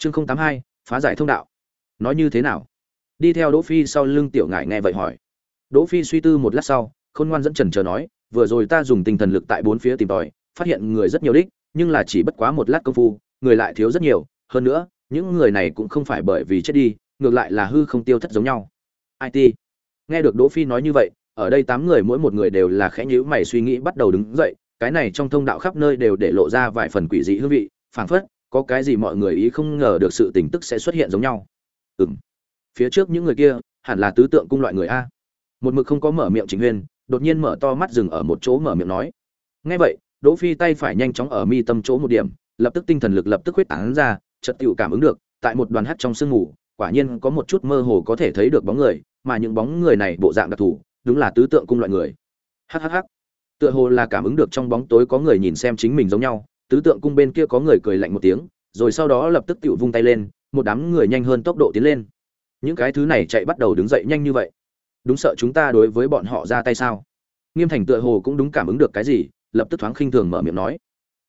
chương không tám hai, phá giải thông đạo. Nói như thế nào? Đi theo đỗ phi sau lưng tiểu ngải nghe vậy hỏi. Đỗ phi suy tư một lát sau, khôn ngoan dẫn trần chờ nói, vừa rồi ta dùng tinh thần lực tại bốn phía tìm tòi, phát hiện người rất nhiều đích, nhưng là chỉ bất quá một lát công phu, người lại thiếu rất nhiều. Hơn nữa, những người này cũng không phải bởi vì chết đi, ngược lại là hư không tiêu thất giống nhau. It nghe được đỗ phi nói như vậy, ở đây tám người mỗi một người đều là khẽ nhíu mày suy nghĩ bắt đầu đứng dậy, cái này trong thông đạo khắp nơi đều để lộ ra vài phần quỷ dị hương vị, phảng phất có cái gì mọi người ý không ngờ được sự tình tức sẽ xuất hiện giống nhau. Ừm. Phía trước những người kia hẳn là tứ tượng cung loại người a. Một mực không có mở miệng chính huyên đột nhiên mở to mắt dừng ở một chỗ mở miệng nói. Nghe vậy đỗ phi tay phải nhanh chóng ở mi tâm chỗ một điểm lập tức tinh thần lực lập tức huyết tán ra chợt tự cảm ứng được tại một đoàn hắt trong sương mù, quả nhiên có một chút mơ hồ có thể thấy được bóng người mà những bóng người này bộ dạng đặc thù đúng là tứ tượng cung loại người. Hhh tựa hồ là cảm ứng được trong bóng tối có người nhìn xem chính mình giống nhau tứ tượng cung bên kia có người cười lạnh một tiếng, rồi sau đó lập tức tự vung tay lên, một đám người nhanh hơn tốc độ tiến lên. Những cái thứ này chạy bắt đầu đứng dậy nhanh như vậy. Đúng sợ chúng ta đối với bọn họ ra tay sao? Nghiêm thành tựa hồ cũng đúng cảm ứng được cái gì, lập tức thoáng khinh thường mở miệng nói.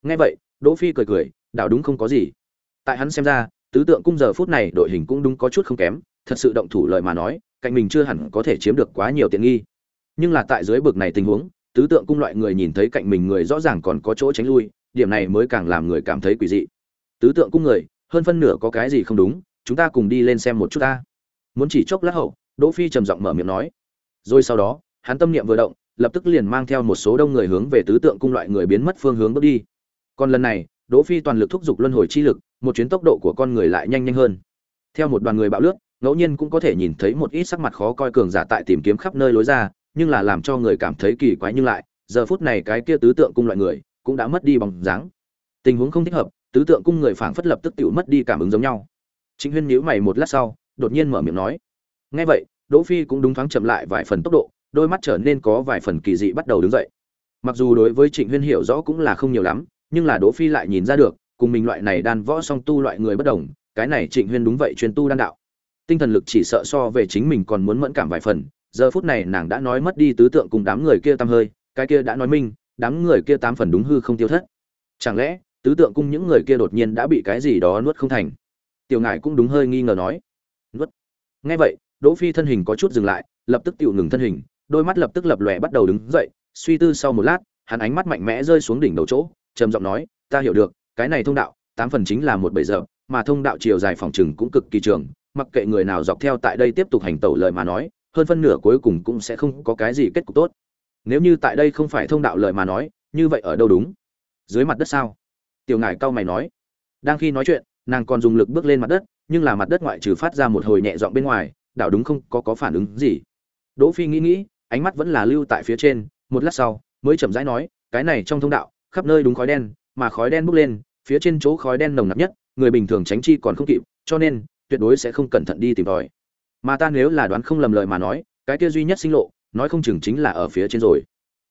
Nghe vậy, đỗ phi cười cười, đảo đúng không có gì. Tại hắn xem ra, tứ tượng cung giờ phút này đội hình cũng đúng có chút không kém, thật sự động thủ lời mà nói, cạnh mình chưa hẳn có thể chiếm được quá nhiều tiện nghi. Nhưng là tại dưới bực này tình huống, tứ tượng cung loại người nhìn thấy cạnh mình người rõ ràng còn có chỗ tránh lui điểm này mới càng làm người cảm thấy quỷ dị. Tứ tượng cung người, hơn phân nửa có cái gì không đúng, chúng ta cùng đi lên xem một chút ta. Muốn chỉ chốc lát hậu, đỗ phi trầm giọng mở miệng nói. Rồi sau đó, hắn tâm niệm vừa động, lập tức liền mang theo một số đông người hướng về tứ tượng cung loại người biến mất phương hướng bước đi. Còn lần này, đỗ phi toàn lực thúc giục luân hồi chi lực, một chuyến tốc độ của con người lại nhanh nhanh hơn. Theo một đoàn người bạo lướt, ngẫu nhiên cũng có thể nhìn thấy một ít sắc mặt khó coi cường giả tại tìm kiếm khắp nơi lối ra, nhưng là làm cho người cảm thấy kỳ quái nhưng lại, giờ phút này cái kia tứ tượng cung loại người cũng đã mất đi bóng dáng. Tình huống không thích hợp, tứ tượng cung người phảng phất lập tức tự mất đi cảm ứng giống nhau. Chính huyên nhíu mày một lát sau, đột nhiên mở miệng nói, nghe vậy, đỗ phi cũng đúng thoáng chậm lại vài phần tốc độ, đôi mắt trở nên có vài phần kỳ dị bắt đầu đứng dậy. Mặc dù đối với trịnh huyên hiểu rõ cũng là không nhiều lắm, nhưng là đỗ phi lại nhìn ra được, cùng mình loại này đan võ song tu loại người bất đồng, cái này trịnh huyên đúng vậy chuyên tu đan đạo. Tinh thần lực chỉ sợ so về chính mình còn muốn mẫn cảm vài phần, giờ phút này nàng đã nói mất đi tứ tượng cùng đám người kia tâm hơi, cái kia đã nói minh đám người kia tám phần đúng hư không tiêu thất. Chẳng lẽ, tứ tượng cung những người kia đột nhiên đã bị cái gì đó nuốt không thành? Tiểu ngải cũng đúng hơi nghi ngờ nói. Nuốt. Nghe vậy, đỗ phi thân hình có chút dừng lại, lập tức tiểu ngừng thân hình, đôi mắt lập tức lập lòe bắt đầu đứng dậy, suy tư sau một lát, hắn ánh mắt mạnh mẽ rơi xuống đỉnh đầu chỗ, trầm giọng nói, ta hiểu được, cái này thông đạo, tám phần chính là một bầy giờ, mà thông đạo chiều dài phòng trừng cũng cực kỳ trường, mặc kệ người nào dọc theo tại đây tiếp tục hành tẩu lời mà nói, hơn phân nửa cuối cùng cũng sẽ không có cái gì kết cục tốt nếu như tại đây không phải thông đạo lời mà nói, như vậy ở đâu đúng? Dưới mặt đất sao? Tiểu ngải cau mày nói. Đang khi nói chuyện, nàng còn dùng lực bước lên mặt đất, nhưng là mặt đất ngoại trừ phát ra một hồi nhẹ dọn bên ngoài, đảo đúng không có có phản ứng gì. Đỗ phi nghĩ nghĩ, ánh mắt vẫn là lưu tại phía trên, một lát sau, mới chậm rãi nói, cái này trong thông đạo, khắp nơi đúng khói đen, mà khói đen bốc lên, phía trên chỗ khói đen nồng nặc nhất, người bình thường tránh chi còn không kịp, cho nên, tuyệt đối sẽ không cẩn thận đi tìm tòi. Mà ta nếu là đoán không lầm lời mà nói, cái kia duy nhất sinh lộ nói không chừng chính là ở phía trên rồi.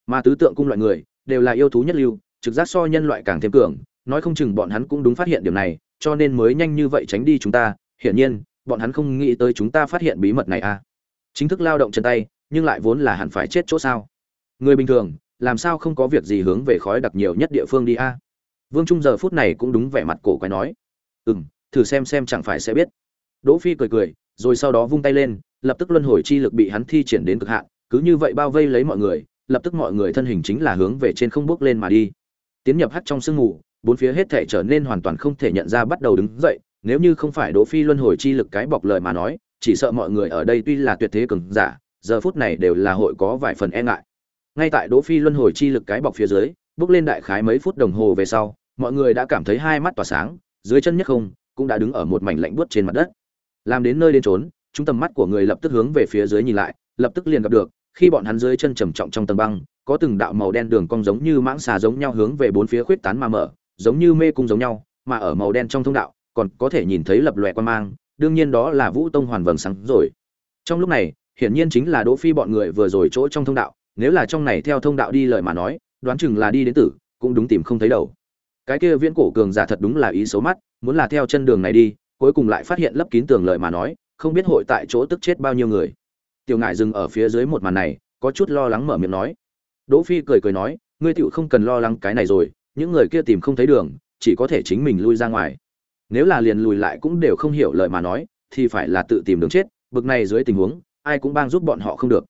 Mà tứ tượng cung loại người, đều là yêu thú nhất lưu, trực giác so nhân loại càng thêm cường, nói không chừng bọn hắn cũng đúng phát hiện điểm này, cho nên mới nhanh như vậy tránh đi chúng ta. Hiển nhiên, bọn hắn không nghĩ tới chúng ta phát hiện bí mật này à. Chính thức lao động chân tay, nhưng lại vốn là hẳn phải chết chỗ sao. Người bình thường, làm sao không có việc gì hướng về khói đặc nhiều nhất địa phương đi a vương trung giờ phút này cũng đúng vẻ mặt cổ quái nói. Ừ m thử xem xem chẳng phải sẽ biết. Đỗ phi cười cười, rồi sau đó vung tay lên, lập tức luân hồi chi lực bị hắn thi triển đến cực hạn cứ như vậy bao vây lấy mọi người, lập tức mọi người thân hình chính là hướng về trên không bước lên mà đi. Tiến nhập hắt trong sương mù, bốn phía hết thể trở nên hoàn toàn không thể nhận ra bắt đầu đứng dậy, nếu như không phải đỗ phi luân hồi chi lực cái bọc lời mà nói, chỉ sợ mọi người ở đây tuy là tuyệt thế cường giả, giờ phút này đều là hội có vài phần e ngại. Ngay tại đỗ phi luân hồi chi lực cái bọc phía dưới, bước lên đại khái mấy phút đồng hồ về sau, mọi người đã cảm thấy hai mắt tỏa sáng, dưới chân nhất không cũng đã đứng ở một mảnh lạnh buốt trên mặt đất. Làm đến nơi đến trốn chúng tầm mắt của người lập tức hướng về phía dưới nhìn lại, lập tức liền gặp được khi bọn hắn dưới chân trầm trọng trong tầng băng, có từng đạo màu đen đường cong giống như mãng xà giống nhau hướng về bốn phía khuyết tán mà mở, giống như mê cung giống nhau, mà ở màu đen trong thông đạo, còn có thể nhìn thấy lập lòe quan mang, đương nhiên đó là vũ tông hoàn vầng sáng rồi. Trong lúc này, hiển nhiên chính là đỗ phi bọn người vừa rồi chỗ trong thông đạo, nếu là trong này theo thông đạo đi lời mà nói, đoán chừng là đi đến tử, cũng đúng tìm không thấy đầu. Cái kia viễn cổ cường giả thật đúng là ý xấu mắt, muốn là theo chân đường này đi, cuối cùng lại phát hiện lấp kín tường lợi mà nói, không biết hội tại chỗ tức chết bao nhiêu người tiểu ngải dừng ở phía dưới một màn này, có chút lo lắng mở miệng nói. Đỗ phi cười cười nói, ngươi tựu không cần lo lắng cái này rồi, những người kia tìm không thấy đường, chỉ có thể chính mình lui ra ngoài. Nếu là liền lùi lại cũng đều không hiểu lời mà nói, thì phải là tự tìm đường chết, bực này dưới tình huống, ai cũng bang giúp bọn họ không được.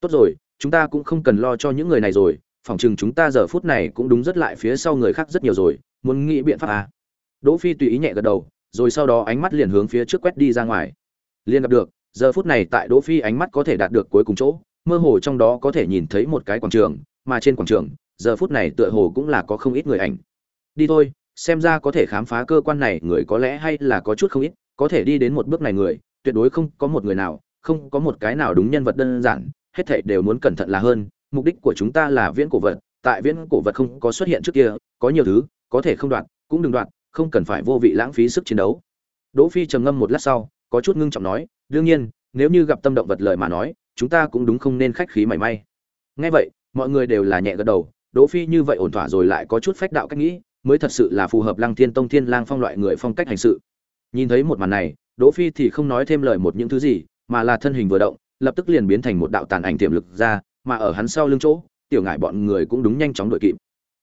Tốt rồi, chúng ta cũng không cần lo cho những người này rồi phỏng chừng chúng ta giờ phút này cũng đúng rất lại phía sau người khác rất nhiều rồi, muốn nghĩ biện pháp à. đỗ phi tùy ý nhẹ gật đầu, rồi sau đó ánh mắt liền hướng phía trước quét đi ra ngoài. Liền gặp được giờ phút này tại đỗ phi ánh mắt có thể đạt được cuối cùng chỗ, mơ hồ trong đó có thể nhìn thấy một cái quảng trường, mà trên quảng trường, giờ phút này tựa hồ cũng là có không ít người ảnh. Đi thôi, xem ra có thể khám phá cơ quan này người có lẽ hay là có chút không ít, có thể đi đến một bước này người, tuyệt đối không có một người nào, không có một cái nào đúng nhân vật đơn giản, hết thảy đều muốn cẩn thận là hơn, mục đích của chúng ta là viễn cổ vật, tại viễn cổ vật không có xuất hiện trước kia, có nhiều thứ, có thể không đoạn, cũng đừng đoạn, không cần phải vô vị lãng phí sức chiến đấu. Đỗ phi trầm ngâm một lát sau, có chút ngưng trọng nói đương nhiên, nếu như gặp tâm động vật lời mà nói, chúng ta cũng đúng không nên khách khí mảy may. Nghe vậy, mọi người đều là nhẹ gật đầu, đỗ phi như vậy ổn thỏa rồi lại có chút phách đạo cách nghĩ, mới thật sự là phù hợp lăng thiên tông thiên lang phong loại người phong cách hành sự. Nhìn thấy một màn này, đỗ phi thì không nói thêm lời một những thứ gì, mà là thân hình vừa động, lập tức liền biến thành một đạo tàn ảnh tiềm lực ra, mà ở hắn sau lưng chỗ, tiểu ngải bọn người cũng đúng nhanh chóng đuổi kịp.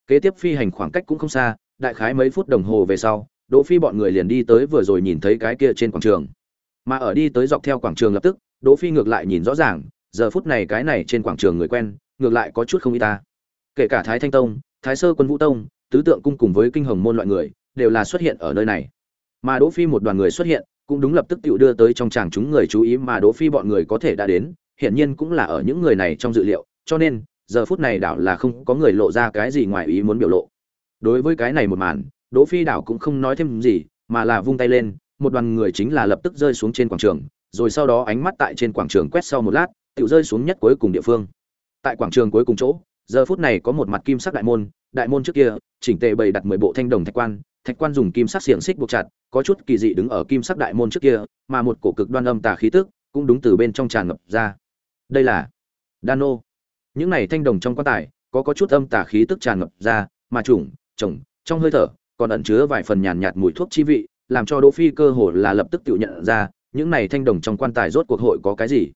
Kế tiếp phi hành khoảng cách cũng không xa, đại khái mấy phút đồng hồ về sau, đỗ phi bọn người liền đi tới vừa rồi nhìn thấy cái kia trên quảng trường mà ở đi tới dọc theo quảng trường lập tức, đỗ phi ngược lại nhìn rõ ràng, giờ phút này cái này trên quảng trường người quen, ngược lại có chút không y ta. Kể cả thái thanh tông, thái sơ quân vũ tông, tứ tượng cung cùng với kinh hồng môn loại người, đều là xuất hiện ở nơi này. Mà đỗ phi một đoàn người xuất hiện, cũng đúng lập tức tự đưa tới trong chàng chúng người chú ý mà đỗ phi bọn người có thể đã đến hiện nhiên cũng là ở những người này trong dự liệu, cho nên, giờ phút này đảo là không có người lộ ra cái gì ngoài ý muốn biểu lộ. Đối với cái này một màn, đỗ phi đảo cũng không nói thêm gì, mà là vung tay lên một đoàn người chính là lập tức rơi xuống trên quảng trường, rồi sau đó ánh mắt tại trên quảng trường quét sau một lát tự rơi xuống nhất cuối cùng địa phương tại quảng trường cuối cùng chỗ, giờ phút này có một mặt kim sắc đại môn đại môn trước kia, chỉnh tề bày đặt mười bộ thanh đồng thạch quan thạch quan dùng kim sắc xiềng xích buộc chặt, có chút kỳ dị đứng ở kim sắc đại môn trước kia, mà một cổ cực đoan âm tà khí tức cũng đúng từ bên trong tràn ngập ra đây là Dano. những này thanh đồng trong quan tài, có có chút âm tà khí tức tràn ngập ra, mà chủng chủng trong hơi thở, còn ẩn chứa vài phần nhàn nhạt mùi thuốc chi vị làm cho đỗ phi cơ hồ là lập tức tự nhận ra, những này thanh đồng trong quan tài rốt cuộc hội có cái gì.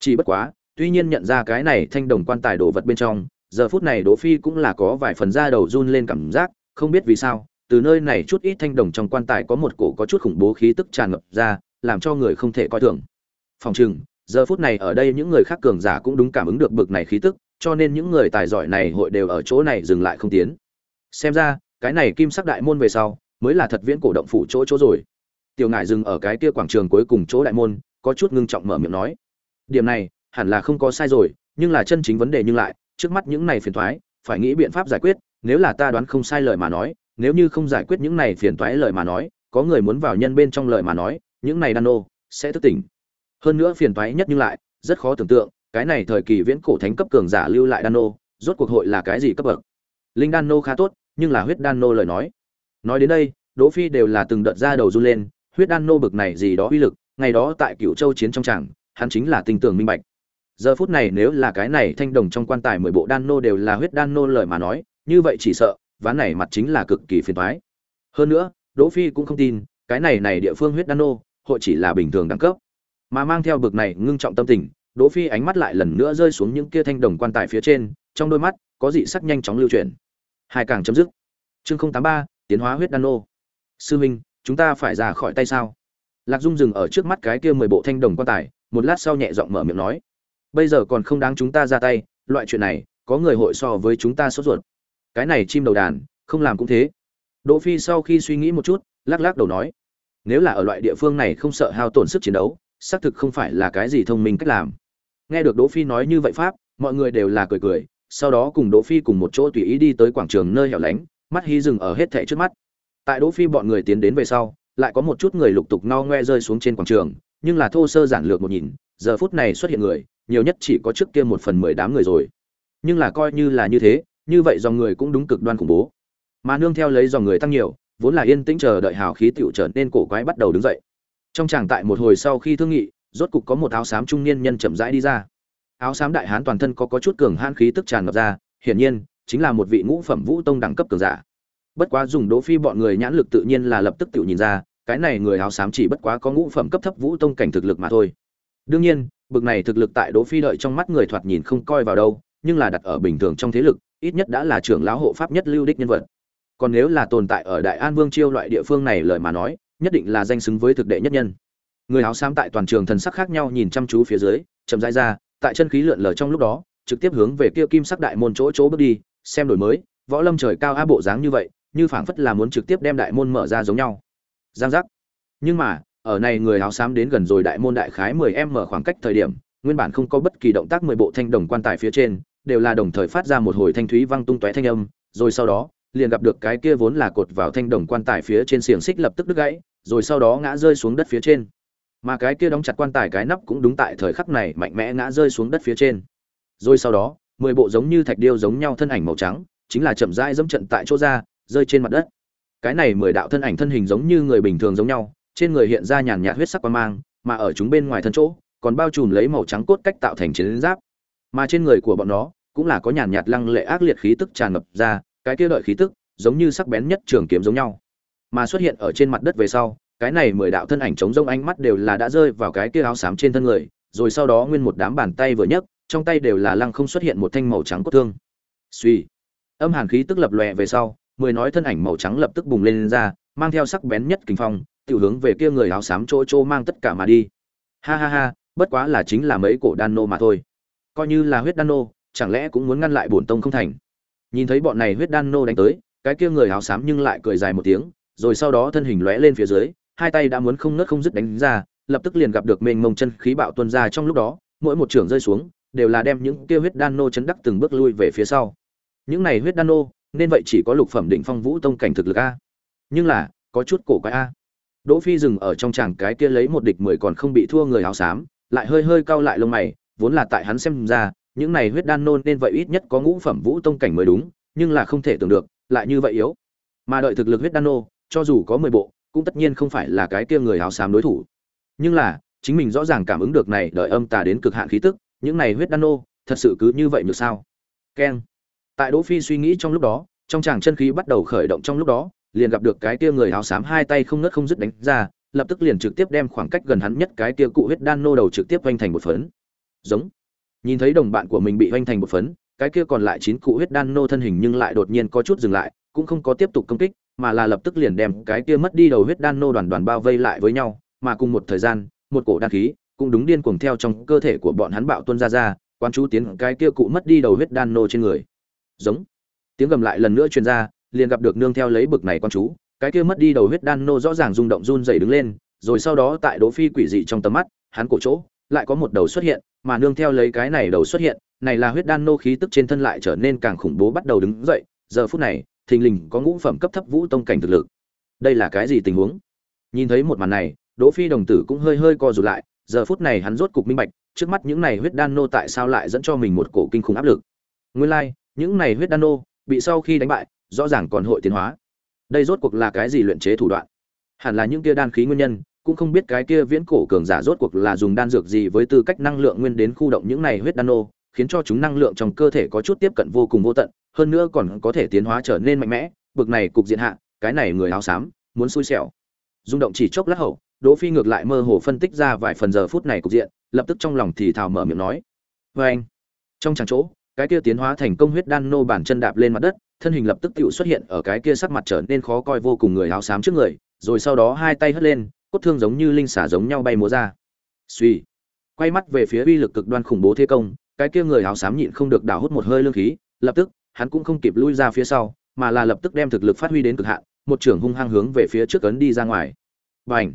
Chỉ bất quá, tuy nhiên nhận ra cái này thanh đồng quan tài đồ vật bên trong, giờ phút này đỗ phi cũng là có vài phần da đầu run lên cảm giác, không biết vì sao, từ nơi này chút ít thanh đồng trong quan tài có một cổ có chút khủng bố khí tức tràn ngập ra, làm cho người không thể coi thường. Phòng trừng, giờ phút này ở đây những người khác cường giả cũng đúng cảm ứng được bực này khí tức, cho nên những người tài giỏi này hội đều ở chỗ này dừng lại không tiến. Xem ra, cái này kim sắc đại môn về sau mới là thật viễn cổ động phủ chỗ chỗ rồi. Tiểu ngải dừng ở cái kia quảng trường cuối cùng chỗ đại môn, có chút ngưng trọng mở miệng nói. Điểm này, hẳn là không có sai rồi, nhưng là chân chính vấn đề nhưng lại, trước mắt những này phiền toái, phải nghĩ biện pháp giải quyết, nếu là ta đoán không sai lời mà nói, nếu như không giải quyết những này phiền toái lời mà nói, có người muốn vào nhân bên trong lời mà nói, những này đan sẽ thức tỉnh. Hơn nữa phiền toái nhất nhưng lại, rất khó tưởng tượng, cái này thời kỳ viễn cổ thánh cấp cường giả lưu lại đan rốt cuộc hội là cái gì cấp bậc? Linh đan nô khá tốt, nhưng là huyết đan nô lời nói nói đến đây, đỗ phi đều là từng đợt ra đầu run lên, huyết đan nô bực này gì đó uy lực, ngày đó tại cựu châu chiến trong tràng, hắn chính là tình tưởng minh bạch. Giờ phút này nếu là cái này thanh đồng trong quan tài mười bộ đan nô đều là huyết đan nô lời mà nói, như vậy chỉ sợ, ván này mặt chính là cực kỳ phiền toái. Hơn nữa, đỗ phi cũng không tin, cái này này địa phương huyết đan nô, hội chỉ là bình thường đẳng cấp. Mà mang theo bực này ngưng trọng tâm tình, đỗ phi ánh mắt lại lần nữa rơi xuống những kia thanh đồng quan tài phía trên, trong đôi mắt, có dị sắc nhanh chóng lưu chuyển. Hai càng chấm dứt. Chương không tám ba tiến hóa huyết đan nô. Sư minh, chúng ta phải ra khỏi tay sao? Lạc dung dừng ở trước mắt cái kia mười bộ thanh đồng quan tài, một lát sau nhẹ giọng mở miệng nói. Bây giờ còn không đáng chúng ta ra tay, loại chuyện này, có người hội so với chúng ta sốt ruột. Cái này chim đầu đàn, không làm cũng thế. Đỗ phi sau khi suy nghĩ một chút, lắc lắc đầu nói. Nếu là ở loại địa phương này không sợ hao tổn sức chiến đấu, xác thực không phải là cái gì thông minh cách làm. Nghe được đỗ phi nói như vậy pháp, mọi người đều là cười cười, sau đó cùng đỗ phi cùng một chỗ tùy ý đi tới quảng trường nơi hẻo lánh mắt hy dừng ở hết thảy trước mắt. Tại đỗ phi bọn người tiến đến về sau, lại có một chút người lục tục no ngoe rơi xuống trên quảng trường, nhưng là thô sơ giản lược một nhìn, giờ phút này xuất hiện người, nhiều nhất chỉ có trước kia một phần mười đám người rồi. Nhưng là coi như là như thế, như vậy dòng người cũng đúng cực đoan khủng bố. Mà nương theo lấy dòng người tăng nhiều, vốn là yên tĩnh chờ đợi hào khí tựu trở nên cổ quái bắt đầu đứng dậy. Trong tràng tại một hồi sau khi thương nghị, rốt cục có một áo xám trung niên nhân chậm rãi đi ra. Áo xám đại hán toàn thân có có chút cường hãn khí tức tràn ngập ra, hiển nhiên chính là một vị ngũ phẩm vũ tông đẳng cấp cường giả. Bất quá dùng đỗ phi bọn người nhãn lực tự nhiên là lập tức tự nhìn ra, cái này người áo xám chỉ bất quá có ngũ phẩm cấp thấp vũ tông cảnh thực lực mà thôi. Đương nhiên, bực này thực lực tại đỗ phi đợi trong mắt người thoạt nhìn không coi vào đâu, nhưng là đặt ở bình thường trong thế lực, ít nhất đã là trưởng lão hộ pháp nhất lưu đích nhân vật. Còn nếu là tồn tại ở đại an vương chiêu loại địa phương này lời mà nói, nhất định là danh xứng với thực đệ nhất nhân. Người áo xám tại toàn trường thần sắc khác nhau nhìn chăm chú phía dưới, chậm rãi ra, tại chân khí lượn lờ trong lúc đó, trực tiếp hướng về kia kim sắc đại môn chỗ chỗ bước đi xem đổi mới, võ lâm trời cao a bộ dáng như vậy, như phảng phất là muốn trực tiếp đem đại môn mở ra giống nhau. Giang giác. Nhưng mà, ở này người áo xám đến gần rồi đại môn đại khái 10 em mở khoảng cách thời điểm, nguyên bản không có bất kỳ động tác mười bộ thanh đồng quan tài phía trên, đều là đồng thời phát ra một hồi thanh thúy vang tung tóe thanh âm, rồi sau đó, liền gặp được cái kia vốn là cột vào thanh đồng quan tài phía trên xiềng xích lập tức đứt gãy, rồi sau đó ngã rơi xuống đất phía trên. Mà cái kia đóng chặt quan tài cái nắp cũng đúng tại thời khắc này mạnh mẽ ngã rơi xuống đất phía trên. Rồi sau đó mười bộ giống như thạch điêu giống nhau thân ảnh màu trắng, chính là chậm rãi dẫm trận tại chỗ ra, rơi trên mặt đất. Cái này mười đạo thân ảnh thân hình giống như người bình thường giống nhau, trên người hiện ra nhàn nhạt huyết sắc quang mang, mà ở chúng bên ngoài thân chỗ, còn bao trùm lấy màu trắng cốt cách tạo thành chiến giáp. Mà trên người của bọn nó, cũng là có nhàn nhạt lăng lệ ác liệt khí tức tràn ngập ra, cái kia đợi khí tức, giống như sắc bén nhất trường kiếm giống nhau. Mà xuất hiện ở trên mặt đất về sau, cái này mười đạo thân ảnh chống rông ánh mắt đều là đã rơi vào cái kia áo xám trên thân người, rồi sau đó nguyên một đám bàn tay vừa nhấc trong tay đều là lăng không xuất hiện một thanh màu trắng cốt thương. Suy âm hàn khí tức lập lòe về sau mười nói thân ảnh màu trắng lập tức bùng lên, lên ra mang theo sắc bén nhất kinh phong tiểu hướng về kia người áo xám chỗ chỗ mang tất cả mà đi. Ha ha ha bất quá là chính là mấy cổ đan nô mà thôi. Coi như là huyết đan nô chẳng lẽ cũng muốn ngăn lại bổn tông không thành? Nhìn thấy bọn này huyết đan nô đánh tới cái kia người áo xám nhưng lại cười dài một tiếng rồi sau đó thân hình lóe lên phía dưới hai tay đã muốn không nớt không dứt đánh ra lập tức liền gặp được mênh mông chân khí bạo tuôn ra trong lúc đó mỗi một trường rơi xuống đều là đem những kia huyết đan nô chấn đắc từng bước lui về phía sau. Những này huyết đan nô, nên vậy chỉ có lục phẩm định phong vũ tông cảnh thực lực a. Nhưng là, có chút cổ quái a. Đỗ phi dừng ở trong tràng cái kia lấy một địch mười còn không bị thua người áo xám, lại hơi hơi cau lại lông mày, vốn là tại hắn xem ra, những này huyết đan nô nên vậy ít nhất có ngũ phẩm vũ tông cảnh mới đúng, nhưng là không thể tưởng được, lại như vậy yếu. Mà đợi thực lực huyết đan nô, cho dù có mười bộ, cũng tất nhiên không phải là cái kia người áo xám đối thủ. Nhưng là, chính mình rõ ràng cảm ứng được này đợi âm tà đến cực hạn khí tức những này huyết đan nô, thật sự cứ như vậy được sao? Keng. Tại đỗ phi suy nghĩ trong lúc đó, trong chàng chân khí bắt đầu khởi động trong lúc đó, liền gặp được cái kia người áo xám hai tay không ngớt không dứt đánh ra, lập tức liền trực tiếp đem khoảng cách gần hắn nhất cái kia cụ huyết đan nô đầu trực tiếp vanh thành một phấn. Giống. Nhìn thấy đồng bạn của mình bị vanh thành một phấn, cái kia còn lại chín cụ huyết đan nô thân hình nhưng lại đột nhiên có chút dừng lại, cũng không có tiếp tục công kích, mà là lập tức liền đem cái kia mất đi đầu huyết đan nô đoàn đoàn bao vây lại với nhau, mà cùng một thời gian, một cổ đan khí cũng đúng điên cuồng theo trong cơ thể của bọn hắn bạo tuôn ra ra quan chú tiến cái kia cụ mất đi đầu huyết đan nô trên người. Giống. Tiếng gầm lại lần nữa truyền ra, liền gặp được nương theo lấy bực này quan chú, cái kia mất đi đầu huyết đan nô rõ ràng rung động run rẩy đứng lên, rồi sau đó tại đỗ phi quỷ dị trong tầm mắt, hắn cổ chỗ, lại có một đầu xuất hiện, mà nương theo lấy cái này đầu xuất hiện, này là huyết đan nô khí tức trên thân lại trở nên càng khủng bố bắt đầu đứng dậy, giờ phút này, thình lình có ngũ phẩm cấp thấp vũ tông cảnh thực lực. Đây là cái gì tình huống? Nhìn thấy một màn này, đỗ phi đồng tử cũng hơi hơi co rụt lại giờ phút này hắn rốt cục minh bạch trước mắt những này huyết đan nô tại sao lại dẫn cho mình một cổ kinh khủng áp lực. Nguyên lai like, những này huyết đan nô bị sau khi đánh bại rõ ràng còn hội tiến hóa. Đây rốt cuộc là cái gì luyện chế thủ đoạn? Hẳn là những kia đan khí nguyên nhân cũng không biết cái kia viễn cổ cường giả rốt cuộc là dùng đan dược gì với tư cách năng lượng nguyên đến khu động những này huyết đan nô khiến cho chúng năng lượng trong cơ thể có chút tiếp cận vô cùng vô tận hơn nữa còn có thể tiến hóa trở nên mạnh mẽ. Bực này cục diện hạ cái này người áo xám muốn xui xẻo. Rung động chỉ chốc lát hậu đỗ phi ngược lại mơ hồ phân tích ra vài phần giờ phút này cục diện, lập tức trong lòng thì thào mở miệng nói với anh. Trong chẳng chỗ, cái kia tiến hóa thành công huyết đan nô bản chân đạp lên mặt đất, thân hình lập tức tựu xuất hiện ở cái kia sắc mặt trở nên khó coi vô cùng người áo xám trước người, rồi sau đó hai tay hất lên, cốt thương giống như linh xả giống nhau bay múa ra. Suy quay mắt về phía uy lực cực đoan khủng bố thế công, cái kia người áo xám nhịn không được đảo hút một hơi lương khí, lập tức, hắn cũng không kịp lui ra phía sau, mà là lập tức đem thực lực phát huy đến cực hạn, một trưởng hung hăng hướng về phía trước ấn đi ra ngoài. Bành!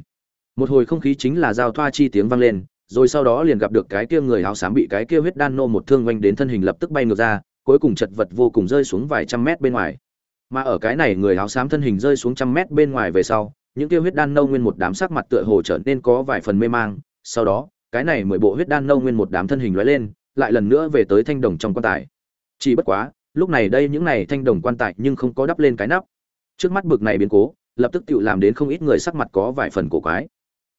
Một hồi không khí chính là giao thoa chi tiếng vang lên, rồi sau đó liền gặp được cái kia người áo xám bị cái kia huyết đan nô một thương oanh đến thân hình lập tức bay ngược ra, cuối cùng chật vật vô cùng rơi xuống vài trăm mét bên ngoài. Mà ở cái này người áo xám thân hình rơi xuống trăm mét bên ngoài về sau, những kia huyết đan nâu nguyên một đám sắc mặt tựa hồ trở nên có vài phần mê mang. Sau đó, cái này mười bộ huyết đan nâu nguyên một đám thân hình lóe lên, lại lần nữa về tới thanh đồng trong quan tài. Chỉ bất quá, lúc này đây những này thanh đồng quan tài nhưng không có đắp lên cái nắp. Trước mắt bực này biến cố, lập tức tự làm đến không ít người sắc mặt có vài phần cổ quái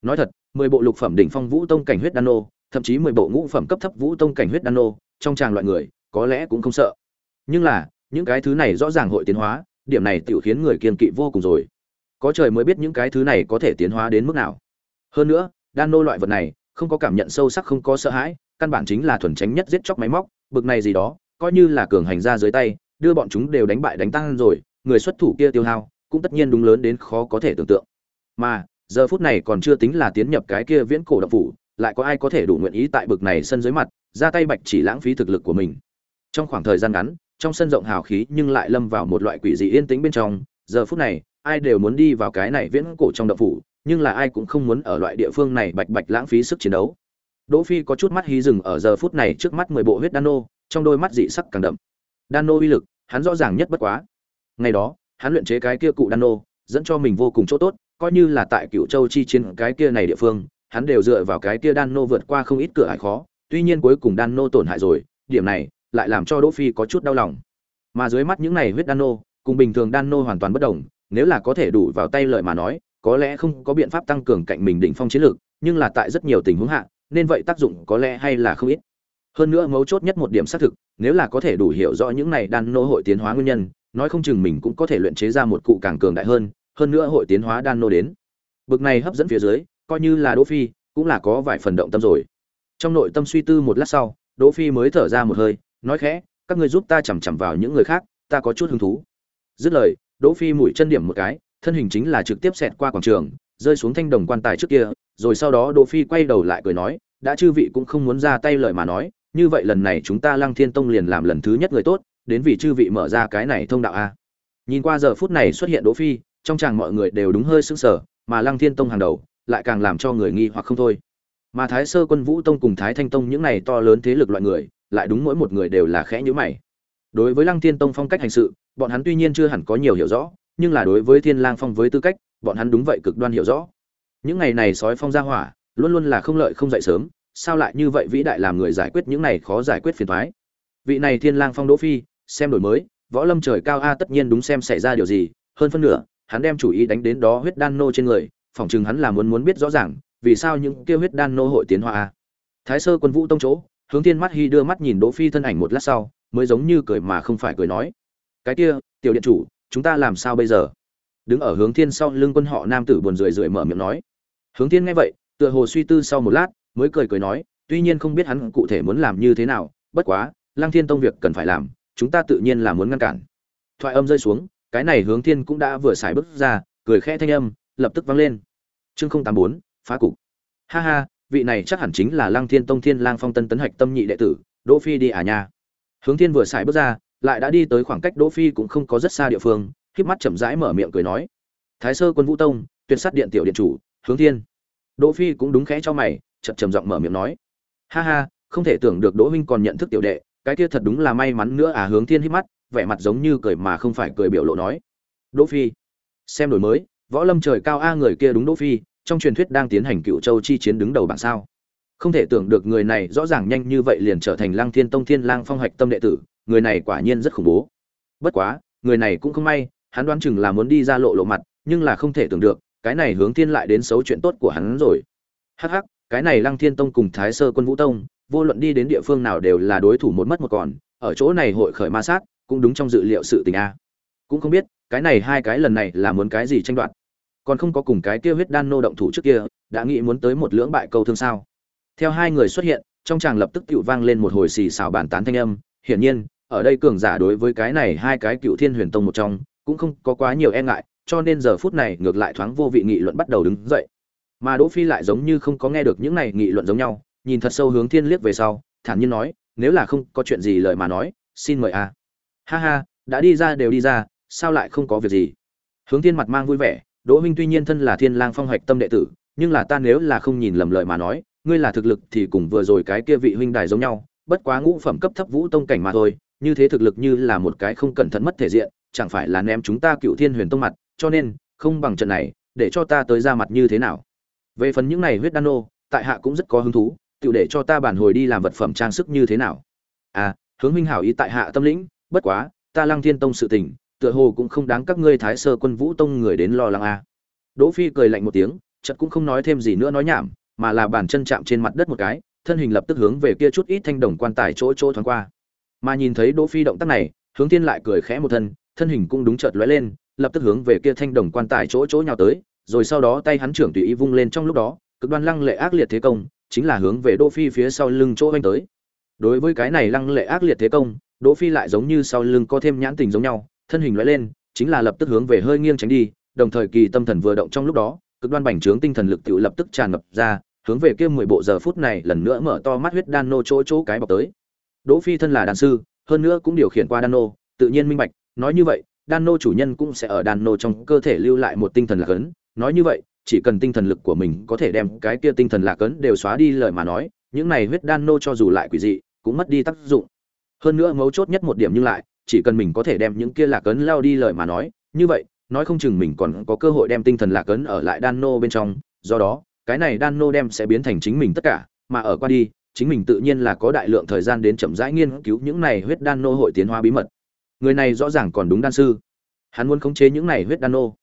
nói thật, mười bộ lục phẩm đỉnh phong vũ tông cảnh huyết đan nô, thậm chí mười bộ ngũ phẩm cấp thấp vũ tông cảnh huyết đan nô, trong tràng loại người, có lẽ cũng không sợ. Nhưng là, những cái thứ này rõ ràng hội tiến hóa, điểm này tự khiến người kiên kỵ vô cùng rồi. Có trời mới biết những cái thứ này có thể tiến hóa đến mức nào. Hơn nữa, đan nô loại vật này, không có cảm nhận sâu sắc, không có sợ hãi, căn bản chính là thuần tránh nhất giết chóc máy móc, bực này gì đó, coi như là cường hành ra dưới tay, đưa bọn chúng đều đánh bại đánh tăng rồi, người xuất thủ kia tiêu hao, cũng tất nhiên đúng lớn đến khó có thể tưởng tượng. Mà giờ phút này còn chưa tính là tiến nhập cái kia viễn cổ động phủ, lại có ai có thể đủ nguyện ý tại bực này sân dưới mặt, ra tay bạch chỉ lãng phí thực lực của mình. Trong khoảng thời gian ngắn, trong sân rộng hào khí nhưng lại lâm vào một loại quỷ dị yên tĩnh bên trong. Giờ phút này, ai đều muốn đi vào cái này viễn cổ trong động phủ, nhưng là ai cũng không muốn ở loại địa phương này bạch bạch lãng phí sức chiến đấu. Đỗ phi có chút mắt hí rừng ở giờ phút này trước mắt mười bộ huyết đan trong đôi mắt dị sắc càng đậm. Đan uy lực, hắn rõ ràng nhất bất quá. Ngày đó, hắn luyện chế cái kia cụ đan dẫn cho mình vô cùng chỗ tốt coi như là tại cựu châu chi chiến cái kia này địa phương, hắn đều dựa vào cái kia đan vượt qua không ít cửa ải khó, tuy nhiên cuối cùng đan tổn hại rồi, điểm này lại làm cho đỗ phi có chút đau lòng. Mà dưới mắt những này huyết đan cùng bình thường đan hoàn toàn bất đồng, nếu là có thể đủ vào tay lợi mà nói, có lẽ không có biện pháp tăng cường cạnh mình đỉnh phong chiến lược, nhưng là tại rất nhiều tình huống hạ, nên vậy tác dụng có lẽ hay là không ít. Hơn nữa mấu chốt nhất một điểm xác thực, nếu là có thể đủ hiểu rõ những này đan nô hội tiến hóa nguyên nhân, nói không chừng mình cũng có thể luyện chế ra một cụ càng cường đại hơn hơn nữa hội tiến hóa đan nô đến. Bực này hấp dẫn phía dưới, coi như là đỗ phi, cũng là có vài phần động tâm rồi. Trong nội tâm suy tư một lát sau, đỗ phi mới thở ra một hơi, nói khẽ, các ngươi giúp ta chầm chậm vào những người khác, ta có chút hứng thú. Dứt lời, đỗ phi mũi chân điểm một cái, thân hình chính là trực tiếp xẹt qua quảng trường, rơi xuống thanh đồng quan tài trước kia, rồi sau đó đỗ phi quay đầu lại cười nói, đã chư vị cũng không muốn ra tay lời mà nói, như vậy lần này chúng ta lăng thiên tông liền làm lần thứ nhất người tốt, đến vì chư vị mở ra cái này thông đạo a. Nhìn qua giờ phút này xuất hiện đỗ phi trong chàng mọi người đều đúng hơi sững sờ, mà lăng thiên tông hàng đầu lại càng làm cho người nghi hoặc không thôi. Mà thái sơ quân vũ tông cùng thái thanh tông những này to lớn thế lực loại người, lại đúng mỗi một người đều là khẽ nhíu mày. Đối với lăng thiên tông phong cách hành sự, bọn hắn tuy nhiên chưa hẳn có nhiều hiểu rõ, nhưng là đối với thiên lang phong với tư cách, bọn hắn đúng vậy cực đoan hiểu rõ. Những ngày này sói phong ra hỏa, luôn luôn là không lợi không dậy sớm, sao lại như vậy vĩ đại làm người giải quyết những này khó giải quyết phiền toái? Vị này thiên lang phong đỗ phi, xem đổi mới, võ lâm trời cao a, tất nhiên đúng xem xảy ra điều gì, hơn phân nửa hắn đem chủ ý đánh đến đó huyết đan nô trên người, phỏng chừng hắn là muốn muốn biết rõ ràng, vì sao những kia huyết đan nô hội tiến hóa. A thái sơ quân vũ tông chỗ, hướng thiên mắt hy đưa mắt nhìn đỗ phi thân ảnh một lát sau, mới giống như cười mà không phải cười nói. Cái kia, tiểu điện chủ, chúng ta làm sao bây giờ? Đứng ở hướng thiên sau lưng quân họ nam tử buồn rười rượi mở miệng nói. Hướng thiên nghe vậy, tựa hồ suy tư sau một lát, mới cười cười nói, tuy nhiên không biết hắn cụ thể muốn làm như thế nào, bất quá, lăng thiên tông việc cần phải làm, chúng ta tự nhiên là muốn ngăn cản. Thoại âm rơi xuống cái này hướng thiên cũng đã vừa xài bước ra, cười khẽ thanh âm, lập tức vang lên. Chương không tám bốn, phá cục. Ha ha, vị này chắc hẳn chính là lăng thiên tông thiên lang phong tân tấn hạch tâm nhị đệ tử, đỗ phi đi à nha. Hướng thiên vừa xài bước ra, lại đã đi tới khoảng cách đỗ phi cũng không có rất xa địa phương, khép mắt chậm rãi mở miệng cười nói. Thái sơ quân vũ tông, tuyệt sát điện tiểu điện chủ, hướng thiên. Đỗ phi cũng đúng khẽ cho mày, chậm trầm giọng mở miệng nói. Ha ha, không thể tưởng được đỗ huynh còn nhận thức tiểu đệ, cái kia thật đúng là may mắn nữa à hướng thiên hít mắt vẻ mặt giống như cười mà không phải cười biểu lộ nói. Đỗ phi, xem đổi mới, võ lâm trời cao a người kia đúng đỗ phi, trong truyền thuyết đang tiến hành cựu châu chi chiến đứng đầu bảng sao. Không thể tưởng được người này rõ ràng nhanh như vậy liền trở thành lăng thiên tông thiên lang phong hoạch tâm đệ tử, người này quả nhiên rất khủng bố. Bất quá, người này cũng không may, hắn đoán chừng là muốn đi ra lộ lộ mặt, nhưng là không thể tưởng được, cái này hướng thiên lại đến xấu chuyện tốt của hắn rồi. Hắc hắc, cái này lăng thiên tông cùng thái sơ quân vũ tông, vô luận đi đến địa phương nào đều là đối thủ một mất một còn, ở chỗ này hội khởi ma sát cũng đúng trong dự liệu sự tình a. Cũng không biết, cái này hai cái lần này là muốn cái gì tranh đoạt. Còn không có cùng cái kia huyết đan nô động thủ trước kia, đã nghĩ muốn tới một lưỡng bại câu thương sao. Theo hai người xuất hiện, trong chàng lập tức cựu vang lên một hồi xì xào bản tán thanh âm. Hiển nhiên, ở đây cường giả đối với cái này hai cái cựu thiên huyền tông một trong, cũng không có quá nhiều e ngại, cho nên giờ phút này ngược lại thoáng vô vị nghị luận bắt đầu đứng dậy. Mà đỗ phi lại giống như không có nghe được những này nghị luận giống nhau, nhìn thật sâu hướng thiên liếc về sau, thản nhiên nói, nếu là không có chuyện gì lời mà nói, xin mời a ha ha, đã đi ra đều đi ra, sao lại không có việc gì? Hướng thiên mặt mang vui vẻ, đỗ minh tuy nhiên thân là thiên lang phong hoạch tâm đệ tử, nhưng là ta nếu là không nhìn lầm lời mà nói, ngươi là thực lực thì cùng vừa rồi cái kia vị huynh đài giống nhau, bất quá ngũ phẩm cấp thấp vũ tông cảnh mà thôi, như thế thực lực như là một cái không cẩn thận mất thể diện, chẳng phải là ném chúng ta cựu thiên huyền tông mặt, cho nên, không bằng trận này, để cho ta tới ra mặt như thế nào? Về phần những này huyết đan nô, tại hạ cũng rất có hứng thú tự để cho ta bản hồi đi làm vật phẩm trang sức như thế nào? À hướng huynh hảo ý tại hạ tâm lĩnh bất quá, ta lăng thiên tông sự tình, tựa hồ cũng không đáng các ngươi thái sơ quân vũ tông người đến lo lắng à. đỗ phi cười lạnh một tiếng, chợt cũng không nói thêm gì nữa nói nhảm, mà là bàn chân chạm trên mặt đất một cái, thân hình lập tức hướng về kia chút ít thanh đồng quan tài chỗ chỗ thoáng qua mà nhìn thấy đỗ phi động tác này, hướng thiên lại cười khẽ một thân thân hình cũng đúng chợt lóe lên, lập tức hướng về kia thanh đồng quan tài chỗ chỗ nhào tới, rồi sau đó tay hắn trưởng tùy ý vung lên trong lúc đó, cực đoan lăng lệ ác liệt thế công, chính là hướng về đỗ phi phía sau lưng chỗ anh tới đối với cái này lăng lệ ác liệt thế công đỗ phi lại giống như sau lưng có thêm nhãn tình giống nhau, thân hình lóe lên, chính là lập tức hướng về hơi nghiêng tránh đi, đồng thời kỳ tâm thần vừa động trong lúc đó, cực đoan bành trướng tinh thần lực tiểu lập tức tràn ngập ra, hướng về kia mười bộ giờ phút này lần nữa mở to mắt huyết đan nô chỗ chỗ cái bọc tới. Đỗ phi thân là đàn sư, hơn nữa cũng điều khiển qua đan nô, tự nhiên minh bạch, nói như vậy, đan nô chủ nhân cũng sẽ ở đan nô trong cơ thể lưu lại một tinh thần lạc ấn, nói như vậy, chỉ cần tinh thần lực của mình có thể đem cái kia tinh thần lạc ấn đều xóa đi lời mà nói, những này huyết đan nô cho dù lại quỷ dị, cũng mất đi tác dụng hơn nữa mấu chốt nhất một điểm nhưng lại, chỉ cần mình có thể đem những kia lạc ấn lao đi lời mà nói, như vậy, nói không chừng mình còn có cơ hội đem tinh thần lạc ấn ở lại đan nô bên trong. Do đó, cái này đan nô đem sẽ biến thành chính mình tất cả, mà ở qua đi, chính mình tự nhiên là có đại lượng thời gian đến chậm rãi nghiên cứu những này huyết đan nô hội tiến hóa bí mật. Người này rõ ràng còn đúng đan sư. Hắn muốn khống chế những này huyết đan nô.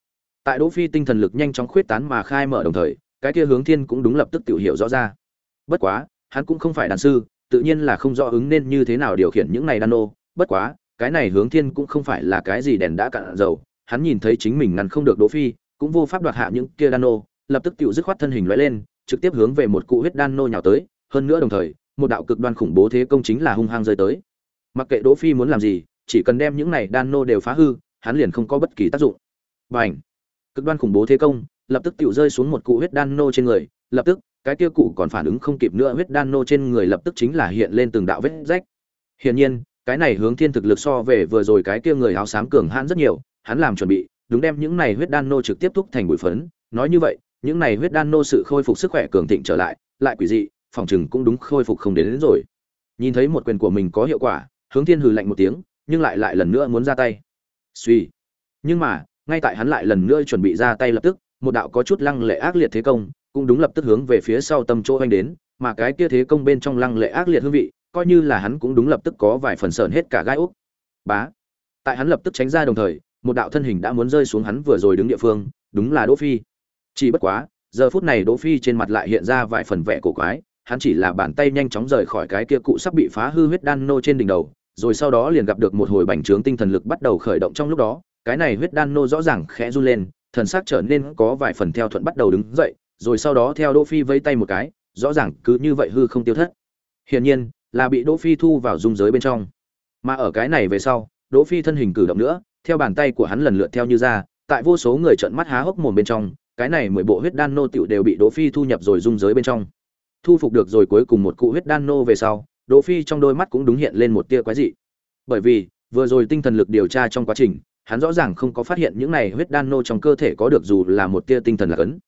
Tại đỗ phi tinh thần lực nhanh chóng khuyết tán mà khai mở đồng thời, cái kia hướng thiên cũng đúng lập tức tự hiểu rõ ra. Bất quá, hắn cũng không phải đan sư tự nhiên là không rõ ứng nên như thế nào điều khiển những này đan nô bất quá, cái này hướng thiên cũng không phải là cái gì đèn đã cạn dầu. Hắn nhìn thấy chính mình ngăn không được đỗ phi, cũng vô pháp đoạt hạ những kia đan nô lập tức tiểu dứt khoát thân hình lóe lên, trực tiếp hướng về một cụ huyết đan nô nhào tới. Hơn nữa đồng thời, một đạo cực đoan khủng bố thế công chính là hung hăng rơi tới. Mặc kệ đỗ phi muốn làm gì, chỉ cần đem những này đan nô đều phá hư, hắn liền không có bất kỳ tác dụng. Bành! Cực đoan khủng bố thế công, lập tức tiểu rơi xuống một cụ huyết đan nô trên người, lập tức cái kia cụ còn phản ứng không kịp nữa huyết đan nô trên người lập tức chính là hiện lên từng đạo vết rách. Hiển nhiên cái này hướng thiên thực lực so về vừa rồi cái kia người áo xám cường hãn rất nhiều hắn làm chuẩn bị đúng đem những này huyết đan nô trực tiếp thúc thành bụi phấn. Nói như vậy những này huyết đan nô sự khôi phục sức khỏe cường thịnh trở lại lại quỷ dị phòng chừng cũng đúng khôi phục không đến, đến rồi. Nhìn thấy một quyền của mình có hiệu quả hướng thiên hừ lạnh một tiếng nhưng lại lại lần nữa muốn ra tay. Suy. Nhưng mà ngay tại hắn lại lần nữa chuẩn bị ra tay lập tức một đạo có chút lăng lệ ác liệt thế công cũng đúng lập tức hướng về phía sau tâm chỗ anh đến, mà cái kia thế công bên trong lăng lệ ác liệt hương vị, coi như là hắn cũng đúng lập tức có vài phần sờn hết cả gai úc. Bá! Tại hắn lập tức tránh ra đồng thời, một đạo thân hình đã muốn rơi xuống hắn vừa rồi đứng địa phương, đúng là đỗ phi. Chỉ bất quá, giờ phút này đỗ phi trên mặt lại hiện ra vài phần vẻ cổ quái, hắn chỉ là bàn tay nhanh chóng rời khỏi cái kia cụ sắp bị phá hư huyết đan nô trên đỉnh đầu, rồi sau đó liền gặp được một hồi bành trướng tinh thần lực bắt đầu khởi động trong lúc đó, cái này huyết đan nô rõ ràng khẽ run lên, thần sắc trở nên có vài phần theo thuận bắt đầu đứng dậy rồi sau đó theo đỗ phi vẫy tay một cái, rõ ràng cứ như vậy hư không tiêu thất. Hiển nhiên, là bị đỗ phi thu vào dung giới bên trong. Mà ở cái này về sau, đỗ phi thân hình cử động nữa, theo bàn tay của hắn lần lượt theo như ra, tại vô số người trợn mắt há hốc mồm bên trong, cái này mười bộ huyết đan nô tiểu đều bị đỗ phi thu nhập rồi dung giới bên trong. Thu phục được rồi cuối cùng một cụ huyết đan nô về sau, đỗ phi trong đôi mắt cũng đúng hiện lên một tia quái dị. Bởi vì, vừa rồi tinh thần lực điều tra trong quá trình, hắn rõ ràng không có phát hiện những này huyết đan nô trong cơ thể có được dù là một tia tinh thần là ấn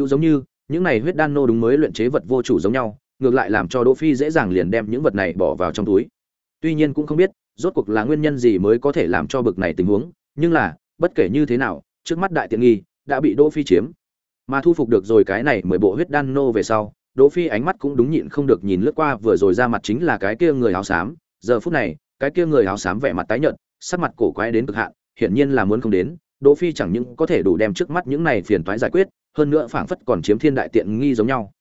tiêu giống như, những này huyết đan nô đúng mới luyện chế vật vô chủ giống nhau, ngược lại làm cho đỗ phi dễ dàng liền đem những vật này bỏ vào trong túi. Tuy nhiên cũng không biết, rốt cuộc là nguyên nhân gì mới có thể làm cho bực này tình huống, nhưng là, bất kể như thế nào, trước mắt đại tiện nghi đã bị đỗ phi chiếm. Mà thu phục được rồi cái này mười bộ huyết đan nô về sau, đỗ phi ánh mắt cũng đúng nhịn không được nhìn lướt qua, vừa rồi ra mặt chính là cái kia người áo xám, giờ phút này, cái kia người áo xám vẻ mặt tái nhợt, sắc mặt cổ quái đến cực hạn, hiển nhiên là muốn không đến, đỗ phi chẳng những có thể đủ đem trước mắt những này phiền toái giải quyết hơn nữa phảng phất còn chiếm thiên đại tiện nghi giống nhau.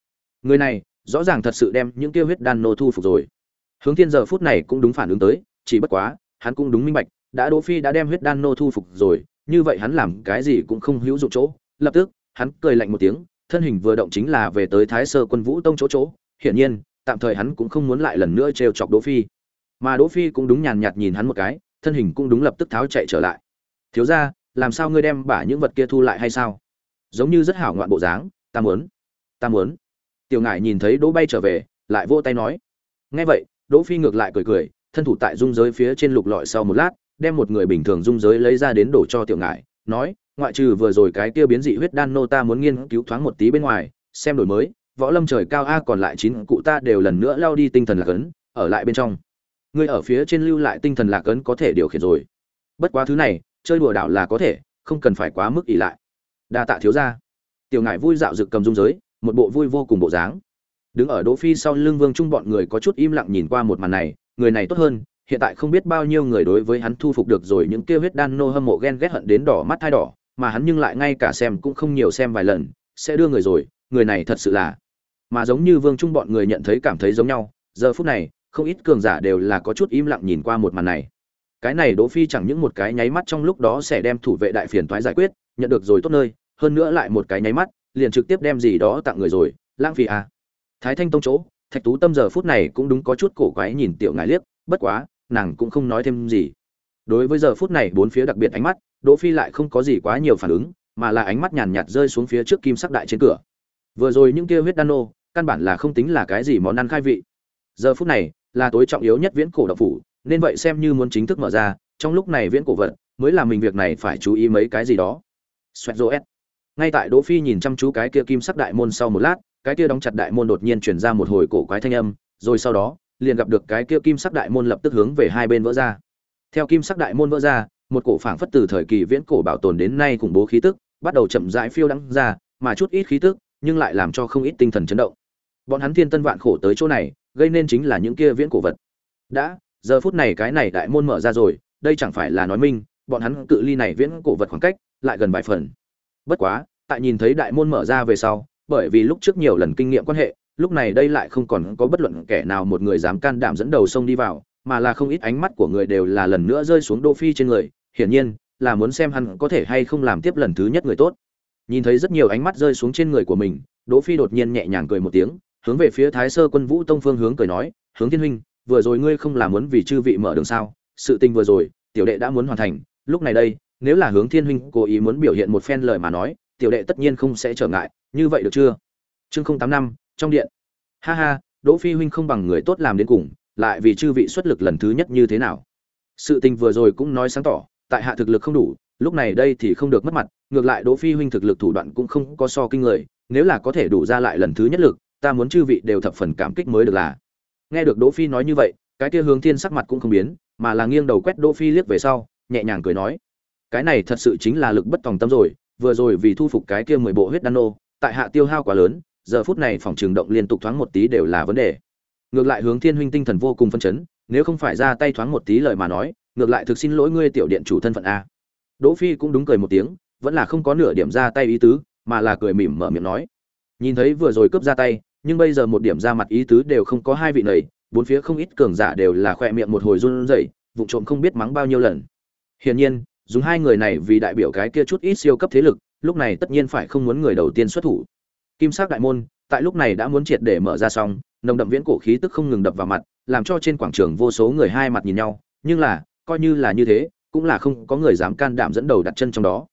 Người này, rõ ràng thật sự đem những kia huyết đan nô thu phục rồi. Hướng thiên giờ phút này cũng đúng phản ứng tới, chỉ bất quá, hắn cũng đúng minh bạch, đã đỗ phi đã đem huyết đan nô thu phục rồi, như vậy hắn làm cái gì cũng không hữu dụng chỗ. Lập tức, hắn cười lạnh một tiếng, thân hình vừa động chính là về tới thái sơ quân vũ tông chỗ chỗ. Hiển nhiên, tạm thời hắn cũng không muốn lại lần nữa trêu chọc đỗ phi. Mà đỗ phi cũng đúng nhàn nhạt nhìn hắn một cái, thân hình cũng đúng lập tức tháo chạy trở lại. Thiếu gia, làm sao ngươi đem bả những vật kia thu lại hay sao? Giống như rất hảo ngoạn bộ dáng, ta muốn ta muốn. Tiểu ngải nhìn thấy đỗ bay trở về, lại vỗ tay nói, nghe vậy, đỗ phi ngược lại cười cười, thân thủ tại dung giới phía trên lục lọi sau một lát, đem một người bình thường dung giới lấy ra đến đổ cho tiểu ngải, nói, ngoại trừ vừa rồi cái kia biến dị huyết đan nô ta muốn nghiên cứu thoáng một tí bên ngoài, xem đổi mới, võ lâm trời cao a, còn lại chín cụ ta đều lần nữa lao đi tinh thần lạc ấn, ở lại bên trong. Ngươi ở phía trên lưu lại tinh thần lạc ấn có thể điều khiển rồi. Bất quá thứ này, chơi đùa đảo là có thể, không cần phải quá mức ỷ lại đa tạ thiếu gia. Tiểu ngải vui dạo rực cầm dung giới, một bộ vui vô cùng bộ dáng. Đứng ở đỗ phi sau lưng vương trung bọn người có chút im lặng nhìn qua một màn này, người này tốt hơn, hiện tại không biết bao nhiêu người đối với hắn thu phục được rồi những kia huyết đan nô hâm mộ ghen ghét hận đến đỏ mắt thay đỏ, mà hắn nhưng lại ngay cả xem cũng không nhiều xem vài lần, sẽ đưa người rồi, người này thật sự là. Mà giống như vương trung bọn người nhận thấy cảm thấy giống nhau, giờ phút này, không ít cường giả đều là có chút im lặng nhìn qua một màn này. Cái này đỗ phi chẳng những một cái nháy mắt trong lúc đó sẽ đem thủ vệ đại phiền toái giải quyết nhận được rồi tốt nơi, hơn nữa lại một cái nháy mắt, liền trực tiếp đem gì đó tặng người rồi, lãng phí à. Thái thanh tông chỗ, thạch tú tâm giờ phút này cũng đúng có chút cổ quái nhìn tiểu ngài liếc, bất quá, nàng cũng không nói thêm gì. Đối với giờ phút này bốn phía đặc biệt ánh mắt, đỗ phi lại không có gì quá nhiều phản ứng, mà là ánh mắt nhàn nhạt rơi xuống phía trước kim sắc đại trên cửa. Vừa rồi những kia huyết đan nô, căn bản là không tính là cái gì món ăn khai vị. Giờ phút này, là tối trọng yếu nhất viễn cổ độc phủ, nên vậy xem như muốn chính thức mở ra, trong lúc này viễn cổ vật, mới là mình việc này phải chú ý mấy cái gì đó xoẹt rô s ngay tại đỗ phi nhìn chăm chú cái kia kim sắc đại môn sau một lát, cái kia đóng chặt đại môn đột nhiên truyền ra một hồi cổ quái thanh âm, rồi sau đó, liền gặp được cái kia kim sắc đại môn lập tức hướng về hai bên vỡ ra. Theo kim sắc đại môn vỡ ra, một cổ phảng phất từ thời kỳ viễn cổ bảo tồn đến nay khủng bố khí tức, bắt đầu chậm rãi phiêu đắng ra, mà chút ít khí tức, nhưng lại làm cho không ít tinh thần chấn động. Bọn hắn thiên tân vạn khổ tới chỗ này, gây nên chính là những kia viễn cổ vật. Đã, giờ phút này cái này đại môn mở ra rồi, đây chẳng phải là nói minh, bọn hắn cự ly này viễn cổ vật khoảng cách lại gần vài phần. Bất quá, tại nhìn thấy đại môn mở ra về sau, bởi vì lúc trước nhiều lần kinh nghiệm quan hệ, lúc này đây lại không còn có bất luận kẻ nào một người dám can đảm dẫn đầu sông đi vào, mà là không ít ánh mắt của người đều là lần nữa rơi xuống đô phi trên người, hiển nhiên, là muốn xem hắn có thể hay không làm tiếp lần thứ nhất người tốt. Nhìn thấy rất nhiều ánh mắt rơi xuống trên người của mình, đỗ phi đột nhiên nhẹ nhàng cười một tiếng, hướng về phía thái sơ quân vũ tông phương hướng cười nói, hướng thiên huynh, vừa rồi ngươi không làm muốn vì chư vị mở đường sao? Sự tình vừa rồi, tiểu đệ đã muốn hoàn thành, lúc này đây nếu là hướng thiên huynh cố ý muốn biểu hiện một phen lời mà nói, tiểu đệ tất nhiên không sẽ trở ngại, như vậy được chưa? Chương không tám năm, trong điện. Ha ha, đỗ phi huynh không bằng người tốt làm đến cùng, lại vì chư vị xuất lực lần thứ nhất như thế nào? Sự tình vừa rồi cũng nói sáng tỏ, tại hạ thực lực không đủ, lúc này đây thì không được mất mặt, ngược lại đỗ phi huynh thực lực thủ đoạn cũng không có so kinh người, nếu là có thể đủ ra lại lần thứ nhất lực, ta muốn chư vị đều thập phần cảm kích mới được là. Nghe được đỗ phi nói như vậy, cái kia hướng thiên sắc mặt cũng không biến, mà là nghiêng đầu quét đỗ phi liếc về sau, nhẹ nhàng cười nói cái này thật sự chính là lực bất tòng tâm rồi, vừa rồi vì thu phục cái kia mười bộ huyết đan nô, tại hạ tiêu hao quá lớn, giờ phút này phòng trường động liên tục thoáng một tí đều là vấn đề. Ngược lại hướng thiên huynh tinh thần vô cùng phân chấn, nếu không phải ra tay thoáng một tí lời mà nói, ngược lại thực xin lỗi ngươi tiểu điện chủ thân phận a. Đỗ phi cũng đúng cười một tiếng, vẫn là không có nửa điểm ra tay ý tứ, mà là cười mỉm mở miệng nói. Nhìn thấy vừa rồi cướp ra tay, nhưng bây giờ một điểm ra mặt ý tứ đều không có hai vị này, bốn phía không ít cường giả đều là khoe miệng một hồi run rẩy, vụng trộm không biết mắng bao nhiêu lần. Hiển nhiên dùng hai người này vì đại biểu cái kia chút ít siêu cấp thế lực, lúc này tất nhiên phải không muốn người đầu tiên xuất thủ. Kim sắc đại môn, tại lúc này đã muốn triệt để mở ra xong, nồng đậm viễn cổ khí tức không ngừng đập vào mặt, làm cho trên quảng trường vô số người hai mặt nhìn nhau, nhưng là, coi như là như thế, cũng là không có người dám can đảm dẫn đầu đặt chân trong đó.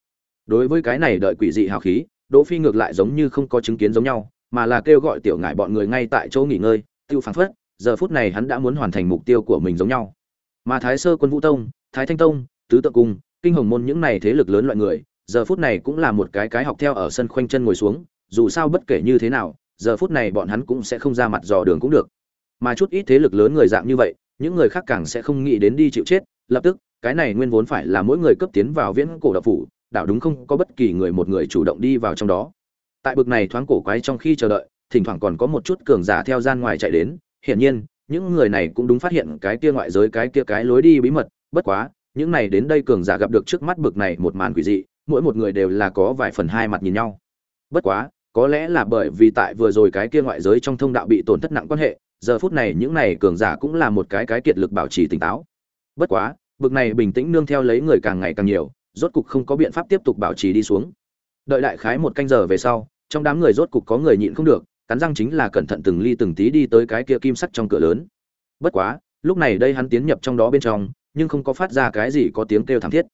Đối với cái này đợi quỷ dị hào khí, đỗ phi ngược lại giống như không có chứng kiến giống nhau, mà là kêu gọi tiểu ngải bọn người ngay tại chỗ nghỉ ngơi, tiêu phảng phất, giờ phút này hắn đã muốn hoàn thành mục tiêu của mình giống nhau. Mà thái sơ quân vũ tông, thái thanh tông, tứ tự cung kinh hồng môn những này thế lực lớn loại người, giờ phút này cũng là một cái cái học theo ở sân khoanh chân ngồi xuống, dù sao bất kể như thế nào, giờ phút này bọn hắn cũng sẽ không ra mặt dò đường cũng được. Mà chút ít thế lực lớn người dạng như vậy, những người khác càng sẽ không nghĩ đến đi chịu chết, lập tức, cái này nguyên vốn phải là mỗi người cấp tiến vào viễn cổ đạo phủ, đảo đúng không có bất kỳ người một người chủ động đi vào trong đó. Tại bực này thoáng cổ quái trong khi chờ đợi, thỉnh thoảng còn có một chút cường giả theo gian ngoài chạy đến, hiển nhiên, những người này cũng đúng phát hiện cái kia ngoại giới cái kia cái lối đi bí mật, bất quá những này đến đây cường giả gặp được trước mắt bực này một màn quỷ dị, mỗi một người đều là có vài phần hai mặt nhìn nhau. Bất quá, có lẽ là bởi vì tại vừa rồi cái kia ngoại giới trong thông đạo bị tổn thất nặng quan hệ, giờ phút này những này cường giả cũng là một cái cái kiệt lực bảo trì tỉnh táo. Bất quá, bực này bình tĩnh nương theo lấy người càng ngày càng nhiều, rốt cục không có biện pháp tiếp tục bảo trì đi xuống. Đợi đại khái một canh giờ về sau, trong đám người rốt cục có người nhịn không được, cắn răng chính là cẩn thận từng ly từng tí đi tới cái kia kim sắt trong cửa lớn. Bất quá, lúc này đây hắn tiến nhập trong đó bên trong nhưng không có phát ra cái gì có tiếng kêu thảm thiết.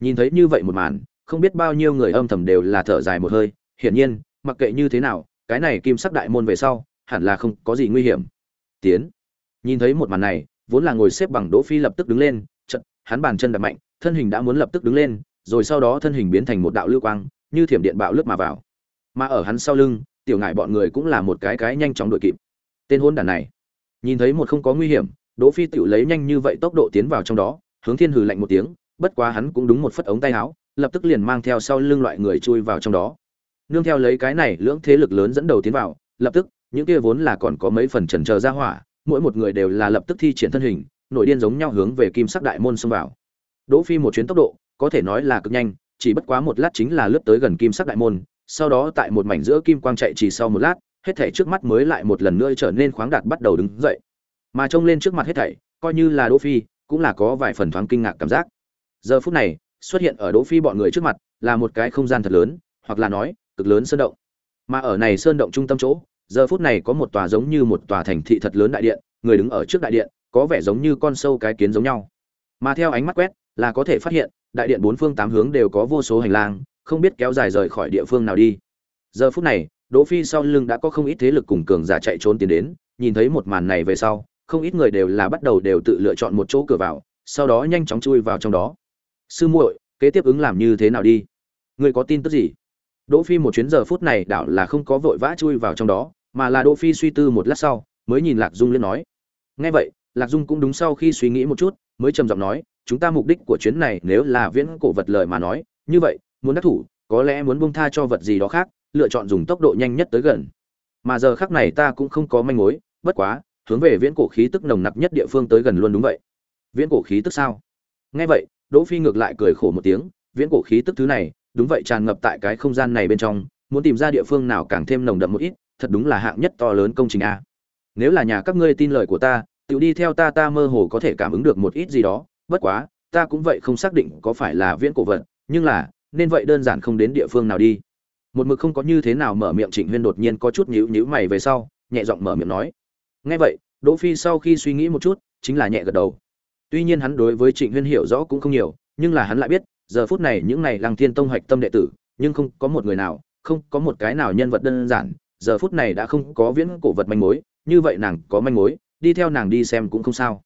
Nhìn thấy như vậy một màn, không biết bao nhiêu người âm thầm đều là thở dài một hơi, hiển nhiên, mặc kệ như thế nào, cái này kim sắc đại môn về sau, hẳn là không có gì nguy hiểm. Tiến. Nhìn thấy một màn này, vốn là ngồi xếp bằng đỗ phi lập tức đứng lên, chợt, hắn bàn chân đập mạnh, thân hình đã muốn lập tức đứng lên, rồi sau đó thân hình biến thành một đạo lưu quang, như thiểm điện bạo lướt mà vào. Mà ở hắn sau lưng, tiểu ngại bọn người cũng là một cái cái nhanh chóng đuổi kịp. Tên hôn đàn này. Nhìn thấy một không có nguy hiểm đỗ phi tiểu lấy nhanh như vậy tốc độ tiến vào trong đó, hướng thiên hừ lạnh một tiếng, bất quá hắn cũng đúng một phất ống tay áo, lập tức liền mang theo sau lưng loại người chui vào trong đó. Nương theo lấy cái này, lưỡng thế lực lớn dẫn đầu tiến vào, lập tức, những kia vốn là còn có mấy phần chần chờ ra hỏa, mỗi một người đều là lập tức thi triển thân hình, nội điên giống nhau hướng về kim sắc đại môn xông vào. Đỗ phi một chuyến tốc độ, có thể nói là cực nhanh, chỉ bất quá một lát chính là lướt tới gần kim sắc đại môn, sau đó tại một mảnh giữa kim quang chạy chỉ sau một lát, hết thảy trước mắt mới lại một lần nữa trở nên khoáng đạt bắt đầu đứng dậy mà trông lên trước mặt hết thảy, coi như là đỗ phi, cũng là có vài phần thoáng kinh ngạc cảm giác. Giờ phút này, xuất hiện ở đỗ phi bọn người trước mặt là một cái không gian thật lớn, hoặc là nói, cực lớn sơn động. Mà ở này sơn động trung tâm chỗ, giờ phút này có một tòa giống như một tòa thành thị thật lớn đại điện, người đứng ở trước đại điện, có vẻ giống như con sâu cái kiến giống nhau. Mà theo ánh mắt quét, là có thể phát hiện, đại điện bốn phương tám hướng đều có vô số hành lang, không biết kéo dài rời khỏi địa phương nào đi. Giờ phút này, đỗ phi sau lưng đã có không ít thế lực cùng cường giả chạy trốn tiến đến, nhìn thấy một màn này về sau không ít người đều là bắt đầu đều tự lựa chọn một chỗ cửa vào, sau đó nhanh chóng chui vào trong đó. Sư muội, kế tiếp ứng làm như thế nào đi? Người có tin tức gì? Đỗ phi một chuyến giờ phút này đảo là không có vội vã chui vào trong đó, mà là đỗ phi suy tư một lát sau, mới nhìn lạc dung lên nói. Nghe vậy, lạc dung cũng đúng sau khi suy nghĩ một chút, mới trầm giọng nói, chúng ta mục đích của chuyến này nếu là viễn cổ vật lời mà nói, như vậy, muốn đắc thủ, có lẽ muốn buông tha cho vật gì đó khác, lựa chọn dùng tốc độ nhanh nhất tới gần. Mà giờ khắc này ta cũng không có manh mối, bất quá hướng về viễn cổ khí tức nồng nặc nhất địa phương tới gần luôn đúng vậy. Viễn cổ khí tức sao? Nghe vậy, đỗ phi ngược lại cười khổ một tiếng, viễn cổ khí tức thứ này, đúng vậy tràn ngập tại cái không gian này bên trong, muốn tìm ra địa phương nào càng thêm nồng đậm một ít, thật đúng là hạng nhất to lớn công trình a. Nếu là nhà các ngươi tin lời của ta tự đi theo ta ta mơ hồ có thể cảm ứng được một ít gì đó, bất quá, ta cũng vậy không xác định có phải là viễn cổ vật, nhưng là, nên vậy đơn giản không đến địa phương nào đi. Một mực không có như thế nào mở miệng trịnh huyên đột nhiên có chút nhíu nhíu mày về sau, nhẹ giọng mở miệng nói nghe vậy đỗ phi sau khi suy nghĩ một chút chính là nhẹ gật đầu. Tuy nhiên hắn đối với trịnh huyên hiểu rõ cũng không nhiều nhưng là hắn lại biết giờ phút này những này lăng thiên tông hoạch tâm đệ tử nhưng không có một người nào không có một cái nào nhân vật đơn giản giờ phút này đã không có viễn cổ vật manh mối như vậy nàng có manh mối đi theo nàng đi xem cũng không sao.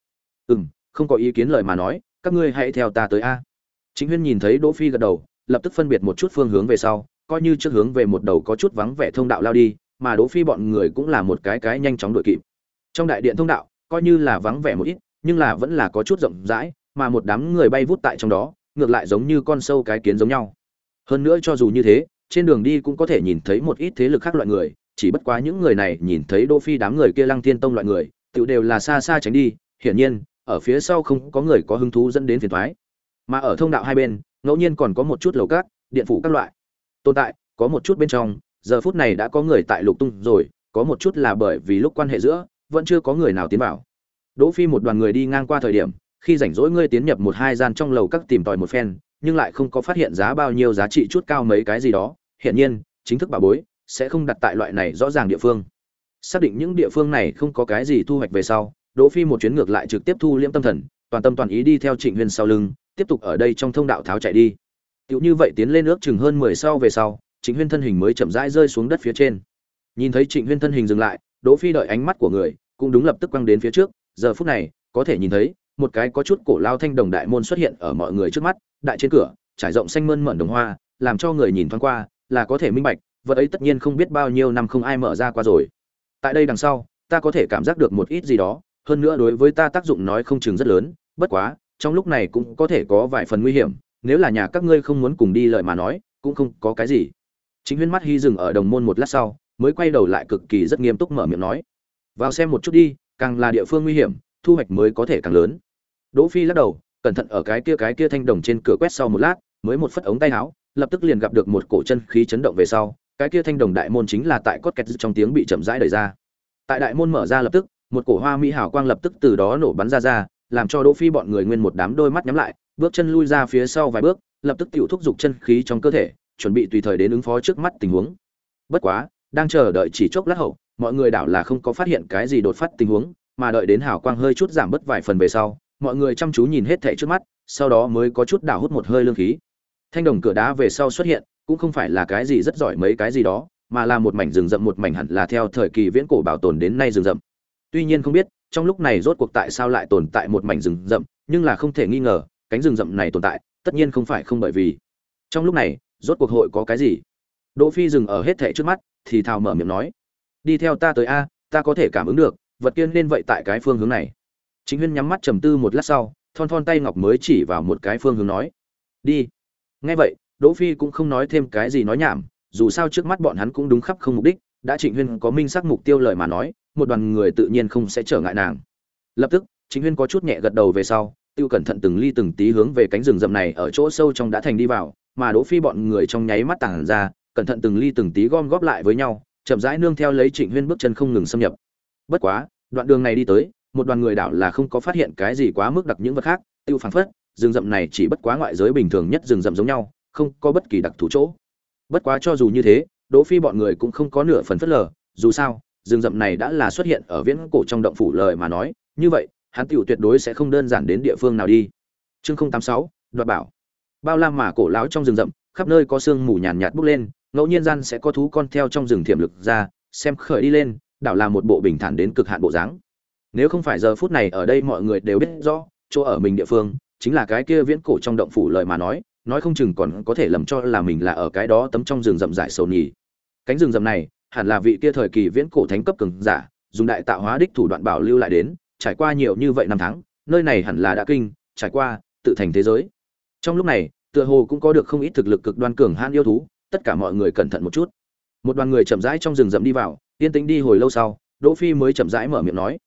Ừm, không có ý kiến lời mà nói các ngươi hãy theo ta tới a. Trịnh huyên nhìn thấy đỗ phi gật đầu lập tức phân biệt một chút phương hướng về sau coi như trước hướng về một đầu có chút vắng vẻ thông đạo lao đi mà đỗ phi bọn người cũng là một cái cái nhanh chóng đuổi kịp trong đại điện thông đạo coi như là vắng vẻ một ít nhưng là vẫn là có chút rộng rãi mà một đám người bay vút tại trong đó ngược lại giống như con sâu cái kiến giống nhau hơn nữa cho dù như thế trên đường đi cũng có thể nhìn thấy một ít thế lực khác loại người chỉ bất quá những người này nhìn thấy đô Phi đám người kia Lăng Thiên Tông loại người, tự đều là xa xa tránh đi, hiển nhiên, ở phía sau không có người có hứng thú dẫn đến phiền thoái Mà ở thông đạo hai bên, ngẫu nhiên còn có một chút lầu cát, điện phủ các loại. Tồn tại, có một chút bên trong, giờ phút này đã có người tại lục tung rồi, có một chút là bởi vì lúc quan hệ giữa, vẫn chưa có người nào tiến vào. Đỗ Phi một đoàn người đi ngang qua thời điểm, khi rảnh rỗi ngươi tiến nhập một hai gian trong lầu các tìm tòi một phen, nhưng lại không có phát hiện giá bao nhiêu giá trị chút cao mấy cái gì đó, hiển nhiên, chính thức bà bối, sẽ không đặt tại loại này rõ ràng địa phương. Xác định những địa phương này không có cái gì thu hoạch về sau đỗ phi một chuyến ngược lại trực tiếp thu liễm tâm thần toàn tâm toàn ý đi theo trịnh huyên sau lưng tiếp tục ở đây trong thông đạo tháo chạy đi. Tựu như vậy tiến lên ước chừng hơn mười sau về sau trịnh huyên thân hình mới chậm rãi rơi xuống đất phía trên. Nhìn thấy trịnh huyên thân hình dừng lại đỗ phi đợi ánh mắt của người cũng đúng lập tức quăng đến phía trước. Giờ phút này, có thể nhìn thấy, một cái có chút cổ lao thanh đồng đại môn xuất hiện ở mọi người trước mắt, đại trên cửa, trải rộng xanh mơn mởn đồng hoa, làm cho người nhìn thoáng qua là có thể minh bạch, vật ấy tất nhiên không biết bao nhiêu năm không ai mở ra qua rồi. Tại đây đằng sau, ta có thể cảm giác được một ít gì đó, hơn nữa đối với ta tác dụng nói không chừng rất lớn, bất quá, trong lúc này cũng có thể có vài phần nguy hiểm, nếu là nhà các ngươi không muốn cùng đi lời mà nói, cũng không có cái gì. Chính huyên mắt hy dừng ở đồng môn một lát sau mới quay đầu lại cực kỳ rất nghiêm túc mở miệng nói. Vào xem một chút đi, càng là địa phương nguy hiểm, thu hoạch mới có thể càng lớn. Đỗ phi lắc đầu, cẩn thận ở cái kia cái kia thanh đồng trên cửa quét sau một lát, mới một phất ống tay áo, lập tức liền gặp được một cổ chân khí chấn động về sau, cái kia thanh đồng đại môn chính là tại cốt kẹt trong tiếng bị chậm rãi đẩy ra. Tại đại môn mở ra lập tức, một cổ hoa mỹ hào quang lập tức từ đó nổ bắn ra ra, làm cho đỗ phi bọn người nguyên một đám đôi mắt nhắm lại, bước chân lui ra phía sau vài bước, lập tức tiểu thúc dục chân khí trong cơ thể, chuẩn bị tùy thời đến ứng phó trước mắt tình huống. Bất quá đang chờ đợi chỉ chốc lát hậu, mọi người đảo là không có phát hiện cái gì đột phát tình huống, mà đợi đến hào quang hơi chút giảm bớt vài phần về sau, mọi người chăm chú nhìn hết thảy trước mắt, sau đó mới có chút đảo hút một hơi lương khí. Thanh đồng cửa đá về sau xuất hiện, cũng không phải là cái gì rất giỏi mấy cái gì đó, mà là một mảnh rừng rậm, một mảnh hẳn là theo thời kỳ viễn cổ bảo tồn đến nay rừng rậm. Tuy nhiên không biết, trong lúc này rốt cuộc tại sao lại tồn tại một mảnh rừng rậm, nhưng là không thể nghi ngờ, cánh rừng rậm này tồn tại, tất nhiên không phải không bởi vì. Trong lúc này, rốt cuộc hội có cái gì? Đỗ phi dừng ở hết thảy trước mắt thì thào mở miệng nói đi theo ta tới a ta có thể cảm ứng được vật kia nên vậy tại cái phương hướng này chính huyên nhắm mắt trầm tư một lát sau thon thon tay ngọc mới chỉ vào một cái phương hướng nói đi nghe vậy Đỗ Phi cũng không nói thêm cái gì nói nhảm, dù sao trước mắt bọn hắn cũng đúng khắp không mục đích, đã Trịnh Huyên có minh xác mục tiêu lời mà nói, một đoàn người tự nhiên không sẽ trở ngại nàng. Lập tức, Trịnh Huyên có chút nhẹ gật đầu về sau, tiêu cẩn thận từng ly từng tí hướng về cánh rừng rậm này ở chỗ sâu trong đã thành đi vào, mà Đỗ Phi bọn người trong nháy mắt tản ra, cẩn thận từng ly từng tí gom góp lại với nhau, chậm rãi nương theo lấy Trịnh Huyên bước chân không ngừng xâm nhập. Bất quá, đoạn đường này đi tới, một đoàn người đảo là không có phát hiện cái gì quá mức đặc những vật khác, tiêu phán phất, rừng rậm này chỉ bất quá ngoại giới bình thường nhất rừng rậm giống nhau, không có bất kỳ đặc thù chỗ. Bất quá cho dù như thế đỗ phi bọn người cũng không có nửa phần phất lờ dù sao rừng rậm này đã là xuất hiện ở viễn cổ trong động phủ lời mà nói như vậy hắn tiểu tuyệt đối sẽ không đơn giản đến địa phương nào đi. Chương 086, đoạt bảo. Bao la mà cổ lão trong rừng rậm khắp nơi có sương mù nhàn nhạt bốc lên ngẫu nhiên gian sẽ có thú con theo trong rừng thiểm lực ra, xem khởi đi lên, đảo là một bộ bình thản đến cực hạn bộ dáng. Nếu không phải giờ phút này ở đây mọi người đều biết rõ, chỗ ở mình địa phương, chính là cái kia viễn cổ trong động phủ lời mà nói nói không chừng còn có thể lầm cho là mình là ở cái đó tấm trong rừng rậm rải sầu nhì. Cánh rừng rậm này, hẳn là vị kia thời kỳ viễn cổ thánh cấp cường giả, dùng đại tạo hóa đích thủ đoạn bảo lưu lại đến, trải qua nhiều như vậy năm tháng, nơi này hẳn là đã kinh, trải qua, tự thành thế giới. Trong lúc này, tựa hồ cũng có được không ít thực lực cực đoan cường hãn yêu thú tất cả mọi người cẩn thận một chút. Một đoàn người chậm rãi trong rừng rậm đi vào, yên tĩnh đi hồi lâu sau, đỗ phi mới chậm rãi mở miệng nói.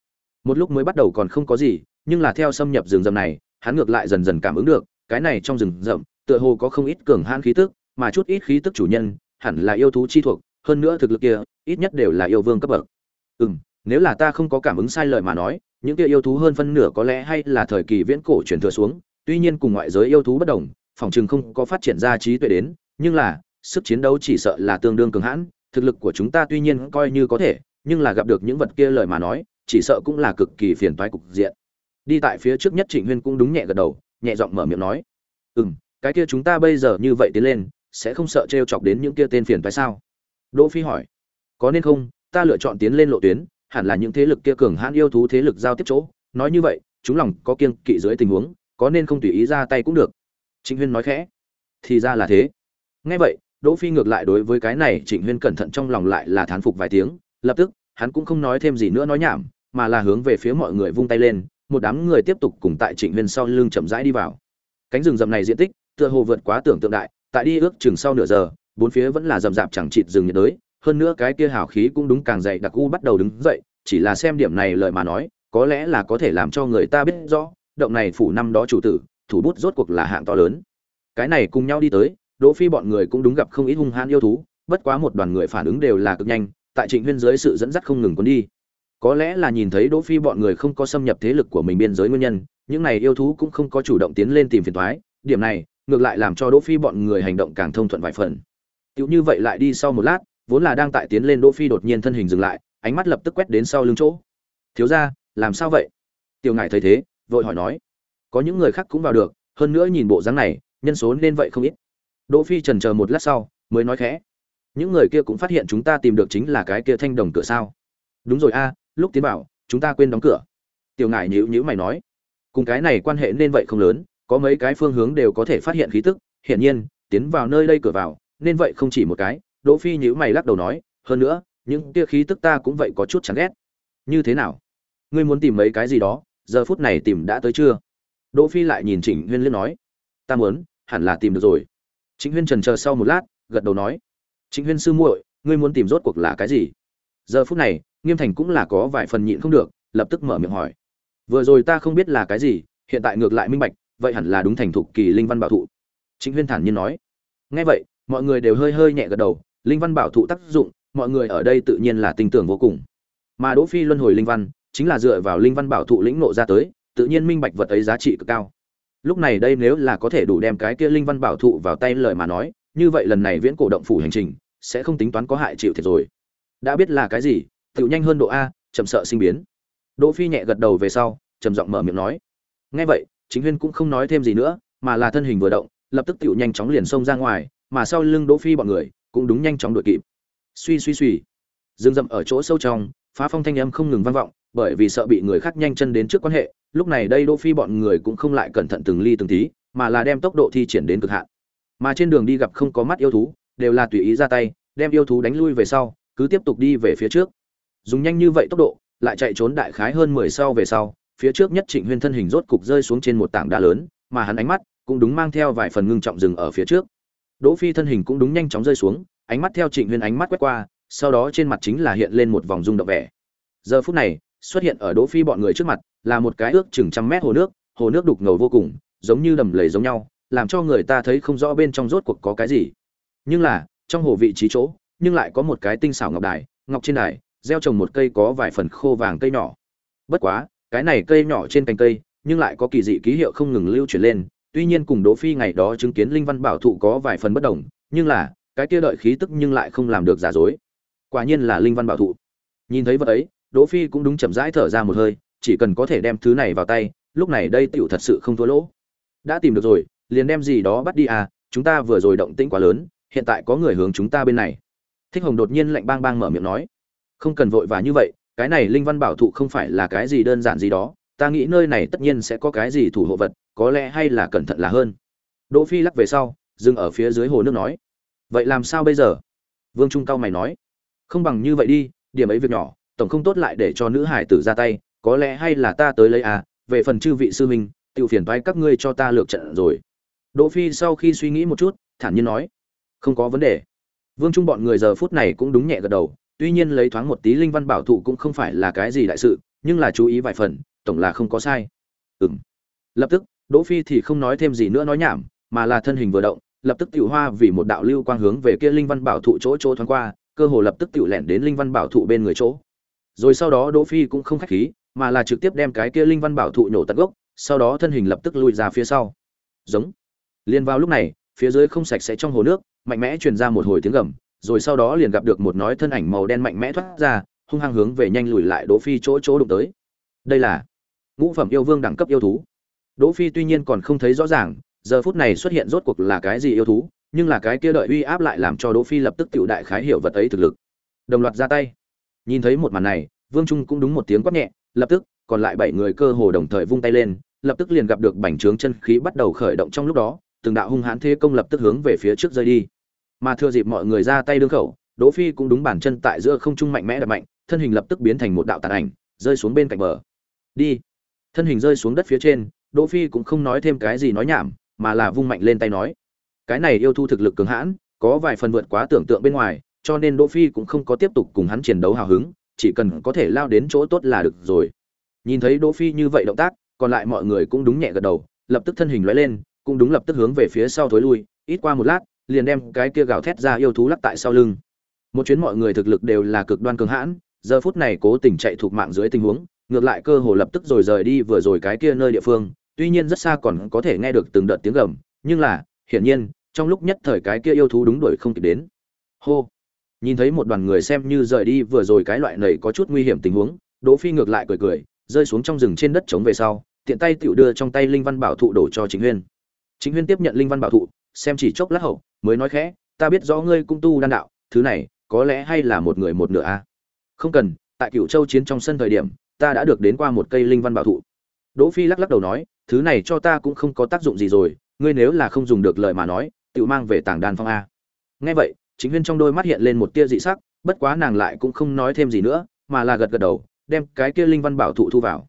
Một lúc mới bắt đầu còn không có gì, nhưng là theo xâm nhập rừng rậm này, hắn ngược lại dần dần cảm ứng được, cái này trong rừng rậm, tựa hồ có không ít cường hãn khí tức, mà chút ít khí tức chủ nhân, hẳn là yêu thú chi thuộc, hơn nữa thực lực kia, ít nhất đều là yêu vương cấp bậc. Ừm, nếu là ta không có cảm ứng sai lời mà nói, những kia yêu thú hơn phân nửa có lẽ hay là thời kỳ viễn cổ truyền thừa xuống, tuy nhiên cùng ngoại giới yêu thú bất đồng, phòng trường không có phát triển ra trí tuệ đến, nhưng là sức chiến đấu chỉ sợ là tương đương cường hãn, thực lực của chúng ta tuy nhiên coi như có thể, nhưng là gặp được những vật kia lời mà nói, chỉ sợ cũng là cực kỳ phiền toái cục diện. Đi tại phía trước nhất trịnh huyên cũng đúng nhẹ gật đầu, nhẹ giọng mở miệng nói ừ m cái kia chúng ta bây giờ như vậy tiến lên, sẽ không sợ t r e o chọc đến những kia tên phiền toái sao? Đỗ phi hỏi, có nên không? Ta lựa chọn tiến lên lộ tuyến, hẳn là những thế lực kia cường hãn yêu thú thế lực giao tiếp chỗ. Nói như vậy, chúng lòng có kiêng kỵ dưới tình huống, có nên không tùy ý ra tay cũng được. Trịnh huyên nói khẽ, thì ra là thế. Nghe vậy đỗ phi ngược lại đối với cái này trịnh huyên cẩn thận trong lòng lại là thán phục vài tiếng, lập tức, hắn cũng không nói thêm gì nữa nói nhảm, mà là hướng về phía mọi người vung tay lên, một đám người tiếp tục cùng tại trịnh huyên sau lưng chậm rãi đi vào. Cánh rừng rậm này diện tích, tựa hồ vượt quá tưởng tượng đại, tại đi ước chừng sau nửa giờ, bốn phía vẫn là rậm rạp chẳng chịt rừng nhiệt đới, hơn nữa cái kia hào khí cũng đúng càng dày đặc u bắt đầu đứng dậy, chỉ là xem điểm này lời mà nói, có lẽ là có thể làm cho người ta biết rõ, động này phủ năm đó chủ tử, thủ bút rốt cuộc là hạng to lớn. Cái này cùng nhau đi tới đỗ phi bọn người cũng đúng gặp không ít hung hãn yêu thú, bất quá một đoàn người phản ứng đều là cực nhanh, tại trịnh huyên dưới sự dẫn dắt không ngừng cuốn đi. Có lẽ là nhìn thấy đỗ phi bọn người không có xâm nhập thế lực của mình biên giới nguyên nhân, những này yêu thú cũng không có chủ động tiến lên tìm phiền toái, điểm này, ngược lại làm cho đỗ phi bọn người hành động càng thông thuận vài phần. Tiểu như vậy lại đi sau một lát, vốn là đang tại tiến lên đỗ phi đột nhiên thân hình dừng lại, ánh mắt lập tức quét đến sau lưng chỗ. Thiếu gia, làm sao vậy? Tiểu ngải thấy thế, vội hỏi nói. Có những người khác cũng vào được, hơn nữa nhìn bộ dáng này, nhân số nên vậy không ít đỗ phi trần chờ một lát sau, mới nói khẽ. Những người kia cũng phát hiện chúng ta tìm được chính là cái kia thanh đồng cửa sao. Đúng rồi a, lúc tiến bảo, chúng ta quên đóng cửa. Tiểu ngải nhíu nhíu mày nói. Cùng cái này quan hệ nên vậy không lớn, có mấy cái phương hướng đều có thể phát hiện khí tức. Hiển nhiên, tiến vào nơi đây cửa vào, nên vậy không chỉ một cái. Đỗ phi nhíu mày lắc đầu nói, hơn nữa, những kia khí tức ta cũng vậy có chút chán ghét. Như thế nào? Ngươi muốn tìm mấy cái gì đó? Giờ phút này tìm đã tới chưa? Đỗ phi lại nhìn trịnh huyên liên nói. Ta muốn, hẳn là tìm được rồi trịnh huyên trần chờ sau một lát, gật đầu nói, trịnh huyên sư muội, ngươi muốn tìm rốt cuộc là cái gì? Giờ phút này, nghiêm thành cũng là có vài phần nhịn không được, lập tức mở miệng hỏi, vừa rồi ta không biết là cái gì, hiện tại ngược lại minh bạch, vậy hẳn là đúng thành thục kỳ linh văn bảo thụ. Trịnh huyên thản nhiên nói, nghe vậy, mọi người đều hơi hơi nhẹ gật đầu, linh văn bảo thụ tác dụng, mọi người ở đây tự nhiên là tin tưởng vô cùng. Mà đỗ phi luân hồi linh văn, chính là dựa vào linh văn bảo thụ lĩnh ngộ ra tới, tự nhiên minh bạch vật ấy giá trị cực cao lúc này đây nếu là có thể đủ đem cái kia linh văn bảo thụ vào tay lời mà nói, như vậy lần này viễn cổ động phủ hành trình, sẽ không tính toán có hại chịu thiệt rồi. Đã biết là cái gì tự nhanh hơn độ a, chậm sợ sinh biến. Đỗ phi nhẹ gật đầu về sau, trầm giọng mở miệng nói. Nghe vậy, chính huyên cũng không nói thêm gì nữa, mà là thân hình vừa động, lập tức tự nhanh chóng liền xông ra ngoài, mà sau lưng đỗ phi bọn người, cũng đúng nhanh chóng đuổi kịp. Suy suy suy. Dương dậm ở chỗ sâu trong, phá phong thanh âm không ngừng vang vọng bởi vì sợ bị người khác nhanh chân đến trước quan hệ, lúc này đây đỗ phi bọn người cũng không lại cẩn thận từng ly từng tí, mà là đem tốc độ thi triển đến cực hạn. Mà trên đường đi gặp không có mắt yêu thú, đều là tùy ý ra tay, đem yêu thú đánh lui về sau, cứ tiếp tục đi về phía trước. Dùng nhanh như vậy tốc độ, lại chạy trốn đại khái hơn mười sau về sau, phía trước nhất trịnh huyên thân hình rốt cục rơi xuống trên một tảng đá lớn, mà hắn ánh mắt cũng đúng mang theo vài phần ngưng trọng dừng ở phía trước. Đỗ phi thân hình cũng đúng nhanh chóng rơi xuống, ánh mắt theo trịnh huyên ánh mắt quét qua, sau đó trên mặt chính là hiện lên một vòng rung động vẻ. Giờ phút này xuất hiện ở đỗ phi bọn người trước mặt, là một cái ước chừng trăm mét hồ nước hồ nước đục ngầu vô cùng, giống như đầm lầy giống nhau, làm cho người ta thấy không rõ bên trong rốt cuộc có cái gì. Nhưng là, trong hồ vị trí chỗ, nhưng lại có một cái tinh xảo ngọc đài, ngọc trên đài, gieo trồng một cây có vài phần khô vàng cây nhỏ. Bất quá, cái này cây nhỏ trên cành cây, nhưng lại có kỳ dị ký hiệu không ngừng lưu chuyển lên, tuy nhiên cùng đỗ phi ngày đó chứng kiến linh văn bảo thụ có vài phần bất đồng, nhưng là, cái kia đợi khí tức nhưng lại không làm được giả dối. Quả nhiên là linh văn bảo thụ. Nhìn thấy vật ấy đỗ phi cũng đúng chậm rãi thở ra một hơi, chỉ cần có thể đem thứ này vào tay, lúc này đây tiểu thật sự không thua lỗ. Đã tìm được rồi, liền đem gì đó bắt đi à chúng ta vừa rồi động tĩnh quá lớn, hiện tại có người hướng chúng ta bên này. Thích hồng đột nhiên lạnh bang bang mở miệng nói. Không cần vội và như vậy, cái này linh văn bảo thụ không phải là cái gì đơn giản gì đó, ta nghĩ nơi này tất nhiên sẽ có cái gì thủ hộ vật, có lẽ hay là cẩn thận là hơn. Đỗ phi lắc về sau, dừng ở phía dưới hồ nước nói. Vậy làm sao bây giờ? Vương trung cao mày nói. Không bằng như vậy đi, điểm ấy việc nhỏ tổng không tốt lại để cho nữ hải tử ra tay, có lẽ hay là ta tới lấy à về phần chư vị sư minh tự phiền toái các ngươi cho ta lược trận rồi. Đỗ phi sau khi suy nghĩ một chút, thản nhiên nói, không có vấn đề. Vương trung bọn người giờ phút này cũng đúng nhẹ gật đầu, tuy nhiên lấy thoáng một tí linh văn bảo thụ cũng không phải là cái gì đại sự, nhưng là chú ý vài phần, tổng là không có sai. Ừm. Lập tức, đỗ phi thì không nói thêm gì nữa nói nhảm, mà là thân hình vừa động, lập tức tiểu hoa vì một đạo lưu quang hướng về kia linh văn bảo thụ chỗ chỗ thoáng qua, cơ hồ lập tức tiểu lẻn đến linh văn bảo thụ bên người chỗ rồi sau đó đỗ phi cũng không khách khí, mà là trực tiếp đem cái kia linh văn bảo thụ nổ tận gốc, sau đó thân hình lập tức lui ra phía sau. Giống. Liên vào lúc này, phía dưới không sạch sẽ trong hồ nước, mạnh mẽ truyền ra một hồi tiếng gầm, rồi sau đó liền gặp được một nói thân ảnh màu đen mạnh mẽ thoát ra, hung hăng hướng về nhanh lùi lại đỗ phi chỗ chỗ đụng tới. Đây là ngũ phẩm yêu vương đẳng cấp yêu thú. Đỗ phi tuy nhiên còn không thấy rõ ràng, giờ phút này xuất hiện rốt cuộc là cái gì yêu thú, nhưng là cái kia đợi uy áp lại làm cho đỗ phi lập tức tiểu đại khái hiểu vật ấy thực lực. Đồng loạt ra tay nhìn thấy một màn này, vương trung cũng đúng một tiếng quát nhẹ, lập tức, còn lại bảy người cơ hồ đồng thời vung tay lên, lập tức liền gặp được bành trướng chân khí bắt đầu khởi động trong lúc đó, từng đạo hung hãn thế công lập tức hướng về phía trước rơi đi. Mà thừa dịp mọi người ra tay đương khẩu, đỗ phi cũng đúng bản chân tại giữa không trung mạnh mẽ đập mạnh, thân hình lập tức biến thành một đạo tàn ảnh, rơi xuống bên cạnh bờ. Đi. Thân hình rơi xuống đất phía trên, đỗ phi cũng không nói thêm cái gì nói nhảm, mà là vung mạnh lên tay nói. Cái này yêu thu thực lực cường hãn, có vài phần vượt quá tưởng tượng bên ngoài cho nên đỗ phi cũng không có tiếp tục cùng hắn chiến đấu hào hứng, chỉ cần có thể lao đến chỗ tốt là được rồi. Nhìn thấy đỗ phi như vậy động tác, còn lại mọi người cũng đúng nhẹ gật đầu, lập tức thân hình lóe lên, cũng đúng lập tức hướng về phía sau thối lui, ít qua một lát, liền đem cái kia gào thét ra yêu thú lắc tại sau lưng. Một chuyến mọi người thực lực đều là cực đoan cường hãn, giờ phút này cố tình chạy thuộc mạng dưới tình huống, ngược lại cơ hồ lập tức rồi rời đi vừa rồi cái kia nơi địa phương, tuy nhiên rất xa còn có thể nghe được từng đợt tiếng gầm, nhưng là, hiển nhiên, trong lúc nhất thời cái kia yêu thú đúng đuổi không kịp đến. Hô! Nhìn thấy một đoàn người xem như rời đi vừa rồi cái loại này có chút nguy hiểm tình huống, đỗ phi ngược lại cười cười, rơi xuống trong rừng trên đất trống về sau, tiện tay tiểu đưa trong tay linh văn bảo thụ đổ cho chính huyên. Chính huyên tiếp nhận linh văn bảo thụ, xem chỉ chốc lát hậu, mới nói khẽ, ta biết rõ ngươi cũng tu đan đạo, thứ này có lẽ hay là một người một nửa a. Không cần, tại cửu châu chiến trong sân thời điểm, ta đã được đến qua một cây linh văn bảo thụ. Đỗ phi lắc lắc đầu nói, thứ này cho ta cũng không có tác dụng gì rồi, ngươi nếu là không dùng được lời mà nói tự mang về tảng đan phong a. Nghe vậy chính huyên trong đôi mắt hiện lên một tia dị sắc, bất quá nàng lại cũng không nói thêm gì nữa, mà là gật gật đầu, đem cái kia linh văn bảo thụ thu vào.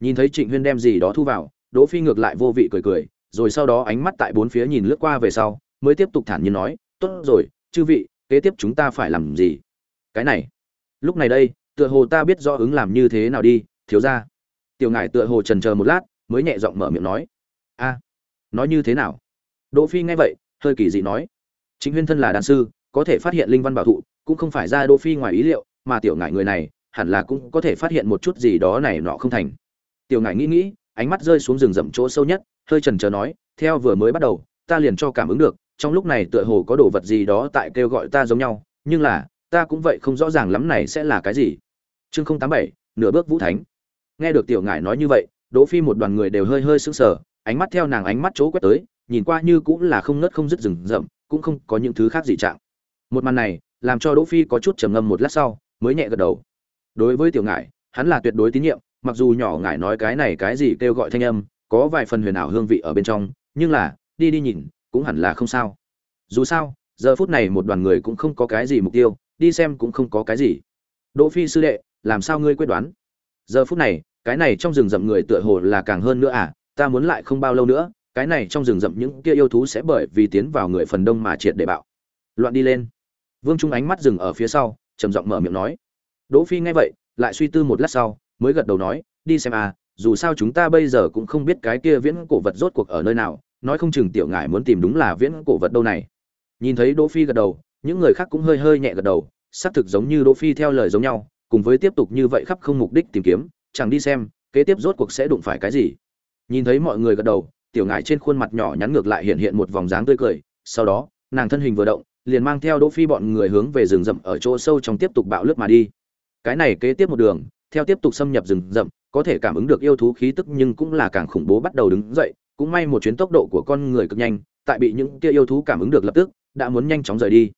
Nhìn thấy trịnh huyên đem gì đó thu vào, đỗ phi ngược lại vô vị cười cười, rồi sau đó ánh mắt tại bốn phía nhìn lướt qua về sau, mới tiếp tục thản nhiên nói, tốt rồi, chư vị, kế tiếp chúng ta phải làm gì? Cái này. Lúc này đây, tựa hồ ta biết rõ ứng làm như thế nào đi, thiếu gia. Tiểu ngải tựa hồ trần chờ một lát, mới nhẹ giọng mở miệng nói. A, nói như thế nào? Đỗ phi nghe vậy, hơi kỳ dị nói. Chính huyên thân là đàn sư có thể phát hiện linh văn bảo thụ, cũng không phải ra đỗ phi ngoài ý liệu, mà tiểu ngải người này, hẳn là cũng có thể phát hiện một chút gì đó này nọ không thành. Tiểu ngải nghĩ nghĩ, ánh mắt rơi xuống rừng rậm chỗ sâu nhất, hơi chần chờ nói, theo vừa mới bắt đầu, ta liền cho cảm ứng được, trong lúc này tựa hồ có đồ vật gì đó tại kêu gọi ta giống nhau, nhưng là, ta cũng vậy không rõ ràng lắm này sẽ là cái gì. Chương không tám bảy, nửa bước vũ thánh. Nghe được tiểu ngải nói như vậy, đỗ phi một đoàn người đều hơi hơi sững sờ, ánh mắt theo nàng ánh mắt chỗ quét tới, nhìn qua như cũng là không nứt không dứt rừng rậm, cũng không có những thứ khác gì trạng một màn này, làm cho đỗ phi có chút trầm ngâm một lát sau, mới nhẹ gật đầu. Đối với tiểu ngải, hắn là tuyệt đối tín nhiệm, mặc dù nhỏ ngải nói cái này cái gì kêu gọi thanh âm, có vài phần huyền ảo hương vị ở bên trong, nhưng là, đi đi nhìn, cũng hẳn là không sao. Dù sao, giờ phút này một đoàn người cũng không có cái gì mục tiêu, đi xem cũng không có cái gì. Đỗ phi sư đệ, làm sao ngươi quyết đoán? Giờ phút này, cái này trong rừng rậm người tựa hồ là càng hơn nữa à ta muốn lại không bao lâu nữa, cái này trong rừng rậm những kia yêu thú sẽ bởi vì tiến vào người phần đông mà triệt để bạo. Loạn đi lên vương trung ánh mắt dừng ở phía sau, trầm giọng mở miệng nói. Đỗ phi nghe vậy, lại suy tư một lát sau, mới gật đầu nói, đi xem à dù sao chúng ta bây giờ cũng không biết cái kia viễn cổ vật rốt cuộc ở nơi nào, nói không chừng tiểu ngải muốn tìm đúng là viễn cổ vật đâu này. Nhìn thấy đỗ phi gật đầu, những người khác cũng hơi hơi nhẹ gật đầu, xác thực giống như đỗ phi theo lời giống nhau, cùng với tiếp tục như vậy khắp không mục đích tìm kiếm, chẳng đi xem, kế tiếp rốt cuộc sẽ đụng phải cái gì. Nhìn thấy mọi người gật đầu, tiểu ngải trên khuôn mặt nhỏ nhắn ngược lại hiện hiện một vòng dáng tươi cười, sau đó, nàng thân hình vừa động liền mang theo đỗ phi bọn người hướng về rừng rậm ở chỗ sâu trong tiếp tục bạo lướt mà đi cái này kế tiếp một đường, theo tiếp tục xâm nhập rừng rậm, có thể cảm ứng được yêu thú khí tức nhưng cũng là càng khủng bố bắt đầu đứng dậy, cũng may một chuyến tốc độ của con người cực nhanh, tại bị những kia yêu thú cảm ứng được lập tức, đã muốn nhanh chóng rời đi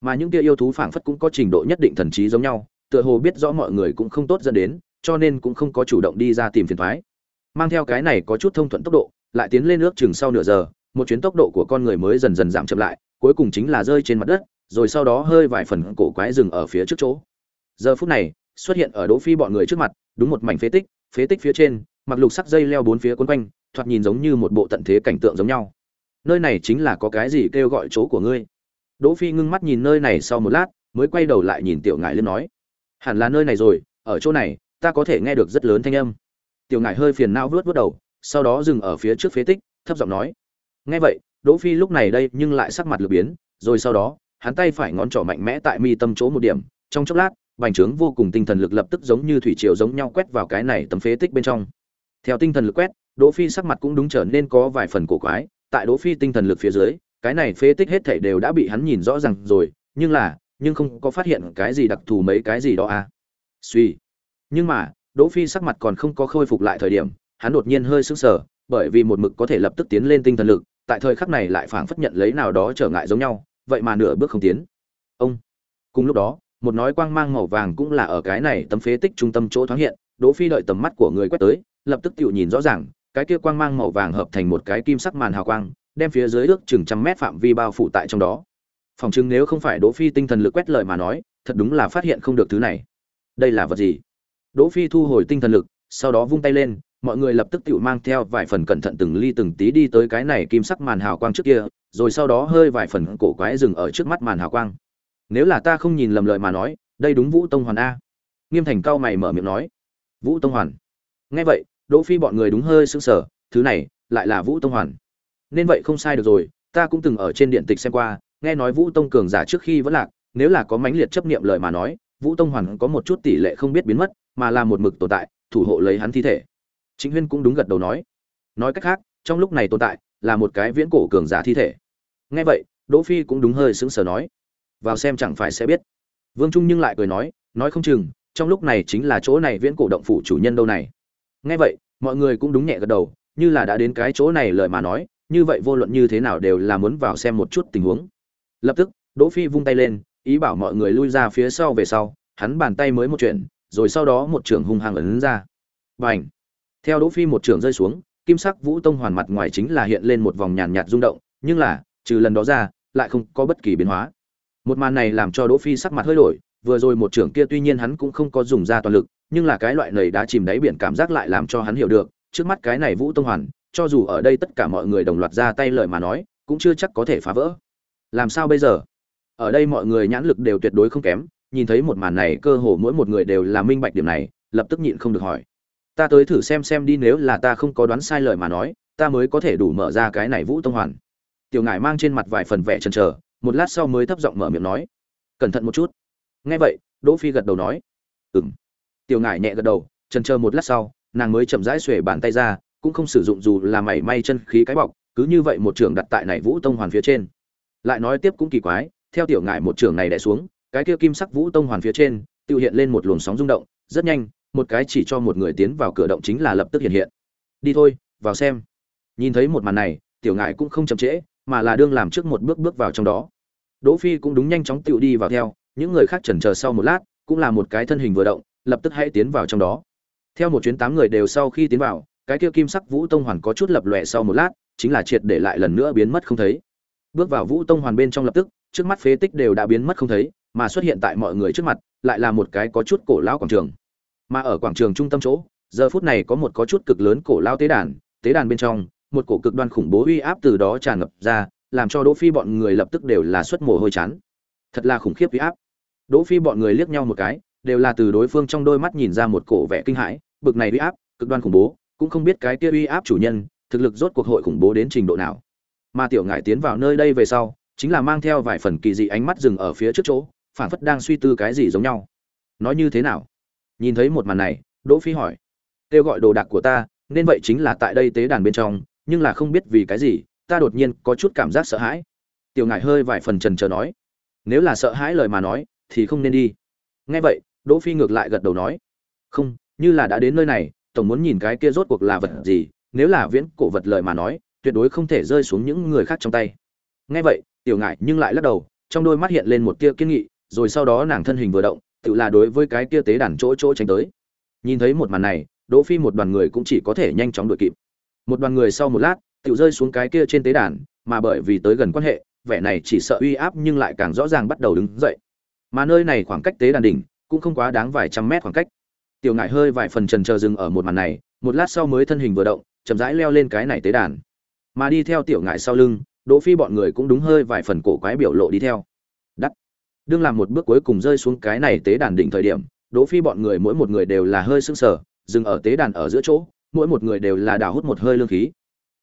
mà những kia yêu thú phảng phất cũng có trình độ nhất định thần trí giống nhau, tựa hồ biết rõ mọi người cũng không tốt dẫn đến, cho nên cũng không có chủ động đi ra tìm phiền toái. mang theo cái này có chút thông thuận tốc độ, lại tiến lên nước chừng sau nửa giờ, một chuyến tốc độ của con người mới dần dần giảm chậm lại cuối cùng chính là rơi trên mặt đất, rồi sau đó hơi vài phần cổ quái rừng ở phía trước chỗ. Giờ phút này, xuất hiện ở đỗ phi bọn người trước mặt, đúng một mảnh phế tích phế tích phía trên, mặc lục sắc dây leo bốn phía quấn quanh, thoạt nhìn giống như một bộ tận thế cảnh tượng giống nhau. Nơi này chính là có cái gì kêu gọi chỗ của ngươi? Đỗ phi ngưng mắt nhìn nơi này sau một lát, mới quay đầu lại nhìn tiểu ngải lên nói. Hẳn là nơi này rồi, ở chỗ này, ta có thể nghe được rất lớn thanh âm. Tiểu ngải hơi phiền não vớt vớt đầu, sau đó dừng ở phía trước phế tích, thấp giọng nói. Nghe vậy đỗ phi lúc này đây nhưng lại sắc mặt lửa biến, rồi sau đó, hắn tay phải ngón trỏ mạnh mẽ tại mi tâm chỗ một điểm, trong chốc lát, bành trướng vô cùng tinh thần lực lập tức giống như thủy triều giống nhau quét vào cái này tấm phế tích bên trong. Theo tinh thần lực quét, đỗ phi sắc mặt cũng đúng trở nên có vài phần cổ quái, tại đỗ phi tinh thần lực phía dưới, cái này phế tích hết thảy đều đã bị hắn nhìn rõ ràng rồi, nhưng là, nhưng không có phát hiện cái gì đặc thù mấy cái gì đó à. Suy. Nhưng mà, đỗ phi sắc mặt còn không có khôi phục lại thời điểm, hắn đột nhiên hơi sững sờ, bởi vì một mực có thể lập tức tiến lên tinh thần lực tại thời khắc này lại phảng phất nhận lấy nào đó trở ngại giống nhau, vậy mà nửa bước không tiến. Ông. Cùng lúc đó, một nói quang mang màu vàng cũng là ở cái này tấm phế tích trung tâm chỗ thoáng hiện, đỗ phi đợi tầm mắt của người quét tới, lập tức tự nhìn rõ ràng, cái kia quang mang màu vàng hợp thành một cái kim sắc màn hào quang, đem phía dưới ước chừng trăm mét phạm vi bao phủ tại trong đó. Phòng chứng nếu không phải đỗ phi tinh thần lực quét lời mà nói, thật đúng là phát hiện không được thứ này. Đây là vật gì? Đỗ phi thu hồi tinh thần lực, sau đó vung tay lên mọi người lập tức tự mang theo vài phần cẩn thận từng ly từng tí đi tới cái này kim sắc màn hào quang trước kia, rồi sau đó hơi vài phần cổ quái dừng ở trước mắt màn hào quang. Nếu là ta không nhìn lầm lời mà nói, đây đúng vũ tông hoàn a. Nghiêm thành cao mày mở miệng nói. Vũ tông hoàn. Nghe vậy, đỗ phi bọn người đúng hơi sững sờ, thứ này, lại là vũ tông hoàn. Nên vậy không sai được rồi, ta cũng từng ở trên điện tịch xem qua, nghe nói vũ tông cường giả trước khi vẫn lạc, nếu là có mãnh liệt chấp niệm lời mà nói, vũ tông hoàn có một chút tỷ lệ không biết biến mất, mà là một mực tồn tại, thủ hộ lấy hắn thi thể chính huyên cũng đúng gật đầu nói. Nói cách khác, trong lúc này tồn tại là một cái viễn cổ cường giả thi thể. Nghe vậy, đỗ phi cũng đúng hơi sững sờ nói. Vào xem chẳng phải sẽ biết. Vương trung nhưng lại cười nói nói không chừng, trong lúc này chính là chỗ này viễn cổ động phủ chủ nhân đâu này. Nghe vậy, mọi người cũng đúng nhẹ gật đầu, như là đã đến cái chỗ này lời mà nói, như vậy vô luận như thế nào đều là muốn vào xem một chút tình huống. Lập tức, đỗ phi vung tay lên, ý bảo mọi người lui ra phía sau về sau, hắn bàn tay mới một chuyện rồi sau đó một trường hung hăng ấn ra. Bành! Theo đỗ phi một trường rơi xuống, kim sắc vũ tông hoàn mặt ngoài chính là hiện lên một vòng nhàn nhạt rung động, nhưng là, trừ lần đó ra, lại không có bất kỳ biến hóa. Một màn này làm cho đỗ phi sắc mặt hơi đổi, vừa rồi một trưởng kia tuy nhiên hắn cũng không có dùng ra toàn lực, nhưng là cái loại nầy đá chìm đáy biển cảm giác lại làm cho hắn hiểu được, trước mắt cái này vũ tông hoàn, cho dù ở đây tất cả mọi người đồng loạt ra tay lợi mà nói, cũng chưa chắc có thể phá vỡ. Làm sao bây giờ? Ở đây mọi người nhãn lực đều tuyệt đối không kém, nhìn thấy một màn này cơ hồ mỗi một người đều là minh bạch điểm này, lập tức nhịn không được hỏi ta tới thử xem xem đi, nếu là ta không có đoán sai lời mà nói, ta mới có thể đủ mở ra cái này vũ tông hoàn. Tiểu ngải mang trên mặt vài phần vẻ chần chờ, một lát sau mới thấp giọng mở miệng nói, cẩn thận một chút. Nghe vậy, đỗ phi gật đầu nói, ừm. Tiểu ngải nhẹ gật đầu, chần chờ một lát sau, nàng mới chậm rãi xuề bàn tay ra, cũng không sử dụng dù là mảy may chân khí cái bọc, cứ như vậy một trường đặt tại này vũ tông hoàn phía trên. Lại nói tiếp cũng kỳ quái, theo tiểu ngải một trường này đè xuống, cái kia kim sắc vũ tông hoàn phía trên, tiêu hiện lên một luồng sóng rung động, rất nhanh một cái chỉ cho một người tiến vào cửa động chính là lập tức hiện hiện. Đi thôi, vào xem. Nhìn thấy một màn này, tiểu ngải cũng không chậm trễ, mà là đương làm trước một bước bước vào trong đó. Đỗ phi cũng đúng nhanh chóng tựu đi vào theo, những người khác chần chờ sau một lát, cũng là một cái thân hình vừa động, lập tức hãy tiến vào trong đó. Theo một chuyến tám người đều sau khi tiến vào, cái kia kim sắc vũ tông hoàn có chút lập lòe sau một lát, chính là triệt để lại lần nữa biến mất không thấy. Bước vào vũ tông hoàn bên trong lập tức, trước mắt phế tích đều đã biến mất không thấy, mà xuất hiện tại mọi người trước mặt, lại là một cái có chút cổ lão quảng trường mà ở quảng trường trung tâm chỗ, giờ phút này có một có chút cực lớn cổ lao tế đàn tế đàn bên trong, một cổ cực đoan khủng bố uy áp từ đó tràn ngập ra, làm cho đỗ phi bọn người lập tức đều là xuất mồ hôi chán. Thật là khủng khiếp uy áp. Đỗ phi bọn người liếc nhau một cái, đều là từ đối phương trong đôi mắt nhìn ra một cổ vẻ kinh hãi, bực này uy áp, cực đoan khủng bố, cũng không biết cái kia uy áp chủ nhân, thực lực rốt cuộc hội khủng bố đến trình độ nào. Mà tiểu ngải tiến vào nơi đây về sau, chính là mang theo vài phần kỳ dị ánh mắt dừng ở phía trước chỗ phản phất đang suy tư cái gì giống nhau. Nói như thế nào? Nhìn thấy một màn này, đỗ phi hỏi, kêu gọi đồ đạc của ta, nên vậy chính là tại đây tế đàn bên trong, nhưng là không biết vì cái gì, ta đột nhiên có chút cảm giác sợ hãi. Tiểu ngải hơi vài phần trần chờ nói, nếu là sợ hãi lời mà nói, thì không nên đi. Nghe vậy, đỗ phi ngược lại gật đầu nói, không, như là đã đến nơi này, tổng muốn nhìn cái kia rốt cuộc là vật gì, nếu là viễn cổ vật lời mà nói, tuyệt đối không thể rơi xuống những người khác trong tay. Nghe vậy, tiểu ngải nhưng lại lắc đầu, trong đôi mắt hiện lên một tia kiên nghị, rồi sau đó nàng thân hình vừa động tự là đối với cái kia tế đàn chỗ chỗ tránh tới. Nhìn thấy một màn này, đỗ phi một đoàn người cũng chỉ có thể nhanh chóng đuổi kịp. Một đoàn người sau một lát, tự rơi xuống cái kia trên tế đàn, mà bởi vì tới gần quan hệ, vẻ này chỉ sợ uy áp nhưng lại càng rõ ràng bắt đầu đứng dậy. Mà nơi này khoảng cách tế đàn đỉnh, cũng không quá đáng vài trăm mét khoảng cách. Tiểu ngải hơi vài phần trần chờ dừng ở một màn này, một lát sau mới thân hình vừa động, chậm rãi leo lên cái này tế đàn. Mà đi theo tiểu ngải sau lưng, đỗ phi bọn người cũng đúng hơi vài phần cổ quái biểu lộ đi theo đương làm một bước cuối cùng rơi xuống cái này tế đàn đỉnh thời điểm, đỗ phi bọn người mỗi một người đều là hơi sưng sờ, dừng ở tế đàn ở giữa chỗ, mỗi một người đều là đào hút một hơi lương khí.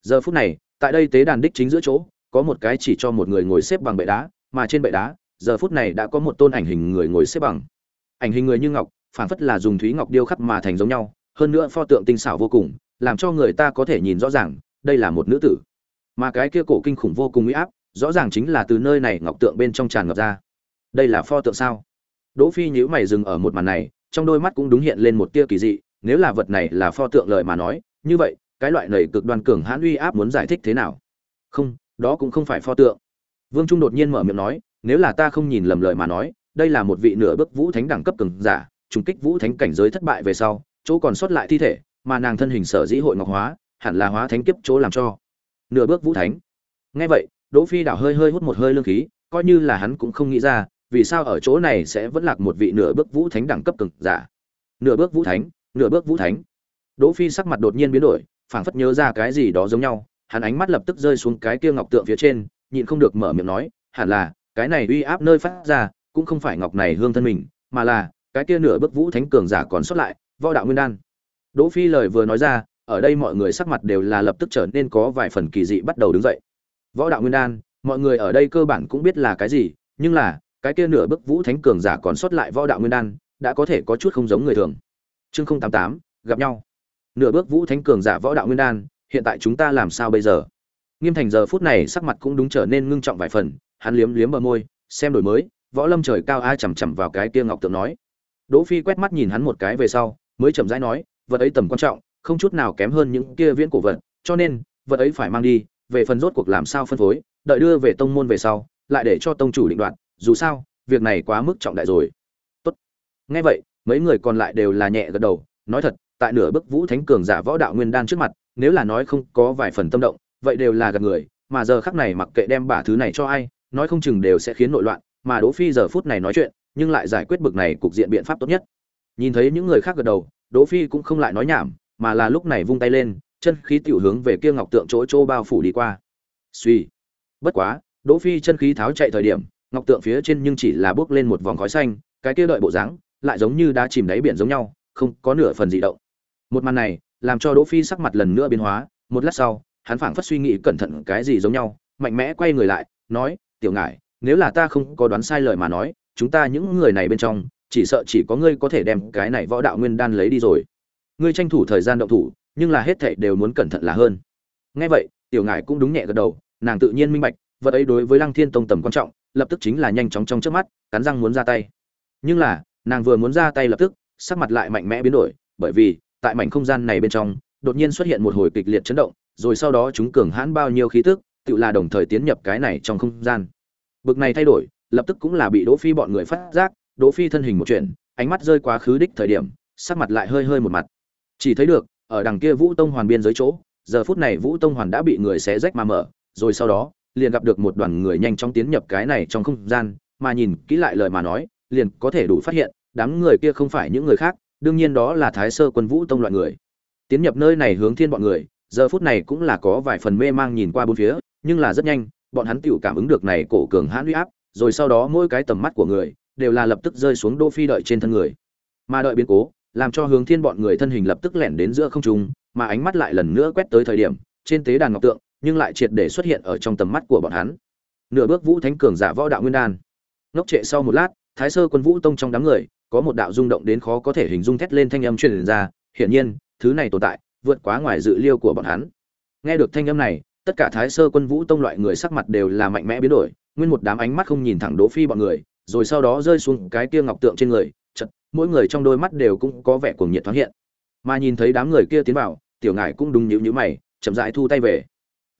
Giờ phút này, tại đây tế đàn đích chính giữa chỗ, có một cái chỉ cho một người ngồi xếp bằng bệ đá, mà trên bệ đá, giờ phút này đã có một tôn ảnh hình người ngồi xếp bằng. Ảnh hình người như ngọc phản phất là dùng thúy ngọc điêu khắc mà thành giống nhau, hơn nữa pho tượng tinh xảo vô cùng, làm cho người ta có thể nhìn rõ ràng, đây là một nữ tử. Mà cái kia cổ kinh khủng vô cùng uy áp, rõ ràng chính là từ nơi này ngọc tượng bên trong tràn ngập ra đây là pho tượng sao? Đỗ phi nhíu mày dừng ở một màn này, trong đôi mắt cũng đúng hiện lên một tia kỳ dị, nếu là vật này là pho tượng lời mà nói, như vậy, cái loại này cực đoan cường hãn uy áp muốn giải thích thế nào? Không, đó cũng không phải pho tượng. Vương trung đột nhiên mở miệng nói, nếu là ta không nhìn lầm lời mà nói, đây là một vị nửa bước vũ thánh đẳng cấp cường giả, trùng kích vũ thánh cảnh giới thất bại về sau, chỗ còn sót lại thi thể, mà nàng thân hình sở dĩ hội ngọc hóa, hẳn là hóa thánh kiếp chỗ làm cho. Nửa bước vũ thánh. Nghe vậy, đỗ phi đảo hơi hơi hút một hơi lương khí, coi như là hắn cũng không nghĩ ra vì sao ở chỗ này sẽ vẫn lạc một vị nửa bước vũ thánh đẳng cấp cường giả? Nửa bước vũ thánh, nửa bước vũ thánh. Đỗ phi sắc mặt đột nhiên biến đổi, phảng phất nhớ ra cái gì đó giống nhau, hắn ánh mắt lập tức rơi xuống cái kia ngọc tượng phía trên, nhịn không được mở miệng nói, hẳn là, cái này uy áp nơi phát ra, cũng không phải ngọc này hương thân mình, mà là, cái kia nửa bước vũ thánh cường giả còn xuất lại, võ đạo nguyên đan. Đỗ phi lời vừa nói ra, ở đây mọi người sắc mặt đều là lập tức trở nên có vài phần kỳ dị bắt đầu đứng dậy. Võ đạo nguyên đan, mọi người ở đây cơ bản cũng biết là cái gì, nhưng là cái kia nửa bước vũ thánh cường giả còn xuất lại võ đạo nguyên đan, đã có thể có chút không giống người thường. Chương không tám tám, gặp nhau. Nửa bước vũ thánh cường giả võ đạo nguyên đan, hiện tại chúng ta làm sao bây giờ? Nghiêm thành giờ phút này sắc mặt cũng đúng trở nên ngưng trọng vài phần, hắn liếm liếm bờ môi, xem đổi mới, võ lâm trời cao ai chằm chằm vào cái kia ngọc tượng nói. Đỗ phi quét mắt nhìn hắn một cái về sau, mới chậm rãi nói, vật ấy tầm quan trọng, không chút nào kém hơn những kia viễn cổ vật, cho nên, vật ấy phải mang đi, về phần rốt cuộc làm sao phân phối, đợi đưa về tông môn về sau, lại để cho tông chủ định đoạt dù sao, việc này quá mức trọng đại rồi. Tốt. Nghe vậy, mấy người còn lại đều là nhẹ gật đầu, nói thật, tại nửa bức vũ thánh cường giả võ đạo nguyên đan trước mặt, nếu là nói không có vài phần tâm động, vậy đều là gạt người, mà giờ khắc này mặc kệ đem bả thứ này cho ai, nói không chừng đều sẽ khiến nội loạn, mà đỗ phi giờ phút này nói chuyện, nhưng lại giải quyết bực này cục diện biện pháp tốt nhất. Nhìn thấy những người khác gật đầu, đỗ phi cũng không lại nói nhảm, mà là lúc này vung tay lên, chân khí tiểu hướng về kia ngọc tượng chỗ chỗ bao phủ đi qua. Suy. Bất quá, đỗ phi chân khí tháo chạy thời điểm ngọc tượng phía trên nhưng chỉ là bước lên một vòng khói xanh, cái kia đợi bộ dáng lại giống như đã chìm đáy biển giống nhau, không có nửa phần gì động. Một màn này làm cho đỗ phi sắc mặt lần nữa biến hóa, một lát sau, hắn phảng phất suy nghĩ cẩn thận cái gì giống nhau, mạnh mẽ quay người lại, nói, tiểu ngải, nếu là ta không có đoán sai lời mà nói, chúng ta những người này bên trong, chỉ sợ chỉ có ngươi có thể đem cái này võ đạo nguyên đan lấy đi rồi. Ngươi tranh thủ thời gian động thủ, nhưng là hết thảy đều muốn cẩn thận là hơn. Nghe vậy, tiểu ngải cũng đúng nhẹ gật đầu, nàng tự nhiên minh bạch, vật ấy đối với lăng thiên tông tầm quan trọng lập tức chính là nhanh chóng trong trước mắt, cắn răng muốn ra tay. Nhưng là, nàng vừa muốn ra tay lập tức, sắc mặt lại mạnh mẽ biến đổi, bởi vì, tại mảnh không gian này bên trong, đột nhiên xuất hiện một hồi kịch liệt chấn động, rồi sau đó chúng cường hãn bao nhiêu khí tức, tự là đồng thời tiến nhập cái này trong không gian. Bực này thay đổi, lập tức cũng là bị đỗ phi bọn người phát giác, đỗ phi thân hình một chuyện ánh mắt rơi quá khứ đích thời điểm, sắc mặt lại hơi hơi một mặt. Chỉ thấy được, ở đằng kia vũ tông hoàn biên giới chỗ, giờ phút này vũ tông hoàn đã bị người xé rách mà mở, rồi sau đó liền gặp được một đoàn người nhanh chóng tiến nhập cái này trong không gian, mà nhìn kỹ lại lời mà nói, liền có thể đủ phát hiện, đám người kia không phải những người khác, đương nhiên đó là thái sơ quân vũ tông loại người. Tiến nhập nơi này hướng thiên bọn người, giờ phút này cũng là có vài phần mê mang nhìn qua bốn phía, nhưng là rất nhanh, bọn hắn tiểu cảm ứng được này cổ cường hãn uy áp, rồi sau đó mỗi cái tầm mắt của người, đều là lập tức rơi xuống đô phi đợi trên thân người. Mà đợi biến cố, làm cho hướng thiên bọn người thân hình lập tức lẻn đến giữa không trung, mà ánh mắt lại lần nữa quét tới thời điểm, trên tế đàn ngọc tượng nhưng lại triệt để xuất hiện ở trong tầm mắt của bọn hắn. Nửa bước vũ thánh cường giả võ đạo nguyên đan. Ngốc trệ sau một lát, thái sơ quân vũ tông trong đám người, có một đạo rung động đến khó có thể hình dung thét lên thanh âm truyền ra, hiển nhiên, thứ này tồn tại, vượt quá ngoài dự liêu của bọn hắn. Nghe được thanh âm này, tất cả thái sơ quân vũ tông loại người sắc mặt đều là mạnh mẽ biến đổi, nguyên một đám ánh mắt không nhìn thẳng đỗ phi bọn người, rồi sau đó rơi xuống cái kia ngọc tượng trên người chật mỗi người trong đôi mắt đều cũng có vẻ cuồng nhiệt thoáng hiện. Mà nhìn thấy đám người kia tiến vào, tiểu ngải cũng đúng nhíu nhíu mày, chậm rãi thu tay về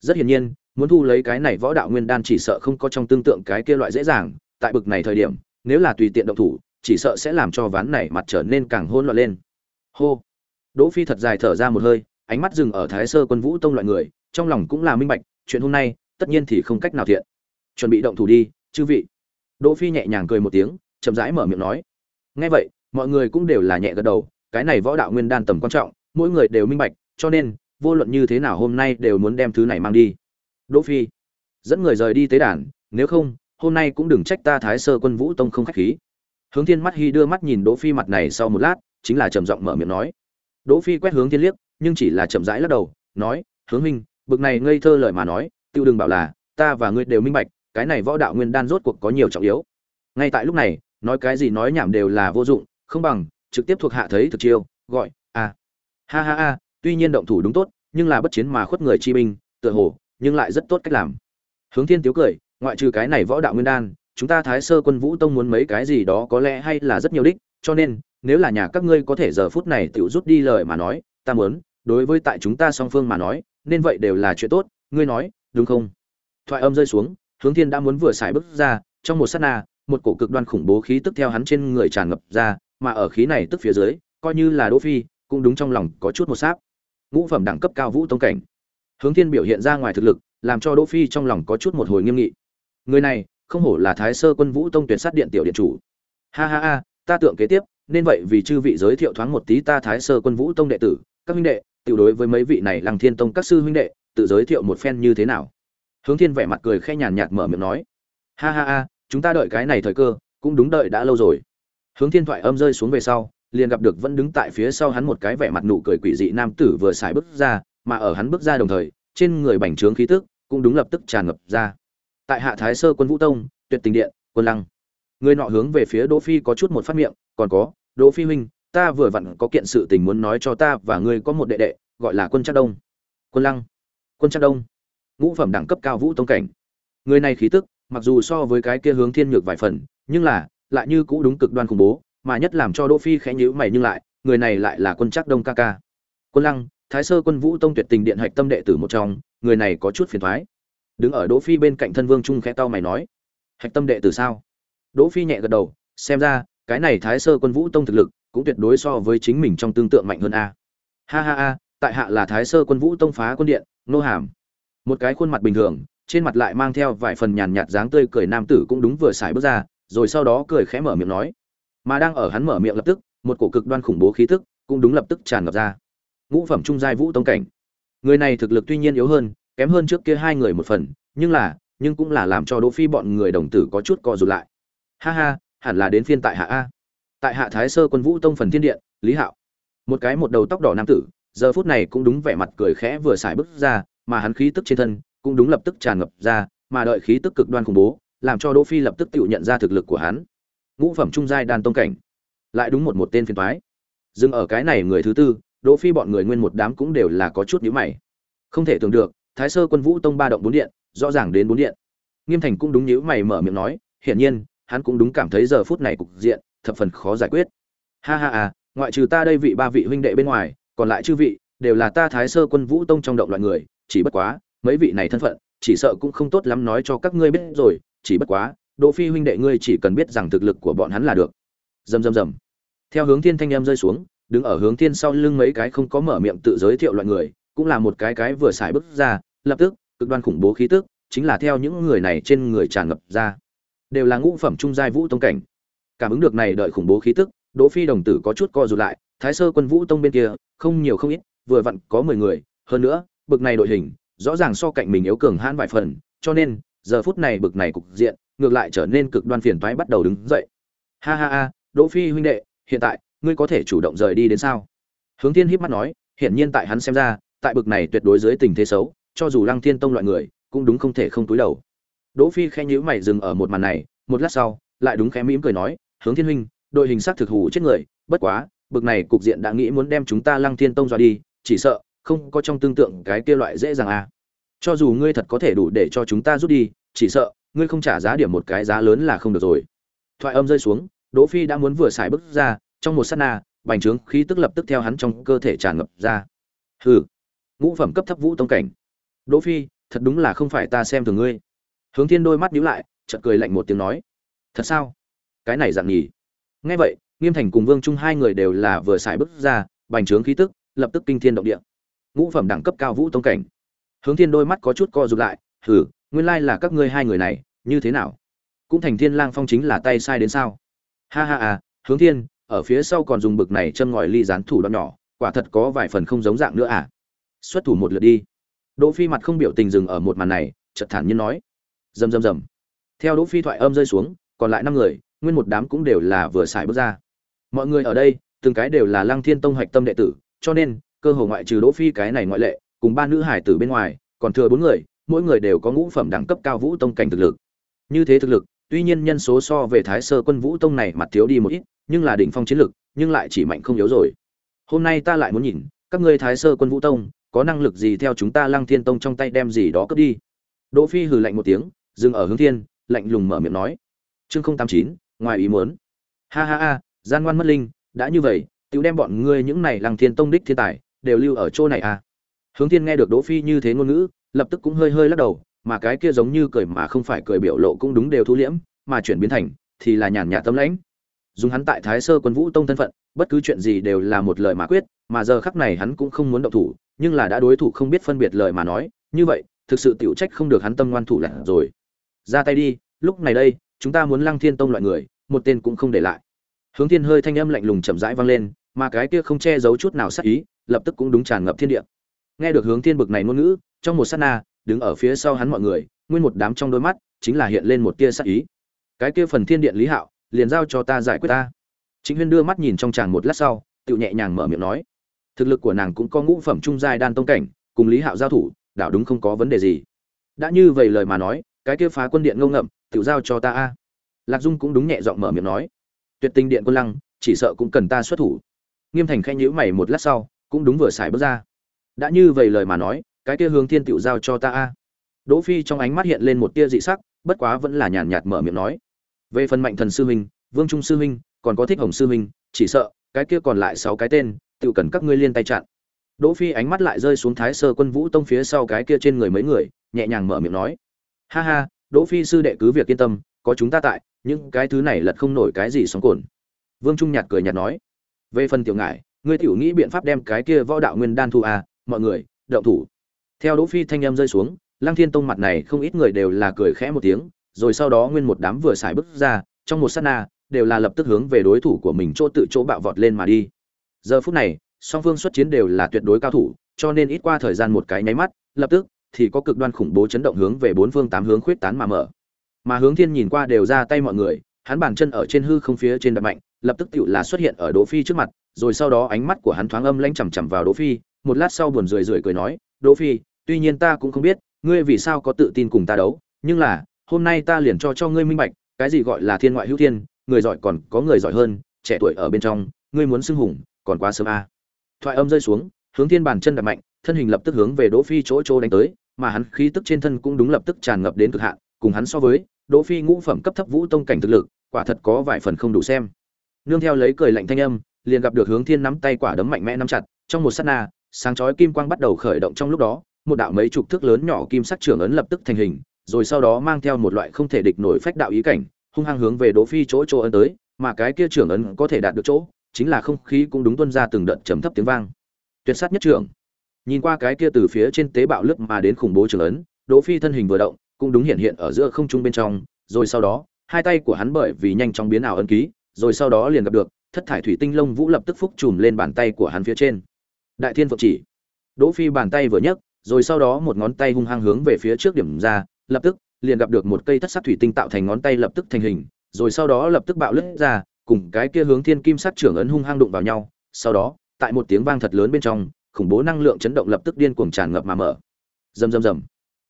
rất hiển nhiên, muốn thu lấy cái này võ đạo nguyên đan chỉ sợ không có trong tương tượng cái kia loại dễ dàng, tại bực này thời điểm, nếu là tùy tiện động thủ, chỉ sợ sẽ làm cho ván này mặt trở nên càng hôn loạn lên. Hô. Đỗ phi thật dài thở ra một hơi, ánh mắt dừng ở thái sơ quân vũ tông loại người, trong lòng cũng là minh bạch, chuyện hôm nay, tất nhiên thì không cách nào thiện. Chuẩn bị động thủ đi, chư vị. Đỗ phi nhẹ nhàng cười một tiếng, chậm rãi mở miệng nói. Nghe vậy, mọi người cũng đều là nhẹ gật đầu, cái này võ đạo nguyên đan tầm quan trọng, mỗi người đều minh bạch, cho nên vô luận như thế nào hôm nay đều muốn đem thứ này mang đi. Đỗ phi, dẫn người rời đi tế đàn, nếu không, hôm nay cũng đừng trách ta thái sơ quân vũ tông không khách khí. Hướng thiên mắt hy đưa mắt nhìn đỗ phi mặt này sau một lát, chính là trầm giọng mở miệng nói. Đỗ phi quét hướng thiên liếc, nhưng chỉ là chậm rãi lắc đầu, nói, hướng minh, bực này ngây thơ lời mà nói, tiêu đừng bảo là, ta và ngươi đều minh bạch, cái này võ đạo nguyên đan rốt cuộc có nhiều trọng yếu. Ngay tại lúc này, nói cái gì nói nhảm đều là vô dụng, không bằng, trực tiếp thuộc hạ thấy thực chiêu, gọi a ha ha ha tuy nhiên động thủ đúng tốt, nhưng là bất chiến mà khuất người chi binh, tựa hồ, nhưng lại rất tốt cách làm. Hướng thiên tiếu cười, ngoại trừ cái này võ đạo nguyên đan, chúng ta thái sơ quân vũ tông muốn mấy cái gì đó có lẽ hay là rất nhiều đích, cho nên, nếu là nhà các ngươi có thể giờ phút này tự rút đi lời mà nói, ta muốn, đối với tại chúng ta song phương mà nói, nên vậy đều là chuyện tốt, ngươi nói, đúng không? Thoại âm rơi xuống, hướng thiên đã muốn vừa xài bước ra, trong một sát na, một cổ cực đoan khủng bố khí tức theo hắn trên người tràn ngập ra, mà ở khí này tức phía dưới, coi như là đỗ phi, cũng đúng trong lòng có chút một sáp ngũ phẩm đẳng cấp cao vũ tông cảnh. Hướng thiên biểu hiện ra ngoài thực lực, làm cho đỗ phi trong lòng có chút một hồi nghiêm nghị. Người này, không hổ là thái sơ quân vũ tông tuyển sát điện tiểu điện chủ. Ha ha ha, ta tưởng kế tiếp, nên vậy vì chư vị giới thiệu thoáng một tí ta thái sơ quân vũ tông đệ tử, các huynh đệ, tiểu đối với mấy vị này lăng thiên tông các sư huynh đệ, tự giới thiệu một phen như thế nào? Hướng thiên vẻ mặt cười khẽ nhàn nhạt mở miệng nói. Ha ha ha, chúng ta đợi cái này thời cơ, cũng đúng đợi đã lâu rồi. Hướng thiên thoại âm rơi xuống về sau liền gặp được vẫn đứng tại phía sau hắn một cái vẻ mặt nụ cười quỷ dị nam tử vừa xài bước ra, mà ở hắn bước ra đồng thời, trên người bành trướng khí tức cũng đúng lập tức tràn ngập ra. Tại hạ thái sơ quân vũ tông, tuyệt tình điện, quân lăng. Người nọ hướng về phía đỗ phi có chút một phát miệng, còn có, đỗ phi huynh, ta vừa vặn có kiện sự tình muốn nói cho ta và ngươi có một đệ đệ, gọi là quân trác đông. Quân lăng. Quân trác đông. Ngũ phẩm đẳng cấp cao vũ tông cảnh. Người này khí tức, mặc dù so với cái kia hướng thiên nhược vài phần, nhưng là, lại như cũ đúng cực đoan khủng bố mà nhất làm cho đỗ phi khẽ nhíu mày nhưng lại, người này lại là quân chắc đông ca ca. Quân lăng, thái sơ quân vũ tông tuyệt tình điện hạch tâm đệ tử một trong, người này có chút phiền toái đứng ở đỗ phi bên cạnh thân vương trung khẽ tao mày nói, hạch tâm đệ tử sao? Đỗ phi nhẹ gật đầu, xem ra, cái này thái sơ quân vũ tông thực lực cũng tuyệt đối so với chính mình trong tương tượng mạnh hơn a. Ha ha ha, tại hạ là thái sơ quân vũ tông phá quân điện, nô hàm. Một cái khuôn mặt bình thường, trên mặt lại mang theo vài phần nhàn nhạt dáng tươi cười nam tử cũng đúng vừa xài bước ra, rồi sau đó cười khẽ mở miệng nói mà đang ở hắn mở miệng lập tức, một cổ cực đoan khủng bố khí tức cũng đúng lập tức tràn ngập ra. Ngũ phẩm trung giai vũ tông cảnh. Người này thực lực tuy nhiên yếu hơn, kém hơn trước kia hai người một phần, nhưng là, nhưng cũng là làm cho đỗ phi bọn người đồng tử có chút co rụt lại. Ha ha, hẳn là đến phiên tại hạ a. Tại hạ thái sơ quân vũ tông phần thiên điện, lý hạo. Một cái một đầu tóc đỏ nam tử, giờ phút này cũng đúng vẻ mặt cười khẽ vừa xài bước ra, mà hắn khí tức trên thân cũng đúng lập tức tràn ngập ra, mà đợi khí tức cực đoan khủng bố, làm cho đỗ phi lập tức tự nhận ra thực lực của hắn ngũ phẩm trung giai đan tông cảnh. Lại đúng một một tên phiền toái. Dừng ở cái này người thứ tư, đỗ phi bọn người nguyên một đám cũng đều là có chút nhíu mày. Không thể tưởng được, thái sơ quân vũ tông ba động bốn điện, rõ ràng đến bốn điện. Nghiêm thành cũng đúng nhíu mày mở miệng nói, hiển nhiên, hắn cũng đúng cảm thấy giờ phút này cục diện, thập phần khó giải quyết. Ha ha à ngoại trừ ta đây vị ba vị huynh đệ bên ngoài, còn lại chư vị, đều là ta thái sơ quân vũ tông trong động loại người, chỉ bất quá, mấy vị này thân phận, chỉ sợ cũng không tốt lắm nói cho các ngươi biết rồi, chỉ bất quá đỗ phi huynh đệ ngươi chỉ cần biết rằng thực lực của bọn hắn là được. Rầm rầm rầm theo hướng thiên thanh em rơi xuống, đứng ở hướng thiên sau lưng mấy cái không có mở miệng tự giới thiệu loại người, cũng là một cái cái vừa xài bước ra, lập tức, cực đoan khủng bố khí tức, chính là theo những người này trên người tràn ngập ra. Đều là ngũ phẩm trung giai vũ tông cảnh. Cảm ứng được này đợi khủng bố khí tức, đỗ phi đồng tử có chút co rụt lại, thái sơ quân vũ tông bên kia, không nhiều không ít, vừa vặn có mười người, hơn nữa, bực này đội hình, rõ ràng so cạnh mình yếu cường hãn vài phần, cho nên, giờ phút này bực này cục diện ngược lại trở nên cực đoan phiền toái bắt đầu đứng dậy. Ha ha ha, đỗ phi huynh đệ, hiện tại, ngươi có thể chủ động rời đi đến sao? Hướng thiên híp mắt nói, hiển nhiên tại hắn xem ra, tại bực này tuyệt đối dưới tình thế xấu, cho dù lăng thiên tông loại người, cũng đúng không thể không túi đầu. Đỗ phi khẽ nhíu mày dừng ở một màn này, một lát sau, lại đúng khẽ mỉm cười nói, hướng thiên huynh, đội hình sát thực hủ chết người, bất quá, bực này cục diện đã nghĩ muốn đem chúng ta lăng thiên tông dọa đi, chỉ sợ, không có trong tương tượng cái kia loại dễ dàng à. Cho dù ngươi thật có thể đủ để cho chúng ta rút đi, chỉ sợ ngươi không trả giá điểm một cái giá lớn là không được rồi. Thoại âm rơi xuống, đỗ phi đã muốn vừa xài bước ra, trong một sát na, bành trướng khí tức lập tức theo hắn trong cơ thể tràn ngập ra. Hừ, ngũ phẩm cấp thấp vũ tông cảnh. Đỗ phi, thật đúng là không phải ta xem thường ngươi. Hướng thiên đôi mắt nhíu lại, chợt cười lạnh một tiếng nói, thật sao? Cái này dạng nhỉ? Nghe vậy, nghiêm thành cùng vương trung hai người đều là vừa xài bước ra, bành trướng khí tức, lập tức kinh thiên động địa. Ngũ phẩm đẳng cấp cao vũ tông cảnh. Hướng thiên đôi mắt có chút co rụt lại, hừ nguyên lai là các ngươi hai người này, như thế nào? Cũng thành thiên lang phong chính là tay sai đến sao? Ha ha à hướng thiên, ở phía sau còn dùng bực này châm ngòi ly dán thủ đoạn nhỏ, quả thật có vài phần không giống dạng nữa à? Xuất thủ một lượt đi. Đỗ phi mặt không biểu tình dừng ở một màn này, chợt thản nhiên nói. Rầm rầm rầm. Theo đỗ phi thoại âm rơi xuống, còn lại năm người, nguyên một đám cũng đều là vừa xài bước ra. Mọi người ở đây, từng cái đều là lăng thiên tông hoạch tâm đệ tử, cho nên, cơ hồ ngoại trừ đỗ phi cái này ngoại lệ, cùng ba nữ hải tử bên ngoài, còn thừa bốn người mỗi người đều có ngũ phẩm đẳng cấp cao vũ tông cảnh thực lực. Như thế thực lực, tuy nhiên nhân số so về thái sơ quân vũ tông này mặt thiếu đi một ít, nhưng là đỉnh phong chiến lực, nhưng lại chỉ mạnh không yếu rồi. Hôm nay ta lại muốn nhìn, các ngươi thái sơ quân vũ tông, có năng lực gì theo chúng ta lăng thiên tông trong tay đem gì đó cướp đi? Đỗ phi hừ lạnh một tiếng, dừng ở hướng thiên, lạnh lùng mở miệng nói. Chương không tám chín, ngoài ý muốn. Ha ha ha, gian ngoan mất linh, đã như vậy, tiểu đem bọn ngươi những này lăng thiên tông đích thiên tài, đều lưu ở chỗ này à? Hướng thiên nghe được đỗ phi như thế ngôn ngữ lập tức cũng hơi hơi lắc đầu, mà cái kia giống như cười mà không phải cười biểu lộ cũng đúng đều thu liễm, mà chuyển biến thành, thì là nhàn nhạt tâm lãnh. Dùng hắn tại thái sơ quân vũ tông thân phận, bất cứ chuyện gì đều là một lời mà quyết, mà giờ khắc này hắn cũng không muốn động thủ, nhưng là đã đối thủ không biết phân biệt lời mà nói, như vậy, thực sự tiểu trách không được hắn tâm ngoan thủ lạ rồi. Ra tay đi, lúc này đây, chúng ta muốn lăng thiên tông loại người, một tên cũng không để lại. Hướng thiên hơi thanh âm lạnh lùng chậm rãi vang lên, mà cái kia không che giấu chút nào sắc ý, lập tức cũng đúng tràn ngập thiên địa nghe được hướng thiên bực này ngôn ngữ, trong một sát na, đứng ở phía sau hắn mọi người, nguyên một đám trong đôi mắt, chính là hiện lên một tia sắc ý. Cái kia phần thiên điện lý hạo, liền giao cho ta giải quyết ta. Chính huyên đưa mắt nhìn trong chàng một lát sau, tự nhẹ nhàng mở miệng nói. Thực lực của nàng cũng có ngũ phẩm trung giai đan tông cảnh, cùng lý hạo giao thủ đảo đúng không có vấn đề gì. Đã như vậy lời mà nói, cái kia phá quân điện ngông ngậm, tự giao cho ta a. Lạc dung cũng đúng nhẹ giọng mở miệng nói. Tuyệt tình điện quân lăng, chỉ sợ cũng cần ta xuất thủ. Nghiêm thành khẽ nhữ mày một lát sau, cũng đúng vừa xài bước ra đã như vậy lời mà nói, cái kia hướng thiên tựu giao cho ta a. Đỗ phi trong ánh mắt hiện lên một tia dị sắc, bất quá vẫn là nhàn nhạt mở miệng nói. Về phần mạnh thần sư huynh vương trung sư huynh còn có thích hồng sư huynh chỉ sợ, cái kia còn lại sáu cái tên tự cần các ngươi liên tay chặn. Đỗ phi ánh mắt lại rơi xuống thái sơ quân vũ tông phía sau cái kia trên người mấy người, nhẹ nhàng mở miệng nói. Ha ha, đỗ phi sư đệ cứ việc yên tâm, có chúng ta tại, những cái thứ này lật không nổi cái gì sóng cồn vương trung nhạt cười nhạt nói. Về phần tiểu ngải, ngươi tiểu nghĩ biện pháp đem cái kia võ đạo nguyên đan thu à mọi người, động thủ. Theo đỗ phi thanh âm rơi xuống, lăng thiên tông mặt này không ít người đều là cười khẽ một tiếng, rồi sau đó nguyên một đám vừa xài bước ra, trong một sát na, đều là lập tức hướng về đối thủ của mình chỗ tự chỗ bạo vọt lên mà đi. Giờ phút này, song phương xuất chiến đều là tuyệt đối cao thủ, cho nên ít qua thời gian một cái nháy mắt, lập tức thì có cực đoan khủng bố chấn động hướng về bốn phương tám hướng khuyết tán mà mở. Mà hướng thiên nhìn qua đều ra tay mọi người, hắn bàn chân ở trên hư không phía trên đập mạnh, lập tức tựu là xuất hiện ở đỗ phi trước mặt, rồi sau đó ánh mắt của hắn thoáng âm lãnh chằm chằm vào đỗ phi một lát sau buồn rười rượi cười nói, đỗ phi, tuy nhiên ta cũng không biết, ngươi vì sao có tự tin cùng ta đấu, nhưng là, hôm nay ta liền cho cho ngươi minh bạch, cái gì gọi là thiên ngoại hữu thiên, người giỏi còn có người giỏi hơn, trẻ tuổi ở bên trong, ngươi muốn xưng hùng, còn quá sớm a à. thoại âm rơi xuống, hướng thiên bàn chân đạp mạnh, thân hình lập tức hướng về đỗ phi chỗ chỗ đánh tới, mà hắn khí tức trên thân cũng đúng lập tức tràn ngập đến cực hạn, cùng hắn so với, đỗ phi ngũ phẩm cấp thấp vũ tông cảnh thực lực, quả thật có vài phần không đủ xem nương theo lấy cười lạnh thanh âm, liền gặp được hướng thiên nắm tay quả đấm mạnh mẽ nắm chặt, trong một sát na sáng chói kim quang bắt đầu khởi động trong lúc đó, một đạo mấy chục thước lớn nhỏ kim sắc trưởng ấn lập tức thành hình, rồi sau đó mang theo một loại không thể địch nổi phách đạo ý cảnh, hung hăng hướng về đỗ phi chỗ chỗ ấn tới, mà cái kia trưởng ấn có thể đạt được chỗ, chính là không khí cũng đúng tuôn ra từng đợt trầm thấp tiếng vang. Tuyệt sát nhất trưởng nhìn qua cái kia từ phía trên tế bạo lướt mà đến khủng bố trưởng ấn, đỗ phi thân hình vừa động, cũng đúng hiện hiện ở giữa không trung bên trong, rồi sau đó, hai tay của hắn bởi vì nhanh chóng biến ảo ấn ký, rồi sau đó liền gặp được, thất thải thủy tinh lông vũ lập tức phúc chùm lên bàn tay của hắn phía trên đại thiên phượng chỉ. Đỗ phi bàn tay vừa nhấc, rồi sau đó một ngón tay hung hăng hướng về phía trước điểm ra, lập tức, liền gặp được một cây thất sắc thủy tinh tạo thành ngón tay lập tức thành hình, rồi sau đó lập tức bạo lướt ra, cùng cái kia hướng thiên kim sắc trưởng ấn hung hăng đụng vào nhau, sau đó, tại một tiếng vang thật lớn bên trong, khủng bố năng lượng chấn động lập tức điên cuồng tràn ngập mà mở. Rầm rầm rầm.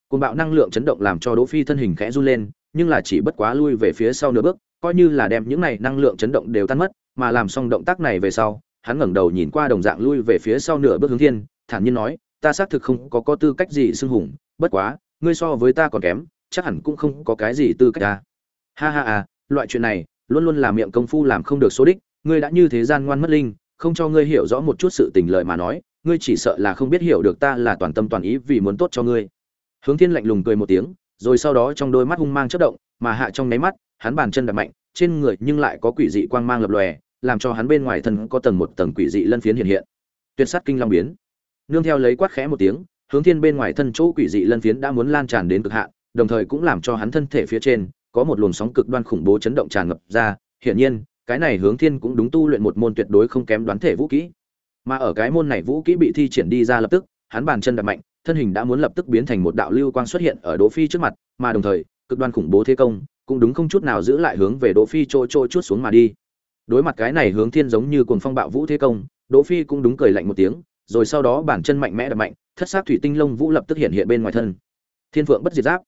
Cuồng bạo năng lượng chấn động làm cho đỗ phi thân hình khẽ run lên, nhưng là chỉ bất quá lui về phía sau nửa bước, coi như là đem những này năng lượng chấn động đều tan mất, mà làm xong động tác này về sau hắn ngẩng đầu nhìn qua đồng dạng lui về phía sau nửa bước hướng thiên, thản nhiên nói, ta xác thực không có có tư cách gì xưng hùng, bất quá, ngươi so với ta còn kém, chắc hẳn cũng không có cái gì tư cách ta. Ha ha ha, loại chuyện này, luôn luôn là miệng công phu làm không được số đích, ngươi đã như thế gian ngoan mất linh, không cho ngươi hiểu rõ một chút sự tình lợi mà nói, ngươi chỉ sợ là không biết hiểu được ta là toàn tâm toàn ý vì muốn tốt cho ngươi. Hướng thiên lạnh lùng cười một tiếng, rồi sau đó trong đôi mắt hung mang chớp động, mà hạ trong nháy mắt, hắn bàn chân đập mạnh, trên người nhưng lại có quỷ dị quang mang lập lòe làm cho hắn bên ngoài thân có tầng một tầng quỷ dị lân phiến hiện hiện. Tuyệt sát kinh long biến. Nương theo lấy quát khẽ một tiếng, hướng thiên bên ngoài thân chỗ quỷ dị lân phiến đã muốn lan tràn đến cực hạn, đồng thời cũng làm cho hắn thân thể phía trên, có một luồng sóng cực đoan khủng bố chấn động tràn ngập ra. Hiển nhiên, cái này hướng thiên cũng đúng tu luyện một môn tuyệt đối không kém đoán thể vũ kỹ. Mà ở cái môn này vũ kỹ bị thi triển đi ra lập tức, hắn bàn chân đập mạnh, thân hình đã muốn lập tức biến thành một đạo lưu quang xuất hiện ở đỗ phi trước mặt, mà đồng thời, cực đoan khủng bố thế công, cũng đúng không chút nào giữ lại hướng về đỗ phi trôi trôi chút xuống mà đi đối mặt cái này hướng thiên giống như cuồng phong bạo vũ thế công, đỗ phi cũng đúng cười lạnh một tiếng, rồi sau đó bản chân mạnh mẽ đập mạnh, thất sát thủy tinh lông vũ lập tức hiện hiện bên ngoài thân. Thiên phượng bất diệt giáp.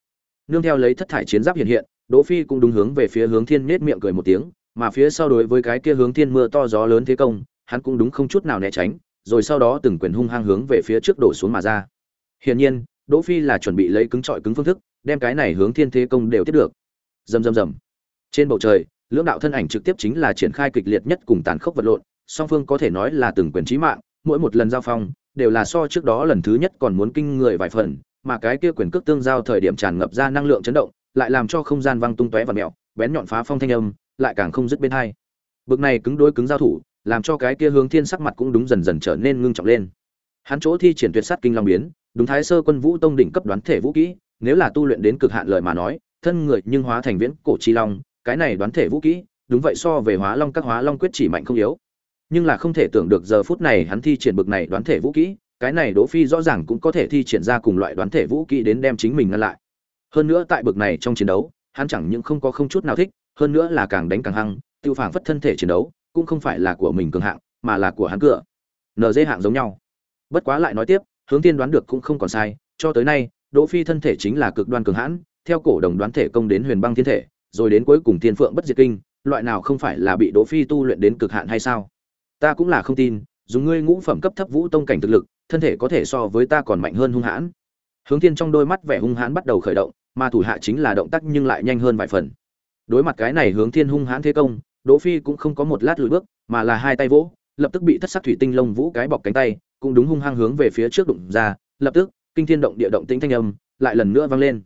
Nương theo lấy thất thải chiến giáp hiện hiện, đỗ phi cũng đúng hướng về phía hướng thiên nết miệng cười một tiếng, mà phía sau đối với cái kia hướng thiên mưa to gió lớn thế công, hắn cũng đúng không chút nào né tránh, rồi sau đó từng quyền hung hăng hướng về phía trước đổ xuống mà ra. Hiển nhiên, đỗ phi là chuẩn bị lấy cứng trọi cứng phương thức, đem cái này hướng thiên thế công đều tiếp được. Rầm rầm rầm. Trên bầu trời lưỡng đạo thân ảnh trực tiếp chính là triển khai kịch liệt nhất cùng tàn khốc vật lộn, song phương có thể nói là từng quyền chí mạng, mỗi một lần giao phong, đều là so trước đó lần thứ nhất còn muốn kinh người vài phần, mà cái kia quyền cước tương giao thời điểm tràn ngập ra năng lượng chấn động, lại làm cho không gian văng tung tóe và mèo bén nhọn phá phong thanh âm, lại càng không dứt bên hai. Bực này cứng đối cứng giao thủ, làm cho cái kia hướng thiên sắc mặt cũng đúng dần dần trở nên ngưng trọng lên. Hắn chỗ thi triển tuyệt sát kinh long biến, đúng thái sơ quân vũ tông đỉnh cấp đoán thể vũ kỹ, nếu là tu luyện đến cực hạn lời mà nói, thân người nhưng hóa thành viễn cổ chi long cái này đoán thể vũ kỹ, đúng vậy so về hóa long các hóa long quyết chỉ mạnh không yếu. Nhưng là không thể tưởng được giờ phút này hắn thi triển bực này đoán thể vũ kỹ, cái này đỗ phi rõ ràng cũng có thể thi triển ra cùng loại đoán thể vũ kỹ đến đem chính mình ngăn lại. Hơn nữa tại bực này trong chiến đấu, hắn chẳng những không có không chút nào thích, hơn nữa là càng đánh càng hăng, tiêu phản phất thân thể chiến đấu, cũng không phải là của mình cường hạng, mà là của hắn cửa. Nd hạng giống nhau. Bất quá lại nói tiếp, hướng tiên đoán được cũng không còn sai, cho tới nay, đỗ phi thân thể chính là cực đoan cường hãn, theo cổ đồng đoán thể công đến huyền băng thiên thể rồi đến cuối cùng Thiên phượng bất diệt kinh, loại nào không phải là bị đỗ phi tu luyện đến cực hạn hay sao? Ta cũng là không tin, dùng ngươi ngũ phẩm cấp thấp vũ tông cảnh thực lực, thân thể có thể so với ta còn mạnh hơn hung hãn. Hướng thiên trong đôi mắt vẻ hung hãn bắt đầu khởi động, mà thủ hạ chính là động tác nhưng lại nhanh hơn vài phần. Đối mặt cái này hướng thiên hung hãn thế công, đỗ phi cũng không có một lát lùi bước, mà là hai tay vỗ, lập tức bị thất sắc thủy tinh lông vũ cái bọc cánh tay, cũng đúng hung hăng hướng về phía trước đụng ra, lập tức, kinh thiên động địa động tĩnh thanh âm lại lần nữa vang lên.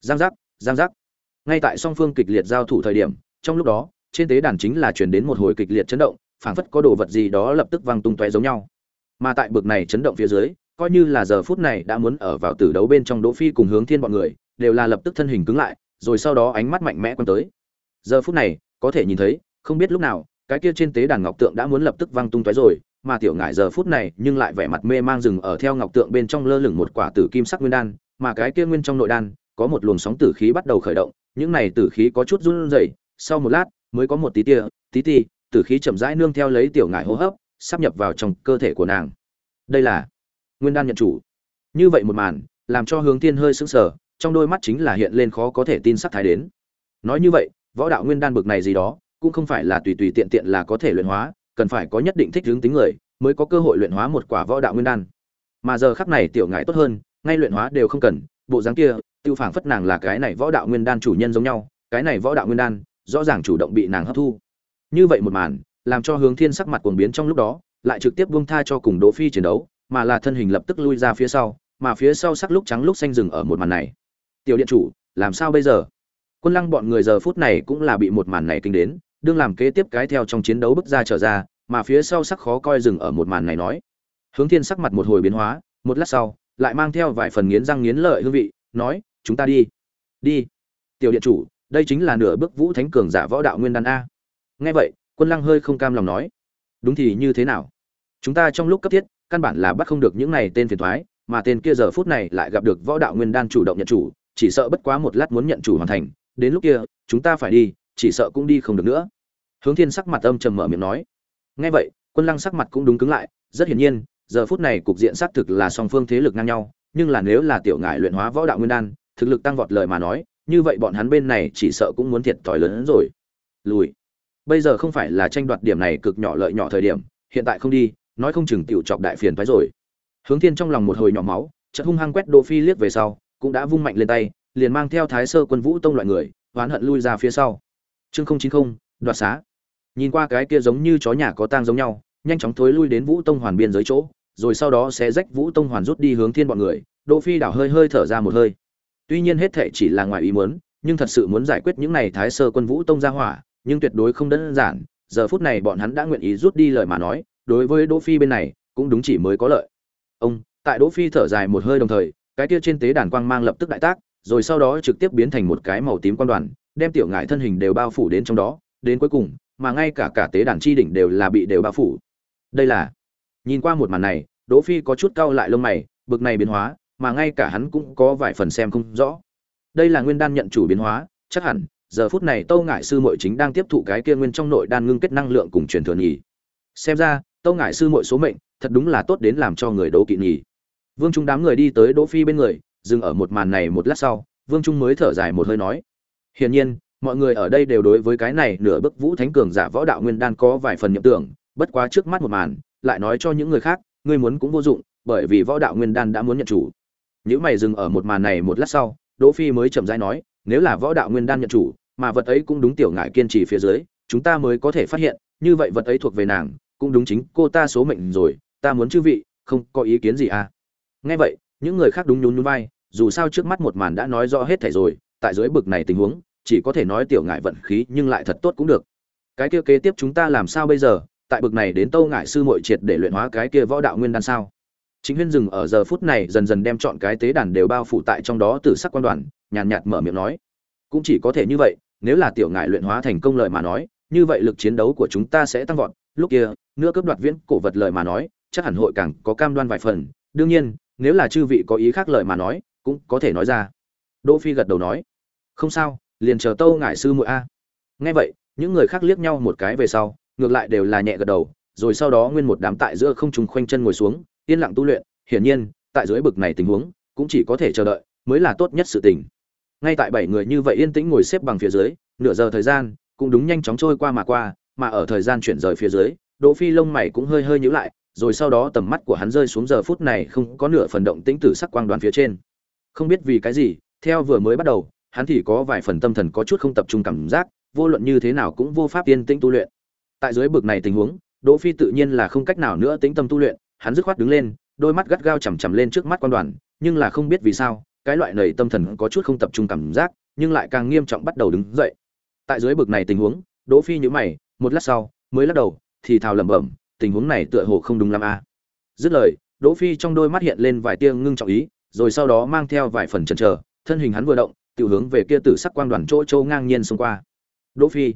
Giang giác giang giác ngay tại song phương kịch liệt giao thủ thời điểm, trong lúc đó, trên tế đàn chính là chuyển đến một hồi kịch liệt chấn động, phảng phất có đồ vật gì đó lập tức vang tung tóe giống nhau. Mà tại bực này chấn động phía dưới, coi như là giờ phút này đã muốn ở vào tử đấu bên trong đỗ phi cùng hướng thiên bọn người, đều là lập tức thân hình cứng lại, rồi sau đó ánh mắt mạnh mẽ quan tới. Giờ phút này, có thể nhìn thấy, không biết lúc nào, cái kia trên tế đàn ngọc tượng đã muốn lập tức vang tung tóe rồi, mà tiểu ngải giờ phút này nhưng lại vẻ mặt mê mang dừng ở theo ngọc tượng bên trong lơ lửng một quả tử kim sắc nguyên đan, mà cái kia nguyên trong nội đan, có một luồng sóng tử khí bắt đầu khởi động những này tử khí có chút run rẩy, sau một lát mới có một tí tia, tí ti, tử khí chậm rãi nương theo lấy tiểu ngải hô hấp, sắp nhập vào trong cơ thể của nàng. Đây là nguyên đan nhận chủ. Như vậy một màn, làm cho hướng thiên hơi sững sờ, trong đôi mắt chính là hiện lên khó có thể tin sắc thái đến. Nói như vậy, võ đạo nguyên đan bực này gì đó, cũng không phải là tùy tùy tiện tiện là có thể luyện hóa, cần phải có nhất định thích hướng tính người mới có cơ hội luyện hóa một quả võ đạo nguyên đan. Mà giờ khắc này tiểu ngải tốt hơn, ngay luyện hóa đều không cần, bộ dáng kia tiêu phảng phất nàng là cái này võ đạo nguyên đan chủ nhân giống nhau, cái này võ đạo nguyên đan, rõ ràng chủ động bị nàng hấp thu. Như vậy một màn, làm cho hướng thiên sắc mặt cuồng biến trong lúc đó, lại trực tiếp buông tha cho cùng đỗ phi chiến đấu, mà là thân hình lập tức lui ra phía sau, mà phía sau sắc lúc trắng lúc xanh dừng ở một màn này. Tiểu điện chủ, làm sao bây giờ? Quân lăng bọn người giờ phút này cũng là bị một màn này kinh đến, đương làm kế tiếp cái theo trong chiến đấu bước ra trở ra, mà phía sau sắc khó coi dừng ở một màn này nói. Hướng thiên sắc mặt một hồi biến hóa, một lát sau, lại mang theo vài phần nghiến răng nghiến lợi hương vị, nói chúng ta đi. Đi. Tiểu điện chủ, đây chính là nửa bước vũ thánh cường giả võ đạo nguyên đan a. Nghe vậy, quân lăng hơi không cam lòng nói. Đúng thì như thế nào? Chúng ta trong lúc cấp thiết, căn bản là bắt không được những này tên phiền thoái, mà tên kia giờ phút này lại gặp được võ đạo nguyên đan chủ động nhận chủ, chỉ sợ bất quá một lát muốn nhận chủ hoàn thành. Đến lúc kia, chúng ta phải đi, chỉ sợ cũng đi không được nữa. Hướng thiên sắc mặt âm trầm mở miệng nói. Nghe vậy, quân lăng sắc mặt cũng đúng cứng lại, rất hiển nhiên, giờ phút này cục diện xác thực là song phương thế lực ngang nhau, nhưng là nếu là tiểu ngại luyện hóa võ đạo nguyên đan thực lực tăng vọt lời mà nói, như vậy bọn hắn bên này chỉ sợ cũng muốn thiệt thòi lớn hơn rồi. Lùi. Bây giờ không phải là tranh đoạt điểm này cực nhỏ lợi nhỏ thời điểm, hiện tại không đi, nói không chừng tiểu chọc đại phiền phái rồi. Hướng thiên trong lòng một hồi nhỏ máu, chợt hung hăng quét đỗ phi liếc về sau, cũng đã vung mạnh lên tay, liền mang theo thái sơ quân vũ tông loại người, oán hận lui ra phía sau. Chương không chín không, đoạt xá. Nhìn qua cái kia giống như chó nhà có tang giống nhau, nhanh chóng thối lui đến vũ tông hoàn biên giới chỗ, rồi sau đó sẽ rách vũ tông hoàn rút đi hướng thiên bọn người. Đỗ phi đảo hơi hơi thở ra một hơi tuy nhiên hết thệ chỉ là ngoài ý muốn, nhưng thật sự muốn giải quyết những này thái sơ quân vũ tông gia hỏa, nhưng tuyệt đối không đơn giản. Giờ phút này bọn hắn đã nguyện ý rút đi lời mà nói, đối với đỗ phi bên này, cũng đúng chỉ mới có lợi. Ông, tại đỗ phi thở dài một hơi đồng thời, cái kia trên tế đàn quang mang lập tức đại tác, rồi sau đó trực tiếp biến thành một cái màu tím quan đoàn, đem tiểu ngải thân hình đều bao phủ đến trong đó. Đến cuối cùng, mà ngay cả cả tế đàn chi đỉnh đều là bị đều bao phủ. Đây là, nhìn qua một màn này, đỗ phi có chút cau lại lông mày, bực này biến hóa mà ngay cả hắn cũng có vài phần xem không rõ. Đây là nguyên đan nhận chủ biến hóa, chắc hẳn, giờ phút này tâu ngải sư muội chính đang tiếp thụ cái kia nguyên trong nội đan ngưng kết năng lượng cùng truyền thừa nhỉ. Xem ra, tâu ngải sư muội số mệnh, thật đúng là tốt đến làm cho người đố kỵ nhỉ. Vương trung đám người đi tới đỗ phi bên người, dừng ở một màn này một lát sau, vương trung mới thở dài một hơi nói, hiển nhiên, mọi người ở đây đều đối với cái này nửa bức vũ thánh cường giả võ đạo nguyên đan có vài phần nhậm tưởng, bất quá trước mắt một màn, lại nói cho những người khác, ngươi muốn cũng vô dụng, bởi vì võ đạo nguyên đan đã muốn nhận chủ nếu mày dừng ở một màn này một lát sau, đỗ phi mới chậm rãi nói, nếu là võ đạo nguyên đan nhận chủ, mà vật ấy cũng đúng tiểu ngải kiên trì phía dưới, chúng ta mới có thể phát hiện, như vậy vật ấy thuộc về nàng, cũng đúng chính cô ta số mệnh rồi, ta muốn chư vị, không có ý kiến gì à? Nghe vậy, những người khác đúng nhún nhún vai, dù sao trước mắt một màn đã nói rõ hết thảy rồi, tại dưới bực này tình huống, chỉ có thể nói tiểu ngải vận khí nhưng lại thật tốt cũng được. Cái kia kế tiếp chúng ta làm sao bây giờ? Tại bực này đến tâu ngải sư muội triệt để luyện hóa cái kia võ đạo nguyên đan sao? Chính huyên dừng ở giờ phút này dần dần đem chọn cái tế đàn đều bao phủ tại trong đó từ sắc quan đoàn nhàn nhạt, nhạt mở miệng nói. Cũng chỉ có thể như vậy nếu là tiểu ngại luyện hóa thành công lợi mà nói như vậy lực chiến đấu của chúng ta sẽ tăng vọt. Lúc kia nữa cướp đoạt viễn cổ vật lợi mà nói chắc hẳn hội càng có cam đoan vài phần. Đương nhiên nếu là chư vị có ý khác lợi mà nói cũng có thể nói ra. Đỗ phi gật đầu nói. Không sao liền chờ tâu ngại sư muội a. Nghe vậy những người khác liếc nhau một cái về sau ngược lại đều là nhẹ gật đầu rồi sau đó nguyên một đám tại giữa không trùng khoanh chân ngồi xuống yên lặng tu luyện, hiển nhiên, tại dưới bực này tình huống, cũng chỉ có thể chờ đợi, mới là tốt nhất sự tình. Ngay tại bảy người như vậy yên tĩnh ngồi xếp bằng phía dưới, nửa giờ thời gian, cũng đúng nhanh chóng trôi qua mà qua, mà ở thời gian chuyển rời phía dưới, đỗ phi lông mày cũng hơi hơi nhíu lại, rồi sau đó tầm mắt của hắn rơi xuống giờ phút này không có nửa phần động tĩnh tử sắc quang đoàn phía trên. Không biết vì cái gì, theo vừa mới bắt đầu, hắn thì có vài phần tâm thần có chút không tập trung cảm giác, vô luận như thế nào cũng vô pháp yên tĩnh tu luyện. Tại dưới bực này tình huống, đỗ phi tự nhiên là không cách nào nữa tĩnh tâm tu luyện hắn dứt khoát đứng lên, đôi mắt gắt gao chằm chằm lên trước mắt quan đoàn, nhưng là không biết vì sao, cái loại nầy tâm thần có chút không tập trung cảm giác, nhưng lại càng nghiêm trọng bắt đầu đứng dậy tại dưới bực này tình huống, đỗ phi nhíu mày, một lát sau, mới lắc đầu, thì thào lẩm bẩm, tình huống này tựa hồ không đúng lắm a à. dứt lời, đỗ phi trong đôi mắt hiện lên vài tia ngưng trọng ý, rồi sau đó mang theo vài phần chần chờ, thân hình hắn vừa động, tiểu hướng về kia tử sắc quang đoàn chỗ chỗ ngang nhiên xông qua đỗ phi,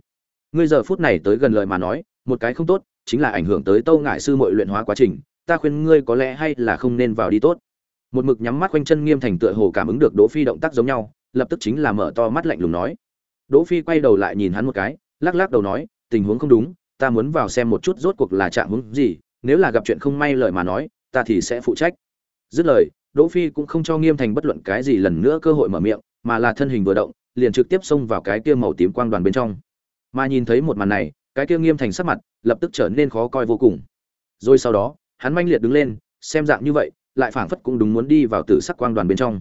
ngươi giờ phút này tới gần lời mà nói, một cái không tốt, chính là ảnh hưởng tới tâu ngại sư muội luyện hóa quá trình ta khuyên ngươi có lẽ hay là không nên vào đi tốt. Một mực nhắm mắt quanh chân nghiêm thành tựa hồ cảm ứng được đỗ phi động tác giống nhau, lập tức chính là mở to mắt lạnh lùng nói. Đỗ phi quay đầu lại nhìn hắn một cái, lắc lắc đầu nói, tình huống không đúng, ta muốn vào xem một chút rốt cuộc là trạng huống gì, nếu là gặp chuyện không may lời mà nói, ta thì sẽ phụ trách. Dứt lời, đỗ phi cũng không cho nghiêm thành bất luận cái gì lần nữa cơ hội mở miệng, mà là thân hình vừa động, liền trực tiếp xông vào cái kia màu tím quang đoàn bên trong. Mà nhìn thấy một màn này, cái kia nghiêm thành sắc mặt, lập tức trở nên khó coi vô cùng. Rồi sau đó hắn manh liệt đứng lên, xem dạng như vậy, lại phảng phất cũng đúng muốn đi vào tử sắc quang đoàn bên trong.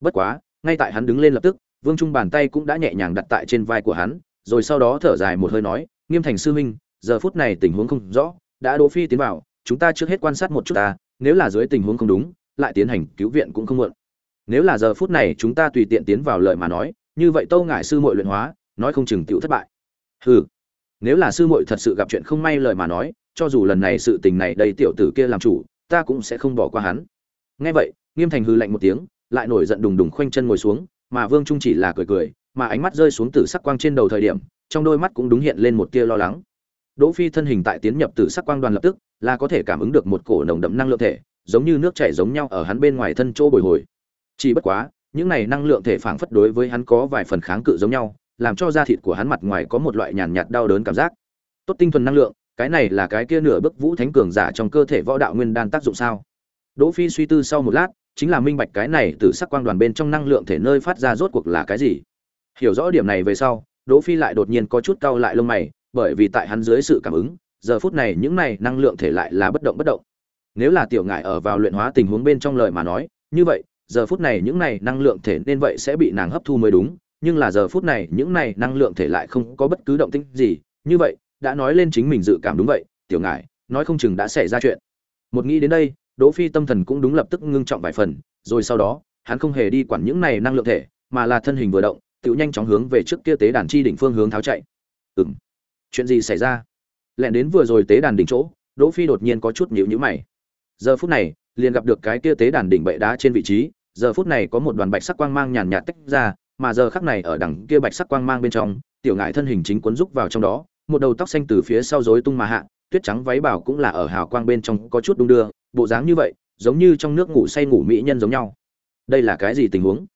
Bất quá, ngay tại hắn đứng lên lập tức, vương trung bàn tay cũng đã nhẹ nhàng đặt tại trên vai của hắn, rồi sau đó thở dài một hơi nói, nghiêm thành sư huynh, giờ phút này tình huống không rõ, đã đỗ phi tiến vào, chúng ta trước hết quan sát một chút ta, nếu là dưới tình huống không đúng, lại tiến hành cứu viện cũng không muộn. Nếu là giờ phút này chúng ta tùy tiện tiến vào lời mà nói, như vậy tâu ngại sư muội luyện hóa, nói không chừng tiểu thất bại. Hừ, nếu là sư muội thật sự gặp chuyện không may lời mà nói cho dù lần này sự tình này đây tiểu tử kia làm chủ, ta cũng sẽ không bỏ qua hắn. Nghe vậy, nghiêm thành hư lạnh một tiếng, lại nổi giận đùng đùng khoanh chân ngồi xuống, mà vương trung chỉ là cười cười, mà ánh mắt rơi xuống Tử sắc quang trên đầu thời điểm, trong đôi mắt cũng đúng hiện lên một tia lo lắng. Đỗ phi thân hình tại tiến nhập Tử sắc quang đoàn lập tức, là có thể cảm ứng được một cổ nồng đậm năng lượng thể, giống như nước chảy giống nhau ở hắn bên ngoài thân chỗ bồi hồi. Chỉ bất quá, những này năng lượng thể phảng phất đối với hắn có vài phần kháng cự giống nhau, làm cho da thịt của hắn mặt ngoài có một loại nhàn nhạt đau đớn cảm giác. Tốt tinh thuần năng lượng cái này là cái kia nửa bức vũ thánh cường giả trong cơ thể võ đạo nguyên đan tác dụng sao? Đỗ phi suy tư sau một lát, chính là minh bạch cái này từ sắc quang đoàn bên trong năng lượng thể nơi phát ra rốt cuộc là cái gì. Hiểu rõ điểm này về sau, đỗ phi lại đột nhiên có chút cau lại lông mày, bởi vì tại hắn dưới sự cảm ứng, giờ phút này những này năng lượng thể lại là bất động bất động. Nếu là tiểu ngải ở vào luyện hóa tình huống bên trong lời mà nói, như vậy, giờ phút này những này năng lượng thể nên vậy sẽ bị nàng hấp thu mới đúng, nhưng là giờ phút này những này năng lượng thể lại không có bất cứ động tĩnh gì, như vậy đã nói lên chính mình dự cảm đúng vậy, tiểu ngải, nói không chừng đã xảy ra chuyện. Một nghĩ đến đây, đỗ phi tâm thần cũng đúng lập tức ngưng trọng vài phần, rồi sau đó, hắn không hề đi quản những này năng lượng thể, mà là thân hình vừa động tự nhanh chóng hướng về trước kia tế đàn chi đỉnh phương hướng tháo chạy. Ừm, chuyện gì xảy ra? Lẹn đến vừa rồi tế đàn đỉnh chỗ, đỗ phi đột nhiên có chút nhíu nhíu mày. Giờ phút này, liền gặp được cái kia tế đàn đỉnh bệ đá trên vị trí, giờ phút này có một đoàn bạch sắc quang mang nhàn nhạt tách ra, mà giờ khắc này ở đằng kia bạch sắc quang mang bên trong, tiểu ngải thân hình chính cuốn rúc vào trong đó một đầu tóc xanh từ phía sau rối tung mà hạ, tuyết trắng váy bảo cũng là ở hào quang bên trong có chút đung đưa, bộ dáng như vậy, giống như trong nước ngủ say ngủ mỹ nhân giống nhau. Đây là cái gì tình huống?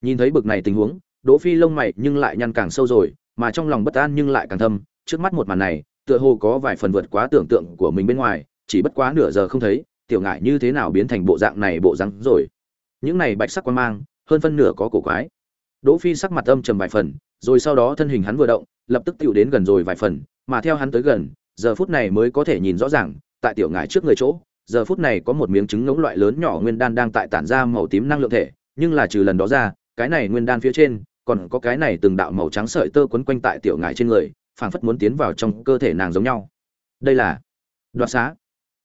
Nhìn thấy bực này tình huống, đỗ phi lông mày nhưng lại nhăn càng sâu rồi, mà trong lòng bất an nhưng lại càng thâm, trước mắt một màn này, tựa hồ có vài phần vượt quá tưởng tượng của mình bên ngoài, chỉ bất quá nửa giờ không thấy, tiểu ngải như thế nào biến thành bộ dạng này bộ dáng rồi. Những này bạch sắc quan mang, hơn phân nửa có cổ quái. Đỗ phi sắc mặt âm trầm vài phần, rồi sau đó thân hình hắn vừa động lập tức tiểu đến gần rồi vài phần, mà theo hắn tới gần, giờ phút này mới có thể nhìn rõ ràng, tại tiểu ngải trước người chỗ, giờ phút này có một miếng trứng ngỗng loại lớn nhỏ nguyên đan đang tại tản ra màu tím năng lượng thể, nhưng là trừ lần đó ra, cái này nguyên đan phía trên, còn có cái này từng đạo màu trắng sợi tơ quấn quanh tại tiểu ngải trên người, phảng phất muốn tiến vào trong cơ thể nàng giống nhau. Đây là đoạt xá.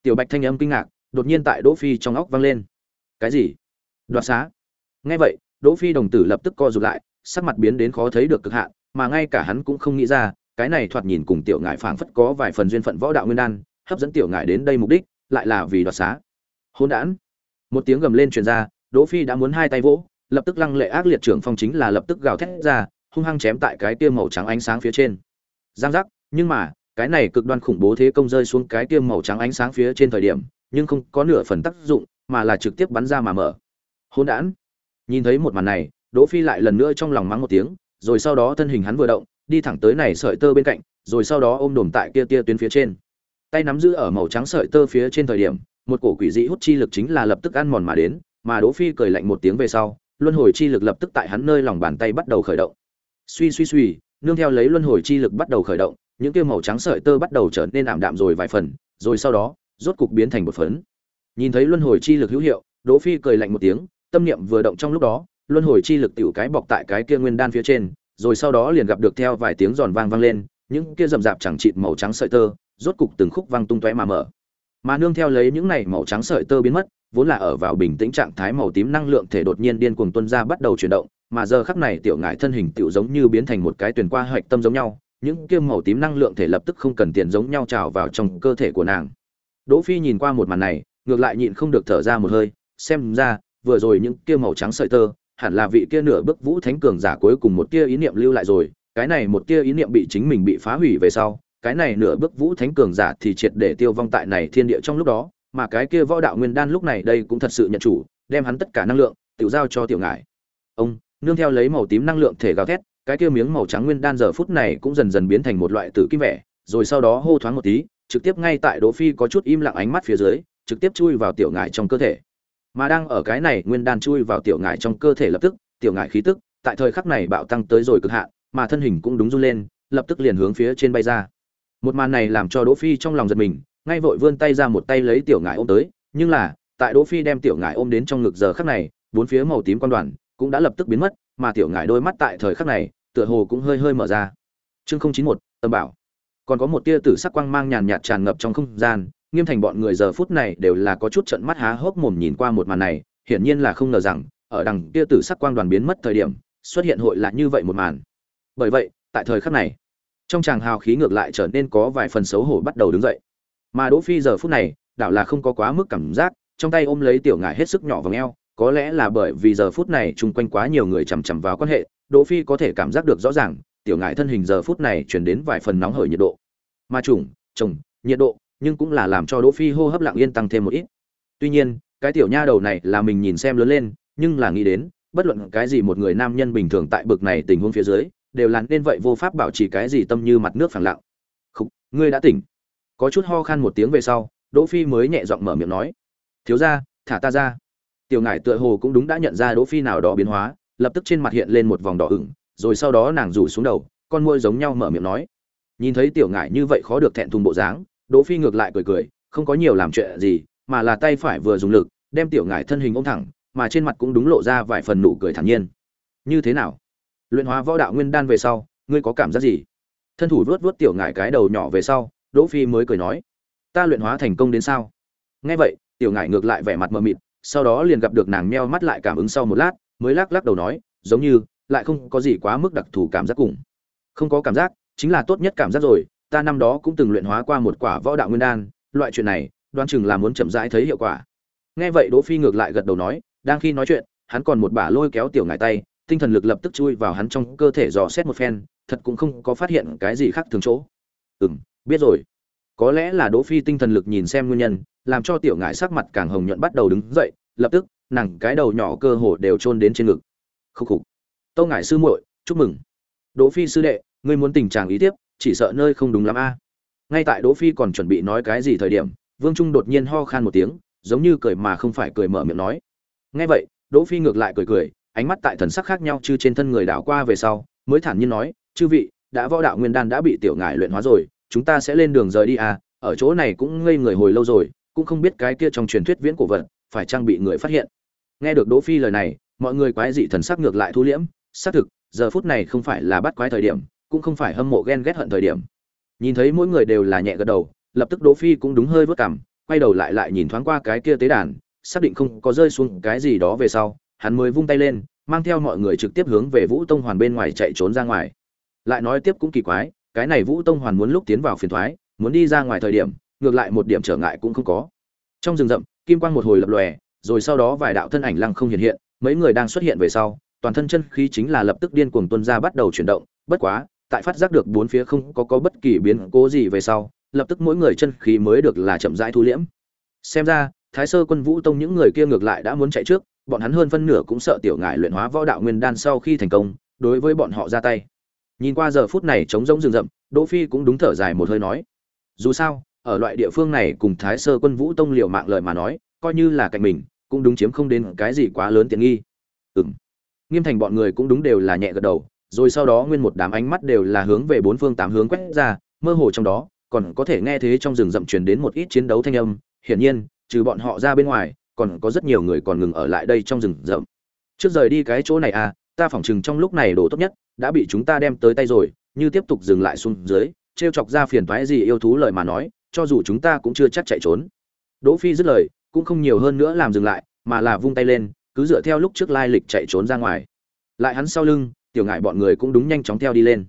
Tiểu bạch thanh âm kinh ngạc, đột nhiên tại đỗ phi trong óc vang lên. Cái gì? Đoạt xá? Nghe vậy, đỗ phi đồng tử lập tức co rụt lại, sắc mặt biến đến khó thấy được cực hạn mà ngay cả hắn cũng không nghĩ ra, cái này thoạt nhìn cùng tiểu ngải phảng phất có vài phần duyên phận võ đạo nguyên đan, hấp dẫn tiểu ngải đến đây mục đích, lại là vì đoạt xá. Hỗn đản. Một tiếng gầm lên truyền ra, đỗ phi đã muốn hai tay vỗ, lập tức lăng lệ ác liệt trưởng phong chính là lập tức gào thét ra, hung hăng chém tại cái kia màu trắng ánh sáng phía trên. Giang giác, nhưng mà, cái này cực đoan khủng bố thế công rơi xuống cái kia màu trắng ánh sáng phía trên thời điểm, nhưng không có nửa phần tác dụng, mà là trực tiếp bắn ra mà mở. Hỗn đản. Nhìn thấy một màn này, đỗ phi lại lần nữa trong lòng mắng một tiếng rồi sau đó thân hình hắn vừa động, đi thẳng tới này sợi tơ bên cạnh, rồi sau đó ôm đồm tại kia tia tuyến phía trên. Tay nắm giữ ở màu trắng sợi tơ phía trên thời điểm, một cổ quỷ dị hút chi lực chính là lập tức ăn mòn mà đến, mà đỗ phi cười lạnh một tiếng về sau, luân hồi chi lực lập tức tại hắn nơi lòng bàn tay bắt đầu khởi động. Suy suy suy, nương theo lấy luân hồi chi lực bắt đầu khởi động, những kia màu trắng sợi tơ bắt đầu trở nên ảm đạm rồi vài phần, rồi sau đó, rốt cục biến thành một phấn. Nhìn thấy luân hồi chi lực hữu hiệu, đỗ phi cười lạnh một tiếng, tâm niệm vừa động trong lúc đó luân hồi chi lực tiểu cái bọc tại cái kia nguyên đan phía trên, rồi sau đó liền gặp được theo vài tiếng giòn vang vang lên, những kia rậm rạp chẳng chịt màu trắng sợi tơ, rốt cục từng khúc vang tung tóe mà mở. Mà nương theo lấy những này màu trắng sợi tơ biến mất, vốn là ở vào bình tĩnh trạng thái màu tím năng lượng thể đột nhiên điên cuồng tuôn ra bắt đầu chuyển động, mà giờ khắc này tiểu ngải thân hình tiểu giống như biến thành một cái tuyển qua hoạch tâm giống nhau, những kia màu tím năng lượng thể lập tức không cần tiền giống nhau trào vào trong cơ thể của nàng. Đỗ phi nhìn qua một màn này, ngược lại nhịn không được thở ra một hơi, xem ra, vừa rồi những kia màu trắng sợi tơ hẳn là vị kia nửa bước vũ thánh cường giả cuối cùng một tia ý niệm lưu lại rồi, cái này một tia ý niệm bị chính mình bị phá hủy về sau, cái này nửa bước vũ thánh cường giả thì triệt để tiêu vong tại này thiên địa trong lúc đó, mà cái kia võ đạo nguyên đan lúc này đây cũng thật sự nhận chủ, đem hắn tất cả năng lượng, tiểu giao cho tiểu ngải. Ông, nương theo lấy màu tím năng lượng thể gào thét, cái kia miếng màu trắng nguyên đan giờ phút này cũng dần dần biến thành một loại tử kim vẻ, rồi sau đó hô thoáng một tí, trực tiếp ngay tại đỗ phi có chút im lặng ánh mắt phía dưới, trực tiếp chui vào tiểu ngải trong cơ thể mà đang ở cái này nguyên đan chui vào tiểu ngải trong cơ thể lập tức, tiểu ngải khí tức, tại thời khắc này bạo tăng tới rồi cực hạn, mà thân hình cũng đúng run lên, lập tức liền hướng phía trên bay ra. Một màn này làm cho đỗ phi trong lòng giật mình, ngay vội vươn tay ra một tay lấy tiểu ngải ôm tới, nhưng là, tại đỗ phi đem tiểu ngải ôm đến trong ngực giờ khắc này, bốn phía màu tím quan đoàn cũng đã lập tức biến mất, mà tiểu ngải đôi mắt tại thời khắc này, tựa hồ cũng hơi hơi mở ra. Chương không chín một, tâm bảo. Còn có một tia tử sắc quang mang nhàn nhạt tràn ngập trong không gian nghiêm thành bọn người giờ phút này đều là có chút trận mắt há hốc mồm nhìn qua một màn này, hiển nhiên là không ngờ rằng, ở đằng kia tử sắc quang đoàn biến mất thời điểm, xuất hiện hội là như vậy một màn. Bởi vậy, tại thời khắc này, trong chàng hào khí ngược lại trở nên có vài phần xấu hổ bắt đầu đứng dậy. Mà đỗ phi giờ phút này, đảo là không có quá mức cảm giác, trong tay ôm lấy tiểu ngải hết sức nhỏ và ngheo có lẽ là bởi vì giờ phút này chung quanh quá nhiều người chằm chằm vào quan hệ, đỗ phi có thể cảm giác được rõ ràng, tiểu ngải thân hình giờ phút này chuyển đến vài phần nóng hởi nhiệt độ. Ma trùng trùng, nhiệt độ nhưng cũng là làm cho đỗ phi hô hấp lặng yên tăng thêm một ít. Tuy nhiên cái tiểu nha đầu này là mình nhìn xem lớn lên nhưng là nghĩ đến bất luận cái gì một người nam nhân bình thường tại bực này tình huống phía dưới đều là nên vậy vô pháp bảo trì cái gì tâm như mặt nước phẳng lặng. "Khục, ngươi đã tỉnh. Có chút ho khan một tiếng về sau đỗ phi mới nhẹ giọng mở miệng nói. Thiếu gia thả ta ra. Tiểu ngải tựa hồ cũng đúng đã nhận ra đỗ phi nào đó biến hóa lập tức trên mặt hiện lên một vòng đỏ ửng rồi sau đó nàng rủ xuống đầu con môi giống nhau mở miệng nói. Nhìn thấy tiểu ngải như vậy khó được thẹn thùng bộ dáng đỗ phi ngược lại cười cười, không có nhiều làm chuyện gì, mà là tay phải vừa dùng lực, đem tiểu ngải thân hình ôm thẳng, mà trên mặt cũng đúng lộ ra vài phần nụ cười thản nhiên. Như thế nào? Luyện hóa võ đạo nguyên đan về sau, ngươi có cảm giác gì? Thân thủ vuốt vuốt tiểu ngải cái đầu nhỏ về sau, đỗ phi mới cười nói, ta luyện hóa thành công đến sao? Nghe vậy, tiểu ngải ngược lại vẻ mặt mờ mịt, sau đó liền gặp được nàng meo mắt lại cảm ứng sau một lát, mới lắc lắc đầu nói, giống như, lại không có gì quá mức đặc thù cảm giác cùng. Không có cảm giác, chính là tốt nhất cảm giác rồi ta năm đó cũng từng luyện hóa qua một quả võ đạo nguyên đan, loại chuyện này đoan chừng là muốn chậm rãi thấy hiệu quả. Nghe vậy đỗ phi ngược lại gật đầu nói, đang khi nói chuyện, hắn còn một bả lôi kéo tiểu ngải tay, tinh thần lực lập tức chui vào hắn trong cơ thể dò xét một phen, thật cũng không có phát hiện cái gì khác thường chỗ. Ừm, biết rồi. Có lẽ là đỗ phi tinh thần lực nhìn xem nguyên nhân, làm cho tiểu ngải sắc mặt càng hồng nhuận bắt đầu đứng dậy, lập tức, nàng cái đầu nhỏ cơ hồ đều chôn đến trên ngực. Khúc khục. Tô ngải sư muội, chúc mừng. Đỗ phi sư đệ, ngươi muốn tình trạng ý tiếp chỉ sợ nơi không đúng lắm a. Ngay tại đỗ phi còn chuẩn bị nói cái gì thời điểm, vương trung đột nhiên ho khan một tiếng, giống như cười mà không phải cười mở miệng nói. Nghe vậy, đỗ phi ngược lại cười cười, ánh mắt tại thần sắc khác nhau chư trên thân người đảo qua về sau, mới thản nhiên nói, chư vị, đã võ đạo nguyên đan đã bị tiểu ngải luyện hóa rồi, chúng ta sẽ lên đường rời đi à ở chỗ này cũng ngây người hồi lâu rồi, cũng không biết cái kia trong truyền thuyết viễn cổ vật phải trang bị người phát hiện. Nghe được đỗ phi lời này, mọi người quái dị thần sắc ngược lại thu liễm, xác thực, giờ phút này không phải là bắt quái thời điểm cũng không phải hâm mộ ghen ghét hận thời điểm. Nhìn thấy mỗi người đều là nhẹ gật đầu, lập tức đỗ phi cũng đúng hơi vớt cằm quay đầu lại lại nhìn thoáng qua cái kia tế đàn, xác định không có rơi xuống cái gì đó về sau, hắn mới vung tay lên, mang theo mọi người trực tiếp hướng về vũ tông hoàn bên ngoài chạy trốn ra ngoài. Lại nói tiếp cũng kỳ quái, cái này vũ tông hoàn muốn lúc tiến vào phiền thoái, muốn đi ra ngoài thời điểm, ngược lại một điểm trở ngại cũng không có. Trong rừng rậm, kim quang một hồi lập lòe, rồi sau đó vài đạo thân ảnh lăng không hiện hiện, mấy người đang xuất hiện về sau, toàn thân chân khí chính là lập tức điên cuồng tuân ra bắt đầu chuyển động, bất quá tại phát giác được bốn phía không có có bất kỳ biến cố gì về sau, lập tức mỗi người chân khí mới được là chậm rãi thu liễm. Xem ra, thái sơ quân vũ tông những người kia ngược lại đã muốn chạy trước, bọn hắn hơn phân nửa cũng sợ tiểu ngải luyện hóa võ đạo nguyên đan sau khi thành công, đối với bọn họ ra tay. Nhìn qua giờ phút này trống rỗng rừng rậm, đỗ phi cũng đúng thở dài một hơi nói, dù sao, ở loại địa phương này cùng thái sơ quân vũ tông liều mạng lời mà nói, coi như là cạnh mình, cũng đúng chiếm không đến cái gì quá lớn tiện nghi. Ừm. Nghiêm thành bọn người cũng đúng đều là nhẹ gật đầu rồi sau đó nguyên một đám ánh mắt đều là hướng về bốn phương tám hướng quét ra, mơ hồ trong đó còn có thể nghe thế trong rừng rậm truyền đến một ít chiến đấu thanh âm. Hiển nhiên, trừ bọn họ ra bên ngoài, còn có rất nhiều người còn ngừng ở lại đây trong rừng rậm. Trước rời đi cái chỗ này à ta phỏng chừng trong lúc này đồ tốt nhất đã bị chúng ta đem tới tay rồi, như tiếp tục dừng lại xuống dưới, trêu chọc ra phiền toái gì yêu thú lời mà nói, cho dù chúng ta cũng chưa chắc chạy trốn. Đỗ phi dứt lời, cũng không nhiều hơn nữa làm dừng lại, mà là vung tay lên, cứ dựa theo lúc trước lai lịch chạy trốn ra ngoài. Lại hắn sau lưng tiểu ngại bọn người cũng đúng nhanh chóng theo đi lên.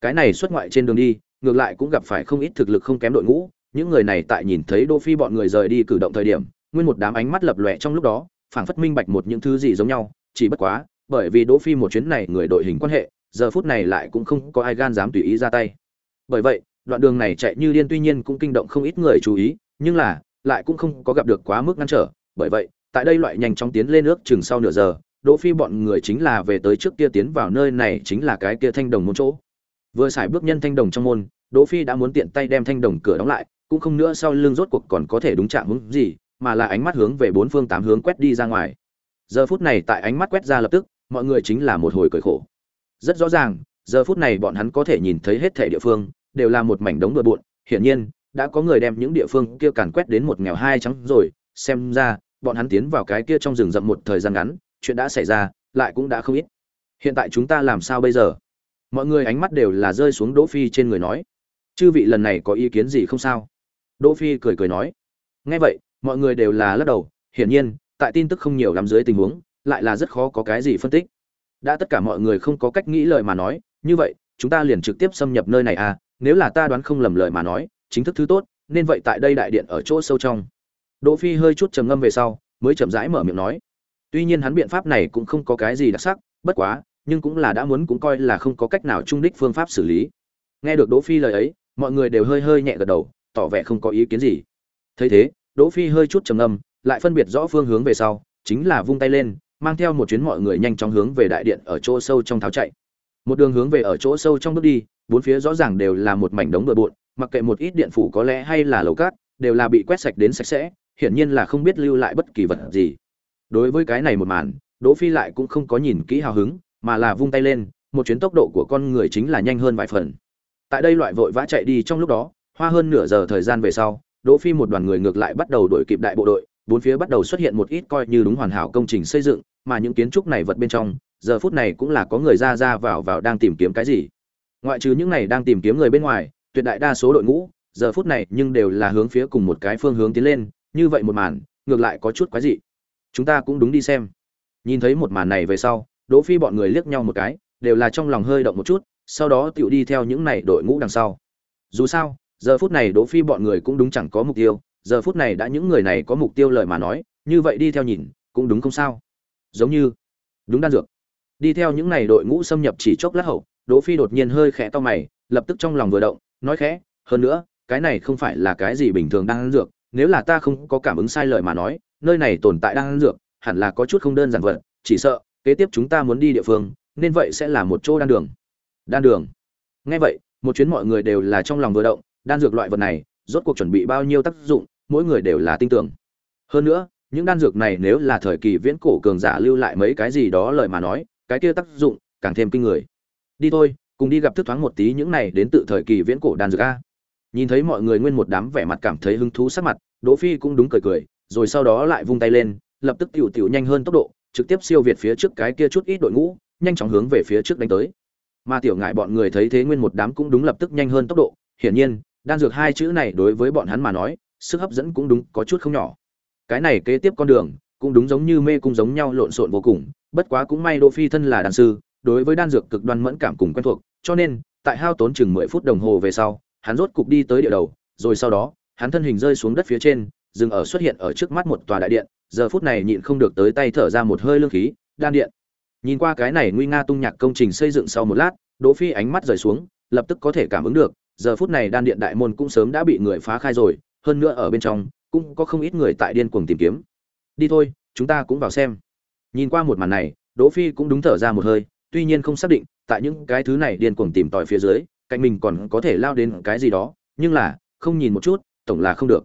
Cái này xuất ngoại trên đường đi, ngược lại cũng gặp phải không ít thực lực không kém đội ngũ, những người này tại nhìn thấy đỗ phi bọn người rời đi cử động thời điểm, nguyên một đám ánh mắt lập lòe trong lúc đó, phảng phất minh bạch một những thứ gì giống nhau, chỉ bất quá, bởi vì đỗ phi một chuyến này người đội hình quan hệ, giờ phút này lại cũng không có ai gan dám tùy ý ra tay. Bởi vậy, đoạn đường này chạy như điên tuy nhiên cũng kinh động không ít người chú ý, nhưng là, lại cũng không có gặp được quá mức ngăn trở, bởi vậy, tại đây loại nhanh chóng tiến lên nước chừng sau nửa giờ đỗ phi bọn người chính là về tới trước kia tiến vào nơi này chính là cái kia thanh đồng môn chỗ. Vừa xài bước nhân thanh đồng trong môn, đỗ phi đã muốn tiện tay đem thanh đồng cửa đóng lại, cũng không nữa sau lưng rốt cuộc còn có thể đúng chạm hướng gì, mà là ánh mắt hướng về bốn phương tám hướng quét đi ra ngoài. Giờ phút này tại ánh mắt quét ra lập tức, mọi người chính là một hồi cười khổ. Rất rõ ràng, giờ phút này bọn hắn có thể nhìn thấy hết thể địa phương, đều là một mảnh đống bừa bộn. Hiển nhiên, đã có người đem những địa phương kia càn quét đến một nghèo hai trắng rồi, xem ra, bọn hắn tiến vào cái kia trong rừng rậm một thời gian ngắn chuyện đã xảy ra, lại cũng đã không ít. Hiện tại chúng ta làm sao bây giờ? Mọi người ánh mắt đều là rơi xuống đỗ phi trên người nói. Chư vị lần này có ý kiến gì không sao? Đỗ phi cười cười nói. Nghe vậy, mọi người đều là lắc đầu. Hiển nhiên, tại tin tức không nhiều lắm dưới tình huống, lại là rất khó có cái gì phân tích. Đã tất cả mọi người không có cách nghĩ lời mà nói, như vậy, chúng ta liền trực tiếp xâm nhập nơi này à? Nếu là ta đoán không lầm lời mà nói, chính thức thứ tốt, nên vậy tại đây đại điện ở chỗ sâu trong. Đỗ phi hơi chút trầm ngâm về sau, mới chậm rãi mở miệng nói tuy nhiên hắn biện pháp này cũng không có cái gì đặc sắc, bất quá, nhưng cũng là đã muốn cũng coi là không có cách nào trung đích phương pháp xử lý. Nghe được đỗ phi lời ấy, mọi người đều hơi hơi nhẹ gật đầu, tỏ vẻ không có ý kiến gì. Thấy thế, đỗ phi hơi chút trầm ngâm, lại phân biệt rõ phương hướng về sau, chính là vung tay lên, mang theo một chuyến mọi người nhanh chóng hướng về đại điện ở chỗ sâu trong tháo chạy. Một đường hướng về ở chỗ sâu trong bước đi, bốn phía rõ ràng đều là một mảnh đống bừa bộn, mặc kệ một ít điện phủ có lẽ hay là lầu cát, đều là bị quét sạch đến sạch sẽ, hiển nhiên là không biết lưu lại bất kỳ vật gì đối với cái này một màn, đỗ phi lại cũng không có nhìn kỹ hào hứng, mà là vung tay lên, một chuyến tốc độ của con người chính là nhanh hơn vài phần. Tại đây loại vội vã chạy đi trong lúc đó, hoa hơn nửa giờ thời gian về sau, đỗ phi một đoàn người ngược lại bắt đầu đuổi kịp đại bộ đội, bốn phía bắt đầu xuất hiện một ít coi như đúng hoàn hảo công trình xây dựng, mà những kiến trúc này vật bên trong, giờ phút này cũng là có người ra ra vào vào đang tìm kiếm cái gì. Ngoại trừ những này đang tìm kiếm người bên ngoài, tuyệt đại đa số đội ngũ, giờ phút này nhưng đều là hướng phía cùng một cái phương hướng tiến lên, như vậy một màn, ngược lại có chút quái dị chúng ta cũng đúng đi xem. Nhìn thấy một màn này về sau, đỗ phi bọn người liếc nhau một cái, đều là trong lòng hơi động một chút, sau đó tựu đi theo những này đội ngũ đằng sau. Dù sao, giờ phút này đỗ phi bọn người cũng đúng chẳng có mục tiêu, giờ phút này đã những người này có mục tiêu lời mà nói, như vậy đi theo nhìn, cũng đúng không sao? Giống như, đúng đan dược. Đi theo những này đội ngũ xâm nhập chỉ chốc lát hậu, đỗ phi đột nhiên hơi khẽ to mày, lập tức trong lòng vừa động, nói khẽ, hơn nữa, cái này không phải là cái gì bình thường đan dược nếu là ta không có cảm ứng sai lời mà nói, nơi này tồn tại đan dược, hẳn là có chút không đơn giản vật, chỉ sợ, kế tiếp chúng ta muốn đi địa phương, nên vậy sẽ là một chỗ đan đường. Đan đường? Nghe vậy, một chuyến mọi người đều là trong lòng vừa động, đan dược loại vật này, rốt cuộc chuẩn bị bao nhiêu tác dụng, mỗi người đều là tin tưởng. Hơn nữa, những đan dược này nếu là thời kỳ viễn cổ cường giả lưu lại mấy cái gì đó lời mà nói, cái kia tác dụng càng thêm kinh người. Đi thôi, cùng đi gặp thức thoáng một tí những này đến từ thời kỳ viễn cổ đan dược a nhìn thấy mọi người nguyên một đám vẻ mặt cảm thấy hứng thú sắc mặt, đỗ phi cũng đúng cười cười, rồi sau đó lại vung tay lên, lập tức tiểu tiểu nhanh hơn tốc độ, trực tiếp siêu việt phía trước cái kia chút ít đội ngũ, nhanh chóng hướng về phía trước đánh tới. Mà tiểu ngại bọn người thấy thế nguyên một đám cũng đúng lập tức nhanh hơn tốc độ, hiển nhiên, đan dược hai chữ này đối với bọn hắn mà nói, sức hấp dẫn cũng đúng có chút không nhỏ. Cái này kế tiếp con đường, cũng đúng giống như mê cung giống nhau lộn xộn vô cùng, bất quá cũng may đỗ phi thân là đan sư, đối với đan dược cực đoan mẫn cảm cùng quen thuộc, cho nên, tại hao tốn chừng mười phút đồng hồ về sau hắn rốt cục đi tới địa đầu, rồi sau đó, hắn thân hình rơi xuống đất phía trên, dừng ở xuất hiện ở trước mắt một tòa đại điện, giờ phút này nhịn không được tới tay thở ra một hơi lương khí, đan điện. Nhìn qua cái này nguy nga tung nhạc công trình xây dựng sau một lát, đỗ phi ánh mắt rời xuống, lập tức có thể cảm ứng được, giờ phút này đan điện đại môn cũng sớm đã bị người phá khai rồi, hơn nữa ở bên trong, cũng có không ít người tại điên cuồng tìm kiếm. Đi thôi, chúng ta cũng vào xem. Nhìn qua một màn này, đỗ phi cũng đúng thở ra một hơi, tuy nhiên không xác định, tại những cái thứ này điên cuồng tìm tòi phía dưới cạnh mình còn có thể lao đến cái gì đó, nhưng là, không nhìn một chút, tổng là không được.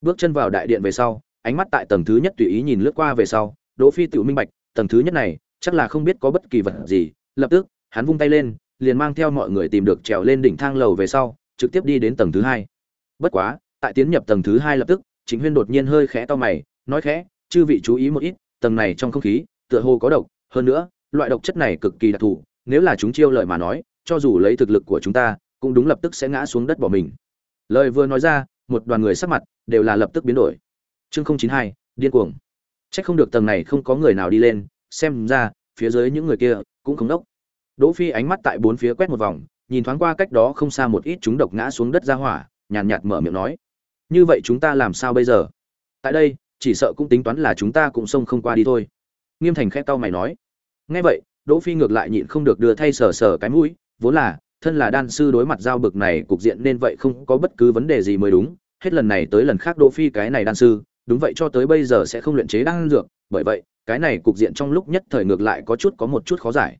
Bước chân vào đại điện về sau, ánh mắt tại tầng thứ nhất tùy ý nhìn lướt qua về sau, đỗ phi tự minh bạch, tầng thứ nhất này, chắc là không biết có bất kỳ vật gì, lập tức, hắn vung tay lên, liền mang theo mọi người tìm được trèo lên đỉnh thang lầu về sau, trực tiếp đi đến tầng thứ hai. Bất quá, tại tiến nhập tầng thứ hai lập tức chính huyên đột nhiên hơi khẽ to mày, nói khẽ, chư vị chú ý một ít, tầng này trong không khí, tựa hồ có độc, hơn nữa, loại độc chất này cực kỳ đặc thù, nếu là chúng chiêu lợi mà nói cho dù lấy thực lực của chúng ta, cũng đúng lập tức sẽ ngã xuống đất bỏ mình. Lời vừa nói ra, một đoàn người sắc mặt đều là lập tức biến đổi. Chương không chín hai, điên cuồng. Chắc không được tầng này không có người nào đi lên, xem ra, phía dưới những người kia cũng không đốc. Đỗ phi ánh mắt tại bốn phía quét một vòng, nhìn thoáng qua cách đó không xa một ít chúng độc ngã xuống đất ra hỏa, nhàn nhạt mở miệng nói, như vậy chúng ta làm sao bây giờ? Tại đây, chỉ sợ cũng tính toán là chúng ta cũng xông không qua đi thôi. Nghiêm thành khẽ cau mày nói, nghe vậy, đỗ phi ngược lại nhịn không được đưa thay sờ sờ cái mũi vốn là, thân là đan sư đối mặt giao bực này, cục diện nên vậy không có bất cứ vấn đề gì mới đúng. Hết lần này tới lần khác đỗ phi cái này đan sư, đúng vậy cho tới bây giờ sẽ không luyện chế đan dược. Bởi vậy, cái này cục diện trong lúc nhất thời ngược lại có chút có một chút khó giải.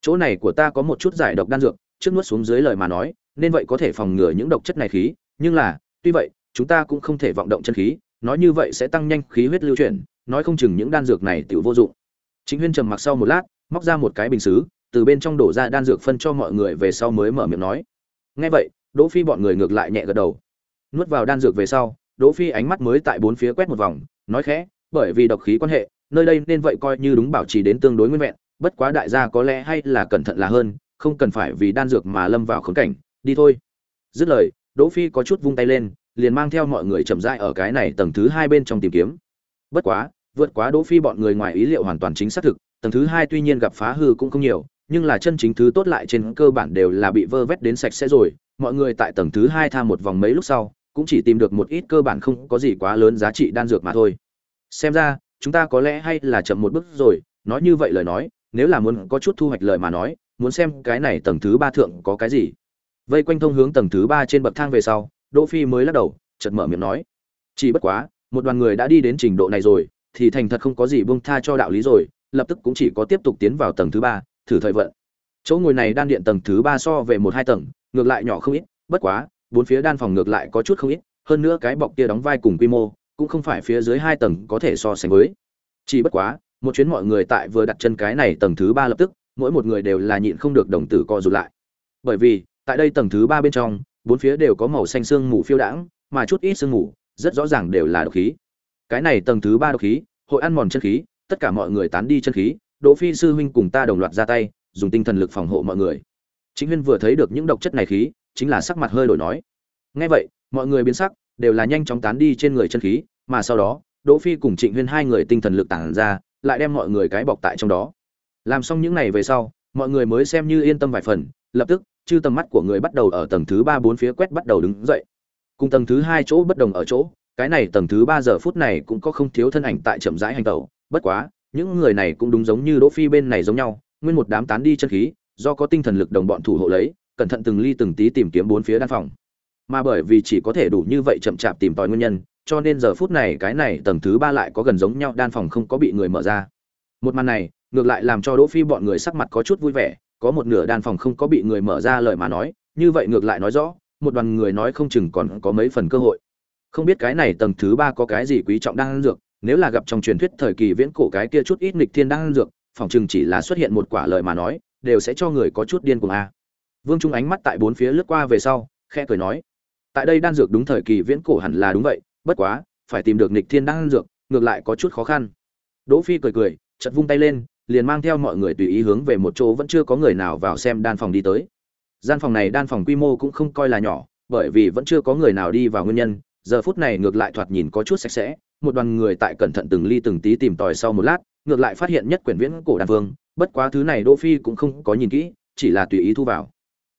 Chỗ này của ta có một chút giải độc đan dược, trước nuốt xuống dưới lời mà nói, nên vậy có thể phòng ngừa những độc chất này khí. Nhưng là, tuy vậy, chúng ta cũng không thể vọng động chân khí, nói như vậy sẽ tăng nhanh khí huyết lưu chuyển, nói không chừng những đan dược này tiểu vô dụng. Chính huyên trầm mặc sau một lát, móc ra một cái bình xứ từ bên trong đổ ra đan dược phân cho mọi người về sau mới mở miệng nói. Nghe vậy, đỗ phi bọn người ngược lại nhẹ gật đầu. Nuốt vào đan dược về sau, đỗ phi ánh mắt mới tại bốn phía quét một vòng, nói khẽ, bởi vì độc khí quan hệ, nơi đây nên vậy coi như đúng bảo trì đến tương đối nguyên vẹn, bất quá đại gia có lẽ hay là cẩn thận là hơn, không cần phải vì đan dược mà lâm vào khốn cảnh, đi thôi. Dứt lời, đỗ phi có chút vung tay lên, liền mang theo mọi người chậm rãi ở cái này tầng thứ hai bên trong tìm kiếm. Bất quá, vượt quá đỗ phi bọn người ngoài ý liệu hoàn toàn chính xác thực, tầng thứ hai tuy nhiên gặp phá hư cũng không nhiều nhưng là chân chính thứ tốt lại trên cơ bản đều là bị vơ vét đến sạch sẽ rồi. Mọi người tại tầng thứ hai tha một vòng mấy lúc sau, cũng chỉ tìm được một ít cơ bản không có gì quá lớn giá trị đan dược mà thôi. Xem ra, chúng ta có lẽ hay là chậm một bước rồi, nói như vậy lời nói, nếu là muốn có chút thu hoạch lời mà nói, muốn xem cái này tầng thứ ba thượng có cái gì. Vây quanh thông hướng tầng thứ ba trên bậc thang về sau, đỗ phi mới lắc đầu, chợt mở miệng nói. Chỉ bất quá, một đoàn người đã đi đến trình độ này rồi, thì thành thật không có gì buông tha cho đạo lý rồi, lập tức cũng chỉ có tiếp tục tiến vào tầng thứ ba thử thời vận. Chỗ ngồi này đan điện tầng thứ ba so về một hai tầng, ngược lại nhỏ không ít, bất quá, bốn phía đan phòng ngược lại có chút không ít, hơn nữa cái bọc kia đóng vai cùng quy mô, cũng không phải phía dưới hai tầng có thể so sánh với. Chỉ bất quá, một chuyến mọi người tại vừa đặt chân cái này tầng thứ ba lập tức, mỗi một người đều là nhịn không được đồng tử co rụt lại. Bởi vì, tại đây tầng thứ ba bên trong, bốn phía đều có màu xanh sương mù phiêu đãng, mà chút ít sương mù, rất rõ ràng đều là độc khí. Cái này tầng thứ ba độc khí, hội ăn mòn chân khí, tất cả mọi người tán đi chân khí đỗ phi sư huynh cùng ta đồng loạt ra tay, dùng tinh thần lực phòng hộ mọi người. Chính huyên vừa thấy được những độc chất này khí, chính là sắc mặt hơi đổi nói. Nghe vậy, mọi người biến sắc, đều là nhanh chóng tán đi trên người chân khí, mà sau đó, đỗ phi cùng trịnh huyên hai người tinh thần lực tản ra, lại đem mọi người cái bọc tại trong đó. Làm xong những này về sau, mọi người mới xem như yên tâm vài phần, lập tức, chư tầm mắt của người bắt đầu ở tầng thứ ba bốn phía quét bắt đầu đứng dậy. Cùng tầng thứ hai chỗ bất đồng ở chỗ, cái này tầng thứ ba giờ phút này cũng có không thiếu thân ảnh tại chậm rãi hành tẩu, bất quá những người này cũng đúng giống như đỗ phi bên này giống nhau, nguyên một đám tán đi chân khí, do có tinh thần lực đồng bọn thủ hộ lấy, cẩn thận từng ly từng tí tìm kiếm bốn phía đan phòng. Mà bởi vì chỉ có thể đủ như vậy chậm chạp tìm tòi nguyên nhân, cho nên giờ phút này cái này tầng thứ ba lại có gần giống nhau đan phòng không có bị người mở ra. Một màn này, ngược lại làm cho đỗ phi bọn người sắc mặt có chút vui vẻ, có một nửa đan phòng không có bị người mở ra lời mà nói, như vậy ngược lại nói rõ, một đoàn người nói không chừng còn có mấy phần cơ hội. Không biết cái này tầng thứ ba có cái gì quý trọng đang dược nếu là gặp trong truyền thuyết thời kỳ viễn cổ cái kia chút ít nghịch thiên đang dược, phòng chừng chỉ là xuất hiện một quả lời mà nói, đều sẽ cho người có chút điên cuồng a. Vương trung ánh mắt tại bốn phía lướt qua về sau, khẽ cười nói, tại đây đan dược đúng thời kỳ viễn cổ hẳn là đúng vậy, bất quá, phải tìm được nghịch thiên đan dược, ngược lại có chút khó khăn. Đỗ phi cười cười, chợt vung tay lên, liền mang theo mọi người tùy ý hướng về một chỗ vẫn chưa có người nào vào xem đan phòng đi tới. Gian phòng này đan phòng quy mô cũng không coi là nhỏ, bởi vì vẫn chưa có người nào đi vào nguyên nhân, giờ phút này ngược lại thoạt nhìn có chút sạch sẽ một đoàn người tại cẩn thận từng ly từng tí tìm tòi sau một lát, ngược lại phát hiện nhất quyển viễn cổ đan phương bất quá thứ này đỗ phi cũng không có nhìn kỹ, chỉ là tùy ý thu vào.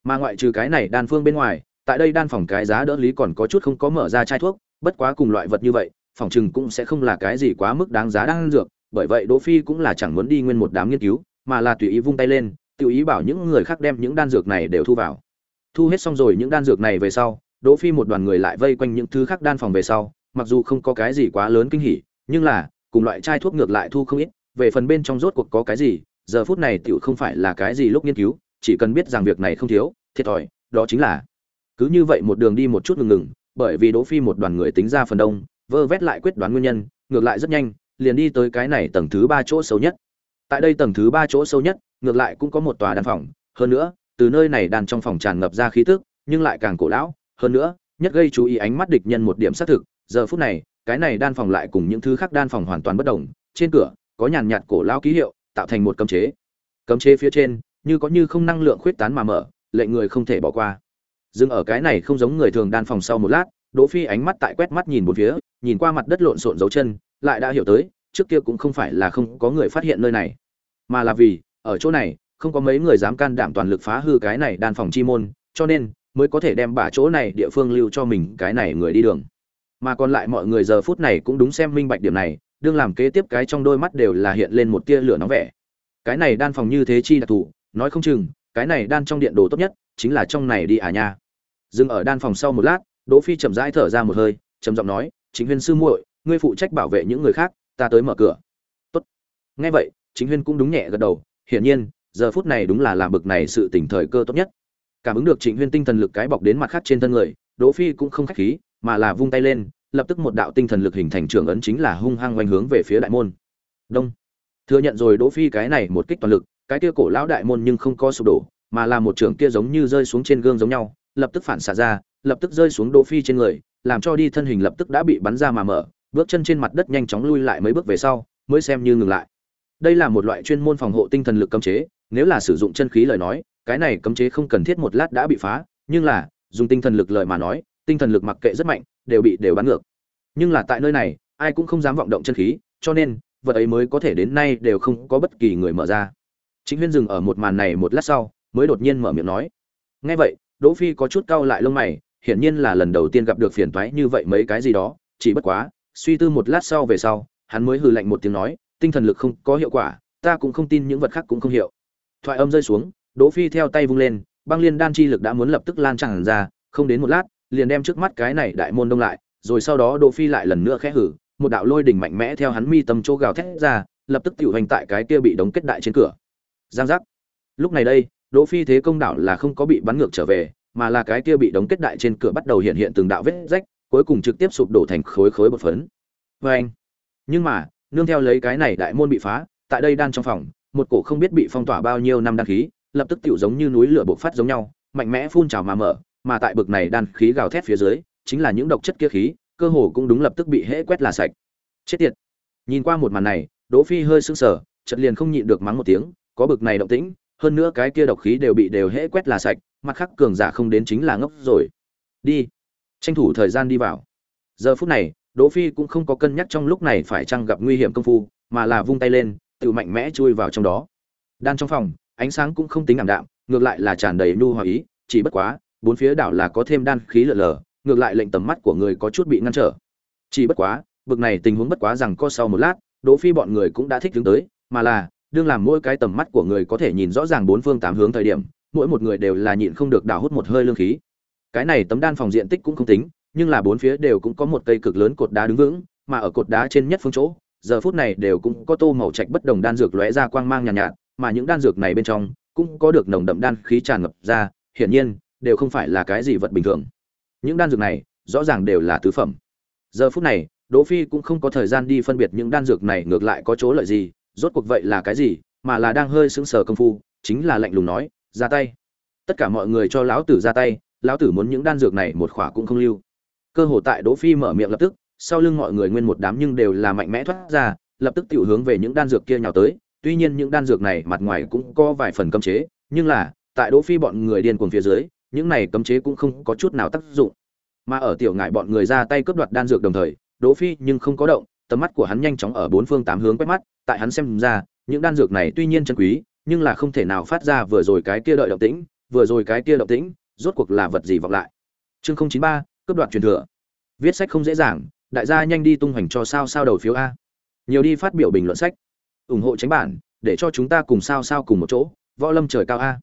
Mà ngoại trừ cái này đan phương bên ngoài, tại đây đan phòng cái giá đỡ lý còn có chút không có mở ra chai thuốc, bất quá cùng loại vật như vậy, phòng chừng cũng sẽ không là cái gì quá mức đáng giá đang dược, bởi vậy đỗ phi cũng là chẳng muốn đi nguyên một đám nghiên cứu, mà là tùy ý vung tay lên, tự ý bảo những người khác đem những đan dược này đều thu vào. Thu hết xong rồi những đan dược này về sau, đỗ phi một đoàn người lại vây quanh những thứ khác đan phòng về sau mặc dù không có cái gì quá lớn kinh hỉ, nhưng là, cùng loại chai thuốc ngược lại thu không ít, về phần bên trong rốt cuộc có cái gì, giờ phút này tiểu không phải là cái gì lúc nghiên cứu, chỉ cần biết rằng việc này không thiếu, thiệt thòi, đó chính là, cứ như vậy một đường đi một chút ngừng ngừng, bởi vì đỗ phi một đoàn người tính ra phần đông, vơ vét lại quyết đoán nguyên nhân, ngược lại rất nhanh, liền đi tới cái này tầng thứ ba chỗ sâu nhất. Tại đây tầng thứ ba chỗ sâu nhất, ngược lại cũng có một tòa đàn phòng, hơn nữa, từ nơi này đàn trong phòng tràn ngập ra khí tức, nhưng lại càng cổ lão, hơn nữa, nhất gây chú ý ánh mắt địch nhân một điểm xác thực giờ phút này, cái này đan phòng lại cùng những thứ khác đan phòng hoàn toàn bất đồng. Trên cửa, có nhàn nhạt cổ lão ký hiệu, tạo thành một cấm chế. Cấm chế phía trên, như có như không năng lượng khuyết tán mà mở, lệnh người không thể bỏ qua. Dừng ở cái này không giống người thường đan phòng sau một lát, đỗ phi ánh mắt tại quét mắt nhìn một phía, nhìn qua mặt đất lộn xộn dấu chân, lại đã hiểu tới, trước kia cũng không phải là không có người phát hiện nơi này, mà là vì, ở chỗ này, không có mấy người dám can đảm toàn lực phá hư cái này đan phòng chi môn, cho nên, mới có thể đem bả chỗ này địa phương lưu cho mình cái này người đi đường mà còn lại mọi người giờ phút này cũng đúng xem minh bạch điểm này, đương làm kế tiếp cái trong đôi mắt đều là hiện lên một tia lửa nóng vẻ. Cái này đan phòng như thế chi đặc thù nói không chừng, cái này đan trong điện đồ tốt nhất, chính là trong này đi à nha. Dừng ở đan phòng sau một lát, đỗ phi chậm rãi thở ra một hơi, trầm giọng nói, chính huyên sư muội, ngươi phụ trách bảo vệ những người khác, ta tới mở cửa. Tốt. Nghe vậy, chính huyên cũng đúng nhẹ gật đầu, hiển nhiên, giờ phút này đúng là làm bực này sự tỉnh thời cơ tốt nhất. Cảm ứng được trịnh huyên tinh thần lực cái bọc đến mặt khác trên thân người, đỗ phi cũng không khách khí mà là vung tay lên, lập tức một đạo tinh thần lực hình thành trường ấn chính là hung hăng quanh hướng về phía đại môn. Đông. Thừa nhận rồi đỗ phi cái này một kích toàn lực, cái kia cổ lão đại môn nhưng không có sụp đổ, mà là một trường kia giống như rơi xuống trên gương giống nhau, lập tức phản xạ ra, lập tức rơi xuống đỗ phi trên người, làm cho đi thân hình lập tức đã bị bắn ra mà mở, bước chân trên mặt đất nhanh chóng lui lại mấy bước về sau, mới xem như ngừng lại. Đây là một loại chuyên môn phòng hộ tinh thần lực cấm chế, nếu là sử dụng chân khí lời nói, cái này cấm chế không cần thiết một lát đã bị phá, nhưng là, dùng tinh thần lực lời mà nói tinh thần lực mặc kệ rất mạnh, đều bị đều bắn ngược. Nhưng là tại nơi này, ai cũng không dám vọng động chân khí, cho nên, vật ấy mới có thể đến nay đều không có bất kỳ người mở ra. Chính huyên dừng ở một màn này một lát sau, mới đột nhiên mở miệng nói. Ngay vậy, đỗ phi có chút cau lại lông mày, hiển nhiên là lần đầu tiên gặp được phiền toái như vậy mấy cái gì đó, chỉ bất quá, suy tư một lát sau về sau, hắn mới hừ lạnh một tiếng nói, tinh thần lực không có hiệu quả, ta cũng không tin những vật khác cũng không hiệu. Thoại âm rơi xuống, đỗ phi theo tay vung lên, băng liên đan chi lực đã muốn lập tức lan tràn ra, không đến một lát liền đem trước mắt cái này đại môn đông lại, rồi sau đó đỗ phi lại lần nữa khẽ hử, một đạo lôi đỉnh mạnh mẽ theo hắn mi tâm chỗ gào thét ra, lập tức tiểu hành tại cái kia bị đóng kết đại trên cửa. Giang giác. Lúc này đây, đỗ phi thế công đảo là không có bị bắn ngược trở về, mà là cái kia bị đóng kết đại trên cửa bắt đầu hiện hiện từng đạo vết rách, cuối cùng trực tiếp sụp đổ thành khối khối bột phấn. Vê anh nhưng mà, nương theo lấy cái này đại môn bị phá, tại đây đan trong phòng, một cổ không biết bị phong tỏa bao nhiêu năm đan khí, lập tức tiểu giống như núi lửa bộc phát giống nhau, mạnh mẽ phun trào mà mở mà tại bực này đan khí gào thét phía dưới chính là những độc chất kia khí cơ hồ cũng đúng lập tức bị hễ quét là sạch. Chết tiệt. Nhìn qua một màn này đỗ phi hơi sững sờ chợt liền không nhịn được mắng một tiếng có bực này động tĩnh hơn nữa cái kia độc khí đều bị đều hễ quét là sạch mặt khác cường giả không đến chính là ngốc rồi. Đi. Tranh thủ thời gian đi vào. Giờ phút này Đỗ Phi cũng không có cân nhắc trong lúc này phải chăng gặp nguy hiểm công phu, mà là vung tay lên, tự mạnh mẽ chui vào trong đó. Đan trong phòng, ánh sáng cũng không tính ảm đạm, ngược lại là tràn đầy nhu hòa ý, chỉ bất quá, bốn phía đảo là có thêm đan khí lờ lờ, ngược lại lệnh tầm mắt của người có chút bị ngăn trở. Chỉ bất quá, bực này tình huống bất quá rằng có sau một lát, Đỗ Phi bọn người cũng đã thích đứng tới, mà là, đương làm mỗi cái tầm mắt của người có thể nhìn rõ ràng bốn phương tám hướng thời điểm, mỗi một người đều là nhịn không được đảo hút một hơi lương khí. Cái này tấm đan phòng diện tích cũng không tính, nhưng là bốn phía đều cũng có một cây cực lớn cột đá đứng vững, mà ở cột đá trên nhất phương chỗ, giờ phút này đều cũng có tô màu trạch bất đồng đan dược lóe ra quang mang nhàn nhạt, nhạt, mà những đan dược này bên trong cũng có được nồng đậm đan khí tràn ngập ra, hiển nhiên, đều không phải là cái gì vật bình thường. Những đan dược này, rõ ràng đều là tứ phẩm. Giờ phút này, Đỗ Phi cũng không có thời gian đi phân biệt những đan dược này ngược lại có chỗ lợi gì, rốt cuộc vậy là cái gì, mà là đang hơi sững sờ công phu, chính là lạnh lùng nói, ra tay. Tất cả mọi người cho lão tử ra tay, lão tử muốn những đan dược này một khỏa cũng không lưu. Cơ hồ tại Đỗ Phi mở miệng lập tức, sau lưng mọi người nguyên một đám nhưng đều là mạnh mẽ thoát ra, lập tức tiểu hướng về những đan dược kia nhào tới, tuy nhiên những đan dược này mặt ngoài cũng có vài phần cấm chế, nhưng là, tại Đỗ Phi bọn người điên cuồng phía dưới, những này cấm chế cũng không có chút nào tác dụng. Mà ở tiểu ngải bọn người ra tay cướp đoạt đan dược đồng thời, Đỗ Phi nhưng không có động, tầm mắt của hắn nhanh chóng ở bốn phương tám hướng quét mắt, tại hắn xem ra, những đan dược này tuy nhiên chân quý, nhưng là không thể nào phát ra vừa rồi cái kia đợi động tĩnh, vừa rồi cái kia động tĩnh, rốt cuộc là vật gì vọng lại. Chương 093, cướp đoạt truyền thừa. Viết sách không dễ dàng, đại gia nhanh đi tung hoành cho sao sao đầu phiếu a. Nhiều đi phát biểu bình luận sách, ủng hộ tránh bản, để cho chúng ta cùng sao sao cùng một chỗ, võ lâm trời cao a.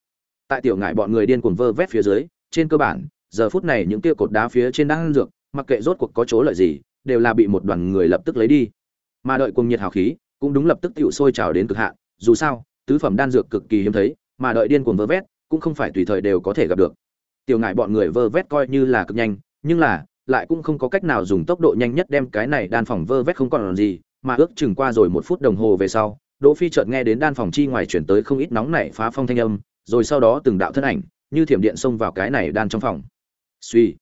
Tại tiểu ngải bọn người điên cuồng vơ vét phía dưới, trên cơ bản, giờ phút này những kia cột đá phía trên đang ăn dược, mặc kệ rốt cuộc có chỗ lợi gì, đều là bị một đoàn người lập tức lấy đi. Mà đợi cùng nhiệt hào khí, cũng đúng lập tức tựu sôi trào đến cực hạn, dù sao, tứ phẩm đan dược cực kỳ hiếm thấy, mà đợi điên cuồng vơ vét, cũng không phải tùy thời đều có thể gặp được. Tiểu ngải bọn người vơ vét coi như là cực nhanh, nhưng là lại cũng không có cách nào dùng tốc độ nhanh nhất đem cái này đan phòng vơ vét không còn gì, mà ước chừng qua rồi một phút đồng hồ về sau, Đỗ Phi chợt nghe đến đan phòng chi ngoài chuyển tới không ít nóng nảy phá phong thanh âm, rồi sau đó từng đạo thân ảnh, như thiểm điện xông vào cái này đan trong phòng. Suy,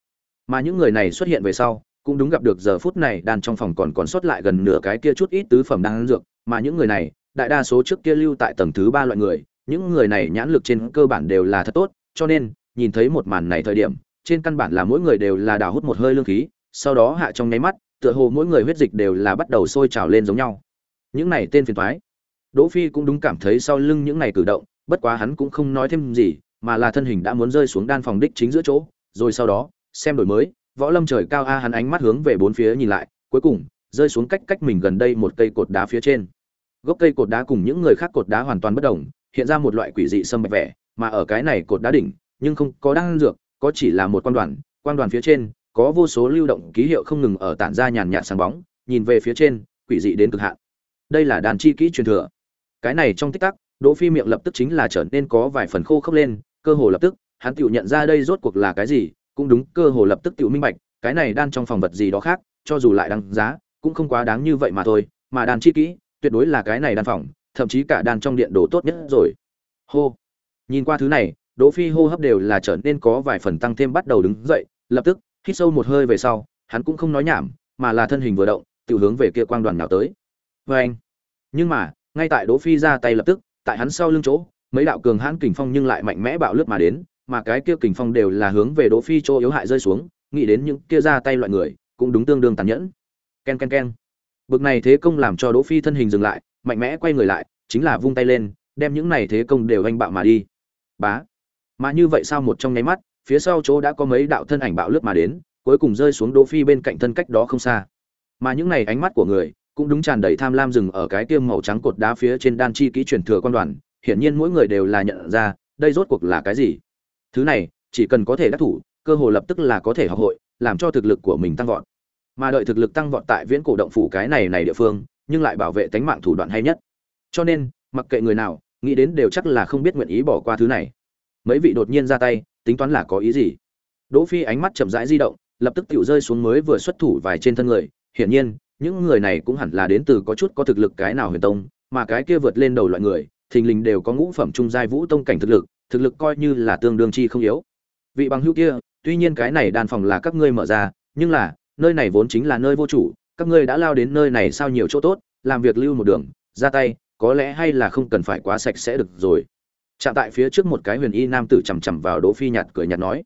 mà những người này xuất hiện về sau, cũng đúng gặp được giờ phút này đan trong phòng còn còn sót lại gần nửa cái kia chút ít tứ phẩm đan dược, mà những người này, đại đa số trước kia lưu tại tầng thứ ba loại người, những người này nhãn lực trên cơ bản đều là thật tốt, cho nên, nhìn thấy một màn này thời điểm, trên căn bản là mỗi người đều là đào hút một hơi lương khí, sau đó hạ trong nháy mắt, tựa hồ mỗi người huyết dịch đều là bắt đầu sôi trào lên giống nhau. Những này tên phiền toái. Đỗ Phi cũng đúng cảm thấy sau lưng những này cử động, bất quá hắn cũng không nói thêm gì, mà là thân hình đã muốn rơi xuống đan phòng đích chính giữa chỗ, rồi sau đó, xem đổi mới, võ lâm trời cao a hắn ánh mắt hướng về bốn phía nhìn lại, cuối cùng rơi xuống cách cách mình gần đây một cây cột đá phía trên. Gốc cây cột đá cùng những người khác cột đá hoàn toàn bất động, hiện ra một loại quỷ dị sâm bạch vẻ, mà ở cái này cột đá đỉnh, nhưng không có đan dược, có chỉ là một quan đoàn, quan đoàn phía trên có vô số lưu động ký hiệu không ngừng ở tản ra nhàn nhạt sáng bóng, nhìn về phía trên, quỷ dị đến cực hạn. Đây là đàn chi kỹ truyền thừa. Cái này trong tích tắc, Đỗ Phi miệng lập tức chính là trở nên có vài phần khô khốc lên, cơ hồ lập tức, hắn tiểu nhận ra đây rốt cuộc là cái gì, cũng đúng, cơ hồ lập tức tiểu minh bạch, cái này đan trong phòng vật gì đó khác, cho dù lại đáng giá, cũng không quá đáng như vậy mà thôi, mà đan chi kỹ, tuyệt đối là cái này đan phòng, thậm chí cả đan trong điện đồ tốt nhất rồi. Hô. Nhìn qua thứ này, Đỗ Phi hô hấp đều là trở nên có vài phần tăng thêm bắt đầu đứng dậy, lập tức hít sâu một hơi về sau, hắn cũng không nói nhảm, mà là thân hình vừa động, tự hướng về kia quang đoàn nào tới. Oeng. Nhưng mà, ngay tại Đỗ Phi ra tay lập tức, tại hắn sau lưng chỗ, mấy đạo cường hãn kình phong nhưng lại mạnh mẽ bạo lướt mà đến, mà cái kia kình phong đều là hướng về Đỗ Phi chỗ yếu hại rơi xuống, nghĩ đến những kia ra tay loại người, cũng đúng tương đương tàn nhẫn. Ken ken ken. Bực này thế công làm cho Đỗ Phi thân hình dừng lại, mạnh mẽ quay người lại, chính là vung tay lên, đem những này thế công đều anh bạo mà đi. Bá. Mà như vậy sao một trong nháy mắt, phía sau chỗ đã có mấy đạo thân ảnh bạo lướt mà đến, cuối cùng rơi xuống Đỗ Phi bên cạnh thân cách đó không xa. Mà những này ánh mắt của người, cũng đúng tràn đầy tham lam dừng ở cái tiêm màu trắng cột đá phía trên đan chi kỹ truyền thừa quan đoàn, hiển nhiên mỗi người đều là nhận ra, đây rốt cuộc là cái gì. Thứ này, chỉ cần có thể đắc thủ, cơ hội lập tức là có thể học hội, làm cho thực lực của mình tăng vọt. Mà đợi thực lực tăng vọt tại Viễn Cổ động phủ cái này này địa phương, nhưng lại bảo vệ tánh mạng thủ đoạn hay nhất. Cho nên, mặc kệ người nào, nghĩ đến đều chắc là không biết nguyện ý bỏ qua thứ này mấy vị đột nhiên ra tay tính toán là có ý gì đỗ phi ánh mắt chậm rãi di động lập tức tiểu rơi xuống mới vừa xuất thủ vài trên thân người hiển nhiên những người này cũng hẳn là đến từ có chút có thực lực cái nào huyền tông, mà cái kia vượt lên đầu loại người, thình lình đều có ngũ phẩm trung giai vũ tông cảnh thực lực thực lực coi như là tương đương chi không yếu. Vị bằng hữu kia, tuy nhiên cái này đàn phòng là các ngươi mở ra, nhưng là, nơi này vốn chính là nơi vô chủ, các ngươi đã lao đến nơi này sao nhiều chỗ tốt, làm việc lưu một đường, ra tay, có lẽ hay là không cần phải quá sạch sẽ được rồi. Chạm tại phía trước một cái huyền y nam tử chằm chằm vào đỗ phi nhạt cười nhạt nói.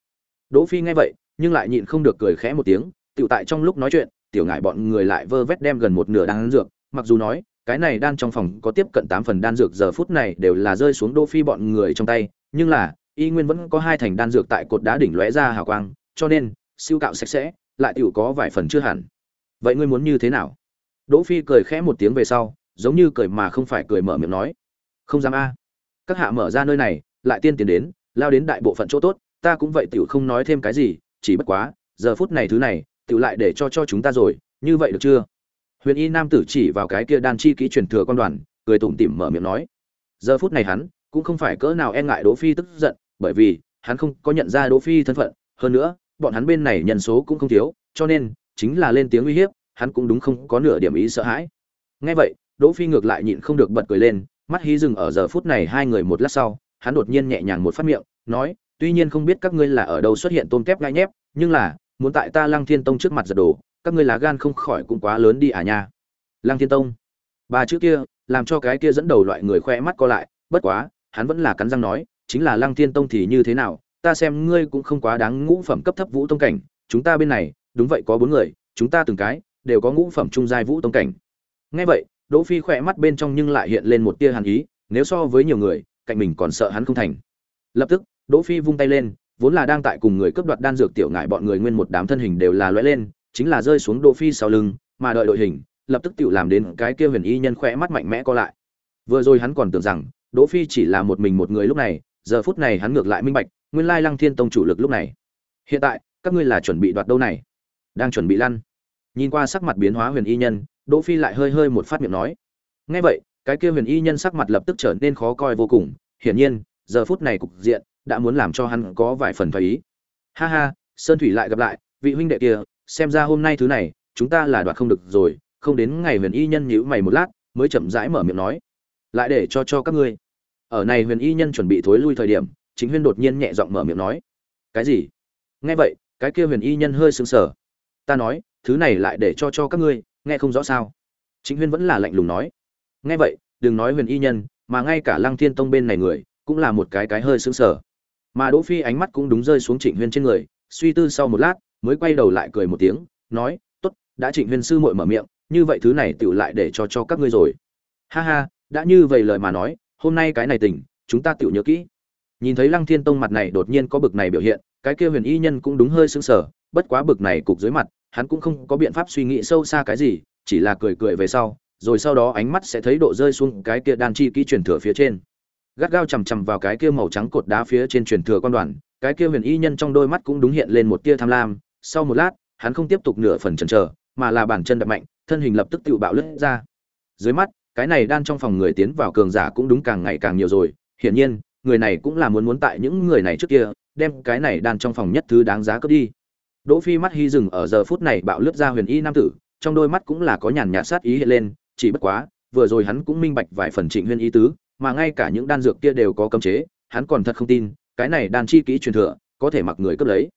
Đỗ phi nghe vậy, nhưng lại nhịn không được cười khẽ một tiếng tự tại trong lúc nói chuyện tiểu ngại bọn người lại vơ vét đem gần một nửa đan dược, mặc dù nói, cái này đan trong phòng có tiếp cận tám phần đan dược giờ phút này đều là rơi xuống đô phi bọn người trong tay, nhưng là, y nguyên vẫn có hai thành đan dược tại cột đá đỉnh lóe ra hào quang, cho nên, siêu cạo sạch sẽ, lại tiểu có vài phần chưa hẳn. Vậy ngươi muốn như thế nào? Đỗ phi cười khẽ một tiếng về sau, giống như cười mà không phải cười mở miệng nói. Không dám a. Các hạ mở ra nơi này, lại tiên tiến đến, lao đến đại bộ phận chỗ tốt, ta cũng vậy tiểu không nói thêm cái gì, chỉ bất quá, giờ phút này thứ này tiểu lại để cho cho chúng ta rồi, như vậy được chưa? Huyền y nam tử chỉ vào cái kia đan chi kỹ truyền thừa con đoàn, cười tủm tỉm mở miệng nói. Giờ phút này hắn cũng không phải cỡ nào e ngại đỗ phi tức giận, bởi vì hắn không có nhận ra đỗ phi thân phận. Hơn nữa, bọn hắn bên này nhân số cũng không thiếu, cho nên chính là lên tiếng uy hiếp, hắn cũng đúng không có nửa điểm ý sợ hãi. Nghe vậy, đỗ phi ngược lại nhịn không được bật cười lên, mắt hí dừng ở giờ phút này hai người một lát sau, hắn đột nhiên nhẹ nhàng một phát miệng, nói, tuy nhiên không biết các ngươi là ở đâu xuất hiện tôm tép gai nhép, nhưng là muốn tại ta lăng thiên tông trước mặt giật đổ, các ngươi lá gan không khỏi cũng quá lớn đi à nha. Lăng thiên tông. Ba chữ kia làm cho cái kia dẫn đầu loại người khoe mắt co lại bất quá hắn vẫn là cắn răng nói chính là lăng thiên tông thì như thế nào ta xem ngươi cũng không quá đáng ngũ phẩm cấp thấp vũ tông cảnh chúng ta bên này đúng vậy có bốn người chúng ta từng cái đều có ngũ phẩm trung giai vũ tông cảnh. Nghe vậy đỗ phi khỏe mắt bên trong nhưng lại hiện lên một tia hàn ý nếu so với nhiều người cạnh mình còn sợ hắn không thành. Lập tức đỗ phi vung tay lên vốn là đang tại cùng người cướp đoạt đan dược tiểu ngại bọn người nguyên một đám thân hình đều là lóe lên, chính là rơi xuống đỗ phi sau lưng, mà đợi đội hình, lập tức tự làm đến cái kia huyền y nhân khỏe mắt mạnh mẽ co lại. Vừa rồi hắn còn tưởng rằng, đỗ phi chỉ là một mình một người lúc này, giờ phút này hắn ngược lại minh bạch, nguyên lai lăng thiên tông chủ lực lúc này. Hiện tại, các ngươi là chuẩn bị đoạt đâu này? Đang chuẩn bị lăn. Nhìn qua sắc mặt biến hóa huyền y nhân, đỗ phi lại hơi hơi một phát miệng nói. Nghe vậy, cái kia huyền y nhân sắc mặt lập tức trở nên khó coi vô cùng. Hiển nhiên, giờ phút này cục diện đã muốn làm cho hắn có vài phần thoái ý. Ha ha, sơn thủy lại gặp lại, vị huynh đệ kia, xem ra hôm nay thứ này, chúng ta là đoạt không được rồi, không đến ngày huyền y nhân nhữ mày một lát, mới chậm rãi mở miệng nói. Lại để cho cho các ngươi. Ở này huyền y nhân chuẩn bị thối lui thời điểm, chính huyên đột nhiên nhẹ giọng mở miệng nói. Cái gì? Nghe vậy, cái kia huyền y nhân hơi sững sờ. Ta nói, thứ này lại để cho cho các ngươi, nghe không rõ sao? Chính huyên vẫn là lạnh lùng nói. Nghe vậy, đừng nói huyền y nhân, mà ngay cả lăng thiên tông bên này người, cũng là một cái cái hơi sững sờ mà đỗ phi ánh mắt cũng đúng rơi xuống trịnh huyên trên người, suy tư sau một lát, mới quay đầu lại cười một tiếng, nói, tốt, đã trịnh huyên sư muội mở miệng, như vậy thứ này tựu lại để cho cho các ngươi rồi. Ha ha, đã như vậy lời mà nói, hôm nay cái này tình chúng ta tựu nhớ kỹ. Nhìn thấy lăng thiên tông mặt này đột nhiên có bực này biểu hiện, cái kia huyền y nhân cũng đúng hơi sững sờ, bất quá bực này cục dưới mặt, hắn cũng không có biện pháp suy nghĩ sâu xa cái gì, chỉ là cười cười về sau, rồi sau đó ánh mắt sẽ thấy độ rơi xuống cái kia đan chi kỹ truyền thừa phía trên gắt gao chằm chằm vào cái kia màu trắng cột đá phía trên truyền thừa quan đoàn, cái kia huyền y nhân trong đôi mắt cũng đúng hiện lên một tia tham lam. Sau một lát, hắn không tiếp tục nửa phần chần chờ, mà là bàn chân đập mạnh, thân hình lập tức tự bạo lướt ra. Dưới mắt, cái này đan trong phòng người tiến vào cường giả cũng đúng càng ngày càng nhiều rồi. Hiển nhiên, người này cũng là muốn muốn tại những người này trước kia, đem cái này đan trong phòng nhất thứ đáng giá cướp đi. Đỗ phi mắt hy dừng ở giờ phút này bạo lướt ra huyền y nam tử, trong đôi mắt cũng là có nhàn nhạt sát ý hiện lên, chỉ bất quá, vừa rồi hắn cũng minh bạch vài phần trịnh huyền y tứ mà ngay cả những đan dược kia đều có cấm chế, hắn còn thật không tin, cái này đan chi kỹ truyền thừa, có thể mặc người cướp lấy.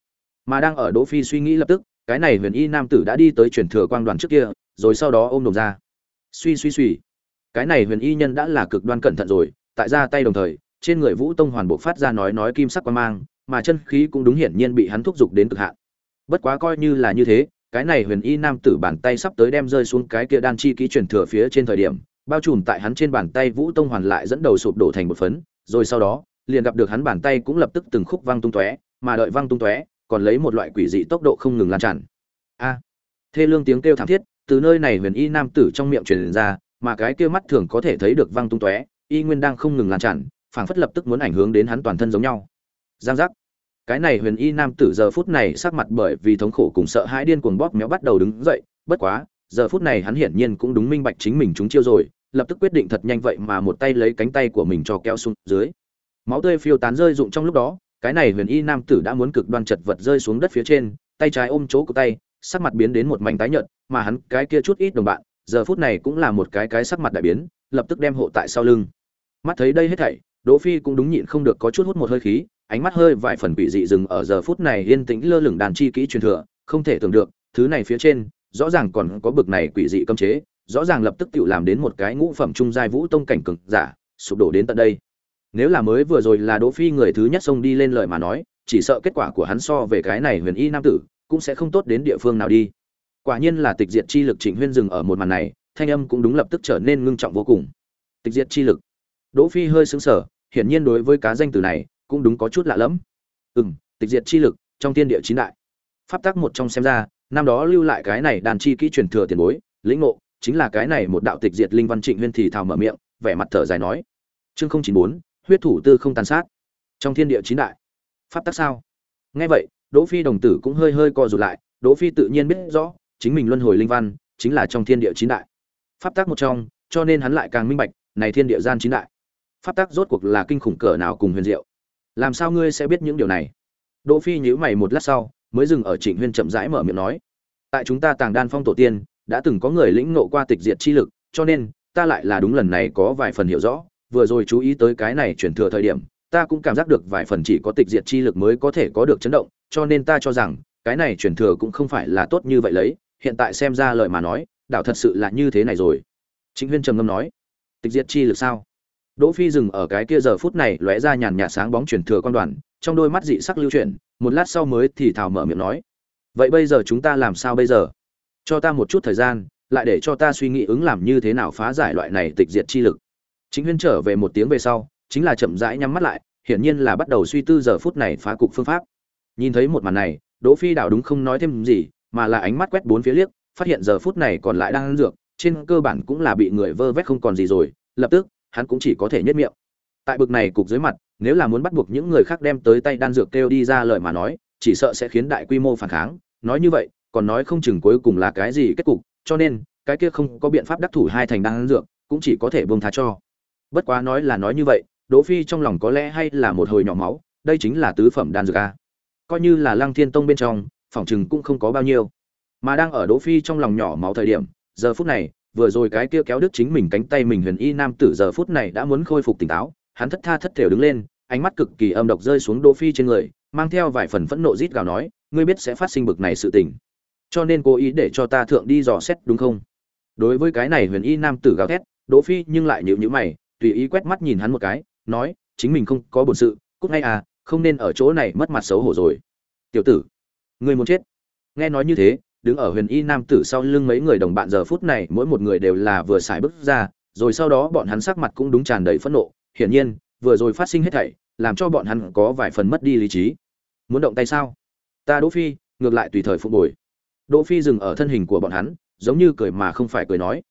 Mà đang ở đỗ phi suy nghĩ lập tức, cái này huyền y nam tử đã đi tới truyền thừa quang đoàn trước kia, rồi sau đó ôm đồng ra. Suy suy suy. Cái này huyền y nhân đã là cực đoan cẩn thận rồi, tại ra tay đồng thời, trên người vũ tông hoàn bộ phát ra nói nói kim sắc quang mang, mà chân khí cũng đúng hiển nhiên bị hắn thúc giục đến cực hạn. Bất quá coi như là như thế, cái này huyền y nam tử bàn tay sắp tới đem rơi xuống cái kia đan chi kỹ truyền thừa phía trên thời điểm bao trùm tại hắn trên bàn tay vũ tông hoàn lại dẫn đầu sụp đổ thành một phấn, rồi sau đó, liền gặp được hắn bàn tay cũng lập tức từng khúc văng tung tóe, mà đợi văng tung tóe, còn lấy một loại quỷ dị tốc độ không ngừng lan tràn. A! Thê lương tiếng kêu thảm thiết, từ nơi này huyền y nam tử trong miệng truyền ra, mà cái kia mắt thường có thể thấy được văng tung tóe, y nguyên đang không ngừng lan tràn, phảng phất lập tức muốn ảnh hưởng đến hắn toàn thân giống nhau. Giang giác! Cái này huyền y nam tử giờ phút này sắc mặt bởi vì thống khổ cùng sợ hãi điên cuồng bóp méo bắt đầu đứng dậy, bất quá, giờ phút này hắn hiển nhiên cũng đúng minh bạch chính mình chúng chiêu rồi lập tức quyết định thật nhanh vậy mà một tay lấy cánh tay của mình cho kéo xuống dưới. Máu tươi phiêu tán rơi rụng trong lúc đó, cái này huyền y nam tử đã muốn cực đoan chật vật rơi xuống đất phía trên, tay trái ôm chỗ của tay, sắc mặt biến đến một mảnh tái nhợt, mà hắn cái kia chút ít đồng bạn, giờ phút này cũng là một cái cái sắc mặt đại biến, lập tức đem hộ tại sau lưng. Mắt thấy đây hết thảy, đỗ phi cũng đúng nhịn không được có chút hút một hơi khí, ánh mắt hơi vài phần bị dị dừng ở giờ phút này yên tĩnh lơ lửng đàn chi kỹ truyền thừa, không thể tưởng được, thứ này phía trên, rõ ràng còn có bực này quỷ dị cấm chế rõ ràng lập tức tự làm đến một cái ngũ phẩm trung giai vũ tông cảnh cực giả, sụp đổ đến tận đây. Nếu là mới vừa rồi là đỗ phi người thứ nhất xông đi lên lời mà nói, chỉ sợ kết quả của hắn so về cái này huyền y nam tử, cũng sẽ không tốt đến địa phương nào đi. Quả nhiên là tịch diệt chi lực trịnh huyên dừng ở một màn này, thanh âm cũng đúng lập tức trở nên ngưng trọng vô cùng. Tịch diệt chi lực. Đỗ phi hơi sững sờ, hiển nhiên đối với cá danh từ này, cũng đúng có chút lạ lẫm. Ừm, tịch diệt chi lực, trong thiên địa chín đại. Pháp tắc một trong xem ra, năm đó lưu lại cái này đàn chi kỹ truyền thừa tiền bối, lĩnh ngộ chính là cái này một đạo tịch diệt linh văn trịnh huyên thì thào mở miệng, vẻ mặt thở dài nói, chương không chín bốn, huyết thủ tư không tàn sát. Trong thiên địa chín đại, pháp tắc sao? Nghe vậy, đỗ phi đồng tử cũng hơi hơi co rụt lại, đỗ phi tự nhiên biết rõ, chính mình luân hồi linh văn chính là trong thiên địa chín đại. Pháp tắc một trong, cho nên hắn lại càng minh bạch, này thiên địa gian chín đại. Pháp tắc rốt cuộc là kinh khủng cỡ nào cùng huyền diệu. Làm sao ngươi sẽ biết những điều này? Đỗ phi nhíu mày một lát sau, mới dừng ở trịnh huyên chậm rãi mở miệng nói, tại chúng ta tàng đan phong tổ tiên đã từng có người lĩnh ngộ qua tịch diệt chi lực, cho nên, ta lại là đúng lần này có vài phần hiểu rõ, vừa rồi chú ý tới cái này chuyển thừa thời điểm, ta cũng cảm giác được vài phần chỉ có tịch diệt chi lực mới có thể có được chấn động, cho nên ta cho rằng, cái này chuyển thừa cũng không phải là tốt như vậy lấy, hiện tại xem ra lời mà nói, đảo thật sự là như thế này rồi. Chính huyên trầm ngâm nói, tịch diệt chi lực sao? Đỗ phi dừng ở cái kia giờ phút này lóe ra nhàn nhạt sáng bóng chuyển thừa quan đoàn, trong đôi mắt dị sắc lưu chuyển, một lát sau mới thì thào mở miệng nói, vậy bây giờ chúng ta làm sao bây giờ? Cho ta một chút thời gian, lại để cho ta suy nghĩ ứng làm như thế nào phá giải loại này tịch diệt chi lực. Chính huyên trở về một tiếng về sau, chính là chậm rãi nhắm mắt lại, hiển nhiên là bắt đầu suy tư giờ phút này phá cục phương pháp. Nhìn thấy một màn này, đỗ phi đảo đúng không nói thêm gì, mà là ánh mắt quét bốn phía liếc, phát hiện giờ phút này còn lại đang ăn dược, trên cơ bản cũng là bị người vơ vét không còn gì rồi, lập tức, hắn cũng chỉ có thể nhất miệng. Tại bực này cục dưới mặt, nếu là muốn bắt buộc những người khác đem tới tay đan dược kêu đi ra lời mà nói, chỉ sợ sẽ khiến đại quy mô phản kháng, nói như vậy còn nói không chừng cuối cùng là cái gì kết cục, cho nên, cái kia không có biện pháp đắc thủ hai thành đan dược, cũng chỉ có thể buông tha cho. Bất quá nói là nói như vậy, đỗ phi trong lòng có lẽ hay là một hồi nhỏ máu, đây chính là tứ phẩm đan dược a. Coi như là lăng thiên tông bên trong, phòng chừng cũng không có bao nhiêu. Mà đang ở đỗ phi trong lòng nhỏ máu thời điểm, giờ phút này, vừa rồi cái kia kéo đứt chính mình cánh tay mình huyền y nam tử giờ phút này đã muốn khôi phục tỉnh táo, hắn thất tha thất thểu đứng lên, ánh mắt cực kỳ âm độc rơi xuống đỗ phi trên người, mang theo vài phần phẫn nộ rít gào nói, ngươi biết sẽ phát sinh bực này sự tình cho nên cố ý để cho ta thượng đi dò xét đúng không? Đối với cái này huyền y nam tử gào thét, đỗ phi nhưng lại nhíu nhíu mày, tùy ý quét mắt nhìn hắn một cái, nói, chính mình không có bổn sự, cút ngay à không nên ở chỗ này mất mặt xấu hổ rồi. Tiểu tử, ngươi muốn chết. Nghe nói như thế, đứng ở huyền y nam tử sau lưng mấy người đồng bạn giờ phút này, mỗi một người đều là vừa xài bước ra, rồi sau đó bọn hắn sắc mặt cũng đúng tràn đầy phẫn nộ. Hiển nhiên, vừa rồi phát sinh hết thảy, làm cho bọn hắn có vài phần mất đi lý trí. Muốn động tay sao? Ta, đỗ phi, ngược lại tùy thời phục bồi đỗ phi dừng ở thân hình của bọn hắn, giống như cười mà không phải cười nói.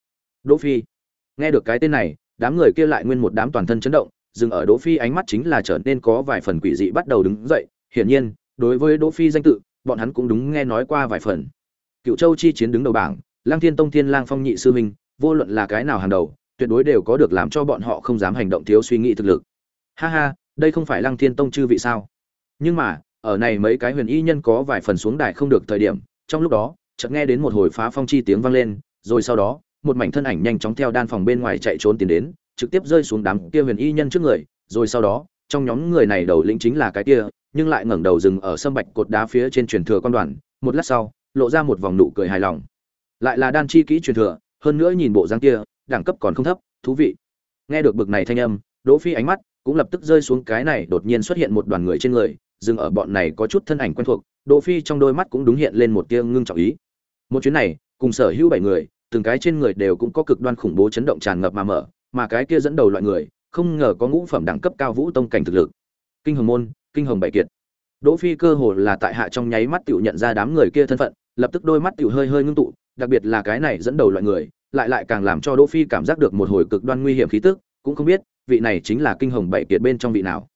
Đỗ phi, nghe được cái tên này, đám người kia lại nguyên một đám toàn thân chấn động, dừng ở đỗ phi ánh mắt chính là trở nên có vài phần quỷ dị bắt đầu đứng dậy. Hiển nhiên, đối với đỗ phi danh tự, bọn hắn cũng đúng nghe nói qua vài phần. Cựu châu chi chiến đứng đầu bảng lang thiên tông thiên lang phong nhị sư minh, vô luận là cái nào hàng đầu, tuyệt đối đều có được làm cho bọn họ không dám hành động thiếu suy nghĩ thực lực. Ha ha, đây không phải lăng thiên tông chư vị sao? Nhưng mà, ở này mấy cái huyền y nhân có vài phần xuống đài không được thời điểm trong lúc đó, chợt nghe đến một hồi phá phong chi tiếng vang lên, rồi sau đó, một mảnh thân ảnh nhanh chóng theo đan phòng bên ngoài chạy trốn tiến đến, trực tiếp rơi xuống đám kia huyền y nhân trước người. Rồi sau đó, trong nhóm người này đầu lĩnh chính là cái kia, nhưng lại ngẩng đầu dừng ở sâm bạch cột đá phía trên truyền thừa quan đoàn. Một lát sau, lộ ra một vòng nụ cười hài lòng. Lại là đan chi kỹ truyền thừa, hơn nữa nhìn bộ dáng kia, đẳng cấp còn không thấp, thú vị. Nghe được bực này thanh âm, đỗ phi ánh mắt cũng lập tức rơi xuống cái này đột nhiên xuất hiện một đoàn người trên người, dừng ở bọn này có chút thân ảnh quen thuộc đỗ phi trong đôi mắt cũng đúng hiện lên một tia ngưng trọng ý. Một chuyến này, cùng sở hữu bảy người, từng cái trên người đều cũng có cực đoan khủng bố chấn động tràn ngập mà mở, mà cái kia dẫn đầu loại người, không ngờ có ngũ phẩm đẳng cấp cao vũ tông cảnh thực lực. Kinh hồng môn, kinh hồng bảy kiệt. Đỗ phi cơ hồ là tại hạ trong nháy mắt tiểu nhận ra đám người kia thân phận, lập tức đôi mắt tiểu hơi hơi ngưng tụ, đặc biệt là cái này dẫn đầu loại người, lại lại càng làm cho đỗ phi cảm giác được một hồi cực đoan nguy hiểm khí tức, cũng không biết vị này chính là kinh hồng bảy kiệt bên trong vị nào.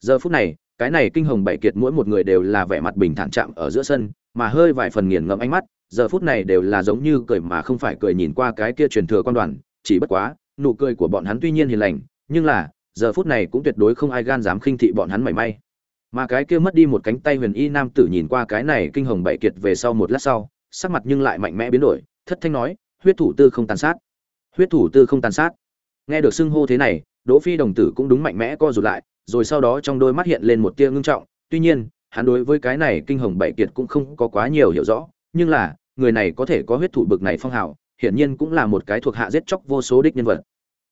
Giờ phút này cái này kinh hồng bảy kiệt mỗi một người đều là vẻ mặt bình thản chạm ở giữa sân, mà hơi vài phần nghiền ngẫm ánh mắt, giờ phút này đều là giống như cười mà không phải cười nhìn qua cái kia truyền thừa quan đoàn, chỉ bất quá, nụ cười của bọn hắn tuy nhiên hiền lành, nhưng là, giờ phút này cũng tuyệt đối không ai gan dám khinh thị bọn hắn mảy may. Mà cái kia mất đi một cánh tay huyền y nam tử nhìn qua cái này kinh hồng bảy kiệt về sau một lát sau, sắc mặt nhưng lại mạnh mẽ biến đổi, thất thanh nói, huyết thủ tư không tàn sát. Huyết thủ tư không tàn sát. Nghe được xưng hô thế này, đỗ phi đồng tử cũng đúng mạnh mẽ co rụt lại rồi sau đó trong đôi mắt hiện lên một tia ngưng trọng. Tuy nhiên hắn đối với cái này kinh hồng bảy kiệt cũng không có quá nhiều hiểu rõ nhưng là người này có thể có huyết thủ bực này phong hào hiển nhiên cũng là một cái thuộc hạ giết chóc vô số đích nhân vật.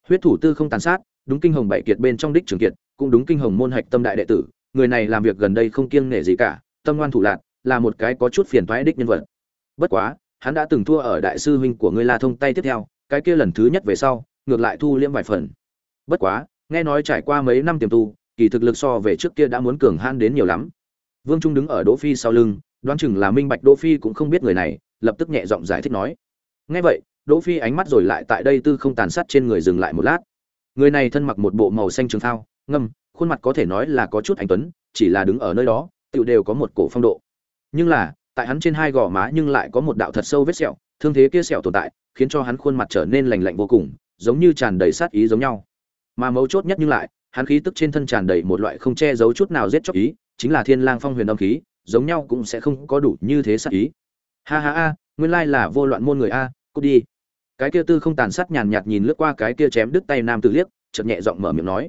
Huyết thủ tư không tàn sát đúng kinh hồng bảy kiệt bên trong đích trường kiệt cũng đúng kinh hồng môn hạch tâm đại đệ tử người này làm việc gần đây không kiêng nể gì cả tâm ngoan thủ lạc là một cái có chút phiền toái đích nhân vật. Bất quá hắn đã từng thua ở đại sư huynh của ngươi La Thông tay tiếp theo, cái kia lần thứ nhất về sau, ngược lại thu liễm vài phần. Bất quá, nghe nói trải qua mấy năm tiềm tu, kỳ thực lực so về trước kia đã muốn cường han đến nhiều lắm. Vương Trung đứng ở Đỗ Phi sau lưng, đoán chừng là minh bạch Đỗ Phi cũng không biết người này, lập tức nhẹ giọng giải thích nói. Nghe vậy, Đỗ Phi ánh mắt rồi lại tại đây tư không tàn sát trên người dừng lại một lát. Người này thân mặc một bộ màu xanh trường thao, ngâm, khuôn mặt có thể nói là có chút anh tuấn, chỉ là đứng ở nơi đó, tựu đều có một cổ phong độ. Nhưng là, tại hắn trên hai gò má nhưng lại có một đạo thật sâu vết sẹo, thương thế kia sẹo tồn tại, khiến cho hắn khuôn mặt trở nên lạnh lạnh vô cùng, giống như tràn đầy sát ý giống nhau. Mà mấu chốt nhất nhưng lại, hắn khí tức trên thân tràn đầy một loại không che giấu chút nào giết chóc ý, chính là Thiên Lang Phong huyền âm khí, giống nhau cũng sẽ không có đủ như thế sát ý. Ha ha ha, nguyên lai là vô loạn môn người a, cút đi. Cái kia tư không tàn sát nhàn nhạt nhìn lướt qua cái kia chém đứt tay nam tử liếc, chợt nhẹ giọng mở miệng nói.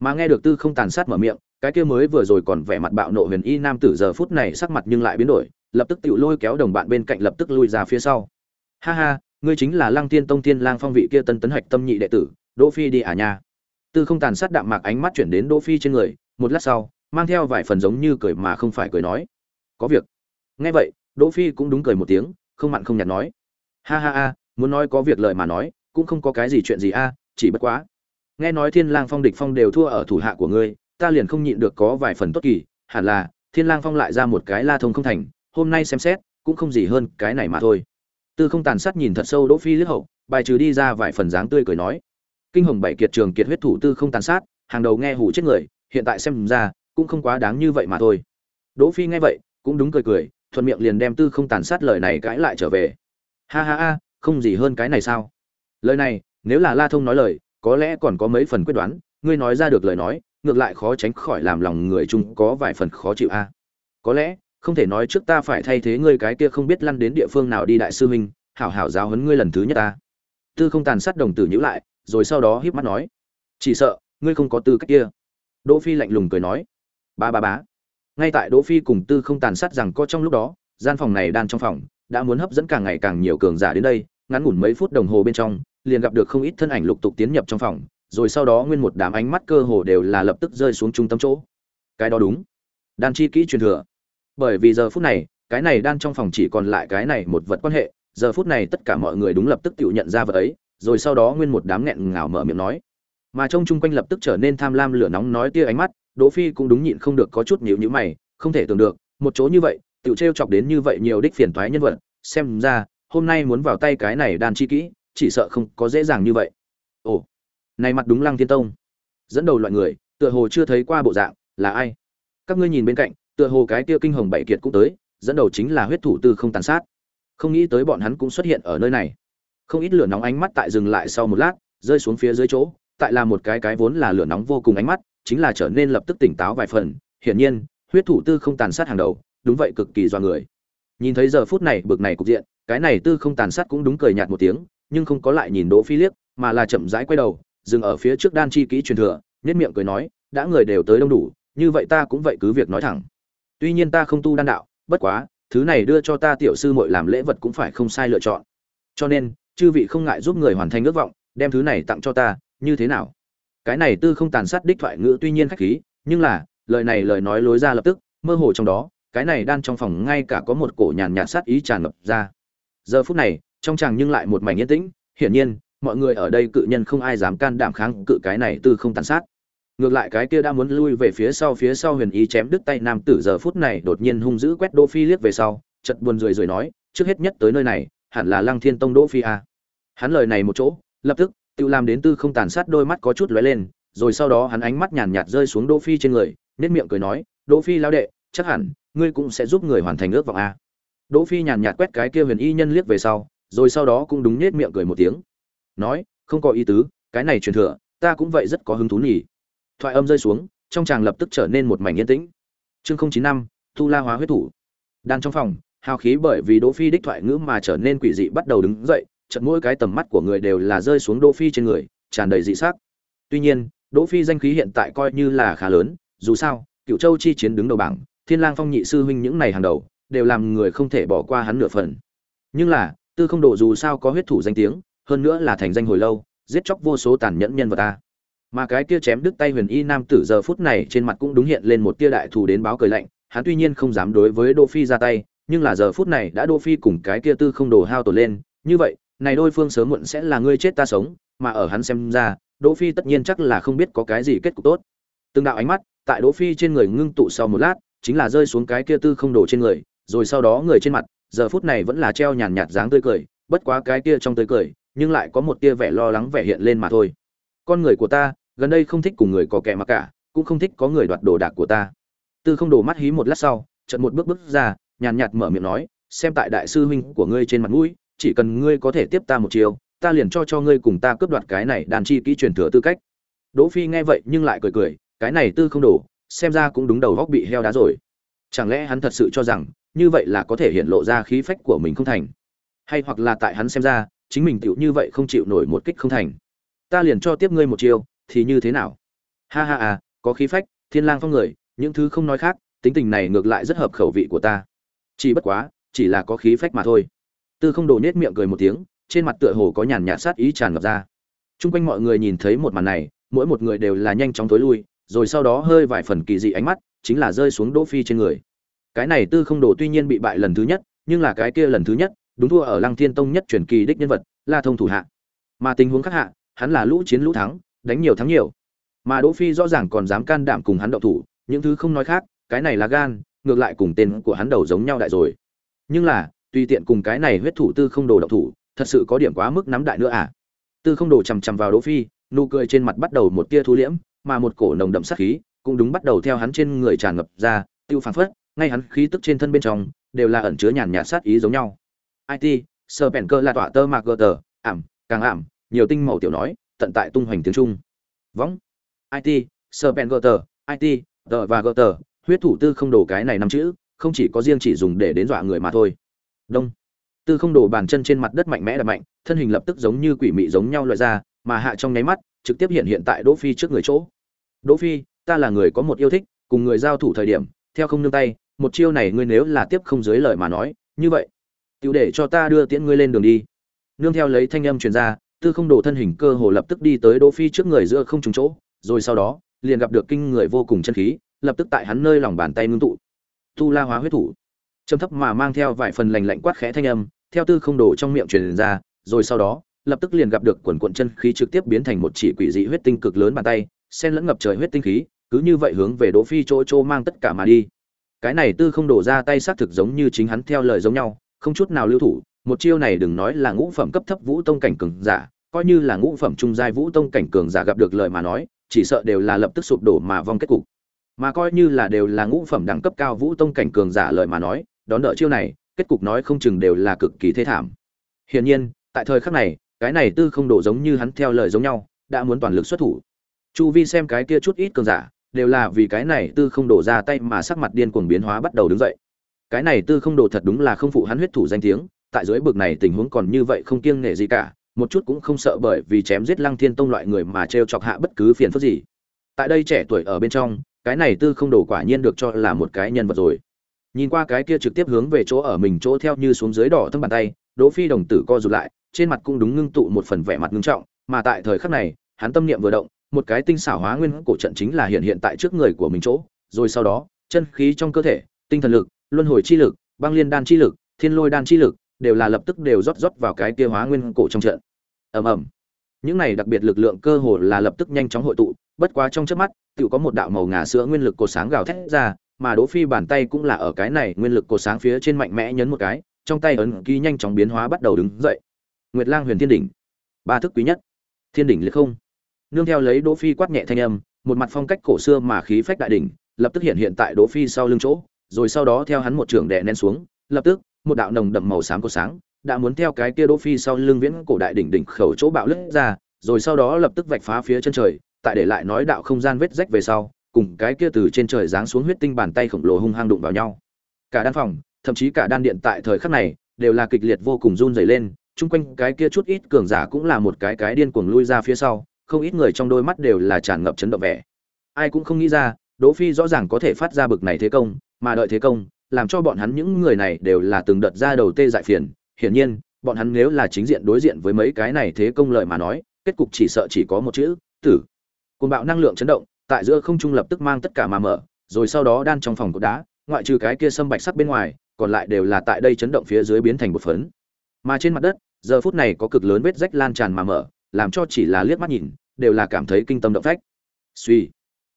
Mà nghe được tư không tàn sát mở miệng, cái kia mới vừa rồi còn vẻ mặt bạo nộ huyền y nam tử giờ phút này sắc mặt nhưng lại biến đổi, lập tức tiểu lôi kéo đồng bạn bên cạnh lập tức lui ra phía sau. Ha ha, ngươi chính là Lăng Tiên Tông Tiên Lang Phong vị kia tân tấn hạch tâm nhị đệ tử, Đỗ Phi đi à nha. Tư không tàn sát đạm mạc ánh mắt chuyển đến Đỗ Phi trên người, một lát sau, mang theo vài phần giống như cười mà không phải cười nói, có việc. Nghe vậy, Đỗ Phi cũng đúng cười một tiếng, không mặn không nhạt nói, ha ha ha, muốn nói có việc lời mà nói, cũng không có cái gì chuyện gì a, chỉ bất quá. Nghe nói Thiên Lang Phong địch phong đều thua ở thủ hạ của ngươi, ta liền không nhịn được có vài phần tốt kỳ, hẳn là Thiên Lang Phong lại ra một cái La Thông không thành, hôm nay xem xét, cũng không gì hơn cái này mà thôi. Tư không tàn sát nhìn thật sâu Đỗ Phi liếc hậu, bài trừ đi ra vài phần dáng tươi cười nói: "Kinh hồng bảy kiệt trường kiệt huyết thủ tư không tàn sát, hàng đầu nghe hủ chết người, hiện tại xem ra, cũng không quá đáng như vậy mà thôi." Đỗ Phi nghe vậy, cũng đúng cười cười, thuận miệng liền đem tư không tàn sát lời này cãi lại trở về. "Ha ha ha, không gì hơn cái này sao?" Lời này, nếu là La Thông nói lời, có lẽ còn có mấy phần quyết đoán, ngươi nói ra được lời nói, ngược lại khó tránh khỏi làm lòng người chung có vài phần khó chịu a. À? Có lẽ, không thể nói trước ta phải thay thế ngươi cái kia không biết lăn đến địa phương nào đi đại sư huynh, hảo hảo giáo huấn ngươi lần thứ nhất ta. Tư không tàn sát đồng tử nhíu lại, rồi sau đó híp mắt nói, chỉ sợ ngươi không có tư cách kia. Đỗ Phi lạnh lùng cười nói, ba ba bá. Ngay tại Đỗ Phi cùng Tư không tàn sát rằng có trong lúc đó, gian phòng này đan trong phòng đã muốn hấp dẫn càng ngày càng nhiều cường giả đến đây, ngắn ngủn mấy phút đồng hồ bên trong, liền gặp được không ít thân ảnh lục tục tiến nhập trong phòng, rồi sau đó nguyên một đám ánh mắt cơ hồ đều là lập tức rơi xuống trung tâm chỗ. Cái đó đúng, đan chi kỹ truyền thừa. Bởi vì giờ phút này, cái này đan trong phòng chỉ còn lại cái này một vật quan hệ, giờ phút này tất cả mọi người đúng lập tức tự nhận ra vật ấy, rồi sau đó nguyên một đám nghẹn ngào mở miệng nói. Mà trong chung quanh lập tức trở nên tham lam lửa nóng nói tia ánh mắt, Đỗ Phi cũng đúng nhịn không được có chút nhíu nhíu mày, không thể tưởng được, một chỗ như vậy, tiểu trêu chọc đến như vậy nhiều đích phiền toái nhân vật, xem ra, hôm nay muốn vào tay cái này đàn chi kỹ, chỉ sợ không có dễ dàng như vậy. Ồ, này mặt đúng Lăng Thiên Tông. Dẫn đầu loại người, tựa hồ chưa thấy qua bộ dạng, là ai? Các ngươi nhìn bên cạnh, tựa hồ cái kia kinh hồng bảy kiệt cũng tới, dẫn đầu chính là huyết thủ tư không tàn sát. Không nghĩ tới bọn hắn cũng xuất hiện ở nơi này. Không ít lửa nóng ánh mắt tại dừng lại sau một lát, rơi xuống phía dưới chỗ, tại là một cái cái vốn là lửa nóng vô cùng ánh mắt, chính là trở nên lập tức tỉnh táo vài phần, hiển nhiên, huyết thủ tư không tàn sát hàng đầu, đúng vậy cực kỳ do người. Nhìn thấy giờ phút này bực này cục diện, cái này tư không tàn sát cũng đúng cười nhạt một tiếng, nhưng không có lại nhìn Đỗ Phi liếc, mà là chậm rãi quay đầu, dừng ở phía trước đan chi kỹ truyền thừa, nhất miệng cười nói, đã người đều tới đông đủ, như vậy ta cũng vậy cứ việc nói thẳng. Tuy nhiên ta không tu đan đạo, bất quá, thứ này đưa cho ta tiểu sư muội làm lễ vật cũng phải không sai lựa chọn. Cho nên, chư vị không ngại giúp người hoàn thành ước vọng, đem thứ này tặng cho ta, như thế nào? Cái này tư không tàn sát đích thoại ngữ tuy nhiên khách khí, nhưng là, lời này lời nói lối ra lập tức, mơ hồ trong đó, cái này đan trong phòng ngay cả có một cổ nhàn nhạt sát ý tràn ngập ra. Giờ phút này, trong chàng nhưng lại một mảnh yên tĩnh, hiển nhiên, mọi người ở đây cự nhân không ai dám can đảm kháng cự cái này tư không tàn sát ngược lại cái kia đã muốn lui về phía sau phía sau huyền ý chém đứt tay nam tử giờ phút này đột nhiên hung dữ quét đô phi liếc về sau chật buồn rười rười nói trước hết nhất tới nơi này hẳn là lăng thiên tông đỗ phi a hắn lời này một chỗ, lập tức tiêu lam đến tư không tàn sát đôi mắt có chút lóe lên, rồi sau đó hắn ánh mắt nhàn nhạt rơi xuống đỗ phi trên người, nét miệng cười nói, đỗ phi lão đệ, chắc hẳn, ngươi cũng sẽ giúp người hoàn thành ước vọng a đỗ phi nhàn nhạt quét cái kia huyền y nhân liếc về sau, rồi sau đó cũng đúng nét miệng cười một tiếng. Nói, không có ý tứ, cái này truyền thừa, ta cũng vậy rất có hứng thú nhỉ. Thoại âm rơi xuống, trong chàng lập tức trở nên một mảnh yên tĩnh. Chương không chín năm tu la hóa huyết thủ. Đang trong phòng hào khí bởi vì đỗ phi đích thoại ngữ mà trở nên quỷ dị bắt đầu đứng dậy, chợt mỗi cái tầm mắt của người đều là rơi xuống đỗ phi trên người, tràn đầy dị sắc. Tuy nhiên, đỗ phi danh khí hiện tại coi như là khá lớn, dù sao cựu châu chi chiến đứng đầu bảng, thiên lang phong nhị sư huynh những này hàng đầu, đều làm người không thể bỏ qua hắn nửa phần. Nhưng là, tư không độ dù sao có huyết thủ danh tiếng, hơn nữa là thành danh hồi lâu, giết chóc vô số tàn nhẫn nhân vật ta. Mà cái kia chém đứt tay huyền y nam tử giờ phút này trên mặt cũng đúng hiện lên một tia đại thù đến báo cười lạnh, hắn tuy nhiên không dám đối với đỗ phi ra tay nhưng là giờ phút này đã Đỗ Phi cùng cái kia tư không đồ hao tổn lên, như vậy, này đôi phương sớm muộn sẽ là ngươi chết ta sống, mà ở hắn xem ra, Đỗ Phi tất nhiên chắc là không biết có cái gì kết cục tốt. Từng đạo ánh mắt tại Đỗ Phi trên người ngưng tụ sau một lát, chính là rơi xuống cái kia tư không đồ trên người, rồi sau đó người trên mặt, giờ phút này vẫn là treo nhàn nhạt dáng tươi cười, bất quá cái kia trong tươi cười, nhưng lại có một tia vẻ lo lắng vẻ hiện lên mà thôi. Con người của ta, gần đây không thích cùng người có kẻ mà cả, cũng không thích có người đoạt đồ đạc của ta. Tư không đồ mắt hí một lát sau, chợt một bước bước ra, nhàn nhạt mở miệng nói, xem tại đại sư huynh của ngươi trên mặt mũi, chỉ cần ngươi có thể tiếp ta một chiều, ta liền cho cho ngươi cùng ta cướp đoạt cái này đàn chi kỹ truyền thừa tư cách. Đỗ Phi nghe vậy nhưng lại cười cười, cái này tư không đủ, xem ra cũng đúng đầu góc bị heo đá rồi. Chẳng lẽ hắn thật sự cho rằng, như vậy là có thể hiện lộ ra khí phách của mình không thành? Hay hoặc là tại hắn xem ra, chính mình tiểu như vậy không chịu nổi một kích không thành? Ta liền cho tiếp ngươi một chiều, thì như thế nào? Ha ha à, có khí phách, thiên lang phong người, những thứ không nói khác, tính tình này ngược lại rất hợp khẩu vị của ta. Chỉ bất quá, chỉ là có khí phách mà thôi. Tư Không Đồ nhếch miệng cười một tiếng, trên mặt tựa hồ có nhàn nhạt sát ý tràn ngập ra. Trung quanh mọi người nhìn thấy một màn này, mỗi một người đều là nhanh chóng tối lui, rồi sau đó hơi vài phần kỳ dị ánh mắt, chính là rơi xuống Đỗ Phi trên người. Cái này Tư Không Đồ tuy nhiên bị bại lần thứ nhất, nhưng là cái kia lần thứ nhất, đúng thua ở Lăng Thiên Tông nhất truyền kỳ đích nhân vật, La Thông thủ hạ. Mà tình huống khác hạ, hắn là lũ chiến lũ thắng, đánh nhiều thắng nhiều. Mà Đỗ Phi rõ ràng còn dám can đảm cùng hắn động thủ, những thứ không nói khác, cái này là gan, ngược lại cùng tên của hắn đầu giống nhau đại rồi. Nhưng là, tùy tiện cùng cái này huyết thủ Tư Không Đồ động thủ, thật sự có điểm quá mức nắm đại nữa à? Tư Không Đồ chằm chằm vào Đỗ Phi, nụ cười trên mặt bắt đầu một tia thu liễm, mà một cổ nồng đậm sát khí cũng đúng bắt đầu theo hắn trên người tràn ngập ra, tiêu phảng phất, ngay hắn khí tức trên thân bên trong đều là ẩn chứa nhàn nhạt sát ý giống nhau. IT, sơ bèn cơ là tỏa tơ mạc gờ tờ, ảm, càng ảm, nhiều tinh màu tiểu nói, tận tại tung hoành tiếng Trung. Võng. IT, sơ bèn gờ tờ, IT, tờ và gờ tờ, huyết thủ tư không đổ cái này năm chữ, không chỉ có riêng chỉ dùng để đến dọa người mà thôi. Đông. Tư không đổ bàn chân trên mặt đất mạnh mẽ đập mạnh, thân hình lập tức giống như quỷ mị giống nhau loại ra, mà hạ trong nháy mắt, trực tiếp hiện hiện tại Đỗ Phi trước người chỗ. Đỗ Phi, ta là người có một yêu thích, cùng người giao thủ thời điểm, theo không nương tay, một chiêu này ngươi nếu là tiếp không dưới lời mà nói, như vậy, tiểu để cho ta đưa tiễn ngươi lên đường đi. Nương theo lấy thanh âm truyền ra, Tư Không Đồ thân hình cơ hồ lập tức đi tới Đỗ Phi trước người giữa không trùng chỗ, rồi sau đó, liền gặp được kinh người vô cùng chân khí, lập tức tại hắn nơi lòng bàn tay ngưng tụ. Tu La Hóa huyết thủ. Trầm thấp mà mang theo vài phần lành lạnh quát khẽ thanh âm, theo Tư Không đổ trong miệng truyền ra, rồi sau đó, lập tức liền gặp được quần cuộn chân khí trực tiếp biến thành một chỉ quỷ dị huyết tinh cực lớn bàn tay, xen lẫn ngập trời huyết tinh khí, cứ như vậy hướng về Đỗ Phi chỗ chỗ mang tất cả mà đi. Cái này tư không đổ ra tay xác thực giống như chính hắn theo lời giống nhau, không chút nào lưu thủ, một chiêu này đừng nói là ngũ phẩm cấp thấp vũ tông cảnh cường giả, coi như là ngũ phẩm trung giai vũ tông cảnh cường giả gặp được lời mà nói, chỉ sợ đều là lập tức sụp đổ mà vong kết cục. Mà coi như là đều là ngũ phẩm đẳng cấp cao vũ tông cảnh cường giả lời mà nói, đón đỡ chiêu này, kết cục nói không chừng đều là cực kỳ thê thảm. Hiển nhiên, tại thời khắc này, cái này tư không đổ giống như hắn theo lời giống nhau đã muốn toàn lực xuất thủ. Chu vi xem cái kia chút ít cường giả đều là vì cái này tư không đổ ra tay mà sắc mặt điên cuồng biến hóa bắt đầu đứng dậy. Cái này tư không đổ thật đúng là không phụ hắn huyết thủ danh tiếng tại dưới bực này tình huống còn như vậy không kiêng nể gì cả một chút cũng không sợ bởi vì chém giết lăng thiên tông loại người mà t chọc hạ bất cứ phiền phức gì. Tại đây trẻ tuổi ở bên trong cái này tư không đổ quả nhiên được cho là một cái nhân vật rồi nhìn qua cái kia trực tiếp hướng về chỗ ở mình chỗ theo như xuống dưới đỏ thâm bàn tay đỗ phi đồng tử co rụt lại trên mặt cũng đúng ngưng tụ một phần vẻ mặt ngưng trọng, mà tại thời khắc này, hắn tâm niệm vừa động, một cái tinh xảo hóa nguyên cổ trận chính là hiện hiện tại trước người của mình chỗ, rồi sau đó, chân khí trong cơ thể, tinh thần lực, luân hồi chi lực, băng liên đan chi lực, thiên lôi đan chi lực, đều là lập tức đều rót rót vào cái kia hóa nguyên cổ trong trận. Ầm ầm. Những này đặc biệt lực lượng cơ hồ là lập tức nhanh chóng hội tụ, bất quá trong chớp mắt, tự có một đạo màu ngà sữa nguyên lực cột sáng gào thét ra, mà Đỗ Phi bàn tay cũng là ở cái này nguyên lực cột sáng phía trên mạnh mẽ nhấn một cái, trong tay ấn ký nhanh chóng biến hóa bắt đầu đứng dậy. Nguyệt Lang Huyền Thiên đỉnh, ba thức quý nhất. Thiên đỉnh liệt không. Nương theo lấy Đỗ Phi quát nhẹ thanh âm, một mặt phong cách cổ xưa mà khí phách đại đỉnh, lập tức hiện hiện tại Đỗ Phi sau lưng chỗ, rồi sau đó theo hắn một trường đè nén xuống, lập tức, một đạo nồng đậm màu xám có sáng, đã muốn theo cái kia Đỗ Phi sau lưng viễn cổ đại đỉnh đỉnh khẩu chỗ bạo lướt ra, rồi sau đó lập tức vạch phá phía chân trời, tại để lại nói đạo không gian vết rách về sau, cùng cái kia từ trên trời giáng xuống huyết tinh bàn tay khổng lồ hung hăng đụng vào nhau. Cả đan phòng, thậm chí cả đan điện tại thời khắc này, đều là kịch liệt vô cùng run rẩy lên, chung quanh cái kia chút ít cường giả cũng là một cái cái điên cuồng lui ra phía sau, không ít người trong đôi mắt đều là tràn ngập chấn động vẻ. Ai cũng không nghĩ ra, Đỗ Phi rõ ràng có thể phát ra bực này thế công, mà đợi thế công, làm cho bọn hắn những người này đều là từng đợt ra đầu tê dại phiền. Hiển nhiên, bọn hắn nếu là chính diện đối diện với mấy cái này thế công lợi mà nói, kết cục chỉ sợ chỉ có một chữ, tử. Cuồng bạo năng lượng chấn động, tại giữa không trung lập tức mang tất cả mà mở, rồi sau đó đan trong phòng cột đá, ngoại trừ cái kia sâm bạch sắc bên ngoài, còn lại đều là tại đây chấn động phía dưới biến thành một phấn. Mà trên mặt đất giờ phút này có cực lớn vết rách lan tràn mà mở làm cho chỉ là liếc mắt nhìn đều là cảm thấy kinh tâm động phách. Suy.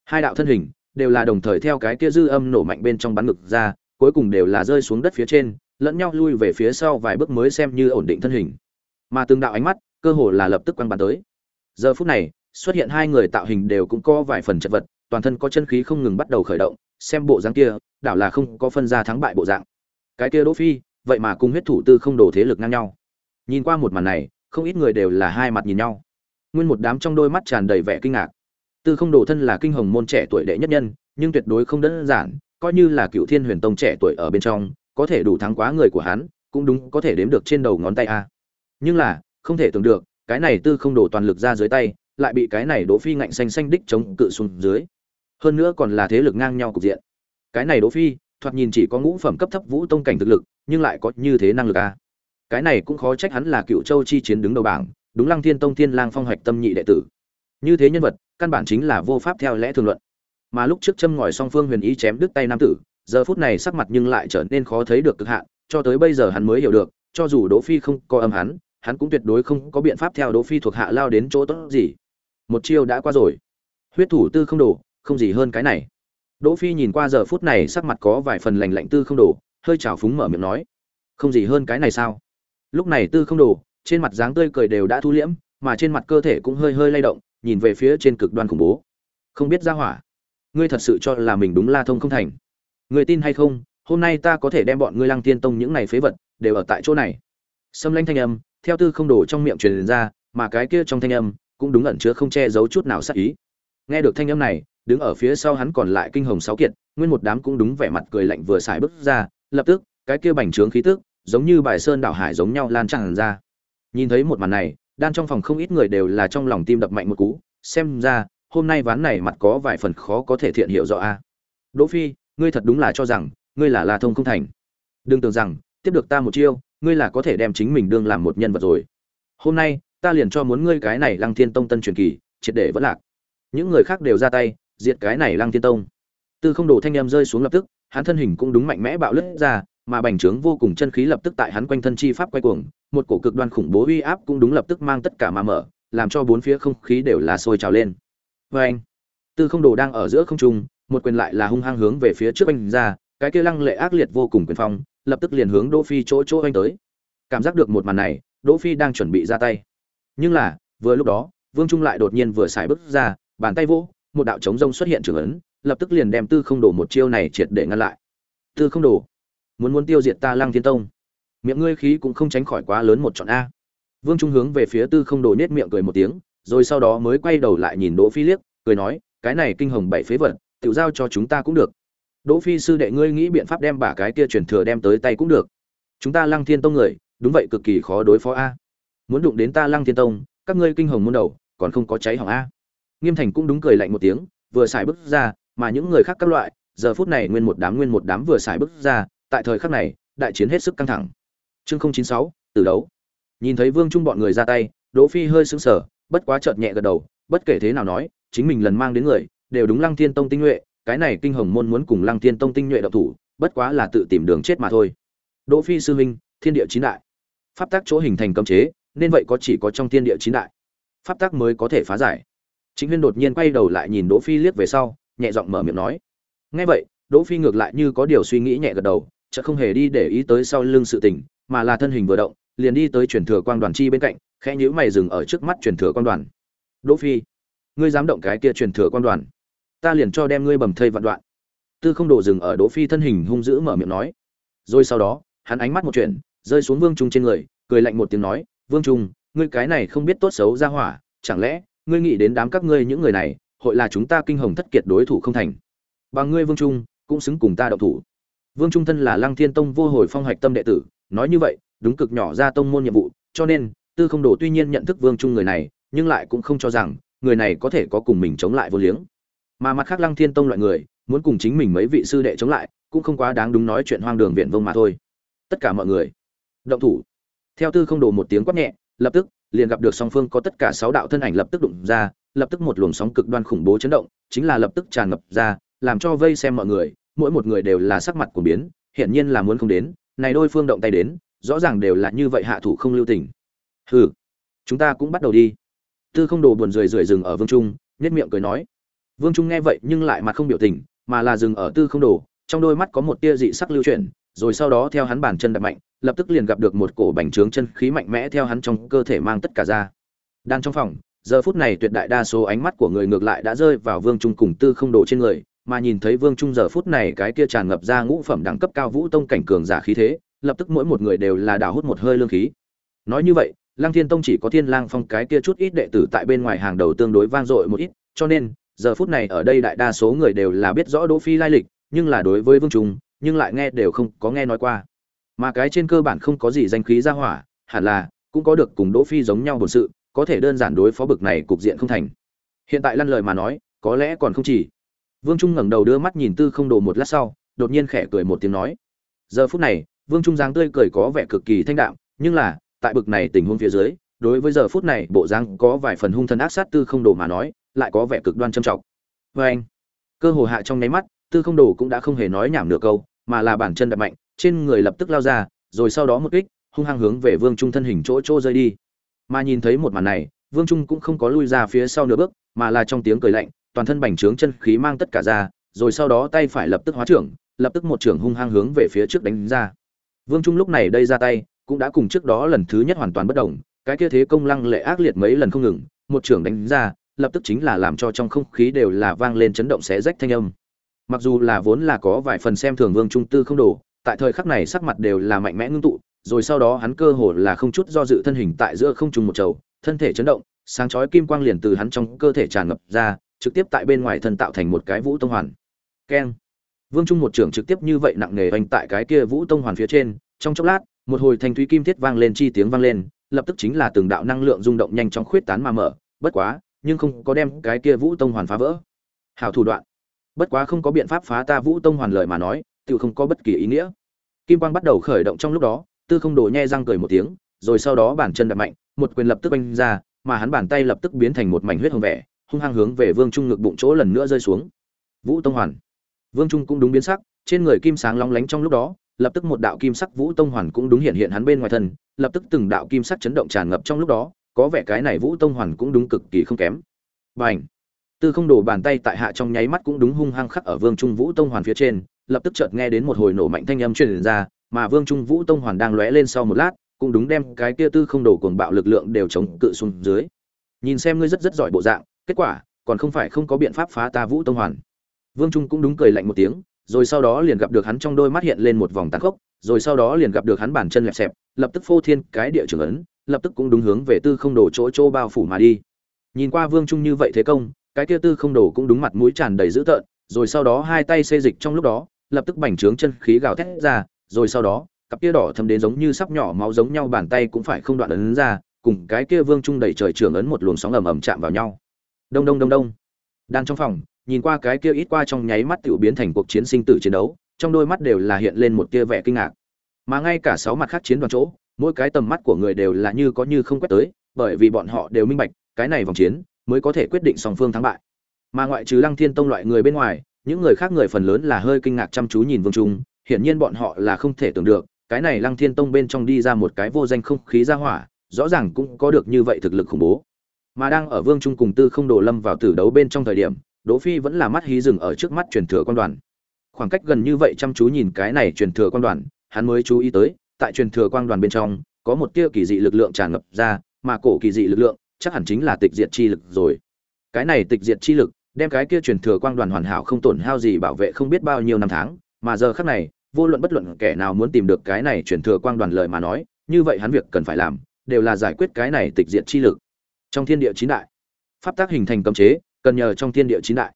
Hai đạo thân hình đều là đồng thời theo cái kia dư âm nổ mạnh bên trong bắn ngực ra cuối cùng đều là rơi xuống đất phía trên lẫn nhau lui về phía sau vài bước mới xem như ổn định thân hình. Mà từng đạo ánh mắt, cơ hồ là lập tức quăng bàn tới. Giờ phút này, xuất hiện hai người tạo hình đều cũng có vài phần chật vật, toàn thân có chân khí không ngừng bắt đầu khởi động, xem bộ dáng kia, đảo là không có phân ra thắng bại bộ dạng. Cái kia đỗ phi, vậy mà cùng huyết thủ tư không đổ thế lực ngang nhau. Nhìn qua một màn này, không ít người đều là hai mặt nhìn nhau. Nguyên một đám trong đôi mắt tràn đầy vẻ kinh ngạc. Tư không đổ thân là kinh hồng môn trẻ tuổi đệ nhất nhân, nhưng tuyệt đối không đơn giản, coi như là cựu thiên huyền tông trẻ tuổi ở bên trong có thể đủ thắng quá người của hắn, cũng đúng có thể đếm được trên đầu ngón tay a. Nhưng là, không thể tưởng được, cái này tư không đổ toàn lực ra dưới tay, lại bị cái này đỗ phi ngạnh xanh xanh đích chống cự xuống dưới. Hơn nữa còn là thế lực ngang nhau cục diện. Cái này đỗ phi, thoạt nhìn chỉ có ngũ phẩm cấp thấp vũ tông cảnh thực lực, nhưng lại có như thế năng lực a. Cái này cũng khó trách hắn là cựu châu chi chiến đứng đầu bảng, đúng lăng thiên tông thiên lang phong hoạch tâm nhị đệ tử. Như thế nhân vật, căn bản chính là vô pháp theo lẽ thường luận. Mà lúc trước châm ngòi song phương huyền ý chém đứt tay nam tử giờ phút này sắc mặt nhưng lại trở nên khó thấy được cực hạn, cho tới bây giờ hắn mới hiểu được, cho dù đỗ phi không có âm hắn hắn cũng tuyệt đối không có biện pháp theo đỗ phi thuộc hạ lao đến chỗ tốt gì. Một chiêu đã qua rồi. Huyết thủ tư không đủ không gì hơn cái này. Đỗ phi nhìn qua giờ phút này sắc mặt có vài phần lạnh lạnh tư không đủ hơi trào phúng mở miệng nói, không gì hơn cái này sao? Lúc này tư không đủ trên mặt dáng tươi cười đều đã thu liễm, mà trên mặt cơ thể cũng hơi hơi lay động, nhìn về phía trên cực đoan khủng bố. Không biết ra hỏa, ngươi thật sự cho là mình đúng la thông không thành? Người tin hay không, hôm nay ta có thể đem bọn ngươi lăng tiên tông những này phế vật đều ở tại chỗ này. Xâm lanh thanh âm, theo tư không đổ trong miệng truyền ra, mà cái kia trong thanh âm cũng đúng ẩn chứa không che giấu chút nào sát ý. Nghe được thanh âm này, đứng ở phía sau hắn còn lại kinh hồng sáu kiệt, nguyên một đám cũng đúng vẻ mặt cười lạnh vừa xài bước ra, lập tức, cái kia bành trướng khí tức, giống như bài sơn đảo hải giống nhau lan tràn ra. Nhìn thấy một màn này, đan trong phòng không ít người đều là trong lòng tim đập mạnh một cú, xem ra, hôm nay ván này mặt có vài phần khó có thể thiện hiểu rõ a. Đỗ phi ngươi thật đúng là cho rằng, ngươi là la thông không thành. Đừng tưởng rằng, tiếp được ta một chiêu, ngươi là có thể đem chính mình đương làm một nhân vật rồi. Hôm nay, ta liền cho muốn ngươi cái này lăng thiên tông tân truyền kỳ, triệt để vẫn lạc. Những người khác đều ra tay, diệt cái này lăng thiên tông. Tư không Đồ thanh em rơi xuống lập tức, hắn thân hình cũng đúng mạnh mẽ bạo lướt ra, mà bành trướng vô cùng chân khí lập tức tại hắn quanh thân chi pháp quay cuồng, một cổ cực đoan khủng bố uy áp cũng đúng lập tức mang tất cả mà mở, làm cho bốn phía không khí đều là sôi trào lên. Vâng. Vê anh tư không đồ đang ở giữa không trung một quyền lại là hung hăng hướng về phía trước anh ra, cái kia lăng lệ ác liệt vô cùng quyền phong, lập tức liền hướng đỗ phi chỗ chỗ anh tới. Cảm giác được một màn này, đỗ phi đang chuẩn bị ra tay. Nhưng là, vừa lúc đó, vương trung lại đột nhiên vừa xài bước ra, bàn tay vỗ, một đạo chống rông xuất hiện trường ấn, lập tức liền đem tư không đổ một chiêu này triệt để ngăn lại. Tư không đổ muốn muốn tiêu diệt ta lăng thiên tông. Miệng ngươi khí cũng không tránh khỏi quá lớn một chọn a. Vương trung hướng về phía tư không đổ nết miệng cười một tiếng, rồi sau đó mới quay đầu lại nhìn đỗ phi liếc, cười nói, cái này kinh hồng bảy phế vật tiểu giao cho chúng ta cũng được. Đỗ phi sư đệ ngươi nghĩ biện pháp đem bả cái kia truyền thừa đem tới tay cũng được. Chúng ta lăng thiên tông người, đúng vậy cực kỳ khó đối phó a. Muốn đụng đến ta lăng thiên tông, các ngươi kinh hồng môn đầu, còn không có cháy hỏng a. Nghiêm thành cũng đúng cười lạnh một tiếng, vừa xài bước ra, mà những người khác các loại, giờ phút này nguyên một đám nguyên một đám vừa xài bước ra, tại thời khắc này, đại chiến hết sức căng thẳng. Chương không chín sáu từ đấu. Nhìn thấy vương trung bọn người ra tay, đỗ phi hơi sững sờ, bất quá chợt nhẹ gật đầu, bất kể thế nào nói, chính mình lần mang đến người đều đúng lăng thiên tông tinh nhuệ, cái này kinh hồng môn muốn cùng lăng thiên tông tinh nhuệ độc thủ, bất quá là tự tìm đường chết mà thôi. Đỗ phi sư huynh, thiên địa chín đại. Pháp tắc chỗ hình thành cấm chế, nên vậy có chỉ có trong thiên địa chín đại. Pháp tắc mới có thể phá giải. Chính huyên đột nhiên quay đầu lại nhìn đỗ phi liếc về sau, nhẹ giọng mở miệng nói. Nghe vậy, đỗ phi ngược lại như có điều suy nghĩ nhẹ gật đầu chợ không hề đi để ý tới sau lưng sự tình, mà là thân hình vừa động, liền đi tới truyền thừa quang đoàn chi bên cạnh, khẽ nhíu mày dừng ở trước mắt truyền thừa quang đoàn. Đỗ phi, ngươi dám động cái kia truyền thừa quang đoàn? Ta liền cho đem ngươi bầm thây vạn đoạn. Tư không đổ dừng ở đỗ phi thân hình hung dữ mở miệng nói. Rồi sau đó, hắn ánh mắt một chuyện rơi xuống vương trung trên người, cười lạnh một tiếng nói, vương trung, ngươi cái này không biết tốt xấu ra hỏa, chẳng lẽ ngươi nghĩ đến đám các ngươi những người này, hội là chúng ta kinh hồng thất kiệt đối thủ không thành? Bằng ngươi vương trung, cũng xứng cùng ta động thủ. Vương trung thân là lăng thiên tông vô hồi phong hoạch tâm đệ tử, nói như vậy, đúng cực nhỏ ra tông môn nhiệm vụ, cho nên, tư không đồ tuy nhiên nhận thức vương trung người này, nhưng lại cũng không cho rằng người này có thể có cùng mình chống lại vô liếng mà mặt khác lăng thiên tông loại người, muốn cùng chính mình mấy vị sư đệ chống lại, cũng không quá đáng đúng nói chuyện hoang đường viện vông mà thôi. Tất cả mọi người, động thủ. Theo tư không đồ một tiếng quát nhẹ, lập tức, liền gặp được song phương có tất cả sáu đạo thân ảnh lập tức đụng ra, lập tức một luồng sóng cực đoan khủng bố chấn động, chính là lập tức tràn ngập ra, làm cho vây xem mọi người, mỗi một người đều là sắc mặt của biến, hiển nhiên là muốn không đến, này đôi phương động tay đến, rõ ràng đều là như vậy hạ thủ không lưu tình. Hừ, chúng ta cũng bắt đầu đi. Tư không đồ buồn rười rượi dừng ở vương trung nhất miệng cười nói vương trung nghe vậy nhưng lại mặt không biểu tình, mà là dừng ở tư không đồ, trong đôi mắt có một tia dị sắc lưu chuyển, rồi sau đó theo hắn bàn chân đạp mạnh, lập tức liền gặp được một cổ bành trướng chân khí mạnh mẽ theo hắn trong cơ thể mang tất cả ra. Đang trong phòng, giờ phút này tuyệt đại đa số ánh mắt của người ngược lại đã rơi vào vương trung cùng tư không đồ trên người, mà nhìn thấy vương trung giờ phút này cái kia tràn ngập ra ngũ phẩm đẳng cấp cao vũ tông cảnh cường giả khí thế, lập tức mỗi một người đều là đào hút một hơi lương khí. Nói như vậy, lăng thiên tông chỉ có thiên lang phong cái kia chút ít đệ tử tại bên ngoài hàng đầu tương đối vang dội một ít, cho nên giờ phút này ở đây đại đa số người đều là biết rõ đỗ phi lai lịch, nhưng là đối với vương trung, nhưng lại nghe đều không có nghe nói qua. Mà cái trên cơ bản không có gì danh khí ra hỏa, hẳn là cũng có được cùng đỗ phi giống nhau bổn sự, có thể đơn giản đối phó bực này cục diện không thành. Hiện tại lăn lời mà nói, có lẽ còn không chỉ. Vương trung ngẩng đầu đưa mắt nhìn tư không đồ một lát sau, đột nhiên khẽ cười một tiếng nói. Giờ phút này, vương trung dáng tươi cười có vẻ cực kỳ thanh đạm, nhưng là, tại bực này tình huống phía dưới, đối với giờ phút này, bộ dáng có vài phần hung thần ác sát tư không đồ mà nói lại có vẻ cực đoan trầm trọng. Vê anh, cơ hồ hạ trong nháy mắt, tư không đồ cũng đã không hề nói nhảm nửa câu, mà là bản chân đạp mạnh, trên người lập tức lao ra, rồi sau đó một kích, hung hăng hướng về vương trung thân hình chỗ chỗ rơi đi. Mà nhìn thấy một màn này, vương trung cũng không có lui ra phía sau nửa bước, mà là trong tiếng cười lạnh, toàn thân bành trướng chân khí mang tất cả ra, rồi sau đó tay phải lập tức hóa trưởng, lập tức một trưởng hung hăng hướng về phía trước đánh ra. Vương trung lúc này đây ra tay, cũng đã cùng trước đó lần thứ nhất hoàn toàn bất động cái kia thế công lăng lệ ác liệt mấy lần không ngừng, một trưởng đánh ra lập tức chính là làm cho trong không khí đều là vang lên chấn động xé rách thanh âm. Mặc dù là vốn là có vài phần xem thường vương trung tư không đổ tại thời khắc này sắc mặt đều là mạnh mẽ ngưng tụ, rồi sau đó hắn cơ hồ là không chút do dự thân hình tại giữa không trung một chầu thân thể chấn động, sáng chói kim quang liền từ hắn trong cơ thể tràn ngập ra, trực tiếp tại bên ngoài thân tạo thành một cái vũ tông hoàn. Keng. Vương trung một trưởng trực tiếp như vậy nặng nề oanh tại cái kia vũ tông hoàn phía trên, trong chốc lát, một hồi thanh thúy kim thiết vang lên chi tiếng vang lên, lập tức chính là từng đạo năng lượng rung động nhanh chóng khuyết tán mà mở, bất quá nhưng không có đem cái kia vũ tông hoàn phá vỡ. Hảo thủ đoạn. Bất quá không có biện pháp phá ta vũ tông hoàn lời mà nói tự không có bất kỳ ý nghĩa. Kim quang bắt đầu khởi động trong lúc đó, tư không đổ nhe răng cười một tiếng, rồi sau đó bàn chân đập mạnh, một quyền lập tức oanh ra, mà hắn bàn tay lập tức biến thành một mảnh huyết hồng vẻ, hung hăng hướng về vương trung ngực bụng chỗ lần nữa rơi xuống. Vũ tông hoàn. Vương trung cũng đúng biến sắc, trên người kim sáng long lánh trong lúc đó, lập tức một đạo kim sắc vũ tông hoàn cũng đúng hiện hiện hắn bên ngoài thân, lập tức từng đạo kim sắc chấn động tràn ngập trong lúc đó có vẻ cái này vũ tông hoàn cũng đúng cực kỳ không kém. Bành, tư không đổ bàn tay tại hạ trong nháy mắt cũng đúng hung hăng khắc ở vương trung vũ tông hoàn phía trên lập tức chợt nghe đến một hồi nổ mạnh thanh âm truyền ra mà vương trung vũ tông hoàn đang lóe lên sau một lát cũng đúng đem cái kia tư không đổ cuồng bạo lực lượng đều chống cự xuống dưới. Nhìn xem ngươi rất rất giỏi bộ dạng kết quả còn không phải không có biện pháp phá ta vũ tông hoàn. Vương trung cũng đúng cười lạnh một tiếng rồi sau đó liền gặp được hắn trong đôi mắt hiện lên một vòng tàn khốc rồi sau đó liền gặp được hắn bàn chân lẹp xẹp lập tức phô thiên cái địa trường ấn lập tức cũng đúng hướng về tư không đổ chỗ chỗ bao phủ mà đi. Nhìn qua vương trung như vậy thế công, cái kia tư không đổ cũng đúng mặt mũi tràn đầy dữ tợn, rồi sau đó hai tay xê dịch trong lúc đó, lập tức bành trướng chân khí gào thét ra, rồi sau đó, cặp kia đỏ thâm đến giống như sắp nhỏ máu giống nhau bàn tay cũng phải không đoạn ấn ra, cùng cái kia vương trung đẩy trời trường ấn một luồng sóng ầm ầm chạm vào nhau. Đông đông đông đông. Đang trong phòng, nhìn qua cái kia ít qua trong nháy mắt tiểu biến thành cuộc chiến sinh tử chiến đấu, trong đôi mắt đều là hiện lên một tia vẻ kinh ngạc. Mà ngay cả sáu mặt khác chiến đoàn chỗ mỗi cái tầm mắt của người đều là như có như không quét tới, bởi vì bọn họ đều minh bạch, cái này vòng chiến mới có thể quyết định song phương thắng bại. Mà ngoại trừ lăng thiên tông loại người bên ngoài, những người khác người phần lớn là hơi kinh ngạc chăm chú nhìn vương trung, hiển nhiên bọn họ là không thể tưởng được, cái này lăng thiên tông bên trong đi ra một cái vô danh không khí ra hỏa, rõ ràng cũng có được như vậy thực lực khủng bố. Mà đang ở vương trung cùng tư không đổ lâm vào tử đấu bên trong thời điểm, đỗ phi vẫn là mắt hí rừng ở trước mắt truyền thừa quan đoàn. Khoảng cách gần như vậy chăm chú nhìn cái này truyền thừa quan đoàn, hắn mới chú ý tới tại truyền thừa quang đoàn bên trong, có một tia kỳ dị lực lượng tràn ngập ra, mà cổ kỳ dị lực lượng chắc hẳn chính là tịch diệt chi lực rồi. Cái này tịch diệt chi lực, đem cái kia truyền thừa quang đoàn hoàn hảo không tổn hao gì bảo vệ không biết bao nhiêu năm tháng, mà giờ khắc này, vô luận bất luận kẻ nào muốn tìm được cái này truyền thừa quang đoàn lời mà nói, như vậy hắn việc cần phải làm, đều là giải quyết cái này tịch diệt chi lực. Trong thiên địa chín đại, pháp tác hình thành cấm chế, cần nhờ trong thiên địa chín đại,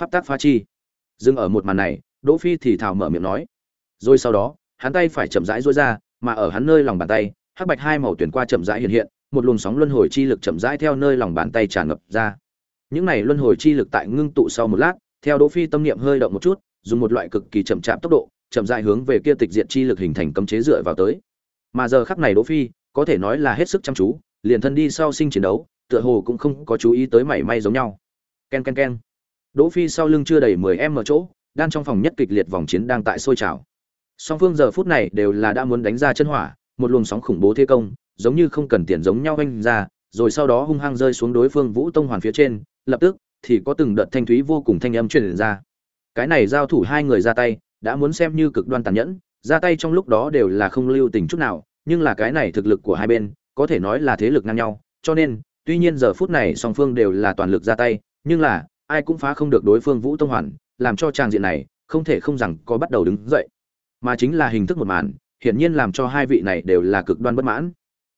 pháp tác phá chi. Dừng ở một màn này, đỗ phi thì thào mở miệng nói. Rồi sau đó hắn tay phải chậm rãi duỗi ra, mà ở hắn nơi lòng bàn tay, hắc bạch hai màu tuyển qua chậm rãi hiện hiện, một luồng sóng luân hồi chi lực chậm rãi theo nơi lòng bàn tay tràn ngập ra. Những này luân hồi chi lực tại ngưng tụ sau một lát, theo đỗ phi tâm niệm hơi động một chút, dùng một loại cực kỳ chậm chạp tốc độ, chậm rãi hướng về kia tịch diệt chi lực hình thành cấm chế dựa vào tới. Mà giờ khắc này đỗ phi, có thể nói là hết sức chăm chú, liền thân đi sau sinh chiến đấu, tựa hồ cũng không có chú ý tới mảy may giống nhau. Ken ken ken. Đỗ phi sau lưng chưa đầy 10 em ở chỗ đan trong phòng nhất kịch liệt vòng chiến đang tại sôi trào song phương giờ phút này đều là đã muốn đánh ra chân hỏa, một luồng sóng khủng bố thế công, giống như không cần tiền giống nhau anh ra, rồi sau đó hung hăng rơi xuống đối phương vũ tông hoàn phía trên, lập tức thì có từng đợt thanh thúy vô cùng thanh âm truyền ra. Cái này giao thủ hai người ra tay, đã muốn xem như cực đoan tàn nhẫn, ra tay trong lúc đó đều là không lưu tình chút nào, nhưng là cái này thực lực của hai bên, có thể nói là thế lực ngang nhau, cho nên, tuy nhiên giờ phút này song phương đều là toàn lực ra tay, nhưng là, ai cũng phá không được đối phương vũ tông hoàn, làm cho tràng diện này, không thể không rằng có bắt đầu đứng dậy mà chính là hình thức một màn, hiển nhiên làm cho hai vị này đều là cực đoan bất mãn.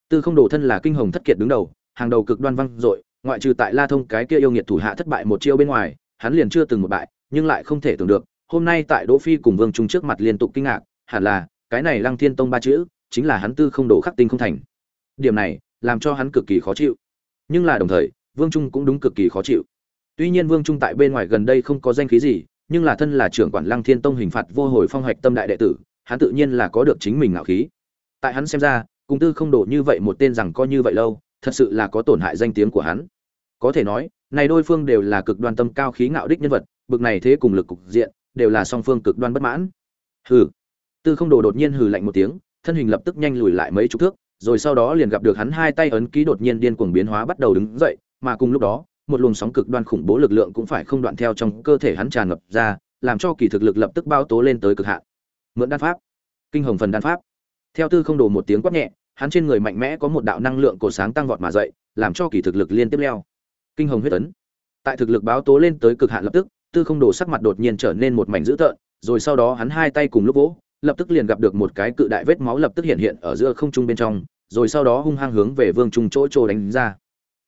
Tư không đồ thân là kinh hồng thất kiệt đứng đầu, hàng đầu cực đoan văng dội, ngoại trừ tại la thông cái kia yêu nghiệt thủ hạ thất bại một chiêu bên ngoài, hắn liền chưa từng một bại, nhưng lại không thể tưởng được, hôm nay tại đỗ phi cùng vương trung trước mặt liên tục kinh ngạc, hẳn là, cái này lăng thiên tông ba chữ, chính là hắn tư không đồ khắc tinh không thành. Điểm này, làm cho hắn cực kỳ khó chịu. Nhưng là đồng thời, vương trung cũng đúng cực kỳ khó chịu. Tuy nhiên vương trung tại bên ngoài gần đây không có danh khí gì nhưng là thân là trưởng quản lăng thiên tông hình phạt vô hồi phong hoạch tâm đại đệ tử, hắn tự nhiên là có được chính mình ngạo khí. Tại hắn xem ra, cùng tư không đổ như vậy một tên rằng coi như vậy lâu, thật sự là có tổn hại danh tiếng của hắn. Có thể nói, này đôi phương đều là cực đoan tâm cao khí ngạo đích nhân vật, bực này thế cùng lực cục diện, đều là song phương cực đoan bất mãn. Hừ. Tư không độ đột nhiên hừ lạnh một tiếng, thân hình lập tức nhanh lùi lại mấy chục thước, rồi sau đó liền gặp được hắn hai tay ấn ký đột nhiên điên cuồng biến hóa bắt đầu đứng dậy, mà cùng lúc đó một luồng sóng cực đoan khủng bố lực lượng cũng phải không đoạn theo trong cơ thể hắn tràn ngập ra, làm cho kỳ thực lực lập tức bao tố lên tới cực hạn. Mượn đan pháp. Kinh hồng phần đan pháp. Theo tư không đồ một tiếng quát nhẹ, hắn trên người mạnh mẽ có một đạo năng lượng cổ sáng tăng vọt mà dậy, làm cho kỳ thực lực liên tiếp leo. Kinh hồng huyết tấn tại thực lực báo tố lên tới cực hạn lập tức, tư không đồ sắc mặt đột nhiên trở nên một mảnh dữ tợn, rồi sau đó hắn hai tay cùng lúc vỗ, lập tức liền gặp được một cái cự đại vết máu lập tức hiện hiện ở giữa không trung bên trong, rồi sau đó hung hăng hướng về vương trung chỗ trô đánh ra.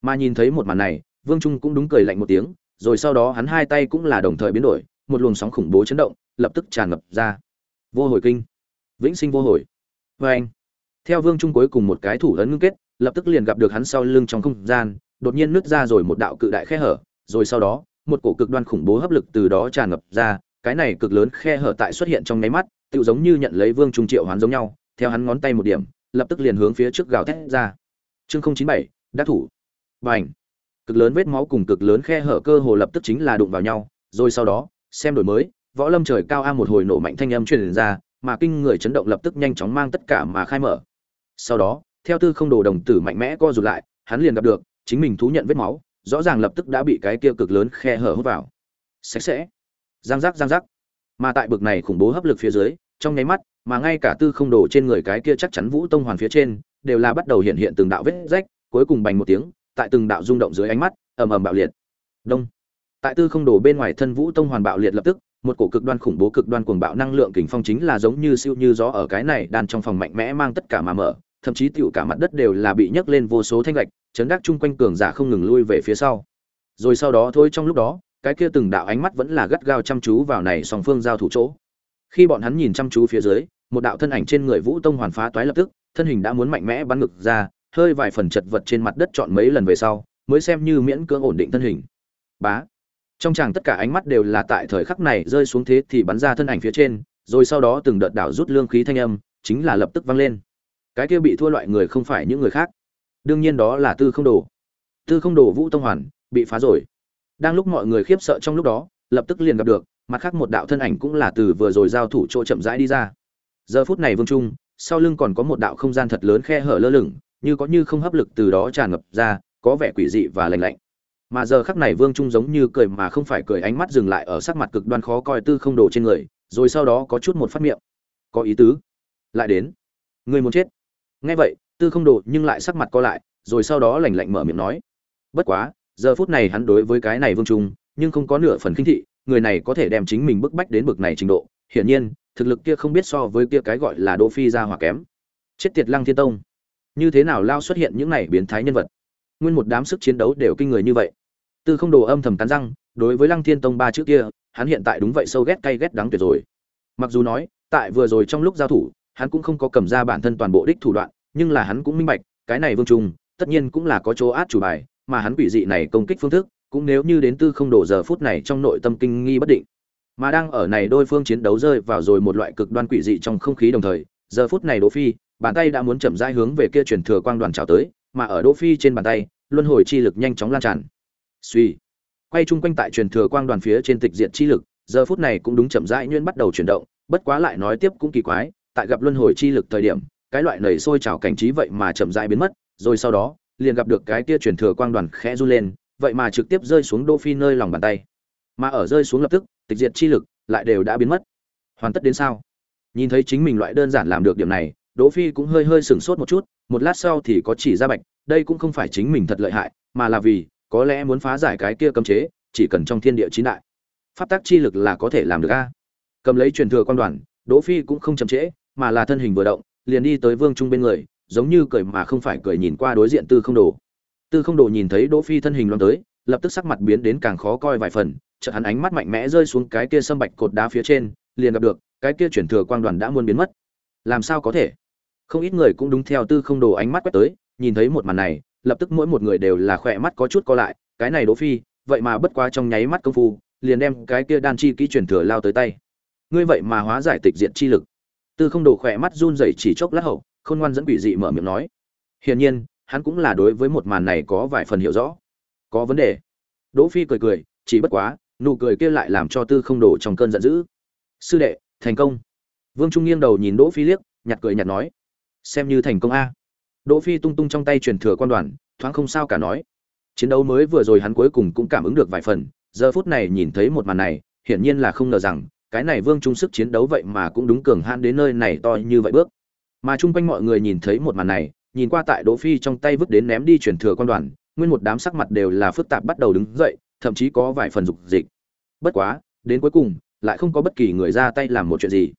Mà nhìn thấy một màn này vương trung cũng đúng cười lạnh một tiếng, rồi sau đó hắn hai tay cũng là đồng thời biến đổi, một luồng sóng khủng bố chấn động, lập tức tràn ngập ra. Vô hồi kinh. Vĩnh sinh vô hồi. Và anh, theo vương trung cuối cùng một cái thủ ấn ngưng kết, lập tức liền gặp được hắn sau lưng trong không gian, đột nhiên nứt ra rồi một đạo cự đại khe hở, rồi sau đó, một cổ cực đoan khủng bố hấp lực từ đó tràn ngập ra, cái này cực lớn khe hở tại xuất hiện trong nháy mắt, tựu giống như nhận lấy vương trung triệu hoán giống nhau, theo hắn ngón tay một điểm, lập tức liền hướng phía trước gào thét ra. Chương không chín bảy, đắc thủ. Bành. ảnh cực lớn vết máu cùng cực lớn khe hở cơ hồ lập tức chính là đụng vào nhau, rồi sau đó, xem đổi mới, võ lâm trời cao a một hồi nổ mạnh thanh âm truyền ra, mà kinh người chấn động lập tức nhanh chóng mang tất cả mà khai mở. Sau đó, theo tư không đồ đồng tử mạnh mẽ co rụt lại, hắn liền gặp được, chính mình thú nhận vết máu, rõ ràng lập tức đã bị cái kia cực lớn khe hở hút vào. Sạch sẽ. Giang giác giang giác. Mà tại bực này khủng bố hấp lực phía dưới, trong nháy mắt, mà ngay cả tư không đồ trên người cái kia chắc chắn vũ tông hoàn phía trên, đều là bắt đầu hiện hiện từng đạo vết rách, cuối cùng bành một tiếng tại từng đạo rung động dưới ánh mắt, ầm ầm bạo liệt. Đông. Tại tư không đồ bên ngoài thân vũ tông hoàn bạo liệt lập tức, một cổ cực đoan khủng bố cực đoan cuồng bạo năng lượng kình phong chính là giống như siêu như gió ở cái này đan trong phòng mạnh mẽ mang tất cả mà mở, thậm chí tiểu cả mặt đất đều là bị nhấc lên vô số thanh gạch, chấn đắc chung quanh cường giả không ngừng lui về phía sau. Rồi sau đó thôi trong lúc đó, cái kia từng đạo ánh mắt vẫn là gắt gao chăm chú vào này song phương giao thủ chỗ. Khi bọn hắn nhìn chăm chú phía dưới, một đạo thân ảnh trên người vũ tông hoàn phá toái lập tức, thân hình đã muốn mạnh mẽ bắn ngực ra hơi vài phần chật vật trên mặt đất chọn mấy lần về sau, mới xem như miễn cưỡng ổn định thân hình. Bá. Trong chàng tất cả ánh mắt đều là tại thời khắc này rơi xuống thế thì bắn ra thân ảnh phía trên, rồi sau đó từng đợt đảo rút lương khí thanh âm, chính là lập tức vang lên. Cái kia bị thua loại người không phải những người khác. Đương nhiên đó là tư không đồ. Tư không đồ vũ tông hoàn, bị phá rồi. Đang lúc mọi người khiếp sợ trong lúc đó, lập tức liền gặp được, mặt khác một đạo thân ảnh cũng là từ vừa rồi giao thủ chỗ chậm rãi đi ra. Giờ phút này vương trung, sau lưng còn có một đạo không gian thật lớn khe hở lơ lửng như có như không hấp lực từ đó tràn ngập ra, có vẻ quỷ dị và lạnh lạnh. Mà giờ khắc này vương trung giống như cười mà không phải cười, ánh mắt dừng lại ở sắc mặt cực đoan khó coi tư không đổ trên người, rồi sau đó có chút một phát miệng. Có ý tứ. Lại đến. Người muốn chết. Nghe vậy, tư không đổ nhưng lại sắc mặt co lại, rồi sau đó lạnh lạnh mở miệng nói. Bất quá, giờ phút này hắn đối với cái này vương trung, nhưng không có nửa phần khinh thị, người này có thể đem chính mình bức bách đến bực này trình độ. Hiển nhiên, thực lực kia không biết so với kia cái gọi là đỗ phi ra hỏa kém. Chết tiệt lăng thiên tông như thế nào lao xuất hiện những này biến thái nhân vật? Nguyên một đám sức chiến đấu đều kinh người như vậy. Tư không đồ âm thầm cắn răng, đối với lăng thiên tông ba chữ kia, hắn hiện tại đúng vậy sâu ghét cay ghét đắng tuyệt rồi. Mặc dù nói, tại vừa rồi trong lúc giao thủ, hắn cũng không có cầm ra bản thân toàn bộ đích thủ đoạn, nhưng là hắn cũng minh bạch, cái này vương trung, tất nhiên cũng là có chỗ át chủ bài, mà hắn quỷ dị này công kích phương thức, cũng nếu như đến tư không đổ giờ phút này trong nội tâm kinh nghi bất định. Mà đang ở này đôi phương chiến đấu rơi vào rồi một loại cực đoan quỷ dị trong không khí đồng thời, giờ phút này đỗ phi bàn tay đã muốn chậm rãi hướng về kia truyền thừa quang đoàn trào tới, mà ở đỗ phi trên bàn tay, luân hồi chi lực nhanh chóng lan tràn. Suy quay chung quanh tại truyền thừa quang đoàn phía trên tịch diện chi lực, giờ phút này cũng đúng chậm rãi nhuyễn bắt đầu chuyển động, bất quá lại nói tiếp cũng kỳ quái, tại gặp luân hồi chi lực thời điểm, cái loại nảy sôi trào cảnh trí vậy mà chậm rãi biến mất, rồi sau đó, liền gặp được cái kia truyền thừa quang đoàn khẽ run lên, vậy mà trực tiếp rơi xuống đỗ phi nơi lòng bàn tay. Mà ở rơi xuống lập tức, tịch diệt chi lực lại đều đã biến mất. Hoàn tất đến sao? Nhìn thấy chính mình loại đơn giản làm được điểm này đỗ phi cũng hơi hơi sửng sốt một chút, một lát sau thì có chỉ ra bạch, đây cũng không phải chính mình thật lợi hại, mà là vì, có lẽ muốn phá giải cái kia cấm chế, chỉ cần trong thiên địa chín đại. Pháp tắc chi lực là có thể làm được a. Cầm lấy truyền thừa quan đoàn, đỗ phi cũng không chậm trễ, mà là thân hình vừa động, liền đi tới vương trung bên người, giống như cười mà không phải cười nhìn qua đối diện tư không đồ. Tư không đồ nhìn thấy đỗ phi thân hình loan tới, lập tức sắc mặt biến đến càng khó coi vài phần, chợt hắn ánh mắt mạnh mẽ rơi xuống cái kia sâm bạch cột đá phía trên, liền gặp được, cái kia truyền thừa quang đoàn đã muôn biến mất. Làm sao có thể? Không ít người cũng đúng theo tư không đồ ánh mắt quét tới, nhìn thấy một màn này, lập tức mỗi một người đều là khỏe mắt có chút co lại, cái này đỗ phi, vậy mà bất quá trong nháy mắt công phu, liền đem cái kia đan chi kỹ truyền thừa lao tới tay. Ngươi vậy mà hóa giải tịch diện chi lực. Tư không đồ khỏe mắt run rẩy chỉ chốc lát hậu, khôn ngoan dẫn quỷ dị mở miệng nói. Hiển nhiên, hắn cũng là đối với một màn này có vài phần hiểu rõ. Có vấn đề. Đỗ phi cười cười, chỉ bất quá, nụ cười kia lại làm cho tư không đồ trong cơn giận dữ. Sư đệ, thành công. Vương trung nghiêng đầu nhìn đỗ phi liếc, nhặt cười nhặt nói xem như thành công a. Đỗ phi tung tung trong tay truyền thừa quan đoàn, thoáng không sao cả nói. Chiến đấu mới vừa rồi hắn cuối cùng cũng cảm ứng được vài phần, giờ phút này nhìn thấy một màn này, hiển nhiên là không ngờ rằng, cái này vương trung sức chiến đấu vậy mà cũng đúng cường hãn đến nơi này to như vậy bước. Mà chung quanh mọi người nhìn thấy một màn này, nhìn qua tại đỗ phi trong tay vứt đến ném đi truyền thừa quan đoàn, nguyên một đám sắc mặt đều là phức tạp bắt đầu đứng dậy, thậm chí có vài phần dục dịch. Bất quá, đến cuối cùng, lại không có bất kỳ người ra tay làm một chuyện gì.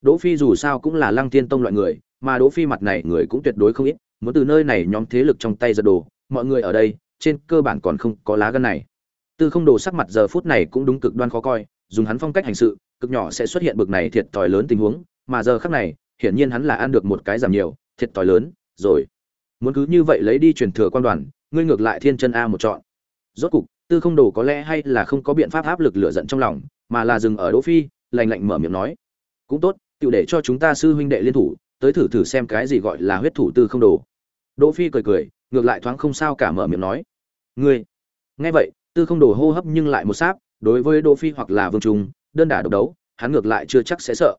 Đỗ phi dù sao cũng là lăng thiên tông loại người mà đỗ phi mặt này người cũng tuyệt đối không ít, muốn từ nơi này nhóm thế lực trong tay giật đồ, mọi người ở đây, trên cơ bản còn không có lá gan này. Tư không đồ sắc mặt giờ phút này cũng đúng cực đoan khó coi, dùng hắn phong cách hành sự, cực nhỏ sẽ xuất hiện bực này thiệt tỏi lớn tình huống, mà giờ khắc này, hiển nhiên hắn là ăn được một cái giảm nhiều, thiệt tỏi lớn, rồi. Muốn cứ như vậy lấy đi truyền thừa quan đoàn, ngươi ngược lại thiên chân a một chọn. Rốt cục, tư không đồ có lẽ hay là không có biện pháp áp lực lửa giận trong lòng, mà là dừng ở đỗ phi, lạnh lạnh mở miệng nói. Cũng tốt, tiểu để cho chúng ta sư huynh đệ liên thủ tới thử thử xem cái gì gọi là huyết thủ tư không đồ. Đỗ phi cười cười, ngược lại thoáng không sao cả mở miệng nói. Ngươi. Nghe vậy, tư không đồ hô hấp nhưng lại một sáp, đối với đỗ phi hoặc là vương trung, đơn đả độc đấu, hắn ngược lại chưa chắc sẽ sợ.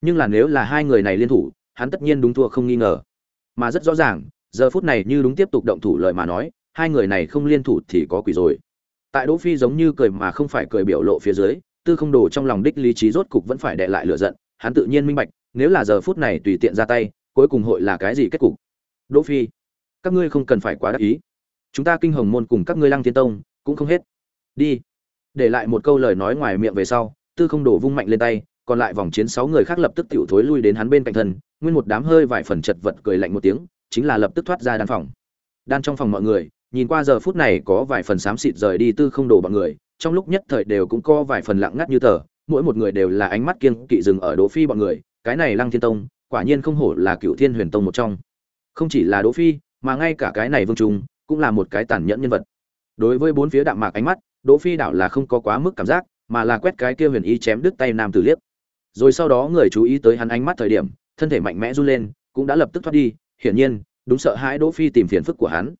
Nhưng là nếu là hai người này liên thủ, hắn tất nhiên đúng thua không nghi ngờ. Mà rất rõ ràng, giờ phút này như đúng tiếp tục động thủ lời mà nói, hai người này không liên thủ thì có quỷ rồi. Tại đỗ phi giống như cười mà không phải cười biểu lộ phía dưới, tư không đồ trong lòng đích lý trí rốt cục vẫn phải đè lại lửa giận, hắn tự nhiên minh bạch nếu là giờ phút này tùy tiện ra tay, cuối cùng hội là cái gì kết cục? Đỗ phi, các ngươi không cần phải quá đắc ý. Chúng ta kinh hồng môn cùng các ngươi lăng thiên tông cũng không hết. Đi. Để lại một câu lời nói ngoài miệng về sau, tư không đổ vung mạnh lên tay, còn lại vòng chiến sáu người khác lập tức tiểu thối lui đến hắn bên cạnh thân, nguyên một đám hơi vài phần chật vật cười lạnh một tiếng, chính là lập tức thoát ra đan phòng. Đan trong phòng mọi người, nhìn qua giờ phút này có vài phần xám xịt rời đi tư không đổ bọn người, trong lúc nhất thời đều cũng có vài phần lặng ngắt như tờ, mỗi một người đều là ánh mắt kiêng kỵ dừng ở đỗ phi bọn người cái này lăng thiên tông, quả nhiên không hổ là cựu thiên huyền tông một trong. Không chỉ là đỗ phi, mà ngay cả cái này vương trung cũng là một cái tàn nhẫn nhân vật. Đối với bốn phía đạm mạc ánh mắt, đỗ phi đảo là không có quá mức cảm giác, mà là quét cái kia huyền y chém đứt tay nam tử liếc. Rồi sau đó người chú ý tới hắn ánh mắt thời điểm, thân thể mạnh mẽ run lên, cũng đã lập tức thoát đi, hiển nhiên, đúng sợ hãi đỗ phi tìm phiền phức của hắn.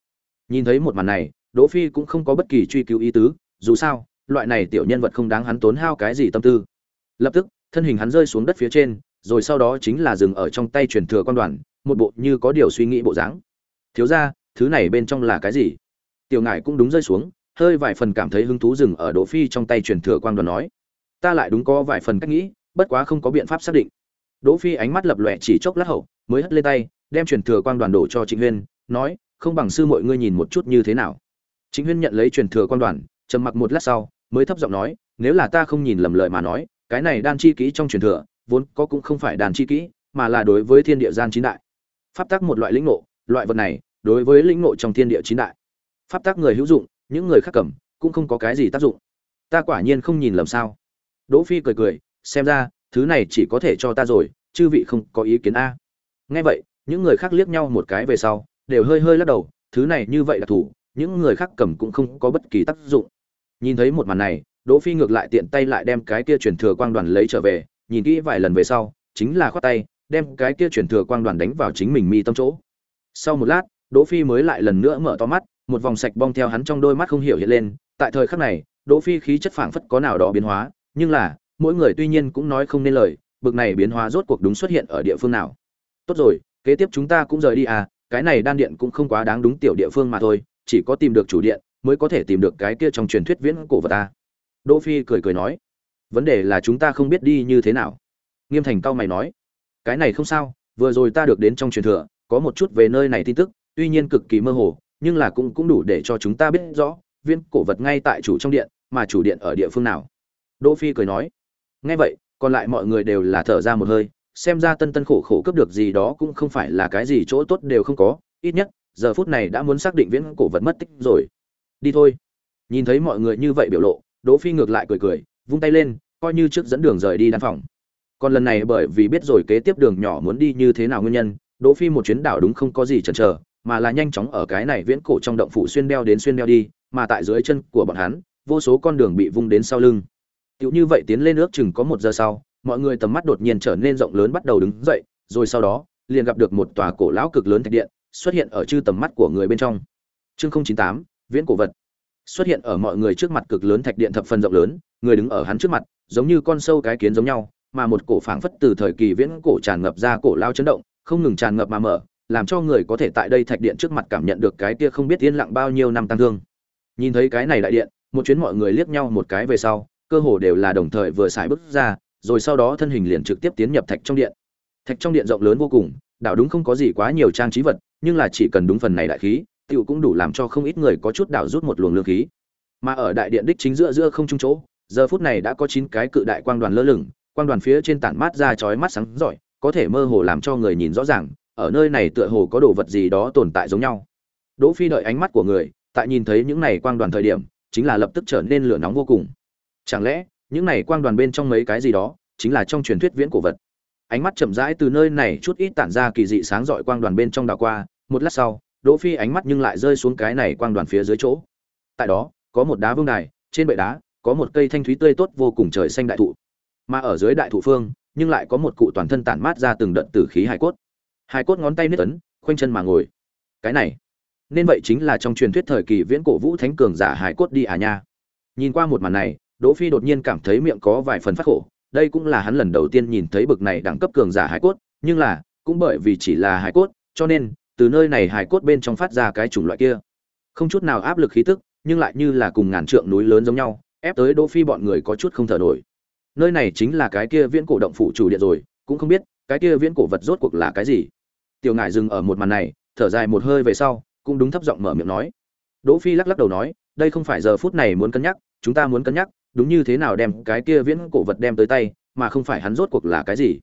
Nhìn thấy một màn này, đỗ phi cũng không có bất kỳ truy cứu ý tứ, dù sao, loại này tiểu nhân vật không đáng hắn tốn hao cái gì tâm tư. Lập tức, thân hình hắn rơi xuống đất phía trên rồi sau đó chính là dừng ở trong tay truyền thừa quan đoàn, một bộ như có điều suy nghĩ bộ dáng. Thiếu ra thứ này bên trong là cái gì? Tiểu ngải cũng đúng rơi xuống, hơi vài phần cảm thấy hứng thú dừng ở đỗ phi trong tay truyền thừa quan đoàn nói. Ta lại đúng có vài phần cách nghĩ, bất quá không có biện pháp xác định. Đỗ phi ánh mắt lập lòe chỉ chốc lát hậu, mới hất lên tay, đem truyền thừa quan đoàn đổ cho trịnh huyên, nói, không bằng sư mọi ngươi nhìn một chút như thế nào. Trịnh huyên nhận lấy truyền thừa quan đoàn, trầm mặc một lát sau, mới thấp giọng nói, nếu là ta không nhìn lầm lời mà nói, cái này đan chi kỹ trong truyền thừa vốn có cũng không phải đàn chi kỹ, mà là đối với thiên địa gian chín đại. Pháp tắc một loại lĩnh ngộ, loại vật này, đối với lĩnh ngộ trong thiên địa chín đại. Pháp tắc người hữu dụng, những người khác cầm, cũng không có cái gì tác dụng. Ta quả nhiên không nhìn lầm sao. Đỗ phi cười cười, xem ra, thứ này chỉ có thể cho ta rồi, chư vị không có ý kiến a. Nghe vậy, những người khác liếc nhau một cái về sau, đều hơi hơi lắc đầu, thứ này như vậy là thủ, những người khác cầm cũng không có bất kỳ tác dụng. Nhìn thấy một màn này, đỗ phi ngược lại tiện tay lại đem cái kia truyền thừa quang đoàn lấy trở về nhìn kỹ vài lần về sau, chính là khoát tay, đem cái kia truyền thừa quang đoàn đánh vào chính mình mi tâm chỗ. Sau một lát, đỗ phi mới lại lần nữa mở to mắt, một vòng sạch bong theo hắn trong đôi mắt không hiểu hiện lên. Tại thời khắc này, đỗ phi khí chất phảng phất có nào đó biến hóa, nhưng là, mỗi người tuy nhiên cũng nói không nên lời, bực này biến hóa rốt cuộc đúng xuất hiện ở địa phương nào. Tốt rồi, kế tiếp chúng ta cũng rời đi à cái này đan điện cũng không quá đáng đúng tiểu địa phương mà thôi, chỉ có tìm được chủ điện, mới có thể tìm được cái kia trong truyền thuyết viễn cổ vật ta. Đỗ phi cười cười nói vấn đề là chúng ta không biết đi như thế nào. Nghiêm thành cao mày nói, cái này không sao, vừa rồi ta được đến trong truyền thừa, có một chút về nơi này tin tức, tuy nhiên cực kỳ mơ hồ, nhưng là cũng cũng đủ để cho chúng ta biết rõ, viên cổ vật ngay tại chủ trong điện, mà chủ điện ở địa phương nào. Đỗ phi cười nói, nghe vậy, còn lại mọi người đều là thở ra một hơi, xem ra tân tân khổ khổ cướp được gì đó cũng không phải là cái gì chỗ tốt đều không có, ít nhất, giờ phút này đã muốn xác định viễn cổ vật mất tích rồi. Đi thôi. Nhìn thấy mọi người như vậy biểu lộ, đỗ phi ngược lại cười cười, vung tay lên coi như trước dẫn đường rời đi đan phòng còn lần này bởi vì biết rồi kế tiếp đường nhỏ muốn đi như thế nào nguyên nhân đỗ phi một chuyến đảo đúng không có gì chần chờ mà là nhanh chóng ở cái này viễn cổ trong động phủ xuyên đeo đến xuyên đeo đi mà tại dưới chân của bọn hắn vô số con đường bị vung đến sau lưng Tiểu như vậy tiến lên nước chừng có một giờ sau, mọi người tầm mắt đột nhiên trở nên rộng lớn bắt đầu đứng dậy, rồi sau đó, liền gặp được một tòa cổ lão cực lớn thạch điện xuất hiện ở chư tầm mắt của người bên trong. Chương 098, viễn cổ vật. Xuất hiện ở mọi người trước mặt cực lớn thạch điện thập phần rộng lớn, người đứng ở hắn trước mặt, giống như con sâu cái kiến giống nhau, mà một cổ phảng phất từ thời kỳ viễn cổ tràn ngập ra cổ lao chấn động, không ngừng tràn ngập mà mở, làm cho người có thể tại đây thạch điện trước mặt cảm nhận được cái kia không biết yên lặng bao nhiêu năm tăng thương. Nhìn thấy cái này đại điện, một chuyến mọi người liếc nhau một cái về sau, cơ hồ đều là đồng thời vừa xài bước ra, rồi sau đó thân hình liền trực tiếp tiến nhập thạch trong điện. Thạch trong điện rộng lớn vô cùng, đảo đúng không có gì quá nhiều trang trí vật, nhưng là chỉ cần đúng phần này đại khí, tiểu cũng đủ làm cho không ít người có chút đảo rút một luồng lương khí. Mà ở đại điện đích chính giữa giữa không trung chỗ, giờ phút này đã có 9 cái cự đại quang đoàn lơ lửng, quang đoàn phía trên tản mát ra chói mắt sáng rọi, có thể mơ hồ làm cho người nhìn rõ ràng, ở nơi này tựa hồ có đồ vật gì đó tồn tại giống nhau. Đỗ Phi đợi ánh mắt của người, tại nhìn thấy những này quang đoàn thời điểm, chính là lập tức trở nên lửa nóng vô cùng. Chẳng lẽ những này quang đoàn bên trong mấy cái gì đó chính là trong truyền thuyết viễn cổ vật? Ánh mắt chậm rãi từ nơi này chút ít tản ra kỳ dị sáng rọi quang đoàn bên trong đảo qua một lát sau đỗ phi ánh mắt nhưng lại rơi xuống cái này quang đoàn phía dưới chỗ. Tại đó có một đá vương đài trên bệ đá có một cây thanh thúy tươi tốt vô cùng trời xanh đại thụ. Mà ở dưới đại thụ phương nhưng lại có một cụ toàn thân tản mát ra từng đợt tử khí hài cốt. Hài cốt ngón tay nứt ấn khoanh chân mà ngồi. Cái này nên vậy chính là trong truyền thuyết thời kỳ viễn cổ vũ thánh cường giả hài cốt đi à nha. Nhìn qua một màn này Đỗ Phi đột nhiên cảm thấy miệng có vài phần phát khổ, đây cũng là hắn lần đầu tiên nhìn thấy bực này đẳng cấp cường giả hải cốt, nhưng là, cũng bởi vì chỉ là hải cốt, cho nên, từ nơi này hải cốt bên trong phát ra cái chủng loại kia. Không chút nào áp lực khí tức, nhưng lại như là cùng ngàn trượng núi lớn giống nhau, ép tới Đỗ Phi bọn người có chút không thở nổi. Nơi này chính là cái kia viễn cổ động phủ chủ điện rồi, cũng không biết, cái kia viễn cổ vật rốt cuộc là cái gì. Tiểu Ngải dừng ở một màn này, thở dài một hơi về sau, cũng đúng thấp giọng mở miệng nói. Đỗ Phi lắc lắc đầu nói, đây không phải giờ phút này muốn cân nhắc, chúng ta muốn cân nhắc, đúng như thế nào đem cái kia viễn cổ vật đem tới tay, mà không phải hắn rốt cuộc là cái gì.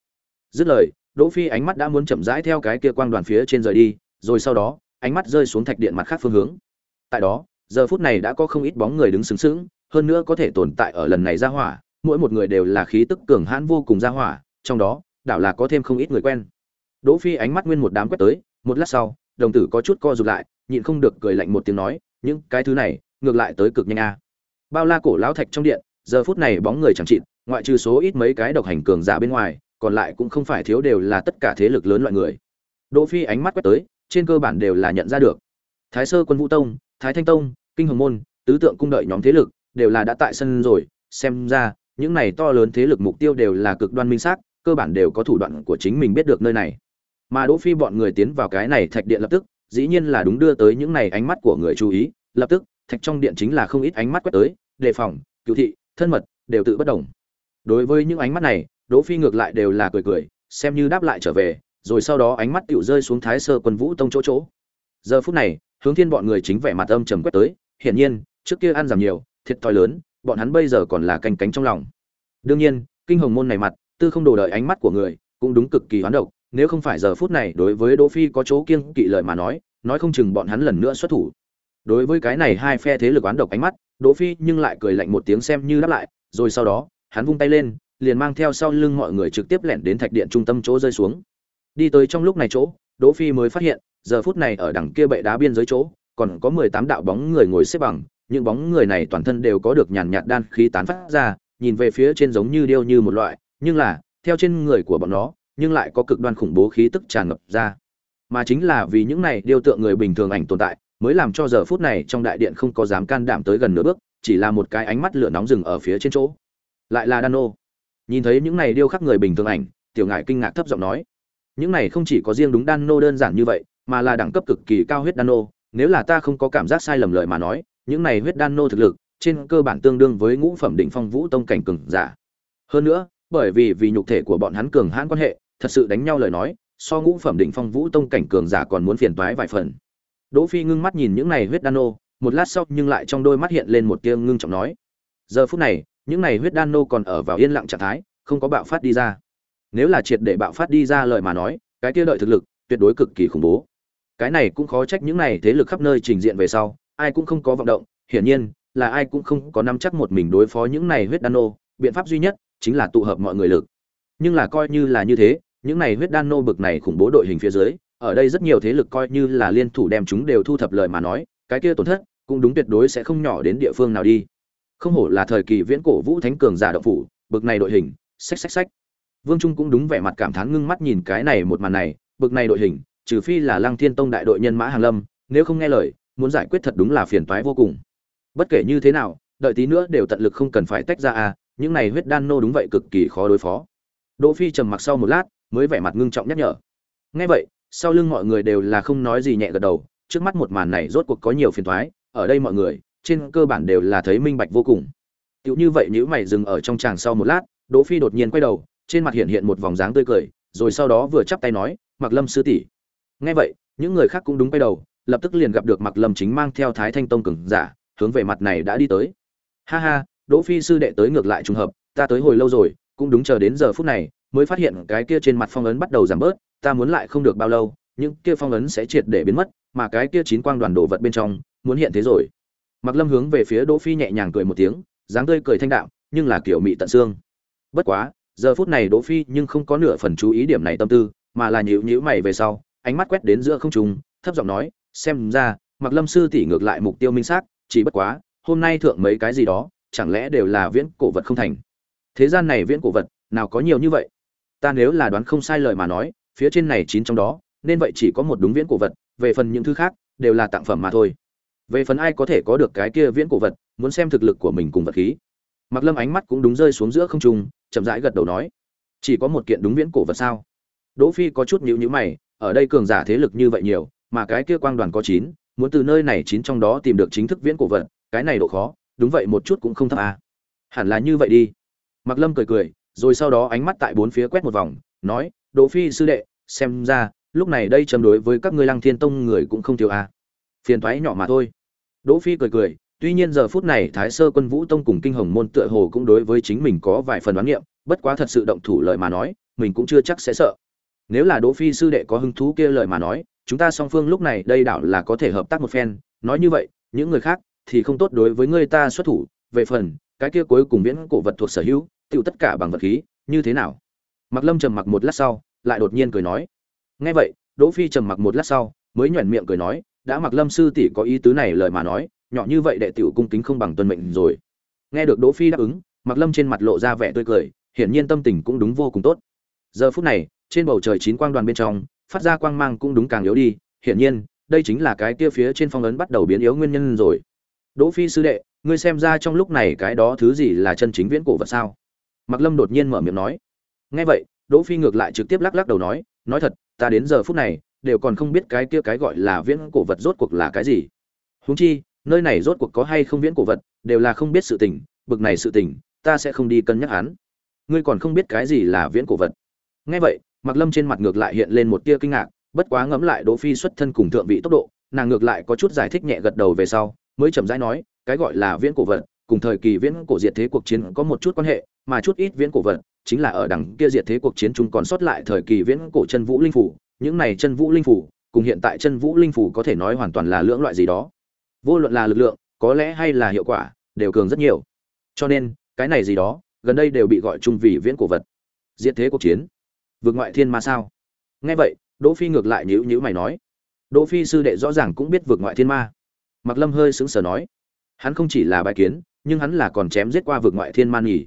Dứt lời, Đỗ Phi ánh mắt đã muốn chậm rãi theo cái kia quang đoàn phía trên rời đi, rồi sau đó, ánh mắt rơi xuống thạch điện mặt khác phương hướng. Tại đó, giờ phút này đã có không ít bóng người đứng sướng sướng, hơn nữa có thể tồn tại ở lần này ra hỏa, mỗi một người đều là khí tức cường hãn vô cùng ra hỏa, trong đó, đảo là có thêm không ít người quen. Đỗ Phi ánh mắt nguyên một đám quét tới, một lát sau, đồng tử có chút co rụt lại, nhịn không được cười lạnh một tiếng nói, những cái thứ này, ngược lại tới cực nhanh a. Bao la cổ lão thạch trong điện giờ phút này bóng người chẳng chịt ngoại trừ số ít mấy cái độc hành cường giả bên ngoài còn lại cũng không phải thiếu đều là tất cả thế lực lớn loại người. Đỗ phi ánh mắt quét tới trên cơ bản đều là nhận ra được. Thái sơ quân vũ tông thái thanh tông kinh hồng môn tứ tượng cung đợi nhóm thế lực đều là đã tại sân rồi, xem ra, những này to lớn thế lực mục tiêu đều là cực đoan minh xác, cơ bản đều có thủ đoạn của chính mình biết được nơi này. Mà đỗ phi bọn người tiến vào cái này thạch điện lập tức, dĩ nhiên là đúng đưa tới những này ánh mắt của người chú ý, lập tức, thạch trong điện chính là không ít ánh mắt quét tới, đề phòng cứu thị, thân mật, đều tự bất đồng. Đối với những ánh mắt này, đỗ phi ngược lại đều là cười cười, xem như đáp lại trở về, rồi sau đó ánh mắt tiểu rơi xuống thái sơ quân vũ tông chỗ chỗ. Giờ phút này, hướng thiên bọn người chính vẻ mặt âm trầm quét tới, hiển nhiên, trước kia ăn giảm nhiều thiệt thòi lớn, bọn hắn bây giờ còn là canh cánh trong lòng. Đương nhiên, kinh hồng môn này mặt, tư không đồ đợi ánh mắt của người, cũng đúng cực kỳ hoán độc, nếu không phải giờ phút này đối với đỗ phi có chỗ kiêng kỵ lời mà nói nói không chừng bọn hắn lần nữa xuất thủ. Đối với cái này hai phe thế lực oán độc ánh mắt, đỗ phi nhưng lại cười lạnh một tiếng xem như đáp lại, rồi sau đó, hắn vung tay lên, liền mang theo sau lưng mọi người trực tiếp lẻn đến thạch điện trung tâm chỗ rơi xuống. Đi tới trong lúc này chỗ, đỗ phi mới phát hiện, giờ phút này ở đằng kia bệ đá biên giới chỗ, còn có mười tám đạo bóng người ngồi xếp bằng những bóng người này toàn thân đều có được nhàn nhạt đan khí tán phát ra nhìn về phía trên giống như điêu như một loại nhưng là theo trên người của bọn nó nhưng lại có cực đoan khủng bố khí tức tràn ngập ra. Mà chính là vì những này điêu tượng người bình thường ảnh tồn tại mới làm cho giờ phút này trong đại điện không có dám can đảm tới gần nửa bước chỉ là một cái ánh mắt lửa nóng rừng ở phía trên chỗ. Lại là Dano, nhìn thấy những này điêu khắc người bình thường ảnh tiểu ngải kinh ngạc thấp giọng nói. Những này không chỉ có riêng đúng Dano đơn giản như vậy mà là đẳng cấp cực kỳ cao huyết Dano. nếu là ta không có cảm giác sai lầm lời mà nói những này huyết đan nô thực lực, trên cơ bản tương đương với ngũ phẩm đỉnh phong vũ tông cảnh cường giả. Hơn nữa, bởi vì vì nhục thể của bọn hắn cường hãn quan hệ, thật sự đánh nhau lời nói, so ngũ phẩm đỉnh phong vũ tông cảnh cường giả còn muốn phiền toái vài phần. Đỗ phi ngưng mắt nhìn những này huyết đan nô, một lát sau nhưng lại trong đôi mắt hiện lên một tia ngưng trọng nói, giờ phút này, những này huyết đan nô còn ở vào yên lặng trạng thái, không có bạo phát đi ra. Nếu là triệt để bạo phát đi ra lời mà nói, cái kia đợi thực lực tuyệt đối cực kỳ khủng bố. Cái này cũng khó trách những này thế lực khắp nơi trình diện về sau ai cũng không có vọng động, hiển nhiên, là ai cũng không có nắm chắc một mình đối phó những này huyết đan nô, biện pháp duy nhất chính là tụ hợp mọi người lực. Nhưng là coi như là như thế, những này huyết đan nô bực này khủng bố đội hình phía dưới, ở đây rất nhiều thế lực coi như là liên thủ đem chúng đều thu thập lời mà nói, cái kia tổn thất cũng đúng tuyệt đối sẽ không nhỏ đến địa phương nào đi. Không hổ là thời kỳ viễn cổ vũ thánh cường giả động phủ, bực này đội hình, xách xách xách. Vương trung cũng đúng vẻ mặt cảm thán ngưng mắt nhìn cái này một màn này, bực này đội hình, trừ phi là lăng thiên tông đại đội nhân mã hàng lâm, nếu không nghe lời muốn giải quyết thật đúng là phiền toái vô cùng. Bất kể như thế nào đợi tí nữa đều tận lực không cần phải tách ra à những này huyết đan nô đúng vậy cực kỳ khó đối phó. Đỗ phi trầm mặc sau một lát mới vẻ mặt ngưng trọng nhắc nhở. Nghe vậy sau lưng mọi người đều là không nói gì nhẹ gật đầu trước mắt một màn này rốt cuộc có nhiều phiền toái ở đây mọi người trên cơ bản đều là thấy minh bạch vô cùng. Tiểu như vậy nhíu mày dừng ở trong tràng sau một lát, Đỗ Phi đột nhiên quay đầu, trên mặt hiện hiện một vòng dáng tươi cười, rồi sau đó vừa chắp tay nói, "Mặc Lâm sư tỷ." Nghe vậy, những người khác cũng đúng quay đầu, lập tức liền gặp được Mặc Lâm chính mang theo Thái Thanh Tông cường giả, hướng về mặt này đã đi tới. Ha ha, Đỗ Phi sư đệ tới ngược lại trùng hợp, ta tới hồi lâu rồi, cũng đúng chờ đến giờ phút này, mới phát hiện cái kia trên mặt phong ấn bắt đầu giảm bớt, ta muốn lại không được bao lâu, những kia phong ấn sẽ triệt để biến mất, mà cái kia chín quang đoàn đồ vật bên trong, muốn hiện thế rồi. Mặc Lâm hướng về phía Đỗ Phi nhẹ nhàng cười một tiếng, dáng tươi cười thanh đạm, nhưng là kiểu mị tận xương. Bất quá, giờ phút này Đỗ Phi nhưng không có nửa phần chú ý điểm này tâm tư, mà là nhíu nhíu mày về sau, ánh mắt quét đến giữa không trung, thấp giọng nói, xem ra, Mặc Lâm sư tỷ ngược lại mục tiêu minh xác, chỉ bất quá, hôm nay thượng mấy cái gì đó, chẳng lẽ đều là viễn cổ vật không thành. Thế gian này viễn cổ vật, nào có nhiều như vậy? Ta nếu là đoán không sai lời mà nói, phía trên này chín trong đó, nên vậy chỉ có một đúng viễn cổ vật, về phần những thứ khác, đều là tặng phẩm mà thôi. Về phần ai có thể có được cái kia viễn cổ vật, muốn xem thực lực của mình cùng vật khí. Mặc Lâm ánh mắt cũng đúng rơi xuống giữa không trung, chậm rãi gật đầu nói: "Chỉ có một kiện đúng viễn cổ vật sao?" Đỗ Phi có chút nhíu nhíu mày, ở đây cường giả thế lực như vậy nhiều, mà cái kia quang đoàn có chín, muốn từ nơi này chín trong đó tìm được chính thức viễn cổ vật, cái này độ khó, đúng vậy một chút cũng không thấp à. Hẳn là như vậy đi. Mặc Lâm cười cười, rồi sau đó ánh mắt tại bốn phía quét một vòng, nói: "Đỗ Phi sư đệ, xem ra, lúc này đây châm đối với các ngươi Lăng Thiên Tông người cũng không thiếu à. Phiền toái nhỏ mà thôi." Đỗ Phi cười cười, tuy nhiên giờ phút này Thái Sơ Quân Vũ Tông cùng Kinh Hồng môn tựa hồ cũng đối với chính mình có vài phần đoán nghiệm, bất quá thật sự động thủ lời mà nói, mình cũng chưa chắc sẽ sợ. Nếu là Đỗ Phi sư đệ có hứng thú kia lời mà nói, chúng ta song phương lúc này đây đảo là có thể hợp tác một phen, nói như vậy, những người khác thì không tốt đối với người ta xuất thủ, về phần cái kia cuối cùng viễn cổ vật thuộc sở hữu, tiêu tất cả bằng vật khí, như thế nào? Mặc Lâm trầm mặc một lát sau, lại đột nhiên cười nói. Nghe vậy, Đỗ Phi trầm mặc một lát sau, mới nhoẻn miệng cười nói, đã Mặc Lâm sư tỷ có ý tứ này lời mà nói, nhỏ như vậy đệ tiểu cung kính không bằng tuân mệnh rồi. Nghe được Đỗ Phi đáp ứng, Mặc Lâm trên mặt lộ ra vẻ tươi cười, hiển nhiên tâm tình cũng đúng vô cùng tốt. Giờ phút này, trên bầu trời chín quang đoàn bên trong, phát ra quang mang cũng đúng càng yếu đi, hiển nhiên, đây chính là cái kia phía trên phong ấn bắt đầu biến yếu nguyên nhân rồi. Đỗ Phi sư đệ, ngươi xem ra trong lúc này cái đó thứ gì là chân chính viễn cổ vật sao? Mặc Lâm đột nhiên mở miệng nói. Nghe vậy, Đỗ Phi ngược lại trực tiếp lắc lắc đầu nói, nói thật, ta đến giờ phút này đều còn không biết cái kia cái gọi là viễn cổ vật rốt cuộc là cái gì. Huống chi, nơi này rốt cuộc có hay không viễn cổ vật, đều là không biết sự tình, bực này sự tình, ta sẽ không đi cân nhắc hắn. Ngươi còn không biết cái gì là viễn cổ vật. Nghe vậy, Mạc Lâm trên mặt ngược lại hiện lên một tia kinh ngạc, bất quá ngẫm lại Đỗ Phi xuất thân cùng thượng vị tốc độ, nàng ngược lại có chút giải thích nhẹ gật đầu về sau, mới chậm rãi nói, cái gọi là viễn cổ vật, cùng thời kỳ viễn cổ diệt thế cuộc chiến có một chút quan hệ, mà chút ít viễn cổ vật, chính là ở đằng kia diệt thế cuộc chiến chúng còn sót lại thời kỳ viễn cổ chân vũ linh phủ, những này chân vũ linh phủ, cùng hiện tại chân vũ linh phủ có thể nói hoàn toàn là lưỡng loại gì đó. Vô luận là lực lượng có lẽ hay là hiệu quả đều cường rất nhiều. Cho nên cái này gì đó gần đây đều bị gọi chung vì viễn cổ vật. Diệt thế cuộc chiến vượt ngoại thiên ma sao? Nghe vậy, đỗ phi ngược lại nhíu nhíu mày nói. Đỗ phi sư đệ rõ ràng cũng biết vượt ngoại thiên ma. Mặc lâm hơi sững sờ nói. Hắn không chỉ là bài kiến, nhưng hắn là còn chém giết qua vượt ngoại thiên ma nhỉ.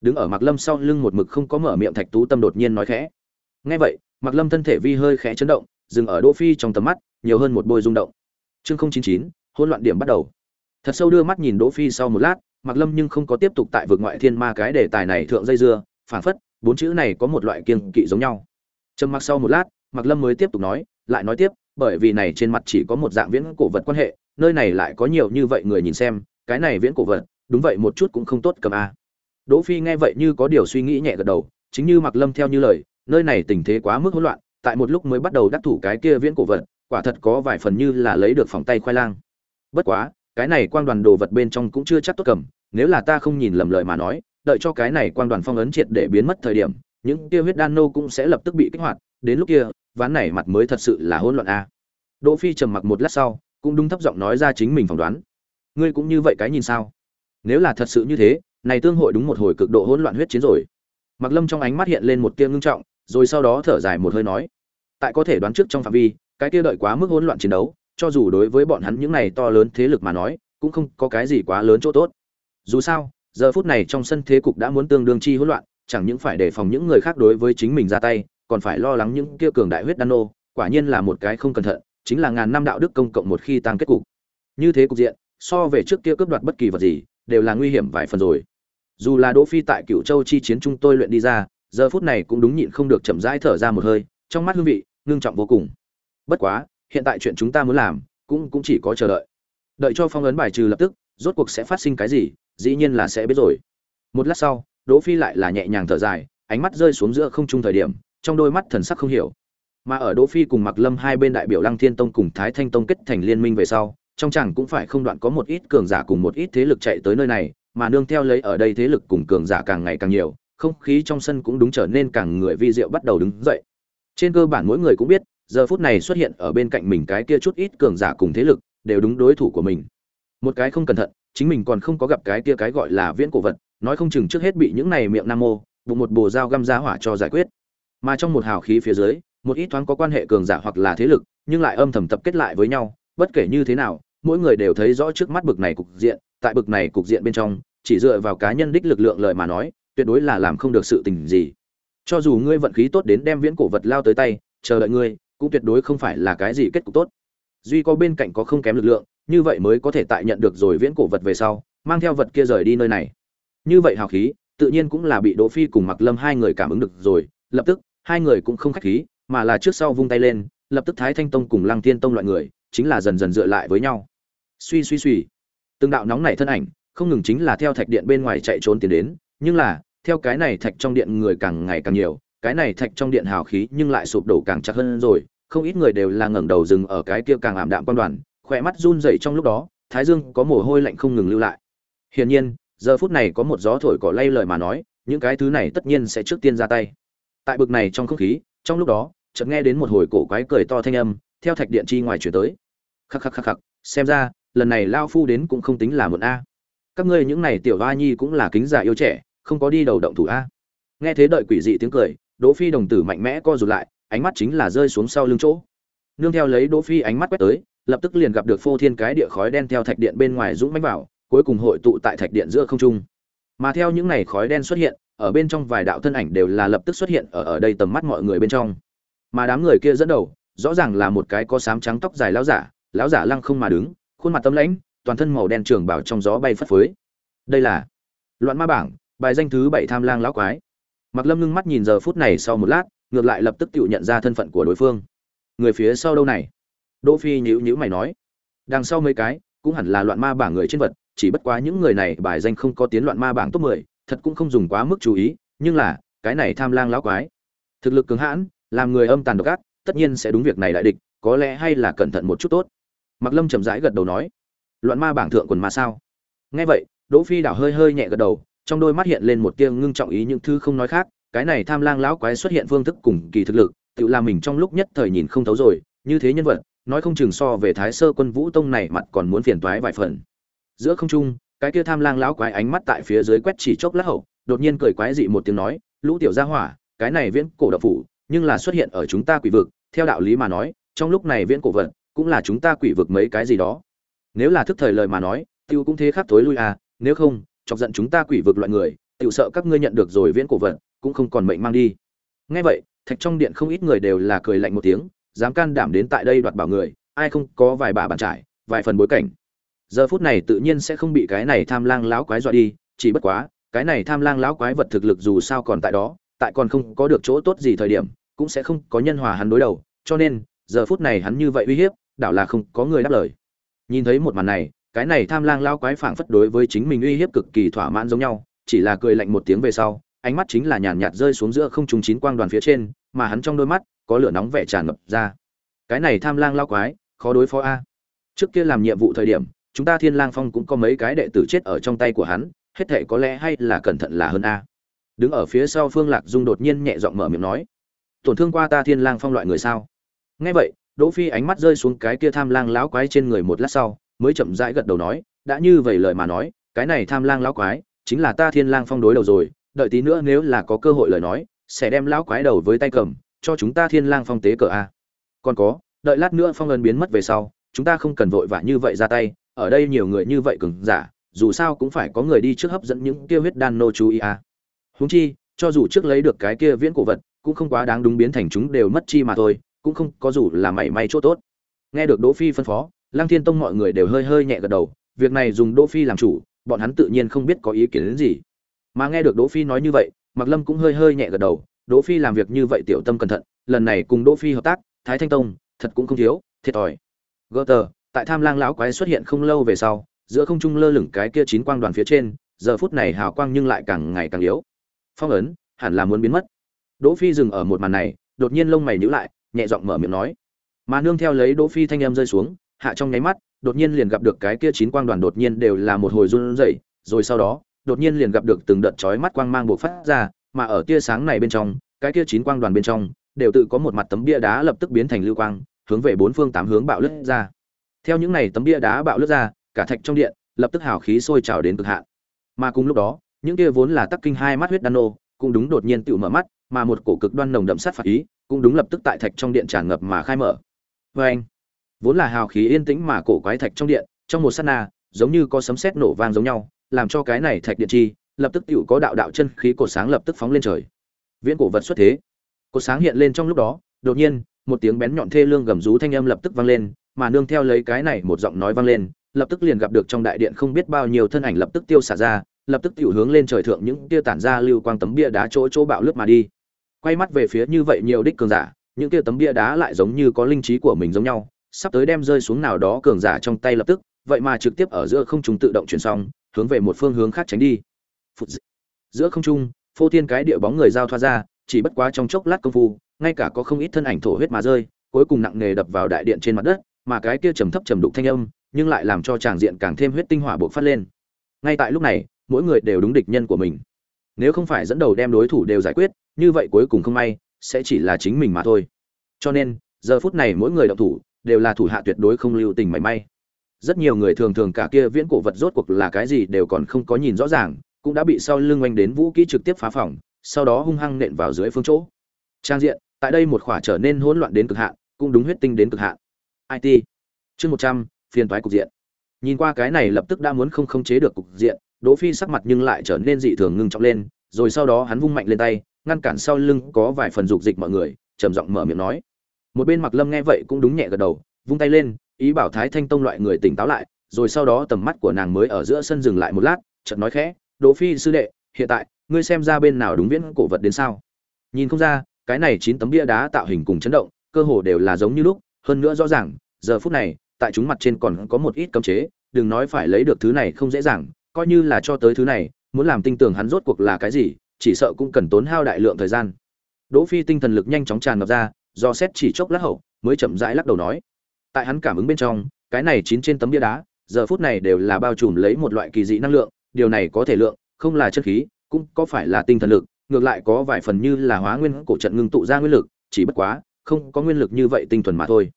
Đứng ở mặc lâm sau lưng một mực không có mở miệng thạch tú tâm đột nhiên nói khẽ. Nghe vậy mặc lâm thân thể vi hơi khẽ chấn động, dừng ở đỗ phi trong tầm mắt, nhiều hơn một bôi rung động. Chương không chín chín, hỗn loạn điểm bắt đầu. Thật sâu đưa mắt nhìn đỗ phi sau một lát mặc lâm nhưng không có tiếp tục tại vực ngoại thiên ma cái đề tài này thượng dây dưa phản phất bốn chữ này có một loại kiên kỵ giống nhau. Trầm mặc sau một lát mặc lâm mới tiếp tục nói, lại nói tiếp, bởi vì này trên mặt chỉ có một dạng viễn cổ vật quan hệ, nơi này lại có nhiều như vậy người nhìn xem, cái này viễn cổ vật, đúng vậy một chút cũng không tốt cầm a. Đỗ phi nghe vậy như có điều suy nghĩ nhẹ gật đầu, chính như mặc lâm theo như lời, nơi này tình thế quá mức hỗn loạn, tại một lúc mới bắt đầu đắc thủ cái kia viễn cổ vật, quả thật có vài phần như là lấy được phòng tay khoai lang. Bất quá, cái này quang đoàn đồ vật bên trong cũng chưa chắc tốt cầm, nếu là ta không nhìn lầm lời mà nói đợi cho cái này quang đoàn phong ấn triệt để biến mất thời điểm, những kia huyết đan nô cũng sẽ lập tức bị kích hoạt, đến lúc kia, ván này mặt mới thật sự là hỗn loạn a. Đỗ phi trầm mặc một lát sau, cũng đúng thấp giọng nói ra chính mình phỏng đoán. Ngươi cũng như vậy cái nhìn sao? Nếu là thật sự như thế, này tương hội đúng một hồi cực độ hỗn loạn huyết chiến rồi. Mặc lâm trong ánh mắt hiện lên một tia ngưng trọng, rồi sau đó thở dài một hơi nói, tại có thể đoán trước trong phạm vi, cái kia đợi quá mức hỗn loạn chiến đấu, cho dù đối với bọn hắn những này to lớn thế lực mà nói, cũng không có cái gì quá lớn chỗ tốt. Dù sao giờ phút này trong sân thế cục đã muốn tương đương chi hỗn loạn, chẳng những phải đề phòng những người khác đối với chính mình ra tay, còn phải lo lắng những kia cường đại huyết đan nô, quả nhiên là một cái không cẩn thận, chính là ngàn năm đạo đức công cộng một khi tăng kết cục. Như thế cục diện, so về trước kia cướp đoạt bất kỳ vật gì, đều là nguy hiểm vài phần rồi. Dù là đỗ phi tại cựu châu chi chiến chúng tôi luyện đi ra, giờ phút này cũng đúng nhịn không được chậm rãi thở ra một hơi, trong mắt hương vị, ngưng trọng vô cùng. Bất quá, hiện tại chuyện chúng ta muốn làm, cũng cũng chỉ có chờ đợi. Đợi cho phong ấn bài trừ lập tức, rốt cuộc sẽ phát sinh cái gì dĩ nhiên là sẽ biết rồi. Một lát sau, đỗ phi lại là nhẹ nhàng thở dài, ánh mắt rơi xuống giữa không trung thời điểm, trong đôi mắt thần sắc không hiểu. Mà ở đỗ phi cùng mặc lâm hai bên đại biểu lăng thiên tông cùng thái thanh tông kết thành liên minh về sau, trong chẳng cũng phải không đoạn có một ít cường giả cùng một ít thế lực chạy tới nơi này, mà nương theo lấy ở đây thế lực cùng cường giả càng ngày càng nhiều, không khí trong sân cũng đúng trở nên càng người vi diệu bắt đầu đứng dậy. Trên cơ bản mỗi người cũng biết, giờ phút này xuất hiện ở bên cạnh mình cái kia chút ít cường giả cùng thế lực, đều đúng đối thủ của mình. Một cái không cẩn thận chính mình còn không có gặp cái kia cái gọi là viễn cổ vật, nói không chừng trước hết bị những này miệng nam mô, bụng một bồ dao găm giá hỏa cho giải quyết. Mà trong một hào khí phía dưới, một ít thoáng có quan hệ cường giả hoặc là thế lực, nhưng lại âm thầm tập kết lại với nhau, bất kể như thế nào, mỗi người đều thấy rõ trước mắt bực này cục diện, tại bực này cục diện bên trong, chỉ dựa vào cá nhân đích lực lượng lợi mà nói, tuyệt đối là làm không được sự tình gì. Cho dù ngươi vận khí tốt đến đem viễn cổ vật lao tới tay, chờ đợi ngươi, cũng tuyệt đối không phải là cái gì kết cục tốt. Duy có bên cạnh có không kém lực lượng như vậy mới có thể tại nhận được rồi viễn cổ vật về sau, mang theo vật kia rời đi nơi này. Như vậy hào khí, tự nhiên cũng là bị đỗ phi cùng mặc lâm hai người cảm ứng được rồi, lập tức, hai người cũng không khách khí, mà là trước sau vung tay lên, lập tức thái thanh tông cùng lăng thiên tông loại người, chính là dần dần dựa lại với nhau. Suy suy suy. Từng đạo nóng nảy thân ảnh, không ngừng chính là theo thạch điện bên ngoài chạy trốn tiến đến, nhưng là, theo cái này thạch trong điện người càng ngày càng nhiều, cái này thạch trong điện hào khí nhưng lại sụp đổ càng chặt hơn rồi, không ít người đều là ngẩng đầu dừng ở cái kia càng ảm đạm quan đoàn khỏe mắt run rẩy trong lúc đó, thái dương có mồ hôi lạnh không ngừng lưu lại. Hiển nhiên, giờ phút này có một gió thổi cỏ lay lời mà nói, những cái thứ này tất nhiên sẽ trước tiên ra tay. Tại bực này trong không khí, trong lúc đó, chợt nghe đến một hồi cổ quái cười to thanh âm, theo thạch điện chi ngoài chuyển tới. Khắc khắc khắc khắc, xem ra, lần này lao phu đến cũng không tính là một a. Các ngươi những này tiểu hoa nhi cũng là kính già yêu trẻ, không có đi đầu động thủ a. Nghe thế đợi quỷ dị tiếng cười, đỗ phi đồng tử mạnh mẽ co rụt lại, ánh mắt chính là rơi xuống sau lưng chỗ. Nương theo lấy đỗ phi ánh mắt quét tới lập tức liền gặp được phô thiên cái địa khói đen theo thạch điện bên ngoài dũng mãnh vào, cuối cùng hội tụ tại thạch điện giữa không trung. Mà theo những này khói đen xuất hiện, ở bên trong vài đạo thân ảnh đều là lập tức xuất hiện ở ở đây tầm mắt mọi người bên trong. Mà đám người kia dẫn đầu, rõ ràng là một cái có sám trắng tóc dài lão giả lão giả lăng không mà đứng, khuôn mặt tấm lãnh, toàn thân màu đen trường bảo trong gió bay phất phới. Đây là loạn ma bảng, bài danh thứ bảy tham lang lão quái. Mặc lâm ngưng mắt nhìn giờ phút này sau một lát, ngược lại lập tức tự nhận ra thân phận của đối phương. Người phía sau đâu này? Đỗ phi nhíu nhíu mày nói đằng sau mấy cái cũng hẳn là loạn ma bảng người trên vật chỉ bất quá những người này bài danh không có tiến loạn ma bảng top 10, thật cũng không dùng quá mức chú ý nhưng là cái này tham lang lão quái. Thực lực cứng hãn làm người âm tàn độc ác tất nhiên sẽ đúng việc này đại địch có lẽ hay là cẩn thận một chút tốt. Mặc lâm chậm rãi gật đầu nói loạn ma bảng thượng quần ma sao? Nghe vậy đỗ phi đảo hơi hơi nhẹ gật đầu trong đôi mắt hiện lên một tia ngưng trọng ý những thứ không nói khác cái này tham lang lão quái xuất hiện phương thức cùng kỳ thực lực tự làm mình trong lúc nhất thời nhìn không thấu rồi như thế nhân vật nói không chừng so về thái sơ quân vũ tông này mặt còn muốn phiền toái vài phần. Giữa không trung, cái kia tham lang lão quái ánh mắt tại phía dưới quét chỉ chốc lát hậu, đột nhiên cười quái dị một tiếng nói, lũ tiểu gia hỏa, cái này viễn cổ độc phủ, nhưng là xuất hiện ở chúng ta quỷ vực, theo đạo lý mà nói, trong lúc này viễn cổ vật cũng là chúng ta quỷ vực mấy cái gì đó. Nếu là thức thời lời mà nói, tiêu cũng thế khắc thối lui à nếu không, chọc giận chúng ta quỷ vực loại người, tiêu sợ các ngươi nhận được rồi viễn cổ vật, cũng không còn mệnh mang đi. Nghe vậy, thạch trong điện không ít người đều là cười lạnh một tiếng dám can đảm đến tại đây đoạt bảo người, ai không có vài bà bàn trải, vài phần bối cảnh. Giờ phút này tự nhiên sẽ không bị cái này tham lang láo quái dọa đi, chỉ bất quá, cái này tham lang lão quái vật thực lực dù sao còn tại đó, tại còn không có được chỗ tốt gì thời điểm, cũng sẽ không có nhân hòa hắn đối đầu, cho nên, giờ phút này hắn như vậy uy hiếp, đảo là không có người đáp lời. Nhìn thấy một màn này, cái này tham lang lão quái phảng phất đối với chính mình uy hiếp cực kỳ thỏa mãn giống nhau, chỉ là cười lạnh một tiếng về sau, ánh mắt chính là nhàn nhạt rơi xuống giữa không trùng chín quang đoàn phía trên, mà hắn trong đôi mắt có lửa nóng vẻ tràn ngập ra. Cái này tham lang lão quái, khó đối phó a. Trước kia làm nhiệm vụ thời điểm, chúng ta thiên lang phong cũng có mấy cái đệ tử chết ở trong tay của hắn, hết thệ có lẽ hay là cẩn thận là hơn a. Đứng ở phía sau phương lạc dung đột nhiên nhẹ giọng mở miệng nói, tổn thương qua ta thiên lang phong loại người sao? Nghe vậy, đỗ phi ánh mắt rơi xuống cái kia tham lang lão quái trên người một lát sau, mới chậm rãi gật đầu nói, đã như vậy lời mà nói, cái này tham lang lão quái chính là ta thiên lang phong đối đầu rồi, đợi tí nữa nếu là có cơ hội lời nói, sẽ đem lão quái đầu với tay cầm cho chúng ta thiên lang phong tế cờ a. Còn có, đợi lát nữa phong ấn biến mất về sau, chúng ta không cần vội vã như vậy ra tay, ở đây nhiều người như vậy cường giả, dù sao cũng phải có người đi trước hấp dẫn những kia huyết đan nô chú ý a. Huống chi, cho dù trước lấy được cái kia viễn cổ vật, cũng không quá đáng đúng biến thành chúng đều mất chi mà thôi, cũng không có dù là mảy may chỗ tốt. Nghe được đỗ phi phân phó lang thiên tông mọi người đều hơi hơi nhẹ gật đầu, việc này dùng đỗ phi làm chủ, bọn hắn tự nhiên không biết có ý kiến đến gì. Mà nghe được đỗ phi nói như vậy mặc lâm cũng hơi hơi nhẹ gật đầu đỗ phi làm việc như vậy tiểu tâm cẩn thận lần này cùng đỗ phi hợp tác thái thanh tông thật cũng không thiếu thiệt thòi. Gutter, tại tham lang lão quái xuất hiện không lâu về sau giữa không trung lơ lửng cái kia chín quang đoàn phía trên giờ phút này hào quang nhưng lại càng ngày càng yếu. Phong ấn hẳn là muốn biến mất. Đỗ phi dừng ở một màn này đột nhiên lông mày nhíu lại nhẹ giọng mở miệng nói. Mà nương theo lấy đỗ phi thanh em rơi xuống hạ trong nháy mắt đột nhiên liền gặp được cái kia chín quang đoàn đột nhiên đều là một hồi run rẩy rồi sau đó đột nhiên liền gặp được từng đợt chói mắt quang mang bộc phát ra mà ở tia sáng này bên trong, cái kia chín quang đoàn bên trong, đều tự có một mặt tấm bia đá lập tức biến thành lưu quang, hướng về bốn phương tám hướng bạo lướt ra. Theo những này tấm bia đá bạo lướt ra, cả thạch trong điện lập tức hào khí sôi trào đến cực hạn. Mà cùng lúc đó, những kia vốn là tắc kinh hai mắt huyết đan nô, cũng đúng đột nhiên tự mở mắt, mà một cổ cực đoan nồng đậm sát phạt ý, cũng đúng lập tức tại thạch trong điện tràn ngập mà khai mở. Vê anh vốn là hào khí yên tĩnh mà cổ quái thạch trong điện, trong một sát na, giống như có sấm sét nổ vang giống nhau, làm cho cái này thạch điện chi lập tức tựu có đạo đạo chân khí cổ sáng lập tức phóng lên trời. Viễn cổ vật xuất thế. Cột sáng hiện lên trong lúc đó, đột nhiên, một tiếng bén nhọn thê lương gầm rú thanh âm lập tức vang lên, mà nương theo lấy cái này một giọng nói vang lên, lập tức liền gặp được trong đại điện không biết bao nhiêu thân ảnh lập tức tiêu xả ra, lập tức tiểu hướng lên trời thượng những tia tản ra lưu quang tấm bia đá chỗ chỗ bạo lướt mà đi. Quay mắt về phía như vậy nhiều đích cường giả, những tia tấm bia đá lại giống như có linh trí của mình giống nhau, sắp tới đem rơi xuống nào đó cường giả trong tay lập tức, vậy mà trực tiếp ở giữa không trung tự động chuyển xong, hướng về một phương hướng khác tránh đi. Phụt giữa không trung, phô thiên cái địa bóng người giao thoa ra, chỉ bất quá trong chốc lát công phu, ngay cả có không ít thân ảnh thổ huyết mà rơi, cuối cùng nặng nề đập vào đại điện trên mặt đất, mà cái kia trầm thấp trầm đục thanh âm, nhưng lại làm cho tràng diện càng thêm huyết tinh hỏa bộc phát lên. Ngay tại lúc này, mỗi người đều đúng địch nhân của mình. Nếu không phải dẫn đầu đem đối thủ đều giải quyết, như vậy cuối cùng không may, sẽ chỉ là chính mình mà thôi. Cho nên, giờ phút này mỗi người động thủ, đều là thủ hạ tuyệt đối không lưu tình mảy may. Rất nhiều người thường thường cả kia viễn cổ vật rốt cuộc là cái gì đều còn không có nhìn rõ ràng cũng đã bị sau lưng oanh đến vũ kỹ trực tiếp phá phòng, sau đó hung hăng nện vào dưới phương chỗ. Trang diện, tại đây một khỏa trở nên hỗn loạn đến cực hạn, cũng đúng huyết tinh đến cực hạn. It chương một trăm, phiền toái cục diện. Nhìn qua cái này lập tức đã muốn không khống chế được cục diện, đỗ phi sắc mặt nhưng lại trở nên dị thường ngưng trọng lên, rồi sau đó hắn vung mạnh lên tay, ngăn cản sau lưng có vài phần dục dịch mọi người, trầm giọng mở miệng nói. Một bên mặc lâm nghe vậy cũng đúng nhẹ gật đầu, vung tay lên, ý bảo thái thanh tông loại người tỉnh táo lại, rồi sau đó tầm mắt của nàng mới ở giữa sân dừng lại một lát, chợt nói khẽ đỗ phi sư đệ, hiện tại, ngươi xem ra bên nào đúng viễn cổ vật đến sao? Nhìn không ra, cái này chín tấm bia đá tạo hình cùng chấn động, cơ hồ đều là giống như lúc, hơn nữa rõ ràng, giờ phút này, tại chúng mặt trên còn có một ít cấm chế, đừng nói phải lấy được thứ này không dễ dàng, coi như là cho tới thứ này, muốn làm tinh tường hắn rốt cuộc là cái gì, chỉ sợ cũng cần tốn hao đại lượng thời gian. Đỗ phi tinh thần lực nhanh chóng tràn ngập ra, do xét chỉ chốc lát hậu, mới chậm rãi lắc đầu nói. Tại hắn cảm ứng bên trong, cái này chín trên tấm bia đá, giờ phút này đều là bao trùm lấy một loại kỳ dị năng lượng điều này có thể lượng, không là chất khí, cũng có phải là tinh thần lực, ngược lại có vài phần như là hóa nguyên cổ trận ngưng tụ ra nguyên lực, chỉ bất quá, không có nguyên lực như vậy tinh thuần mà thôi.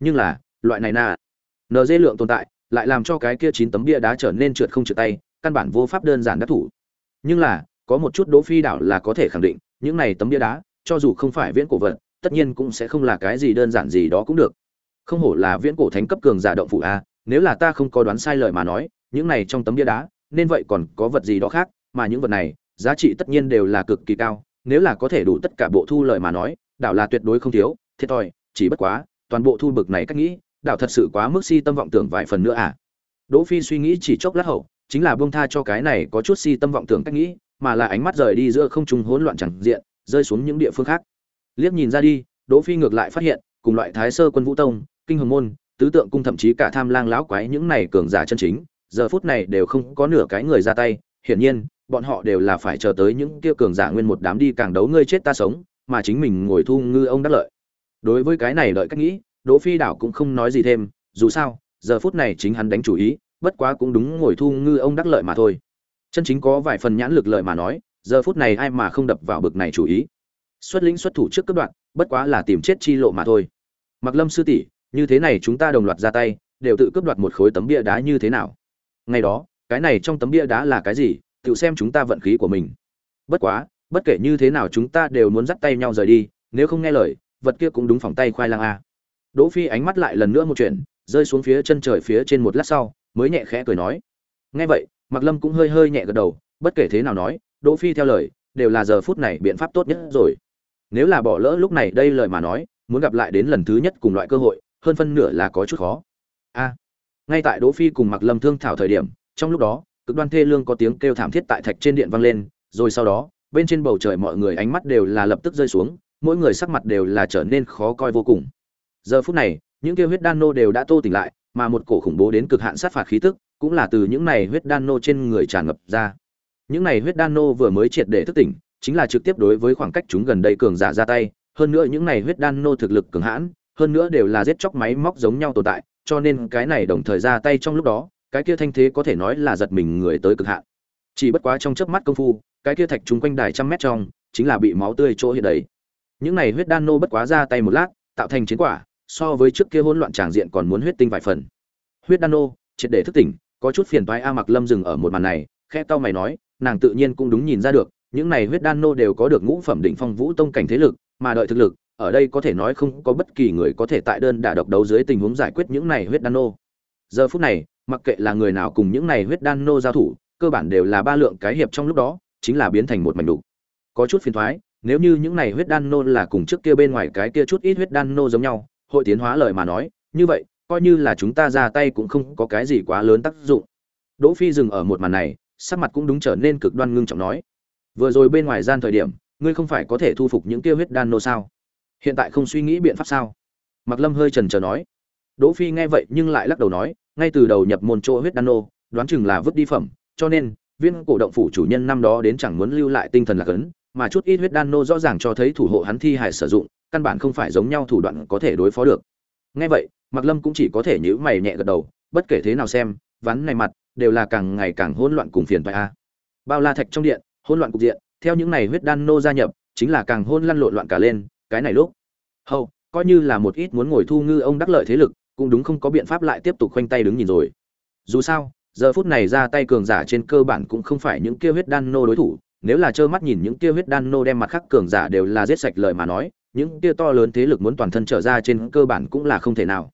Nhưng là, loại này nà nd lượng tồn tại, lại làm cho cái kia chín tấm bia đá trở nên trượt không trượt tay, căn bản vô pháp đơn giản đắc thủ. Nhưng là, có một chút đỗ phi đảo là có thể khẳng định, những này tấm bia đá, cho dù không phải viễn cổ vật, tất nhiên cũng sẽ không là cái gì đơn giản gì đó cũng được. Không hổ là viễn cổ thánh cấp cường giả động phủ a, nếu là ta không có đoán sai lời mà nói, những này trong tấm bia đá nên vậy còn có vật gì đó khác, mà những vật này, giá trị tất nhiên đều là cực kỳ cao, nếu là có thể đủ tất cả bộ thu lời mà nói, đảo là tuyệt đối không thiếu, thiệt thòi, chỉ bất quá, toàn bộ thu bực này cách nghĩ, đảo thật sự quá mức si tâm vọng tưởng vài phần nữa à. Đỗ phi suy nghĩ chỉ chốc lát hậu, chính là buông tha cho cái này có chút si tâm vọng tưởng cách nghĩ, mà là ánh mắt rời đi giữa không trung hỗn loạn chẳng diện, rơi xuống những địa phương khác. Liếc nhìn ra đi, đỗ phi ngược lại phát hiện, cùng loại thái sơ quân vũ tông, kinh hồng môn, tứ tượng cung thậm chí cả tham lang lão quái những này cường giả chân chính giờ phút này đều không có nửa cái người ra tay, hiển nhiên, bọn họ đều là phải chờ tới những kia cường giả nguyên một đám đi càng đấu ngươi chết ta sống, mà chính mình ngồi thu ngư ông đắc lợi. Đối với cái này đợi cách nghĩ, đỗ phi đảo cũng không nói gì thêm, dù sao, giờ phút này chính hắn đánh chủ ý, bất quá cũng đúng ngồi thu ngư ông đắc lợi mà thôi. Chân chính có vài phần nhãn lực lợi mà nói, giờ phút này ai mà không đập vào bực này chủ ý. Xuất lĩnh xuất thủ trước cấp đoạn, bất quá là tìm chết chi lộ mà thôi. Mặc lâm sư tỷ, như thế này chúng ta đồng loạt ra tay, đều tự cướp đoạt một khối tấm bia đá như thế nào? Ngày đó, cái này trong tấm bia đá là cái gì, tự xem chúng ta vận khí của mình. Bất quá, bất kể như thế nào chúng ta đều muốn dắt tay nhau rời đi, nếu không nghe lời, vật kia cũng đúng phòng tay khoai lang a. Đỗ phi ánh mắt lại lần nữa một chuyện, rơi xuống phía chân trời phía trên một lát sau, mới nhẹ khẽ cười nói. Nghe vậy mặc lâm cũng hơi hơi nhẹ gật đầu, bất kể thế nào nói, đỗ phi theo lời, đều là giờ phút này biện pháp tốt nhất rồi. Nếu là bỏ lỡ lúc này đây lời mà nói, muốn gặp lại đến lần thứ nhất cùng loại cơ hội, hơn phân nửa là có chút khó. A ngay tại đỗ phi cùng mặc lâm thương thảo thời điểm, trong lúc đó, cực đoan thê lương có tiếng kêu thảm thiết tại thạch trên điện vang lên, rồi sau đó, bên trên bầu trời mọi người ánh mắt đều là lập tức rơi xuống, mỗi người sắc mặt đều là trở nên khó coi vô cùng. Giờ phút này, những kêu huyết đan nô đều đã tô tỉnh lại, mà một cổ khủng bố đến cực hạn sát phạt khí tức, cũng là từ những này huyết đan nô trên người tràn ngập ra. Những này huyết đan nô vừa mới triệt để thức tỉnh, chính là trực tiếp đối với khoảng cách chúng gần đây cường giả ra tay, hơn nữa những này huyết đan nô thực lực cường hãn, hơn nữa đều là giết chóc máy móc giống nhau tồn tại cho nên cái này đồng thời ra tay trong lúc đó, cái kia thanh thế có thể nói là giật mình người tới cực hạn. Chỉ bất quá trong chớp mắt công phu, cái kia thạch chúng quanh đài trăm mét trong, chính là bị máu tươi chỗ hiện đấy những này huyết đan nô bất quá ra tay một lát, tạo thành chiến quả, so với trước kia hỗn loạn tràng diện còn muốn huyết tinh vài phần. Huyết đan nô, triệt để thức tỉnh, có chút phiền toái a mặc lâm dừng ở một màn này khe tao mày nói, nàng tự nhiên cũng đúng nhìn ra được, những này huyết đan nô đều có được ngũ phẩm định phong vũ tông cảnh thế lực, mà đợi thực lực ở đây có thể nói không có bất kỳ người có thể tại đơn đả độc đấu dưới tình huống giải quyết những này huyết đan nô. Giờ phút này mặc kệ là người nào cùng những này huyết đan nô giao thủ cơ bản đều là ba lượng cái hiệp trong lúc đó chính là biến thành một mảnh đủ có chút phiền toái, nếu như những này huyết đan nô là cùng trước kia bên ngoài cái kia chút ít huyết đan nô giống nhau hội tiến hóa lời mà nói như vậy coi như là chúng ta ra tay cũng không có cái gì quá lớn tác dụng. Đỗ phi dừng ở một màn này sắc mặt cũng đúng trở nên cực đoan ngưng trọng nói vừa rồi bên ngoài gian thời điểm ngươi không phải có thể thu phục những kia huyết đan nô sao? Hiện tại không suy nghĩ biện pháp sao? Mặc lâm hơi trần trờ nói. Đỗ phi nghe vậy nhưng lại lắc đầu nói, ngay từ đầu nhập môn chỗ huyết đan nô, đoán chừng là vứt đi phẩm, cho nên, viên cổ động phủ chủ nhân năm đó đến chẳng muốn lưu lại tinh thần lạc ấn, mà chút ít huyết đan nô rõ ràng cho thấy thủ hộ hắn thi hải sử dụng, căn bản không phải giống nhau thủ đoạn có thể đối phó được. Nghe vậy mặc lâm cũng chỉ có thể nhíu mày nhẹ gật đầu, bất kể thế nào xem, ván này mặt đều là càng ngày càng hỗn loạn cùng phiền phải a. Bao la thạch trong điện, hỗn loạn cục diện, theo những này huyết đan nô gia nhập, chính là càng hỗn lăn lộn loạn cả lên cái này lúc. Hầu, coi như là một ít muốn ngồi thu ngư ông đắc lợi thế lực, cũng đúng không có biện pháp lại tiếp tục khoanh tay đứng nhìn rồi. Dù sao, giờ phút này ra tay cường giả trên cơ bản cũng không phải những kia huyết đan nô đối thủ, nếu là trơ mắt nhìn những kia huyết đan nô đem mặt khắc cường giả đều là giết sạch lời mà nói, những kia to lớn thế lực muốn toàn thân trở ra trên cơ bản cũng là không thể nào.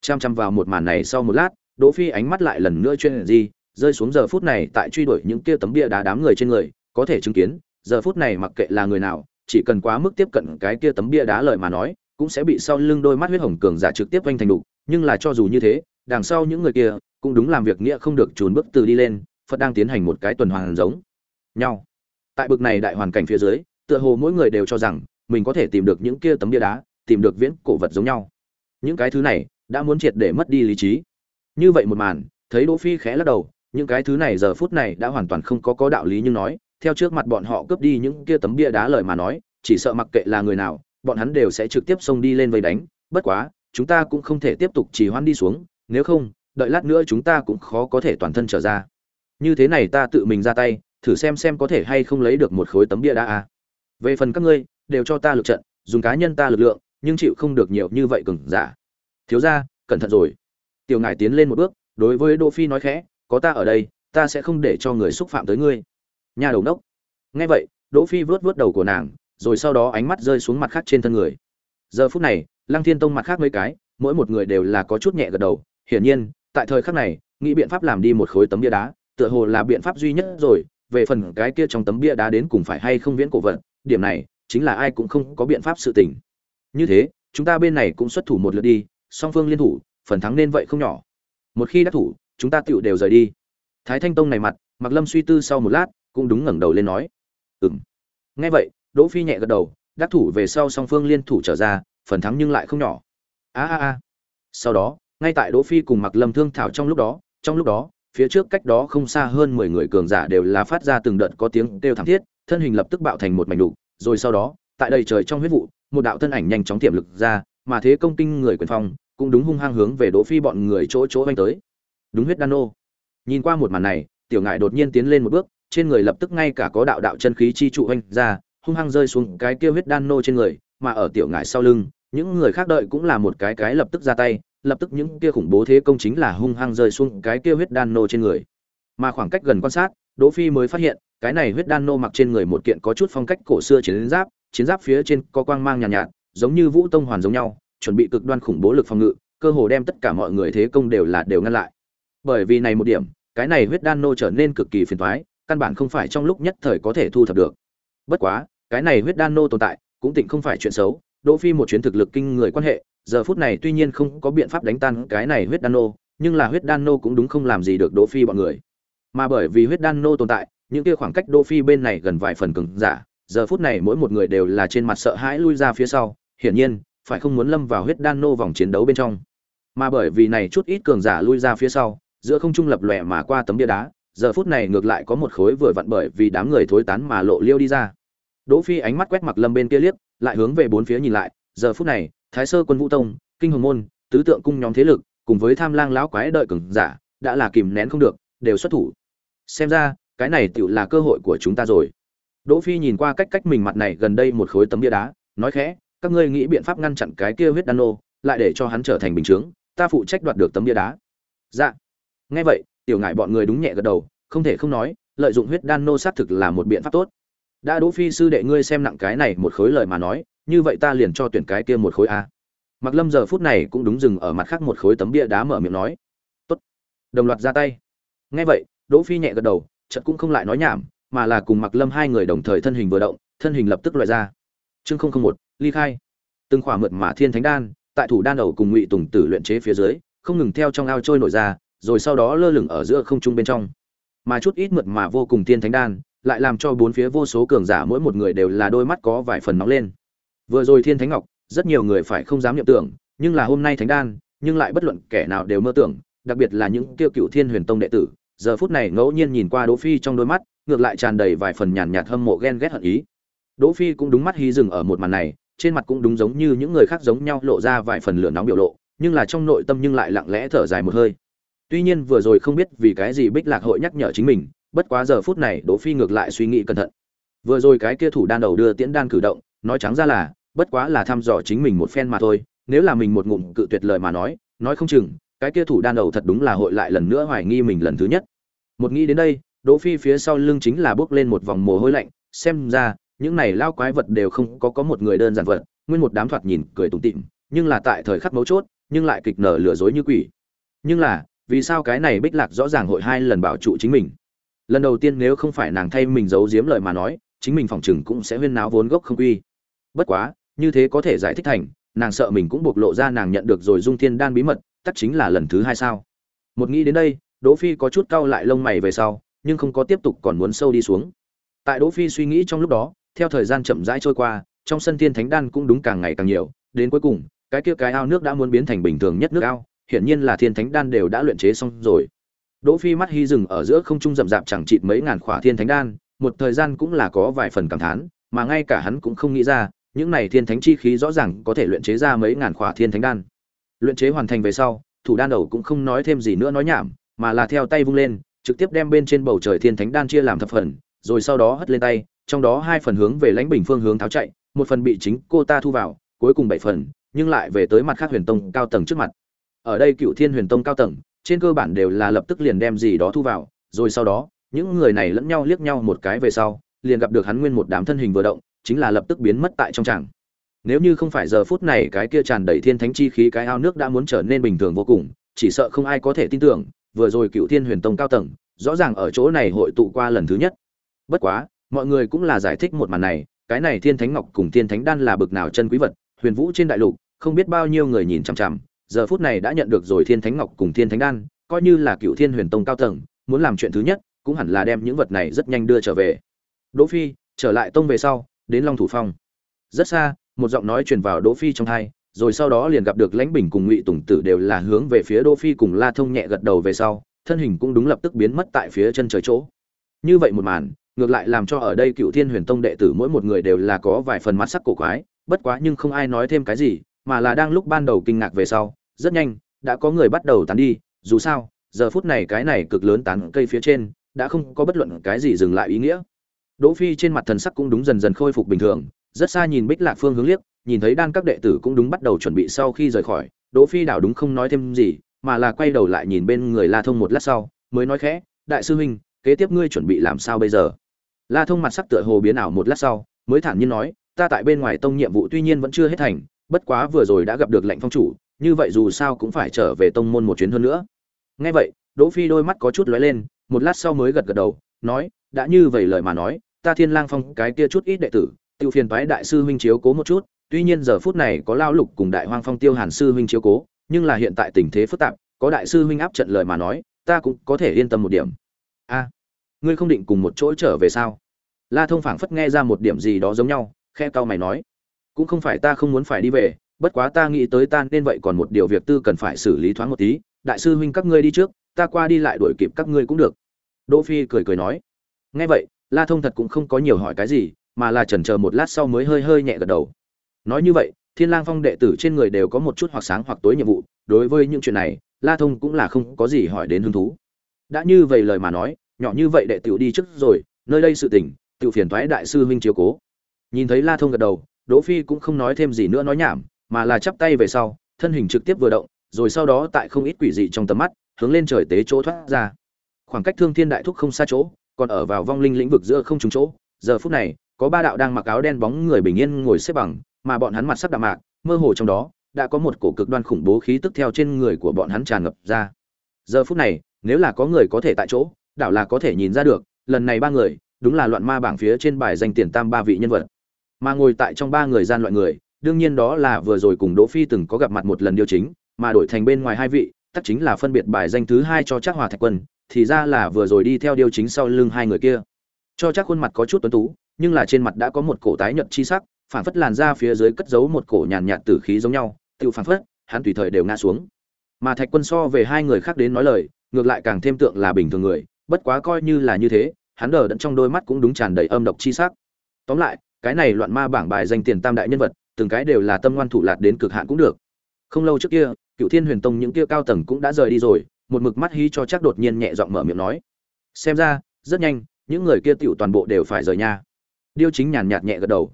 Chăm chăm vào một màn này sau một lát, đỗ phi ánh mắt lại lần nữa chuyên gì rơi xuống giờ phút này tại truy đuổi những kia tấm bia đá đám người trên người, có thể chứng kiến, giờ phút này mặc kệ là người nào chỉ cần quá mức tiếp cận cái kia tấm bia đá lời mà nói, cũng sẽ bị sau lưng đôi mắt huyết hồng cường giả trực tiếp vênh thành đục. Nhưng là cho dù như thế, đằng sau những người kia cũng đúng làm việc nghĩa không được trốn bước từ đi lên, phật đang tiến hành một cái tuần hoàn giống nhau. Tại bực này đại hoàn cảnh phía dưới, tựa hồ mỗi người đều cho rằng mình có thể tìm được những kia tấm bia đá, tìm được viễn cổ vật giống nhau. Những cái thứ này đã muốn triệt để mất đi lý trí. Như vậy một màn, thấy đỗ phi khẽ lắc đầu, những cái thứ này giờ phút này đã hoàn toàn không có có đạo lý nhưng nói theo trước mặt bọn họ cướp đi những kia tấm bia đá lời mà nói chỉ sợ mặc kệ là người nào bọn hắn đều sẽ trực tiếp xông đi lên vây đánh. Bất quá chúng ta cũng không thể tiếp tục trì hoãn đi xuống nếu không đợi lát nữa chúng ta cũng khó có thể toàn thân trở ra. Như thế này ta tự mình ra tay thử xem xem có thể hay không lấy được một khối tấm bia đá a về phần các ngươi đều cho ta lực trận dùng cá nhân ta lực lượng nhưng chịu không được nhiều như vậy cường giả. Thiếu gia, cẩn thận rồi. Tiểu ngải tiến lên một bước đối với đỗ phi nói khẽ có ta ở đây ta sẽ không để cho người xúc phạm tới ngươi nhà đầu nốc. nghe vậy đỗ phi vớt vớt đầu của nàng rồi sau đó ánh mắt rơi xuống mặt khác trên thân người. Giờ phút này lăng thiên tông mặt khác mấy cái mỗi một người đều là có chút nhẹ gật đầu. Hiển nhiên tại thời khắc này nghĩ biện pháp làm đi một khối tấm bia đá tựa hồ là biện pháp duy nhất rồi. Về phần cái kia trong tấm bia đá đến cùng phải hay không viễn cổ vận, điểm này chính là ai cũng không có biện pháp sự tình. Như thế chúng ta bên này cũng xuất thủ một lượt đi song phương liên thủ phần thắng nên vậy không nhỏ. Một khi đắc thủ chúng ta tựu đều rời đi. Thái thanh tông này mặt mặc lâm suy tư sau một lát cũng đúng ngẩng đầu lên nói. Ừ m nghe vậy, đỗ phi nhẹ gật đầu, đắc thủ về sau song phương liên thủ trở ra, phần thắng nhưng lại không nhỏ. A a a. Sau đó, ngay tại đỗ phi cùng mặc lâm thương thảo trong lúc đó, trong lúc đó, phía trước cách đó không xa hơn mười người cường giả đều là phát ra từng đợt có tiếng kêu thảm thiết, thân hình lập tức bạo thành một mảnh đục, rồi sau đó, tại đầy trời trong huyết vụ, một đạo thân ảnh nhanh chóng tiềm lực ra, mà thế công kinh người quyền phong cũng đúng hung hăng hướng về đỗ phi bọn người chỗ chỗ anh tới. Đúng huyết đan nô nhìn qua một màn này, tiểu ngải đột nhiên tiến lên một bước trên người lập tức ngay cả có đạo đạo chân khí chi trụ hoành ra hung hăng rơi xuống cái kia huyết đan nô trên người mà ở tiểu ngải sau lưng những người khác đợi cũng là một cái cái lập tức ra tay lập tức những kia khủng bố thế công chính là hung hăng rơi xuống cái kia huyết đan nô trên người. Mà khoảng cách gần quan sát đỗ phi mới phát hiện cái này huyết đan nô mặc trên người một kiện có chút phong cách cổ xưa chiến giáp chiến giáp phía trên có quang mang nhàn nhạt, nhạt giống như vũ tông hoàn giống nhau chuẩn bị cực đoan khủng bố lực phòng ngự cơ hồ đem tất cả mọi người thế công đều là đều ngăn lại. Bởi vì này một điểm cái này huyết đan nô trở nên cực kỳ phiền toái căn bản không phải trong lúc nhất thời có thể thu thập được. Bất quá, cái này huyết đan nô tồn tại, cũng tịnh không phải chuyện xấu, đỗ phi một chuyến thực lực kinh người quan hệ, giờ phút này tuy nhiên không có biện pháp đánh tan cái này huyết đan nô, nhưng là huyết đan nô cũng đúng không làm gì được đỗ phi bọn người. Mà bởi vì huyết đan nô tồn tại, những kia khoảng cách đỗ phi bên này gần vài phần cứng, giả, giờ phút này mỗi một người đều là trên mặt sợ hãi lui ra phía sau, hiển nhiên, phải không muốn lâm vào huyết đan nô vòng chiến đấu bên trong. Mà bởi vì này chút ít cường giả lui ra phía sau, giữa không trung lập lòe mà qua tấm bia đá giờ phút này ngược lại có một khối vừa vặn bởi vì đám người thối tán mà lộ liêu đi ra. Đỗ phi ánh mắt quét mặc lâm bên kia liếc, lại hướng về bốn phía nhìn lại, giờ phút này, thái sơ quân vũ tông, kinh hồng môn, tứ tượng cung nhóm thế lực, cùng với tham lang lão quái đợi cường giả, đã là kìm nén không được, đều xuất thủ. Xem ra, cái này tựu là cơ hội của chúng ta rồi. Đỗ phi nhìn qua cách cách mình mặt này gần đây một khối tấm bia đá, nói khẽ, các ngươi nghĩ biện pháp ngăn chặn cái kia huyết đan nô, lại để cho hắn trở thành bình chứng ta phụ trách đoạt được tấm bia đá. Dạ. Nghe vậy tiểu ngại bọn người đúng nhẹ gật đầu, không thể không nói, lợi dụng huyết đan nô xác thực là một biện pháp tốt. Đã đỗ phi sư đệ ngươi xem nặng cái này một khối lời mà nói, như vậy ta liền cho tuyển cái kia một khối a. Mặc lâm giờ phút này cũng đúng dừng ở mặt khác một khối tấm bia đá mở miệng nói, tốt. Đồng loạt ra tay. Nghe vậy, đỗ phi nhẹ gật đầu, chợt cũng không lại nói nhảm, mà là cùng mặc lâm hai người đồng thời thân hình vừa động, thân hình lập tức loại ra. Chương không không một, ly khai. Từng khỏa mượt mà thiên thánh đan, tại thủ đan đầu cùng ngụy tùng tử luyện chế phía dưới, không ngừng theo trong ao trôi nổi ra rồi sau đó lơ lửng ở giữa không trung bên trong. Mà chút ít mượt mà vô cùng thiên thánh đan, lại làm cho bốn phía vô số cường giả mỗi một người đều là đôi mắt có vài phần nóng lên. Vừa rồi thiên thánh ngọc, rất nhiều người phải không dám nhậm tưởng, nhưng là hôm nay thánh đan, nhưng lại bất luận kẻ nào đều mơ tưởng, đặc biệt là những tiêu cựu thiên huyền tông đệ tử, giờ phút này ngẫu nhiên nhìn qua đỗ phi trong đôi mắt, ngược lại tràn đầy vài phần nhàn nhạt hâm mộ ghen ghét hận ý. Đỗ phi cũng đúng mắt hí dừng ở một màn này, trên mặt cũng đúng giống như những người khác giống nhau lộ ra vài phần lửa nóng biểu lộ, nhưng là trong nội tâm nhưng lại lặng lẽ thở dài một hơi tuy nhiên vừa rồi không biết vì cái gì bích lạc hội nhắc nhở chính mình, bất quá giờ phút này đỗ phi ngược lại suy nghĩ cẩn thận. Vừa rồi cái kia thủ đan đầu đưa tiễn đan cử động, nói trắng ra là, bất quá là thăm dò chính mình một phen mà thôi, nếu là mình một ngụm cự tuyệt lời mà nói nói không chừng, cái kia thủ đan đầu thật đúng là hội lại lần nữa hoài nghi mình lần thứ nhất. Một nghĩ đến đây, đỗ phi phía sau lưng chính là bước lên một vòng mồ hôi lạnh, xem ra, những này lao quái vật đều không có có một người đơn giản vật, nguyên một đám thoạt nhìn cười tủm tỉm, nhưng là tại thời khắc mấu chốt, nhưng lại kịch nở lừa dối như quỷ. Nhưng là vì sao cái này bích lạc rõ ràng hội hai lần bảo trụ chính mình? Lần đầu tiên nếu không phải nàng thay mình giấu giếm lời mà nói, chính mình phòng chừng cũng sẽ huyên náo vốn gốc không quy. Bất quá, như thế có thể giải thích thành, nàng sợ mình cũng bộc lộ ra nàng nhận được rồi dung thiên đan bí mật tất chính là lần thứ hai sao? Một nghĩ đến đây, đỗ phi có chút cau lại lông mày về sau, nhưng không có tiếp tục còn muốn sâu đi xuống. Tại đỗ phi suy nghĩ trong lúc đó, theo thời gian chậm rãi trôi qua, trong sân thiên thánh đan cũng đúng càng ngày càng nhiều, đến cuối cùng, cái kia cái ao nước đã muốn biến thành bình thường nhất nước ao hiển nhiên là thiên thánh đan đều đã luyện chế xong rồi. Đỗ phi mắt hy dừng ở giữa không trung rậm rạp chẳng chịt mấy ngàn khỏa thiên thánh đan, một thời gian cũng là có vài phần cảm thán, mà ngay cả hắn cũng không nghĩ ra, những này thiên thánh chi khí rõ ràng có thể luyện chế ra mấy ngàn khỏa thiên thánh đan. Luyện chế hoàn thành về sau, thủ đan đầu cũng không nói thêm gì nữa nói nhảm, mà là theo tay vung lên, trực tiếp đem bên trên bầu trời thiên thánh đan chia làm thập phần, rồi sau đó hất lên tay, trong đó hai phần hướng về lãnh bình phương hướng tháo chạy, một phần bị chính cô ta thu vào, cuối cùng bảy phần, nhưng lại về tới mặt khác huyền tông cao tầng trước mặt ở đây cựu thiên huyền tông cao tầng, trên cơ bản đều là lập tức liền đem gì đó thu vào, rồi sau đó, những người này lẫn nhau liếc nhau một cái về sau, liền gặp được hắn nguyên một đám thân hình vừa động, chính là lập tức biến mất tại trong tràng. Nếu như không phải giờ phút này cái kia tràn đầy thiên thánh chi khí cái ao nước đã muốn trở nên bình thường vô cùng, chỉ sợ không ai có thể tin tưởng, vừa rồi cựu thiên huyền tông cao tầng, rõ ràng ở chỗ này hội tụ qua lần thứ nhất. Bất quá, mọi người cũng là giải thích một màn này, cái này thiên thánh ngọc cùng thiên thánh đan là bực nào chân quý vật, huyền vũ trên đại lục, không biết bao nhiêu người nhìn chằm chằm giờ phút này đã nhận được rồi thiên thánh ngọc cùng thiên thánh đan, coi như là cựu thiên huyền tông cao tầng, muốn làm chuyện thứ nhất, cũng hẳn là đem những vật này rất nhanh đưa trở về. Đỗ phi, trở lại tông về sau, đến long thủ phong. Rất xa, một giọng nói truyền vào đỗ phi trong hai rồi sau đó liền gặp được lãnh bình cùng ngụy tùng tử đều là hướng về phía đỗ phi cùng la thông nhẹ gật đầu về sau, thân hình cũng đúng lập tức biến mất tại phía chân trời chỗ. Như vậy một màn, ngược lại làm cho ở đây cựu thiên huyền tông đệ tử mỗi một người đều là có vài phần mắt sắc cổ quái, bất quá nhưng không ai nói thêm cái gì mà là đang lúc ban đầu kinh ngạc về sau, rất nhanh, đã có người bắt đầu tán đi, dù sao, giờ phút này cái này cực lớn tán cây phía trên, đã không có bất luận cái gì dừng lại ý nghĩa. Đỗ phi trên mặt thần sắc cũng đúng dần dần khôi phục bình thường, rất xa nhìn bích lạc phương hướng liếc, nhìn thấy đan các đệ tử cũng đúng bắt đầu chuẩn bị sau khi rời khỏi, đỗ phi đảo đúng không nói thêm gì, mà là quay đầu lại nhìn bên người la thông một lát sau, mới nói khẽ, đại sư huynh, kế tiếp ngươi chuẩn bị làm sao bây giờ? La thông mặt sắc tựa hồ biến ảo một lát sau, mới thản nhiên nói, ta tại bên ngoài tông nhiệm vụ tuy nhiên vẫn chưa hết thành bất quá vừa rồi đã gặp được lệnh phong chủ, như vậy dù sao cũng phải trở về tông môn một chuyến hơn nữa. Nghe vậy, đỗ phi đôi mắt có chút lóe lên, một lát sau mới gật gật đầu, nói, đã như vậy lời mà nói, ta thiên lang phong cái kia chút ít đệ tử, tiêu phiền phái đại sư huynh chiếu cố một chút, tuy nhiên giờ phút này có lao lục cùng đại hoang phong tiêu hàn sư huynh chiếu cố, nhưng là hiện tại tình thế phức tạp, có đại sư huynh áp trận lời mà nói, ta cũng có thể yên tâm một điểm. A, ngươi không định cùng một chỗ trở về sao? La thông phảng phất nghe ra một điểm gì đó giống nhau khe cao mày nói cũng không phải ta không muốn phải đi về, bất quá ta nghĩ tới ta nên vậy còn một điều việc tư cần phải xử lý thoáng một tí. Đại sư huynh các ngươi đi trước, ta qua đi lại đuổi kịp các ngươi cũng được. Đỗ phi cười cười nói. Nghe vậy, la thông thật cũng không có nhiều hỏi cái gì, mà là chần chờ một lát sau mới hơi hơi nhẹ gật đầu. Nói như vậy, thiên lang phong đệ tử trên người đều có một chút hoặc sáng hoặc tối nhiệm vụ, đối với những chuyện này, la thông cũng là không có gì hỏi đến hứng thú. Đã như vậy lời mà nói, nhỏ như vậy đệ tiểu đi trước rồi, nơi đây sự tình tiểu phiền thoái đại sư huynh chiếu cố. Nhìn thấy la thông gật đầu đỗ phi cũng không nói thêm gì nữa nói nhảm, mà là chắp tay về sau, thân hình trực tiếp vừa động, rồi sau đó tại không ít quỷ dị trong tầm mắt, hướng lên trời tế chỗ thoát ra. Khoảng cách thương thiên đại thúc không xa chỗ, còn ở vào vong linh lĩnh vực giữa không trùng chỗ, giờ phút này, có ba đạo đang mặc áo đen bóng người bình yên ngồi xếp bằng, mà bọn hắn mặt sắc đạm mạc, mơ hồ trong đó, đã có một cổ cực đoan khủng bố khí tức theo trên người của bọn hắn tràn ngập ra. Giờ phút này, nếu là có người có thể tại chỗ, đảo là có thể nhìn ra được, lần này ba người, đúng là loạn ma bảng phía trên bài danh tiền tam ba vị nhân vật mà ngồi tại trong ba người gian loại người, đương nhiên đó là vừa rồi cùng đỗ phi từng có gặp mặt một lần điều chính, mà đổi thành bên ngoài hai vị tất chính là phân biệt bài danh thứ hai cho chắc hòa thạch quân, thì ra là vừa rồi đi theo điều chính sau lưng hai người kia. Cho chắc khuôn mặt có chút tuấn tú, nhưng là trên mặt đã có một cổ tái nhợt chi sắc phản phất làn ra phía dưới cất giấu một cổ nhàn nhạt tử khí giống nhau, tự phản phất, hắn tùy thời đều ngã xuống. Mà thạch quân so về hai người khác đến nói lời, ngược lại càng thêm tượng là bình thường người, bất quá coi như là như thế, hắn đờ đẫn trong đôi mắt cũng đúng tràn đầy âm độc chi sắc. Tóm lại cái này loạn ma bảng bài danh tiền tam đại nhân vật, từng cái đều là tâm ngoan thủ lạt đến cực hạn cũng được. Không lâu trước kia, cựu thiên huyền tông những kia cao tầng cũng đã rời đi rồi, một mực mắt hí cho chắc đột nhiên nhẹ giọng mở miệng nói. Xem ra, rất nhanh, những người kia tựu toàn bộ đều phải rời nha điêu chính nhàn nhạt nhẹ gật đầu.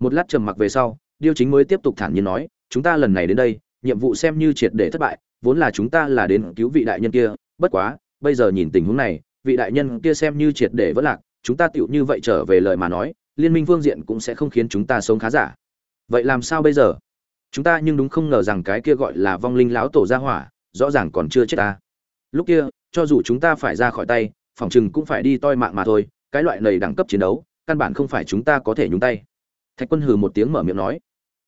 Một lát trầm mặc về sau, điêu chính mới tiếp tục thản nhiên nói, chúng ta lần này đến đây, nhiệm vụ xem như triệt để thất bại, vốn là chúng ta là đến cứu vị đại nhân kia, bất quá, bây giờ nhìn tình huống này, vị đại nhân kia xem như triệt để vỡ lạc, chúng ta tựu như vậy trở về lời mà nói liên minh phương diện cũng sẽ không khiến chúng ta sống khá giả. Vậy làm sao bây giờ? Chúng ta nhưng đúng không ngờ rằng cái kia gọi là vong linh lão tổ gia hỏa, rõ ràng còn chưa chết ta. Lúc kia, cho dù chúng ta phải ra khỏi tay, phòng chừng cũng phải đi toi mạng mà thôi, cái loại này đẳng cấp chiến đấu, căn bản không phải chúng ta có thể nhúng tay. Thạch quân hừ một tiếng mở miệng nói.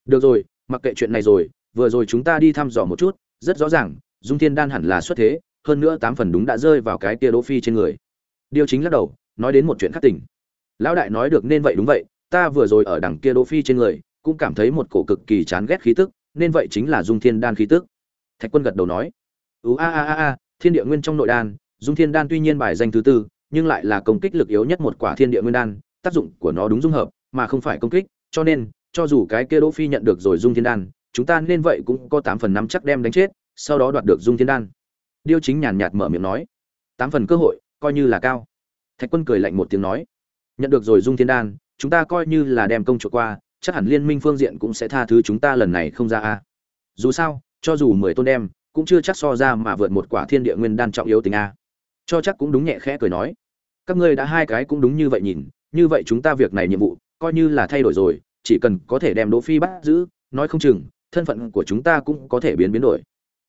Được rồi, mặc kệ chuyện này rồi, vừa rồi chúng ta đi thăm dò một chút, rất rõ ràng, dung thiên đan hẳn là xuất thế, hơn nữa tám phần đúng đã rơi vào cái kia đỗ phi trên người. Điều chính lắc đầu, nói đến một chuyện khác tỉnh lão đại nói được nên vậy đúng vậy, ta vừa rồi ở đằng kia đỗ phi trên người, cũng cảm thấy một cổ cực kỳ chán ghét khí tức, nên vậy chính là dung thiên đan khí tức. Thạch quân gật đầu nói, ú, a a a a, thiên địa nguyên trong nội đan, dung thiên đan tuy nhiên bài danh thứ tư, nhưng lại là công kích lực yếu nhất một quả thiên địa nguyên đan, tác dụng của nó đúng dung hợp, mà không phải công kích, cho nên, cho dù cái kia đỗ phi nhận được rồi dung thiên đan, chúng ta nên vậy cũng có tám phần năm chắc đem đánh chết, sau đó đoạt được dung thiên đan. Điêu chính nhàn nhạt mở miệng nói, tám phần cơ hội, coi như là cao. Thạch quân cười lạnh một tiếng nói nhận được rồi dung thiên đan, chúng ta coi như là đem công chuộc qua, chắc hẳn liên minh phương diện cũng sẽ tha thứ chúng ta lần này không ra a. Dù sao, cho dù mười tôn đem, cũng chưa chắc so ra mà vượt một quả thiên địa nguyên đan trọng yếu tình a. Cho chắc cũng đúng nhẹ khẽ cười nói. Các ngươi đã hai cái cũng đúng như vậy nhìn, như vậy chúng ta việc này nhiệm vụ, coi như là thay đổi rồi, chỉ cần có thể đem đỗ phi bắt giữ, nói không chừng, thân phận của chúng ta cũng có thể biến biến đổi.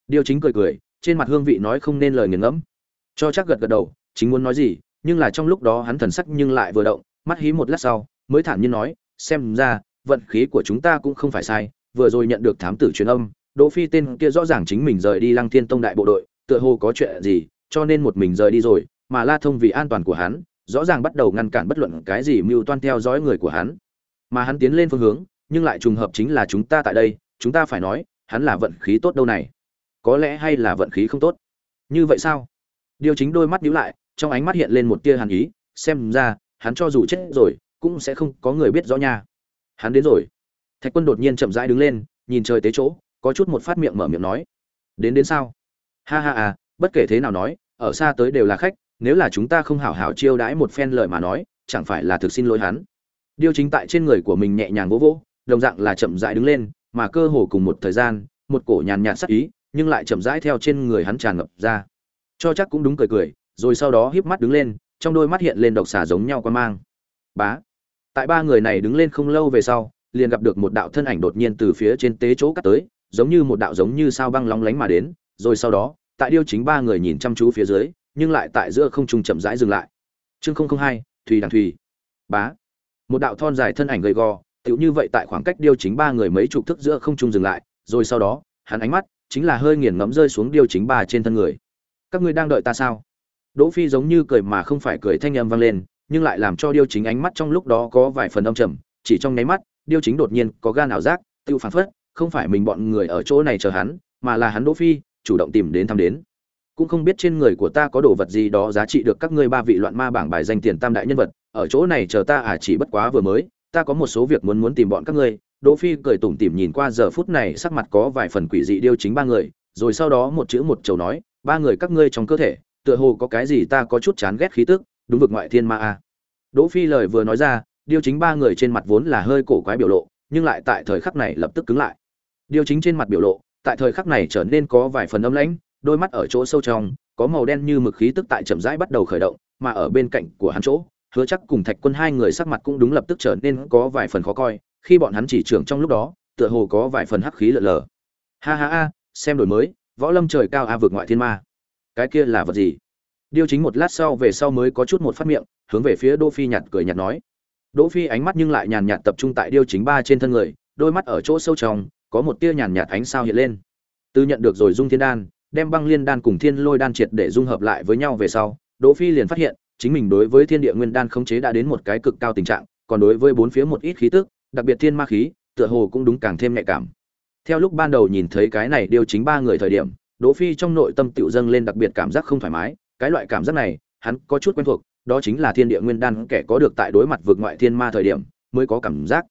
Điều chính cười cười, trên mặt hương vị nói không nên lời nghiền ngẫm. Cho chắc gật gật đầu, chính muốn nói gì nhưng là trong lúc đó hắn thần sắc nhưng lại vừa động mắt hí một lát sau mới thản nhiên nói xem ra vận khí của chúng ta cũng không phải sai vừa rồi nhận được thám tử truyền âm đỗ phi tên kia rõ ràng chính mình rời đi lăng thiên tông đại bộ đội tựa hồ có chuyện gì cho nên một mình rời đi rồi mà La Thông vì an toàn của hắn, rõ ràng bắt đầu ngăn cản bất luận cái gì mưu toan theo dõi người của hắn. Mà hắn tiến lên phương hướng, nhưng lại trùng hợp chính là chúng ta tại đây, chúng ta phải nói, hắn là vận khí tốt đâu này. Có lẽ hay là vận khí không tốt. Như vậy sao? Điều chính đôi mắt nhíu lại, trong ánh mắt hiện lên một tia hàn ý, xem ra, hắn cho dù chết rồi, cũng sẽ không có người biết rõ nha. Hắn đến rồi. Thạch Quân đột nhiên chậm rãi đứng lên, nhìn trời tế chỗ, có chút một phát miệng mở miệng nói: "Đến đến sao?" "Ha ha à, bất kể thế nào nói, ở xa tới đều là khách, nếu là chúng ta không hảo hảo chiêu đãi một phen lời mà nói, chẳng phải là thực xin lỗi hắn." Điều chính tại trên người của mình nhẹ nhàng vỗ vỗ, đồng dạng là chậm rãi đứng lên, mà cơ hồ cùng một thời gian, một cổ nhàn nhạt sắc ý, nhưng lại chậm rãi theo trên người hắn tràn ngập ra. Cho chắc cũng đúng cười cười, rồi sau đó híp mắt đứng lên, trong đôi mắt hiện lên độc xà giống nhau quan mang. Bá. Tại ba người này đứng lên không lâu về sau, liền gặp được một đạo thân ảnh đột nhiên từ phía trên tế chỗ cắt tới, giống như một đạo giống như sao băng lóng lánh mà đến, rồi sau đó, tại điêu chính ba người nhìn chăm chú phía dưới, nhưng lại tại giữa không trung chậm rãi dừng lại. Chương 002, thủy Đằng thủy Bá. Một đạo thon dài thân ảnh gầy gò, tựu như vậy tại khoảng cách điêu chính ba người mấy chục thước giữa không trung dừng lại, rồi sau đó, hắn ánh mắt chính là hơi nghiền ngẫm rơi xuống điêu chính ba trên thân người. Các ngươi đang đợi ta sao? Đỗ Phi giống như cười mà không phải cười thanh âm vang lên, nhưng lại làm cho điêu chính ánh mắt trong lúc đó có vài phần âm trầm, chỉ trong nháy mắt, điêu chính đột nhiên có gan ảo giác tiêu phản phất không phải mình bọn người ở chỗ này chờ hắn mà là hắn đỗ phi chủ động tìm đến thăm đến. Cũng không biết trên người của ta có đồ vật gì đó giá trị được các ngươi ba vị loạn ma bảng bài danh tiền tam đại nhân vật ở chỗ này chờ ta à chỉ bất quá vừa mới ta có một số việc muốn muốn tìm bọn các ngươi. Đỗ phi cười tủm tỉm nhìn qua giờ phút này sắc mặt có vài phần quỷ dị điêu chính ba người rồi sau đó một chữ một chầu nói ba người các ngươi trong cơ thể tựa hồ có cái gì ta có chút chán ghét khí tức đúng vực ngoại thiên ma a đỗ phi lời vừa nói ra Điêu chính ba người trên mặt vốn là hơi cổ quái biểu lộ, nhưng lại tại thời khắc này lập tức cứng lại. Điêu chính trên mặt biểu lộ, tại thời khắc này trở nên có vài phần âm lãnh, đôi mắt ở chỗ sâu trong, có màu đen như mực khí tức tại chậm rãi bắt đầu khởi động, mà ở bên cạnh của hắn chỗ, Hứa Chắc cùng Thạch Quân hai người sắc mặt cũng đúng lập tức trở nên có vài phần khó coi, khi bọn hắn chỉ trưởng trong lúc đó, tựa hồ có vài phần hắc khí lờ lờ. Ha ha ha, xem đổi mới, võ lâm trời cao a vực ngoại thiên ma. Cái kia là vật gì? Điêu chính một lát sau về sau mới có chút một phát miệng, hướng về phía Đỗ Phi nhạt cười nhạt nói: Đỗ Phi ánh mắt nhưng lại nhàn nhạt tập trung tại điêu chính ba trên thân người, đôi mắt ở chỗ sâu trong, có một tia nhàn nhạt ánh sao hiện lên. Từ nhận được rồi dung thiên đan, đem băng liên đan cùng thiên lôi đan triệt để dung hợp lại với nhau về sau, Đỗ Phi liền phát hiện, chính mình đối với thiên địa nguyên đan khống chế đã đến một cái cực cao tình trạng, còn đối với bốn phía một ít khí tức, đặc biệt thiên ma khí, tựa hồ cũng đúng càng thêm nhạy cảm. Theo lúc ban đầu nhìn thấy cái này điêu chính ba người thời điểm, Đỗ Phi trong nội tâm tiểu dâng lên đặc biệt cảm giác không thoải mái, cái loại cảm giác này, hắn có chút quen thuộc, đó chính là thiên địa nguyên đan kẻ có được tại đối mặt vượt ngoại thiên ma thời điểm mới có cảm giác.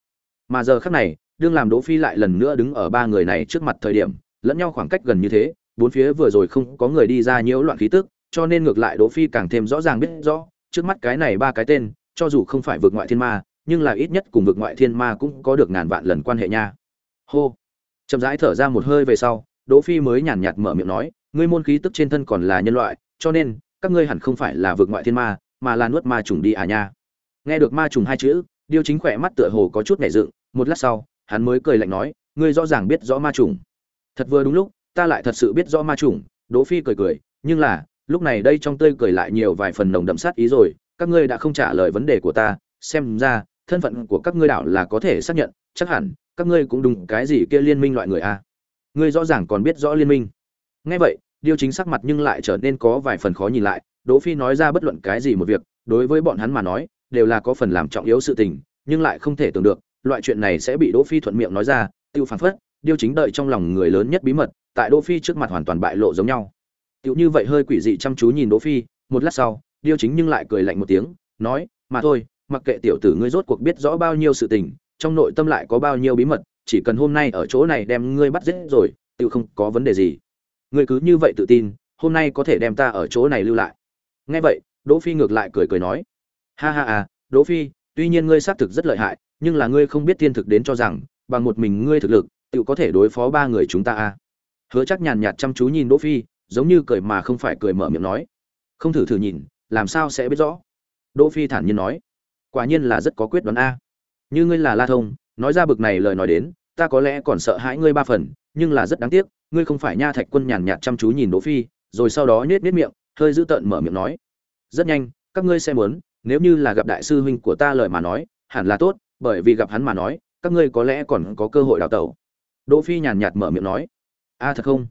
Mà giờ khắc này đương làm đỗ phi lại lần nữa đứng ở ba người này trước mặt thời điểm lẫn nhau khoảng cách gần như thế bốn phía vừa rồi không có người đi ra nhiễu loạn khí tức cho nên ngược lại đỗ phi càng thêm rõ ràng biết rõ trước mắt cái này ba cái tên cho dù không phải vượt ngoại thiên ma nhưng là ít nhất cùng vượt ngoại thiên ma cũng có được ngàn vạn lần quan hệ nha. Hô. Chậm rãi thở ra một hơi về sau đỗ phi mới nhàn nhạt mở miệng nói, ngươi môn khí tức trên thân còn là nhân loại, cho nên, các ngươi hẳn không phải là vượt ngoại thiên ma, mà là nuốt ma trùng đi à nha nghe được ma trùng hai chữ, điêu chính khỏe mắt tựa hồ có chút nhẹ dựng, một lát sau, hắn mới cười lạnh nói, ngươi rõ ràng biết rõ ma trùng thật vừa đúng lúc, ta lại thật sự biết rõ ma trùng, đỗ phi cười cười, nhưng là, lúc này đây trong tươi cười lại nhiều vài phần nồng đậm sát ý rồi, các ngươi đã không trả lời vấn đề của ta, xem ra, thân phận của các ngươi đảo là có thể xác nhận, chắc hẳn, các ngươi cũng đúng cái gì kia liên minh loại người a à ngươi rõ ràng còn biết rõ liên minh nghe vậy điều chính sắc mặt nhưng lại trở nên có vài phần khó nhìn lại Đỗ Phi nói ra bất luận cái gì một việc, đối với bọn hắn mà nói, đều là có phần làm trọng yếu sự tình, nhưng lại không thể tưởng được, loại chuyện này sẽ bị Đỗ Phi thuận miệng nói ra, tiêu phản phất, điều chính đợi trong lòng người lớn nhất bí mật, tại Đỗ Phi trước mặt hoàn toàn bại lộ giống nhau. Tiểu như vậy hơi quỷ dị chăm chú nhìn Đỗ Phi, một lát sau, điều chính nhưng lại cười lạnh một tiếng, nói, mà thôi, mặc kệ tiểu tử ngươi rốt cuộc biết rõ bao nhiêu sự tình, trong nội tâm lại có bao nhiêu bí mật, chỉ cần hôm nay ở chỗ này đem ngươi bắt giết rồi, tự không có vấn đề gì. Ngươi cứ như vậy tự tin, hôm nay có thể đem ta ở chỗ này lưu lại. Nghe vậy đỗ phi ngược lại cười cười nói ha ha à đỗ phi tuy nhiên ngươi xác thực rất lợi hại nhưng là ngươi không biết thiên thực đến cho rằng bằng một mình ngươi thực lực tự có thể đối phó ba người chúng ta à hứa chắc nhàn nhạt chăm chú nhìn đỗ phi giống như cười mà không phải cười mở miệng nói không thử thử nhìn làm sao sẽ biết rõ? Đỗ phi thản nhiên nói quả nhiên là rất có quyết đoán a. Như ngươi là la thông nói ra bực này lời nói đến, ta có lẽ còn sợ hãi ngươi ba phần, nhưng là rất đáng tiếc, ngươi không phải nha thạch quân nhàn nhạt chăm chú nhìn đỗ phi, rồi sau đó nhếch nhếch miệng, hơi giữ tợn mở miệng nói. Rất nhanh, các ngươi sẽ muốn, nếu như là gặp đại sư huynh của ta lời mà nói, hẳn là tốt, bởi vì gặp hắn mà nói, các ngươi có lẽ còn có cơ hội đào tẩu. Đỗ phi nhàn nhạt mở miệng nói. A, thật không?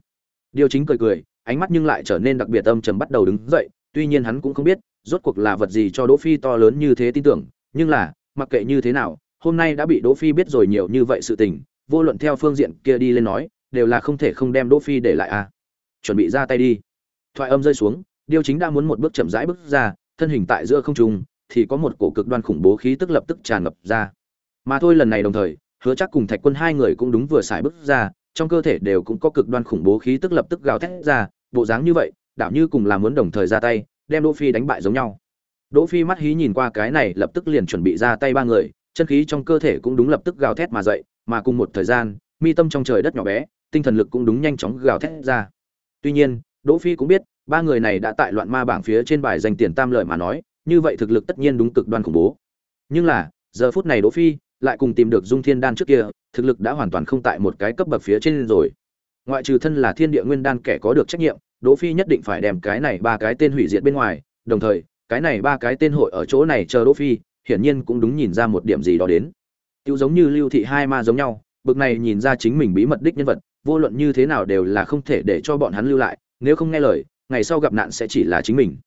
Điều chính cười cười, ánh mắt nhưng lại trở nên đặc biệt âm trầm bắt đầu đứng dậy, tuy nhiên hắn cũng không biết, rốt cuộc là vật gì cho đỗ phi to lớn như thế tin tưởng, nhưng là, mặc kệ như thế nào hôm nay đã bị đỗ phi biết rồi nhiều như vậy sự tình, vô luận theo phương diện kia đi lên nói, đều là không thể không đem đỗ phi để lại a à. chuẩn bị ra tay đi. Thoại âm rơi xuống, điêu chính đã muốn một bước chậm rãi bước ra, thân hình tại giữa không trung, thì có một cổ cực đoan khủng bố khí tức lập tức tràn ngập ra. Mà thôi lần này đồng thời, hứa chắc cùng thạch quân hai người cũng đúng vừa xài bước ra, trong cơ thể đều cũng có cực đoan khủng bố khí tức lập tức gào thét ra, bộ dáng như vậy, đảo như cùng là muốn đồng thời ra tay, đem đỗ phi đánh bại giống nhau. Đỗ phi mắt hí nhìn qua cái này lập tức liền chuẩn bị ra tay ba người chân khí trong cơ thể cũng đúng lập tức gào thét mà dậy, mà cùng một thời gian, mi tâm trong trời đất nhỏ bé, tinh thần lực cũng đúng nhanh chóng gào thét ra. Tuy nhiên, đỗ phi cũng biết, ba người này đã tại loạn ma bảng phía trên bài danh tiền tam lợi mà nói, như vậy thực lực tất nhiên đúng cực đoan khủng bố. Nhưng là, giờ phút này đỗ phi lại cùng tìm được dung thiên đan trước kia, thực lực đã hoàn toàn không tại một cái cấp bậc phía trên rồi. Ngoại trừ thân là thiên địa nguyên đan kẻ có được trách nhiệm, đỗ phi nhất định phải đem cái này ba cái tên hủy diệt bên ngoài, đồng thời, cái này ba cái tên hội ở chỗ này chờ đỗ phi hiển nhiên cũng đúng nhìn ra một điểm gì đó đến. Tiêu giống như lưu thị hai ma giống nhau, bực này nhìn ra chính mình bí mật đích nhân vật, vô luận như thế nào đều là không thể để cho bọn hắn lưu lại, nếu không nghe lời, ngày sau gặp nạn sẽ chỉ là chính mình.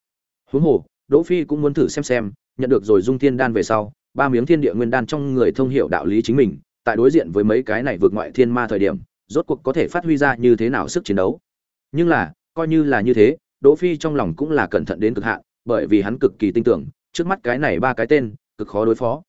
Huống hồ, đỗ phi cũng muốn thử xem xem, nhận được rồi dung thiên đan về sau, ba miếng thiên địa nguyên đan trong người thông hiểu đạo lý chính mình, tại đối diện với mấy cái này vượt ngoại thiên ma thời điểm, rốt cuộc có thể phát huy ra như thế nào sức chiến đấu. Nhưng là, coi như là như thế, đỗ phi trong lòng cũng là cẩn thận đến cực hạn, bởi vì hắn cực kỳ tin tưởng, trước mắt cái này ba cái tên cực khó đối phó.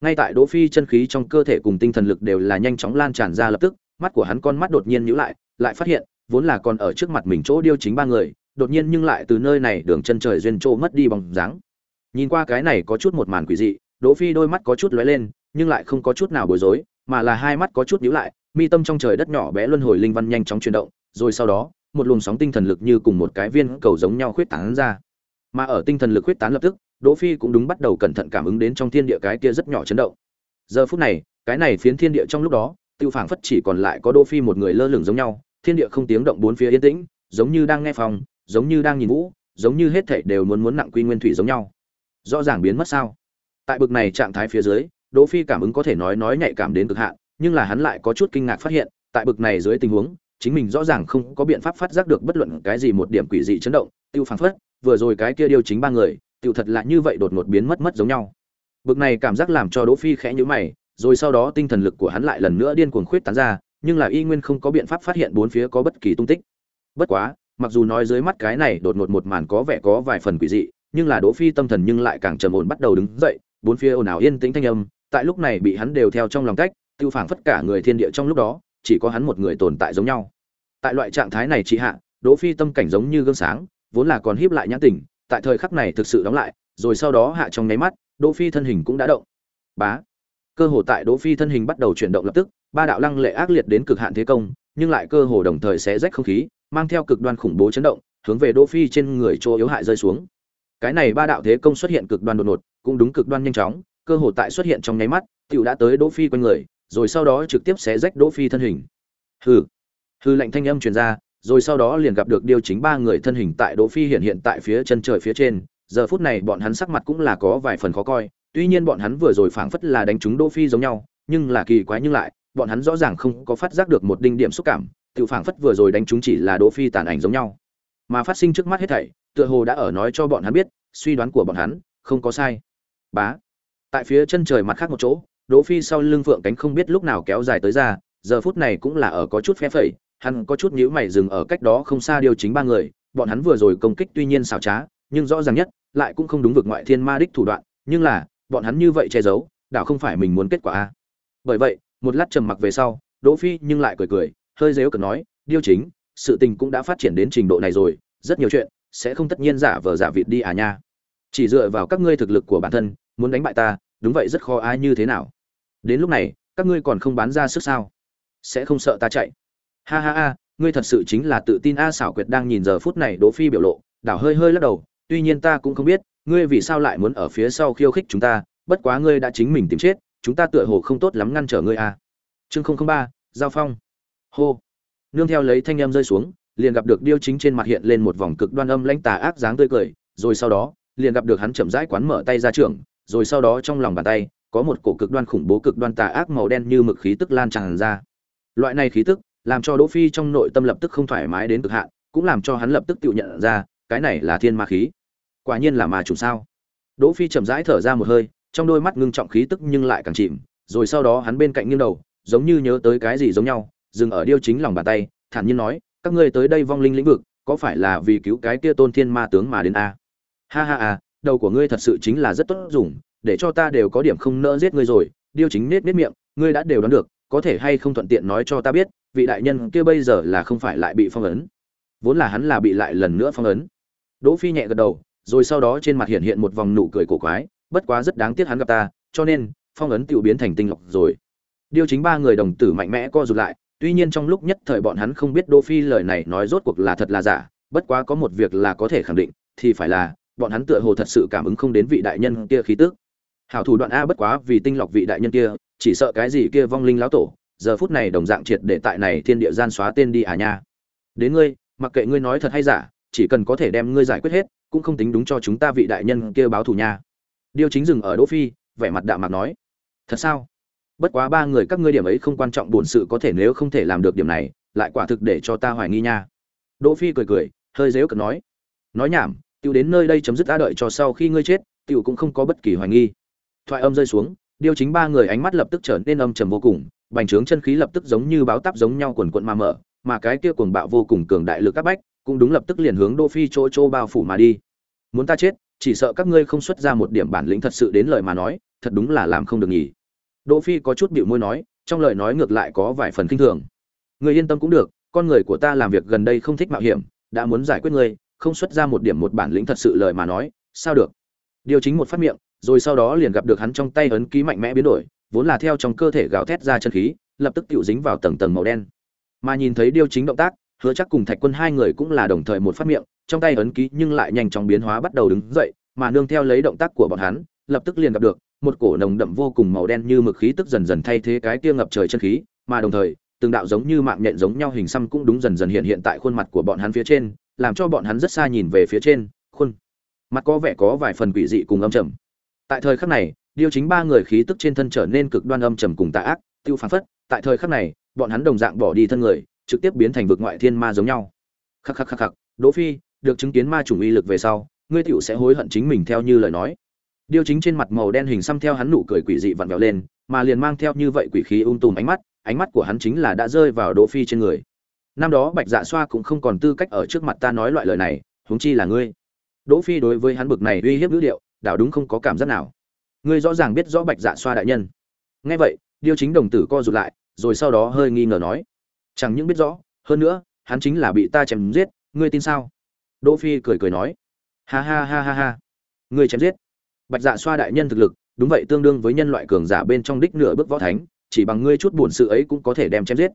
Ngay tại đỗ phi chân khí trong cơ thể cùng tinh thần lực đều là nhanh chóng lan tràn ra lập tức, mắt của hắn con mắt đột nhiên nhíu lại lại phát hiện, vốn là còn ở trước mặt mình chỗ điêu chính ba người, đột nhiên nhưng lại từ nơi này đường chân trời duyên chỗ mất đi bóng dáng. Nhìn qua cái này có chút một màn quỷ dị, đỗ phi đôi mắt có chút lóe lên, nhưng lại không có chút nào bối rối, mà là hai mắt có chút nhíu lại, mi tâm trong trời đất nhỏ bé luân hồi linh văn nhanh chóng chuyển động, rồi sau đó, một luồng sóng tinh thần lực như cùng một cái viên cầu giống nhau khuyết tán ra. Mà ở tinh thần lực khuyết tán lập tức đỗ phi cũng đúng bắt đầu cẩn thận cảm ứng đến trong thiên địa cái kia rất nhỏ chấn động. Giờ phút này, cái này phiến thiên địa trong lúc đó, tiêu phảng phất chỉ còn lại có đỗ phi một người lơ lửng giống nhau, thiên địa không tiếng động bốn phía yên tĩnh, giống như đang nghe phòng, giống như đang nhìn vũ, giống như hết thảy đều muốn muốn nặng quy nguyên thủy giống nhau. Rõ ràng biến mất sao? Tại bực này trạng thái phía dưới, đỗ phi cảm ứng có thể nói nói nhạy cảm đến cực hạn, nhưng là hắn lại có chút kinh ngạc phát hiện, tại bực này dưới tình huống, chính mình rõ ràng không có biện pháp phát giác được bất luận cái gì một điểm quỷ dị chấn động, tiêu phảng phất, vừa rồi cái kia điều chính ba người tựu thật là như vậy đột ngột biến mất mất giống nhau. Bực này cảm giác làm cho đỗ phi khẽ nhíu mày, rồi sau đó tinh thần lực của hắn lại lần nữa điên cuồng khuyết tán ra, nhưng là y nguyên không có biện pháp phát hiện bốn phía có bất kỳ tung tích. Bất quá, mặc dù nói dưới mắt cái này đột ngột một màn có vẻ có vài phần quỷ dị, nhưng là đỗ phi tâm thần nhưng lại càng trầm ổn bắt đầu đứng dậy, bốn phía ồn ào yên tĩnh thanh âm, tại lúc này bị hắn đều theo trong lòng cách tiêu phảng phất cả người thiên địa trong lúc đó, chỉ có hắn một người tồn tại giống nhau. Tại loại trạng thái này chỉ hạ, đỗ phi tâm cảnh giống như gương sáng, vốn là còn híp lại nhãn tình tại thời khắc này thực sự đóng lại, rồi sau đó hạ trong nháy mắt, đỗ phi thân hình cũng đã động. Bá! Cơ hồ tại đỗ phi thân hình bắt đầu chuyển động lập tức, ba đạo lăng lệ ác liệt đến cực hạn thế công, nhưng lại cơ hồ đồng thời sẽ rách không khí, mang theo cực đoan khủng bố chấn động, hướng về đỗ phi trên người chỗ yếu hại rơi xuống. Cái này ba đạo thế công xuất hiện cực đoan đột ngột, cũng đúng cực đoan nhanh chóng, cơ hồ tại xuất hiện trong nháy mắt, tiểu đã tới đỗ phi quanh người, rồi sau đó trực tiếp xé rách đỗ phi thân hình. Hừ! Hư lệnh thanh âm truyền ra rồi sau đó liền gặp được điều chính ba người thân hình tại đỗ phi hiện hiện tại phía chân trời phía trên. Giờ phút này bọn hắn sắc mặt cũng là có vài phần khó coi. Tuy nhiên bọn hắn vừa rồi phảng phất là đánh trúng đỗ phi giống nhau, nhưng là kỳ quái nhưng lại, bọn hắn rõ ràng không có phát giác được một đinh điểm xúc cảm tiểu phảng phất vừa rồi đánh trúng chỉ là đỗ phi tàn ảnh giống nhau. Mà phát sinh trước mắt hết thảy, tựa hồ đã ở nói cho bọn hắn biết, suy đoán của bọn hắn, không có sai. Bá. Tại phía chân trời mặt khác một chỗ, đỗ phi sau lưng phượng cánh không biết lúc nào kéo dài tới ra, giờ phút này cũng là ở có chút phe phẩy hắn có chút nhíu mày dừng ở cách đó không xa điều chính ba người, bọn hắn vừa rồi công kích tuy nhiên xảo trá, nhưng rõ ràng nhất, lại cũng không đúng vực ngoại thiên ma đích thủ đoạn, nhưng là, bọn hắn như vậy che giấu, đảo không phải mình muốn kết quả a. Bởi vậy, một lát trầm mặc về sau, đỗ phi nhưng lại cười cười, hơi giễu cợt nói điêu chính, sự tình cũng đã phát triển đến trình độ này rồi, rất nhiều chuyện sẽ không tất nhiên giả vờ giả vịt đi à nha. Chỉ dựa vào các ngươi thực lực của bản thân, muốn đánh bại ta, đúng vậy rất khó ai như thế nào. Đến lúc này, các ngươi còn không bán ra sức sao? Sẽ không sợ ta chạy ha ha ha, ngươi thật sự chính là tự tin a xảo quyệt đang nhìn giờ phút này đỗ phi biểu lộ, đảo hơi hơi lắc đầu, tuy nhiên ta cũng không biết, ngươi vì sao lại muốn ở phía sau khiêu khích chúng ta, bất quá ngươi đã chính mình tìm chết, chúng ta tựa hồ không tốt lắm ngăn trở ngươi a. Chương không không ba, giao phong. Hô. Nương theo lấy thanh âm rơi xuống, liền gặp được điêu chính trên mặt hiện lên một vòng cực đoan âm lãnh tà ác dáng tươi cười, rồi sau đó, liền gặp được hắn chậm rãi quán mở tay ra trưởng, rồi sau đó trong lòng bàn tay, có một cổ cực đoan khủng bố cực đoan tà ác màu đen như mực khí tức lan tràn ra. Loại này khí tức làm cho đỗ phi trong nội tâm lập tức không thoải mái đến cực hạn, cũng làm cho hắn lập tức tự nhận ra, cái này là thiên ma khí. Quả nhiên là ma chủ sao? Đỗ phi chậm rãi thở ra một hơi, trong đôi mắt ngưng trọng khí tức nhưng lại càng chìm, rồi sau đó hắn bên cạnh nghiêng đầu, giống như nhớ tới cái gì giống nhau, dừng ở điêu chính lòng bàn tay, thản nhiên nói, các ngươi tới đây vong linh lĩnh vực, có phải là vì cứu cái kia tôn thiên ma tướng mà đến a? Ha ha à đầu của ngươi thật sự chính là rất tốt dùng, để cho ta đều có điểm không nỡ giết ngươi rồi. Điêu chính nết nết miệng, ngươi đã đều đoán được, có thể hay không thuận tiện nói cho ta biết vị đại nhân kia bây giờ là không phải lại bị phong ấn. Vốn là hắn là bị lại lần nữa phong ấn. Đỗ phi nhẹ gật đầu, rồi sau đó trên mặt hiện hiện một vòng nụ cười cổ quái, bất quá rất đáng tiếc hắn gặp ta, cho nên, phong ấn tiểu biến thành tinh lọc rồi. Điều chính ba người đồng tử mạnh mẽ co rụt lại, tuy nhiên trong lúc nhất thời bọn hắn không biết đỗ phi lời này nói rốt cuộc là thật là giả, bất quá có một việc là có thể khẳng định, thì phải là, bọn hắn tựa hồ thật sự cảm ứng không đến vị đại nhân kia khí tức. Hảo thủ đoạn a bất quá vì tinh lọc vị đại nhân kia, chỉ sợ cái gì kia vong linh lão tổ giờ phút này đồng dạng triệt để tại này thiên địa gian xóa tên đi à nha. Đến ngươi, mặc kệ ngươi nói thật hay giả, chỉ cần có thể đem ngươi giải quyết hết, cũng không tính đúng cho chúng ta vị đại nhân kia báo thù nha. Điêu chính dừng ở đỗ phi, vẻ mặt đạm mạc nói. Thật sao? Bất quá ba người các ngươi điểm ấy không quan trọng buồn sự có thể nếu không thể làm được điểm này, lại quả thực để cho ta hoài nghi nha. Đỗ phi cười cười, hơi dếu cợt nói. Nói nhảm tiêu đến nơi đây chấm dứt ta đợi cho sau khi ngươi chết tiêu cũng không có bất kỳ hoài nghi. Thoại âm rơi xuống điêu chính ba người ánh mắt lập tức trở nên âm trầm vô cùng bành trướng chân khí lập tức giống như báo táp giống nhau quần quận mà mở, mà cái kia cuồng bạo vô cùng cường đại lực các bách cũng đúng lập tức liền hướng đô phi chỗ chỗ bao phủ mà đi. Muốn ta chết, chỉ sợ các ngươi không xuất ra một điểm bản lĩnh thật sự đến lời mà nói, thật đúng là làm không được nhỉ. Đỗ phi có chút bĩu môi nói, trong lời nói ngược lại có vài phần kinh thường. Người yên tâm cũng được, con người của ta làm việc gần đây không thích mạo hiểm, đã muốn giải quyết ngươi, không xuất ra một điểm một bản lĩnh thật sự lời mà nói, sao được? Điều chính một phát miệng, rồi sau đó liền gặp được hắn trong tay ấn ký mạnh mẽ biến đổi vốn là theo trong cơ thể gào thét ra chân khí, lập tức tụ dính vào tầng tầng màu đen. Mà nhìn thấy điêu chính động tác, hứa chắc cùng thạch quân hai người cũng là đồng thời một phát miệng, trong tay ấn ký nhưng lại nhanh chóng biến hóa bắt đầu đứng dậy, mà nương theo lấy động tác của bọn hắn, lập tức liền gặp được một cổ nồng đậm vô cùng màu đen như mực khí tức dần dần thay thế cái kia ngập trời chân khí, mà đồng thời, từng đạo giống như mạng nhện giống nhau hình xăm cũng đúng dần dần hiện hiện tại khuôn mặt của bọn hắn phía trên, làm cho bọn hắn rất xa nhìn về phía trên, khuôn mặt có vẻ có vài phần quỷ dị cùng âm trầm. Tại thời khắc này điêu chính ba người khí tức trên thân trở nên cực đoan âm trầm cùng tà ác, tiêu phán phất, tại thời khắc này, bọn hắn đồng dạng bỏ đi thân người, trực tiếp biến thành vực ngoại thiên ma giống nhau. Khắc khắc khắc khắc, đỗ phi, được chứng kiến ma chủng uy lực về sau, ngươi tiểu sẽ hối hận chính mình theo như lời nói. Điêu chính trên mặt màu đen hình xăm theo hắn nụ cười quỷ dị vặn vẹo lên, mà liền mang theo như vậy quỷ khí ung tùm ánh mắt ánh mắt của hắn chính là đã rơi vào đỗ phi trên người. Năm đó bạch dạ xoa cũng không còn tư cách ở trước mặt ta nói loại lời này, huống chi là ngươi. Đỗ phi đối với hắn bực này uy hiếp ngữ điệu, đảo đúng không có cảm giác nào ngươi rõ ràng biết rõ bạch dạ xoa đại nhân. Nghe vậy, điêu chính đồng tử co rụt lại, rồi sau đó hơi nghi ngờ nói, chẳng những biết rõ, hơn nữa, hắn chính là bị ta chém giết, ngươi tin sao? Đỗ phi cười cười nói, ha ha ha ha ha, ngươi chém giết. Bạch dạ xoa đại nhân thực lực, đúng vậy tương đương với nhân loại cường giả bên trong đích nửa bước võ thánh, chỉ bằng ngươi chút buồn sự ấy cũng có thể đem chém giết.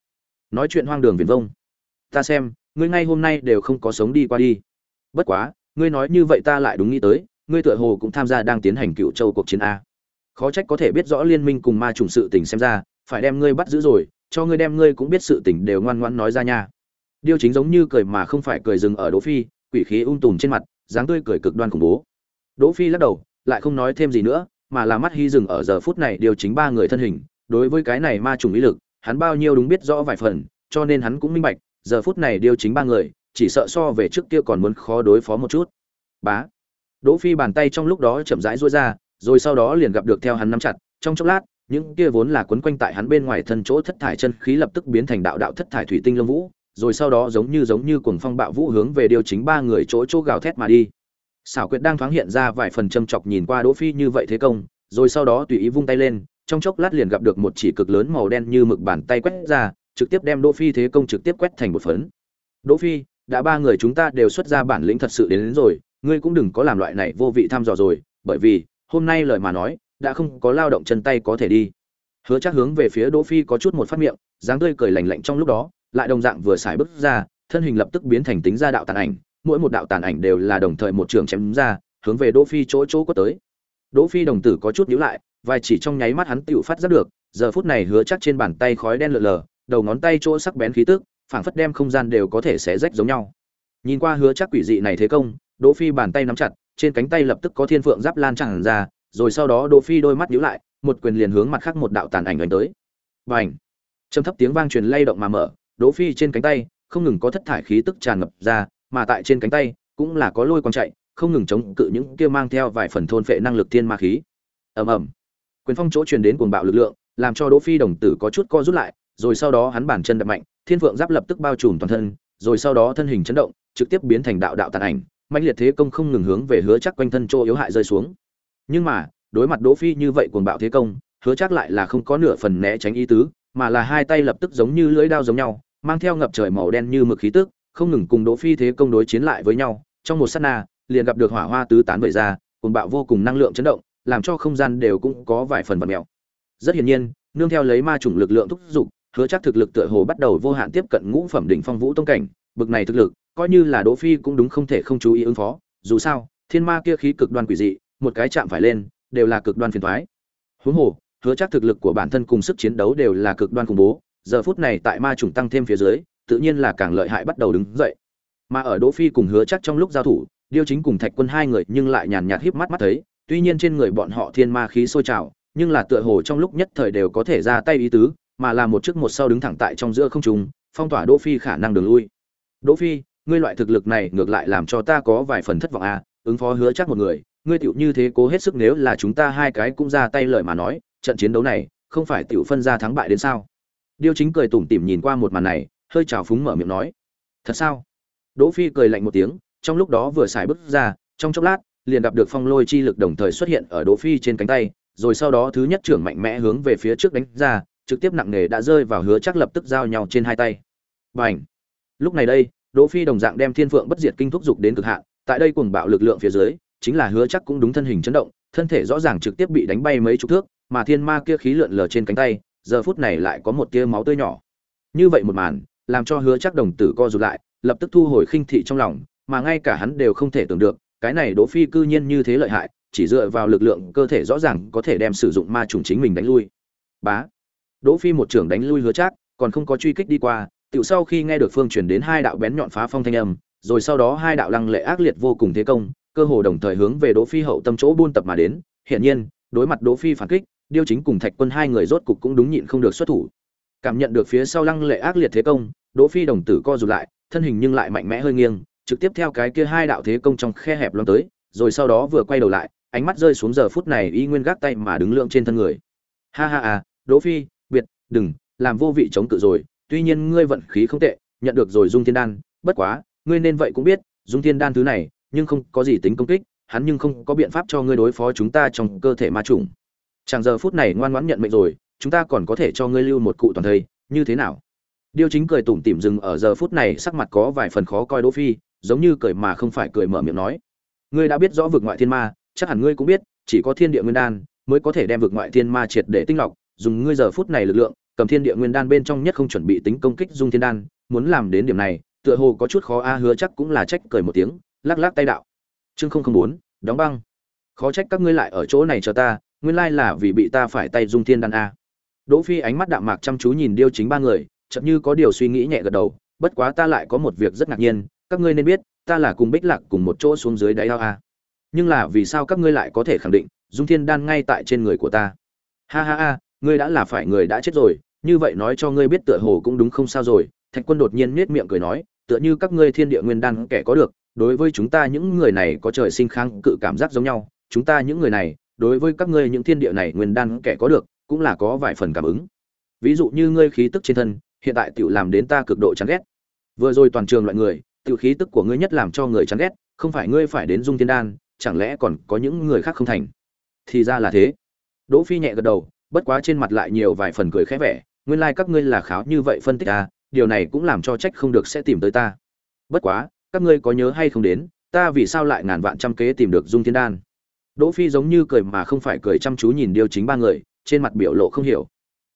Nói chuyện hoang đường viển vông. Ta xem, ngươi ngay hôm nay đều không có sống đi qua đi. Bất quá, ngươi nói như vậy ta lại đúng nghĩ tới ngươi tựa hồ cũng tham gia đang tiến hành cựu châu cuộc chiến a. Khó trách có thể biết rõ liên minh cùng ma trùng sự tình xem ra, phải đem ngươi bắt giữ rồi, cho ngươi đem ngươi cũng biết sự tình đều ngoan ngoãn nói ra nha. Điêu chính giống như cười mà không phải cười dừng ở đỗ phi, quỷ khí ung tùm trên mặt, dáng tươi cười cực đoan khủng bố. Đỗ phi lắc đầu, lại không nói thêm gì nữa, mà là mắt hy dừng ở giờ phút này điều chính ba người thân hình. Đối với cái này ma trùng ý lực, hắn bao nhiêu đúng biết rõ vài phần, cho nên hắn cũng minh bạch, giờ phút này điều chính ba người, chỉ sợ so về trước kia còn muốn khó đối phó một chút. Bá đỗ phi bàn tay trong lúc đó chậm rãi duỗi ra rồi sau đó liền gặp được theo hắn nắm chặt. Trong chốc lát những kia vốn là quấn quanh tại hắn bên ngoài thân chỗ thất thải chân khí lập tức biến thành đạo đạo thất thải thủy tinh lông vũ rồi sau đó giống như giống như cuồng phong bạo vũ hướng về điều chính ba người chỗ chỗ gào thét mà đi. Xảo quyệt đang thoáng hiện ra vài phần châm chọc nhìn qua đỗ phi như vậy thế công rồi sau đó tùy ý vung tay lên trong chốc lát liền gặp được một chỉ cực lớn màu đen như mực bàn tay quét ra trực tiếp đem đỗ phi thế công trực tiếp quét thành một phấn. Đỗ phi đã ba người chúng ta đều xuất ra bản lĩnh thật sự đến, đến rồi ngươi cũng đừng có làm loại này vô vị thăm dò rồi, bởi vì, hôm nay lời mà nói, đã không có lao động chân tay có thể đi. Hứa chắc hướng về phía đỗ phi có chút một phát miệng, dáng tươi cười lạnh lạnh trong lúc đó, lại đồng dạng vừa xài bước ra, thân hình lập tức biến thành tính ra đạo tàn ảnh, mỗi một đạo tàn ảnh đều là đồng thời một trường chém ra, hướng về đỗ phi chỗ chỗ có tới. Đỗ phi đồng tử có chút nhíu lại, vài chỉ trong nháy mắt hắn tựu phát giác được, giờ phút này hứa chắc trên bàn tay khói đen lờ lờ, đầu ngón tay chỗ sắc bén khí tức, phảng phất đem không gian đều có thể xé rách giống nhau. Nhìn qua hứa chắc quỷ dị này thế công đỗ phi bàn tay nắm chặt, trên cánh tay lập tức có thiên phượng giáp lan tràn ra, rồi sau đó đỗ phi đôi mắt nhíu lại, một quyền liền hướng mặt khác một đạo tàn ảnh đánh tới. Bành! Trầm thấp tiếng vang truyền lay động mà mở, đỗ phi trên cánh tay, không ngừng có thất thải khí tức tràn ngập ra, mà tại trên cánh tay, cũng là có lôi quang chạy, không ngừng chống cự những kia mang theo vài phần thôn phệ năng lực thiên ma khí. Ầm ầm! Quyền phong chỗ truyền đến cuồng bạo lực lượng, làm cho đỗ phi đồng tử có chút co rút lại, rồi sau đó hắn bản chân đập mạnh, thiên phượng giáp lập tức bao trùm toàn thân, rồi sau đó thân hình chấn động, trực tiếp biến thành đạo đạo tàn ảnh mạnh liệt thế công không ngừng hướng về hứa chắc quanh thân chỗ yếu hại rơi xuống. Nhưng mà, đối mặt đỗ phi như vậy cuồng bạo thế công, hứa chắc lại là không có nửa phần né tránh ý tứ, mà là hai tay lập tức giống như lưỡi dao giống nhau, mang theo ngập trời màu đen như mực khí tức, không ngừng cùng đỗ phi thế công đối chiến lại với nhau. Trong một sát na, liền gặp được hỏa hoa tứ tán vẩy ra, cuồng bạo vô cùng năng lượng chấn động, làm cho không gian đều cũng có vài phần vật mèo. Rất hiển nhiên, nương theo lấy ma chủng lực lượng thúc giục, hứa chắc thực lực tựa hồ bắt đầu vô hạn tiếp cận ngũ phẩm đỉnh phong vũ tông cảnh, bực này thực lực coi như là đỗ phi cũng đúng không thể không chú ý ứng phó, dù sao, thiên ma kia khí cực đoan quỷ dị, một cái chạm phải lên, đều là cực đoan phiền toái. Huống hồ, hứa chắc thực lực của bản thân cùng sức chiến đấu đều là cực đoan khủng bố, giờ phút này tại ma chủng tăng thêm phía dưới, tự nhiên là càng lợi hại bắt đầu đứng dậy. Mà ở đỗ phi cùng hứa chắc trong lúc giao thủ, điêu chính cùng thạch quân hai người nhưng lại nhàn nhạt híp mắt mắt thấy, tuy nhiên trên người bọn họ thiên ma khí sôi trào, nhưng là tựa hồ trong lúc nhất thời đều có thể ra tay ý tứ, mà là một trước một sau đứng thẳng tại trong giữa không trung, phong tỏa đỗ phi khả năng đường lui. Đỗ phi ngươi loại thực lực này ngược lại làm cho ta có vài phần thất vọng à ứng phó hứa chắc một người, ngươi tiểu như thế cố hết sức nếu là chúng ta hai cái cũng ra tay lời mà nói, trận chiến đấu này, không phải tiểu phân ra thắng bại đến sao? Điêu chính cười tủm tỉm nhìn qua một màn này, hơi trào phúng mở miệng nói, thật sao? Đỗ phi cười lạnh một tiếng, trong lúc đó vừa xài bước ra, trong chốc lát, liền gặp được phong lôi chi lực đồng thời xuất hiện ở đỗ phi trên cánh tay, rồi sau đó thứ nhất trưởng mạnh mẽ hướng về phía trước đánh ra, trực tiếp nặng nề đã rơi vào hứa chắc lập tức giao nhau trên hai tay. Bành! Lúc này đây đỗ phi đồng dạng đem thiên phượng bất diệt kinh thúc dục đến cực hạn, tại đây cuồng bạo lực lượng phía dưới, chính là hứa chắc cũng đúng thân hình chấn động, thân thể rõ ràng trực tiếp bị đánh bay mấy chục thước, mà thiên ma kia khí lượn lờ trên cánh tay, giờ phút này lại có một tia máu tươi nhỏ. Như vậy một màn, làm cho hứa chắc đồng tử co rụt lại, lập tức thu hồi khinh thị trong lòng, mà ngay cả hắn đều không thể tưởng được, cái này đỗ phi cư nhiên như thế lợi hại, chỉ dựa vào lực lượng cơ thể rõ ràng có thể đem sử dụng ma trùng chính mình đánh lui. Bá! Đỗ phi một trưởng đánh lui hứa chắc, còn không có truy kích đi qua tiểu sau khi nghe được phương truyền đến hai đạo bén nhọn phá phong thanh âm, rồi sau đó hai đạo lăng lệ ác liệt vô cùng thế công, cơ hồ đồng thời hướng về đỗ phi hậu tâm chỗ buôn tập mà đến. Hiện nhiên, đối mặt đỗ phi phản kích, điêu chính cùng thạch quân hai người rốt cục cũng đúng nhịn không được xuất thủ. Cảm nhận được phía sau lăng lệ ác liệt thế công, đỗ phi đồng tử co rụt lại, thân hình nhưng lại mạnh mẽ hơi nghiêng, trực tiếp theo cái kia hai đạo thế công trong khe hẹp loan tới, rồi sau đó vừa quay đầu lại, ánh mắt rơi xuống giờ phút này y nguyên gác tay mà đứng lượng trên thân người. Ha ha à đỗ phi biệt đừng, làm vô vị chống cự rồi tuy nhiên ngươi vận khí không tệ, nhận được rồi dung thiên đan, bất quá, ngươi nên vậy cũng biết, dung thiên đan thứ này, nhưng không có gì tính công kích, hắn nhưng không có biện pháp cho ngươi đối phó chúng ta trong cơ thể ma trùng. Chẳng giờ phút này ngoan ngoãn nhận mệnh rồi, chúng ta còn có thể cho ngươi lưu một cụ toàn thây, như thế nào? Điêu chính cười tủm tỉm dừng ở giờ phút này sắc mặt có vài phần khó coi đỗ phi, giống như cười mà không phải cười mở miệng nói. Ngươi đã biết rõ vực ngoại thiên ma, chắc hẳn ngươi cũng biết, chỉ có thiên địa nguyên đan mới có thể đem vực ngoại thiên ma triệt để tinh lọc, dùng ngươi giờ phút này lực lượng cầm thiên địa nguyên đan bên trong nhất không chuẩn bị tính công kích dung thiên đan, muốn làm đến điểm này, tựa hồ có chút khó, a hứa chắc cũng là trách cười một tiếng, lắc lắc tay đạo. Chương không không bốn, đóng băng. Khó trách các ngươi lại ở chỗ này chờ ta, nguyên lai là vì bị ta phải tay dung thiên đan a. Đỗ phi ánh mắt đạm mạc chăm chú nhìn điêu chính ba người chậm như có điều suy nghĩ nhẹ gật đầu, bất quá ta lại có một việc rất ngạc nhiên, các ngươi nên biết, ta là cùng bích lạc cùng một chỗ xuống dưới đáy ao a. Nhưng là vì sao các ngươi lại có thể khẳng định, dung thiên đan ngay tại trên người của ta? Ha ha ha, ngươi đã là phải người đã chết rồi như vậy nói cho ngươi biết tựa hồ cũng đúng không sao rồi. Thạch quân đột nhiên nết miệng cười nói, tựa như các ngươi thiên địa nguyên đan kẻ có được, đối với chúng ta những người này có trời sinh kháng cự cảm giác giống nhau. Chúng ta những người này, đối với các ngươi những thiên địa này nguyên đan kẻ có được, cũng là có vài phần cảm ứng. Ví dụ như ngươi khí tức trên thân, hiện tại tiểu làm đến ta cực độ chán ghét. Vừa rồi toàn trường loại người, tiểu khí tức của ngươi nhất làm cho người chán ghét, không phải ngươi phải đến dung thiên đan, chẳng lẽ còn có những người khác không thành? Thì ra là thế. Đỗ phi nhẹ gật đầu, bất quá trên mặt lại nhiều vài phần cười khẽ vẻ nguyên lai like các ngươi là kháo như vậy phân tích à điều này cũng làm cho trách không được sẽ tìm tới ta. Bất quá, các ngươi có nhớ hay không đến, ta vì sao lại ngàn vạn trăm kế tìm được dung thiên đan? Đỗ phi giống như cười mà không phải cười chăm chú nhìn điêu chính ba người, trên mặt biểu lộ không hiểu.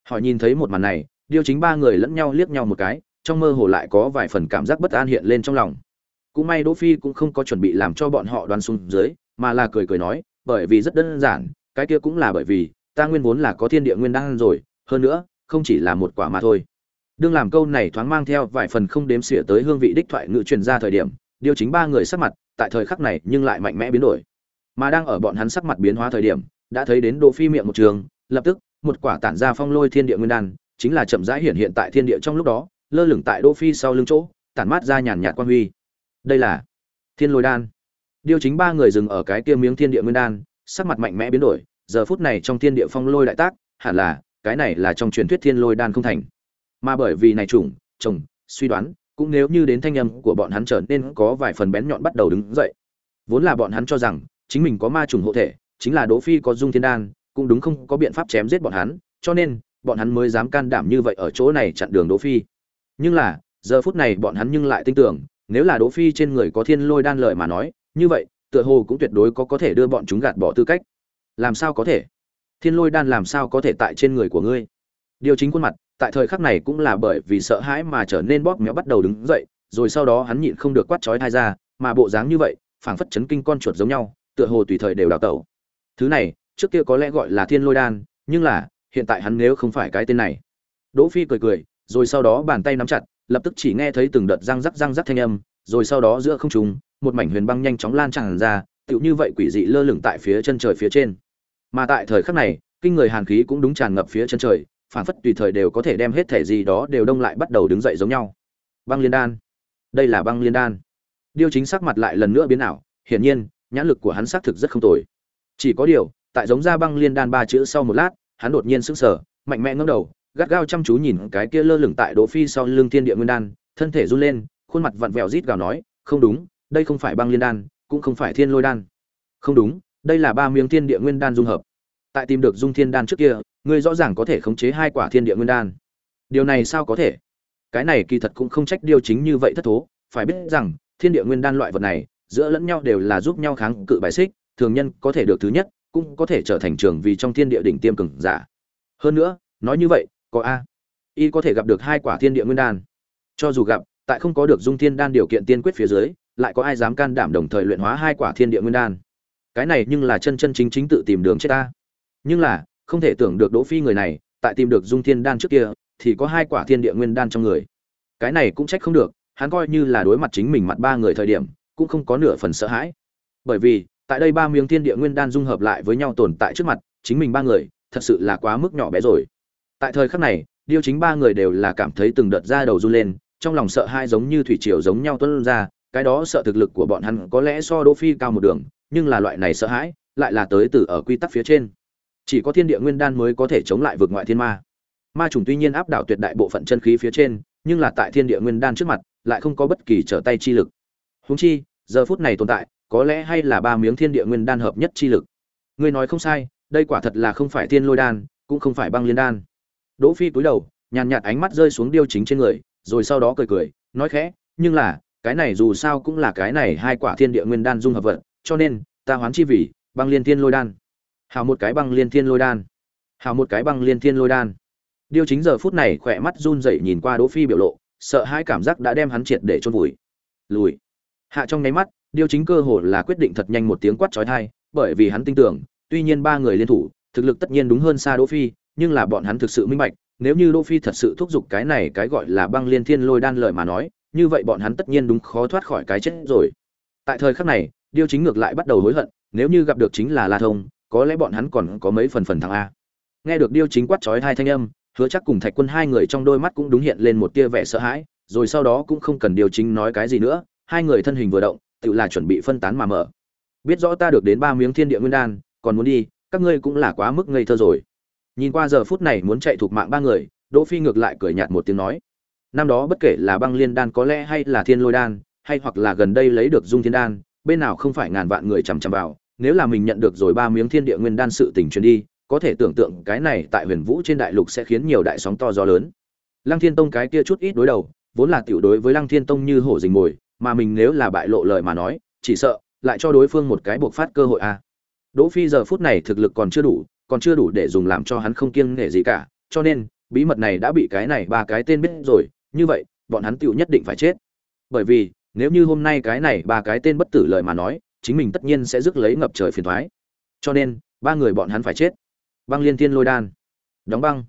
Hỏi nhìn thấy một màn này, điêu chính ba người lẫn nhau liếc nhau một cái, trong mơ hồ lại có vài phần cảm giác bất an hiện lên trong lòng. Cũng may đỗ phi cũng không có chuẩn bị làm cho bọn họ đoán xuống dưới, mà là cười cười nói, bởi vì rất đơn giản, cái kia cũng là bởi vì, ta nguyên vốn là có thiên địa nguyên đan rồi, hơn nữa không chỉ là một quả mà thôi. Đương làm câu này thoáng mang theo vài phần không đếm xỉa tới hương vị đích thoại ngự truyền ra thời điểm điều chính ba người sắc mặt tại thời khắc này nhưng lại mạnh mẽ biến đổi. Mà đang ở bọn hắn sắc mặt biến hóa thời điểm đã thấy đến đỗ phi miệng một trường lập tức một quả tản ra phong lôi thiên địa nguyên đan chính là chậm rãi hiện hiện tại thiên địa trong lúc đó lơ lửng tại đỗ phi sau lưng chỗ tản mát ra nhàn nhạt quan huy. Đây là thiên lôi đan. Điều chính ba người dừng ở cái kia miếng thiên địa nguyên đan, sắc mặt mạnh mẽ biến đổi, giờ phút này trong thiên địa phong lôi đại tác, hẳn là cái này là trong truyền thuyết thiên lôi đan không thành. Mà bởi vì này chủng, trồng, suy đoán, cũng nếu như đến thanh âm của bọn hắn trở nên có vài phần bén nhọn bắt đầu đứng dậy. Vốn là bọn hắn cho rằng chính mình có ma trùng hộ thể, chính là Đỗ Phi có dung thiên đan, cũng đúng không có biện pháp chém giết bọn hắn, cho nên bọn hắn mới dám can đảm như vậy ở chỗ này chặn đường Đỗ Phi. Nhưng là, giờ phút này bọn hắn nhưng lại tin tưởng, nếu là Đỗ Phi trên người có thiên lôi đan lợi mà nói, như vậy, tựa hồ cũng tuyệt đối có có thể đưa bọn chúng gạt bỏ tư cách. Làm sao có thể? Thiên lôi đan làm sao có thể tại trên người của ngươi? Điều chính khuôn mặt, tại thời khắc này cũng là bởi vì sợ hãi mà trở nên bóp méo bắt đầu đứng dậy, rồi sau đó hắn nhịn không được quát chói thai ra, mà bộ dáng như vậy, phảng phất chấn kinh con chuột giống nhau, tựa hồ tùy thời đều đào tẩu. Thứ này, trước kia có lẽ gọi là Thiên Lôi Đan, nhưng là, hiện tại hắn nếu không phải cái tên này. Đỗ Phi cười cười, rồi sau đó bàn tay nắm chặt, lập tức chỉ nghe thấy từng đợt răng rắc răng rắc thanh âm, rồi sau đó giữa không trung, một mảnh huyền băng nhanh chóng lan tràn ra, tựu như vậy quỷ dị lơ lửng tại phía chân trời phía trên. Mà tại thời khắc này, kinh người hàn khí cũng đúng tràn ngập phía chân trời, phản phất tùy thời đều có thể đem hết thể gì đó đều đông lại bắt đầu đứng dậy giống nhau. Băng liên đan. Đây là băng liên đan. Điêu chính sắc mặt lại lần nữa biến ảo, hiển nhiên, nhãn lực của hắn xác thực rất không tồi. Chỉ có điều, tại giống ra băng liên đan ba chữ sau một lát, hắn đột nhiên sững sờ, mạnh mẽ ngẩng đầu, gắt gao chăm chú nhìn cái kia lơ lửng tại Đỗ Phi sau lưng Thiên Địa Nguyên Đan, thân thể run lên, khuôn mặt vặn vẹo rít gào nói, "Không đúng, đây không phải băng liên đan, cũng không phải Thiên Lôi đan. Không đúng, đây là ba miếng Thiên Địa Nguyên Đan dung hợp. Tại tìm được Dung Thiên đan trước kia, ngươi rõ ràng có thể khống chế hai quả Thiên Địa Nguyên Đan. Điều này sao có thể? Cái này kỳ thật cũng không trách điều chính như vậy thất thố, phải biết rằng, Thiên Địa Nguyên Đan loại vật này, giữa lẫn nhau đều là giúp nhau kháng cự bài xích, thường nhân có thể được thứ nhất, cũng có thể trở thành trường vì trong thiên địa đỉnh tiêm cường giả. Hơn nữa, nói như vậy, có a, y có thể gặp được hai quả thiên địa nguyên đan. Cho dù gặp, tại không có được dung thiên đan điều kiện tiên quyết phía dưới, lại có ai dám can đảm đồng thời luyện hóa hai quả thiên địa nguyên đan? Cái này nhưng là chân chân chính chính tự tìm đường chết ta. Nhưng là, không thể tưởng được Đỗ Phi người này, tại tìm được dung thiên đan trước kia, thì có hai quả thiên địa nguyên đan trong người. Cái này cũng trách không được, hắn coi như là đối mặt chính mình mặt ba người thời điểm, cũng không có nửa phần sợ hãi. Bởi vì, tại đây ba miếng thiên địa nguyên đan dung hợp lại với nhau tồn tại trước mặt chính mình ba người thật sự là quá mức nhỏ bé rồi tại thời khắc này điêu chính ba người đều là cảm thấy từng đợt da đầu run lên trong lòng sợ hai giống như thủy triều giống nhau tuân ra cái đó sợ thực lực của bọn hắn có lẽ so đỗ phi cao một đường nhưng là loại này sợ hãi lại là tới từ ở quy tắc phía trên. Chỉ có thiên địa nguyên đan mới có thể chống lại vượt ngoại thiên ma. Ma trùng tuy nhiên áp đảo tuyệt đại bộ phận chân khí phía trên, nhưng là tại thiên địa nguyên đan trước mặt lại không có bất kỳ trở tay chi lực. Húng chi, giờ phút này tồn tại, có lẽ hay là ba miếng thiên địa nguyên đan hợp nhất chi lực. Ngươi nói không sai, đây quả thật là không phải thiên lôi đan, cũng không phải băng liên đan. Đỗ phi cúi đầu, nhàn nhạt ánh mắt rơi xuống điêu chính trên người, rồi sau đó cười cười, nói khẽ, nhưng là, cái này dù sao cũng là cái này hai quả thiên địa nguyên đan dung hợp vật cho nên ta hoán chi vì băng liên thiên lôi đan. Hào một cái băng liên thiên lôi đan. Hào một cái băng liên thiên lôi đan. Điêu chính giờ phút này khỏe mắt run rẩy nhìn qua đỗ phi biểu lộ sợ hai cảm giác đã đem hắn triệt để chôn vùi. Lùi. Hạ trong nháy mắt Điều chính cơ hồ là quyết định thật nhanh một tiếng quát chói tai, bởi vì hắn tin tưởng, tuy nhiên ba người liên thủ, thực lực tất nhiên đúng hơn xa Đỗ Phi, nhưng là bọn hắn thực sự minh bạch, nếu như Đỗ Phi thật sự thúc giục cái này cái gọi là băng liên thiên lôi đan lợi mà nói, như vậy bọn hắn tất nhiên đúng khó thoát khỏi cái chết rồi. Tại thời khắc này, điêu chính ngược lại bắt đầu hối hận, nếu như gặp được chính là La Thông, có lẽ bọn hắn còn có mấy phần phần thắng a. Nghe được điêu chính quát chói hai thanh âm, hứa chắc cùng Thạch Quân hai người trong đôi mắt cũng đúng hiện lên một tia vẻ sợ hãi, rồi sau đó cũng không cần Điều chính nói cái gì nữa, hai người thân hình vừa động, tự là chuẩn bị phân tán mà mở biết rõ ta được đến ba miếng thiên địa nguyên đan còn muốn đi các ngươi cũng là quá mức ngây thơ rồi nhìn qua giờ phút này muốn chạy thuộc mạng ba người đỗ phi ngược lại cười nhạt một tiếng nói năm đó bất kể là băng liên đan có lẽ hay là thiên lôi đan hay hoặc là gần đây lấy được dung thiên đan bên nào không phải ngàn vạn người chằm chằm vào, nếu là mình nhận được rồi ba miếng thiên địa nguyên đan sự tình truyền đi, có thể tưởng tượng cái này tại huyền vũ trên đại lục sẽ khiến nhiều đại sóng to gió lớn lăng thiên tông cái kia chút ít đối đầu, vốn là tiểu đối với lăng thiên tông như hổ rình mồi, mà mình nếu là bại lộ lời mà nói, chỉ sợ lại cho đối phương một cái buộc phát cơ hội a à. đỗ phi giờ phút này thực lực còn chưa đủ, còn chưa đủ để dùng làm cho hắn không kiêng nể gì cả, cho nên, bí mật này đã bị cái này ba cái tên biết rồi, như vậy, bọn hắn tiểu nhất định phải chết bởi vì nếu như hôm nay cái này ba cái tên bất tử lời mà nói chính mình tất nhiên sẽ rước lấy ngập trời phiền toái cho nên ba người bọn hắn phải chết băng liên thiên lôi đan đóng băng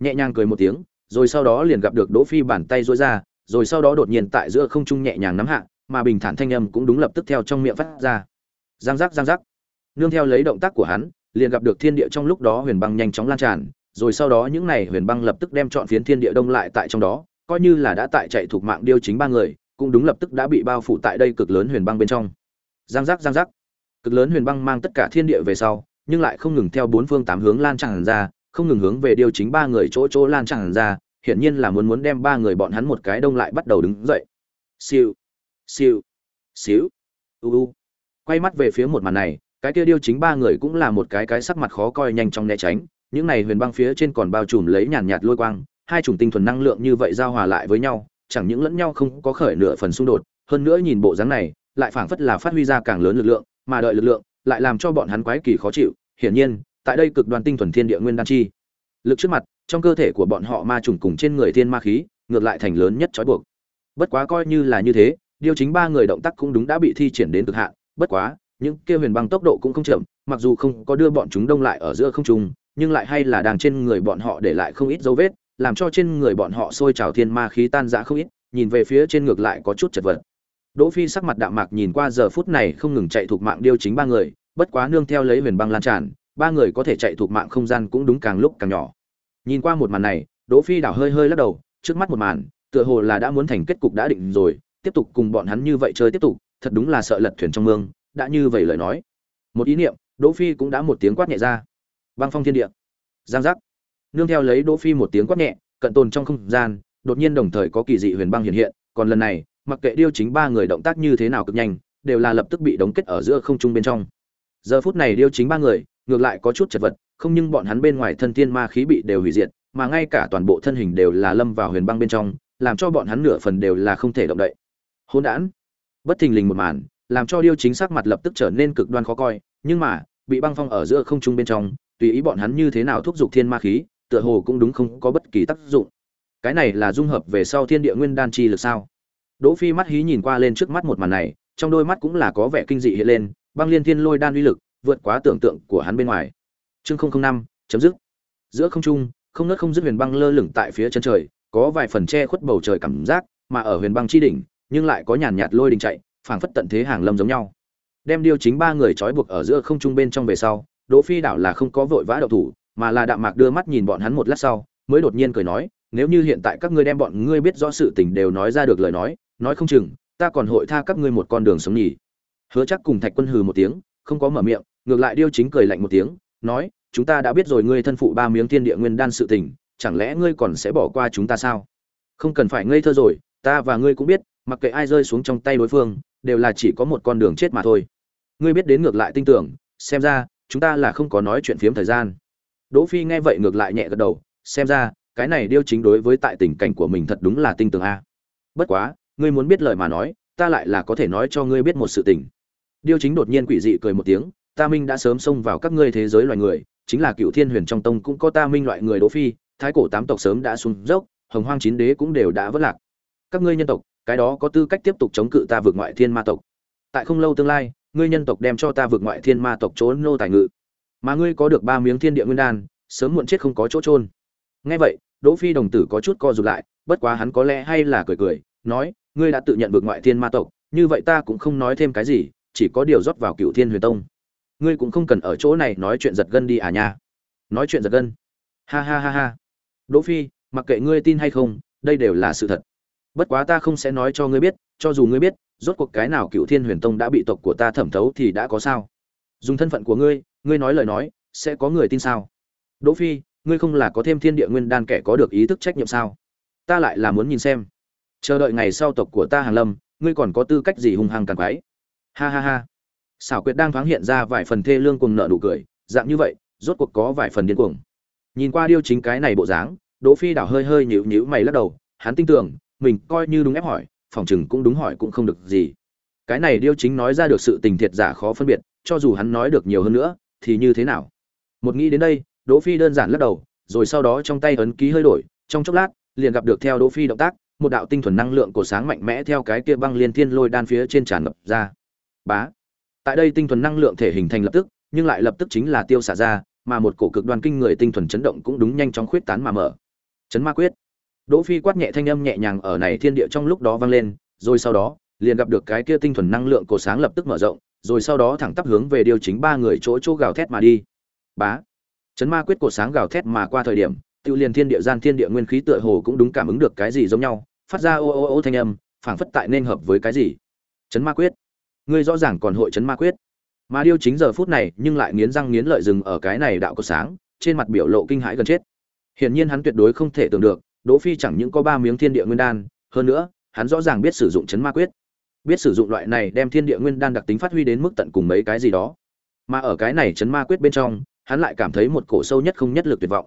nhẹ nhàng cười một tiếng rồi sau đó liền gặp được đỗ phi bàn tay duỗi ra rồi sau đó đột nhiên tại giữa không trung nhẹ nhàng nắm hạ, mà bình thản thanh âm cũng đúng lập tức theo trong miệng phát ra. Giang giác giang giác. Nương theo lấy động tác của hắn, liền gặp được thiên địa trong lúc đó huyền băng nhanh chóng lan tràn, rồi sau đó những này huyền băng lập tức đem chọn phiến thiên địa đông lại tại trong đó, coi như là đã tại chạy thuộc mạng điêu chính ba người, cũng đúng lập tức đã bị bao phủ tại đây cực lớn huyền băng bên trong. giang giác giang giác. Cực lớn huyền băng mang tất cả thiên địa về sau, nhưng lại không ngừng theo bốn phương tám hướng lan tràn ra, không ngừng hướng về điều chính ba người chỗ chỗ lan tràn ra, hiển nhiên là muốn muốn đem ba người bọn hắn một cái đông lại bắt đầu đứng dậy. Siêu siêu xíu u u. Quay mắt về phía một màn này, cái kia điêu chính ba người cũng là một cái cái sắc mặt khó coi nhanh trong né tránh, những này huyền băng phía trên còn bao trùm lấy nhàn nhạt lôi quang, hai chủng tinh thuần năng lượng như vậy giao hòa lại với nhau chẳng những lẫn nhau không có khởi nửa phần xung đột, hơn nữa nhìn bộ dáng này, lại phảng phất là phát huy ra càng lớn lực lượng, mà đợi lực lượng, lại làm cho bọn hắn quái kỳ khó chịu. Hiển nhiên, tại đây cực đoan tinh thuần thiên địa nguyên đan chi lực trước mặt, trong cơ thể của bọn họ ma trùng cùng trên người thiên ma khí, ngược lại thành lớn nhất trói buộc. Bất quá coi như là như thế, điều chính ba người động tác cũng đúng đã bị thi triển đến cực hạn. Bất quá, những kia huyền băng tốc độ cũng không chậm, mặc dù không có đưa bọn chúng đông lại ở giữa không trung, nhưng lại hay là đang trên người bọn họ để lại không ít dấu vết làm cho trên người bọn họ sôi trào thiên ma khí tan rã không ít, nhìn về phía trên ngược lại có chút chật vật. Đỗ phi sắc mặt đạm mạc nhìn qua giờ phút này không ngừng chạy thuộc mạng điêu chính ba người, bất quá nương theo lấy huyền băng lan tràn, ba người có thể chạy thuộc mạng không gian cũng đúng càng lúc càng nhỏ. Nhìn qua một màn này, đỗ phi đảo hơi hơi lắc đầu, trước mắt một màn, tựa hồ là đã muốn thành kết cục đã định rồi, tiếp tục cùng bọn hắn như vậy chơi tiếp tục, thật đúng là sợ lật thuyền trong mương, đã như vậy lời nói. Một ý niệm, đỗ phi cũng đã một tiếng quát nhẹ ra. Băng phong thiên địa. Giang giác nương theo lấy đỗ phi một tiếng quát nhẹ, cận tồn trong không gian, đột nhiên đồng thời có kỳ dị huyền băng hiện hiện, còn lần này, mặc kệ điêu chính ba người động tác như thế nào cực nhanh, đều là lập tức bị đóng kết ở giữa không trung bên trong. Giờ phút này điêu chính ba người, ngược lại có chút chật vật, không nhưng bọn hắn bên ngoài thân tiên ma khí bị đều hủy diệt, mà ngay cả toàn bộ thân hình đều là lâm vào huyền băng bên trong, làm cho bọn hắn nửa phần đều là không thể động đậy. Hỗn đản. Bất thình lình một màn, làm cho điêu chính sắc mặt lập tức trở nên cực đoan khó coi, nhưng mà, bị băng phong ở giữa không trung bên trong, tùy ý bọn hắn như thế nào thúc giục thiên ma khí tựa hồ cũng đúng không có bất kỳ tác dụng. Cái này là dung hợp về sau thiên địa nguyên đan chi lực sao? Đỗ phi mắt hí nhìn qua lên trước mắt một màn này, trong đôi mắt cũng là có vẻ kinh dị hiện lên, băng liên thiên lôi đan uy lực vượt quá tưởng tượng của hắn bên ngoài. Chương năm, chấm dứt. Giữa không trung, không nứt không dứt huyền băng lơ lửng tại phía chân trời, có vài phần che khuất bầu trời cảm giác, mà ở huyền băng chi đỉnh, nhưng lại có nhàn nhạt lôi đình chạy, phảng phất tận thế hàng lâm giống nhau. Đem điêu chính ba người trói buộc ở giữa không trung bên trong về sau, đỗ phi đảo là không có vội vã đầu thủ mà là đạm mạc đưa mắt nhìn bọn hắn một lát sau, mới đột nhiên cười nói, nếu như hiện tại các ngươi đem bọn ngươi biết rõ sự tình đều nói ra được lời nói nói không chừng, ta còn hội tha các ngươi một con đường sống nhỉ. Hứa chắc cùng thạch quân hừ một tiếng, không có mở miệng, ngược lại điêu chính cười lạnh một tiếng, nói, chúng ta đã biết rồi ngươi thân phụ ba miếng thiên địa nguyên đan sự tình, chẳng lẽ ngươi còn sẽ bỏ qua chúng ta sao? Không cần phải ngây thơ rồi, ta và ngươi cũng biết, mặc kệ ai rơi xuống trong tay đối phương, đều là chỉ có một con đường chết mà thôi. Ngươi biết đến ngược lại tin tưởng, xem ra, chúng ta là không có nói chuyện phiếm thời gian đỗ phi nghe vậy ngược lại nhẹ gật đầu, xem ra, cái này điêu chính đối với tại tình cảnh của mình thật đúng là tinh tường a. Bất quá, ngươi muốn biết lời mà nói, ta lại là có thể nói cho ngươi biết một sự tình. Điêu chính đột nhiên quỷ dị cười một tiếng, ta minh đã sớm xông vào các ngươi thế giới loài người, chính là cựu thiên huyền trong tông cũng có ta minh loại người đỗ phi, thái cổ tám tộc sớm đã xuống dốc, hồng hoang chín đế cũng đều đã vỡ lạc. Các ngươi nhân tộc, cái đó có tư cách tiếp tục chống cự ta vượt ngoại thiên ma tộc. Tại không lâu tương lai, ngươi nhân tộc đem cho ta vượt ngoại thiên ma tộc trốn nô tài ngự mà ngươi có được ba miếng thiên địa nguyên đan, sớm muộn chết không có chỗ trôn nghe vậy, đỗ phi đồng tử có chút co rụt lại, bất quá hắn có lẽ hay là cười cười, nói, ngươi đã tự nhận vượt ngoại thiên ma tộc, như vậy ta cũng không nói thêm cái gì, chỉ có điều rót vào cựu thiên huyền tông. Ngươi cũng không cần ở chỗ này nói chuyện giật gân đi à nha. Nói chuyện giật gân. Ha ha ha ha. Đỗ phi, mặc kệ ngươi tin hay không, đây đều là sự thật. Bất quá ta không sẽ nói cho ngươi biết, cho dù ngươi biết, rốt cuộc cái nào cựu thiên huyền tông đã bị tộc của ta thẩm thấu thì đã có sao. Dùng thân phận của ngươi ngươi nói lời nói, sẽ có người tin sao? Đỗ phi, ngươi không là có thêm thiên địa nguyên đan kẻ có được ý thức trách nhiệm sao? Ta lại là muốn nhìn xem. Chờ đợi ngày sau tộc của ta hàng lâm, ngươi còn có tư cách gì hung hăng càng quái? Ha ha ha. Xảo quyệt đang thoáng hiện ra vài phần thê lương cùng nợ nụ cười, dạng như vậy, rốt cuộc có vài phần điên cuồng. Nhìn qua điêu chính cái này bộ dáng, đỗ phi đảo hơi hơi nhíu nhíu mày lắc đầu, hắn tin tưởng, mình coi như đúng ép hỏi, phòng chừng cũng đúng hỏi cũng không được gì. Cái này điêu chính nói ra được sự tình thiệt giả khó phân biệt, cho dù hắn nói được nhiều hơn nữa thì như thế nào? Một nghĩ đến đây, đỗ phi đơn giản lắc đầu, rồi sau đó trong tay ấn ký hơi đổi, trong chốc lát, liền gặp được theo đỗ phi động tác, một đạo tinh thuần năng lượng của sáng mạnh mẽ theo cái kia băng liên thiên lôi đan phía trên tràn ngập ra. Bá! Tại đây tinh thuần năng lượng thể hình thành lập tức, nhưng lại lập tức chính là tiêu xả ra, mà một cổ cực đoan kinh người tinh thuần chấn động cũng đúng nhanh chóng khuyết tán mà mở. Chấn ma quyết! Đỗ phi quát nhẹ thanh âm nhẹ nhàng ở này thiên địa trong lúc đó vang lên, rồi sau đó, liền gặp được cái kia tinh thuần năng lượng cổ sáng lập tức mở rộng rồi sau đó thẳng tắp hướng về điều chính ba người chỗ chỗ gào thét mà đi. Bá. Chấn ma quyết cổ sáng gào thét mà qua thời điểm, tiêu liền thiên địa gian thiên địa nguyên khí tựa hồ cũng đúng cảm ứng được cái gì giống nhau, phát ra ô ô ô thanh âm, phảng phất tại nên hợp với cái gì. Chấn ma quyết. Ngươi rõ ràng còn hội chấn ma quyết. Mà điêu chính giờ phút này nhưng lại nghiến răng nghiến lợi dừng ở cái này đạo có sáng, trên mặt biểu lộ kinh hãi gần chết. Hiển nhiên hắn tuyệt đối không thể tưởng được, đỗ phi chẳng những có ba miếng thiên địa nguyên đan, hơn nữa, hắn rõ ràng biết sử dụng chấn ma quyết biết sử dụng loại này đem thiên địa nguyên đan đặc tính phát huy đến mức tận cùng mấy cái gì đó. Mà ở cái này chấn ma quyết bên trong, hắn lại cảm thấy một cổ sâu nhất không nhất lực tuyệt vọng.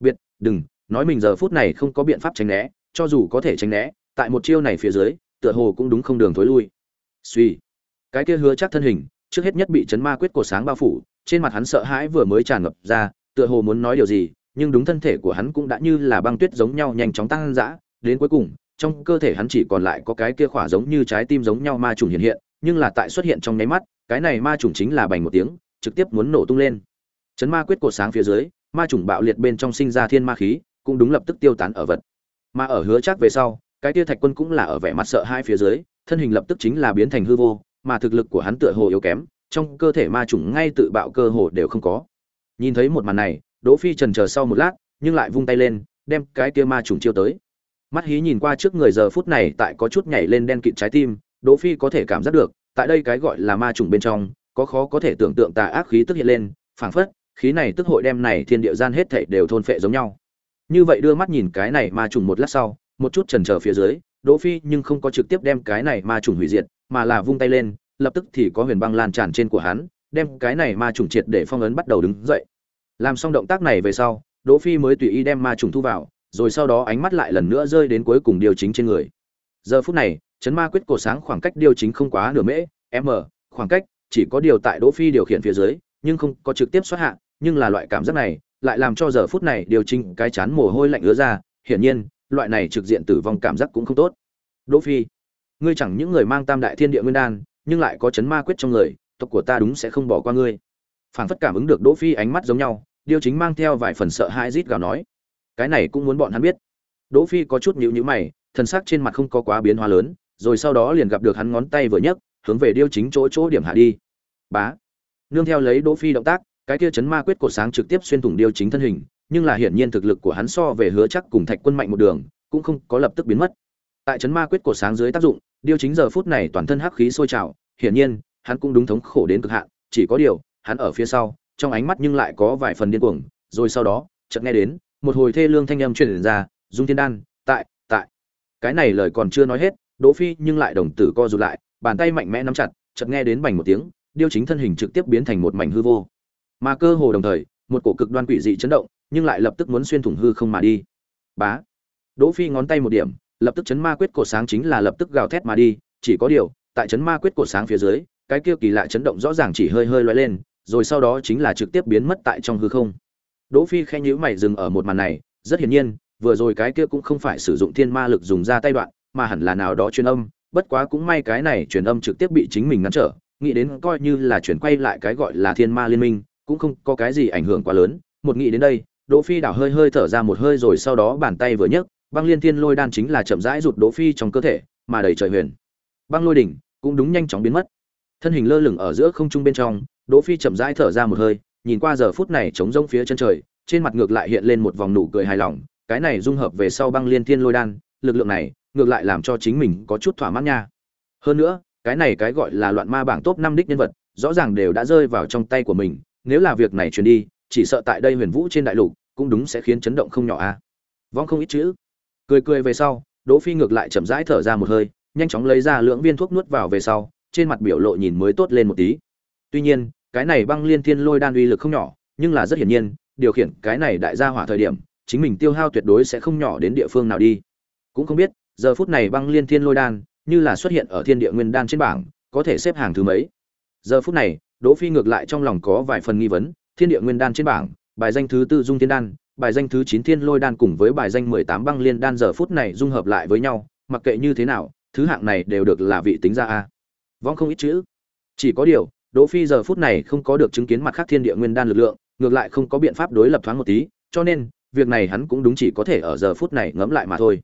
Biệt, đừng, nói mình giờ phút này không có biện pháp tránh né, cho dù có thể tránh né, tại một chiêu này phía dưới, tựa hồ cũng đúng không đường thối lui. Suy, cái kia hứa chắc thân hình, trước hết nhất bị chấn ma quyết cổ sáng bao phủ, trên mặt hắn sợ hãi vừa mới tràn ngập ra, tựa hồ muốn nói điều gì, nhưng đúng thân thể của hắn cũng đã như là băng tuyết giống nhau nhanh chóng tăng dã, đến cuối cùng trong cơ thể hắn chỉ còn lại có cái kia khỏa giống như trái tim giống nhau ma trùng hiện hiện, nhưng là tại xuất hiện trong nháy mắt, cái này ma trùng chính là bành một tiếng, trực tiếp muốn nổ tung lên. Chấn ma quyết cột sáng phía dưới, ma trùng bạo liệt bên trong sinh ra thiên ma khí, cũng đúng lập tức tiêu tán ở vật. Mà ở hứa chắc về sau, cái kia thạch quân cũng là ở vẻ mặt sợ hai phía dưới, thân hình lập tức chính là biến thành hư vô, mà thực lực của hắn tựa hồ yếu kém, trong cơ thể ma trùng ngay tự bạo cơ hồ đều không có. Nhìn thấy một màn này, đỗ phi trần chờ sau một lát, nhưng lại vung tay lên, đem cái kia ma trùng chiêu tới mắt hí nhìn qua trước người giờ phút này tại có chút nhảy lên đen kịt trái tim, đỗ phi có thể cảm giác được, tại đây cái gọi là ma trùng bên trong, có khó có thể tưởng tượng tà ác khí tức hiện lên, phảng phất, khí này tức hội đem này thiên địa gian hết thảy đều thôn phệ giống nhau. Như vậy đưa mắt nhìn cái này ma trùng một lát sau, một chút chần chờ phía dưới, đỗ phi nhưng không có trực tiếp đem cái này ma trùng hủy diệt, mà là vung tay lên, lập tức thì có huyền băng lan tràn trên của hắn, đem cái này ma trùng triệt để phong ấn bắt đầu đứng dậy. Làm xong động tác này về sau, đỗ phi mới tùy ý đem ma trùng thu vào rồi sau đó ánh mắt lại lần nữa rơi đến cuối cùng điều chính trên người. Giờ phút này, chấn ma quyết cổ sáng khoảng cách điều chính không quá nửa mễ, m, khoảng cách chỉ có điều tại đỗ phi điều khiển phía dưới, nhưng không có trực tiếp xuất hạ, nhưng là loại cảm giác này lại làm cho giờ phút này điều chỉnh cái chán mồ hôi lạnh ứa ra, hiển nhiên, loại này trực diện tử vong cảm giác cũng không tốt. Đỗ phi, ngươi chẳng những người mang tam đại thiên địa nguyên đan, nhưng lại có chấn ma quyết trong người, tộc của ta đúng sẽ không bỏ qua ngươi. Phản phất cảm ứng được đỗ phi ánh mắt giống nhau, điều chính mang theo vài phần sợ hãi rít gào nói cái này cũng muốn bọn hắn biết. Đỗ phi có chút nhíu nhíu mày, thần sắc trên mặt không có quá biến hóa lớn, rồi sau đó liền gặp được hắn ngón tay vừa nhấc, hướng về điêu chính chỗ chỗ điểm hạ đi. Bá. Nương theo lấy đỗ phi động tác, cái kia chấn ma quyết cột sáng trực tiếp xuyên thủng điêu chính thân hình, nhưng là hiển nhiên thực lực của hắn so về hứa chắc cùng thạch quân mạnh một đường, cũng không có lập tức biến mất. Tại chấn ma quyết cột sáng dưới tác dụng, điêu chính giờ phút này toàn thân hắc khí sôi trào, hiển nhiên, hắn cũng đúng thống khổ đến cực hạn, chỉ có điều, hắn ở phía sau, trong ánh mắt nhưng lại có vài phần điên cuồng, rồi sau đó, chợt nghe đến một hồi thê lương thanh âm truyền ra, dung thiên đan, tại tại. Cái này lời còn chưa nói hết, đỗ phi nhưng lại đồng tử co rụt lại, bàn tay mạnh mẽ nắm chặt, chợt nghe đến bành một tiếng, điêu chính thân hình trực tiếp biến thành một mảnh hư vô. Mà cơ hồ đồng thời, một cổ cực đoan quỷ dị chấn động, nhưng lại lập tức muốn xuyên thủng hư không mà đi. Bá. Đỗ phi ngón tay một điểm, lập tức chấn ma quyết cổ sáng chính là lập tức gào thét mà đi, chỉ có điều, tại chấn ma quyết cổ sáng phía dưới, cái kia kỳ lạ chấn động rõ ràng chỉ hơi hơi lóe lên, rồi sau đó chính là trực tiếp biến mất tại trong hư không đỗ phi khẽ nhíu mày dừng ở một màn này, rất hiển nhiên, vừa rồi cái kia cũng không phải sử dụng thiên ma lực dùng ra tay đoạn, mà hẳn là nào đó truyền âm, bất quá cũng may cái này truyền âm trực tiếp bị chính mình ngăn trở, nghĩ đến coi như là chuyển quay lại cái gọi là thiên ma liên minh, cũng không có cái gì ảnh hưởng quá lớn, một nghĩ đến đây, đỗ phi đảo hơi hơi thở ra một hơi rồi sau đó bàn tay vừa nhấc, băng liên thiên lôi đan chính là chậm rãi rụt đỗ phi trong cơ thể, mà đầy trời huyền. Băng lôi đỉnh cũng đúng nhanh chóng biến mất. Thân hình lơ lửng ở giữa không trung bên trong, đỗ phi chậm rãi thở ra một hơi nhìn qua giờ phút này trống rỗng phía chân trời, trên mặt ngược lại hiện lên một vòng nụ cười hài lòng, cái này dung hợp về sau băng liên thiên lôi đan, lực lượng này, ngược lại làm cho chính mình có chút thỏa mãn nha. Hơn nữa, cái này cái gọi là loạn ma bảng top năm đích nhân vật, rõ ràng đều đã rơi vào trong tay của mình, nếu là việc này truyền đi, chỉ sợ tại đây huyền vũ trên đại lục, cũng đúng sẽ khiến chấn động không nhỏ a. Vong không ít chữ. Cười cười về sau, đỗ phi ngược lại chậm rãi thở ra một hơi, nhanh chóng lấy ra lượng viên thuốc nuốt vào về sau, trên mặt biểu lộ nhìn mới tốt lên một tí. Tuy nhiên cái này băng liên thiên lôi đan uy lực không nhỏ, nhưng là rất hiển nhiên, điều khiển cái này đại gia hỏa thời điểm, chính mình tiêu hao tuyệt đối sẽ không nhỏ đến địa phương nào đi. Cũng không biết, giờ phút này băng liên thiên lôi đan, như là xuất hiện ở thiên địa nguyên đan trên bảng, có thể xếp hàng thứ mấy? Giờ phút này, đỗ phi ngược lại trong lòng có vài phần nghi vấn, thiên địa nguyên đan trên bảng, bài danh thứ tư dung thiên đan, bài danh thứ chín thiên lôi đan cùng với bài danh mười tám băng liên đan giờ phút này dung hợp lại với nhau, mặc kệ như thế nào, thứ hạng này đều được là vị tính ra a. Vong không ít chữ. Chỉ có điều đỗ phi giờ phút này không có được chứng kiến mặt khác thiên địa nguyên đan lực lượng, ngược lại không có biện pháp đối lập thoáng một tí, cho nên, việc này hắn cũng đúng chỉ có thể ở giờ phút này ngẫm lại mà thôi.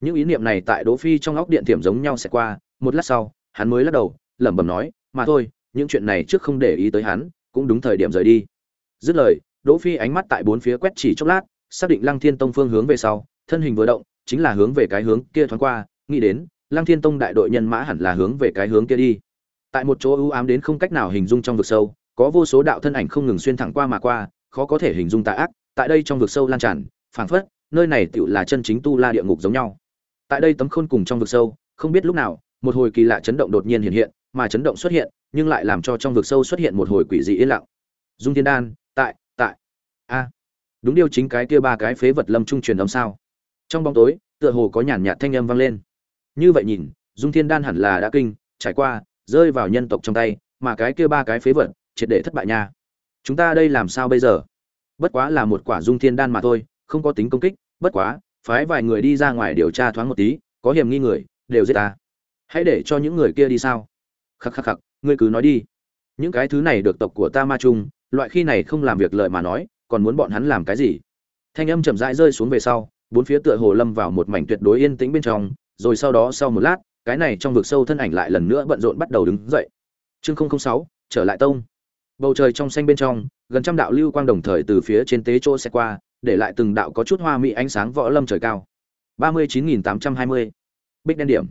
Những ý niệm này tại đỗ phi trong óc điện tiềm giống nhau sẽ qua, một lát sau, hắn mới lắc đầu, lẩm bẩm nói, mà thôi, những chuyện này trước không để ý tới hắn, cũng đúng thời điểm rời đi. Dứt lời, đỗ phi ánh mắt tại bốn phía quét chỉ chốc lát, xác định lăng thiên tông phương hướng về sau, thân hình vừa động, chính là hướng về cái hướng kia thoáng qua, nghĩ đến, lăng thiên tông đại đội nhân mã hẳn là hướng về cái hướng kia đi tại một chỗ ưu ám đến không cách nào hình dung trong vực sâu, có vô số đạo thân ảnh không ngừng xuyên thẳng qua mà qua, khó có thể hình dung tà ác, tại đây trong vực sâu lan tràn, phảng phất, nơi này tựu là chân chính tu la địa ngục giống nhau. Tại đây tấm khôn cùng trong vực sâu, không biết lúc nào, một hồi kỳ lạ chấn động đột nhiên hiện hiện, mà chấn động xuất hiện, nhưng lại làm cho trong vực sâu xuất hiện một hồi quỷ dị yên lặng. Dung thiên đan, tại tại. A, đúng điều chính cái kia ba cái phế vật lâm trung truyền âm sao? Trong bóng tối, tựa hồ có nhàn nhạt thanh âm vang lên. Như vậy nhìn, dung thiên đan hẳn là đã kinh, trải qua rơi vào nhân tộc trong tay, mà cái kia ba cái phế vật, triệt để thất bại nha. Chúng ta đây làm sao bây giờ? Bất quá là một quả dung thiên đan mà thôi, không có tính công kích, bất quá, phái vài người đi ra ngoài điều tra thoáng một tí, có hiểm nghi người, đều giết ta. Hãy để cho những người kia đi sao? Khắc khắc khắc, ngươi cứ nói đi. Những cái thứ này được tộc của ta ma chung, loại khi này không làm việc lợi mà nói, còn muốn bọn hắn làm cái gì? Thanh âm chậm rãi rơi xuống về sau, bốn phía tựa hồ lâm vào một mảnh tuyệt đối yên tĩnh bên trong, rồi sau đó sau một lát cái này trong vực sâu thân ảnh lại lần nữa bận rộn bắt đầu đứng dậy. Chương sáu, trở lại tông. Bầu trời trong xanh bên trong, gần trăm đạo lưu quang đồng thời từ phía trên tế chỗ xe qua, để lại từng đạo có chút hoa mỹ ánh sáng võ lâm trời cao. ba mươi chín nghìn tám trăm hai mươi. Bích đen điểm.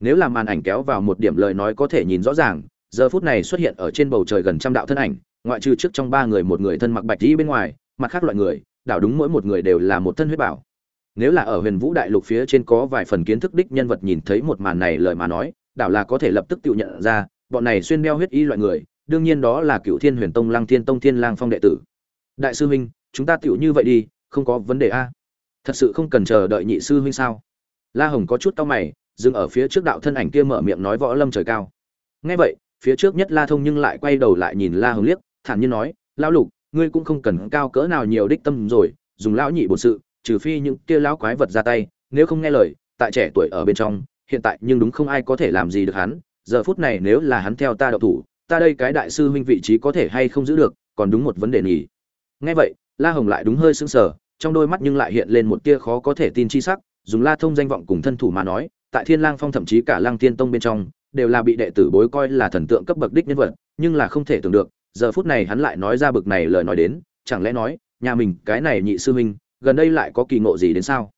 Nếu làm màn ảnh kéo vào một điểm lời nói có thể nhìn rõ ràng, giờ phút này xuất hiện ở trên bầu trời gần trăm đạo thân ảnh, ngoại trừ trước trong ba người một người thân mặc bạch đi bên ngoài, mặt khác loại người, đảo đúng mỗi một người đều là một thân huyết bảo nếu là ở huyền vũ đại lục phía trên có vài phần kiến thức đích nhân vật nhìn thấy một màn này lời mà nói, đảo là có thể lập tức tự nhận ra, bọn này xuyên đeo huyết y loại người, đương nhiên đó là cựu thiên huyền tông lăng thiên tông thiên lang phong đệ tử. Đại sư huynh, chúng ta tựu như vậy đi, không có vấn đề a. Thật sự không cần chờ đợi nhị sư huynh sao? La hồng có chút tao mày, dừng ở phía trước đạo thân ảnh kia mở miệng nói võ lâm trời cao. Nghe vậy, phía trước nhất la thông nhưng lại quay đầu lại nhìn la hồng liếc, thản nhiên nói, lão lục, ngươi cũng không cần cao cỡ nào nhiều đích tâm rồi, dùng lão nhị bổn sự trừ phi những kia lão quái vật ra tay, nếu không nghe lời, tại trẻ tuổi ở bên trong, hiện tại nhưng đúng không ai có thể làm gì được hắn, giờ phút này nếu là hắn theo ta động thủ, ta đây cái đại sư huynh vị trí có thể hay không giữ được, còn đúng một vấn đề nhỉ. Nghe vậy, la hồng lại đúng hơi sững sờ, trong đôi mắt nhưng lại hiện lên một tia khó có thể tin chi sắc, dùng la thông danh vọng cùng thân thủ mà nói, tại thiên lang phong thậm chí cả lang tiên tông bên trong, đều là bị đệ tử bối coi là thần tượng cấp bậc đích nhân vật, nhưng là không thể tưởng được, giờ phút này hắn lại nói ra bực này lời nói đến, chẳng lẽ nói, nhà mình cái này nhị sư huynh gần đây lại có kỳ ngộ gì đến sao?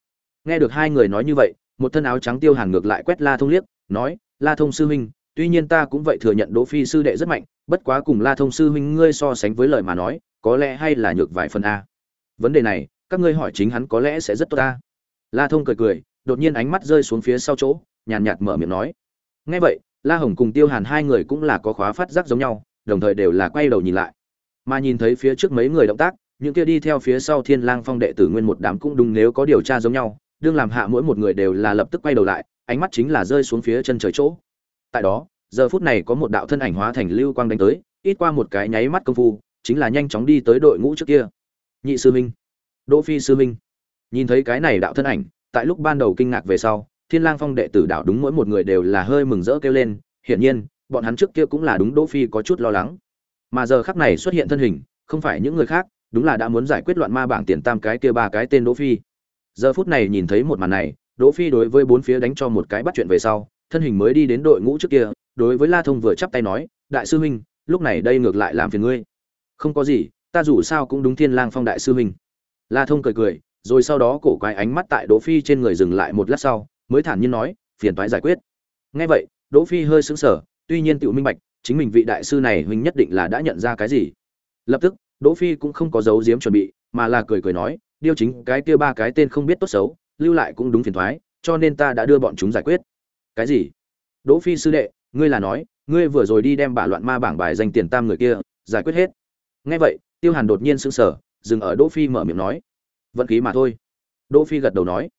Nghe được hai người nói như vậy, một thân áo trắng tiêu hàn ngược lại quét la thông liếc, nói, la thông sư huynh, tuy nhiên ta cũng vậy thừa nhận đỗ phi sư đệ rất mạnh, bất quá cùng la thông sư huynh ngươi so sánh với lời mà nói, có lẽ hay là nhược vài phần a. Vấn đề này, các ngươi hỏi chính hắn có lẽ sẽ rất tốt ta. La thông cười cười, đột nhiên ánh mắt rơi xuống phía sau chỗ, nhàn nhạt mở miệng nói, nghe vậy, la hồng cùng tiêu hàn hai người cũng là có khóa phát giác giống nhau, đồng thời đều là quay đầu nhìn lại. Mà nhìn thấy phía trước mấy người động tác những kia đi theo phía sau thiên lang phong đệ tử nguyên một đám cũng đúng nếu có điều tra giống nhau, đương làm hạ mỗi một người đều là lập tức quay đầu lại, ánh mắt chính là rơi xuống phía chân trời chỗ. Tại đó, giờ phút này có một đạo thân ảnh hóa thành lưu quang đánh tới, ít qua một cái nháy mắt công phu, chính là nhanh chóng đi tới đội ngũ trước kia. Nhị sư minh đỗ phi sư minh nhìn thấy cái này đạo thân ảnh, tại lúc ban đầu kinh ngạc về sau, thiên lang phong đệ tử đạo đúng mỗi một người đều là hơi mừng rỡ kêu lên, hiển nhiên, bọn hắn trước kia cũng là đúng đỗ phi có chút lo lắng. Mà giờ khắc này xuất hiện thân hình, không phải những người khác đúng là đã muốn giải quyết loạn ma bảng tiền tam cái kia ba cái tên đỗ phi. Giờ phút này nhìn thấy một màn này, đỗ phi đối với bốn phía đánh cho một cái bắt chuyện về sau, thân hình mới đi đến đội ngũ trước kia, đối với la thông vừa chắp tay nói, đại sư huynh, lúc này đây ngược lại làm phiền ngươi. Không có gì, ta dù sao cũng đúng thiên lang phong đại sư huynh. La thông cười cười, rồi sau đó cổ quái ánh mắt tại đỗ phi trên người dừng lại một lát sau, mới thản nhiên nói, phiền toái giải quyết. Nghe vậy, đỗ phi hơi sững sờ, tuy nhiên tiểu minh bạch, chính mình vị đại sư này huynh nhất định là đã nhận ra cái gì. Lập tức đỗ phi cũng không có giấu giếm chuẩn bị, mà là cười cười nói, điêu chính, cái kia ba cái tên không biết tốt xấu, lưu lại cũng đúng phiền toái cho nên ta đã đưa bọn chúng giải quyết. Cái gì? Đỗ phi sư đệ, ngươi là nói, ngươi vừa rồi đi đem bả loạn ma bảng bài danh tiền tam người kia, giải quyết hết. Nghe vậy, tiêu hàn đột nhiên sững sờ, dừng ở đỗ phi mở miệng nói, vận khí mà thôi. Đỗ phi gật đầu nói,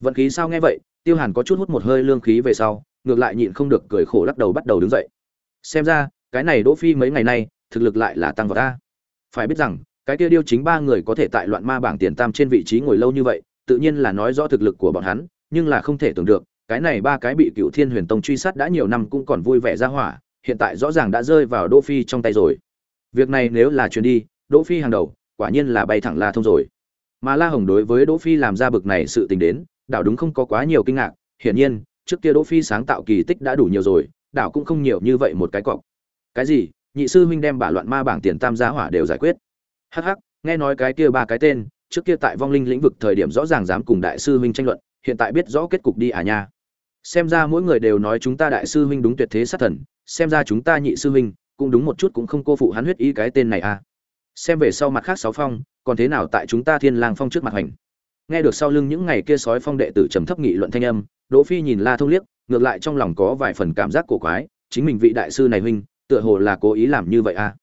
vận khí sao? Nghe vậy, tiêu hàn có chút hút một hơi lương khí về sau, ngược lại nhịn không được cười khổ lắc đầu bắt đầu đứng dậy. Xem ra, cái này đỗ phi mấy ngày nay, thực lực lại là tăng vào ta phải biết rằng, cái kia điêu chính ba người có thể tại loạn ma bảng tiền tam trên vị trí ngồi lâu như vậy, tự nhiên là nói rõ thực lực của bọn hắn, nhưng là không thể tưởng được, cái này ba cái bị cựu thiên huyền tông truy sát đã nhiều năm cũng còn vui vẻ ra hỏa, hiện tại rõ ràng đã rơi vào đỗ phi trong tay rồi. Việc này nếu là chuyến đi, đỗ phi hàng đầu, quả nhiên là bay thẳng la thông rồi. Mà la hồng đối với đỗ phi làm ra bực này sự tình đến, đảo đúng không có quá nhiều kinh ngạc, hiển nhiên, trước kia đỗ phi sáng tạo kỳ tích đã đủ nhiều rồi, đảo cũng không nhiều như vậy một cái cọc. Cái gì? Nhị sư huynh đem bả loạn ma bảng tiền tam giá hỏa đều giải quyết. Hắc hắc, nghe nói cái kia ba cái tên, trước kia tại vong linh lĩnh vực thời điểm rõ ràng dám cùng đại sư huynh tranh luận, hiện tại biết rõ kết cục đi à nha. Xem ra mỗi người đều nói chúng ta đại sư huynh đúng tuyệt thế sát thần, xem ra chúng ta nhị sư huynh cũng đúng một chút cũng không cô phụ hắn huyết ý cái tên này à. Xem về sau mặt khác sáu phong, còn thế nào tại chúng ta thiên lang phong trước mặt hành nghe được sau lưng những ngày kia sói phong đệ tử trầm thấp nghị luận thanh âm, đỗ phi nhìn la thông liếc, ngược lại trong lòng có vài phần cảm giác cổ quái, chính mình vị đại sư này huynh tựa hồ là cố ý làm như vậy à?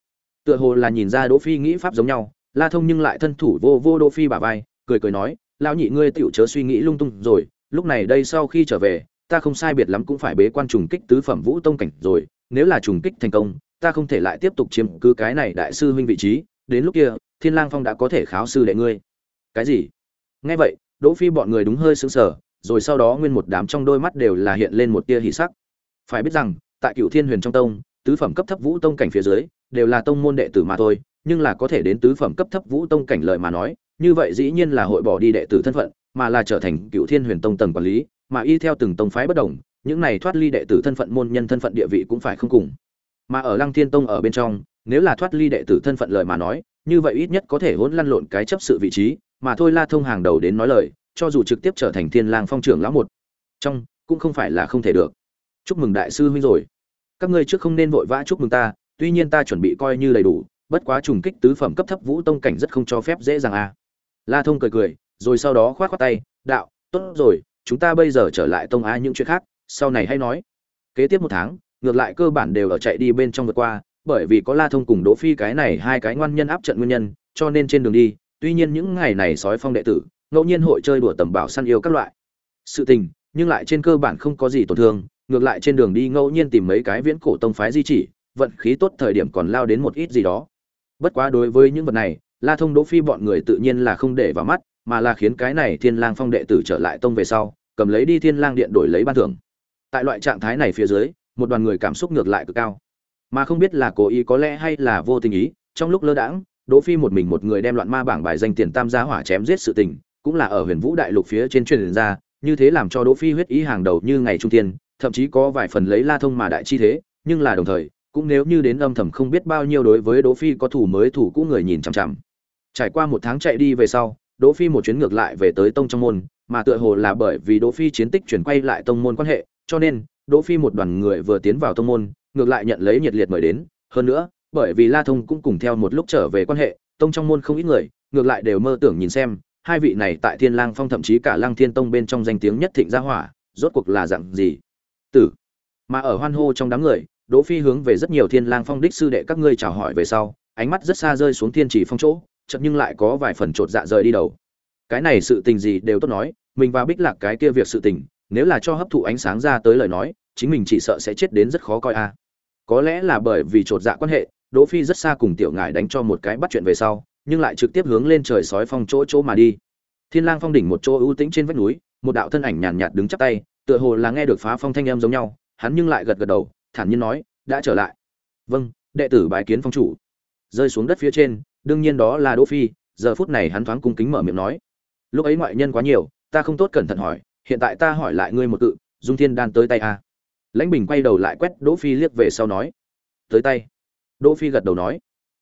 Tựa hồ là nhìn ra đỗ phi nghĩ pháp giống nhau, la thông nhưng lại thân thủ vô vô đỗ phi bả vai, cười cười nói, lão nhị ngươi tiểu chớ suy nghĩ lung tung rồi, lúc này đây sau khi trở về, ta không sai biệt lắm cũng phải bế quan trùng kích tứ phẩm vũ tông cảnh rồi, nếu là trùng kích thành công, ta không thể lại tiếp tục chiếm cứ cái này đại sư huynh vị trí, đến lúc kia, thiên lang phong đã có thể kháo sư đệ ngươi. Cái gì? Nghe vậy, đỗ phi bọn người đúng hơi sững sờ, rồi sau đó nguyên một đám trong đôi mắt đều là hiện lên một tia hỉ sắc. Phải biết rằng, tại cựu thiên huyền trong tông tứ phẩm cấp thấp vũ tông cảnh phía dưới, đều là tông môn đệ tử mà thôi, nhưng là có thể đến tứ phẩm cấp thấp vũ tông cảnh lợi mà nói, như vậy dĩ nhiên là hội bỏ đi đệ tử thân phận, mà là trở thành cựu thiên huyền tông tầng quản lý, mà y theo từng tông phái bất đồng, những này thoát ly đệ tử thân phận môn nhân thân phận địa vị cũng phải không cùng. Mà ở lăng thiên tông ở bên trong, nếu là thoát ly đệ tử thân phận lời mà nói, như vậy ít nhất có thể hỗn lăn lộn cái chấp sự vị trí, mà thôi la thông hàng đầu đến nói lời, cho dù trực tiếp trở thành thiên lang phong trưởng lão một, trong, cũng không phải là không thể được. Chúc mừng đại sư huynh rồi các ngươi trước không nên vội vã chúc mừng ta, tuy nhiên ta chuẩn bị coi như đầy đủ, bất quá trùng kích tứ phẩm cấp thấp vũ tông cảnh rất không cho phép dễ dàng à. La thông cười cười, rồi sau đó khoát khoát tay, đạo, tốt rồi, chúng ta bây giờ trở lại tông á những chuyện khác, sau này hay nói. Kế tiếp một tháng, ngược lại cơ bản đều ở chạy đi bên trong vượt qua, bởi vì có la thông cùng đỗ phi cái này hai cái ngoan nhân áp trận nguyên nhân, cho nên trên đường đi, tuy nhiên những ngày này sói phong đệ tử, ngẫu nhiên hội chơi đùa tầm bảo săn yêu các loại. Sự tình, nhưng lại trên cơ bản không có gì tổn thương ngược lại trên đường đi ngẫu nhiên tìm mấy cái viễn cổ tông phái di chỉ, vận khí tốt thời điểm còn lao đến một ít gì đó. Bất quá đối với những vật này, la thông đỗ phi bọn người tự nhiên là không để vào mắt, mà là khiến cái này thiên lang phong đệ tử trở lại tông về sau, cầm lấy đi thiên lang điện đổi lấy ban thưởng. Tại loại trạng thái này phía dưới, một đoàn người cảm xúc ngược lại cực cao. Mà không biết là cố ý có lẽ hay là vô tình ý, trong lúc lơ đãng, đỗ phi một mình một người đem loạn ma bảng bài danh tiền tam gia hỏa chém giết sự tình, cũng là ở huyền vũ đại lục phía trên truyền ra, như thế làm cho đỗ phi huyết ý hàng đầu như ngày trung tiên thậm chí có vài phần lấy la thông mà đại chi thế, nhưng là đồng thời, cũng nếu như đến âm thầm không biết bao nhiêu đối với đỗ phi có thủ mới thủ cũ người nhìn chằm chằm. Trải qua một tháng chạy đi về sau, đỗ phi một chuyến ngược lại về tới tông trong môn, mà tựa hồ là bởi vì đỗ phi chiến tích chuyển quay lại tông môn quan hệ, cho nên, đỗ phi một đoàn người vừa tiến vào tông môn, ngược lại nhận lấy nhiệt liệt mời đến. Hơn nữa, bởi vì la thông cũng cùng theo một lúc trở về quan hệ, tông trong môn không ít người, ngược lại đều mơ tưởng nhìn xem, hai vị này tại thiên lang phong thậm chí cả Lang thiên tông bên trong danh tiếng nhất thịnh gia hỏa, rốt cuộc là dạng gì tử. Mà ở hoan hô trong đám người, đỗ phi hướng về rất nhiều thiên lang phong đích sư đệ các ngươi chào hỏi về sau, ánh mắt rất xa rơi xuống thiên chỉ phong chỗ, chợt nhưng lại có vài phần trột dạ rời đi đầu. Cái này sự tình gì đều tốt nói, mình và bích lạc cái kia việc sự tình, nếu là cho hấp thụ ánh sáng ra tới lời nói, chính mình chỉ sợ sẽ chết đến rất khó coi a. Có lẽ là bởi vì trột dạ quan hệ, đỗ phi rất xa cùng tiểu ngải đánh cho một cái bắt chuyện về sau, nhưng lại trực tiếp hướng lên trời sói phong chỗ chỗ mà đi. Thiên lang phong đỉnh một chỗ ưu tĩnh trên vách núi, một đạo thân ảnh nhàn nhạt đứng chắp tay tựa hồ là nghe được phá phong thanh em giống nhau, hắn nhưng lại gật gật đầu, thản nhiên nói, đã trở lại. Vâng đệ tử bái kiến phong chủ. Rơi xuống đất phía trên, đương nhiên đó là đỗ phi, giờ phút này hắn thoáng cung kính mở miệng nói, lúc ấy ngoại nhân quá nhiều, ta không tốt cẩn thận hỏi, hiện tại ta hỏi lại ngươi một tự dung thiên đan tới tay a à. lãnh bình quay đầu lại quét đỗ phi liếc về sau nói, tới tay. Đỗ phi gật đầu nói,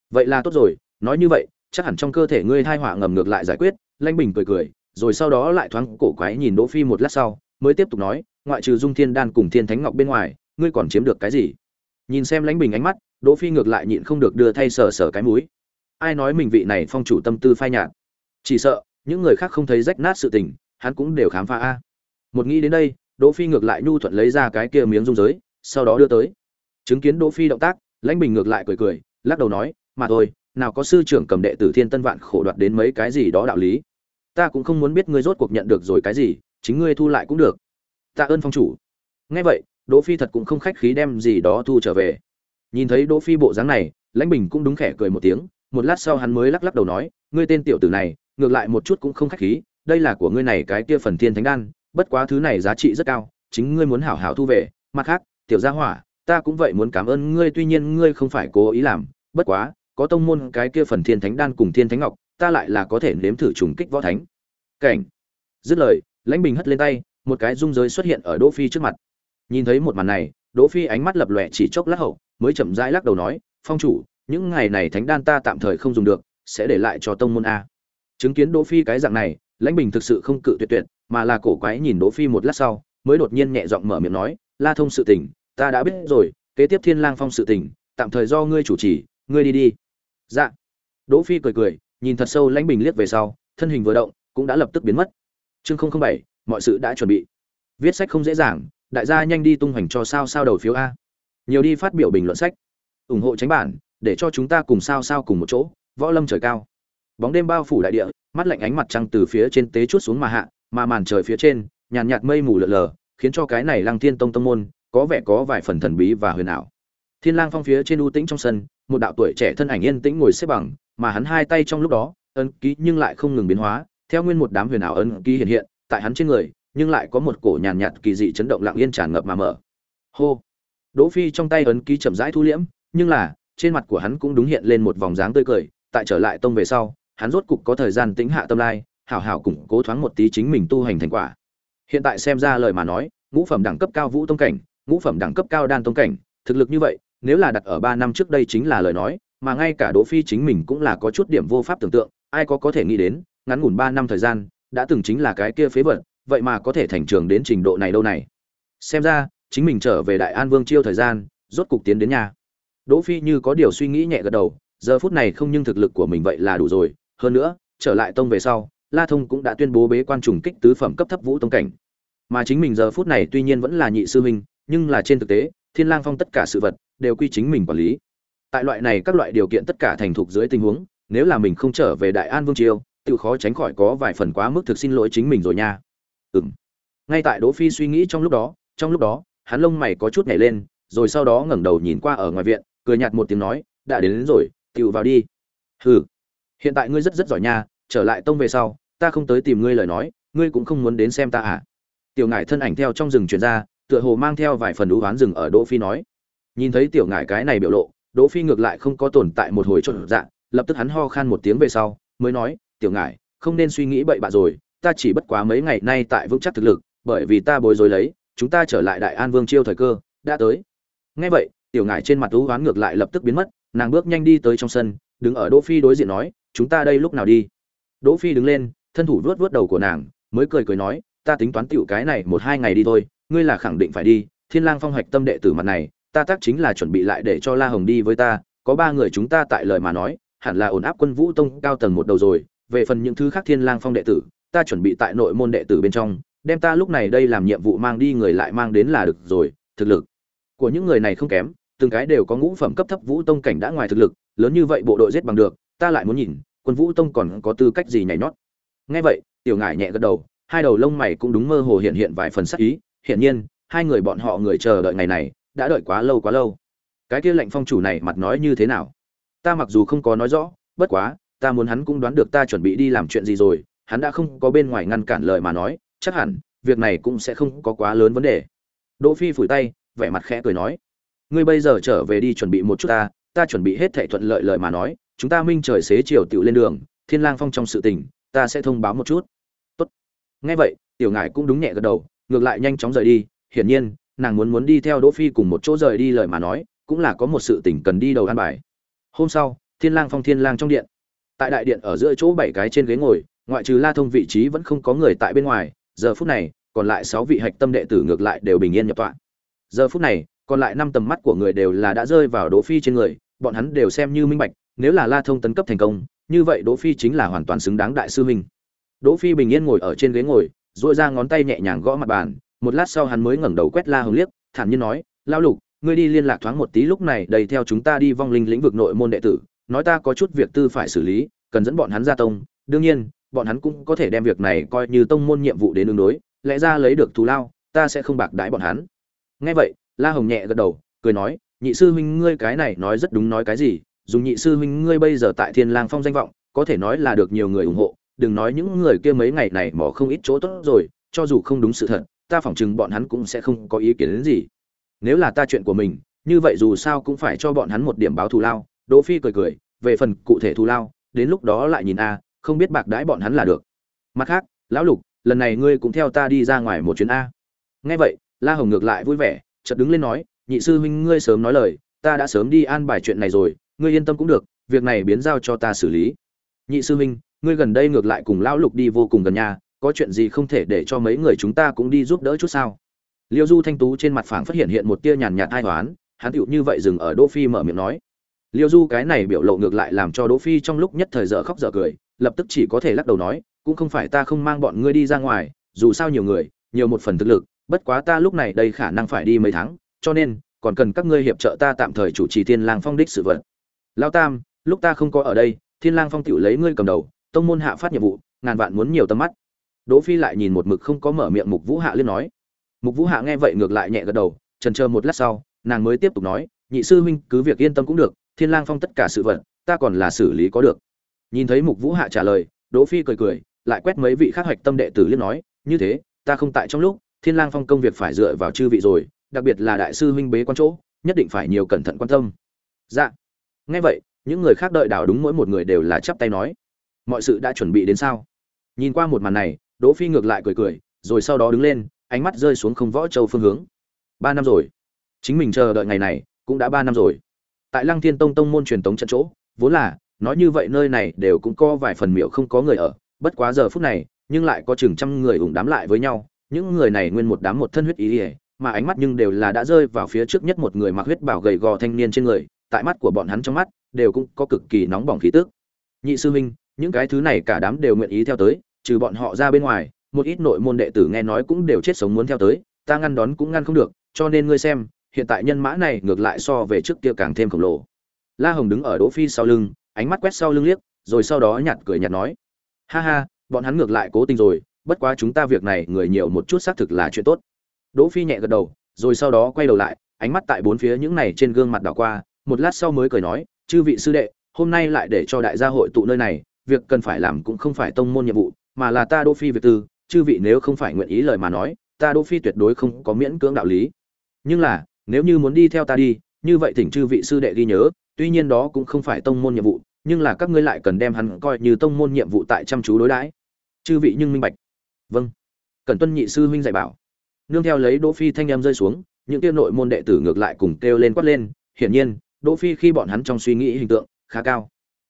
vậy là tốt rồi, nói như vậy, chắc hẳn trong cơ thể ngươi thai họa ngầm ngược lại giải quyết. Lãnh bình cười cười, rồi sau đó lại thoáng cổ quái nhìn đỗ phi một lát sau mới tiếp tục nói, ngoại trừ dung thiên đan cùng thiên thánh ngọc bên ngoài, ngươi còn chiếm được cái gì? Nhìn xem lãnh bình ánh mắt, đỗ phi ngược lại nhịn không được đưa thay sờ sờ cái mũi. Ai nói mình vị này phong chủ tâm tư phai nhạt? Chỉ sợ, những người khác không thấy rách nát sự tình, hắn cũng đều khám phá a. Một nghĩ đến đây, đỗ phi ngược lại nhu thuận lấy ra cái kia miếng dung giới, sau đó đưa tới. Chứng kiến đỗ phi động tác, lãnh bình ngược lại cười cười, lắc đầu nói, mà thôi, nào có sư trưởng cầm đệ tử thiên tân vạn khổ đoạt đến mấy cái gì đó đạo lý? Ta cũng không muốn biết ngươi rốt cuộc nhận được rồi cái gì chính ngươi thu lại cũng được. Tạ ơn phong chủ. Nghe vậy, đỗ phi thật cũng không khách khí đem gì đó thu trở về. Nhìn thấy đỗ phi bộ dáng này, lãnh bình cũng đúng khẽ cười một tiếng, một lát sau hắn mới lắc lắc đầu nói, ngươi tên tiểu tử này, ngược lại một chút cũng không khách khí, đây là của ngươi này cái kia phần thiên thánh đan, bất quá thứ này giá trị rất cao, chính ngươi muốn hảo hảo thu về, mặt khác, tiểu gia hỏa, ta cũng vậy muốn cảm ơn ngươi, tuy nhiên ngươi không phải cố ý làm, bất quá, có tông môn cái kia phần thiên thánh đan cùng thiên thánh ngọc, ta lại là có thể nếm thử trùng kích võ thánh. Cảnh. Dứt lời lãnh bình hất lên tay, một cái rung giới xuất hiện ở đỗ phi trước mặt. Nhìn thấy một màn này, đỗ phi ánh mắt lập lòe chỉ chốc lát hậu, mới chậm rãi lắc đầu nói, phong chủ, những ngày này thánh đan ta tạm thời không dùng được, sẽ để lại cho tông môn a. Chứng kiến đỗ phi cái dạng này, lãnh bình thực sự không cự tuyệt tuyệt, mà là cổ quái nhìn đỗ phi một lát sau, mới đột nhiên nhẹ giọng mở miệng nói, la thông sự tình, ta đã biết rồi, kế tiếp thiên lang phong sự tình, tạm thời do ngươi chủ trì, ngươi đi đi. Dạ. Đỗ phi cười cười, nhìn thật sâu lãnh bình liếc về sau, thân hình vừa động, cũng đã lập tức biến mất chương không không bảy, mọi sự đã chuẩn bị. Viết sách không dễ dàng, đại gia nhanh đi tung hoành cho sao sao đầu phiếu a. Nhiều đi phát biểu bình luận sách. Ủng hộ tránh bản, để cho chúng ta cùng sao sao cùng một chỗ, võ lâm trời cao. Bóng đêm bao phủ đại địa, mắt lạnh ánh mặt trăng từ phía trên tế chút xuống mà hạ, mà màn trời phía trên, nhàn nhạt mây mù lợn lờ, khiến cho cái này lăng thiên tông tông môn, có vẻ có vài phần thần bí và huyền ảo. Thiên lang phong phía trên u tĩnh trong sân, một đạo tuổi trẻ thân ảnh yên tĩnh ngồi xếp bằng, mà hắn hai tay trong lúc đó, ấn ký nhưng lại không ngừng biến hóa theo nguyên một đám huyền ảo ấn ký hiện hiện, tại hắn trên người, nhưng lại có một cổ nhàn nhạt kỳ dị chấn động lặng yên tràn ngập mà mở. Hô! Đỗ phi trong tay ấn ký chậm rãi thu liễm, nhưng là, trên mặt của hắn cũng đúng hiện lên một vòng dáng tươi cười, tại trở lại tông về sau, hắn rốt cục có thời gian tĩnh hạ tâm lai, hảo hảo củng cố thoáng một tí chính mình tu hành thành quả. Hiện tại xem ra lời mà nói, ngũ phẩm đẳng cấp cao vũ tông cảnh, ngũ phẩm đẳng cấp cao đan tông cảnh, thực lực như vậy, nếu là đặt ở ba năm trước đây chính là lời nói, mà ngay cả đỗ phi chính mình cũng là có chút điểm vô pháp tưởng tượng, ai có có thể nghĩ đến ngắn ngủn ba năm thời gian, đã từng chính là cái kia phế vật, vậy mà có thể thành trường đến trình độ này đâu này. Xem ra, chính mình trở về đại an vương chiêu thời gian, rốt cục tiến đến nhà. Đỗ phi như có điều suy nghĩ nhẹ gật đầu, giờ phút này không nhưng thực lực của mình vậy là đủ rồi, hơn nữa, trở lại tông về sau, la thông cũng đã tuyên bố bế quan trùng kích tứ phẩm cấp thấp vũ tông cảnh. Mà chính mình giờ phút này tuy nhiên vẫn là nhị sư huynh, nhưng là trên thực tế, thiên lang phong tất cả sự vật, đều quy chính mình quản lý. Tại loại này các loại điều kiện tất cả thành thục dưới tình huống, nếu là mình không trở về đại an vương triều tự khó tránh khỏi có vài phần quá mức thực xin lỗi chính mình rồi nha. Ừm. Ngay tại đỗ phi suy nghĩ trong lúc đó trong lúc đó hắn lông mày có chút nhảy lên rồi sau đó ngẩng đầu nhìn qua ở ngoài viện cười nhạt một tiếng nói đã đến, đến rồi tiểu vào đi. Hừ. Hiện tại ngươi rất rất giỏi nha trở lại tông về sau ta không tới tìm ngươi lời nói ngươi cũng không muốn đến xem ta à? Tiểu ngải thân ảnh theo trong rừng chuyển ra tựa hồ mang theo vài phần đũ oán rừng ở đỗ phi nói. Nhìn thấy tiểu ngải cái này biểu lộ đỗ phi ngược lại không có tồn tại một hồi chột dạ lập tức hắn ho khan một tiếng về sau mới nói tiểu ngải, không nên suy nghĩ bậy bạ rồi, ta chỉ bất quá mấy ngày nay tại vững chắc thực lực, bởi vì ta bối rối lấy, chúng ta trở lại đại an vương chiêu thời cơ, đã tới. Nghe vậy, tiểu ngải trên mặt thú hoán ngược lại lập tức biến mất, nàng bước nhanh đi tới trong sân, đứng ở đỗ phi đối diện nói, chúng ta đây lúc nào đi? Đỗ phi đứng lên, thân thủ vuốt vuốt đầu của nàng, mới cười cười nói, ta tính toán tiểu cái này một hai ngày đi thôi, ngươi là khẳng định phải đi, thiên lang phong hoạch tâm đệ tử mặt này, ta tác chính là chuẩn bị lại để cho la hồng đi với ta, có ba người chúng ta tại lời mà nói, hẳn là ổn áp quân vũ tông cao tầng một đầu rồi về phần những thứ khác thiên lang phong đệ tử, ta chuẩn bị tại nội môn đệ tử bên trong, đem ta lúc này đây làm nhiệm vụ mang đi người lại mang đến là được rồi, thực lực của những người này không kém, từng cái đều có ngũ phẩm cấp thấp vũ tông cảnh đã ngoài thực lực, lớn như vậy bộ đội giết bằng được, ta lại muốn nhìn, quân vũ tông còn có tư cách gì nhảy nhót. Nghe vậy, tiểu ngải nhẹ gật đầu, hai đầu lông mày cũng đúng mơ hồ hiện hiện vài phần sắc ý, hiển nhiên, hai người bọn họ người chờ đợi ngày này, đã đợi quá lâu quá lâu. Cái kia lệnh phong chủ này mặt nói như thế nào? Ta mặc dù không có nói rõ, bất quá ta muốn hắn cũng đoán được ta chuẩn bị đi làm chuyện gì rồi, hắn đã không có bên ngoài ngăn cản lời mà nói, chắc hẳn, việc này cũng sẽ không có quá lớn vấn đề. Đỗ phi phủi tay, vẻ mặt khẽ cười nói, ngươi bây giờ trở về đi chuẩn bị một chút ta ta chuẩn bị hết thảy thuận lợi lời mà nói, chúng ta minh trời xế chiều tiểu lên đường, thiên lang phong trong sự tình, ta sẽ thông báo một chút. Tốt. Nghe vậy, tiểu ngải cũng đúng nhẹ gật đầu, ngược lại nhanh chóng rời đi, hiển nhiên, nàng muốn muốn đi theo đỗ phi cùng một chỗ rời đi lời mà nói, cũng là có một sự tình cần đi đầu an bài. Hôm sau, thiên lang phong thiên lang trong điện tại đại điện ở giữa chỗ bảy cái trên ghế ngồi, ngoại trừ la thông vị trí vẫn không có người tại bên ngoài, giờ phút này, còn lại sáu vị hạch tâm đệ tử ngược lại đều bình yên nhập tọa. Giờ phút này, còn lại năm tầm mắt của người đều là đã rơi vào đỗ phi trên người, bọn hắn đều xem như minh bạch, nếu là la thông tấn cấp thành công, như vậy đỗ phi chính là hoàn toàn xứng đáng đại sư huynh. Đỗ phi bình yên ngồi ở trên ghế ngồi, duỗi ra ngón tay nhẹ nhàng gõ mặt bàn, một lát sau hắn mới ngẩng đầu quét la hồng liếc, thản nhiên nói lao lục, ngươi đi liên lạc thoáng một tí, lúc này đầy theo chúng ta đi vong linh lĩnh vực nội môn đệ tử nói ta có chút việc tư phải xử lý, cần dẫn bọn hắn ra tông, đương nhiên, bọn hắn cũng có thể đem việc này coi như tông môn nhiệm vụ đến ứng đối, lẽ ra lấy được thù lao, ta sẽ không bạc đãi bọn hắn. Nghe vậy, la hồng nhẹ gật đầu, cười nói, nhị sư huynh ngươi cái này nói rất đúng nói cái gì, dùng nhị sư huynh ngươi bây giờ tại thiên lang phong danh vọng, có thể nói là được nhiều người ủng hộ, đừng nói những người kia mấy ngày này mỏ không ít chỗ tốt rồi, cho dù không đúng sự thật, ta phỏng chừng bọn hắn cũng sẽ không có ý kiến đến gì. Nếu là ta chuyện của mình, như vậy dù sao cũng phải cho bọn hắn một điểm báo thù lao đỗ phi cười cười về phần cụ thể thù lao đến lúc đó lại nhìn a không biết bạc đãi bọn hắn là được. Mặt khác lão lục lần này ngươi cũng theo ta đi ra ngoài một chuyến a. Nghe vậy la hồng ngược lại vui vẻ chợt đứng lên nói nhị sư huynh ngươi sớm nói lời ta đã sớm đi an bài chuyện này rồi ngươi yên tâm cũng được việc này biến giao cho ta xử lý. Nhị sư huynh ngươi gần đây ngược lại cùng lão lục đi vô cùng gần nhà có chuyện gì không thể để cho mấy người chúng ta cũng đi giúp đỡ chút sao? Liêu du thanh tú trên mặt phảng phát hiện hiện một tia nhàn nhạt ai hoán, hắn tựu như vậy dừng ở đỗ phi mở miệng nói liêu du cái này biểu lộ ngược lại làm cho đỗ phi trong lúc nhất thời dở khóc dở cười, lập tức chỉ có thể lắc đầu nói, cũng không phải ta không mang bọn ngươi đi ra ngoài, dù sao nhiều người, nhiều một phần thực lực, bất quá ta lúc này đây khả năng phải đi mấy tháng, cho nên, còn cần các ngươi hiệp trợ ta tạm thời chủ trì thiên lang phong đích sự vật. Lao tam, lúc ta không có ở đây, thiên lang phong tiểu lấy ngươi cầm đầu, tông môn hạ phát nhiệm vụ, ngàn vạn muốn nhiều tâm mắt. Đỗ phi lại nhìn một mực không có mở miệng mục vũ hạ liên nói. Mục vũ hạ nghe vậy ngược lại nhẹ gật đầu, trần chờ một lát sau, nàng mới tiếp tục nói, nhị sư huynh cứ việc yên tâm cũng được thiên lang phong tất cả sự vật, ta còn là xử lý có được. Nhìn thấy mục vũ hạ trả lời, đỗ phi cười cười, lại quét mấy vị khác hoạch tâm đệ tử liên nói, như thế, ta không tại trong lúc, thiên lang phong công việc phải dựa vào chư vị rồi, đặc biệt là đại sư huynh bế quan chỗ, nhất định phải nhiều cẩn thận quan tâm. Dạ. Nghe vậy, những người khác đợi đảo đúng mỗi một người đều là chắp tay nói, mọi sự đã chuẩn bị đến sao? Nhìn qua một màn này, đỗ phi ngược lại cười cười, rồi sau đó đứng lên, ánh mắt rơi xuống không võ châu phương hướng. Ba năm rồi. Chính mình chờ đợi ngày này, cũng đã ba năm rồi tại lăng thiên tông tông môn truyền tống trận chỗ, vốn là, nói như vậy nơi này đều cũng có vài phần miệu không có người ở, bất quá giờ phút này, nhưng lại có chừng trăm người ủng đám lại với nhau, những người này nguyên một đám một thân huyết ý ỉa mà ánh mắt nhưng đều là đã rơi vào phía trước nhất một người mặc huyết bảo gầy gò thanh niên trên người, tại mắt của bọn hắn trong mắt, đều cũng có cực kỳ nóng bỏng khí tức. Nhị sư huynh, những cái thứ này cả đám đều nguyện ý theo tới, trừ bọn họ ra bên ngoài, một ít nội môn đệ tử nghe nói cũng đều chết sống muốn theo tới, ta ngăn đón cũng ngăn không được, cho nên ngươi xem hiện tại nhân mã này ngược lại so về trước kia càng thêm khổng lồ. La hồng đứng ở đỗ phi sau lưng, ánh mắt quét sau lưng liếc, rồi sau đó nhạt cười nhạt nói, ha ha, bọn hắn ngược lại cố tình rồi, bất quá chúng ta việc này người nhiều một chút xác thực là chuyện tốt. Đỗ phi nhẹ gật đầu, rồi sau đó quay đầu lại, ánh mắt tại bốn phía những này trên gương mặt đảo qua, một lát sau mới cười nói, chư vị sư đệ, hôm nay lại để cho đại gia hội tụ nơi này, việc cần phải làm cũng không phải tông môn nhiệm vụ, mà là ta đỗ phi việc tư, chư vị nếu không phải nguyện ý lời mà nói, ta đỗ phi tuyệt đối không có miễn cưỡng đạo lý. Nhưng là nếu như muốn đi theo ta đi, như vậy thỉnh chư vị sư đệ ghi nhớ, tuy nhiên đó cũng không phải tông môn nhiệm vụ, nhưng là các ngươi lại cần đem hắn coi như tông môn nhiệm vụ tại chăm chú đối đãi. Chư vị nhưng minh bạch. Vâng. Cần tuân nhị sư huynh dạy bảo. Nương theo lấy đỗ phi thanh em rơi xuống, những tiêu nội môn đệ tử ngược lại cùng kêu lên quát lên, hiển nhiên, đỗ phi khi bọn hắn trong suy nghĩ hình tượng, khá cao.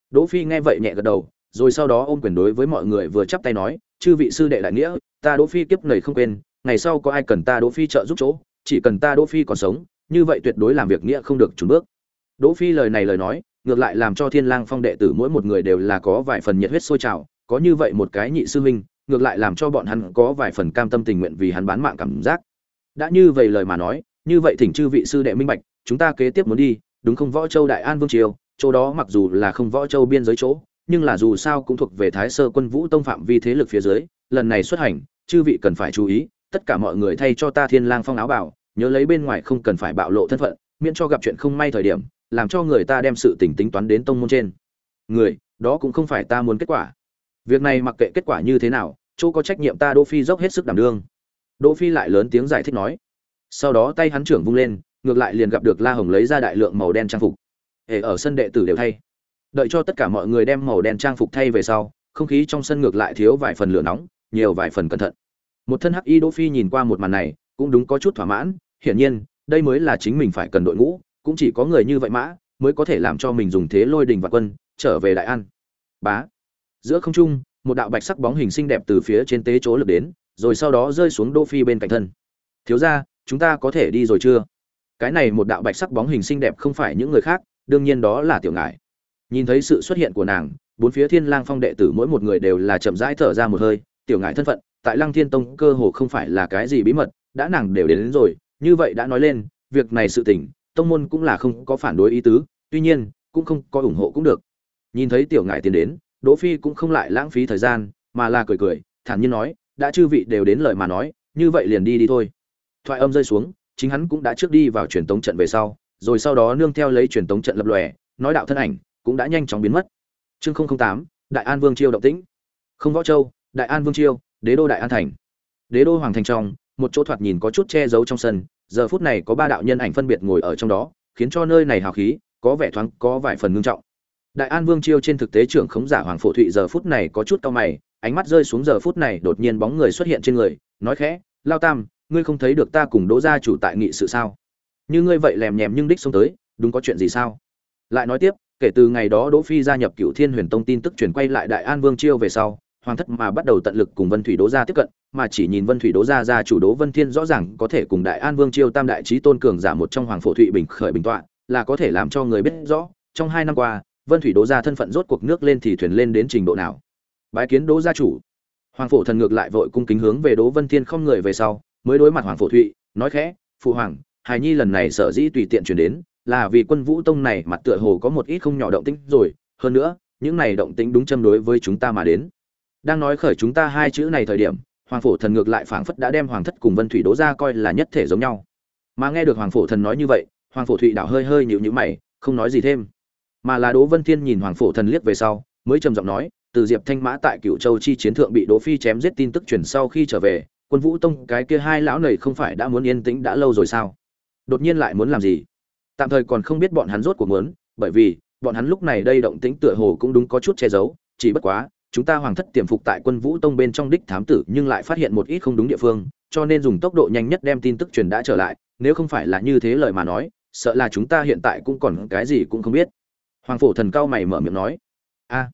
Đỗ phi nghe vậy nhẹ gật đầu, rồi sau đó ôm quyền đối với mọi người vừa chắp tay nói, chư vị sư đệ đại nghĩa, ta đỗ phi kiếp này không quên, ngày sau có ai cần ta đỗ phi trợ giúp chỗ chỉ cần ta đỗ phi còn sống, như vậy tuyệt đối làm việc nghĩa không được chùn bước. Đỗ phi lời này lời nói, ngược lại làm cho thiên lang phong đệ tử mỗi một người đều là có vài phần nhiệt huyết sôi trào, có như vậy một cái nhị sư huynh, ngược lại làm cho bọn hắn có vài phần cam tâm tình nguyện vì hắn bán mạng cảm giác. Đã như vậy lời mà nói, như vậy thỉnh chư vị sư đệ minh bạch, chúng ta kế tiếp muốn đi, đúng không võ châu đại an vương triều, chỗ đó mặc dù là không võ châu biên giới chỗ, nhưng là dù sao cũng thuộc về thái sơ quân vũ tông phạm vi thế lực phía dưới, lần này xuất hành, chư vị cần phải chú ý, tất cả mọi người thay cho ta thiên lang phong áo bảo nhớ lấy bên ngoài không cần phải bạo lộ thân phận, miễn cho gặp chuyện không may thời điểm, làm cho người ta đem sự tình tính toán đến tông môn trên. Người, đó cũng không phải ta muốn kết quả. Việc này mặc kệ kết quả như thế nào, chỗ có trách nhiệm ta đỗ phi dốc hết sức đảm đương. Đỗ phi lại lớn tiếng giải thích nói. Sau đó tay hắn trưởng vung lên, ngược lại liền gặp được la hồng lấy ra đại lượng màu đen trang phục. Hệ ở sân đệ tử đều thay. Đợi cho tất cả mọi người đem màu đen trang phục thay về sau, không khí trong sân ngược lại thiếu vài phần lửa nóng, nhiều vài phần cẩn thận. Một thân hắc y đỗ phi nhìn qua một màn này, cũng đúng có chút thỏa mãn hiển nhiên đây mới là chính mình phải cần đội ngũ cũng chỉ có người như vậy mã mới có thể làm cho mình dùng thế lôi đình và quân trở về đại an. Bá. Giữa không trung một đạo bạch sắc bóng hình xinh đẹp từ phía trên tế chỗ lực đến rồi sau đó rơi xuống đỗ phi bên cạnh thân. Thiếu gia chúng ta có thể đi rồi chưa? Cái này một đạo bạch sắc bóng hình xinh đẹp không phải những người khác đương nhiên đó là tiểu ngải. Nhìn thấy sự xuất hiện của nàng bốn phía thiên lang phong đệ tử mỗi một người đều là chậm rãi thở ra một hơi tiểu ngải thân phận tại lăng thiên tông cơ hồ không phải là cái gì bí mật đã nàng đều đến, đến rồi như vậy đã nói lên, việc này sự tình, tông môn cũng là không có phản đối ý tứ, tuy nhiên, cũng không có ủng hộ cũng được. Nhìn thấy tiểu ngải tiến đến, đỗ phi cũng không lại lãng phí thời gian, mà là cười cười, thản nhiên nói, đã chư vị đều đến lời mà nói, như vậy liền đi đi thôi. Thoại âm rơi xuống, chính hắn cũng đã trước đi vào truyền tống trận về sau, rồi sau đó nương theo lấy truyền tống trận lập lòe, nói đạo thân ảnh cũng đã nhanh chóng biến mất. Chương tám, đại an vương chiêu động tĩnh. Không võ châu, đại an vương chiêu đế đô đại an thành. Đế đô hoàng thành trong một chỗ thoạt nhìn có chút che giấu trong sân, giờ phút này có ba đạo nhân ảnh phân biệt ngồi ở trong đó, khiến cho nơi này hào khí, có vẻ thoáng, có vài phần ngưng trọng. Đại an vương chiêu trên thực tế trưởng khống giả hoàng phổ thụy giờ phút này có chút cao mày, ánh mắt rơi xuống giờ phút này đột nhiên bóng người xuất hiện trên người, nói khẽ, lao tam, ngươi không thấy được ta cùng đỗ gia chủ tại nghị sự sao? Như ngươi vậy lèm nhèm nhưng đích xông tới, đúng có chuyện gì sao? Lại nói tiếp, kể từ ngày đó đỗ phi gia nhập cựu thiên huyền tông tin tức truyền quay lại đại an vương chiêu về sau hoàng thất mà bắt đầu tận lực cùng vân thủy đố gia tiếp cận, mà chỉ nhìn vân thủy đố gia gia chủ đố vân thiên rõ ràng có thể cùng đại an vương chiêu tam đại trí tôn cường giả một trong hoàng phổ thụy bình khởi bình tọa, là có thể làm cho người biết rõ, trong hai năm qua, vân thủy đố gia thân phận rốt cuộc nước lên thì thuyền lên đến trình độ nào. Bái kiến đố gia chủ. Hoàng phổ thần ngược lại vội cung kính hướng về đố vân thiên không người về sau, mới đối mặt hoàng phổ thụy, nói khẽ, phụ hoàng, hài nhi lần này sở dĩ tùy tiện chuyển đến, là vì quân vũ tông này mặt tựa hồ có một ít không nhỏ động tĩnh rồi, hơn nữa, những này động tĩnh đúng châm đối với chúng ta mà đến đang nói khởi chúng ta hai chữ này thời điểm, hoàng phổ thần ngược lại phảng phất đã đem hoàng thất cùng vân thủy đố ra coi là nhất thể giống nhau. Mà nghe được hoàng phổ thần nói như vậy, hoàng phổ thụy đảo hơi hơi nhịu nhữ mày, không nói gì thêm. Mà là đỗ vân thiên nhìn hoàng phổ thần liếc về sau, mới trầm giọng nói, từ diệp thanh mã tại cựu châu chi chiến thượng bị đỗ phi chém giết tin tức chuyển sau khi trở về, quân vũ tông cái kia hai lão này không phải đã muốn yên tĩnh đã lâu rồi sao? Đột nhiên lại muốn làm gì? Tạm thời còn không biết bọn hắn rốt cuộc muốn, bởi vì bọn hắn lúc này đây động tĩnh tựa hồ cũng đúng có chút che giấu, chỉ bất quá chúng ta hoàng thất tiềm phục tại quân vũ tông bên trong đích thám tử nhưng lại phát hiện một ít không đúng địa phương, cho nên dùng tốc độ nhanh nhất đem tin tức truyền đã trở lại, nếu không phải là như thế lời mà nói, sợ là chúng ta hiện tại cũng còn cái gì cũng không biết. Hoàng phổ thần cao mày mở miệng nói. A,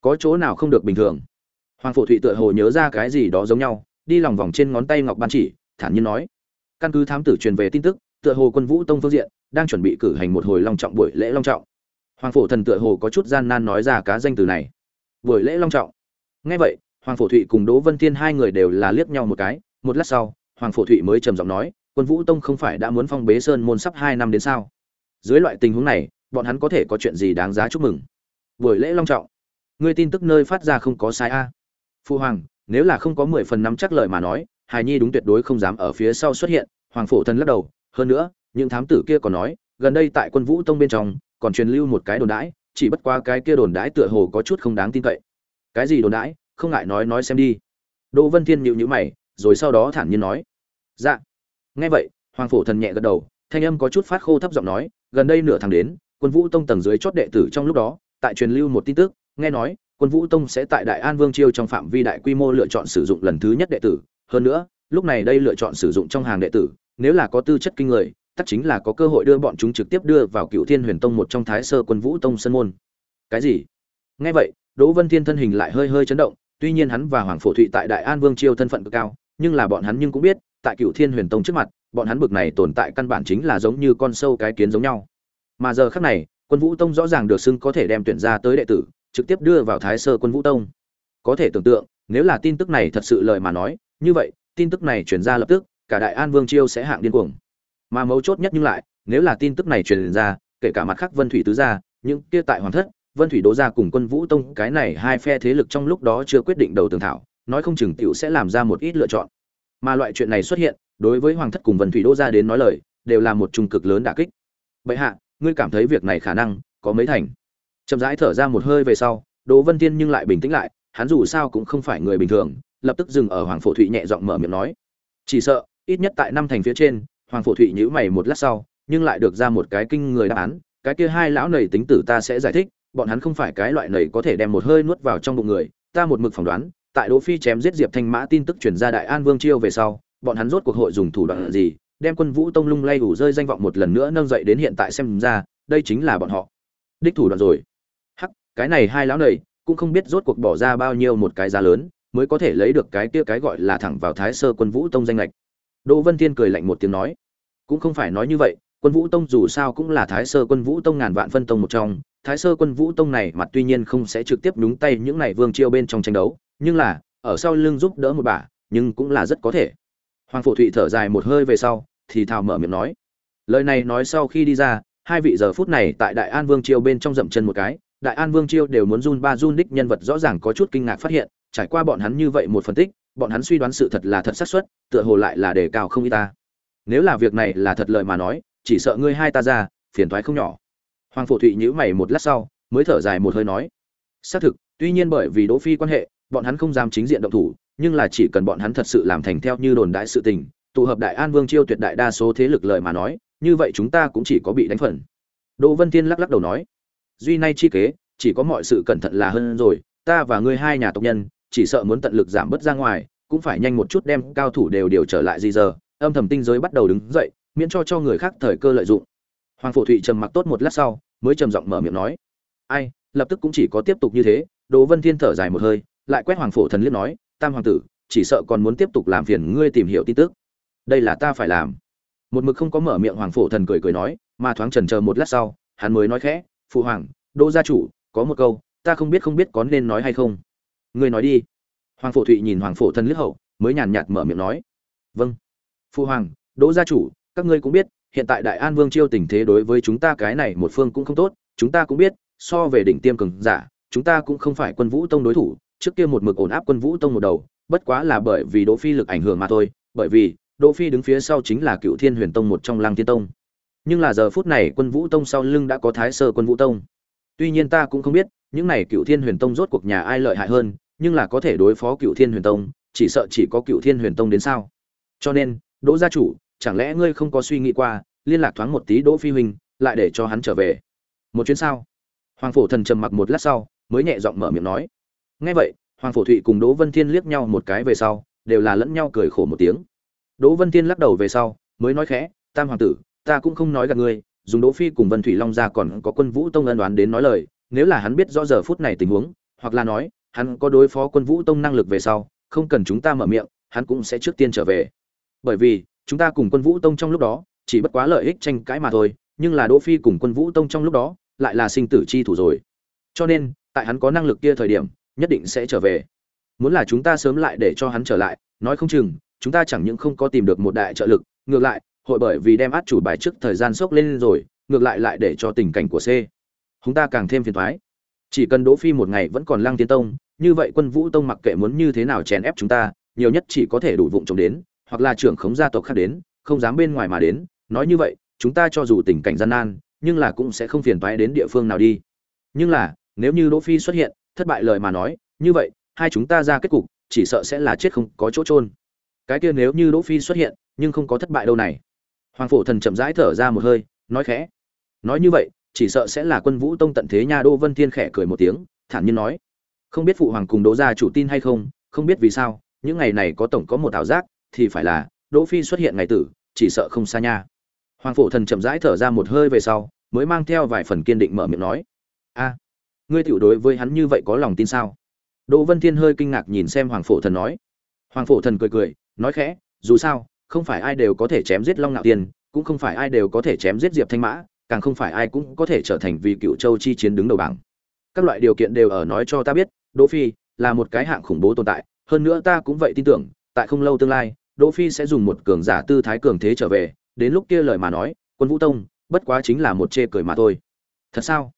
có chỗ nào không được bình thường? Hoàng phổ thụy tựa hồ nhớ ra cái gì đó giống nhau, đi lòng vòng trên ngón tay ngọc ban chỉ, thản nhiên nói. Căn cứ thám tử truyền về tin tức, tựa hồ quân vũ tông phương diện đang chuẩn bị cử hành một hồi long trọng buổi lễ long trọng. Hoàng phổ thần tựa hồ có chút gian nan nói ra cá danh từ này buổi lễ long trọng. Ngay vậy, hoàng phổ thụy cùng đỗ vân thiên hai người đều là liếc nhau một cái, một lát sau, hoàng phổ thụy mới trầm giọng nói, quân vũ tông không phải đã muốn phong bế sơn môn sắp hai năm đến sao? Dưới loại tình huống này, bọn hắn có thể có chuyện gì đáng giá chúc mừng? Buổi lễ long trọng? Ngươi tin tức nơi phát ra không có sai a. Phu hoàng, nếu là không có mười phần năm chắc lời mà nói hài nhi đúng tuyệt đối không dám ở phía sau xuất hiện, hoàng phổ thần lắc đầu. Hơn nữa, những thám tử kia còn nói, gần đây tại quân vũ tông bên trong, còn truyền lưu một cái đồn đãi chỉ bất qua cái kia đồn đãi tựa hồ có chút không đáng tin cậy. Cái gì đồn đãi? Không ngại nói nói xem đi. Đỗ vân thiên nhịu nhữ mày, rồi sau đó thản nhiên nói. Dạ. Nghe vậy, hoàng phổ thần nhẹ gật đầu, thanh âm có chút phát khô thấp giọng nói, gần đây nửa tháng đến, quân vũ tông tầng dưới chót đệ tử trong lúc đó, tại truyền lưu một tin tức, nghe nói, quân vũ tông sẽ tại đại an vương chiêu trong phạm vi đại quy mô lựa chọn sử dụng lần thứ nhất đệ tử. Hơn nữa, lúc này đây lựa chọn sử dụng trong hàng đệ tử, nếu là có tư chất kinh người tất chính là có cơ hội đưa bọn chúng trực tiếp đưa vào cựu thiên huyền tông một trong thái sơ quân vũ tông sân môn. Cái gì? Nghe vậy, đỗ vân thiên thân hình lại hơi hơi chấn động, tuy nhiên hắn và hoàng phổ thụy tại đại an vương chiêu thân phận cực cao, nhưng là bọn hắn nhưng cũng biết, tại cựu thiên huyền tông trước mặt, bọn hắn bực này tồn tại căn bản chính là giống như con sâu cái kiến giống nhau. Mà giờ khắc này, quân vũ tông rõ ràng được xưng có thể đem tuyển ra tới đệ tử, trực tiếp đưa vào thái sơ quân vũ tông. Có thể tưởng tượng, nếu là tin tức này thật sự lời mà nói, như vậy, tin tức này truyền ra lập tức, cả đại an vương chiêu sẽ hạng điên cuồng mà mấu chốt nhất nhưng lại, nếu là tin tức này truyền ra, kể cả mặt khác vân thủy tứ gia, những kia tại hoàng thất, vân thủy đố gia cùng quân vũ tông, cái này hai phe thế lực trong lúc đó chưa quyết định đầu tường thảo, nói không chừng tiểu sẽ làm ra một ít lựa chọn. Mà loại chuyện này xuất hiện, đối với hoàng thất cùng vân thủy đố gia đến nói lời, đều là một trung cực lớn đả kích. Bệ hạ, ngươi cảm thấy việc này khả năng có mấy thành? Chậm rãi thở ra một hơi về sau, đỗ vân tiên nhưng lại bình tĩnh lại, hắn dù sao cũng không phải người bình thường, lập tức dừng ở hoàng phổ thụy nhẹ giọng mở miệng nói. Chỉ sợ, ít nhất tại năm thành phía trên hoàng phổ thụy nhíu mày một lát sau, nhưng lại được ra một cái kinh người đáp án, cái kia hai lão nầy tính tử ta sẽ giải thích, bọn hắn không phải cái loại nầy có thể đem một hơi nuốt vào trong bụng người, ta một mực phỏng đoán, tại đỗ phi chém giết diệp thanh mã tin tức truyền ra đại an vương chiêu về sau, bọn hắn rốt cuộc hội dùng thủ đoạn gì, đem quân vũ tông lung lay đủ rơi danh vọng một lần nữa nâng dậy đến hiện tại xem ra, đây chính là bọn họ. Đích thủ đoạn rồi. Hắc, cái này hai lão nầy cũng không biết rốt cuộc bỏ ra bao nhiêu một cái giá lớn, mới có thể lấy được cái kia cái gọi là thẳng vào thái sơ quân vũ tông danh lệch đỗ vân thiên cười lạnh một tiếng nói, cũng không phải nói như vậy, quân vũ tông dù sao cũng là thái sơ quân vũ tông ngàn vạn phân tông một trong. Thái sơ quân vũ tông này mặt tuy nhiên không sẽ trực tiếp nhúng tay những này vương triều bên trong tranh đấu, nhưng là, ở sau lưng giúp đỡ một bà, nhưng cũng là rất có thể. Hoàng phổ thụy thở dài một hơi về sau, thì thào mở miệng nói, lời này nói sau khi đi ra, hai vị giờ phút này tại đại an vương triều bên trong dậm chân một cái. Đại an vương triều đều muốn run ba run đích nhân vật rõ ràng có chút kinh ngạc phát hiện, trải qua bọn hắn như vậy một phân tích bọn hắn suy đoán sự thật là thật xác suất, tựa hồ lại là đề cao không y ta. Nếu là việc này là thật lợi mà nói, chỉ sợ ngươi hai ta ra, phiền toái không nhỏ. Hoàng phổ thụy nhíu mày một lát sau, mới thở dài một hơi nói. Xác thực, tuy nhiên bởi vì đỗ phi quan hệ, bọn hắn không dám chính diện động thủ, nhưng là chỉ cần bọn hắn thật sự làm thành theo như đồn đại sự tình, tụ hợp đại an vương chiêu tuyệt đại đa số thế lực lợi mà nói, như vậy chúng ta cũng chỉ có bị đánh phần. Đỗ vân thiên lắc lắc đầu nói. Duy nay chi kế, chỉ có mọi sự cẩn thận là hơn rồi, ta và ngươi hai nhà tộc nhân chỉ sợ muốn tận lực giảm bớt ra ngoài, cũng phải nhanh một chút đem cao thủ đều điều trở lại gì giờ âm thầm tinh giới bắt đầu đứng dậy, miễn cho cho người khác thời cơ lợi dụng. Hoàng phổ thụy trầm mặc tốt một lát sau, mới trầm giọng mở miệng nói, ai, lập tức cũng chỉ có tiếp tục như thế. Đỗ vân thiên thở dài một hơi, lại quét hoàng phổ thần liếc nói, tam hoàng tử, chỉ sợ còn muốn tiếp tục làm phiền ngươi tìm hiểu tin tức. Đây là ta phải làm. Một mực không có mở miệng hoàng phổ thần cười cười nói, mà thoáng trần chờ một lát sau, hắn mới nói khẽ, phụ hoàng, đỗ gia chủ, có một câu, ta không biết không biết có nên nói hay không ngươi nói đi. Hoàng phổ thụy nhìn hoàng phổ thần liếc hậu, mới nhàn nhạt mở miệng nói. Vâng. Phu hoàng, đỗ gia chủ, các ngươi cũng biết, hiện tại đại an vương chiêu tình thế đối với chúng ta cái này một phương cũng không tốt. Chúng ta cũng biết, so về đỉnh tiêm cường giả, chúng ta cũng không phải quân vũ tông đối thủ. Trước kia một mực ổn áp quân vũ tông một đầu, bất quá là bởi vì đỗ phi lực ảnh hưởng mà thôi. Bởi vì, đỗ phi đứng phía sau chính là cựu thiên huyền tông một trong lăng thiên tông. Nhưng là giờ phút này quân vũ tông sau lưng đã có thái sơ quân vũ tông. Tuy nhiên ta cũng không biết, những này cựu thiên huyền tông rốt cuộc nhà ai lợi hại hơn nhưng là có thể đối phó cựu thiên huyền tông, chỉ sợ chỉ có cựu thiên huyền tông đến sao? Cho nên, đỗ gia chủ, chẳng lẽ ngươi không có suy nghĩ qua, liên lạc thoáng một tí đỗ phi huynh, lại để cho hắn trở về? Một chuyến sao hoàng phổ thần trầm mặc một lát sau, mới nhẹ giọng mở miệng nói. Nghe vậy, hoàng phổ thụy cùng đỗ vân thiên liếc nhau một cái về sau, đều là lẫn nhau cười khổ một tiếng. Đỗ vân thiên lắc đầu về sau, mới nói khẽ, tam hoàng tử, ta cũng không nói gặp ngươi, dùng đỗ phi cùng vân thủy long ra còn có quân vũ tông ân đoán đến nói lời, nếu là hắn biết rõ giờ phút này tình huống, hoặc là nói hắn có đối phó quân vũ tông năng lực về sau, không cần chúng ta mở miệng, hắn cũng sẽ trước tiên trở về. Bởi vì, chúng ta cùng quân vũ tông trong lúc đó, chỉ bất quá lợi ích tranh cãi mà thôi, nhưng là đỗ phi cùng quân vũ tông trong lúc đó, lại là sinh tử chi thủ rồi. Cho nên, tại hắn có năng lực kia thời điểm, nhất định sẽ trở về. Muốn là chúng ta sớm lại để cho hắn trở lại, nói không chừng, chúng ta chẳng những không có tìm được một đại trợ lực, ngược lại, hội bởi vì đem át chủ bài trước thời gian sốc lên rồi, ngược lại lại để cho tình cảnh của c. Chúng ta càng thêm phiền toái chỉ cần đỗ phi một ngày vẫn còn lăng tiến tông như vậy quân vũ tông mặc kệ muốn như thế nào chèn ép chúng ta, nhiều nhất chỉ có thể đủ vụng trộm đến, hoặc là trưởng khống gia tộc khác đến, không dám bên ngoài mà đến. Nói như vậy, chúng ta cho dù tình cảnh gian nan, nhưng là cũng sẽ không phiền toái đến địa phương nào đi. Nhưng là, nếu như đỗ phi xuất hiện, thất bại lời mà nói, như vậy, hai chúng ta ra kết cục, chỉ sợ sẽ là chết không có chỗ trôn cái kia nếu như đỗ phi xuất hiện, nhưng không có thất bại đâu này. Hoàng phổ thần chậm rãi thở ra một hơi, nói khẽ. Nói như vậy, chỉ sợ sẽ là quân vũ tông tận thế nha đô vân thiên khẽ cười một tiếng, thản nhiên nói không biết phụ hoàng cùng đỗ gia chủ tin hay không không biết vì sao, những ngày này có tổng có một ảo giác, thì phải là, đỗ phi xuất hiện ngày tử, chỉ sợ không xa nha. Hoàng phổ thần chậm rãi thở ra một hơi về sau, mới mang theo vài phần kiên định mở miệng nói. A, ngươi tiểu đối với hắn như vậy có lòng tin sao? Đỗ vân thiên hơi kinh ngạc nhìn xem hoàng phổ thần nói. Hoàng phổ thần cười cười, nói khẽ, dù sao, không phải ai đều có thể chém giết long nạo tiên, cũng không phải ai đều có thể chém giết diệp thanh mã, càng không phải ai cũng có thể trở thành vì cựu châu chi chiến đứng đầu bảng các loại điều kiện đều ở nói cho ta biết, đỗ phi là một cái hạng khủng bố tồn tại, hơn nữa ta cũng vậy tin tưởng, tại không lâu tương lai, đỗ phi sẽ dùng một cường giả tư thái cường thế trở về, đến lúc kia lời mà nói, quân vũ tông, bất quá chính là một chê cười mà thôi. Thật sao?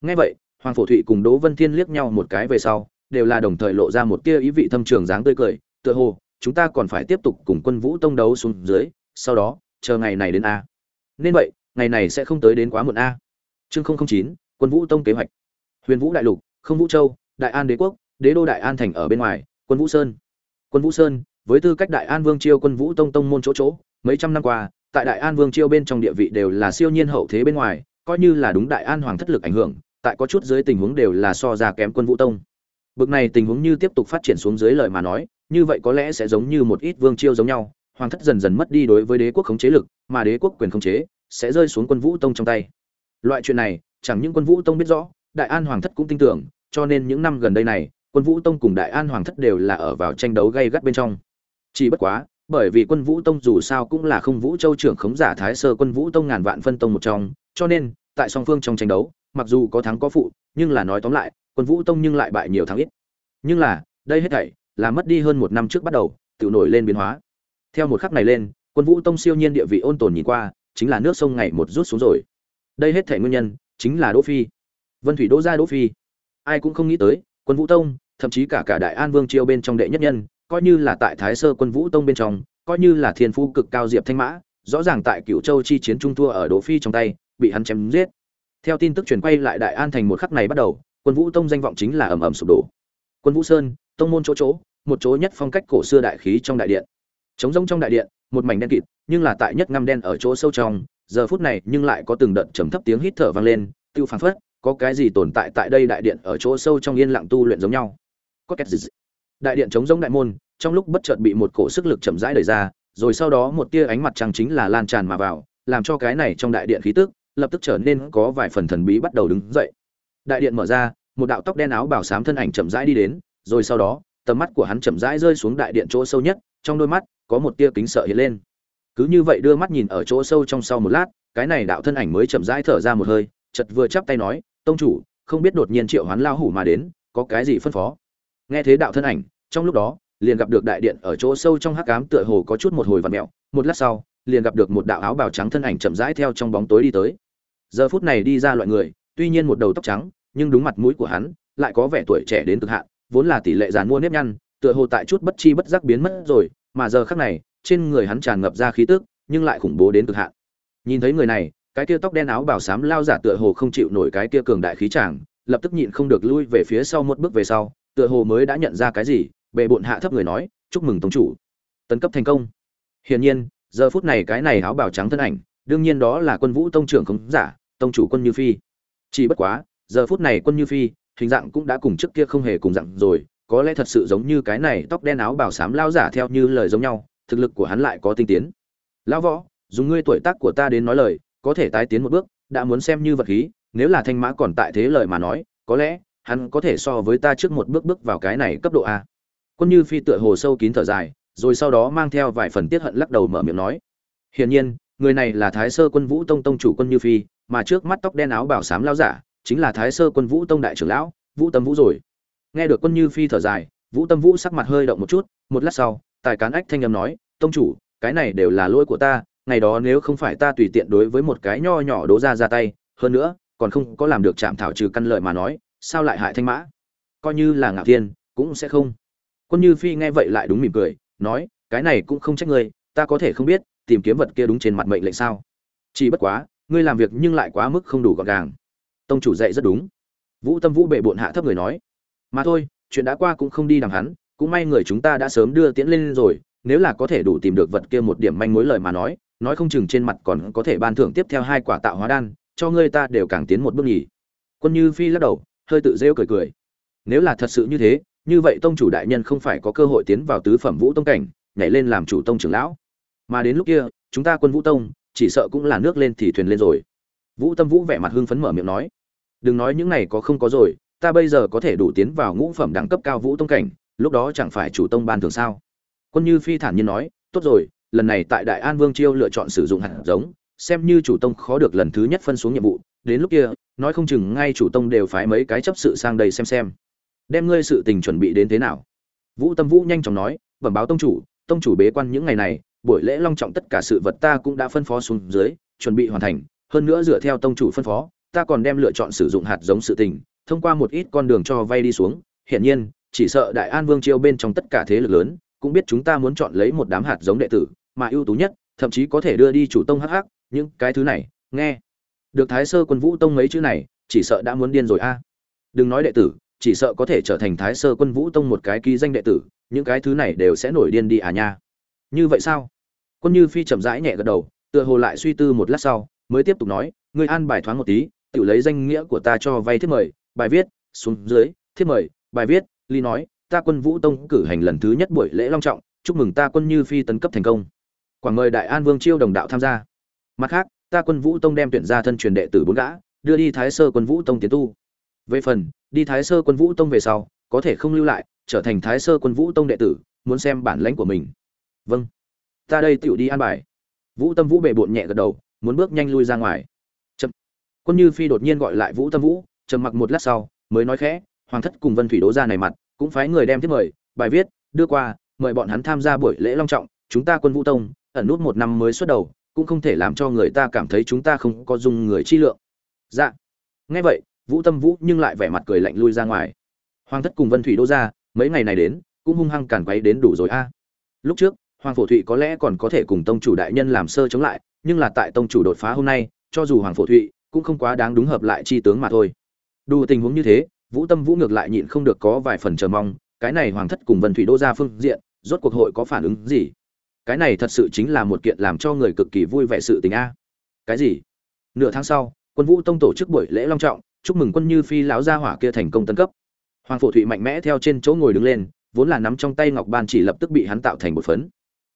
Nghe vậy, hoàng phổ thụy cùng đỗ vân thiên liếc nhau một cái về sau, đều là đồng thời lộ ra một tia ý vị thâm trường dáng tươi cười, tựa hồ, chúng ta còn phải tiếp tục cùng quân vũ tông đấu xuống dưới, sau đó, chờ ngày này đến a. Nên vậy, ngày này sẽ không tới đến quá muộn a. Chương không chín, quân vũ tông kế hoạch huyền vũ đại lục, không vũ châu, đại an đế quốc, đế đô đại an thành ở bên ngoài, quân vũ sơn. Quân vũ sơn, với tư cách đại an vương chiêu quân vũ tông tông môn chỗ chỗ, mấy trăm năm qua, tại đại an vương chiêu bên trong địa vị đều là siêu nhiên hậu thế bên ngoài, coi như là đúng đại an hoàng thất lực ảnh hưởng, tại có chút dưới tình huống đều là so ra kém quân vũ tông. Bực này tình huống như tiếp tục phát triển xuống dưới lời mà nói, như vậy có lẽ sẽ giống như một ít vương chiêu giống nhau, hoàng thất dần dần mất đi đối với đế quốc khống chế lực, mà đế quốc quyền khống chế sẽ rơi xuống quân vũ tông trong tay. Loại chuyện này, chẳng những quân vũ tông biết rõ đại an hoàng thất cũng tin tưởng, cho nên những năm gần đây này, quân vũ tông cùng đại an hoàng thất đều là ở vào tranh đấu gay gắt bên trong. Chỉ bất quá, bởi vì quân vũ tông dù sao cũng là không vũ châu trưởng khống giả thái sơ quân vũ tông ngàn vạn phân tông một trong, cho nên, tại song phương trong tranh đấu, mặc dù có thắng có phụ, nhưng là nói tóm lại, quân vũ tông nhưng lại bại nhiều thắng ít. Nhưng là, đây hết thảy là mất đi hơn một năm trước bắt đầu, tự nổi lên biến hóa. Theo một khắc này lên, quân vũ tông siêu nhiên địa vị ôn tồn nhìn qua, chính là nước sông ngày một rút xuống rồi. Đây hết thảy nguyên nhân, chính là đỗ phi vân thủy đỗ gia đỗ phi. Ai cũng không nghĩ tới, quân vũ tông, thậm chí cả cả đại an vương triều bên trong đệ nhất nhân, coi như là tại thái sơ quân vũ tông bên trong, coi như là thiên phu cực cao diệp thanh mã, rõ ràng tại Cửu châu chi chiến trung thua ở đỗ phi trong tay, bị hắn chém giết. Theo tin tức truyền quay lại đại an thành một khắc này bắt đầu, quân vũ tông danh vọng chính là ầm ầm sụp đổ. Quân vũ sơn, tông môn chỗ chỗ, một chỗ nhất phong cách cổ xưa đại khí trong đại điện. Trống rỗng trong đại điện, một mảnh đen kịt, nhưng là tại nhất ngăm đen ở chỗ sâu trong, giờ phút này nhưng lại có từng đợt trầm thấp tiếng hít thở vang lên, tiêu phảng phất có cái gì tồn tại tại đây đại điện ở chỗ sâu trong yên lặng tu luyện giống nhau. Có két gì đại điện chống giống đại môn, trong lúc bất chợt bị một cổ sức lực chậm rãi đẩy ra, rồi sau đó một tia ánh mặt trăng chính là lan tràn mà vào, làm cho cái này trong đại điện khí tức, lập tức trở nên có vài phần thần bí bắt đầu đứng dậy. Đại điện mở ra, một đạo tóc đen áo bảo sám thân ảnh chậm rãi đi đến, rồi sau đó, tầm mắt của hắn chậm rãi rơi xuống đại điện chỗ sâu nhất, trong đôi mắt, có một tia kính sợ hiện lên. Cứ như vậy đưa mắt nhìn ở chỗ sâu trong sau một lát, cái này đạo thân ảnh mới chậm rãi thở ra một hơi chật vừa chắp tay nói tông chủ, không biết đột nhiên triệu hoán lao hủ mà đến, có cái gì phân phó? Nghe thế đạo thân ảnh, trong lúc đó, liền gặp được đại điện ở chỗ sâu trong hắc ám tựa hồ có chút một hồi vặn mẹo. Một lát sau, liền gặp được một đạo áo bào trắng thân ảnh chậm rãi theo trong bóng tối đi tới. Giờ phút này đi ra loại người, tuy nhiên một đầu tóc trắng, nhưng đúng mặt mũi của hắn lại có vẻ tuổi trẻ đến cực hạn, vốn là tỷ lệ giàn mua nếp nhăn, tựa hồ tại chút bất chi bất giác biến mất rồi, mà giờ khắc này, trên người hắn tràn ngập ra khí tức, nhưng lại khủng bố đến cực hạn. Nhìn thấy người này cái kia tóc đen áo bảo xám lao giả tựa hồ không chịu nổi cái kia cường đại khí chàng, lập tức nhịn không được lui về phía sau một bước về sau tựa hồ mới đã nhận ra cái gì bệ bộn hạ thấp người nói chúc mừng tông chủ. Tấn cấp thành công. Hiển nhiên giờ phút này cái này áo bảo trắng thân ảnh đương nhiên đó là quân vũ tông trưởng không giả tông chủ quân như phi. Chỉ bất quá giờ phút này quân như phi hình dạng cũng đã cùng trước kia không hề cùng dạng rồi có lẽ thật sự giống như cái này tóc đen áo bảo xám lao giả theo như lời giống nhau thực lực của hắn lại có tinh tiến. Lão võ dùng ngươi tuổi tác của ta đến nói lời có thể tái tiến một bước, đã muốn xem như vật khí, nếu là thanh mã còn tại thế lời mà nói, có lẽ, hắn có thể so với ta trước một bước bước vào cái này cấp độ a. Quân như phi tựa hồ sâu kín thở dài, rồi sau đó mang theo vài phần tiết hận lắc đầu mở miệng nói, hiển nhiên, người này là thái sơ quân vũ tông tông chủ quân như phi, mà trước mắt tóc đen áo bảo sám lão giả, chính là thái sơ quân vũ tông đại trưởng lão, vũ tâm vũ rồi. Nghe được quân như phi thở dài, vũ tâm vũ sắc mặt hơi động một chút, một lát sau, tài cán ách thanh âm nói, tông chủ, cái này đều là lỗi của ta ngày đó nếu không phải ta tùy tiện đối với một cái nho nhỏ đố ra ra tay, hơn nữa, còn không có làm được chạm thảo trừ căn lợi mà nói, sao lại hại thanh mã? Coi như là ngạo thiên, cũng sẽ không. Quân như phi nghe vậy lại đúng mỉm cười, nói, cái này cũng không trách ngươi, ta có thể không biết, tìm kiếm vật kia đúng trên mặt mệnh lệnh sao? Chỉ bất quá, ngươi làm việc nhưng lại quá mức không đủ gọn gàng. Tông chủ dạy rất đúng. Vũ tâm vũ bệ bộn hạ thấp người nói, mà thôi, chuyện đã qua cũng không đi đằng hắn, cũng may người chúng ta đã sớm đưa tiễn lên rồi, nếu là có thể đủ tìm được vật kia một điểm manh mối lời mà nói nói không chừng trên mặt còn có thể ban thưởng tiếp theo hai quả tạo hóa đan, cho ngươi ta đều càng tiến một bước nhỉ. Quân như phi lắc đầu, hơi tự rêu cười cười. Nếu là thật sự như thế, như vậy tông chủ đại nhân không phải có cơ hội tiến vào tứ phẩm vũ tông cảnh, nhảy lên làm chủ tông trưởng lão. Mà đến lúc kia, chúng ta quân vũ tông, chỉ sợ cũng là nước lên thì thuyền lên rồi. Vũ tâm vũ vẻ mặt hưng phấn mở miệng nói. Đừng nói những này có không có rồi, ta bây giờ có thể đủ tiến vào ngũ phẩm đẳng cấp cao vũ tông cảnh, lúc đó chẳng phải chủ tông ban thường sao? Quân như phi thản nhiên nói, tốt rồi lần này tại đại an vương chiêu lựa chọn sử dụng hạt giống, xem như chủ tông khó được lần thứ nhất phân xuống nhiệm vụ, đến lúc kia, nói không chừng ngay chủ tông đều phái mấy cái chấp sự sang đây xem xem. Đem ngươi sự tình chuẩn bị đến thế nào? Vũ tâm vũ nhanh chóng nói, bẩm báo tông chủ tông chủ bế quan những ngày này, buổi lễ long trọng tất cả sự vật ta cũng đã phân phó xuống dưới, chuẩn bị hoàn thành, hơn nữa dựa theo tông chủ phân phó, ta còn đem lựa chọn sử dụng hạt giống sự tình, thông qua một ít con đường cho vay đi xuống. Hiển nhiên, chỉ sợ đại an vương chiêu bên trong tất cả thế lực lớn, cũng biết chúng ta muốn chọn lấy một đám hạt giống đệ tử mà ưu tú nhất, thậm chí có thể đưa đi chủ tông hắc hắc, những cái thứ này, nghe. Được thái sơ quân vũ tông mấy chữ này, chỉ sợ đã muốn điên rồi a. Đừng nói đệ tử, chỉ sợ có thể trở thành thái sơ quân vũ tông một cái ký danh đệ tử, những cái thứ này đều sẽ nổi điên đi à nha. Như vậy sao? Quân như phi chậm rãi nhẹ gật đầu, tựa hồ lại suy tư một lát sau, mới tiếp tục nói, ngươi an bài thoáng một tí, tự lấy danh nghĩa của ta cho vay thiết mời, bài viết, xuống dưới, thiết mời, bài viết ly nói, ta quân vũ tông cử hành lần thứ nhất buổi lễ long trọng, chúc mừng ta quân như phi tấn cấp thành công quảng mời đại an vương chiêu đồng đạo tham gia. Mặt khác, ta quân vũ tông đem tuyển ra thân truyền đệ tử bốn gã, đưa đi thái sơ quân vũ tông tiến tu. Về phần, đi thái sơ quân vũ tông về sau, có thể không lưu lại, trở thành thái sơ quân vũ tông đệ tử, muốn xem bản lãnh của mình. Vâng. Ta đây tựu đi an bài. Vũ tâm vũ bệ bộn nhẹ gật đầu, muốn bước nhanh lui ra ngoài. Chậm. Quân như phi đột nhiên gọi lại vũ tâm vũ, trầm mặc một lát sau, mới nói khẽ, hoàng thất cùng vân thủy đố ra này mặt, cũng phái người đem tiếp mời, bài viết, đưa qua, mời bọn hắn tham gia buổi lễ long trọng, chúng ta quân vũ tông ẩn nút một năm mới xuất đầu, cũng không thể làm cho người ta cảm thấy chúng ta không có dùng người chi lượng. Dạ. Nghe vậy, vũ tâm vũ nhưng lại vẻ mặt cười lạnh lui ra ngoài. Hoàng thất cùng vân thủy đô ra mấy ngày này đến, cũng hung hăng càn quấy đến đủ rồi a. Lúc trước, hoàng phổ thụy có lẽ còn có thể cùng tông chủ đại nhân làm sơ chống lại, nhưng là tại tông chủ đột phá hôm nay, cho dù hoàng phổ thụy cũng không quá đáng đúng hợp lại chi tướng mà thôi. Đủ tình huống như thế, vũ tâm vũ ngược lại nhịn không được có vài phần chờ mong, cái này hoàng thất cùng vân thủy đô ra phương diện, rốt cuộc hội có phản ứng gì? Cái này thật sự chính là một kiện làm cho người cực kỳ vui vẻ sự tình a. Cái gì? Nửa tháng sau, quân vũ tông tổ chức buổi lễ long trọng, chúc mừng quân như phi lão gia hỏa kia thành công tấn cấp. Hoàng phổ thụy mạnh mẽ theo trên chỗ ngồi đứng lên, vốn là nắm trong tay ngọc ban chỉ lập tức bị hắn tạo thành một phấn.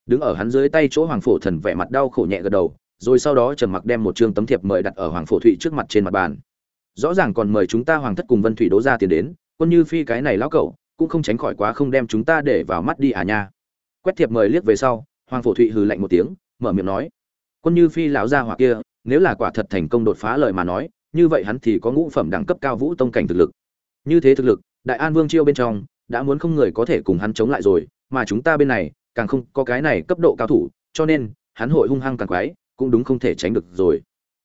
Đứng ở hắn dưới tay chỗ hoàng phổ thần vẻ mặt đau khổ nhẹ gật đầu, rồi sau đó trầm mặc đem một trương tấm thiệp mời đặt ở hoàng phổ thụy trước mặt trên mặt bàn. Rõ ràng còn mời chúng ta hoàng thất cùng vân thủy đố ra tiền đến, quân như phi cái này lão cậu, cũng không tránh khỏi quá không đem chúng ta để vào mắt đi à nha. Quét thiệp mời liếc về sau hoàng phổ thụy hừ lạnh một tiếng, mở miệng nói, quân như phi lão gia hỏa kia, nếu là quả thật thành công đột phá lời mà nói, như vậy hắn thì có ngũ phẩm đẳng cấp cao vũ tông cảnh thực lực. Như thế thực lực, đại an vương chiêu bên trong, đã muốn không người có thể cùng hắn chống lại rồi, mà chúng ta bên này, càng không có cái này cấp độ cao thủ, cho nên, hắn hội hung hăng càng quái, cũng đúng không thể tránh được rồi.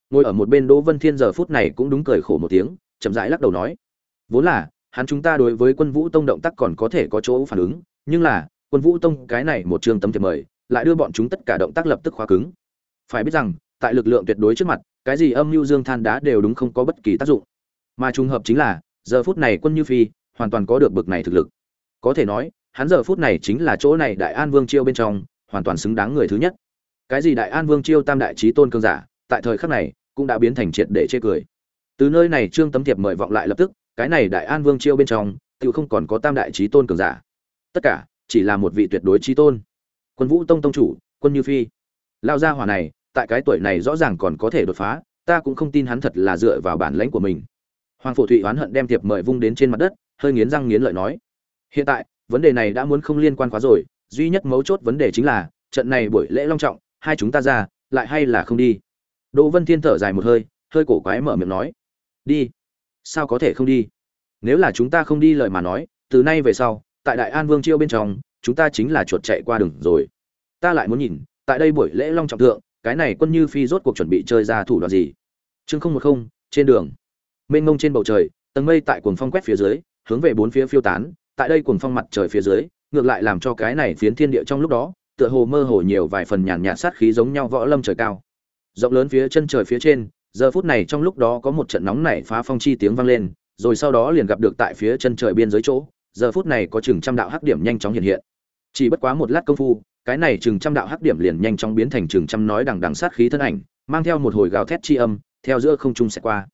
Ngồi ở một bên đỗ vân thiên giờ phút này cũng đúng cười khổ một tiếng, chậm rãi lắc đầu nói, vốn là, hắn chúng ta đối với quân vũ tông động tác còn có thể có chỗ phản ứng, nhưng là, quân vũ tông cái này một trường tấm thiệp mời lại đưa bọn chúng tất cả động tác lập tức khóa cứng. Phải biết rằng, tại lực lượng tuyệt đối trước mặt, cái gì âm mưu dương than đá đều đúng không có bất kỳ tác dụng. Mà trùng hợp chính là, giờ phút này quân như phi hoàn toàn có được bực này thực lực. Có thể nói, hắn giờ phút này chính là chỗ này đại an vương chiêu bên trong, hoàn toàn xứng đáng người thứ nhất. Cái gì đại an vương chiêu tam đại trí tôn cương giả, tại thời khắc này, cũng đã biến thành triệt để chê cười. Từ nơi này trương tấm thiệp mời vọng lại lập tức, cái này đại an vương chiêu bên trong tự không còn có tam đại trí tôn cường giả. Tất cả, chỉ là một vị tuyệt đối trí tôn quân vũ tông tông chủ, quân như phi. Lao gia hỏa này, tại cái tuổi này rõ ràng còn có thể đột phá, ta cũng không tin hắn thật là dựa vào bản lãnh của mình. Hoàng phổ thụy oán hận đem thiệp mời vung đến trên mặt đất, hơi nghiến răng nghiến lợi nói. Hiện tại, vấn đề này đã muốn không liên quan quá rồi, duy nhất mấu chốt vấn đề chính là, trận này buổi lễ long trọng, hai chúng ta ra, lại hay là không đi? Đỗ vân thiên thở dài một hơi hơi cổ quái mở miệng nói. Đi. Sao có thể không đi? Nếu là chúng ta không đi lời mà nói, từ nay về sau, tại đại an vương chiêu bên trong chúng ta chính là chuột chạy qua đường rồi. Ta lại muốn nhìn, tại đây buổi lễ long trọng thượng, cái này quân như phi rốt cuộc chuẩn bị chơi ra thủ đoạn gì? Chương không một không, trên đường. Mênh mông trên bầu trời, tầng mây tại cuồng phong quét phía dưới, hướng về bốn phía phiêu tán, tại đây cuồng phong mặt trời phía dưới, ngược lại làm cho cái này phiến thiên địa trong lúc đó, tựa hồ mơ hồ nhiều vài phần nhàn nhạt sát khí giống nhau võ lâm trời cao. Rộng lớn phía chân trời phía trên, giờ phút này trong lúc đó có một trận nóng nảy phá phong chi tiếng vang lên, rồi sau đó liền gặp được tại phía chân trời biên giới chỗ, giờ phút này có chừng trăm đạo hắc điểm nhanh chóng hiện hiện chỉ bất quá một lát công phu, cái này chừng trăm đạo hắc điểm liền nhanh chóng biến thành chừng trăm nói đằng đằng sát khí thân ảnh, mang theo một hồi gào thét chi âm, theo giữa không trung sẽ qua.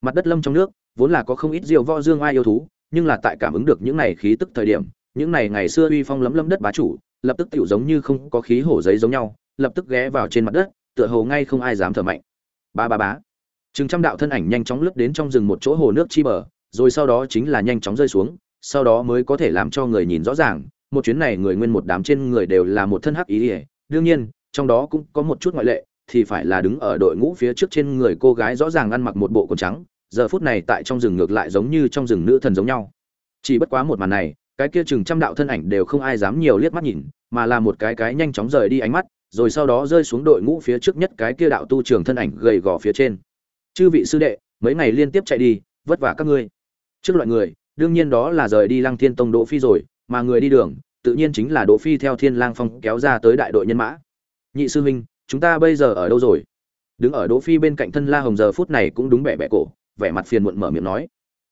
Mặt đất lâm trong nước, vốn là có không ít diều võ dương ai yêu thú, nhưng là tại cảm ứng được những này khí tức thời điểm, những này ngày xưa uy phong lấm lấm đất bá chủ, lập tức tựu giống như không có khí hổ giấy giống nhau, lập tức ghé vào trên mặt đất, tựa hồ ngay không ai dám thở mạnh. Ba ba bá chừng trăm đạo thân ảnh nhanh chóng lướt đến trong rừng một chỗ hồ nước chi bờ, rồi sau đó chính là nhanh chóng rơi xuống, sau đó mới có thể làm cho người nhìn rõ ràng một chuyến này người nguyên một đám trên người đều là một thân hắc ý ỉa đương nhiên, trong đó cũng có một chút ngoại lệ, thì phải là đứng ở đội ngũ phía trước trên người cô gái rõ ràng ăn mặc một bộ quần trắng. Giờ phút này tại trong rừng ngược lại giống như trong rừng nữ thần giống nhau. Chỉ bất quá một màn này, cái kia chừng trăm đạo thân ảnh đều không ai dám nhiều liếc mắt nhìn, mà là một cái cái nhanh chóng rời đi ánh mắt, rồi sau đó rơi xuống đội ngũ phía trước nhất cái kia đạo tu trường thân ảnh gầy gò phía trên. Chư vị sư đệ, mấy ngày liên tiếp chạy đi, vất vả các ngươi. Trước loại người, đương nhiên đó là rời đi lăng thiên tông đỗ phi rồi, mà người đi đường tự nhiên chính là đỗ phi theo thiên lang phong kéo ra tới đại đội nhân mã. Nhị sư huynh, chúng ta bây giờ ở đâu rồi? Đứng ở đỗ phi bên cạnh thân la hồng giờ phút này cũng đúng bẻ bẻ cổ, vẻ mặt phiền muộn mở miệng nói.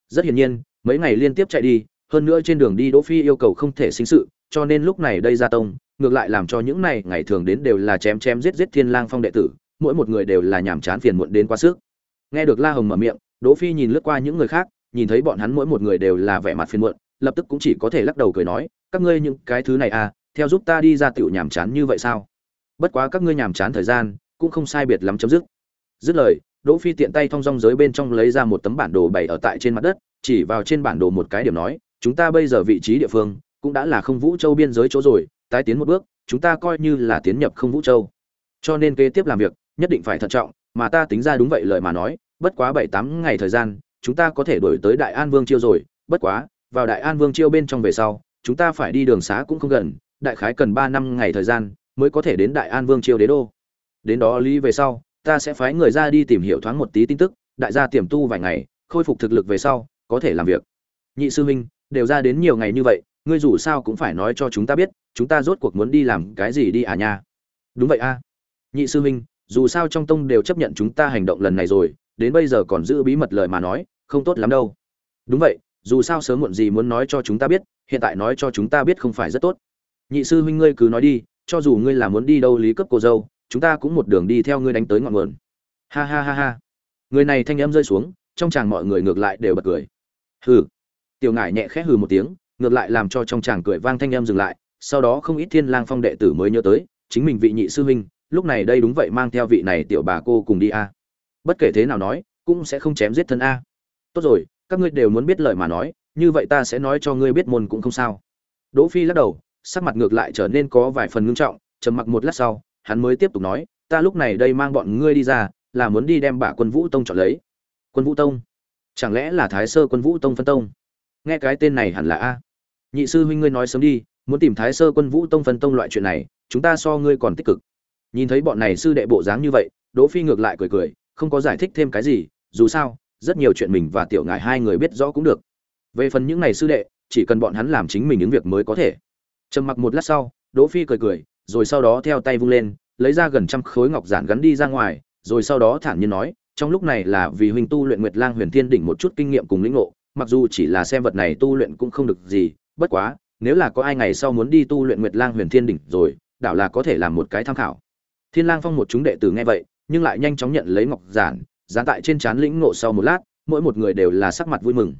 Rất hiển nhiên, mấy ngày liên tiếp chạy đi, hơn nữa trên đường đi đỗ phi yêu cầu không thể sinh sự, cho nên lúc này đây ra tông, ngược lại làm cho những này ngày thường đến đều là chém chém giết giết thiên lang phong đệ tử, mỗi một người đều là nhảm chán phiền muộn đến quá sức. Nghe được la hồng mở miệng, đỗ phi nhìn lướt qua những người khác, nhìn thấy bọn hắn mỗi một người đều là vẻ mặt phiền muộn lập tức cũng chỉ có thể lắc đầu cười nói, các ngươi những cái thứ này à theo giúp ta đi ra tiểu nhàm chán như vậy sao? Bất quá các ngươi nhàm chán thời gian cũng không sai biệt lắm chấm dứt. Dứt lời, đỗ phi tiện tay thong dong giới bên trong lấy ra một tấm bản đồ bày ở tại trên mặt đất, chỉ vào trên bản đồ một cái điểm nói, chúng ta bây giờ vị trí địa phương cũng đã là không vũ châu biên giới chỗ rồi, tái tiến một bước, chúng ta coi như là tiến nhập không vũ châu. Cho nên kế tiếp làm việc, nhất định phải thận trọng, mà ta tính ra đúng vậy lời mà nói, bất quá bảy tám ngày thời gian, chúng ta có thể đổi tới đại an vương chiêu rồi, bất quá vào đại an vương chiêu bên trong về sau, chúng ta phải đi đường xá cũng không gần, đại khái cần ba năm ngày thời gian mới có thể đến đại an vương chiêu đế đô. Đến đó lý về sau, ta sẽ phái người ra đi tìm hiểu thoáng một tí tin tức, đại gia tiềm tu vài ngày, khôi phục thực lực về sau, có thể làm việc. Nhị sư huynh, đều ra đến nhiều ngày như vậy, ngươi dù sao cũng phải nói cho chúng ta biết, chúng ta rốt cuộc muốn đi làm cái gì đi à nha? Đúng vậy a. Nhị sư huynh, dù sao trong tông đều chấp nhận chúng ta hành động lần này rồi, đến bây giờ còn giữ bí mật lời mà nói, không tốt lắm đâu. Đúng vậy dù sao sớm muộn gì muốn nói cho chúng ta biết, hiện tại nói cho chúng ta biết không phải rất tốt. Nhị sư huynh ngươi cứ nói đi, cho dù ngươi là muốn đi đâu lý cấp cô dâu, chúng ta cũng một đường đi theo ngươi đánh tới ngọn nguồn. Ha ha ha ha. Người này thanh âm rơi xuống, trong chàng mọi người ngược lại đều bật cười. Hừ. Tiểu ngải nhẹ khẽ hừ một tiếng, ngược lại làm cho trong chàng cười vang thanh âm dừng lại, sau đó không ít thiên lang phong đệ tử mới nhớ tới, chính mình vị nhị sư huynh, lúc này đây đúng vậy mang theo vị này tiểu bà cô cùng đi a. Bất kể thế nào nói, cũng sẽ không chém giết thân a. Tốt rồi các ngươi đều muốn biết lời mà nói, như vậy ta sẽ nói cho ngươi biết môn cũng không sao. Đỗ phi lắc đầu, sắc mặt ngược lại trở nên có vài phần ngưng trọng, trầm mặc một lát sau, hắn mới tiếp tục nói, ta lúc này đây mang bọn ngươi đi ra, là muốn đi đem bả quân vũ tông chọn lấy. Quân vũ tông? Chẳng lẽ là thái sơ quân vũ tông phân tông? Nghe cái tên này hẳn là a. Nhị sư huynh ngươi nói sớm đi, muốn tìm thái sơ quân vũ tông phân tông loại chuyện này, chúng ta so ngươi còn tích cực. Nhìn thấy bọn này sư đệ bộ dáng như vậy, đỗ phi ngược lại cười cười, không có giải thích thêm cái gì, dù sao rất nhiều chuyện mình và tiểu ngải hai người biết rõ cũng được. Về phần những này sư đệ, chỉ cần bọn hắn làm chính mình những việc mới có thể. Trầm mặc một lát sau, đỗ phi cười cười, rồi sau đó theo tay vung lên, lấy ra gần trăm khối ngọc giản gắn đi ra ngoài, rồi sau đó thản nhiên nói, trong lúc này là vì huynh tu luyện nguyệt lang huyền thiên đỉnh một chút kinh nghiệm cùng lĩnh ngộ, mặc dù chỉ là xem vật này tu luyện cũng không được gì, bất quá, nếu là có ai ngày sau muốn đi tu luyện nguyệt lang huyền thiên đỉnh rồi, đảo là có thể làm một cái tham khảo. Thiên lang phong một chúng đệ tử nghe vậy, nhưng lại nhanh chóng nhận lấy ngọc giản dán tại trên trán lĩnh ngộ sau một lát, mỗi một người đều là sắc mặt vui mừng.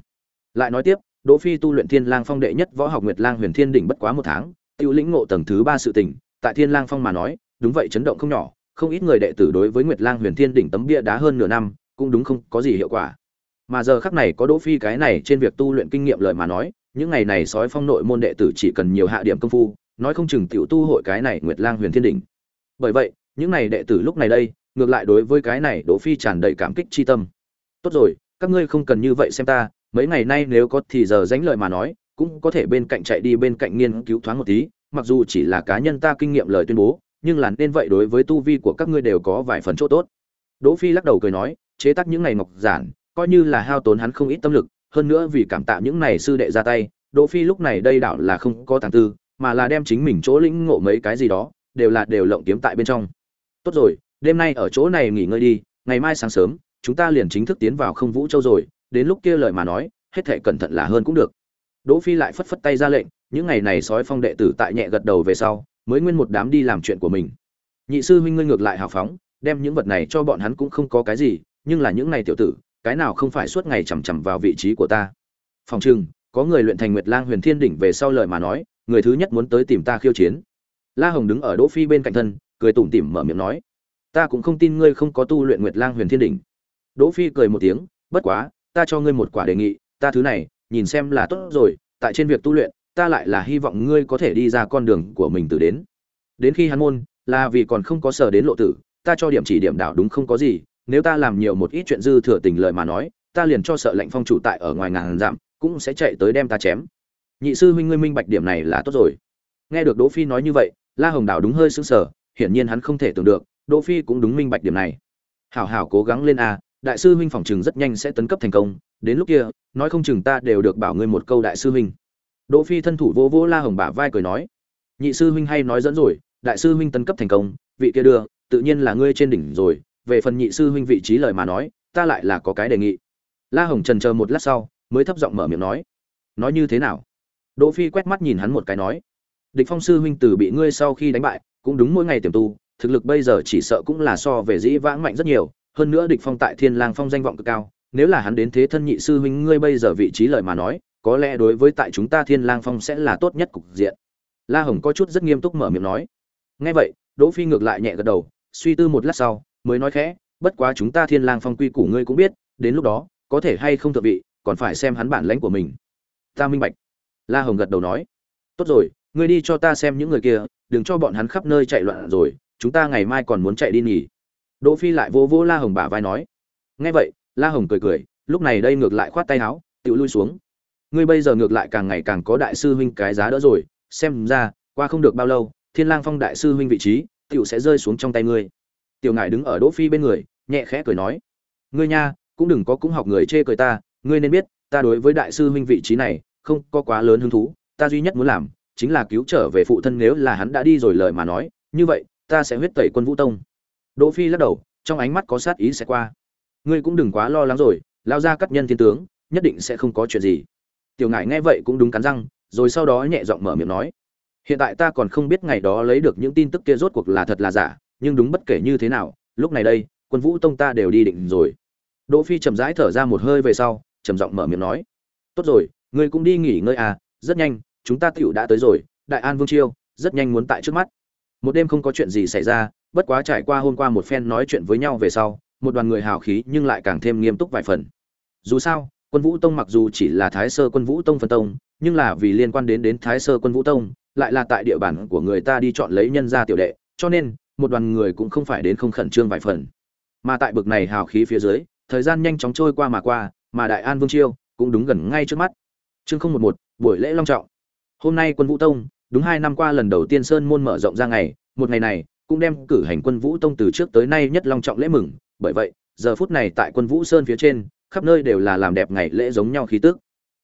Lại nói tiếp, đỗ phi tu luyện thiên lang phong đệ nhất võ học nguyệt lang huyền thiên đỉnh bất quá một tháng, tiêu lĩnh ngộ tầng thứ ba sự tình, tại thiên lang phong mà nói, đúng vậy chấn động không nhỏ, không ít người đệ tử đối với nguyệt lang huyền thiên đỉnh tấm bia đá hơn nửa năm, cũng đúng không có gì hiệu quả. Mà giờ khắc này có đỗ phi cái này trên việc tu luyện kinh nghiệm lời mà nói, những ngày này sói phong nội môn đệ tử chỉ cần nhiều hạ điểm công phu, nói không chừng tiểu tu hội cái này nguyệt lang huyền thiên đỉnh. Bởi vậy, những này đệ tử lúc này đây ngược lại đối với cái này đỗ phi tràn đầy cảm kích chi tâm. Tốt rồi, các ngươi không cần như vậy xem ta, mấy ngày nay nếu có thì giờ dánh lời mà nói, cũng có thể bên cạnh chạy đi bên cạnh nghiên cứu thoáng một tí, mặc dù chỉ là cá nhân ta kinh nghiệm lời tuyên bố, nhưng là nên vậy đối với tu vi của các ngươi đều có vài phần chỗ tốt. Đỗ phi lắc đầu cười nói, chế tác những ngày ngọc giản, coi như là hao tốn hắn không ít tâm lực, hơn nữa vì cảm tạ những này sư đệ ra tay, đỗ phi lúc này đây đảo là không có tàng tư, mà là đem chính mình chỗ lĩnh ngộ mấy cái gì đó, đều là đều lộng kiếm tại bên trong. Tốt rồi đêm nay ở chỗ này nghỉ ngơi đi, ngày mai sáng sớm, chúng ta liền chính thức tiến vào không vũ châu rồi, đến lúc kia lời mà nói, hết thể cẩn thận là hơn cũng được. Đỗ phi lại phất phất tay ra lệnh, những ngày này sói phong đệ tử tại nhẹ gật đầu về sau, mới nguyên một đám đi làm chuyện của mình. Nhị sư huynh ngươi ngược lại hào phóng, đem những vật này cho bọn hắn cũng không có cái gì, nhưng là những này tiểu tử, cái nào không phải suốt ngày chằm chằm vào vị trí của ta? Phòng trừng, có người luyện thành nguyệt lang huyền thiên đỉnh về sau lời mà nói, người thứ nhất muốn tới tìm ta khiêu chiến. La hồng đứng ở đỗ phi bên cạnh thân, cười tủm tỉm mở miệng nói ta cũng không tin ngươi không có tu luyện nguyệt lang huyền thiên đỉnh. Đỗ phi cười một tiếng, bất quá, ta cho ngươi một quả đề nghị, ta thứ này, nhìn xem là tốt rồi, tại trên việc tu luyện, ta lại là hy vọng ngươi có thể đi ra con đường của mình từ đến. Đến khi hắn môn, là vì còn không có sở đến lộ tử, ta cho điểm chỉ điểm đạo đúng không có gì, nếu ta làm nhiều một ít chuyện dư thừa tình lời mà nói, ta liền cho sợ lệnh phong chủ tại ở ngoài ngàn dặm, cũng sẽ chạy tới đem ta chém. Nhị sư huynh ngươi minh bạch điểm này là tốt rồi. Nghe được đỗ phi nói như vậy, la hồng Đảo đúng hơi sững sờ, hiển nhiên hắn không thể tưởng được đỗ phi cũng đúng minh bạch điểm này. Hảo hảo cố gắng lên a, đại sư huynh phòng chừng rất nhanh sẽ tấn cấp thành công, đến lúc kia, nói không chừng ta đều được bảo ngươi một câu đại sư huynh. Đỗ phi thân thủ vô vô la hồng bả vai cười nói, nhị sư huynh hay nói dẫn rồi, đại sư huynh tấn cấp thành công, vị kia đưa, tự nhiên là ngươi trên đỉnh rồi, về phần nhị sư huynh vị trí lời mà nói, ta lại là có cái đề nghị. La hồng trần chờ một lát sau, mới thấp giọng mở miệng nói nói như thế nào? Đỗ phi quét mắt nhìn hắn một cái nói, địch phong sư huynh từ bị ngươi sau khi đánh bại, cũng đúng mỗi ngày tiềm tu thực lực bây giờ chỉ sợ cũng là so về dĩ vãng mạnh rất nhiều, hơn nữa địch phong tại thiên lang phong danh vọng cực cao, nếu là hắn đến thế thân nhị sư huynh ngươi bây giờ vị trí lời mà nói, có lẽ đối với tại chúng ta thiên lang phong sẽ là tốt nhất cục diện. La hồng có chút rất nghiêm túc mở miệng nói. Nghe vậy, đỗ phi ngược lại nhẹ gật đầu, suy tư một lát sau, mới nói khẽ, bất quá chúng ta thiên lang phong quy củ ngươi cũng biết, đến lúc đó, có thể hay không thượng vị, còn phải xem hắn bản lãnh của mình. Ta minh bạch. La hồng gật đầu nói. Tốt rồi ngươi đi cho ta xem những người kia, đừng cho bọn hắn khắp nơi chạy loạn rồi, chúng ta ngày mai còn muốn chạy đi nghỉ đỗ phi lại vô vô la hồng bả vai nói. Nghe vậy, la hồng cười cười, lúc này đây ngược lại khoát tay áo tự lui xuống. Ngươi bây giờ ngược lại càng ngày càng có đại sư huynh cái giá đỡ rồi, xem ra, qua không được bao lâu, thiên lang phong đại sư huynh vị trí, tiểu sẽ rơi xuống trong tay ngươi. Tiểu ngải đứng ở đỗ phi bên người, nhẹ khẽ cười nói. Ngươi nha, cũng đừng có cũng học người chê cười ta, ngươi nên biết, ta đối với đại sư huynh vị trí này, không có quá lớn hứng thú, ta duy nhất muốn làm chính là cứu trở về phụ thân nếu là hắn đã đi rồi lời mà nói, như vậy, ta sẽ huyết tẩy quân vũ tông. Đỗ phi lắc đầu, trong ánh mắt có sát ý sẽ qua. Ngươi cũng đừng quá lo lắng rồi, lao ra cắt nhân thiên tướng, nhất định sẽ không có chuyện gì. Tiểu ngải nghe vậy cũng đúng cắn răng, rồi sau đó nhẹ giọng mở miệng nói. Hiện tại ta còn không biết ngày đó lấy được những tin tức kia rốt cuộc là thật là giả, nhưng đúng bất kể như thế nào, lúc này đây, quân vũ tông ta đều đi định rồi. Đỗ phi chậm rãi thở ra một hơi về sau, trầm giọng mở miệng nói. Tốt rồi, ngươi cũng đi nghỉ ngơi à rất nhanh chúng ta tiểu đã tới rồi, đại an vương chiêu, rất nhanh muốn tại trước mắt. Một đêm không có chuyện gì xảy ra, bất quá trải qua hôm qua một phen nói chuyện với nhau về sau, một đoàn người hào khí nhưng lại càng thêm nghiêm túc vài phần. Dù sao, quân vũ tông mặc dù chỉ là thái sơ quân vũ tông phân tông, nhưng là vì liên quan đến đến thái sơ quân vũ tông, lại là tại địa bàn của người ta đi chọn lấy nhân gia tiểu đệ, cho nên, một đoàn người cũng không phải đến không khẩn trương vài phần. Mà tại bực này hào khí phía dưới, thời gian nhanh chóng trôi qua mà qua, mà đại an vương chiêu cũng đúng gần ngay trước mắt. Chương không một một, buổi lễ long trọng hôm nay quân vũ tông, đúng hai năm qua lần đầu tiên sơn môn mở rộng ra ngày, một ngày này, cũng đem cử hành quân vũ tông từ trước tới nay nhất long trọng lễ mừng. Bởi vậy, giờ phút này tại quân vũ sơn phía trên, khắp nơi đều là làm đẹp ngày lễ giống nhau khí tức.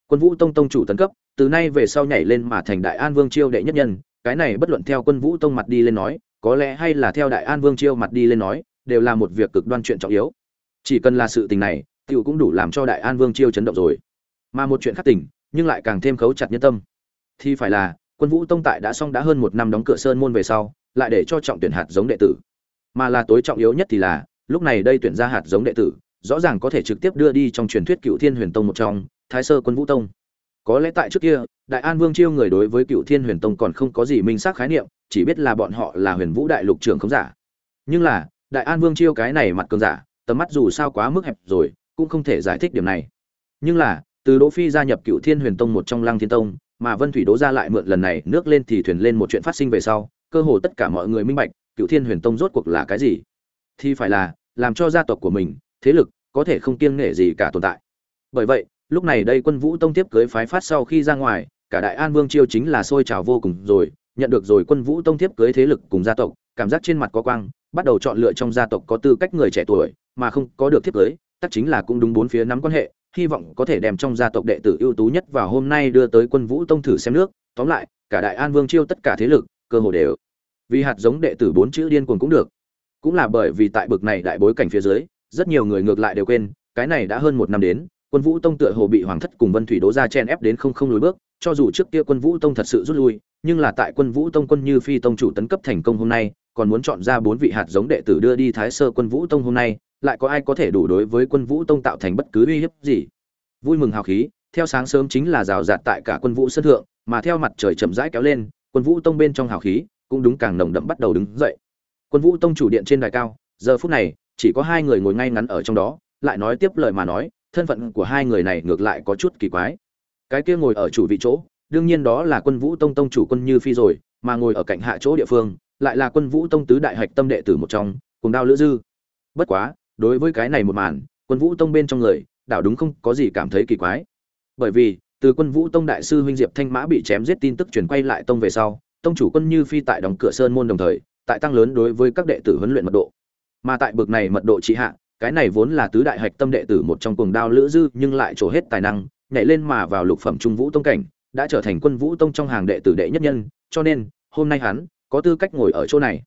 Quân vũ tông tông chủ tấn cấp, từ nay về sau nhảy lên mà thành đại an vương chiêu đệ nhất nhân. Cái này bất luận theo quân vũ tông mặt đi lên nói, có lẽ hay là theo đại an vương chiêu mặt đi lên nói, đều là một việc cực đoan chuyện trọng yếu. Chỉ cần là sự tình này, tiểu cũng đủ làm cho đại an vương chiêu chấn động rồi. Mà một chuyện khác tình nhưng lại càng thêm khấu chặt nhân tâm thì phải là, quân vũ tông tại đã xong đã hơn một năm đóng cửa sơn môn về sau, lại để cho trọng tuyển hạt giống đệ tử. Mà là tối trọng yếu nhất thì là, lúc này đây tuyển ra hạt giống đệ tử, rõ ràng có thể trực tiếp đưa đi trong truyền thuyết cựu thiên huyền tông một trong, thái sơ quân vũ tông. Có lẽ tại trước kia, đại an vương chiêu người đối với cựu thiên huyền tông còn không có gì minh xác khái niệm, chỉ biết là bọn họ là huyền vũ đại lục trưởng không giả. Nhưng là, đại an vương chiêu cái này mặt cường giả, tầm mắt dù sao quá mức hẹp rồi, cũng không thể giải thích điểm này. Nhưng là, từ đỗ phi gia nhập cựu thiên huyền tông một trong lăng thiên tông mà vân thủy đỗ gia lại mượn lần này nước lên thì thuyền lên một chuyện phát sinh về sau, cơ hồ tất cả mọi người minh bạch cựu thiên huyền tông rốt cuộc là cái gì. Thì phải là, làm cho gia tộc của mình, thế lực, có thể không kiêng nể gì cả tồn tại. Bởi vậy, lúc này đây quân vũ tông tiếp cưới phái phát sau khi ra ngoài, cả đại an vương chiêu chính là sôi trào vô cùng rồi, nhận được rồi quân vũ tông tiếp cưới thế lực cùng gia tộc, cảm giác trên mặt có quang, bắt đầu chọn lựa trong gia tộc có tư cách người trẻ tuổi, mà không có được tiếp cưới tất chính là cũng đúng bốn phía nắm quan hệ hy vọng có thể đem trong gia tộc đệ tử ưu tú nhất vào hôm nay đưa tới quân vũ tông thử xem nước. Tóm lại, cả đại an vương chiêu tất cả thế lực, cơ hồ đều vì hạt giống đệ tử bốn chữ điên cuồng cũng được. Cũng là bởi vì tại bực này đại bối cảnh phía dưới, rất nhiều người ngược lại đều quên, cái này đã hơn một năm đến, quân vũ tông tựa hồ bị hoàng thất cùng vân thủy đố ra chen ép đến không không lùi bước, cho dù trước kia quân vũ tông thật sự rút lui, nhưng là tại quân vũ tông quân như phi tông chủ tấn cấp thành công hôm nay, còn muốn chọn ra bốn vị hạt giống đệ tử đưa đi thái sơ quân vũ tông hôm nay lại có ai có thể đủ đối với quân vũ tông tạo thành bất cứ uy hiếp gì. Vui mừng hào khí, theo sáng sớm chính là rào rạt tại cả quân vũ sân thượng, mà theo mặt trời chậm rãi kéo lên, quân vũ tông bên trong hào khí cũng đúng càng nồng đậm bắt đầu đứng dậy. Quân vũ tông chủ điện trên đài cao, giờ phút này, chỉ có hai người ngồi ngay ngắn ở trong đó, lại nói tiếp lời mà nói, thân phận của hai người này ngược lại có chút kỳ quái. Cái kia ngồi ở chủ vị chỗ, đương nhiên đó là quân vũ tông tông chủ quân như phi rồi, mà ngồi ở cạnh hạ chỗ địa phương, lại là quân vũ tông tứ đại hạch tâm đệ tử một trong, cùng đao lữ dư. Bất quá đối với cái này một màn, quân vũ tông bên trong người, đảo đúng không có gì cảm thấy kỳ quái. Bởi vì, từ quân vũ tông đại sư huynh diệp thanh mã bị chém giết tin tức truyền quay lại tông về sau, tông chủ quân như phi tại đóng cửa sơn môn đồng thời, tại tăng lớn đối với các đệ tử huấn luyện mật độ. Mà tại bực này mật độ trị hạ, cái này vốn là tứ đại hạch tâm đệ tử một trong cuồng đao lữ dư, nhưng lại trổ hết tài năng, nhảy lên mà vào lục phẩm trung vũ tông cảnh, đã trở thành quân vũ tông trong hàng đệ tử đệ nhất nhân, cho nên, hôm nay hắn có tư cách ngồi ở chỗ này.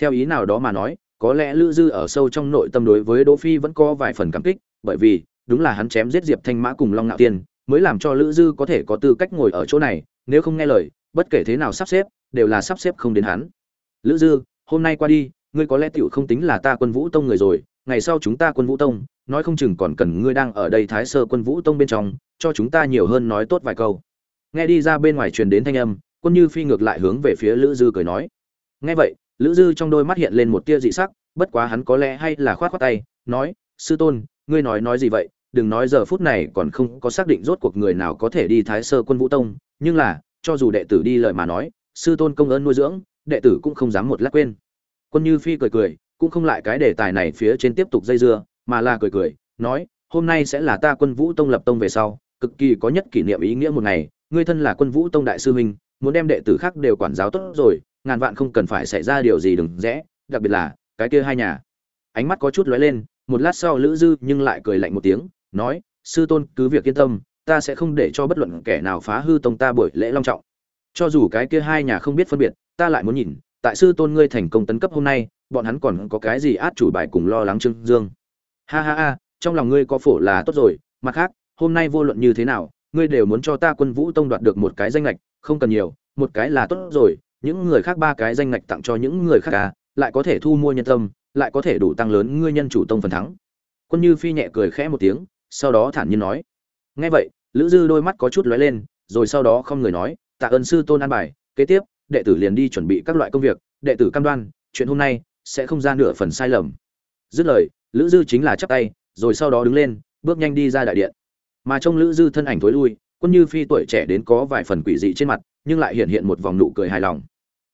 Theo ý nào đó mà nói có lẽ lữ dư ở sâu trong nội tâm đối với đỗ phi vẫn có vài phần cảm kích, bởi vì, đúng là hắn chém giết diệp thanh mã cùng long nạo tiên, mới làm cho lữ dư có thể có tư cách ngồi ở chỗ này, nếu không nghe lời, bất kể thế nào sắp xếp, đều là sắp xếp không đến hắn. Lữ dư, hôm nay qua đi, ngươi có lẽ tiểu không tính là ta quân vũ tông người rồi, ngày sau chúng ta quân vũ tông, nói không chừng còn cần ngươi đang ở đây thái sơ quân vũ tông bên trong, cho chúng ta nhiều hơn nói tốt vài câu. Nghe đi ra bên ngoài truyền đến thanh âm, quân như phi ngược lại hướng về phía lữ dư cười nói. Nghe vậy lữ dư trong đôi mắt hiện lên một tia dị sắc, bất quá hắn có lẽ hay là khoát khoát tay, nói, sư tôn, ngươi nói nói gì vậy? Đừng nói giờ phút này còn không có xác định rốt cuộc người nào có thể đi thái sơ quân vũ tông, nhưng là, cho dù đệ tử đi lời mà nói, sư tôn công ơn nuôi dưỡng, đệ tử cũng không dám một lát quên. Quân như phi cười cười, cũng không lại cái đề tài này phía trên tiếp tục dây dưa, mà là cười cười, nói, hôm nay sẽ là ta quân vũ tông lập tông về sau, cực kỳ có nhất kỷ niệm ý nghĩa một ngày, ngươi thân là quân vũ tông đại sư huynh, muốn đem đệ tử khác đều quản giáo tốt rồi ngàn vạn không cần phải xảy ra điều gì đừng rẽ, đặc biệt là, cái kia hai nhà. Ánh mắt có chút lóe lên, một lát sau lữ dư nhưng lại cười lạnh một tiếng, nói, sư tôn, cứ việc yên tâm, ta sẽ không để cho bất luận kẻ nào phá hư tông ta buổi lễ long trọng. Cho dù cái kia hai nhà không biết phân biệt, ta lại muốn nhìn, tại sư tôn ngươi thành công tấn cấp hôm nay, bọn hắn còn có cái gì át chủ bài cùng lo lắng trương dương? Ha ha ha, trong lòng ngươi có phổ là tốt rồi, mặt khác, hôm nay vô luận như thế nào, ngươi đều muốn cho ta quân vũ tông đoạt được một cái danh lệch không cần nhiều, một cái là tốt rồi những người khác ba cái danh ngạch tặng cho những người khác cả, lại có thể thu mua nhân tâm lại có thể đủ tăng lớn ngươi nhân chủ tông phần thắng. Quân như phi nhẹ cười khẽ một tiếng sau đó thản nhiên nói. Nghe vậy lữ dư đôi mắt có chút lóe lên rồi sau đó không người nói tạ ơn sư tôn an bài kế tiếp đệ tử liền đi chuẩn bị các loại công việc đệ tử cam đoan chuyện hôm nay sẽ không ra nửa phần sai lầm. Dứt lời lữ dư chính là chắp tay rồi sau đó đứng lên bước nhanh đi ra đại điện. Mà trong lữ dư thân ảnh tối lui quân như phi tuổi trẻ đến có vài phần quỷ dị trên mặt nhưng lại hiện hiện một vòng nụ cười hài lòng.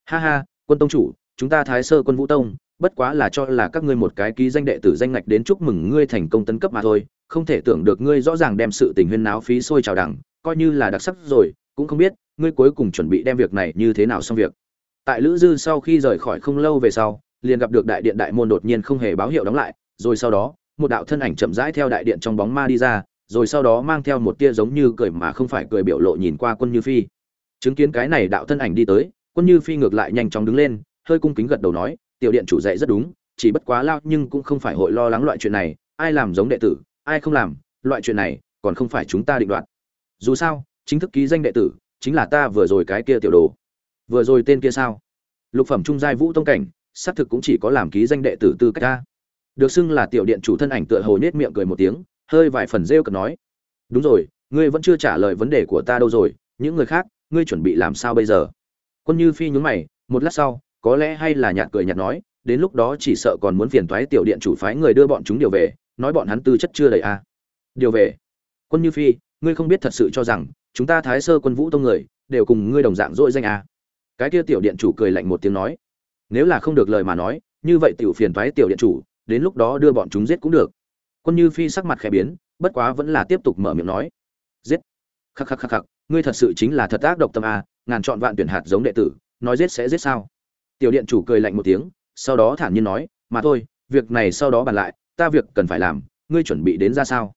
Ha ha, quân tông chủ, chúng ta thái sơ quân vũ tông, bất quá là cho là các ngươi một cái ký danh đệ tử danh ngạch đến chúc mừng ngươi thành công tấn cấp mà thôi, không thể tưởng được ngươi rõ ràng đem sự tình huyên náo phí sôi trào đẳng coi như là đặc sắc rồi, cũng không biết, ngươi cuối cùng chuẩn bị đem việc này như thế nào xong việc. Tại lữ dư sau khi rời khỏi không lâu về sau, liền gặp được đại điện đại môn đột nhiên không hề báo hiệu đóng lại, rồi sau đó, một đạo thân ảnh chậm rãi theo đại điện trong bóng ma đi ra, rồi sau đó mang theo một tia giống như cười mà không phải cười biểu lộ nhìn qua quân như phi chứng kiến cái này đạo thân ảnh đi tới, quân như phi ngược lại nhanh chóng đứng lên, hơi cung kính gật đầu nói, tiểu điện chủ dạy rất đúng, chỉ bất quá lao nhưng cũng không phải hội lo lắng loại chuyện này, ai làm giống đệ tử, ai không làm, loại chuyện này còn không phải chúng ta định đoạt. Dù sao, chính thức ký danh đệ tử, chính là ta vừa rồi cái kia tiểu đồ. Vừa rồi tên kia sao? Lục phẩm trung giai vũ tông cảnh, xác thực cũng chỉ có làm ký danh đệ tử tư cách ta. Được xưng là tiểu điện chủ thân ảnh tựa hồ nết miệng cười một tiếng, hơi vài phần rêu cực nói, đúng rồi, ngươi vẫn chưa trả lời vấn đề của ta đâu rồi, những người khác ngươi chuẩn bị làm sao bây giờ? Quân như phi nhún mày, một lát sau, có lẽ hay là nhạt cười nhạt nói, đến lúc đó chỉ sợ còn muốn phiền toái tiểu điện chủ phái người đưa bọn chúng điều về, nói bọn hắn tư chất chưa đầy à. điều về? Quân như phi, ngươi không biết thật sự cho rằng, chúng ta thái sơ quân vũ tông người, đều cùng ngươi đồng dạng dội danh à. cái kia tiểu điện chủ cười lạnh một tiếng nói, nếu là không được lời mà nói, như vậy tiểu phiền toái tiểu điện chủ, đến lúc đó đưa bọn chúng giết cũng được. Quân như phi sắc mặt khẽ biến, bất quá vẫn là tiếp tục mở miệng nói, giết. Khắc khắc khắc khắc ngươi thật sự chính là thật ác độc tâm a, ngàn chọn vạn tuyển hạt giống đệ tử, nói giết sẽ giết sao? Tiểu điện chủ cười lạnh một tiếng, sau đó thản nhiên nói, mà thôi, việc này sau đó bàn lại, ta việc cần phải làm, ngươi chuẩn bị đến ra sao?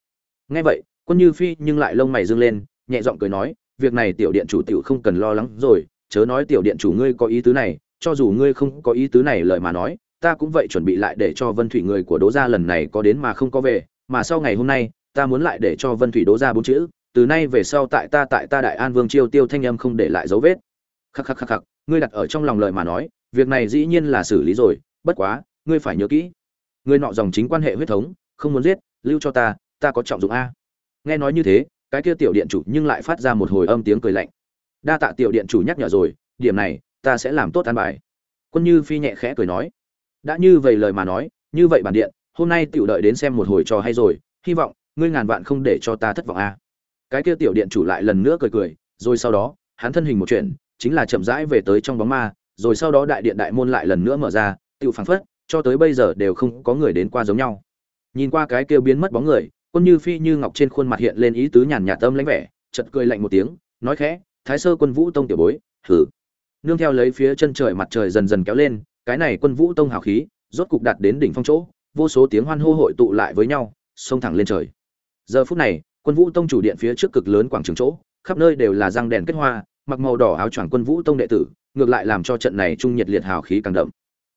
Nghe vậy, quân như phi nhưng lại lông mày dương lên, nhẹ giọng cười nói, việc này tiểu điện chủ tiểu không cần lo lắng rồi, chớ nói tiểu điện chủ ngươi có ý tứ này, cho dù ngươi không có ý tứ này lời mà nói, ta cũng vậy chuẩn bị lại để cho vân thủy người của đỗ gia lần này có đến mà không có về, mà sau ngày hôm nay, ta muốn lại để cho vân thủy đỗ gia bốn chữ từ nay về sau tại ta tại ta đại an vương chiêu tiêu thanh âm không để lại dấu vết. Khắc khắc khắc khắc, ngươi đặt ở trong lòng lời mà nói, việc này dĩ nhiên là xử lý rồi, bất quá, ngươi phải nhớ kỹ. Ngươi nọ dòng chính quan hệ huyết thống, không muốn giết, lưu cho ta ta có trọng dụng a. Nghe nói như thế, cái kia tiểu điện chủ nhưng lại phát ra một hồi âm tiếng cười lạnh. Đa tạ tiểu điện chủ nhắc nhở rồi, điểm này, ta sẽ làm tốt an bài. Quân như phi nhẹ khẽ cười nói. Đã như vậy lời mà nói, như vậy bản điện, hôm nay tiểu đợi đến xem một hồi trò hay rồi, hy vọng, ngươi ngàn vạn không để cho ta thất vọng a cái kia tiểu điện chủ lại lần nữa cười cười, rồi sau đó, hắn thân hình một chuyện chính là chậm rãi về tới trong bóng ma, rồi sau đó đại điện đại môn lại lần nữa mở ra tự phảng phất, cho tới bây giờ đều không có người đến qua giống nhau. Nhìn qua cái kia biến mất bóng người, quân như phi như ngọc trên khuôn mặt hiện lên ý tứ nhàn nhạt tâm lãnh vẻ chật cười lạnh một tiếng, nói khẽ, thái sơ quân vũ tông tiểu bối thử nương theo lấy phía chân trời mặt trời dần dần kéo lên, cái này quân vũ tông hào khí, rốt cục đạt đến đỉnh phong chỗ, vô số tiếng hoan hô hội tụ lại với nhau, xông thẳng lên trời. Giờ phút này quân vũ tông chủ điện phía trước cực lớn quảng trường chỗ, khắp nơi đều là răng đèn kết hoa, mặc màu đỏ áo choàng quân vũ tông đệ tử, ngược lại làm cho trận này trung nhiệt liệt hào khí càng đậm.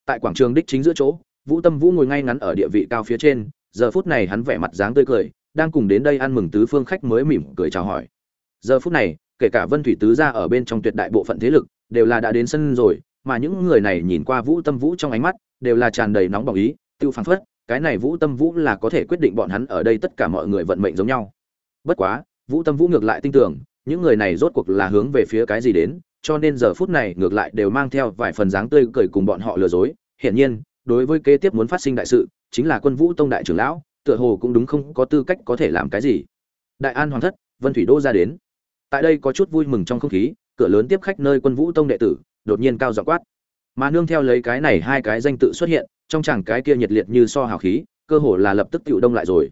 Tại quảng trường đích chính giữa chỗ, vũ tâm vũ ngồi ngay ngắn ở địa vị cao phía trên, giờ phút này hắn vẻ mặt dáng tươi cười, đang cùng đến đây ăn mừng tứ phương khách mới mỉm cười chào hỏi. Giờ phút này, kể cả vân thủy tứ gia ở bên trong tuyệt đại bộ phận thế lực, đều là đã đến sân rồi, mà những người này nhìn qua vũ tâm vũ trong ánh mắt, đều là tràn đầy nóng bỏng ý, tiêu phảng phất, cái này vũ tâm vũ là có thể quyết định bọn hắn ở đây tất cả mọi người vận mệnh giống nhau bất quá, vũ tâm vũ ngược lại tin tưởng, những người này rốt cuộc là hướng về phía cái gì đến, cho nên giờ phút này ngược lại đều mang theo vài phần dáng tươi cười cùng bọn họ lừa dối. Hiển nhiên, đối với kế tiếp muốn phát sinh đại sự, chính là quân vũ tông đại trưởng lão, tựa hồ cũng đúng không có tư cách có thể làm cái gì. Đại an hoàng thất, vân thủy đô ra đến. Tại đây có chút vui mừng trong không khí, cửa lớn tiếp khách nơi quân vũ tông đệ tử, đột nhiên cao giọng quát. Mà nương theo lấy cái này hai cái danh tự xuất hiện, trong chẳng cái kia nhiệt liệt như so hào khí, cơ hồ là lập tức tựu đông lại rồi.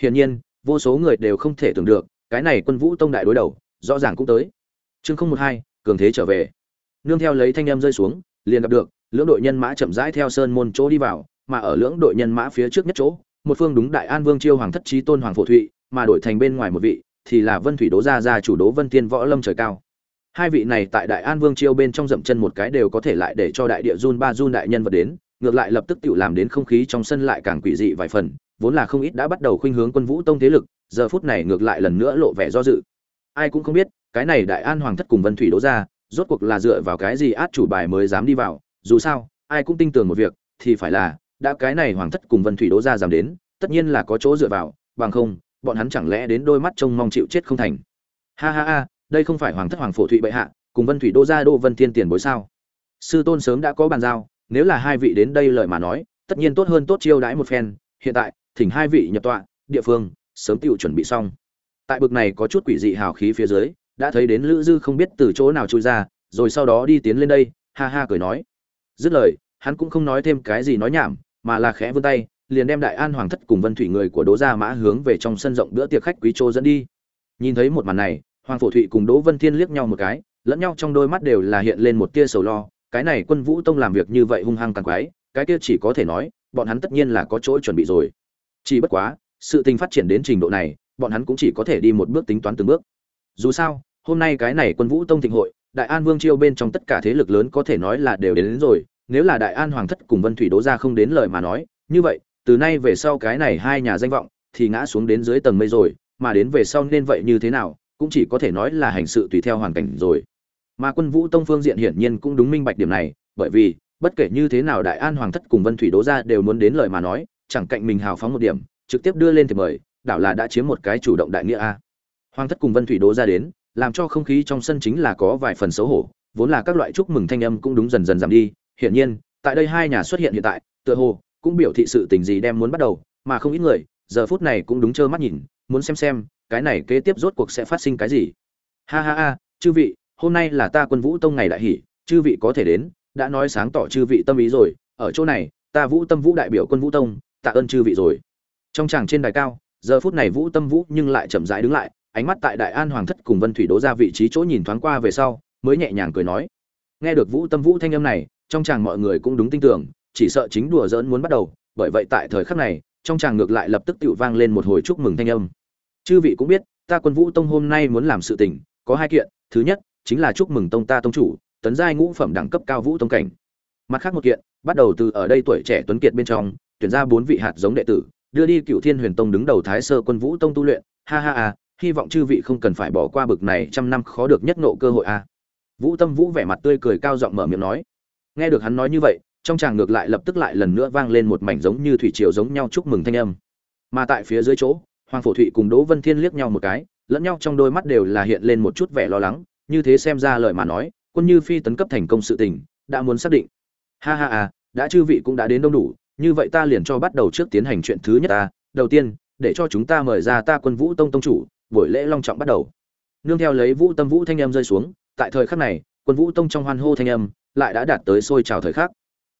Hiển nhiên vô số người đều không thể tưởng được, cái này quân vũ tông đại đối đầu, rõ ràng cũng tới. Chương không một hai, cường thế trở về. Nương theo lấy thanh em rơi xuống, liền gặp được, lưỡng đội nhân mã chậm rãi theo sơn môn chỗ đi vào, mà ở lưỡng đội nhân mã phía trước nhất chỗ, một phương đúng đại an vương chiêu hoàng thất trí tôn hoàng phổ thụy, mà đổi thành bên ngoài một vị, thì là vân thủy đố gia gia chủ đố vân tiên võ lâm trời cao. Hai vị này tại đại an vương chiêu bên trong dậm chân một cái đều có thể lại để cho đại địa run ba run đại nhân vật đến, ngược lại lập tức tiểu làm đến không khí trong sân lại càng quỷ dị vài phần vốn là không ít đã bắt đầu khuynh hướng quân vũ tông thế lực, giờ phút này ngược lại lần nữa lộ vẻ do dự. Ai cũng không biết, cái này đại an hoàng thất cùng vân thủy đấu ra rốt cuộc là dựa vào cái gì át chủ bài mới dám đi vào, dù sao, ai cũng tin tưởng một việc, thì phải là, đã cái này hoàng thất cùng vân thủy đấu ra dám đến, tất nhiên là có chỗ dựa vào, bằng không, bọn hắn chẳng lẽ đến đôi mắt trông mong chịu chết không thành. Ha ha ha, đây không phải hoàng thất hoàng phổ thụy bệ hạ, cùng vân thủy đô gia đô vân thiên tiền bối sao? Sư tôn sớm đã có bàn giao, nếu là hai vị đến đây lời mà nói, tất nhiên tốt hơn tốt chiêu đãi một phen, hiện tại thỉnh hai vị nhập tọa, địa phương, sớm tựu chuẩn bị xong. Tại bực này có chút quỷ dị hào khí phía dưới, đã thấy đến lữ dư không biết từ chỗ nào trôi ra, rồi sau đó đi tiến lên đây, ha ha cười nói. Dứt lời, hắn cũng không nói thêm cái gì nói nhảm, mà là khẽ vươn tay, liền đem đại an hoàng thất cùng vân thủy người của đỗ gia mã hướng về trong sân rộng bữa tiệc khách quý châu dẫn đi. Nhìn thấy một màn này, hoàng phổ thụy cùng đỗ vân thiên liếc nhau một cái, lẫn nhau trong đôi mắt đều là hiện lên một tia sầu lo, cái này quân vũ tông làm việc như vậy hung hăng càng quái, cái kia chỉ có thể nói, bọn hắn tất nhiên là có chỗ chuẩn bị rồi chỉ bất quá sự tình phát triển đến trình độ này bọn hắn cũng chỉ có thể đi một bước tính toán từng bước. Dù sao hôm nay cái này quân vũ tông thịnh hội đại an vương chiêu bên trong tất cả thế lực lớn có thể nói là đều đến, đến rồi nếu là đại an hoàng thất cùng vân thủy đố ra không đến lời mà nói như vậy từ nay về sau cái này hai nhà danh vọng thì ngã xuống đến dưới tầng mây rồi mà đến về sau nên vậy như thế nào cũng chỉ có thể nói là hành sự tùy theo hoàn cảnh rồi. Mà quân vũ tông phương diện hiển nhiên cũng đúng minh bạch điểm này bởi vì bất kể như thế nào đại an hoàng thất cùng vân thủy đố ra đều muốn đến lời mà nói chẳng cạnh mình hào phóng một điểm, trực tiếp đưa lên thì mời, đảo là đã chiếm một cái chủ động đại nghĩa a. Hoàng thất cùng vân thủy đố ra đến, làm cho không khí trong sân chính là có vài phần xấu hổ, vốn là các loại chúc mừng thanh âm cũng đúng dần dần giảm đi, hiển nhiên, tại đây hai nhà xuất hiện hiện tại, tựa hồ, cũng biểu thị sự tình gì đem muốn bắt đầu, mà không ít người, giờ phút này cũng đúng trơ mắt nhìn, muốn xem xem, cái này kế tiếp rốt cuộc sẽ phát sinh cái gì. Ha ha ha, chư vị, hôm nay là ta quân vũ tông ngày đại hỷ, chư vị có thể đến, đã nói sáng tỏ chư vị tâm ý rồi, ở chỗ này, ta vũ tâm vũ đại biểu quân vũ tông tạ ơn chư vị rồi. Trong tràng trên đài cao, giờ phút này vũ tâm vũ nhưng lại chậm rãi đứng lại, ánh mắt tại đại an hoàng thất cùng vân thủy đố ra vị trí chỗ nhìn thoáng qua về sau, mới nhẹ nhàng cười nói. Nghe được vũ tâm vũ thanh âm này, trong tràng mọi người cũng đúng tin tưởng, chỉ sợ chính đùa giỡn muốn bắt đầu, bởi vậy tại thời khắc này, trong tràng ngược lại lập tức tự vang lên một hồi chúc mừng thanh âm. Chư vị cũng biết, ta quân vũ tông hôm nay muốn làm sự tình, có hai kiện, thứ nhất, chính là chúc mừng tông ta tông chủ, tấn giai ngũ phẩm đẳng cấp cao vũ tông cảnh. Mặt khác một kiện, bắt đầu từ ở đây tuổi trẻ tuấn kiệt bên trong tuyển ra bốn vị hạt giống đệ tử, đưa đi cựu thiên huyền tông đứng đầu thái sơ quân vũ tông tu luyện. Ha ha à hy vọng chư vị không cần phải bỏ qua bực này trăm năm khó được nhất nộ cơ hội a. À. Vũ tâm vũ vẻ mặt tươi cười cao giọng mở miệng nói. Nghe được hắn nói như vậy, trong chàng ngược lại lập tức lại lần nữa vang lên một mảnh giống như thủy triều giống nhau chúc mừng thanh âm. Mà tại phía dưới chỗ, hoàng phổ thụy cùng đỗ vân thiên liếc nhau một cái, lẫn nhau trong đôi mắt đều là hiện lên một chút vẻ lo lắng, như thế xem ra lời mà nói, quân như phi tấn cấp thành công sự tình, đã muốn xác định. Ha ha à đã chư vị cũng đã đến đông đủ như vậy ta liền cho bắt đầu trước tiến hành chuyện thứ nhất ta. Đầu tiên, để cho chúng ta mời ra ta quân vũ tông tông chủ, buổi lễ long trọng bắt đầu. Nương theo lấy vũ tâm vũ thanh âm rơi xuống, tại thời khắc này, quân vũ tông trong hoan hô thanh âm lại đã đạt tới sôi trào thời khắc.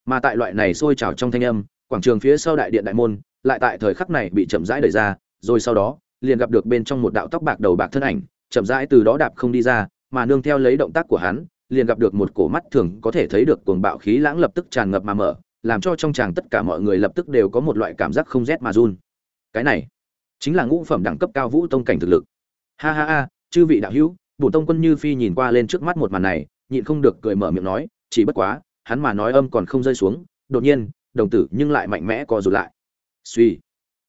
Mà tại loại này sôi trào trong thanh âm, quảng trường phía sau đại điện đại môn lại tại thời khắc này bị chậm rãi đẩy ra, rồi sau đó, liền gặp được bên trong một đạo tóc bạc đầu bạc thân ảnh, chậm rãi từ đó đạp không đi ra, mà nương theo lấy động tác của hắn, liền gặp được một cổ mắt thường có thể thấy được cuồng bạo khí lãng lập tức tràn ngập mà mở làm cho trong chàng tất cả mọi người lập tức đều có một loại cảm giác không rét mà run. Cái này chính là ngũ phẩm đẳng cấp cao vũ tông cảnh thực lực. Ha ha ha, chư vị đạo hữu, bổn tông quân như phi nhìn qua lên trước mắt một màn này, nhịn không được cười mở miệng nói, chỉ bất quá, hắn mà nói âm còn không rơi xuống, đột nhiên, đồng tử nhưng lại mạnh mẽ co rụt lại. Suy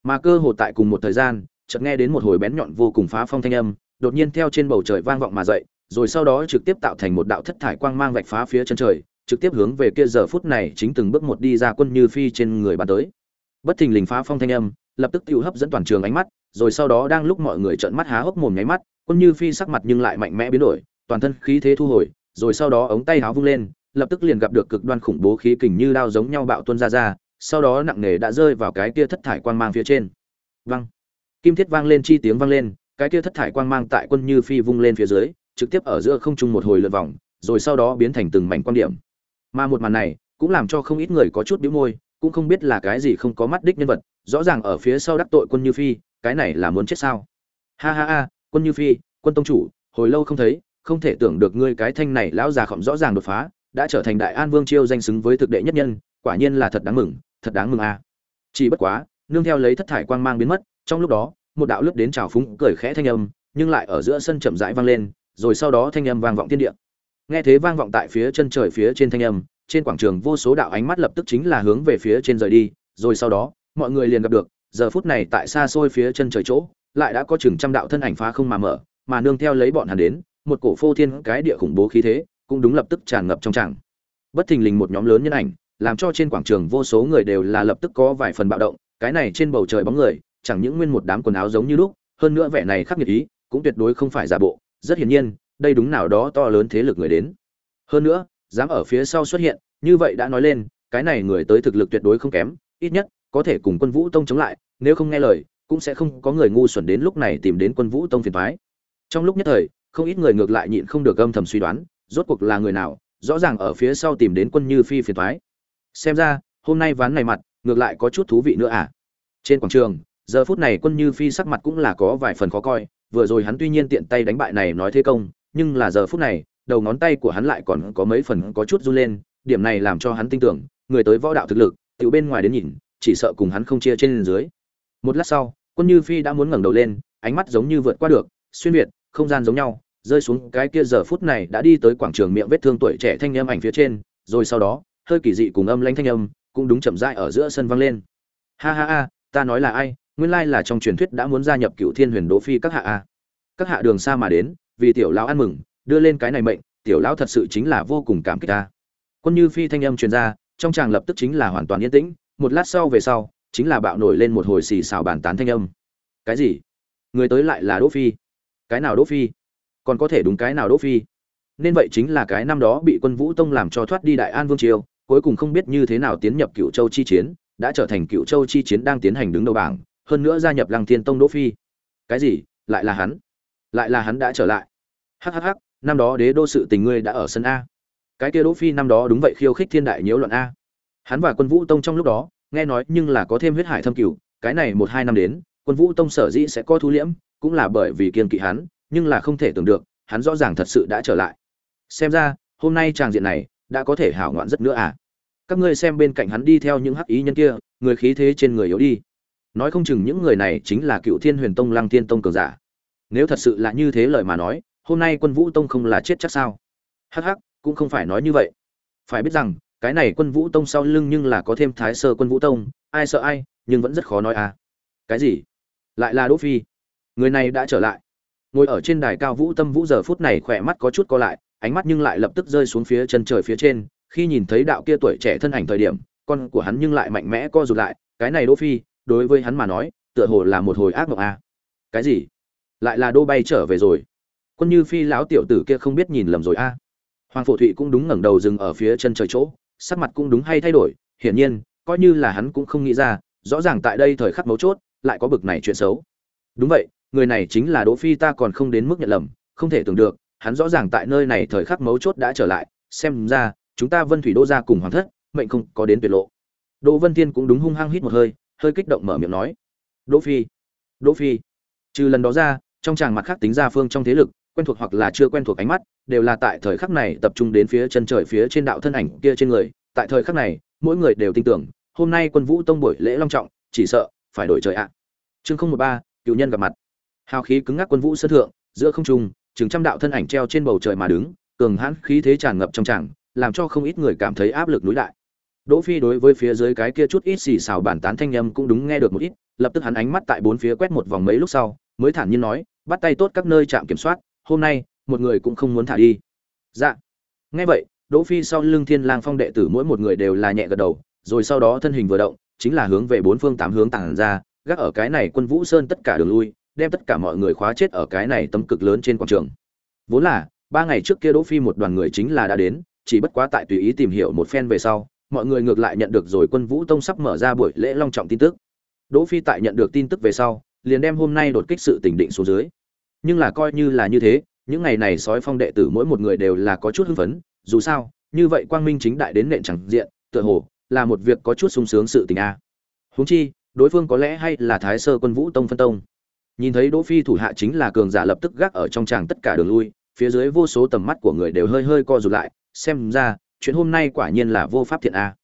mà cơ hồ tại cùng một thời gian, chợt nghe đến một hồi bén nhọn vô cùng phá phong thanh âm, đột nhiên theo trên bầu trời vang vọng mà dậy, rồi sau đó trực tiếp tạo thành một đạo thất thải quang mang vạch phá phía chân trời trực tiếp hướng về kia giờ phút này chính từng bước một đi ra quân như phi trên người bàn tới. Bất thình lình phá phong thanh âm, lập tức tiêu hấp dẫn toàn trường ánh mắt, rồi sau đó đang lúc mọi người trợn mắt há hốc mồm nháy mắt, quân như phi sắc mặt nhưng lại mạnh mẽ biến đổi, toàn thân khí thế thu hồi, rồi sau đó ống tay háo vung lên, lập tức liền gặp được cực đoan khủng bố khí kình như đao giống nhau bạo tuôn ra ra, sau đó nặng nề đã rơi vào cái kia thất thải quang mang phía trên. Vang! Kim thiết vang lên, chi tiếng vang lên, cái kia thất thải quang mang tại quân như phi vung lên phía dưới, trực tiếp ở giữa không trung một hồi lượt vòng, rồi sau đó biến thành từng mảnh quan điểm mà một màn này cũng làm cho không ít người có chút bĩu môi, cũng không biết là cái gì không có mắt đích nhân vật, rõ ràng ở phía sau đắc tội quân như phi, cái này là muốn chết sao? Ha ha ha, quân như phi, quân tông chủ, hồi lâu không thấy, không thể tưởng được ngươi cái thanh này lão già khổng rõ ràng đột phá, đã trở thành đại an vương chiêu danh xứng với thực đệ nhất nhân, quả nhiên là thật đáng mừng, thật đáng mừng a. Chỉ bất quá, nương theo lấy thất thải quang mang biến mất, trong lúc đó, một đạo lướt đến trào phúng, cười khẽ thanh âm, nhưng lại ở giữa sân chậm rãi vang lên, rồi sau đó thanh âm vang vọng thiên địa nghe thế vang vọng tại phía chân trời phía trên thanh âm, trên quảng trường vô số đạo ánh mắt lập tức chính là hướng về phía trên rời đi, rồi sau đó, mọi người liền gặp được, giờ phút này tại xa xôi phía chân trời chỗ, lại đã có chừng trăm đạo thân ảnh phá không mà mở, mà nương theo lấy bọn hắn đến, một cổ phô thiên cái địa khủng bố khí thế, cũng đúng lập tức tràn ngập trong tràng. Bất thình lình một nhóm lớn nhân ảnh, làm cho trên quảng trường vô số người đều là lập tức có vài phần bạo động, cái này trên bầu trời bóng người, chẳng những nguyên một đám quần áo giống như lúc, hơn nữa vẻ này khắc nghiệt ý, cũng tuyệt đối không phải giả bộ, rất hiển nhiên đây đúng nào đó to lớn thế lực người đến. Hơn nữa, dám ở phía sau xuất hiện, như vậy đã nói lên, cái này người tới thực lực tuyệt đối không kém, ít nhất, có thể cùng quân vũ tông chống lại, nếu không nghe lời, cũng sẽ không có người ngu xuẩn đến lúc này tìm đến quân vũ tông phiền toái. Trong lúc nhất thời, không ít người ngược lại nhịn không được âm thầm suy đoán, rốt cuộc là người nào, rõ ràng ở phía sau tìm đến quân như phi phiền toái. Xem ra, hôm nay ván này mặt, ngược lại có chút thú vị nữa à? Trên quảng trường, giờ phút này quân như phi sắc mặt cũng là có vài phần khó coi, vừa rồi hắn tuy nhiên tiện tay đánh bại này nói thế công nhưng là giờ phút này, đầu ngón tay của hắn lại còn có mấy phần có chút run lên, điểm này làm cho hắn tin tưởng, người tới võ đạo thực lực tự bên ngoài đến nhìn, chỉ sợ cùng hắn không chia trên dưới. Một lát sau, quân như phi đã muốn ngẩng đầu lên, ánh mắt giống như vượt qua được, xuyên việt, không gian giống nhau, rơi xuống cái kia giờ phút này đã đi tới quảng trường miệng vết thương tuổi trẻ thanh âm ảnh phía trên, rồi sau đó, hơi kỳ dị cùng âm lãnh thanh âm cũng đúng chậm rãi ở giữa sân vang lên. Ha ha ha, ta nói là ai, nguyên lai là trong truyền thuyết đã muốn gia nhập cựu thiên huyền đỗ phi các hạ a. Các hạ đường xa mà đến vì tiểu lão ăn mừng, đưa lên cái này mệnh, tiểu lão thật sự chính là vô cùng cảm kích ta. Quân như phi thanh âm truyền ra, trong chàng lập tức chính là hoàn toàn yên tĩnh, một lát sau về sau, chính là bạo nổi lên một hồi xì xào bàn tán thanh âm. Cái gì? Người tới lại là đỗ phi. Cái nào đỗ phi? Còn có thể đúng cái nào đỗ phi? Nên vậy chính là cái năm đó bị quân vũ tông làm cho thoát đi đại an vương triều, cuối cùng không biết như thế nào tiến nhập cựu châu chi chiến, đã trở thành cựu châu chi chiến đang tiến hành đứng đầu bảng, hơn nữa gia nhập lăng thiên tông đỗ phi. Cái gì? Lại là hắn? Lại là hắn đã trở lại. Hhh năm đó đế đô sự tình ngươi đã ở sân a. Cái kia đỗ phi năm đó đúng vậy khiêu khích thiên đại nhiễu loạn a. Hắn và quân vũ tông trong lúc đó, nghe nói nhưng là có thêm huyết hải thâm cửu, cái này một hai năm đến, quân vũ tông sở dĩ sẽ có thu liễm, cũng là bởi vì kiên kỵ hắn, nhưng là không thể tưởng được, hắn rõ ràng thật sự đã trở lại. Xem ra, hôm nay tràng diện này, đã có thể hảo ngoạn rất nữa à. Các ngươi xem bên cạnh hắn đi theo những hắc ý nhân kia, người khí thế trên người yếu đi. Nói không chừng những người này chính là cựu thiên huyền tông lăng thiên tông cường giả nếu thật sự là như thế lời mà nói, hôm nay quân vũ tông không là chết chắc sao? Hắc hắc, cũng không phải nói như vậy. Phải biết rằng, cái này quân vũ tông sau lưng nhưng là có thêm thái sơ quân vũ tông, ai sợ ai, nhưng vẫn rất khó nói à. Cái gì? Lại là đỗ phi. Người này đã trở lại. Ngồi ở trên đài cao vũ tâm vũ giờ phút này khỏe mắt có chút co lại, ánh mắt nhưng lại lập tức rơi xuống phía chân trời phía trên, khi nhìn thấy đạo kia tuổi trẻ thân ảnh thời điểm, con của hắn nhưng lại mạnh mẽ co rụt lại, cái này đỗ phi, đối với hắn mà nói, tựa hồ là một hồi ác mộng à. cái gì? Lại là đô bay trở về rồi. Quân như phi lão tiểu tử kia không biết nhìn lầm rồi a. À. hoàng phổ thụy cũng đúng ngẩng đầu dừng ở phía chân trời chỗ, sắc mặt cũng đúng hay thay đổi, hiển nhiên, coi như là hắn cũng không nghĩ ra, rõ ràng tại đây thời khắc mấu chốt, lại có bực này chuyện xấu. Đúng vậy, người này chính là đỗ phi ta còn không đến mức nhận lầm, không thể tưởng được, hắn rõ ràng tại nơi này thời khắc mấu chốt đã trở lại, xem ra, chúng ta vân thủy đô ra cùng hoàng thất, mệnh không có đến tuyệt lộ. Đỗ vân thiên cũng đúng hung hăng hít một hơi hơi kích động mở miệng nói, đỗ phi đỗ phi, trừ lần đó ra trong chàng mặt khác tính ra phương trong thế lực quen thuộc hoặc là chưa quen thuộc ánh mắt đều là tại thời khắc này tập trung đến phía chân trời phía trên đạo thân ảnh kia trên người. Tại thời khắc này mỗi người đều tin tưởng hôm nay quân vũ tông buổi lễ long trọng chỉ sợ phải đổi trời ạ. Chương không một ba cựu nhân gặp mặt. Hào khí cứng ngắc quân vũ sân thượng giữa không trung chừng trăm đạo thân ảnh treo trên bầu trời mà đứng cường hãn khí thế tràn ngập trong tràng làm cho không ít người cảm thấy áp lực núi đại Đỗ Phi đối với phía dưới cái kia chút ít xì xào bản tán thanh âm cũng đúng nghe được một ít, lập tức hắn ánh mắt tại bốn phía quét một vòng mấy lúc sau, mới thản nhiên nói, bắt tay tốt các nơi trạm kiểm soát, hôm nay, một người cũng không muốn thả đi. Dạ. Nghe vậy, Đỗ Phi sau lưng Thiên Lang Phong đệ tử mỗi một người đều là nhẹ gật đầu, rồi sau đó thân hình vừa động, chính là hướng về bốn phương tám hướng tản ra, gác ở cái này Quân Vũ Sơn tất cả đường lui, đem tất cả mọi người khóa chết ở cái này tấm cực lớn trên quảng trường. Vốn là, ba ngày trước kia Đỗ Phi một đoàn người chính là đã đến, chỉ bất quá tại tùy ý tìm hiểu một phen về sau, mọi người ngược lại nhận được rồi quân vũ tông sắp mở ra buổi lễ long trọng tin tức đỗ phi tại nhận được tin tức về sau liền đem hôm nay đột kích sự tỉnh định xuống dưới. Nhưng là coi như là như thế, những ngày này sói phong đệ tử mỗi một người đều là có chút hưng phấn, dù sao, như vậy quang minh chính đại đến nện chẳng diện, tựa hồ là một việc có chút sung sướng sự tình a. Huống chi, đối phương có lẽ hay là thái sơ quân vũ tông phân tông. Nhìn thấy đỗ phi thủ hạ chính là cường giả lập tức gác ở trong tràng tất cả đường lui, phía dưới vô số tầm mắt của người đều hơi hơi co rụt lại, xem ra, chuyện hôm nay quả nhiên là vô pháp thiện a.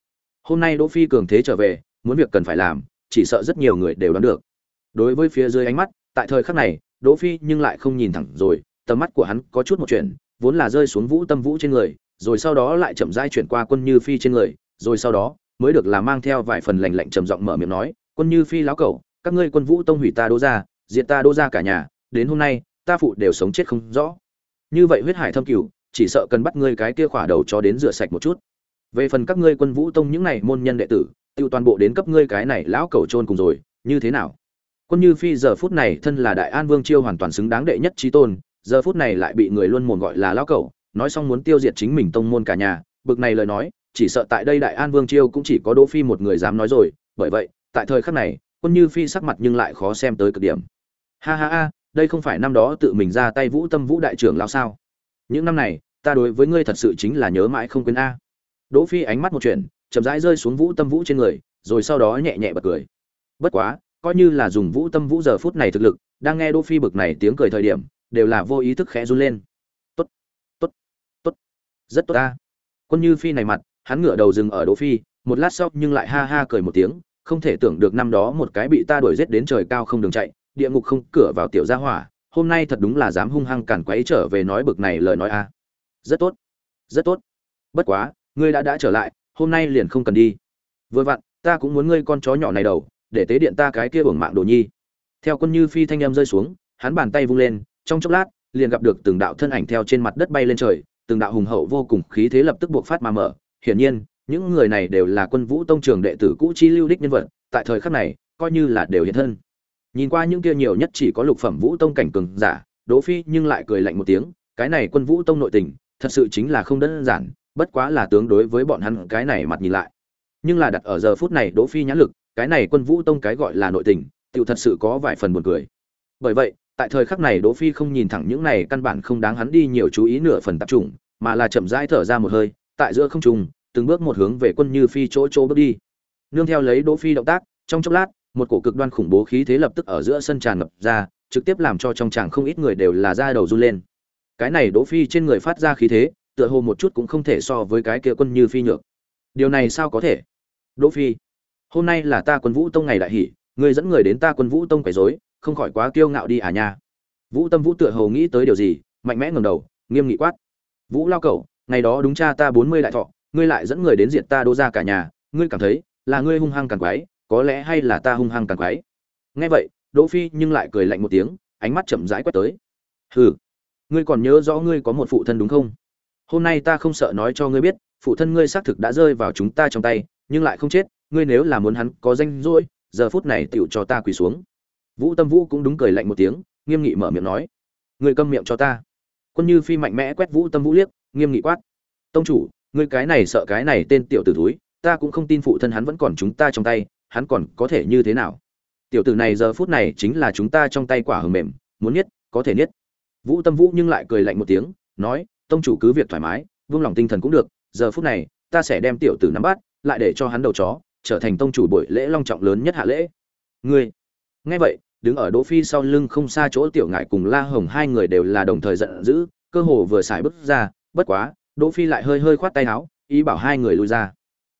Hôm nay đỗ phi cường thế trở về, muốn việc cần phải làm, chỉ sợ rất nhiều người đều đoán được đối với phía dưới ánh mắt, tại thời khắc này, đỗ phi nhưng lại không nhìn thẳng rồi, tầm mắt của hắn có chút một chuyện, vốn là rơi xuống vũ tâm vũ trên người, rồi sau đó lại chậm rãi chuyển qua quân như phi trên người, rồi sau đó mới được là mang theo vài phần lạnh lạnh trầm giọng mở miệng nói, quân như phi láo cẩu, các ngươi quân vũ tông hủy ta đỗ ra diệt ta đỗ ra cả nhà, đến hôm nay, ta phụ đều sống chết không rõ. Như vậy huyết hải thâm cửu, chỉ sợ cần bắt ngươi cái kia khỏa đầu cho đến rửa sạch một chút. Về phần các ngươi quân vũ tông những này môn nhân đệ tử, tiêu toàn bộ đến cấp ngươi cái này lão cẩu trôn cùng rồi, như thế nào? Quân như phi giờ phút này thân là đại an vương chiêu hoàn toàn xứng đáng đệ nhất trí tôn, giờ phút này lại bị người luôn mồm gọi là lão cẩu, nói xong muốn tiêu diệt chính mình tông môn cả nhà, bực này lời nói, chỉ sợ tại đây đại an vương chiêu cũng chỉ có đỗ phi một người dám nói rồi, bởi vậy, tại thời khắc này, quân như phi sắc mặt nhưng lại khó xem tới cực điểm. Ha ha ha, đây không phải năm đó tự mình ra tay vũ tâm vũ đại trưởng lão sao? Những năm này, ta đối với ngươi thật sự chính là nhớ mãi không quên a. Đỗ phi ánh mắt một chuyện, chậm rãi rơi xuống vũ tâm vũ trên người, rồi sau đó nhẹ nhẹ bật cười. Bất quá coi như là dùng vũ tâm vũ giờ phút này thực lực, đang nghe đỗ phi bực này tiếng cười thời điểm, đều là vô ý thức khẽ run lên. Tốt tốt tốt, rất tốt ta. Quân như phi này mặt, hắn ngửa đầu dừng ở đỗ phi, một lát sau nhưng lại ha ha cười một tiếng, không thể tưởng được năm đó một cái bị ta đuổi giết đến trời cao không đường chạy, địa ngục không cửa vào tiểu gia hỏa, hôm nay thật đúng là dám hung hăng cản quấy trở về nói bực này lời nói a. Rất tốt rất tốt. Bất quá, ngươi đã đã trở lại, hôm nay liền không cần đi. Vừa vặn, ta cũng muốn ngươi con chó nhỏ này đầu để tế điện ta cái kia bổng mạng đồ nhi. Theo quân như phi thanh em rơi xuống, hắn bàn tay vung lên, trong chốc lát, liền gặp được từng đạo thân ảnh theo trên mặt đất bay lên trời, từng đạo hùng hậu vô cùng khí thế lập tức buộc phát mà mở. Hiển nhiên, những người này đều là quân vũ tông trường đệ tử cũ chi lưu đích nhân vật, tại thời khắc này, coi như là đều hiện thân. Nhìn qua những kia nhiều nhất chỉ có lục phẩm vũ tông cảnh cường giả, đỗ phi nhưng lại cười lạnh một tiếng, cái này quân vũ tông nội tình, thật sự chính là không đơn giản, bất quá là tướng đối với bọn hắn cái này mặt nhìn lại. Nhưng là đặt ở giờ phút này đỗ phi nhãn lực cái này quân vũ tông cái gọi là nội tình tự thật sự có vài phần buồn cười. Bởi vậy, tại thời khắc này đỗ phi không nhìn thẳng những này căn bản không đáng hắn đi nhiều chú ý nửa phần tập trung, mà là chậm rãi thở ra một hơi, tại giữa không trung, từng bước một hướng về quân như phi chỗ chỗ bước đi. Nương theo lấy đỗ phi động tác, trong chốc lát, một cổ cực đoan khủng bố khí thế lập tức ở giữa sân tràn ngập ra, trực tiếp làm cho trong tràng không ít người đều là da đầu run lên. Cái này đỗ phi trên người phát ra khí thế, tựa hồ một chút cũng không thể so với cái kia quân như phi nhược. Điều này sao có thể? Đỗ phi hôm nay là ta quân vũ tông ngày đại hỷ, ngươi dẫn người đến ta quân vũ tông quấy rối, không khỏi quá kiêu ngạo đi à nha. Vũ tâm vũ tựa hồ nghĩ tới điều gì, mạnh mẽ ngẩng đầu, nghiêm nghị quát. Vũ lao cẩu, ngày đó đúng cha ta bốn mươi đại thọ, ngươi lại dẫn người đến diệt ta đô ra cả nhà, ngươi cảm thấy là ngươi hung hăng càng quái, có lẽ hay là ta hung hăng càng quái. Nghe vậy, đỗ phi nhưng lại cười lạnh một tiếng, ánh mắt chậm rãi quét tới. Hừ, ngươi còn nhớ rõ ngươi có một phụ thân đúng không? Hôm nay ta không sợ nói cho ngươi biết, phụ thân ngươi xác thực đã rơi vào chúng ta trong tay, nhưng lại không chết ngươi nếu là muốn hắn có danh rỗi, giờ phút này tựu cho ta quỳ xuống. Vũ tâm vũ cũng đúng cười lạnh một tiếng, nghiêm nghị mở miệng nói. Ngươi câm miệng cho ta. Quân như phi mạnh mẽ quét vũ tâm vũ liếc, nghiêm nghị quát. Tông chủ, ngươi cái này sợ cái này tên tiểu tử túi ta cũng không tin phụ thân hắn vẫn còn chúng ta trong tay, hắn còn có thể như thế nào? Tiểu tử này giờ phút này chính là chúng ta trong tay quả hầm mềm, muốn nhất có thể nhất vũ tâm vũ nhưng lại cười lạnh một tiếng, nói, tông chủ cứ việc thoải mái, vương lòng tinh thần cũng được, giờ phút này, ta sẽ đem tiểu tử nắm bắt, lại để cho hắn đầu chó trở thành tông chủ buổi lễ long trọng lớn nhất hạ lễ. Ngươi, nghe vậy, đứng ở đỗ phi sau lưng không xa chỗ tiểu ngải cùng la hồng hai người đều là đồng thời giận dữ, cơ hồ vừa xài bước ra, bất quá, đỗ phi lại hơi hơi khoát tay áo, ý bảo hai người lui ra.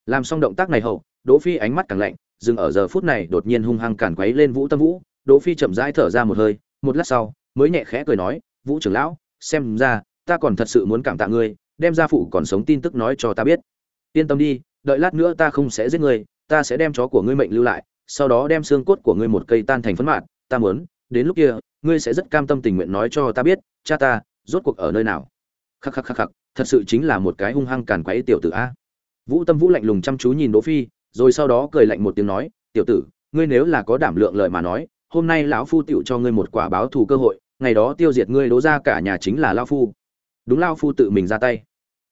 Làm xong động tác này hậu, đỗ phi ánh mắt càng lạnh, dừng ở giờ phút này đột nhiên hung hăng cản quấy lên vũ tâm vũ, đỗ phi chậm rãi thở ra một hơi, một lát sau, mới nhẹ khẽ cười nói, vũ trưởng lão, xem ra, ta còn thật sự muốn cảm tạ ngươi, đem gia phụ còn sống tin tức nói cho ta biết. Yên tâm đi, đợi lát nữa ta không sẽ giết ngươi ta sẽ đem chó của ngươi mệnh lưu lại, sau đó đem xương cốt của ngươi một cây tan thành phấn mạt ta muốn, đến lúc kia, ngươi sẽ rất cam tâm tình nguyện nói cho ta biết, cha ta, rốt cuộc ở nơi nào. Khắc khắc khắc khắc, thật sự chính là một cái hung hăng càn quấy tiểu tử a. Vũ tâm vũ lạnh lùng chăm chú nhìn đỗ phi, rồi sau đó cười lạnh một tiếng nói, tiểu tử, ngươi nếu là có đảm lượng lời mà nói, hôm nay lão phu tựu cho ngươi một quả báo thù cơ hội, ngày đó tiêu diệt ngươi đố ra cả nhà chính là lão phu. Đúng lão phu tự mình ra tay.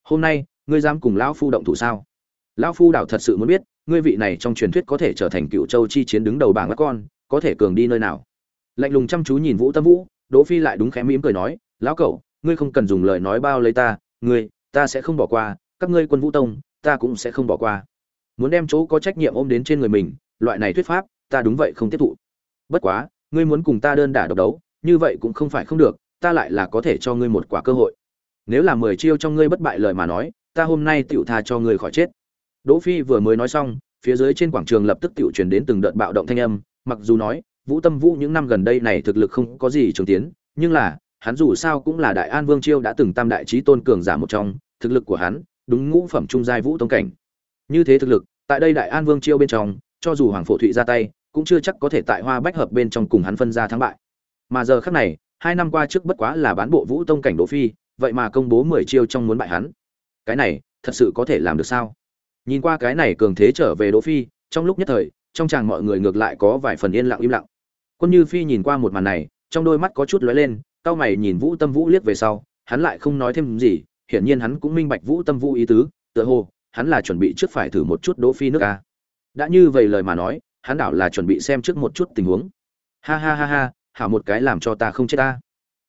Hôm nay, ngươi dám cùng lão phu động thủ sao? Lão phu đảo thật sự muốn biết ngươi vị này trong truyền thuyết có thể trở thành cựu châu chi chiến đứng đầu bảng các con, có thể cường đi nơi nào? Lạnh lùng chăm chú nhìn vũ tâm vũ, đỗ phi lại đúng khẽ mỉm cười nói, lão cẩu ngươi không cần dùng lời nói bao lấy ta, ngươi, ta sẽ không bỏ qua, các ngươi quân vũ tông, ta cũng sẽ không bỏ qua. Muốn đem chỗ có trách nhiệm ôm đến trên người mình, loại này thuyết pháp, ta đúng vậy không tiếp thụ. Bất quá, ngươi muốn cùng ta đơn đả độc đấu, như vậy cũng không phải không được, ta lại là có thể cho ngươi một quả cơ hội. Nếu là mười chiêu trong ngươi bất bại lời mà nói, ta hôm nay tựu tha cho ngươi khỏi chết đỗ phi vừa mới nói xong, phía dưới trên quảng trường lập tức tiểu truyền đến từng đợt bạo động thanh âm, mặc dù nói, vũ tâm vũ những năm gần đây này thực lực không có gì trường tiến, nhưng là, hắn dù sao cũng là đại an vương chiêu đã từng tam đại Chí tôn cường giả một trong, thực lực của hắn, đúng ngũ phẩm trung giai vũ tông cảnh. Như thế thực lực, tại đây đại an vương chiêu bên trong, cho dù hoàng phổ thụy ra tay, cũng chưa chắc có thể tại hoa bách hợp bên trong cùng hắn phân ra thắng bại. Mà giờ khắc này, hai năm qua trước bất quá là bán bộ vũ tông cảnh đỗ phi, vậy mà công bố mười chiêu trong muốn bại hắn. Cái này, thật sự có thể làm được sao? Nhìn qua cái này cường thế trở về đỗ phi, trong lúc nhất thời, trong chàng mọi người ngược lại có vài phần yên lặng im lặng. Quân như phi nhìn qua một màn này, trong đôi mắt có chút lóe lên cao mày nhìn vũ tâm vũ liếc về sau, hắn lại không nói thêm gì, hiển nhiên hắn cũng minh bạch vũ tâm vũ ý tứ, tựa hồ, hắn là chuẩn bị trước phải thử một chút đỗ phi nước a. Đã như vậy lời mà nói, hắn đảo là chuẩn bị xem trước một chút tình huống. Ha ha ha ha, hảo một cái làm cho ta không chết ta.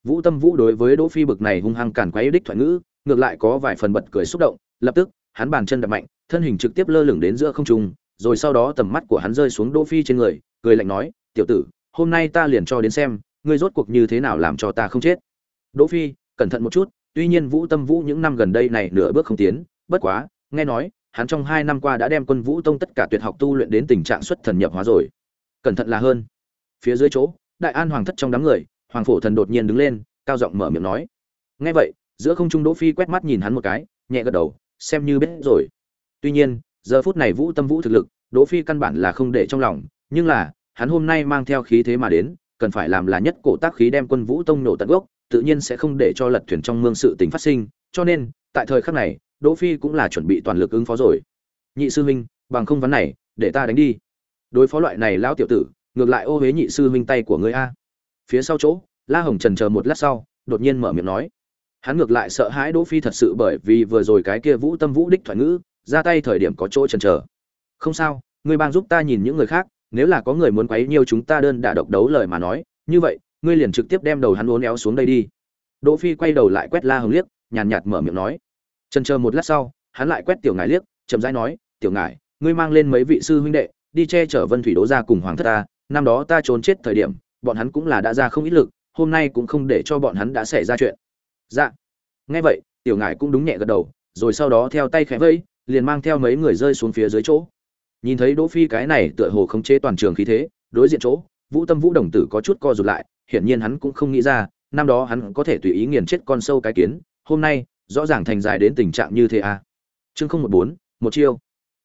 Vũ tâm vũ đối với đỗ phi bực này hung hăng càn quấy đích thoại ngữ, ngược lại có vài phần bật cười xúc động, lập tức hắn bàn chân đập mạnh, thân hình trực tiếp lơ lửng đến giữa không trung, rồi sau đó tầm mắt của hắn rơi xuống đỗ phi trên người, cười lạnh nói, tiểu tử, hôm nay ta liền cho đến xem, ngươi rốt cuộc như thế nào làm cho ta không chết? Đỗ phi, cẩn thận một chút, tuy nhiên vũ tâm vũ những năm gần đây này nửa bước không tiến, bất quá, nghe nói, hắn trong hai năm qua đã đem quân vũ tông tất cả tuyệt học tu luyện đến tình trạng xuất thần nhập hóa rồi. Cẩn thận là hơn. Phía dưới chỗ, đại an hoàng thất trong đám người, hoàng phổ thần đột nhiên đứng lên, cao giọng mở miệng nói. Nghe vậy, giữa không trung đỗ phi quét mắt nhìn hắn một cái, nhẹ gật đầu xem như biết rồi. Tuy nhiên, giờ phút này vũ tâm vũ thực lực, đỗ phi căn bản là không để trong lòng, nhưng là, hắn hôm nay mang theo khí thế mà đến, cần phải làm là nhất cổ tác khí đem quân vũ tông nổ tận gốc, tự nhiên sẽ không để cho lật thuyền trong mương sự tình phát sinh, cho nên, tại thời khắc này, đỗ phi cũng là chuẩn bị toàn lực ứng phó rồi. Nhị sư huynh, bằng không vấn này, để ta đánh đi. Đối phó loại này lão tiểu tử, ngược lại ô huế nhị sư huynh tay của ngươi a. Phía sau chỗ, la hồng trần chờ một lát sau, đột nhiên mở miệng nói hắn ngược lại sợ hãi đỗ phi thật sự bởi vì vừa rồi cái kia vũ tâm vũ đích thoại ngữ, ra tay thời điểm có chỗ chần chờ. Không sao, ngươi bang giúp ta nhìn những người khác, nếu là có người muốn quấy nhiều chúng ta đơn đả độc đấu lời mà nói, như vậy, ngươi liền trực tiếp đem đầu hắn uốn éo xuống đây đi. Đỗ phi quay đầu lại quét la hồng liếc, nhàn nhạt mở miệng nói. Chần chờ một lát sau, hắn lại quét tiểu ngải liếc, chậm rãi nói, tiểu ngải, ngươi mang lên mấy vị sư huynh đệ, đi che chở vân thủy đỗ gia cùng hoàng thất ta, năm đó ta trốn chết thời điểm, bọn hắn cũng là đã ra không ít lực, hôm nay cũng không để cho bọn hắn đã xảy ra chuyện dạ. Nghe vậy, tiểu ngải cũng đúng nhẹ gật đầu, rồi sau đó theo tay khẽ vẫy, liền mang theo mấy người rơi xuống phía dưới chỗ. Nhìn thấy đỗ phi cái này tựa hồ khống chế toàn trường khí thế, đối diện chỗ, vũ tâm vũ đồng tử có chút co rụt lại, hiển nhiên hắn cũng không nghĩ ra, năm đó hắn có thể tùy ý nghiền chết con sâu cái kiến, hôm nay, rõ ràng thành dài đến tình trạng như thế à. Chương không một bốn, một chiêu.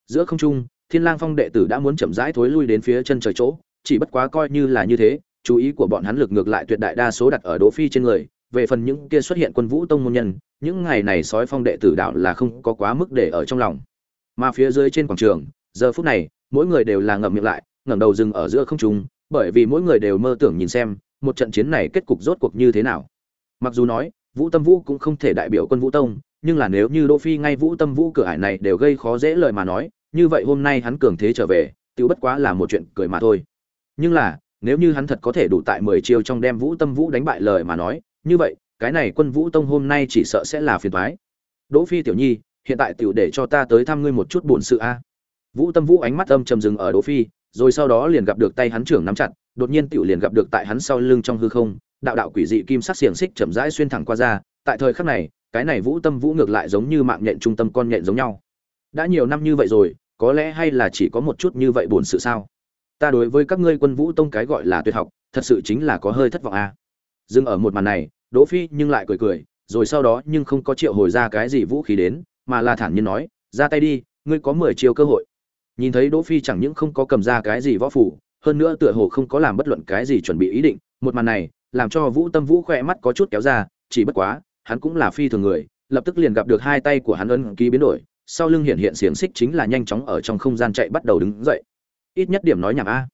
Giữa không trung, thiên lang phong đệ tử đã muốn chậm rãi thối lui đến phía chân trời chỗ, chỉ bất quá coi như là như thế, chú ý của bọn hắn lực ngược lại tuyệt đại đa số đặt ở đỗ phi trên người về phần những kia xuất hiện quân vũ tông môn nhân, những ngày này sói phong đệ tử đạo là không có quá mức để ở trong lòng. Mà phía dưới trên quảng trường, giờ phút này, mỗi người đều là ngậm miệng lại, ngẩng đầu dừng ở giữa không trung, bởi vì mỗi người đều mơ tưởng nhìn xem, một trận chiến này kết cục rốt cuộc như thế nào. Mặc dù nói, vũ tâm vũ cũng không thể đại biểu quân vũ tông, nhưng là nếu như đỗ phi ngay vũ tâm vũ cửa ải này đều gây khó dễ lời mà nói, như vậy hôm nay hắn cường thế trở về tiểu bất quá là một chuyện cười mà thôi. Nhưng là, nếu như hắn thật có thể đủ tại mười chiêu trong đem vũ tâm vũ đánh bại lời mà nói như vậy, cái này quân vũ tông hôm nay chỉ sợ sẽ là phiền toái. Đỗ phi tiểu nhi, hiện tại tiểu để cho ta tới thăm ngươi một chút buồn sự a. Vũ tâm vũ ánh mắt âm trầm dừng ở đỗ phi, rồi sau đó liền gặp được tay hắn trưởng nắm chặt, đột nhiên tiểu liền gặp được tại hắn sau lưng trong hư không, đạo đạo quỷ dị kim sắc xiềng xích chậm rãi xuyên thẳng qua ra, tại thời khắc này, cái này vũ tâm vũ ngược lại giống như mạng nhện trung tâm con nhện giống nhau. Đã nhiều năm như vậy rồi, có lẽ hay là chỉ có một chút như vậy buồn sự sao? Ta đối với các ngươi quân vũ tông cái gọi là tuyệt học, thật sự chính là có hơi thất vọng a. à dừng ở một màn này, đỗ phi nhưng lại cười cười, rồi sau đó nhưng không có triệu hồi ra cái gì vũ khí đến, mà là thản nhiên nói, ra tay đi, ngươi có mười chiêu cơ hội. Nhìn thấy đỗ phi chẳng những không có cầm ra cái gì võ phủ, hơn nữa tựa hồ không có làm bất luận cái gì chuẩn bị ý định, một màn này làm cho vũ tâm vũ khỏe mắt có chút kéo ra, chỉ bất quá, hắn cũng là phi thường người, lập tức liền gặp được hai tay của hắn ân ký biến đổi, sau lưng hiện hiện xiềng xích chính là nhanh chóng ở trong không gian chạy bắt đầu đứng dậy. Ít nhất điểm nói nhảm a.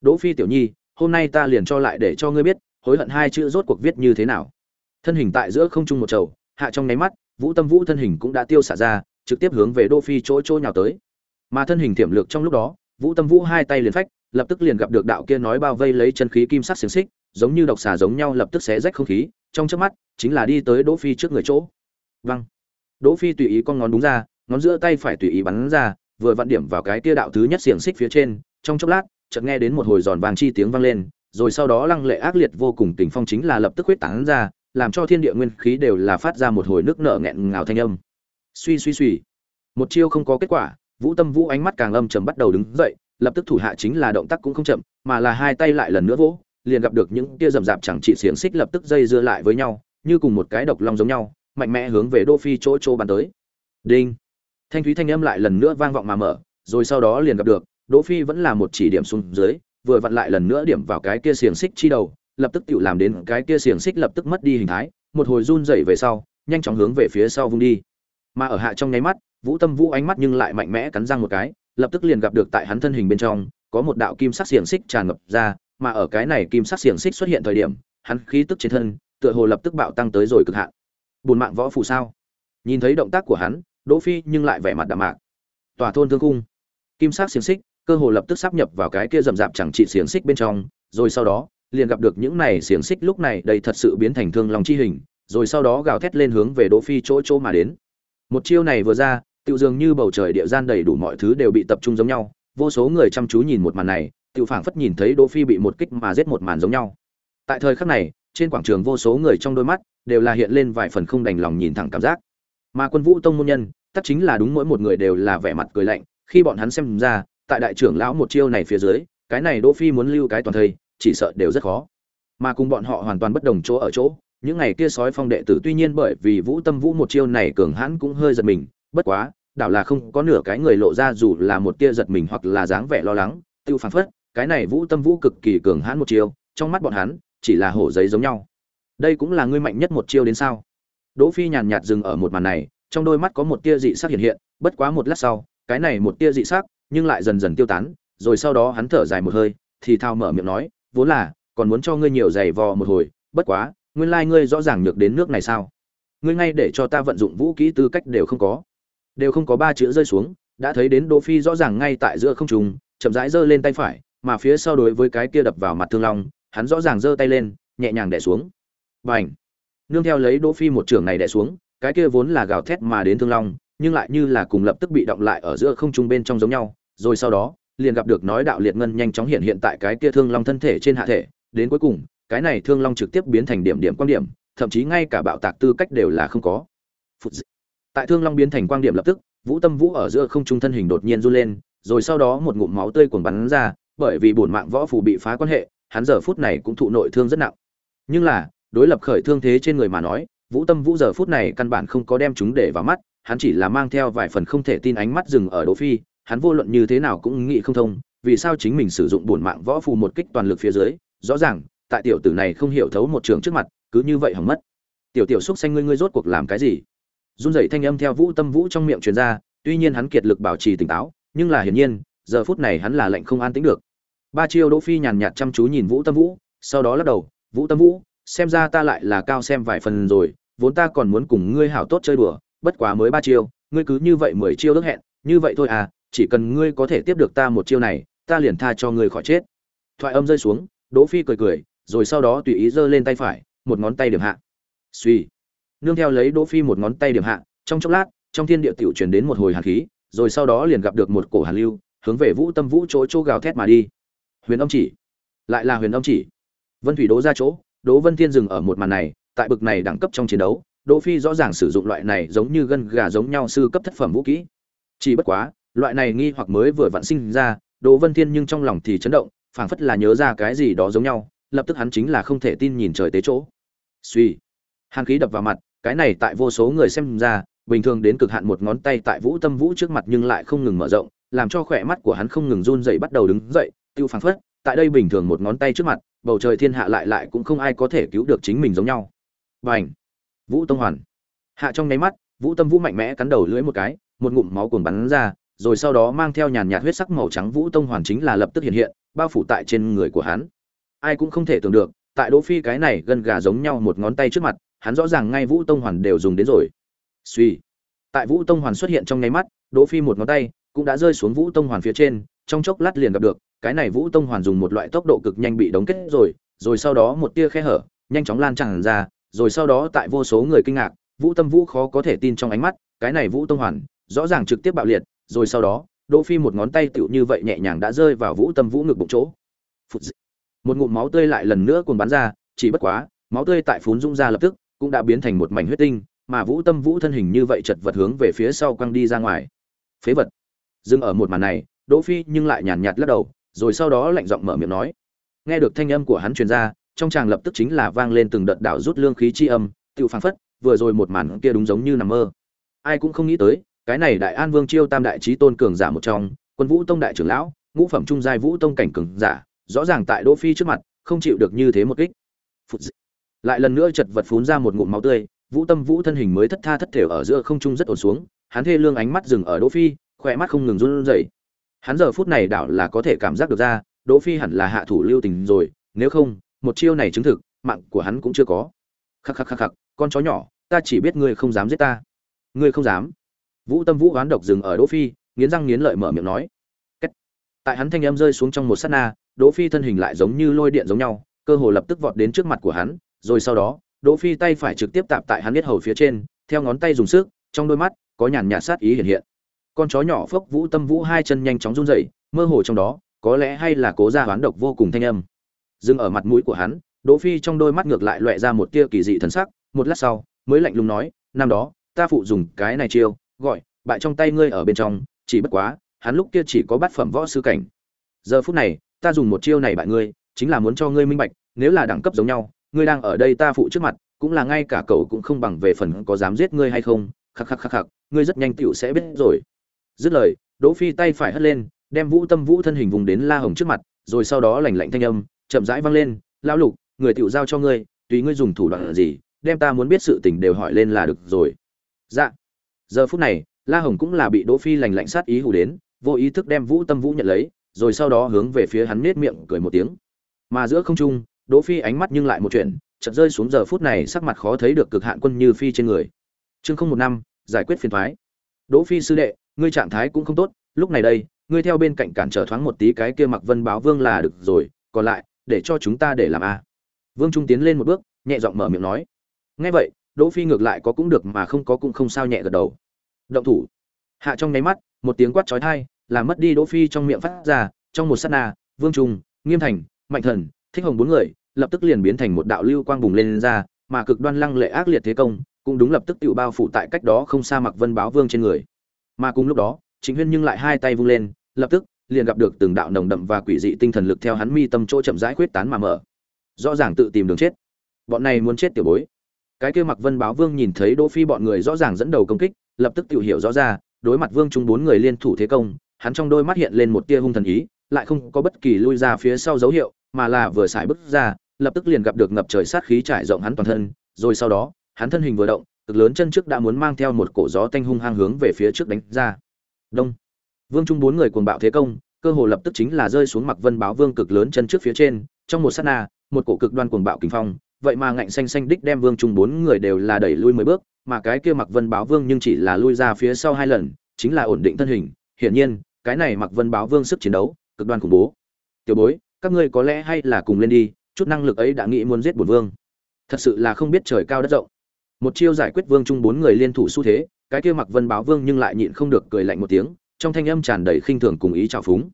Đỗ phi tiểu nhi, hôm nay ta liền cho lại để cho ngươi biết hối hận hai chữ rốt cuộc viết như thế nào. Thân hình tại giữa không trung một chầu hạ trong nháy mắt, vũ tâm vũ thân hình cũng đã tiêu xả ra, trực tiếp hướng về đỗ phi chỗ chỗ nhào tới. Mà thân hình tiềm lược trong lúc đó, vũ tâm vũ hai tay liền phách, lập tức liền gặp được đạo kia nói bao vây lấy chân khí kim sắc xiềng xích, giống như độc xà giống nhau lập tức xé rách không khí, trong chớp mắt, chính là đi tới đỗ phi trước người chỗ. Văng đỗ phi tùy ý con ngón đúng ra, ngón giữa tay phải tùy ý bắn ra, vừa vặn điểm vào cái kia đạo thứ nhất xiềng xích phía trên, trong chốc lát, chợt nghe đến một hồi giòn vàng chi tiếng vang lên rồi sau đó lăng lệ ác liệt vô cùng tình phong chính là lập tức huyết tán ra, làm cho thiên địa nguyên khí đều là phát ra một hồi nước nở nghẹn ngào thanh âm. Suy suy suy. Một chiêu không có kết quả, vũ tâm vũ ánh mắt càng âm trầm bắt đầu đứng dậy, lập tức thủ hạ chính là động tác cũng không chậm, mà là hai tay lại lần nữa vỗ, liền gặp được những tia rầm rạp chẳng trị xiềng xích lập tức dây dưa lại với nhau, như cùng một cái độc long giống nhau, mạnh mẽ hướng về đô phi chỗ chỗ bắn tới. Đinh. Thanh thúy thanh âm lại lần nữa vang vọng mà mở, rồi sau đó liền gặp được, đỗ phi vẫn là một chỉ điểm xuống dưới vừa vặn lại lần nữa điểm vào cái kia xiềng xích chi đầu, lập tức tự làm đến cái kia xiềng xích lập tức mất đi hình thái, một hồi run dậy về sau, nhanh chóng hướng về phía sau vung đi. Mà ở hạ trong nháy mắt, vũ tâm vũ ánh mắt nhưng lại mạnh mẽ cắn răng một cái, lập tức liền gặp được tại hắn thân hình bên trong, có một đạo kim sắc xiềng xích tràn ngập ra, mà ở cái này kim sắc xiềng xích xuất hiện thời điểm, hắn khí tức trên thân, tựa hồ lập tức bạo tăng tới rồi cực hạn. Bùn mạng võ phù sao? Nhìn thấy động tác của hắn, đỗ phi nhưng lại vẻ mặt đạm mạc. Tòa thôn thương cung. Kim sắc xiềng xích cơ hồ lập tức sắp nhập vào cái kia rầm rạp chẳng trị xiềng xích bên trong, rồi sau đó, liền gặp được những này xiềng xích lúc này đây thật sự biến thành thương lòng chi hình, rồi sau đó gào thét lên hướng về đỗ phi chỗ chỗ mà đến. Một chiêu này vừa ra tự dường như bầu trời địa gian đầy đủ mọi thứ đều bị tập trung giống nhau, vô số người chăm chú nhìn một màn này tự phảng phất nhìn thấy đỗ phi bị một kích mà giết một màn giống nhau. Tại thời khắc này, trên quảng trường vô số người trong đôi mắt đều là hiện lên vài phần không đành lòng nhìn thẳng cảm giác. Mà quân vũ tông môn nhân, tất chính là đúng mỗi một người đều là vẻ mặt cười lạnh, khi bọn hắn xem ra tại đại trưởng lão một chiêu này phía dưới, cái này đỗ phi muốn lưu cái toàn thây, chỉ sợ đều rất khó. Mà cùng bọn họ hoàn toàn bất đồng chỗ ở chỗ, những ngày kia sói phong đệ tử tuy nhiên bởi vì vũ tâm vũ một chiêu này cường hãn cũng hơi giật mình, bất quá, đảo là không có nửa cái người lộ ra dù là một tia giật mình hoặc là dáng vẻ lo lắng, tiêu phản phất, cái này vũ tâm vũ cực kỳ cường hãn một chiêu, trong mắt bọn hắn, chỉ là hổ giấy giống nhau. Đây cũng là ngươi mạnh nhất một chiêu đến sao? Đỗ phi nhàn nhạt dừng ở một màn này, trong đôi mắt có một tia dị sắc hiện hiện, bất quá một lát sau, cái này một tia dị sắc nhưng lại dần dần tiêu tán, rồi sau đó hắn thở dài một hơi, thì thao mở miệng nói, vốn là, còn muốn cho ngươi nhiều giày vò một hồi, bất quá, nguyên lai ngươi rõ ràng nhược đến nước này sao? Ngươi ngay để cho ta vận dụng vũ kỹ tư cách đều không có. Đều không có ba chữ rơi xuống, đã thấy đến đỗ phi rõ ràng ngay tại giữa không trung, chậm rãi giơ lên tay phải, mà phía sau đối với cái kia đập vào mặt thương long, hắn rõ ràng giơ tay lên, nhẹ nhàng đè xuống. Bành! Nương theo lấy đỗ phi một trường này đè xuống, cái kia vốn là gào thét mà đến thương long nhưng lại như là cùng lập tức bị động lại ở giữa không trung bên trong giống nhau, rồi sau đó, liền gặp được nói đạo liệt ngân nhanh chóng hiện hiện tại cái kia thương long thân thể trên hạ thể, đến cuối cùng, cái này thương long trực tiếp biến thành điểm điểm quan điểm, thậm chí ngay cả bạo tạc tư cách đều là không có. Tại thương long biến thành quang điểm lập tức, vũ tâm vũ ở giữa không trung thân hình đột nhiên run lên, rồi sau đó một ngụm máu tươi cuồn bắn ra, bởi vì bổn mạng võ phù bị phá quan hệ, hắn giờ phút này cũng thụ nội thương rất nặng. Nhưng là, đối lập khởi thương thế trên người mà nói, vũ tâm vũ giờ phút này căn bản không có đem chúng để vào mắt hắn chỉ là mang theo vài phần không thể tin ánh mắt dừng ở đỗ phi, hắn vô luận như thế nào cũng nghĩ không thông, vì sao chính mình sử dụng bổn mạng võ phù một kích toàn lực phía dưới, rõ ràng, tại tiểu tử này không hiểu thấu một trường trước mặt, cứ như vậy hỏng mất. Tiểu tiểu xúc xanh ngươi ngươi rốt cuộc làm cái gì? Run rẩy thanh âm theo vũ tâm vũ trong miệng truyền ra, tuy nhiên hắn kiệt lực bảo trì tỉnh táo, nhưng là hiển nhiên, giờ phút này hắn là lệnh không an tĩnh được. Ba chiêu đỗ phi nhàn nhạt chăm chú nhìn vũ tâm vũ, sau đó lắc đầu, vũ tâm vũ, xem ra ta lại là cao xem vài phần rồi, vốn ta còn muốn cùng ngươi hảo tốt chơi đùa bất quá mới ba chiêu, ngươi cứ như vậy mười chiêu ước hẹn, như vậy thôi à chỉ cần ngươi có thể tiếp được ta một chiêu này, ta liền tha cho ngươi khỏi chết. Thoại âm rơi xuống, đỗ phi cười cười, rồi sau đó tùy ý giơ lên tay phải, một ngón tay điểm hạ. Suy nương theo lấy đỗ phi một ngón tay điểm hạ, trong chốc lát, trong thiên địa tiểu truyền đến một hồi hàn khí, rồi sau đó liền gặp được một cổ hàn lưu, hướng về vũ tâm vũ chỗ chỗ gào thét mà đi. Huyền âm chỉ. Lại là huyền âm chỉ. Vân thủy đỗ ra chỗ, đỗ vân thiên dừng ở một màn này, tại bực này đẳng cấp trong chiến đấu đỗ phi rõ ràng sử dụng loại này giống như gân gà giống nhau sư cấp thất phẩm vũ kỹ. Chỉ bất quá loại này nghi hoặc mới vừa vặn sinh ra đỗ vân thiên nhưng trong lòng thì chấn động phảng phất là nhớ ra cái gì đó giống nhau lập tức hắn chính là không thể tin nhìn trời tế chỗ. Suy. Hàn khí đập vào mặt cái này tại vô số người xem ra bình thường đến cực hạn một ngón tay tại vũ tâm vũ trước mặt nhưng lại không ngừng mở rộng làm cho khỏe mắt của hắn không ngừng run rẩy bắt đầu đứng dậy tiêu phảng phất tại đây bình thường một ngón tay trước mặt bầu trời thiên hạ lại lại cũng không ai có thể cứu được chính mình giống nhau. Bành, vũ tông hoàn. Hạ trong nháy mắt, vũ tâm vũ mạnh mẽ cắn đầu lưỡi một cái, một ngụm máu cuồn bắn ra, rồi sau đó mang theo nhàn nhạt huyết sắc màu trắng vũ tông hoàn chính là lập tức hiện hiện, bao phủ tại trên người của hắn. Ai cũng không thể tưởng được, tại đỗ phi cái này gần gà giống nhau một ngón tay trước mặt, hắn rõ ràng ngay vũ tông hoàn đều dùng đến rồi. Suy. Tại vũ tông hoàn xuất hiện trong nháy mắt, đỗ phi một ngón tay cũng đã rơi xuống vũ tông hoàn phía trên, trong chốc lát liền gặp được, cái này vũ tông hoàn dùng một loại tốc độ cực nhanh bị đóng kết rồi rồi sau đó một tia khe hở, nhanh chóng lan tràn ra rồi sau đó tại vô số người kinh ngạc, vũ tâm vũ khó có thể tin trong ánh mắt, cái này vũ tông hoàn, rõ ràng trực tiếp bạo liệt, rồi sau đó, đỗ phi một ngón tay tựu như vậy nhẹ nhàng đã rơi vào vũ tâm vũ ngực bụng chỗ. Một ngụm máu tươi lại lần nữa cuồn bắn ra, chỉ bất quá, máu tươi tại phún dũng ra lập tức, cũng đã biến thành một mảnh huyết tinh, mà vũ tâm vũ thân hình như vậy chật vật hướng về phía sau quăng đi ra ngoài. Phế vật. Dừng ở một màn này, đỗ phi nhưng lại nhàn nhạt lắc đầu, rồi sau đó lạnh giọng mở miệng nói. Nghe được thanh âm của hắn truyền ra trong tràng lập tức chính là vang lên từng đợt đảo rút lương khí chi âm tự phảng phất, vừa rồi một màn kia đúng giống như nằm mơ. Ai cũng không nghĩ tới, cái này đại an vương chiêu tam đại trí tôn cường giả một trong, quân vũ tông đại trưởng lão, ngũ phẩm trung giai vũ tông cảnh cường giả, rõ ràng tại đỗ phi trước mặt, không chịu được như thế một kích. Lại lần nữa chật vật phun ra một ngụm máu tươi, vũ tâm vũ thân hình mới thất tha thất thểu ở giữa không trung rất ổn xuống, hắn thê lương ánh mắt dừng ở đỗ phi, khỏe mắt không ngừng run rẩy. Hắn giờ phút này đảo là có thể cảm giác được ra, đỗ phi hẳn là hạ thủ lưu tình rồi, nếu không một chiêu này chứng thực, mạng của hắn cũng chưa có. Khắc khắc khắc khắc, con chó nhỏ, ta chỉ biết ngươi không dám giết ta. Ngươi không dám. Vũ tâm vũ oán độc dừng ở đỗ phi, nghiến răng nghiến lợi mở miệng nói. Kết. tại hắn thanh âm rơi xuống trong một sát na, đỗ phi thân hình lại giống như lôi điện giống nhau, cơ hồ lập tức vọt đến trước mặt của hắn, rồi sau đó, đỗ phi tay phải trực tiếp tạp tại hắn biết hầu phía trên, theo ngón tay dùng sức, trong đôi mắt có nhàn nhạt sát ý hiện hiện. Con chó nhỏ phốc vũ tâm vũ hai chân nhanh chóng run rẩy, mơ hồ trong đó, có lẽ hay là cố ra hoán độc vô cùng thanh âm dừng ở mặt mũi của hắn, đỗ phi trong đôi mắt ngược lại loẹ ra một tia kỳ dị thần sắc, một lát sau, mới lạnh lùng nói, năm đó, ta phụ dùng cái này chiêu, gọi, bại trong tay ngươi ở bên trong, chỉ bất quá, hắn lúc kia chỉ có bát phẩm võ sư cảnh. Giờ phút này, ta dùng một chiêu này bại ngươi, chính là muốn cho ngươi minh bạch, nếu là đẳng cấp giống nhau, ngươi đang ở đây ta phụ trước mặt, cũng là ngay cả cậu cũng không bằng về phần có dám giết ngươi hay không, khắc khắc khắc khắc, ngươi rất nhanh tựu sẽ biết rồi. Dứt lời, đỗ phi tay phải hất lên, đem vũ tâm vũ thân hình vùng đến la hồng trước mặt, rồi sau đó lạnh lạnh thanh âm chậm rãi vang lên, lão lục, người tựu giao cho ngươi, tùy ngươi dùng thủ đoạn gì, đem ta muốn biết sự tình đều hỏi lên là được rồi. Dạ. Giờ phút này, la hồng cũng là bị đỗ phi lạnh lạnh sát ý hù đến, vô ý thức đem vũ tâm vũ nhận lấy, rồi sau đó hướng về phía hắn nết miệng cười một tiếng. Mà giữa không trung, đỗ phi ánh mắt nhưng lại một chuyện, chợt rơi xuống giờ phút này sắc mặt khó thấy được cực hạn quân như phi trên người. Chương không một năm, giải quyết phiền thoái đỗ phi sư đệ, ngươi trạng thái cũng không tốt, lúc này đây, ngươi theo bên cạnh cản trở thoáng một tí cái kia mặc vân báo vương là được rồi, còn lại để cho chúng ta để làm a. Vương trung tiến lên một bước nhẹ giọng mở miệng nói. Nghe vậy đỗ phi ngược lại có cũng được mà không có cũng không sao nhẹ gật đầu. Động thủ. Hạ trong nháy mắt một tiếng quát chói tai làm mất đi đỗ phi trong miệng phát ra trong một sát na vương trung nghiêm thành mạnh thần thích hồng bốn người lập tức liền biến thành một đạo lưu quang bùng lên, lên ra mà cực đoan lăng lệ ác liệt thế công cũng đúng lập tức tự bao phủ tại cách đó không xa mặc vân báo vương trên người. Mà cùng lúc đó chính huyên nhưng lại hai tay vung lên lập tức liền gặp được từng đạo nồng đậm và quỷ dị tinh thần lực theo hắn mi tâm chỗ chậm rãi khuyết tán mà mở. Rõ ràng tự tìm đường chết. Bọn này muốn chết tiểu bối. Cái kia mặc vân báo vương nhìn thấy đỗ phi bọn người rõ ràng dẫn đầu công kích, lập tức tự hiểu rõ ra, đối mặt vương trung bốn người liên thủ thế công, hắn trong đôi mắt hiện lên một tia hung thần ý, lại không có bất kỳ lui ra phía sau dấu hiệu, mà là vừa xài bước ra, lập tức liền gặp được ngập trời sát khí trải rộng hắn toàn thân, rồi sau đó, hắn thân hình vừa động, cực lớn chân trước đã muốn mang theo một cổ gió tanh hung hăng hướng về phía trước đánh ra. Đông vương trung bốn người cuồng bạo thế công, cơ hồ lập tức chính là rơi xuống mặc vân báo vương cực lớn chân trước phía trên, trong một sát na, một cổ cực đoan cuồng bạo kinh phong, vậy mà ngạnh xanh xanh đích đem vương trung bốn người đều là đẩy lui mười bước, mà cái kia mặc vân báo vương nhưng chỉ là lui ra phía sau hai lần, chính là ổn định thân hình. Hiển nhiên, cái này mặc vân báo vương sức chiến đấu, cực đoan khủng bố. Tiểu bối, các ngươi có lẽ hay là cùng lên đi, chút năng lực ấy đã nghĩ muốn giết bổn vương. Thật sự là không biết trời cao đất rộng. Một chiêu giải quyết vương trung bốn người liên thủ xu thế, cái kia mặc vân báo vương nhưng lại nhịn không được cười lạnh một tiếng trong thanh âm tràn đầy khinh thường cùng ý trào phúng.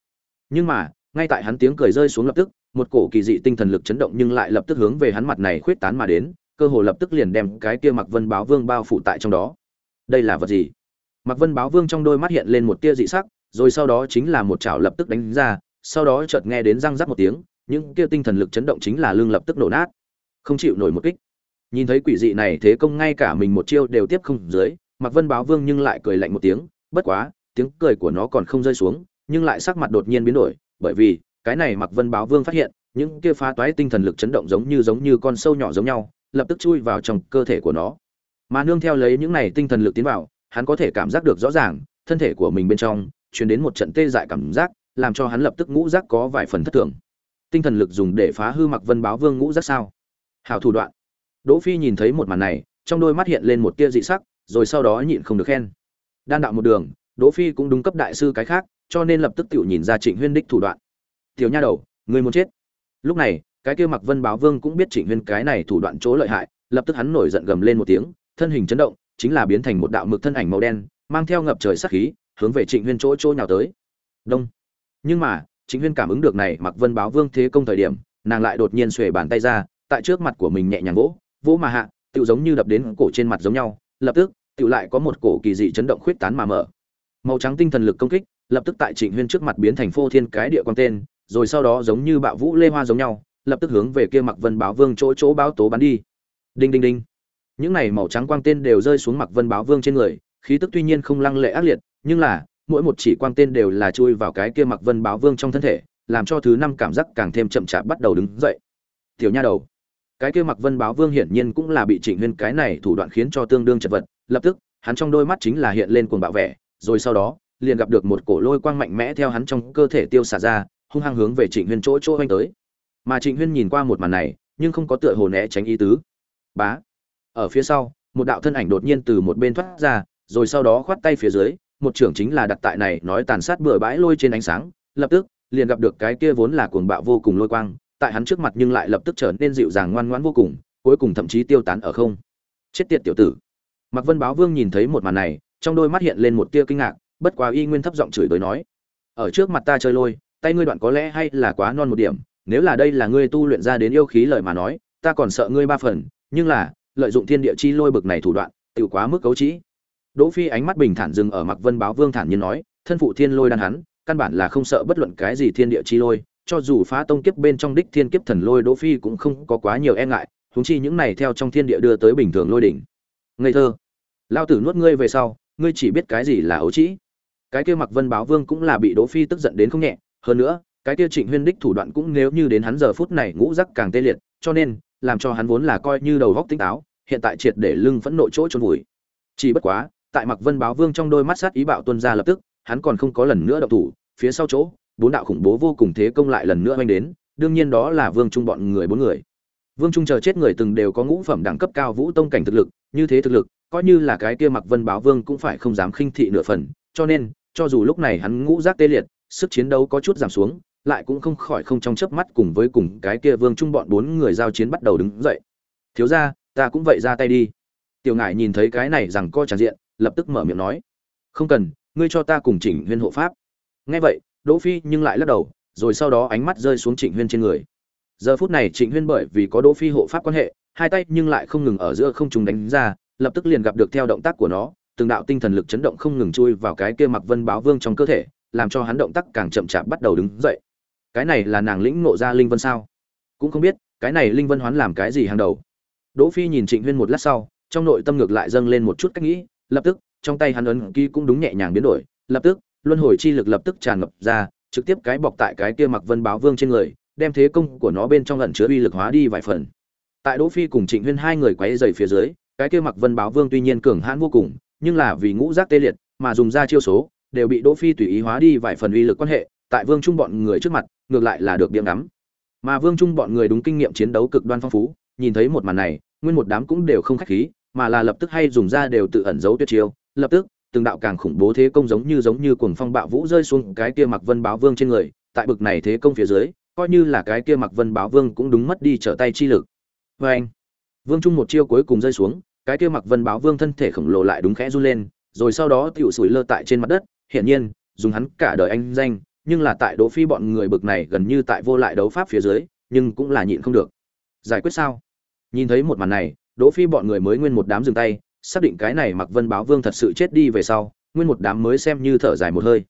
Nhưng mà, ngay tại hắn tiếng cười rơi xuống lập tức, một cổ kỳ dị tinh thần lực chấn động nhưng lại lập tức hướng về hắn mặt này khuyết tán mà đến, cơ hồ lập tức liền đem cái kia mặc vân báo vương bao phủ tại trong đó. Đây là vật gì? Mặc vân báo vương trong đôi mắt hiện lên một tia dị sắc, rồi sau đó chính là một chảo lập tức đánh ra, sau đó chợt nghe đến răng rắc một tiếng, những kia tinh thần lực chấn động chính là lưng lập tức nổ nát. Không chịu nổi một kích. Nhìn thấy quỷ dị này thế công ngay cả mình một chiêu đều tiếp không dưới mặc vân báo vương nhưng lại cười lạnh một tiếng, bất quá tiếng cười của nó còn không rơi xuống, nhưng lại sắc mặt đột nhiên biến đổi, bởi vì, cái này mặc vân báo vương phát hiện, những kia phá toái tinh thần lực chấn động giống như giống như con sâu nhỏ giống nhau, lập tức chui vào trong cơ thể của nó. Mà nương theo lấy những này tinh thần lực tiến vào, hắn có thể cảm giác được rõ ràng, thân thể của mình bên trong, truyền đến một trận tê dại cảm giác, làm cho hắn lập tức ngũ giác có vài phần thất thường. Tinh thần lực dùng để phá hư mặc vân báo vương ngũ giác sao? Hảo thủ đoạn. Đỗ phi nhìn thấy một màn này, trong đôi mắt hiện lên một tia dị sắc, rồi sau đó nhịn không được khen. Đan đạo một đường đỗ phi cũng đúng cấp đại sư cái khác, cho nên lập tức tiểu nhìn ra trịnh huyên đích thủ đoạn. Tiểu nha đầu, ngươi muốn chết? Lúc này, cái kia mặc vân báo vương cũng biết trịnh huyên cái này thủ đoạn chỗ lợi hại, lập tức hắn nổi giận gầm lên một tiếng, thân hình chấn động, chính là biến thành một đạo mực thân ảnh màu đen, mang theo ngập trời sát khí, hướng về trịnh huyên chỗ chỗ nhào tới. Đông. Nhưng mà, trịnh huyên cảm ứng được này mặc vân báo vương thế công thời điểm, nàng lại đột nhiên xuề bàn tay ra, tại trước mặt của mình nhẹ nhàng vỗ vỗ mà hạ tựu giống như đập đến cổ trên mặt giống nhau. Lập tức tựu lại có một cổ kỳ dị chấn động khuyết tán mà mở màu trắng tinh thần lực công kích, lập tức tại trịnh huyên trước mặt biến thành phô thiên cái địa quan tên, rồi sau đó giống như bạo vũ lê hoa giống nhau, lập tức hướng về kia mặc vân báo vương chỗ chỗ báo tố bắn đi. Đinh đinh đinh. Những này màu trắng quang tên đều rơi xuống mặc vân báo vương trên người, khí tức tuy nhiên không lăng lệ ác liệt, nhưng là, mỗi một chỉ quang tên đều là chui vào cái kia mặc vân báo vương trong thân thể, làm cho thứ năm cảm giác càng thêm chậm chạp bắt đầu đứng dậy. Tiểu nha đầu, cái kia mặc vân báo vương hiển nhiên cũng là bị trịnh huyên cái này thủ đoạn khiến cho tương đương chật vật, lập tức, hắn trong đôi mắt chính là hiện lên cuồng bạo vẻ rồi sau đó liền gặp được một cổ lôi quang mạnh mẽ theo hắn trong cơ thể tiêu xả ra hung hăng hướng về trịnh huyên chỗ chỗ oanh tới. Mà trịnh huyên nhìn qua một màn này nhưng không có tựa hồ né tránh ý tứ. Bá! Ở phía sau một đạo thân ảnh đột nhiên từ một bên thoát ra rồi sau đó khoát tay phía dưới một trưởng chính là đặt tại này nói tàn sát bừa bãi lôi trên ánh sáng lập tức liền gặp được cái kia vốn là cuồng bạo vô cùng lôi quang tại hắn trước mặt nhưng lại lập tức trở nên dịu dàng ngoan ngoãn vô cùng cuối cùng thậm chí tiêu tán ở không. Chết tiệt tiểu tử! Mặc Vân Báo Vương nhìn thấy một màn này, trong đôi mắt hiện lên một tia kinh ngạc, bất quá y nguyên thấp giọng chửi đối nói: "Ở trước mặt ta chơi lôi, tay ngươi đoạn có lẽ hay là quá non một điểm, nếu là đây là ngươi tu luyện ra đến yêu khí lời mà nói, ta còn sợ ngươi ba phần, nhưng là, lợi dụng thiên địa chi lôi bực này thủ đoạn, tiểu quá mức cấu trí." Đỗ Phi ánh mắt bình thản dừng ở Mặc Vân Báo Vương thản nhiên nói: "Thân phụ thiên lôi đan hắn, căn bản là không sợ bất luận cái gì thiên địa chi lôi, cho dù phá tông kiếp bên trong đích thiên kiếp thần lôi Đỗ Phi cũng không có quá nhiều e ngại, huống chi những này theo trong thiên địa đưa tới bình thường lôi đỉnh." Ngây thơ lao tử nuốt ngươi về sau ngươi chỉ biết cái gì là ấu trĩ. Cái kia mặc vân báo vương cũng là bị đỗ phi tức giận đến không nhẹ. Hơn nữa, cái kia trịnh huyên đích thủ đoạn cũng nếu như đến hắn giờ phút này ngũ rắc càng tê liệt, cho nên, làm cho hắn vốn là coi như đầu góc tinh táo, hiện tại triệt để lưng phẫn nộ chỗ trốn vùi. Chỉ bất quá, tại mặc vân báo vương trong đôi mắt sát ý bạo tuân ra lập tức, hắn còn không có lần nữa động thủ, phía sau chỗ, bốn đạo khủng bố vô cùng thế công lại lần nữa oanh đến, đương nhiên đó là vương trung bọn người bốn người. Vương trung chờ chết người từng đều có ngũ phẩm đẳng cấp cao vũ tông cảnh thực lực, như thế thực lực coi như là cái kia mặc vân báo vương cũng phải không dám khinh thị nửa phần, cho nên, cho dù lúc này hắn ngũ giác tê liệt, sức chiến đấu có chút giảm xuống, lại cũng không khỏi không trong chớp mắt cùng với cùng cái kia vương trung bọn bốn người giao chiến bắt đầu đứng dậy. Thiếu ra ta cũng vậy ra tay đi. Tiểu ngải nhìn thấy cái này rằng co tràn diện, lập tức mở miệng nói, không cần, ngươi cho ta cùng chỉnh huyên hộ pháp. Nghe vậy, đỗ phi nhưng lại lắc đầu, rồi sau đó ánh mắt rơi xuống trịnh huyên trên người. Giờ phút này trịnh huyên bởi vì có đỗ phi hộ pháp quan hệ, hai tay nhưng lại không ngừng ở giữa không trùng đánh ra lập tức liền gặp được theo động tác của nó, từng đạo tinh thần lực chấn động không ngừng chui vào cái kia mặc vân báo vương trong cơ thể, làm cho hắn động tác càng chậm chạp bắt đầu đứng dậy. Cái này là nàng lĩnh ngộ ra linh vân sao? Cũng không biết, cái này linh vân hoán làm cái gì hàng đầu? Đỗ phi nhìn trịnh huyên một lát sau, trong nội tâm ngược lại dâng lên một chút cách nghĩ, lập tức, trong tay hắn ấn ký cũng đúng nhẹ nhàng biến đổi, lập tức, luân hồi chi lực lập tức tràn ngập ra, trực tiếp cái bọc tại cái kia mặc vân báo vương trên người, đem thế công của nó bên trong ẩn chứa uy lực hóa đi vài phần. Tại đỗ phi cùng trịnh huyên hai người quấy dày phía dưới cái kia mặc vân báo vương tuy nhiên cường hãn vô cùng, nhưng là vì ngũ giác tê liệt, mà dùng ra chiêu số, đều bị đỗ phi tùy ý hóa đi vài phần uy lực quan hệ, tại vương trung bọn người trước mặt, ngược lại là được điểm ngắm. Mà vương trung bọn người đúng kinh nghiệm chiến đấu cực đoan phong phú, nhìn thấy một màn này, nguyên một đám cũng đều không khách khí, mà là lập tức hay dùng ra đều tự ẩn giấu tuyệt chiêu. Lập tức, từng đạo càng khủng bố thế công giống như giống như cuồng phong bạo vũ rơi xuống cái kia mặc vân báo vương trên người, tại bực này thế công phía dưới, coi như là cái kia mặc vân báo vương cũng đúng mất đi trở tay chi lực. Vê anh vương trung một chiêu cuối cùng rơi xuống cái kia mặc vân báo vương thân thể khổng lồ lại đúng khẽ run lên, rồi sau đó tựu sủi lơ tại trên mặt đất, hiển nhiên, dùng hắn cả đời anh danh, nhưng là tại đỗ phi bọn người bực này gần như tại vô lại đấu pháp phía dưới, nhưng cũng là nhịn không được. Giải quyết sao? Nhìn thấy một màn này, đỗ phi bọn người mới nguyên một đám dừng tay, xác định cái này mặc vân báo vương thật sự chết đi về sau, nguyên một đám mới xem như thở dài một hơi.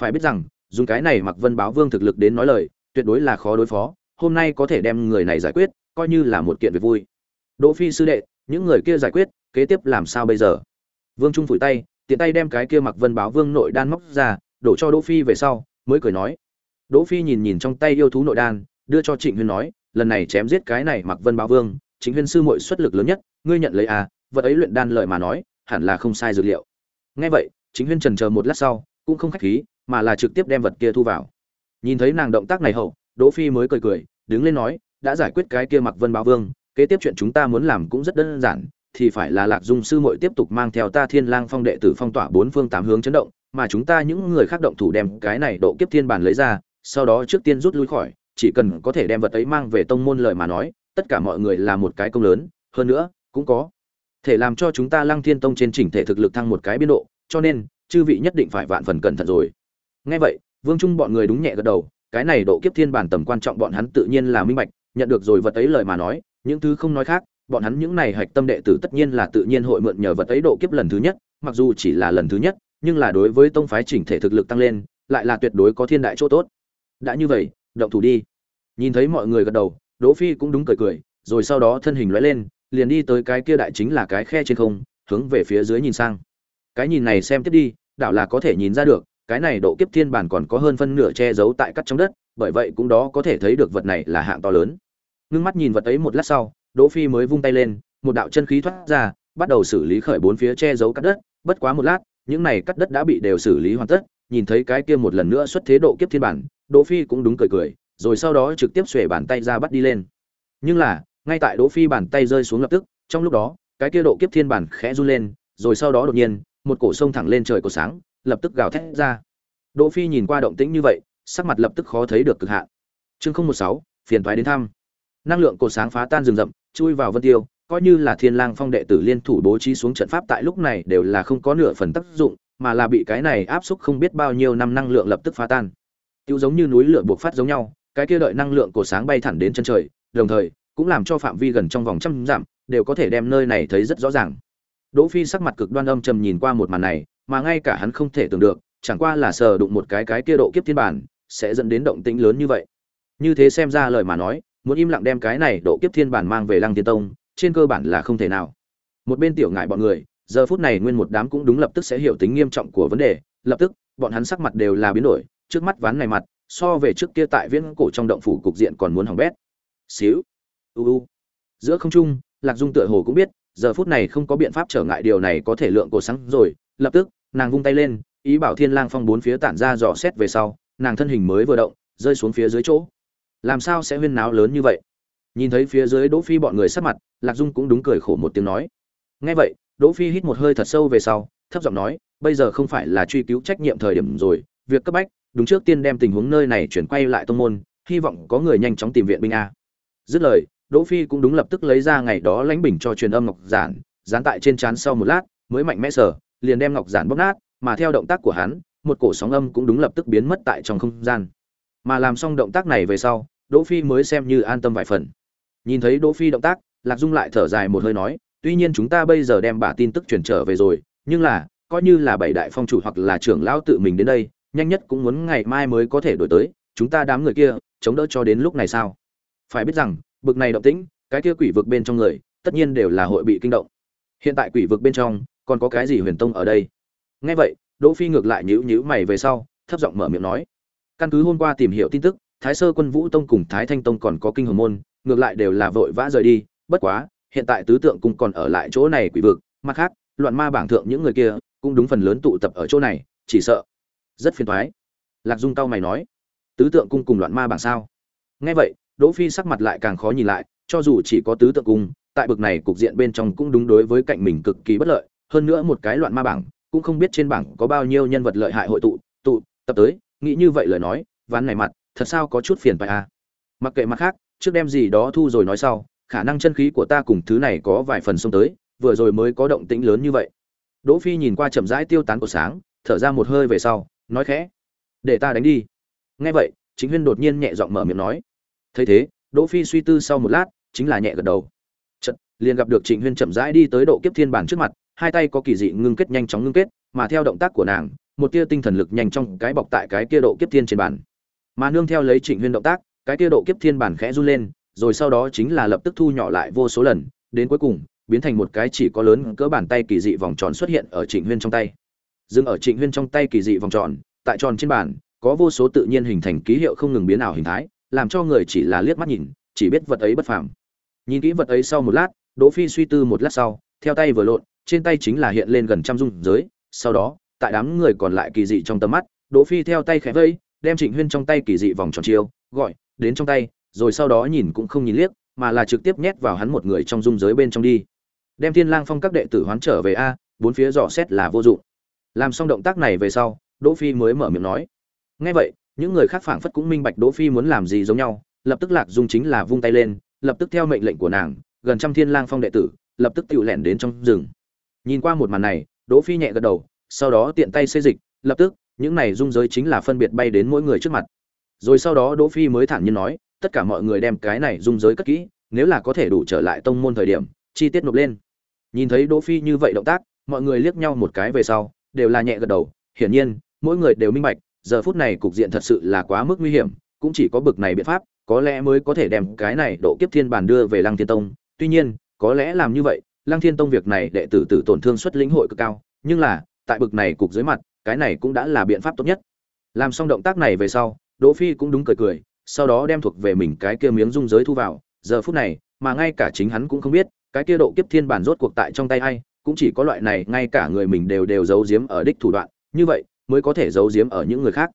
Phải biết rằng, dùng cái này mặc vân báo vương thực lực đến nói lời, tuyệt đối là khó đối phó, hôm nay có thể đem người này giải quyết, coi như là một kiện việc vui. Đỗ phi sư đệ những người kia giải quyết, kế tiếp làm sao bây giờ? Vương trung phủi tay, tiện tay đem cái kia mặc vân báo vương nội đan móc ra, đổ cho đỗ phi về sau, mới cười nói. Đỗ phi nhìn nhìn trong tay yêu thú nội đan, đưa cho trịnh huyên nói, lần này chém giết cái này mặc vân báo vương chính huyên sư muội xuất lực lớn nhất, ngươi nhận lấy à vật ấy luyện đan lợi mà nói, hẳn là không sai dược liệu. Nghe vậy chính huyên trần chờ một lát sau, cũng không khách khí, mà là trực tiếp đem vật kia thu vào. Nhìn thấy nàng động tác này hậu, đỗ phi mới cười cười, đứng lên nói, đã giải quyết cái kia mặc vân báo vương kế tiếp chuyện chúng ta muốn làm cũng rất đơn giản, thì phải là lạc dung sư muội tiếp tục mang theo ta thiên lang phong đệ tử phong tỏa bốn phương tám hướng chấn động, mà chúng ta những người khác động thủ đem cái này độ kiếp thiên bản lấy ra, sau đó trước tiên rút lui khỏi, chỉ cần có thể đem vật ấy mang về tông môn lợi mà nói, tất cả mọi người là một cái công lớn, hơn nữa, cũng có thể làm cho chúng ta lăng thiên tông trên chỉnh thể thực lực thăng một cái biên độ, cho nên, chư vị nhất định phải vạn phần cẩn thận rồi. Nghe vậy, vương trung bọn người đúng nhẹ gật đầu, cái này độ kiếp thiên bản tầm quan trọng bọn hắn tự nhiên là minh bạch, nhận được rồi vật ấy lời mà nói những thứ không nói khác, bọn hắn những này hạch tâm đệ tử tất nhiên là tự nhiên hội mượn nhờ vật ấy độ kiếp lần thứ nhất, mặc dù chỉ là lần thứ nhất, nhưng là đối với tông phái chỉnh thể thực lực tăng lên, lại là tuyệt đối có thiên đại chỗ tốt. Đã như vậy, động thủ đi. Nhìn thấy mọi người gật đầu, đỗ phi cũng đúng cười cười, rồi sau đó thân hình lóe lên, liền đi tới cái kia đại chính là cái khe trên không, hướng về phía dưới nhìn sang. Cái nhìn này xem tiếp đi, đảo là có thể nhìn ra được, cái này độ kiếp thiên bản còn có hơn phân nửa che giấu tại cắt trong đất, bởi vậy cũng đó có thể thấy được vật này là hạng to lớn ngưng mắt nhìn vật ấy một lát sau, đỗ phi mới vung tay lên, một đạo chân khí thoát ra, bắt đầu xử lý khởi bốn phía che giấu cắt đất. Bất quá một lát, những này cắt đất đã bị đều xử lý hoàn tất, nhìn thấy cái kia một lần nữa xuất thế độ kiếp thiên bản, đỗ phi cũng đúng cười cười, rồi sau đó trực tiếp xuề bàn tay ra bắt đi lên. Nhưng là, ngay tại đỗ phi bàn tay rơi xuống lập tức, trong lúc đó, cái kia độ kiếp thiên bản khẽ run lên, rồi sau đó đột nhiên, một cổ sông thẳng lên trời của sáng, lập tức gào thét ra. Đỗ phi nhìn qua động tĩnh như vậy, sắc mặt lập tức khó thấy được cực hạn. Chương không một sáu, phiền toái đến thăm năng lượng cột sáng phá tan rừng rậm, chui vào vân tiêu, coi như là thiên lang phong đệ tử liên thủ bố trí xuống trận pháp tại lúc này đều là không có nửa phần tác dụng, mà là bị cái này áp xúc không biết bao nhiêu năm năng lượng lập tức phá tan. Tiêu giống như núi lửa buộc phát giống nhau, cái kia đợi năng lượng cột sáng bay thẳng đến chân trời, đồng thời, cũng làm cho phạm vi gần trong vòng trăm dặm đều có thể đem nơi này thấy rất rõ ràng. Đỗ phi sắc mặt cực đoan âm trầm nhìn qua một màn này, mà ngay cả hắn không thể tưởng được, chẳng qua là sờ đụng một cái cái kia độ kiếp thiên bản, sẽ dẫn đến động tĩnh lớn như vậy. Như thế xem ra lời mà nói muốn im lặng đem cái này độ kiếp thiên bản mang về lăng tiên tông, trên cơ bản là không thể nào. Một bên tiểu ngại bọn người, giờ phút này nguyên một đám cũng đúng lập tức sẽ hiểu tính nghiêm trọng của vấn đề, lập tức, bọn hắn sắc mặt đều là biến đổi, trước mắt ván này mặt, so về trước kia tại viễn cổ trong động phủ cục diện còn muốn hỏng bét. Xíu, u u. Giữa không trung, lạc dung tựa hồ cũng biết, giờ phút này không có biện pháp trở ngại điều này có thể lượng cổ sáng rồi, lập tức, nàng vung tay lên, ý bảo thiên lang phong bốn phía tản ra dò xét về sau, nàng thân hình mới vừa động, rơi xuống phía dưới chỗ làm sao sẽ huyên náo lớn như vậy? Nhìn thấy phía dưới đỗ phi bọn người sát mặt, lạc dung cũng đúng cười khổ một tiếng nói. Nghe vậy, đỗ phi hít một hơi thật sâu về sau, thấp giọng nói, bây giờ không phải là truy cứu trách nhiệm thời điểm rồi, việc cấp bách, đúng trước tiên đem tình huống nơi này chuyển quay lại tông môn, hy vọng có người nhanh chóng tìm viện binh a. Dứt lời, đỗ phi cũng đúng lập tức lấy ra ngày đó lãnh bình cho truyền âm ngọc giản, dán tại trên chán sau một lát, mới mạnh mẽ sở liền đem ngọc giản bóc nát, mà theo động tác của hắn, một cổ sóng âm cũng đúng lập tức biến mất tại trong không gian mà làm xong động tác này về sau, đỗ phi mới xem như an tâm vài phần. Nhìn thấy đỗ phi động tác, lạc dung lại thở dài một hơi nói, tuy nhiên chúng ta bây giờ đem bả tin tức truyền trở về rồi, nhưng là, coi như là bảy đại phong chủ hoặc là trưởng lão tự mình đến đây, nhanh nhất cũng muốn ngày mai mới có thể đổi tới, chúng ta đám người kia, chống đỡ cho đến lúc này sao? Phải biết rằng, bực này động tĩnh, cái kia quỷ vực bên trong người, tất nhiên đều là hội bị kinh động. Hiện tại quỷ vực bên trong, còn có cái gì huyền tông ở đây? Nghe vậy, đỗ phi ngược lại nhíu nhíu mày về sau, thấp giọng mở miệng nói căn cứ hôm qua tìm hiểu tin tức, thái sơ quân vũ tông cùng thái thanh tông còn có kinh hồn môn, ngược lại đều là vội vã rời đi, bất quá, hiện tại tứ tượng cung còn ở lại chỗ này quỷ vực, mặt khác, loạn ma bảng thượng những người kia cũng đúng phần lớn tụ tập ở chỗ này, chỉ sợ rất phiền toái. Lạc dung cao mày nói. Tứ tượng cung cùng loạn ma bảng sao? Nghe vậy, đỗ phi sắc mặt lại càng khó nhìn lại, cho dù chỉ có tứ tượng cung, tại bực này cục diện bên trong cũng đúng đối với cạnh mình cực kỳ bất lợi, hơn nữa một cái loạn ma bảng cũng không biết trên bảng có bao nhiêu nhân vật lợi hại hội tụ tụ tập tới nghĩ như vậy lời nói, ván này mặt, thật sao có chút phiền phải à? Mặc kệ mặt khác, trước đem gì đó thu rồi nói sau, khả năng chân khí của ta cùng thứ này có vài phần xông tới, vừa rồi mới có động tĩnh lớn như vậy. Đỗ phi nhìn qua chậm rãi tiêu tán của sáng, thở ra một hơi về sau, nói khẽ, để ta đánh đi. Nghe vậy, chính huyên đột nhiên nhẹ giọng mở miệng nói. Thấy thế, đỗ phi suy tư sau một lát, chính là nhẹ gật đầu. Chợt, liền gặp được trịnh huyên chậm rãi đi tới độ kiếp thiên bản trước mặt, hai tay có kỳ dị ngưng kết nhanh chóng ngưng kết, mà theo động tác của nàng một tia tinh thần lực nhanh trong cái bọc tại cái kia độ kiếp thiên trên bản mà nương theo lấy trịnh huyên động tác, cái kia độ kiếp thiên bản khẽ run lên, rồi sau đó chính là lập tức thu nhỏ lại vô số lần, đến cuối cùng, biến thành một cái chỉ có lớn cỡ bàn tay kỳ dị vòng tròn xuất hiện ở trịnh huyên trong tay. Dừng ở trịnh huyên trong tay kỳ dị vòng tròn, tại tròn trên bàn, có vô số tự nhiên hình thành ký hiệu không ngừng biến ảo hình thái, làm cho người chỉ là liếc mắt nhìn, chỉ biết vật ấy bất phàm. Nhìn kỹ vật ấy sau một lát, đỗ phi suy tư một lát sau, theo tay vừa lộn, trên tay chính là hiện lên gần trăm dung giới, sau đó tại đám người còn lại kỳ dị trong tầm mắt, đỗ phi theo tay khẽ vây, đem trịnh huyên trong tay kỳ dị vòng tròn chiêu, gọi, đến trong tay, rồi sau đó nhìn cũng không nhìn liếc, mà là trực tiếp nhét vào hắn một người trong dung giới bên trong đi. Đem thiên lang phong các đệ tử hoán trở về a, bốn phía dò xét là vô dụng. Làm xong động tác này về sau, đỗ phi mới mở miệng nói. Nghe vậy, những người khác phảng phất cũng minh bạch đỗ phi muốn làm gì giống nhau, lập tức lạc dung chính là vung tay lên, lập tức theo mệnh lệnh của nàng, gần trăm thiên lang phong đệ tử, lập tức tự lẻn đến trong rừng. Nhìn qua một màn này, đỗ phi nhẹ gật đầu sau đó tiện tay xây dịch, lập tức, những này dung giới chính là phân biệt bay đến mỗi người trước mặt. Rồi sau đó đỗ phi mới thản nhiên nói, tất cả mọi người đem cái này dung giới cất kỹ, nếu là có thể đủ trở lại tông môn thời điểm, chi tiết nộp lên. Nhìn thấy đỗ phi như vậy động tác, mọi người liếc nhau một cái về sau, đều là nhẹ gật đầu, hiển nhiên, mỗi người đều minh bạch, giờ phút này cục diện thật sự là quá mức nguy hiểm, cũng chỉ có bực này biện pháp, có lẽ mới có thể đem cái này độ kiếp thiên bản đưa về lăng thiên tông. Tuy nhiên, có lẽ làm như vậy, lăng thiên tông việc này đệ tử tử tổn thương xuất lĩnh hội cực cao, nhưng là tại bực này cục dưới mặt, cái này cũng đã là biện pháp tốt nhất. Làm xong động tác này về sau, đỗ phi cũng đúng cười cười, sau đó đem thuộc về mình cái kia miếng dung giới thu vào. Giờ phút này, mà ngay cả chính hắn cũng không biết, cái kia độ kiếp thiên bản rốt cuộc tại trong tay ai, cũng chỉ có loại này, ngay cả người mình đều đều giấu giếm ở đích thủ đoạn, như vậy, mới có thể giấu giếm ở những người khác.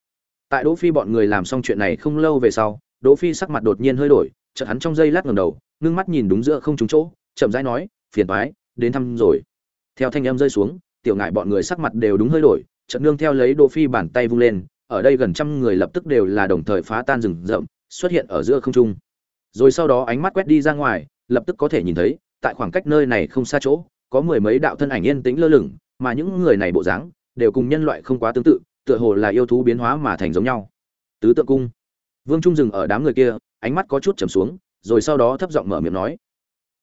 Tại đỗ phi bọn người làm xong chuyện này không lâu về sau, đỗ phi sắc mặt đột nhiên hơi đổi, chợt hắn trong giây lát ngẩng đầu, ngưng mắt nhìn đúng giữa không trúng chỗ, chậm rãi nói, phiền toái, đến thăm rồi. Theo thanh âm rơi xuống tiểu ngại bọn người sắc mặt đều đúng hơi đổi, chợt nương theo lấy đỗ phi bàn tay vung lên, ở đây gần trăm người lập tức đều là đồng thời phá tan rừng rậm, xuất hiện ở giữa không trung. Rồi sau đó ánh mắt quét đi ra ngoài, lập tức có thể nhìn thấy, tại khoảng cách nơi này không xa chỗ, có mười mấy đạo thân ảnh yên tĩnh lơ lửng, mà những người này bộ dáng đều cùng nhân loại không quá tương tự, tựa hồ là yêu thú biến hóa mà thành giống nhau. Tứ tượng cung. Vương trung dừng ở đám người kia, ánh mắt có chút trầm xuống, rồi sau đó thấp giọng mở miệng nói